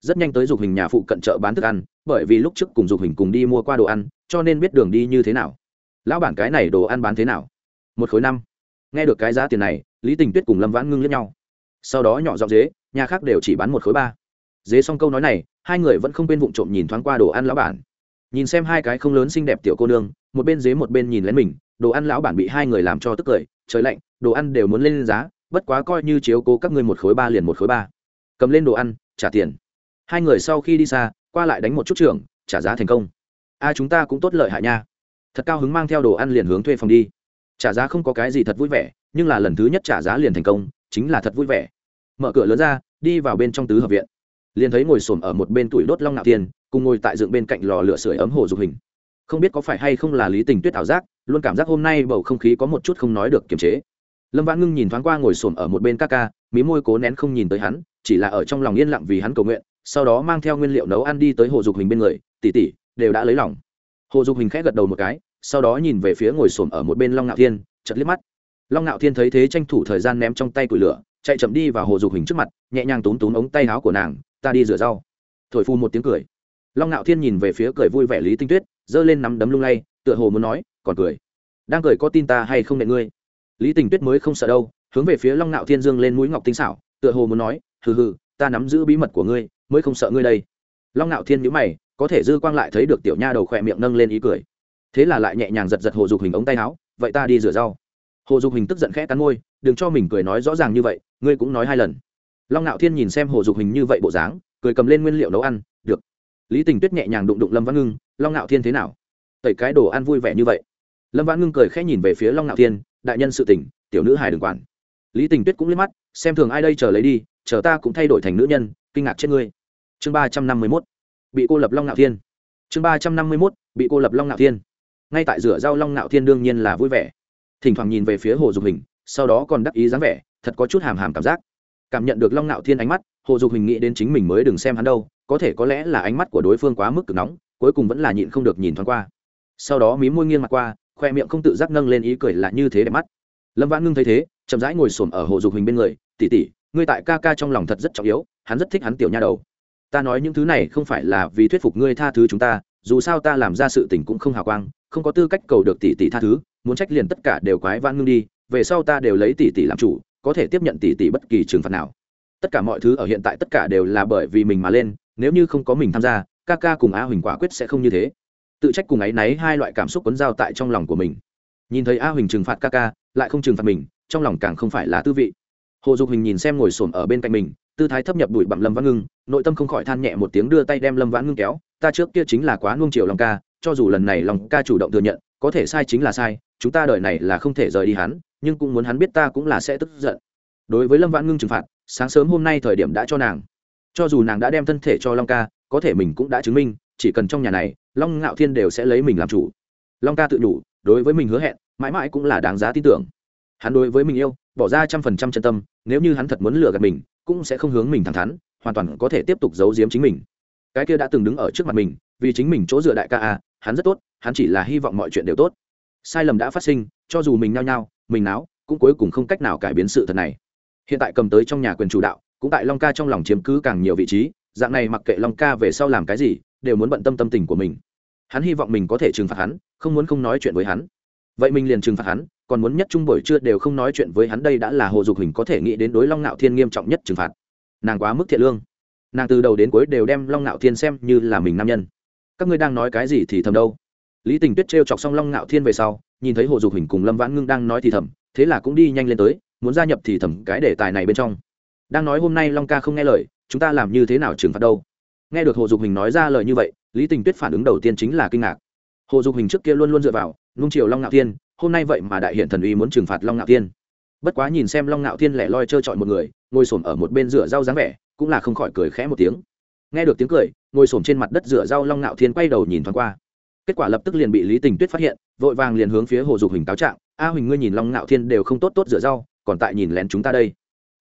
Rất nhanh tới dục hình nhà phụ cận chợ bán thức ăn, bởi vì lúc trước cùng dục hình cùng đi mua qua đồ ăn, cho nên biết đường đi như thế nào. Lão bản cái này đồ ăn bán thế nào? Một khối năm. Nghe được cái giá tiền này, lý tình tuyết cùng lâm vãn ngưng lẫn nhau. Sau đó nhỏ giọng dế, nhà khác đều chỉ bán một khối ba. Dế xong câu nói này, hai người vẫn không quên vụng trộm nhìn thoáng qua đồ ăn lão bản nhìn xem hai cái không lớn xinh đẹp tiểu cô nương, một bên dế một bên nhìn lén mình, đồ ăn lão bản bị hai người làm cho tức cười, trời lạnh, đồ ăn đều muốn lên giá, bất quá coi như chiếu cố các ngươi một khối ba liền một khối ba. Cầm lên đồ ăn, trả tiền. Hai người sau khi đi xa, qua lại đánh một chút trường trả giá thành công. A, chúng ta cũng tốt lợi hại nha. Thật cao hứng mang theo đồ ăn liền hướng thuê phòng đi. Trả giá không có cái gì thật vui vẻ, nhưng là lần thứ nhất trả giá liền thành công, chính là thật vui vẻ. Mở cửa lớn ra, đi vào bên trong tứ hợp viện. Liền thấy ngồi xổm ở một bên tuổi đốt long nạo tiền cùng ngồi tại dựng bên cạnh lò lửa sưởi ấm hồ dục hình. Không biết có phải hay không là lý tình tuyết ảo giác, luôn cảm giác hôm nay bầu không khí có một chút không nói được kiềm chế. Lâm vãn ngưng nhìn thoáng qua ngồi xổm ở một bên ca ca, mí môi cố nén không nhìn tới hắn, chỉ là ở trong lòng yên lặng vì hắn cầu nguyện, sau đó mang theo nguyên liệu nấu ăn đi tới hồ dục hình bên người tỉ tỉ đều đã lấy lòng. Hồ dục hình khẽ gật đầu một cái, sau đó nhìn về phía ngồi xổm ở một bên long ngạo thiên chật liếc mắt. Long ngạo thiên thấy thế tranh thủ thời gian ném trong tay củi lửa, chạy chậm đi vào hồ dục hình trước mặt, nhẹ nhàng túm túm ống tay áo của nàng, ta đi rửa rau. Thổi phu một tiếng cười long ngạo thiên nhìn về phía cười vui vẻ lý tinh tuyết, giơ lên nắm đấm lung lay, tựa hồ muốn nói, còn cười? Đang cười có tin ta hay không nệ ngươi? Lý tình tuyết mới không sợ đâu, hướng về phía long ngạo thiên dương lên mũi ngọc tinh xảo, tựa hồ muốn nói, hừ hừ, ta nắm giữ bí mật của ngươi, mới không sợ ngươi đây. Long ngạo thiên nhíu mày, có thể dư quang lại thấy được tiểu nha đầu khỏe miệng nâng lên ý cười. Thế là lại nhẹ nhàng giật giật hồ dục hình ống tay áo, vậy ta đi rửa rau. Hồ dục hình tức giận khẽ cắn môi, đừng cho mình cười nói rõ ràng như vậy, ngươi cũng nói hai lần. Long ngạo thiên nhìn xem hồ dục hình như vậy bộ dáng, cười cầm lên nguyên liệu nấu ăn, được lý tình tuyết nhẹ nhàng đụng đụng lâm văn ngưng, long ngạo thiên thế nào? Tẩy cái đồ ăn vui vẻ như vậy. Lâm văn ngưng cười khẽ nhìn về phía long ngạo thiên, đại nhân sự tỉnh tiểu nữ hài đừng quản. Lý tình tuyết cũng liếc mắt, xem thường ai đây chờ lấy đi, chờ ta cũng thay đổi thành nữ nhân, kinh ngạc chết ngươi. Chương ba trăm năm mươi mốt, bị cô lập long ngạo thiên. Chương ba trăm năm mươi mốt, bị cô lập long ngạo thiên. Ngay tại rửa rau long ngạo thiên đương nhiên là vui vẻ. Thỉnh thoảng nhìn về phía hồ dục hình sau đó còn đắc ý dáng vẻ, thật có chút hàm hàm cảm giác. Cảm nhận được long ngạo thiên ánh mắt, hồ dục hình nghĩ đến chính mình mới đừng xem hắn đâu có thể có lẽ là ánh mắt của đối phương quá mức cực nóng, cuối cùng vẫn là nhịn không được nhìn thoáng qua. Sau đó mí môi nghiêng mặt qua, khoe miệng không tự giác nâng lên ý cười là như thế đẹp mắt. Lâm vãn ngưng thấy thế, chậm rãi ngồi xổm ở hồ dục hình bên người tỉ tỉ ngươi tại ca ca trong lòng thật rất trọng yếu, hắn rất thích hắn tiểu nha đầu. Ta nói những thứ này không phải là vì thuyết phục ngươi tha thứ chúng ta, dù sao ta làm ra sự tình cũng không hào quang, không có tư cách cầu được tỷ tỷ tha thứ, muốn trách liền tất cả đều quái vãn ngưng đi, về sau ta đều lấy tỷ tỷ làm chủ, có thể tiếp nhận tỷ tỷ bất kỳ trừng phạt nào. Tất cả mọi thứ ở hiện tại tất cả đều là bởi vì mình mà lên nếu như không có mình tham gia, ca ca cùng a huỳnh quả quyết sẽ không như thế. Tự trách cùng áy náy hai loại cảm xúc quấn giao tại trong lòng của mình. Nhìn thấy a huỳnh trừng phạt ca ca, lại không trừng phạt mình, trong lòng càng không phải là tư vị. Hồ dục huỳnh nhìn xem ngồi s ổ m ở bên cạnh mình, tư thái thấp nhập đùi bặm lâm vãn ngưng, nội tâm không khỏi than nhẹ một tiếng đưa tay đem lâm vãn ngưng kéo, ta trước kia chính là quá nuông chiều lòng ca, cho dù lần này lòng ca chủ động thừa nhận, có thể sai chính là sai, chúng ta đợi này là không thể rời đi hắn, nhưng cũng muốn hắn biết ta cũng là sẽ tức giận. Đối với lâm vãn ngưng trừng phạt, sáng sớm hôm nay thời điểm đã cho nàng cho dù nàng đã đem thân thể cho long ca có thể mình cũng đã chứng minh chỉ cần trong nhà này long ngạo thiên đều sẽ lấy mình làm chủ. Long ca tự đủ đối với mình hứa hẹn mãi mãi cũng là đáng giá tin tưởng. Hắn đối với mình yêu bỏ ra trăm phần trăm chân tâm nếu như hắn thật muốn lừa gạt mình cũng sẽ không hướng mình thẳng thắn hoàn toàn có thể tiếp tục giấu giếm chính mình. Cái kia đã từng đứng ở trước mặt mình vì chính mình chỗ dựa đại ca à, hắn rất tốt hắn chỉ là hy vọng mọi chuyện đều tốt. Sai lầm đã phát sinh cho dù mình nhao nhao mình náo cũng cuối cùng không cách nào cải biến sự thật này. Hiện tại cầm tới trong nhà quyền chủ đạo cũng tại long ca trong lòng chiếm cứ càng nhiều vị trí, dạng này mặc kệ long ca về sau làm cái gì, đều muốn bận tâm tâm tình của mình. Hắn hy vọng mình có thể trừng phạt hắn, không muốn không nói chuyện với hắn. Vậy mình liền trừng phạt hắn, còn muốn nhất trung buổi trưa đều không nói chuyện với hắn đây đã là hồ dục hình có thể nghĩ đến đối long nạo thiên nghiêm trọng nhất trừng phạt. Nàng quá mức thiện lương. Nàng từ đầu đến cuối đều đem long nạo thiên xem như là mình nam nhân. Các ngươi đang nói cái gì thì thầm đâu? Lý tình tuyết t chọc xong long nạo thiên về sau, nhìn thấy hồ dục hình cùng lâm vãn ngưng đang nói thì thầm, thế là cũng đi nhanh lên tới, muốn gia nhập thì thầm cái đề tài này bên trong đang nói hôm nay long ca không nghe lời, chúng ta làm như thế nào trừng phạt đâu? Nghe được hồ dục hình nói ra lời như vậy, lý tình tuyết phản ứng đầu tiên chính là kinh ngạc. Hồ dục hình trước kia luôn luôn dựa vào, nung chiều long ngạo thiên, hôm nay vậy mà đại hiện thần uy muốn trừng phạt long ngạo thiên. Bất quá nhìn xem long ngạo thiên lẻ loi trơ trọi một người, ngồi s ở một bên rửa rau dáng vẻ, cũng là không khỏi cười khẽ một tiếng. Nghe được tiếng cười, ngồi s trên mặt đất rửa rau long ngạo thiên quay đầu nhìn thoáng qua. Kết quả lập tức liền bị lý tình tuyết phát hiện, vội vàng liền hướng phía hồ dục hình cáo trạng, a huỳnh ngươi nhìn long ngạo thiên đều không tốt tốt rửa rau, còn tại nhìn lén chúng ta đây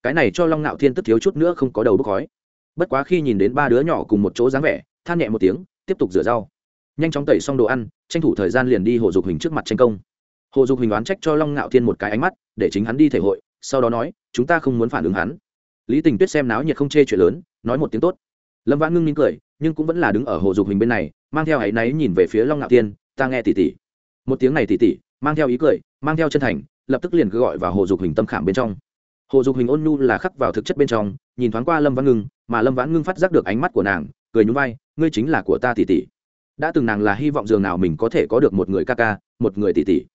cái này cho long ngạo thiên tức thiếu chút nữa không có đầu bốc khói. Bất quá khi nhìn đến ba đứa nhỏ cùng một chỗ dáng vẻ, than nhẹ một tiếng, tiếp tục rửa rau. Nhanh chóng tẩy xong đồ ăn, tranh thủ thời gian liền đi hồ dục hình trước mặt tranh công. Hồ dục hình oán trách cho long ngạo thiên một cái ánh mắt, để chính hắn đi thể hội, sau đó nói, chúng ta không muốn phản ứng hắn. Lý tình tuyết xem náo nhiệt không chê chuyện lớn, nói một tiếng tốt. Lâm vãn ngưng nín cười, nhưng cũng vẫn là đứng ở hồ dục hình bên này, mang theo áy náy nhìn về phía long ngạo thiên, ta nghe tỉ tỉ. Một tiếng này tỉ tỉ, mang theo ý cười, mang theo chân thành, lập tức liền cứ gọi vào hồ dục hình tâm khảm bên trong hồ dục hình ôn nhu là khắc vào thực chất bên trong, nhìn thoáng qua lâm vãn ngưng, mà lâm vãn ngưng phát giác được ánh mắt của nàng, cười nhún vai, ngươi chính là của ta tỉ tỉ đã từng nàng là hy vọng dường nào mình có thể có được một người ca ca, một người tỉ tỉ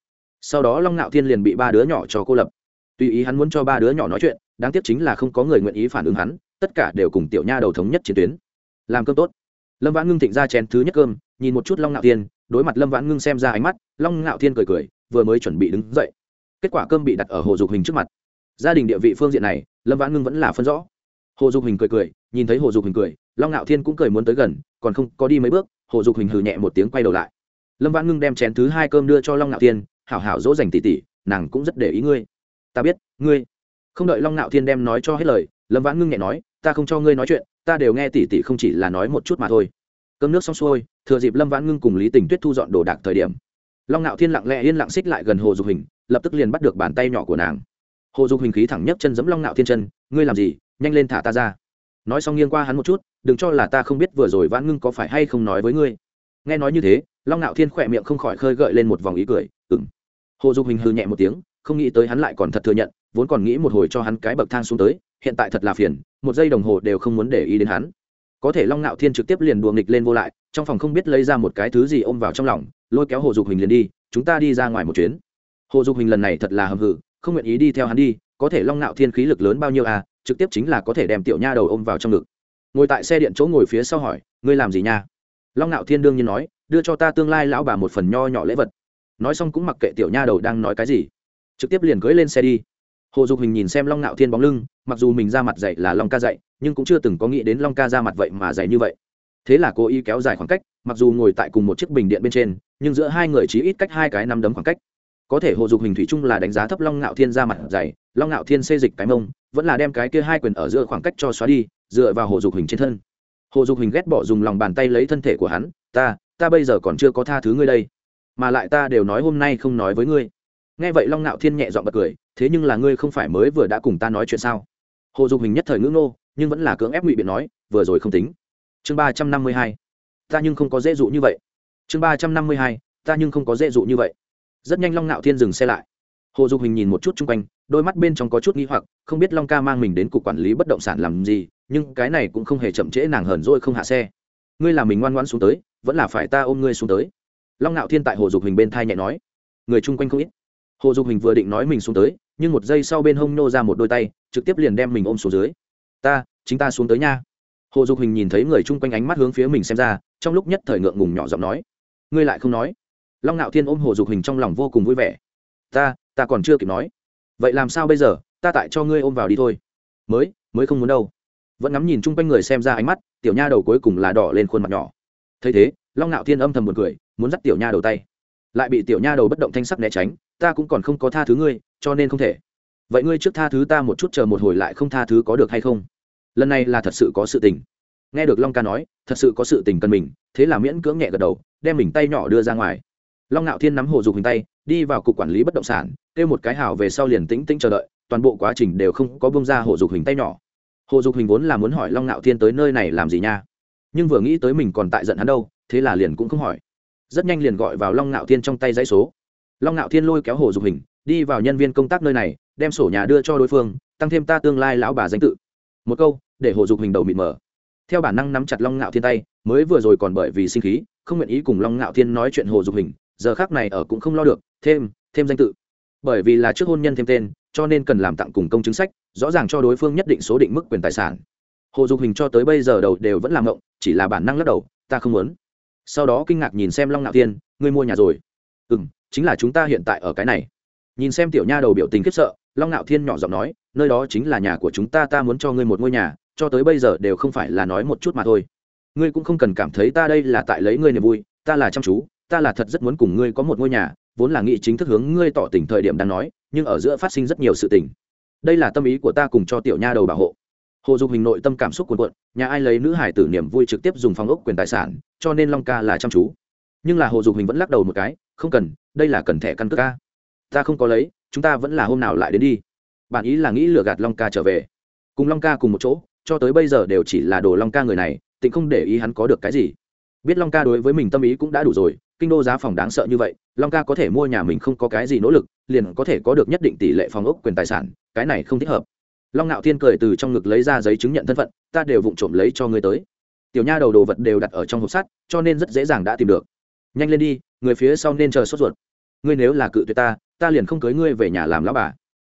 sau đó long ngạo thiên liền bị ba đứa nhỏ cho cô lập. Tùy ý hắn muốn cho ba đứa nhỏ nói chuyện, đáng tiếc chính là không có người nguyện ý phản ứng hắn, tất cả đều cùng tiểu nha đầu thống nhất chiến tuyến. Làm cơm tốt. Lâm vãn ngưng thịnh ra chén thứ nhất cơm, nhìn một chút long ngạo thiên, đối mặt lâm vãn ngưng xem ra ánh mắt, long ngạo thiên cười cười, vừa mới chuẩn bị đứng dậy. Kết quả cơm bị đặt ở hồ dục hình trước mặt gia đình địa vị phương diện này, lâm vãn ngưng vẫn là phân rõ. Hồ dục hình cười cười, nhìn thấy hồ dục hình cười, long ngạo thiên cũng cười muốn tới gần, còn không, có đi mấy bước, hồ dục hình hừ nhẹ một tiếng quay đầu lại. Lâm vãn ngưng đem chén thứ hai cơm đưa cho long ngạo thiên, hảo hảo dỗ dành tỉ tỉ nàng cũng rất để ý ngươi. Ta biết, ngươi. Không đợi long ngạo thiên đem nói cho hết lời, lâm vãn ngưng nhẹ nói, ta không cho ngươi nói chuyện, ta đều nghe tỉ tỉ không chỉ là nói một chút mà thôi. Cơm nước xong xuôi, thừa dịp lâm vãn ngưng cùng lý tình tuyết thu dọn đồ đạc thời điểm, long ngạo thiên lặng lẽ yên lặng xích lại gần hồ dục hình, lập tức liền bắt được bàn tay nhỏ của nàng hồ dục hình khí thẳng nhấc chân giẫm long Nạo thiên chân, ngươi làm gì? Nhanh lên thả ta ra. Nói xong nghiêng qua hắn một chút, đừng cho là ta không biết vừa rồi vãn ngưng có phải hay không nói với ngươi. Nghe nói như thế, long Nạo thiên khỏe miệng không khỏi khơi gợi lên một vòng ý cười ừng hồ dục hình hư nhẹ một tiếng, không nghĩ tới hắn lại còn thật thừa nhận, vốn còn nghĩ một hồi cho hắn cái bậc thang xuống tới, hiện tại thật là phiền, một giây đồng hồ đều không muốn để ý đến hắn. Có thể long Nạo thiên trực tiếp liền đùa nghịch lên vô lại, trong phòng không biết lấy ra một cái thứ gì ôm vào trong lòng, lôi kéo hồ dục hình liền đi, chúng ta đi ra ngoài một chuyến. Hồ dục hình lần này thật là hầm hự không nguyện ý đi theo hắn đi, có thể long Nạo thiên khí lực lớn bao nhiêu à trực tiếp chính là có thể đem tiểu nha đầu ôm vào trong ngực. Ngồi tại xe điện chỗ ngồi phía sau hỏi, ngươi làm gì nha? Long Nạo thiên đương nhiên nói, đưa cho ta tương lai lão bà một phần nho nhỏ lễ vật. Nói xong cũng mặc kệ tiểu nha đầu đang nói cái gì, trực tiếp liền cưới lên xe đi. Hồ dục hình nhìn xem long Nạo thiên bóng lưng, mặc dù mình ra mặt dạy là long ca dạy, nhưng cũng chưa từng có nghĩ đến long ca ra mặt vậy mà dạy như vậy. Thế là cô y kéo dài khoảng cách, mặc dù ngồi tại cùng một chiếc bình điện bên trên, nhưng giữa hai người chỉ ít cách hai cái năm đấm khoảng cách có thể hồ dục hình thủy chung là đánh giá thấp long ngạo thiên ra mặt dày, long ngạo thiên xê dịch cái mông, vẫn là đem cái kia hai quyền ở giữa khoảng cách cho xóa đi, dựa vào hồ dục hình trên thân. Hồ dục hình ghét bỏ dùng lòng bàn tay lấy thân thể của hắn, ta ta bây giờ còn chưa có tha thứ ngươi đây, mà lại ta đều nói hôm nay không nói với ngươi. Nghe vậy long ngạo thiên nhẹ dọn bật cười, thế nhưng là ngươi không phải mới vừa đã cùng ta nói chuyện sao? Hồ dục hình nhất thời ngưỡng nô nhưng vẫn là cưỡng ép ngụy biện nói, vừa rồi không tính. Chương ba trăm năm mươi hai, ta nhưng không có dễ dụ như vậy. Chương ba trăm năm mươi hai, ta nhưng không có dễ dụ như vậy rất nhanh long ngạo thiên dừng xe lại hồ dục hình nhìn một chút chung quanh đôi mắt bên trong có chút nghi hoặc không biết long ca mang mình đến cục quản lý bất động sản làm gì nhưng cái này cũng không hề chậm trễ nàng hờn rồi không hạ xe ngươi làm mình ngoan ngoãn xuống tới vẫn là phải ta ôm ngươi xuống tới long ngạo thiên tại hồ dục hình bên thai nhẹ nói người chung quanh không ít hồ dục hình vừa định nói mình xuống tới nhưng một giây sau bên hông nô ra một đôi tay trực tiếp liền đem mình ôm xuống dưới ta chính ta xuống tới nha hồ dục hình nhìn thấy người chung quanh ánh mắt hướng phía mình xem ra trong lúc nhất thời ngượng ngùng nhỏ giọng nói ngươi lại không nói long ngạo thiên ôm hồ dục hình trong lòng vô cùng vui vẻ. Ta ta còn chưa kịp nói. Vậy làm sao bây giờ? Ta tại cho ngươi ôm vào đi thôi. Mới mới không muốn đâu. Vẫn ngắm nhìn chung quanh người xem ra ánh mắt, tiểu nha đầu cuối cùng là đỏ lên khuôn mặt nhỏ. Thấy thế, long ngạo thiên âm thầm một cười, muốn dắt tiểu nha đầu tay. Lại bị tiểu nha đầu bất động thanh sắc né tránh, ta cũng còn không có tha thứ ngươi, cho nên không thể. Vậy ngươi trước tha thứ ta một chút chờ một hồi lại không tha thứ có được hay không? Lần này là thật sự có sự tình. Nghe được long ca nói, thật sự có sự tình cần mình. Thế là miễn cưỡng nhẹ gật đầu, đem mình tay nhỏ đưa ra ngoài long ngạo thiên nắm hồ dục hình tay, đi vào cục quản lý bất động sản, kêu một cái hào về sau liền tĩnh tĩnh chờ đợi, toàn bộ quá trình đều không có bông ra hồ dục hình tay nhỏ. Hồ dục hình vốn là muốn hỏi long ngạo thiên tới nơi này làm gì nha? Nhưng vừa nghĩ tới mình còn tại giận hắn đâu, thế là liền cũng không hỏi. Rất nhanh liền gọi vào long ngạo thiên trong tay dãy số. Long ngạo thiên lôi kéo hồ dục hình đi vào nhân viên công tác nơi này, đem sổ nhà đưa cho đối phương, tăng thêm ta tương lai lão bà danh tự. Một câu, để hồ dục hình đầu mịt mờ. Theo bản năng nắm chặt long ngạo thiên tay, mới vừa rồi còn bởi vì sinh khí, không nguyện ý cùng long ngạo thiên nói chuyện hồ dục hình giờ khác này ở cũng không lo được, thêm thêm danh tự. Bởi vì là trước hôn nhân thêm tên, cho nên cần làm tặng cùng công chứng sách, rõ ràng cho đối phương nhất định số định mức quyền tài sản. Hồ dục hình cho tới bây giờ đầu đều vẫn làm ngộng, chỉ là bản năng lắc đầu, ta không muốn. Sau đó kinh ngạc nhìn xem long ngạo thiên, ngươi mua nhà rồi? Ừ m chính là chúng ta hiện tại ở cái này. Nhìn xem tiểu nha đầu biểu tình khiếp sợ, long ngạo thiên nhỏ giọng nói, nơi đó chính là nhà của chúng ta ta muốn cho ngươi một ngôi nhà, cho tới bây giờ đều không phải là nói một chút mà thôi. Ngươi cũng không cần cảm thấy ta đây là tại lấy ngươi niềm vui, ta là chăm chú ta là thật rất muốn cùng ngươi có một ngôi nhà, vốn là nghĩ chính thức hướng ngươi tỏ tình thời điểm đang nói, nhưng ở giữa phát sinh rất nhiều sự tình. Đây là tâm ý của ta cùng cho tiểu nha đầu bảo hộ. Hồ dục hình nội tâm cảm xúc cuồn cuộn, nhà ai lấy nữ hải tử niềm vui trực tiếp dùng phòng ốc quyền tài sản, cho nên long ca là chăm chú. Nhưng là hồ dục hình vẫn lắc đầu một cái, không cần, đây là cần thẻ căn cước ca ta không có lấy, chúng ta vẫn là hôm nào lại đến đi. Bạn ý là nghĩ lừa gạt long ca trở về. Cùng long ca cùng một chỗ, cho tới bây giờ đều chỉ là đồ long ca người này, tịnh không để ý hắn có được cái gì. Biết long ca đối với mình tâm ý cũng đã đủ rồi kinh đô giá phòng đáng sợ như vậy, long ca có thể mua nhà mình không có cái gì nỗ lực, liền có thể có được nhất định tỷ lệ phòng ốc quyền tài sản, cái này không thích hợp. Long ngạo thiên cười từ trong ngực lấy ra giấy chứng nhận thân phận, ta đều vụng trộm lấy cho ngươi tới. Tiểu nha đầu đồ vật đều đặt ở trong hộp sắt, cho nên rất dễ dàng đã tìm được. Nhanh lên đi, người phía sau nên chờ sốt ruột. Ngươi nếu là cự tuyệt ta ta liền không cưới ngươi về nhà làm lão bà.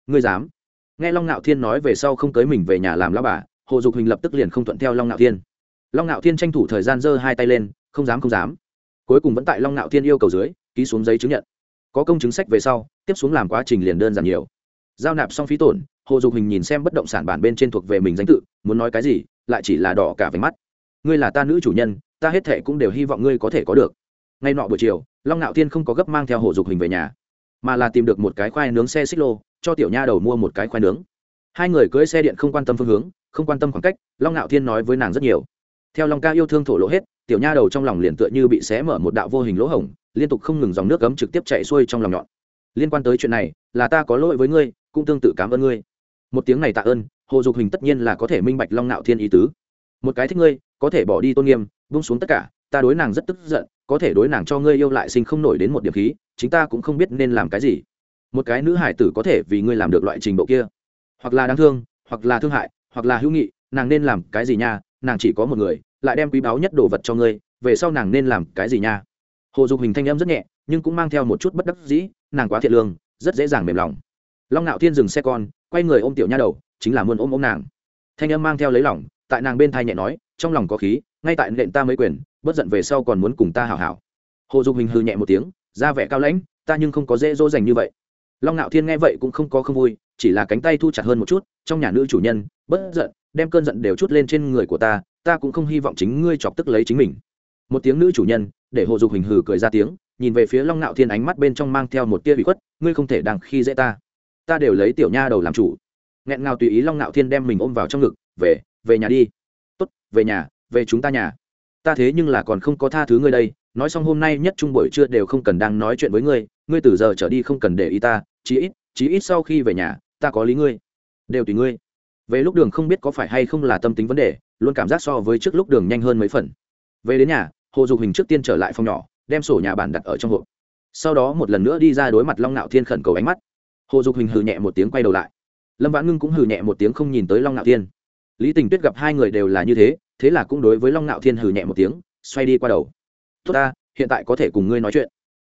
Ngươi dám? Nghe long ngạo thiên nói về sau không cưới mình về nhà làm lão bà, hồ dục huỳnh lập tức liền không thuận theo long ngạo thiên. Long ngạo thiên tranh thủ thời gian giơ hai tay lên, không dám không dám cuối cùng vẫn tại long Nạo thiên yêu cầu dưới, ký xuống giấy chứng nhận. Có công chứng sách về sau, tiếp xuống làm quá trình liền đơn giản nhiều. Giao nạp xong phí tổn, hồ dục hình nhìn xem bất động sản bản bên trên thuộc về mình danh tự, muốn nói cái gì, lại chỉ là đỏ cả váy mắt. Ngươi là ta nữ chủ nhân, ta hết thệ cũng đều hy vọng ngươi có thể có được. Ngay nọ buổi chiều, long Nạo thiên không có gấp mang theo hồ dục hình về nhà, mà là tìm được một cái khoai nướng xe xích lô, cho tiểu nha đầu mua một cái khoai nướng. Hai người cưỡi xe điện không quan tâm phương hướng, không quan tâm khoảng cách, long Nạo thiên nói với nàng rất nhiều theo long ca yêu thương thổ lộ hết, tiểu nha đầu trong lòng liền tựa như bị xé mở một đạo vô hình lỗ hổng, liên tục không ngừng dòng nước cấm trực tiếp chạy xuôi trong lòng nhọn. Liên quan tới chuyện này, là ta có lỗi với ngươi, cũng tương tự cảm ơn ngươi. Một tiếng này tạ ơn, hồ dục hình tất nhiên là có thể minh bạch long nạo thiên ý tứ. Một cái thích ngươi, có thể bỏ đi tôn nghiêm bung xuống tất cả, ta đối nàng rất tức giận, có thể đối nàng cho ngươi yêu lại sinh không nổi đến một điểm khí, chính ta cũng không biết nên làm cái gì. Một cái nữ hải tử có thể vì ngươi làm được loại trình độ kia. Hoặc là đáng thương, hoặc là thương hại, hoặc là hữu nghị, nàng nên làm cái gì nha nàng chỉ có một người, lại đem quý báu nhất đồ vật cho ngươi, về sau nàng nên làm cái gì nha? Hồ dục hình thanh âm rất nhẹ, nhưng cũng mang theo một chút bất đắc dĩ, nàng quá thiện lương, rất dễ dàng mềm lòng. Long ngạo thiên dừng xe con, quay người ôm tiểu nha đầu, chính là muôn ôm ôm nàng. Thanh âm mang theo lấy lòng, tại nàng bên thai nhẹ nói, trong lòng có khí, ngay tại nện ta mới quyền, bất giận về sau còn muốn cùng ta hảo hảo. Hồ dục hình hư nhẹ một tiếng, ra vẻ cao lãnh, ta nhưng không có dễ dỗ dành như vậy. Long ngạo thiên nghe vậy cũng không có không vui, chỉ là cánh tay thu chặt hơn một chút, trong nhà nữ chủ nhân, bất giận đem cơn giận đều chút lên trên người của ta ta cũng không hy vọng chính ngươi chọc tức lấy chính mình. Một tiếng nữ chủ nhân, để hồ dục hình hừ cười ra tiếng, nhìn về phía long nạo thiên ánh mắt bên trong mang theo một tia bị khuất, ngươi không thể đằng khi dễ ta. Ta đều lấy tiểu nha đầu làm chủ. Nghẹn ngào tùy ý long nạo thiên đem mình ôm vào trong ngực, về về nhà đi. Tốt, về nhà, về chúng ta nhà. Ta thế nhưng là còn không có tha thứ ngươi đây. Nói xong hôm nay nhất trung buổi trưa đều không cần đang nói chuyện với ngươi ngươi từ giờ trở đi không cần để ý ta, chí ít chí ít sau khi về nhà, ta có lý ngươi. Đều tùy ngươi về lúc đường không biết có phải hay không là tâm tính vấn đề, luôn cảm giác so với trước lúc đường nhanh hơn mấy phần. Về đến nhà, hồ dục hình trước tiên trở lại phòng nhỏ, đem sổ nhà bản đặt ở trong hộp. Sau đó một lần nữa đi ra đối mặt long nạo thiên khẩn cầu ánh mắt. Hồ dục hình hừ nhẹ một tiếng quay đầu lại. Lâm vãn ngưng cũng hừ nhẹ một tiếng không nhìn tới long nạo thiên. Lý tình tuyết gặp hai người đều là như thế thế là cũng đối với long nạo thiên hừ nhẹ một tiếng, xoay đi qua đầu. Tốt ta, hiện tại có thể cùng ngươi nói chuyện.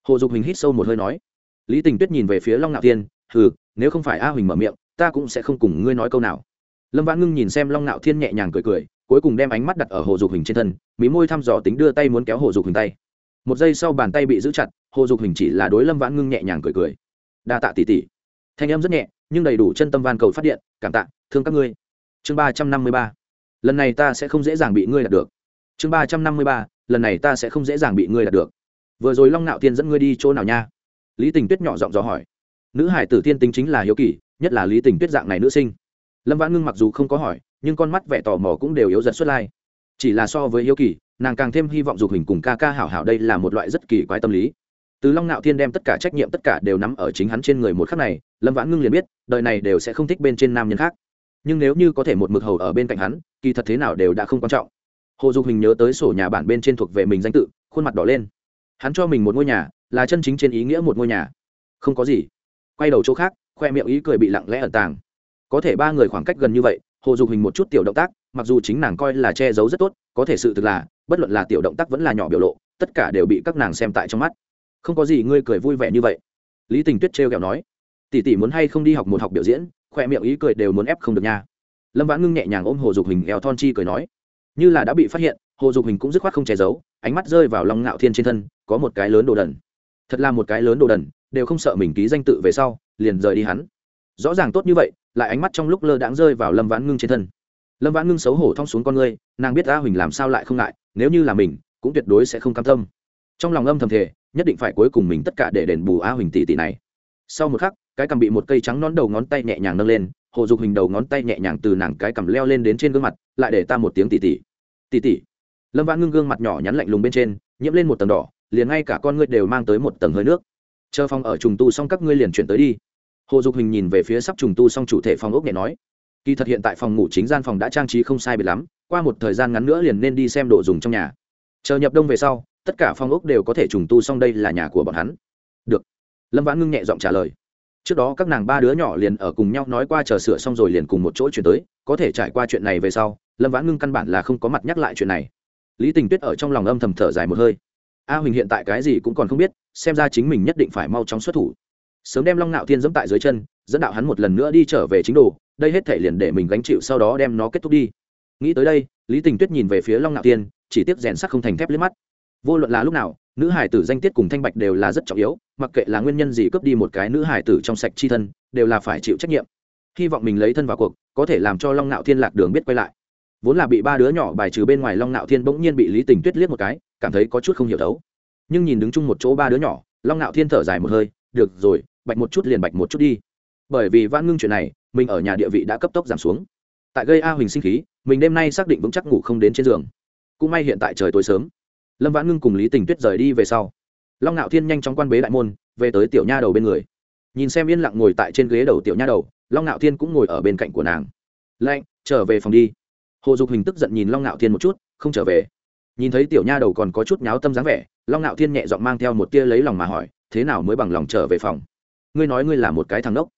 Hồ dục hình hít sâu một hơi nói. Lý tình tuyết nhìn về phía long nạo thiên, hừ, nếu không phải a huỳnh mở miệng, ta cũng sẽ không cùng ngươi nói câu nào lâm vãn ngưng nhìn xem long nạo thiên nhẹ nhàng cười cười, cuối cùng đem ánh mắt đặt ở hồ dục hình trên thân, mí môi thăm dò tính đưa tay muốn kéo hồ dục hình tay. Một giây sau bàn tay bị giữ chặt, hồ dục hình chỉ là đối lâm vãn ngưng nhẹ nhàng cười cười. Đa tạ tỉ tỉ thanh âm rất nhẹ, nhưng đầy đủ chân tâm van cầu phát điện, cảm tạ, thương các ngươi. Chương ba trăm năm mươi ba. Lần này ta sẽ không dễ dàng bị ngươi đạt được. Chương ba trăm năm mươi ba. Lần này ta sẽ không dễ dàng bị ngươi đạt được. Vừa rồi long nạo tiên dẫn ngươi đi chỗ nào nha? Lý tình tuyết nhỏ giọng dò hỏi. Nữ hải tử tiên tính chính là hiếu kỳ, nhất là lý tình tuyết dạng này nữ sinh lâm vãn ngưng mặc dù không có hỏi, nhưng con mắt vẻ tò mò cũng đều yếu dần xuất lai. Chỉ là so với hiếu kỳ, nàng càng thêm hy vọng dục hình cùng ca ca hảo hảo đây là một loại rất kỳ quái tâm lý. Từ long nạo thiên đem tất cả trách nhiệm tất cả đều nắm ở chính hắn trên người một khắc này, lâm vãn ngưng liền biết, đời này đều sẽ không thích bên trên nam nhân khác. Nhưng nếu như có thể một mực hầu ở bên cạnh hắn, kỳ thật thế nào đều đã không quan trọng. Hồ dục hình nhớ tới sổ nhà bản bên trên thuộc về mình danh tự, khuôn mặt đỏ lên. Hắn cho mình một ngôi nhà, là chân chính trên ý nghĩa một ngôi nhà. Không có gì. Quay đầu chỗ khác, khoe miệng ý cười bị lặng lẽ ẩn tàng có thể ba người khoảng cách gần như vậy, hồ dục hình một chút tiểu động tác, mặc dù chính nàng coi là che giấu rất tốt, có thể sự thực là, bất luận là tiểu động tác vẫn là nhỏ biểu lộ, tất cả đều bị các nàng xem tại trong mắt. Không có gì ngươi cười vui vẻ như vậy. Lý tình tuyết trêu kẹo nói, tỷ tỷ muốn hay không đi học một học biểu diễn? Khoe miệng ý cười đều muốn ép không được nha. Lâm vãn ngưng nhẹ nhàng ôm hồ dục hình eo thon chi cười nói, như là đã bị phát hiện, hồ dục hình cũng dứt khoát không che giấu, ánh mắt rơi vào lòng ngạo thiên trên thân, có một cái lớn đồ đần. Thật là một cái lớn đồ đần, đều không sợ mình ký danh tự về sau, liền rời đi hắn. Rõ ràng tốt như vậy lại ánh mắt trong lúc lơ đãng rơi vào lâm vãn ngưng trên thân. Lâm vãn ngưng xấu hổ thong xuống con ngươi, nàng biết a huỳnh làm sao lại không ngại, nếu như là mình, cũng tuyệt đối sẽ không cam tâm. Trong lòng âm thầm thể nhất định phải cuối cùng mình tất cả để đền bù a huỳnh tỷ tỷ này. Sau một khắc, cái cầm bị một cây trắng nón đầu ngón tay nhẹ nhàng nâng lên, hồ dục hình đầu ngón tay nhẹ nhàng từ nàng cái cầm leo lên đến trên gương mặt, lại để ta một tiếng tỷ tỷ tỷ tỷ lâm vãn ngưng gương mặt nhỏ nhắn lạnh lùng bên trên, nhiễm lên một tầng đỏ, liền ngay cả con ngươi đều mang tới một tầng hơi nước. Chờ phòng ở trùng tu xong các ngươi liền chuyển tới đi hồ dục hình nhìn về phía sắp trùng tu xong chủ thể phòng ốc nhẹ nói, kỳ thật hiện tại phòng ngủ chính gian phòng đã trang trí không sai biệt lắm, qua một thời gian ngắn nữa liền nên đi xem đồ dùng trong nhà. Chờ nhập đông về sau, tất cả phòng ốc đều có thể trùng tu xong đây là nhà của bọn hắn. Được. Lâm vãn ngưng nhẹ giọng trả lời, trước đó các nàng ba đứa nhỏ liền ở cùng nhau nói qua chờ sửa xong rồi liền cùng một chỗ chuyển tới, có thể trải qua chuyện này về sau, lâm vãn ngưng căn bản là không có mặt nhắc lại chuyện này. Lý tình tuyết ở trong lòng âm thầm thở dài một hơi, a huỳnh hiện tại cái gì cũng còn không biết, xem ra chính mình nhất định phải mau chóng xuất thủ sớm đem long nạo thiên dẫm tại dưới chân, dẫn đạo hắn một lần nữa đi trở về chính đồ, đây hết thể liền để mình gánh chịu sau đó đem nó kết thúc đi. Nghĩ tới đây, lý tình tuyết nhìn về phía long nạo thiên, chỉ tiếp rèn sắc không thành thép liếc mắt. Vô luận là lúc nào, nữ hải tử danh tiết cùng thanh bạch đều là rất trọng yếu, mặc kệ là nguyên nhân gì cướp đi một cái nữ hải tử trong sạch chi thân, đều là phải chịu trách nhiệm. Hy vọng mình lấy thân vào cuộc, có thể làm cho long nạo thiên lạc đường biết quay lại. Vốn là bị ba đứa nhỏ bài trừ bên ngoài long nạo thiên bỗng nhiên bị lý tình tuyết liếc một cái, cảm thấy có chút không hiểu thấu. Nhưng nhìn đứng chung một chỗ ba đứa nhỏ, long nạo thiên thở dài một hơi, được rồi bạch một chút liền bạch một chút đi. Bởi vì van ngưng chuyện này, mình ở nhà địa vị đã cấp tốc giảm xuống. Tại gây a huỳnh sinh khí, mình đêm nay xác định vững chắc ngủ không đến trên giường. Cũng may hiện tại trời tối sớm. Lâm vãn ngưng cùng lý tình tuyết rời đi về sau. Long ngạo thiên nhanh chóng quan bế đại môn, về tới tiểu nha đầu bên người. Nhìn xem yên lặng ngồi tại trên ghế đầu tiểu nha đầu, long ngạo thiên cũng ngồi ở bên cạnh của nàng. Lạnh, trở về phòng đi. Hồ dục hình tức giận nhìn long ngạo thiên một chút, không trở về. Nhìn thấy tiểu nha đầu còn có chút nháo tâm dáng vẻ, long ngạo thiên nhẹ giọng mang theo một tia lấy lòng mà hỏi, thế nào mới bằng lòng trở về phòng? Ngươi nói ngươi là một cái thằng đốc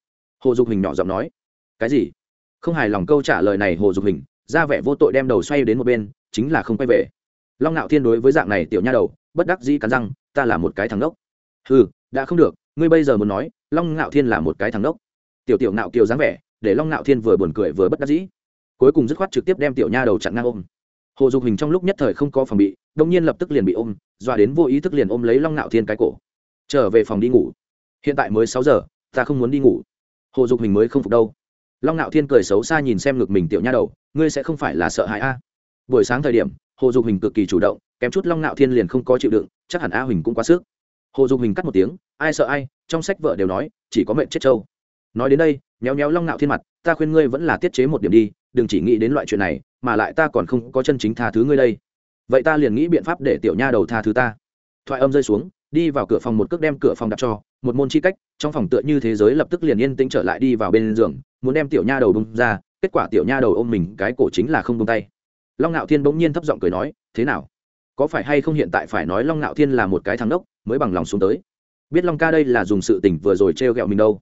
hồ dục hình nhỏ giọng nói. Cái gì? Không hài lòng câu trả lời này, hồ dục hình, ra vẻ vô tội đem đầu xoay đến một bên, chính là không quay về. Long ngạo thiên đối với dạng này tiểu nha đầu, bất đắc dĩ cắn răng, ta là một cái thằng đốc ừ đã không được, ngươi bây giờ muốn nói, long ngạo thiên là một cái thằng đốc tiểu tiểu ngạo kiều dáng vẻ, để long ngạo thiên vừa buồn cười vừa bất đắc dĩ. Cuối cùng dứt khoát trực tiếp đem tiểu nha đầu chặn ngang ôm. Hồ dục hình trong lúc nhất thời không có phòng bị đông nhiên lập tức liền bị ôm, dọa đến vô ý thức liền ôm lấy long ngạo thiên cái cổ. Trở về phòng đi ngủ hiện tại mới sáu giờ, ta không muốn đi ngủ. Hồ dục hình mới không phục đâu. Long ngạo thiên cười xấu xa nhìn xem ngực mình tiểu nha đầu, ngươi sẽ không phải là sợ hãi a. Buổi sáng thời điểm, hồ dục hình cực kỳ chủ động, kém chút long ngạo thiên liền không có chịu đựng, chắc hẳn a huỳnh cũng quá sức. Hồ dục hình cắt một tiếng, ai sợ ai? Trong sách vợ đều nói, chỉ có mệnh chết trâu. Nói đến đây, méo méo long ngạo thiên mặt, ta khuyên ngươi vẫn là tiết chế một điểm đi, đừng chỉ nghĩ đến loại chuyện này, mà lại ta còn không có chân chính tha thứ ngươi đây. Vậy ta liền nghĩ biện pháp để tiểu nha đầu tha thứ ta. Thoại âm rơi xuống đi vào cửa phòng một cước đem cửa phòng đặt cho, một môn chi cách, trong phòng tựa như thế giới lập tức liền yên tĩnh trở lại đi vào bên giường, muốn đem tiểu nha đầu bung ra, kết quả tiểu nha đầu ôm mình cái cổ chính là không bông tay. Long ngạo thiên bỗng nhiên thấp giọng cười nói, thế nào? Có phải hay không hiện tại phải nói long ngạo thiên là một cái thắng đốc mới bằng lòng xuống tới? Biết long ca đây là dùng sự tỉnh vừa rồi t r e o g ẹ o mình đâu.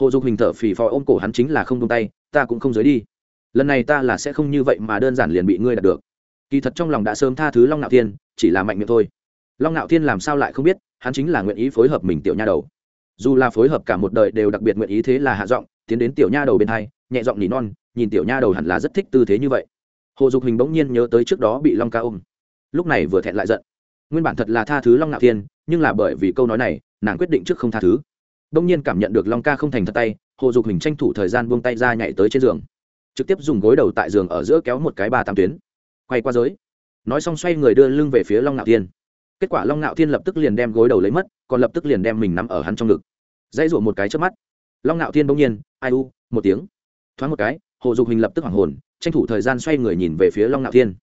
Hồ dục hình thở phì phò ôm cổ hắn chính là không bông tay, ta cũng không giới đi. Lần này ta là sẽ không như vậy mà đơn giản liền bị ngươi đạt được. Kỳ thật trong lòng đã sớm tha thứ long ngạo thiên, chỉ là mạnh miệng thôi. Long ngạo thiên làm sao lại không biết hắn chính là nguyện ý phối hợp mình tiểu nha đầu. Dù là phối hợp cả một đời đều đặc biệt nguyện ý thế là hạ giọng, tiến đến tiểu nha đầu bên hai, nhẹ giọng nỉ non, nhìn tiểu nha đầu hẳn là rất thích tư thế như vậy. Hồ dục hình bỗng nhiên nhớ tới trước đó bị long ca ôm. Lúc này vừa thẹn lại giận. Nguyên bản thật là tha thứ long ngạo thiên, nhưng là bởi vì câu nói này, nàng quyết định trước không tha thứ. Bỗng nhiên cảm nhận được long ca không thành thật tay, hồ dục hình tranh thủ thời gian buông tay ra nhảy tới trên giường. Trực tiếp dùng gối đầu tại giường ở giữa kéo một cái ba tam tuyến. Quay qua giới. Nói xong xoay người đưa lưng về phía long ngạo thiên kết quả long ngạo thiên lập tức liền đem gối đầu lấy mất, còn lập tức liền đem mình nắm ở hắn trong ngực. Dãy rủa một cái trước mắt. Long ngạo thiên bỗng nhiên, ai u, một tiếng. Thoáng một cái, hồ dục hình lập tức hoảng hồn, tranh thủ thời gian xoay người nhìn về phía long ngạo thiên.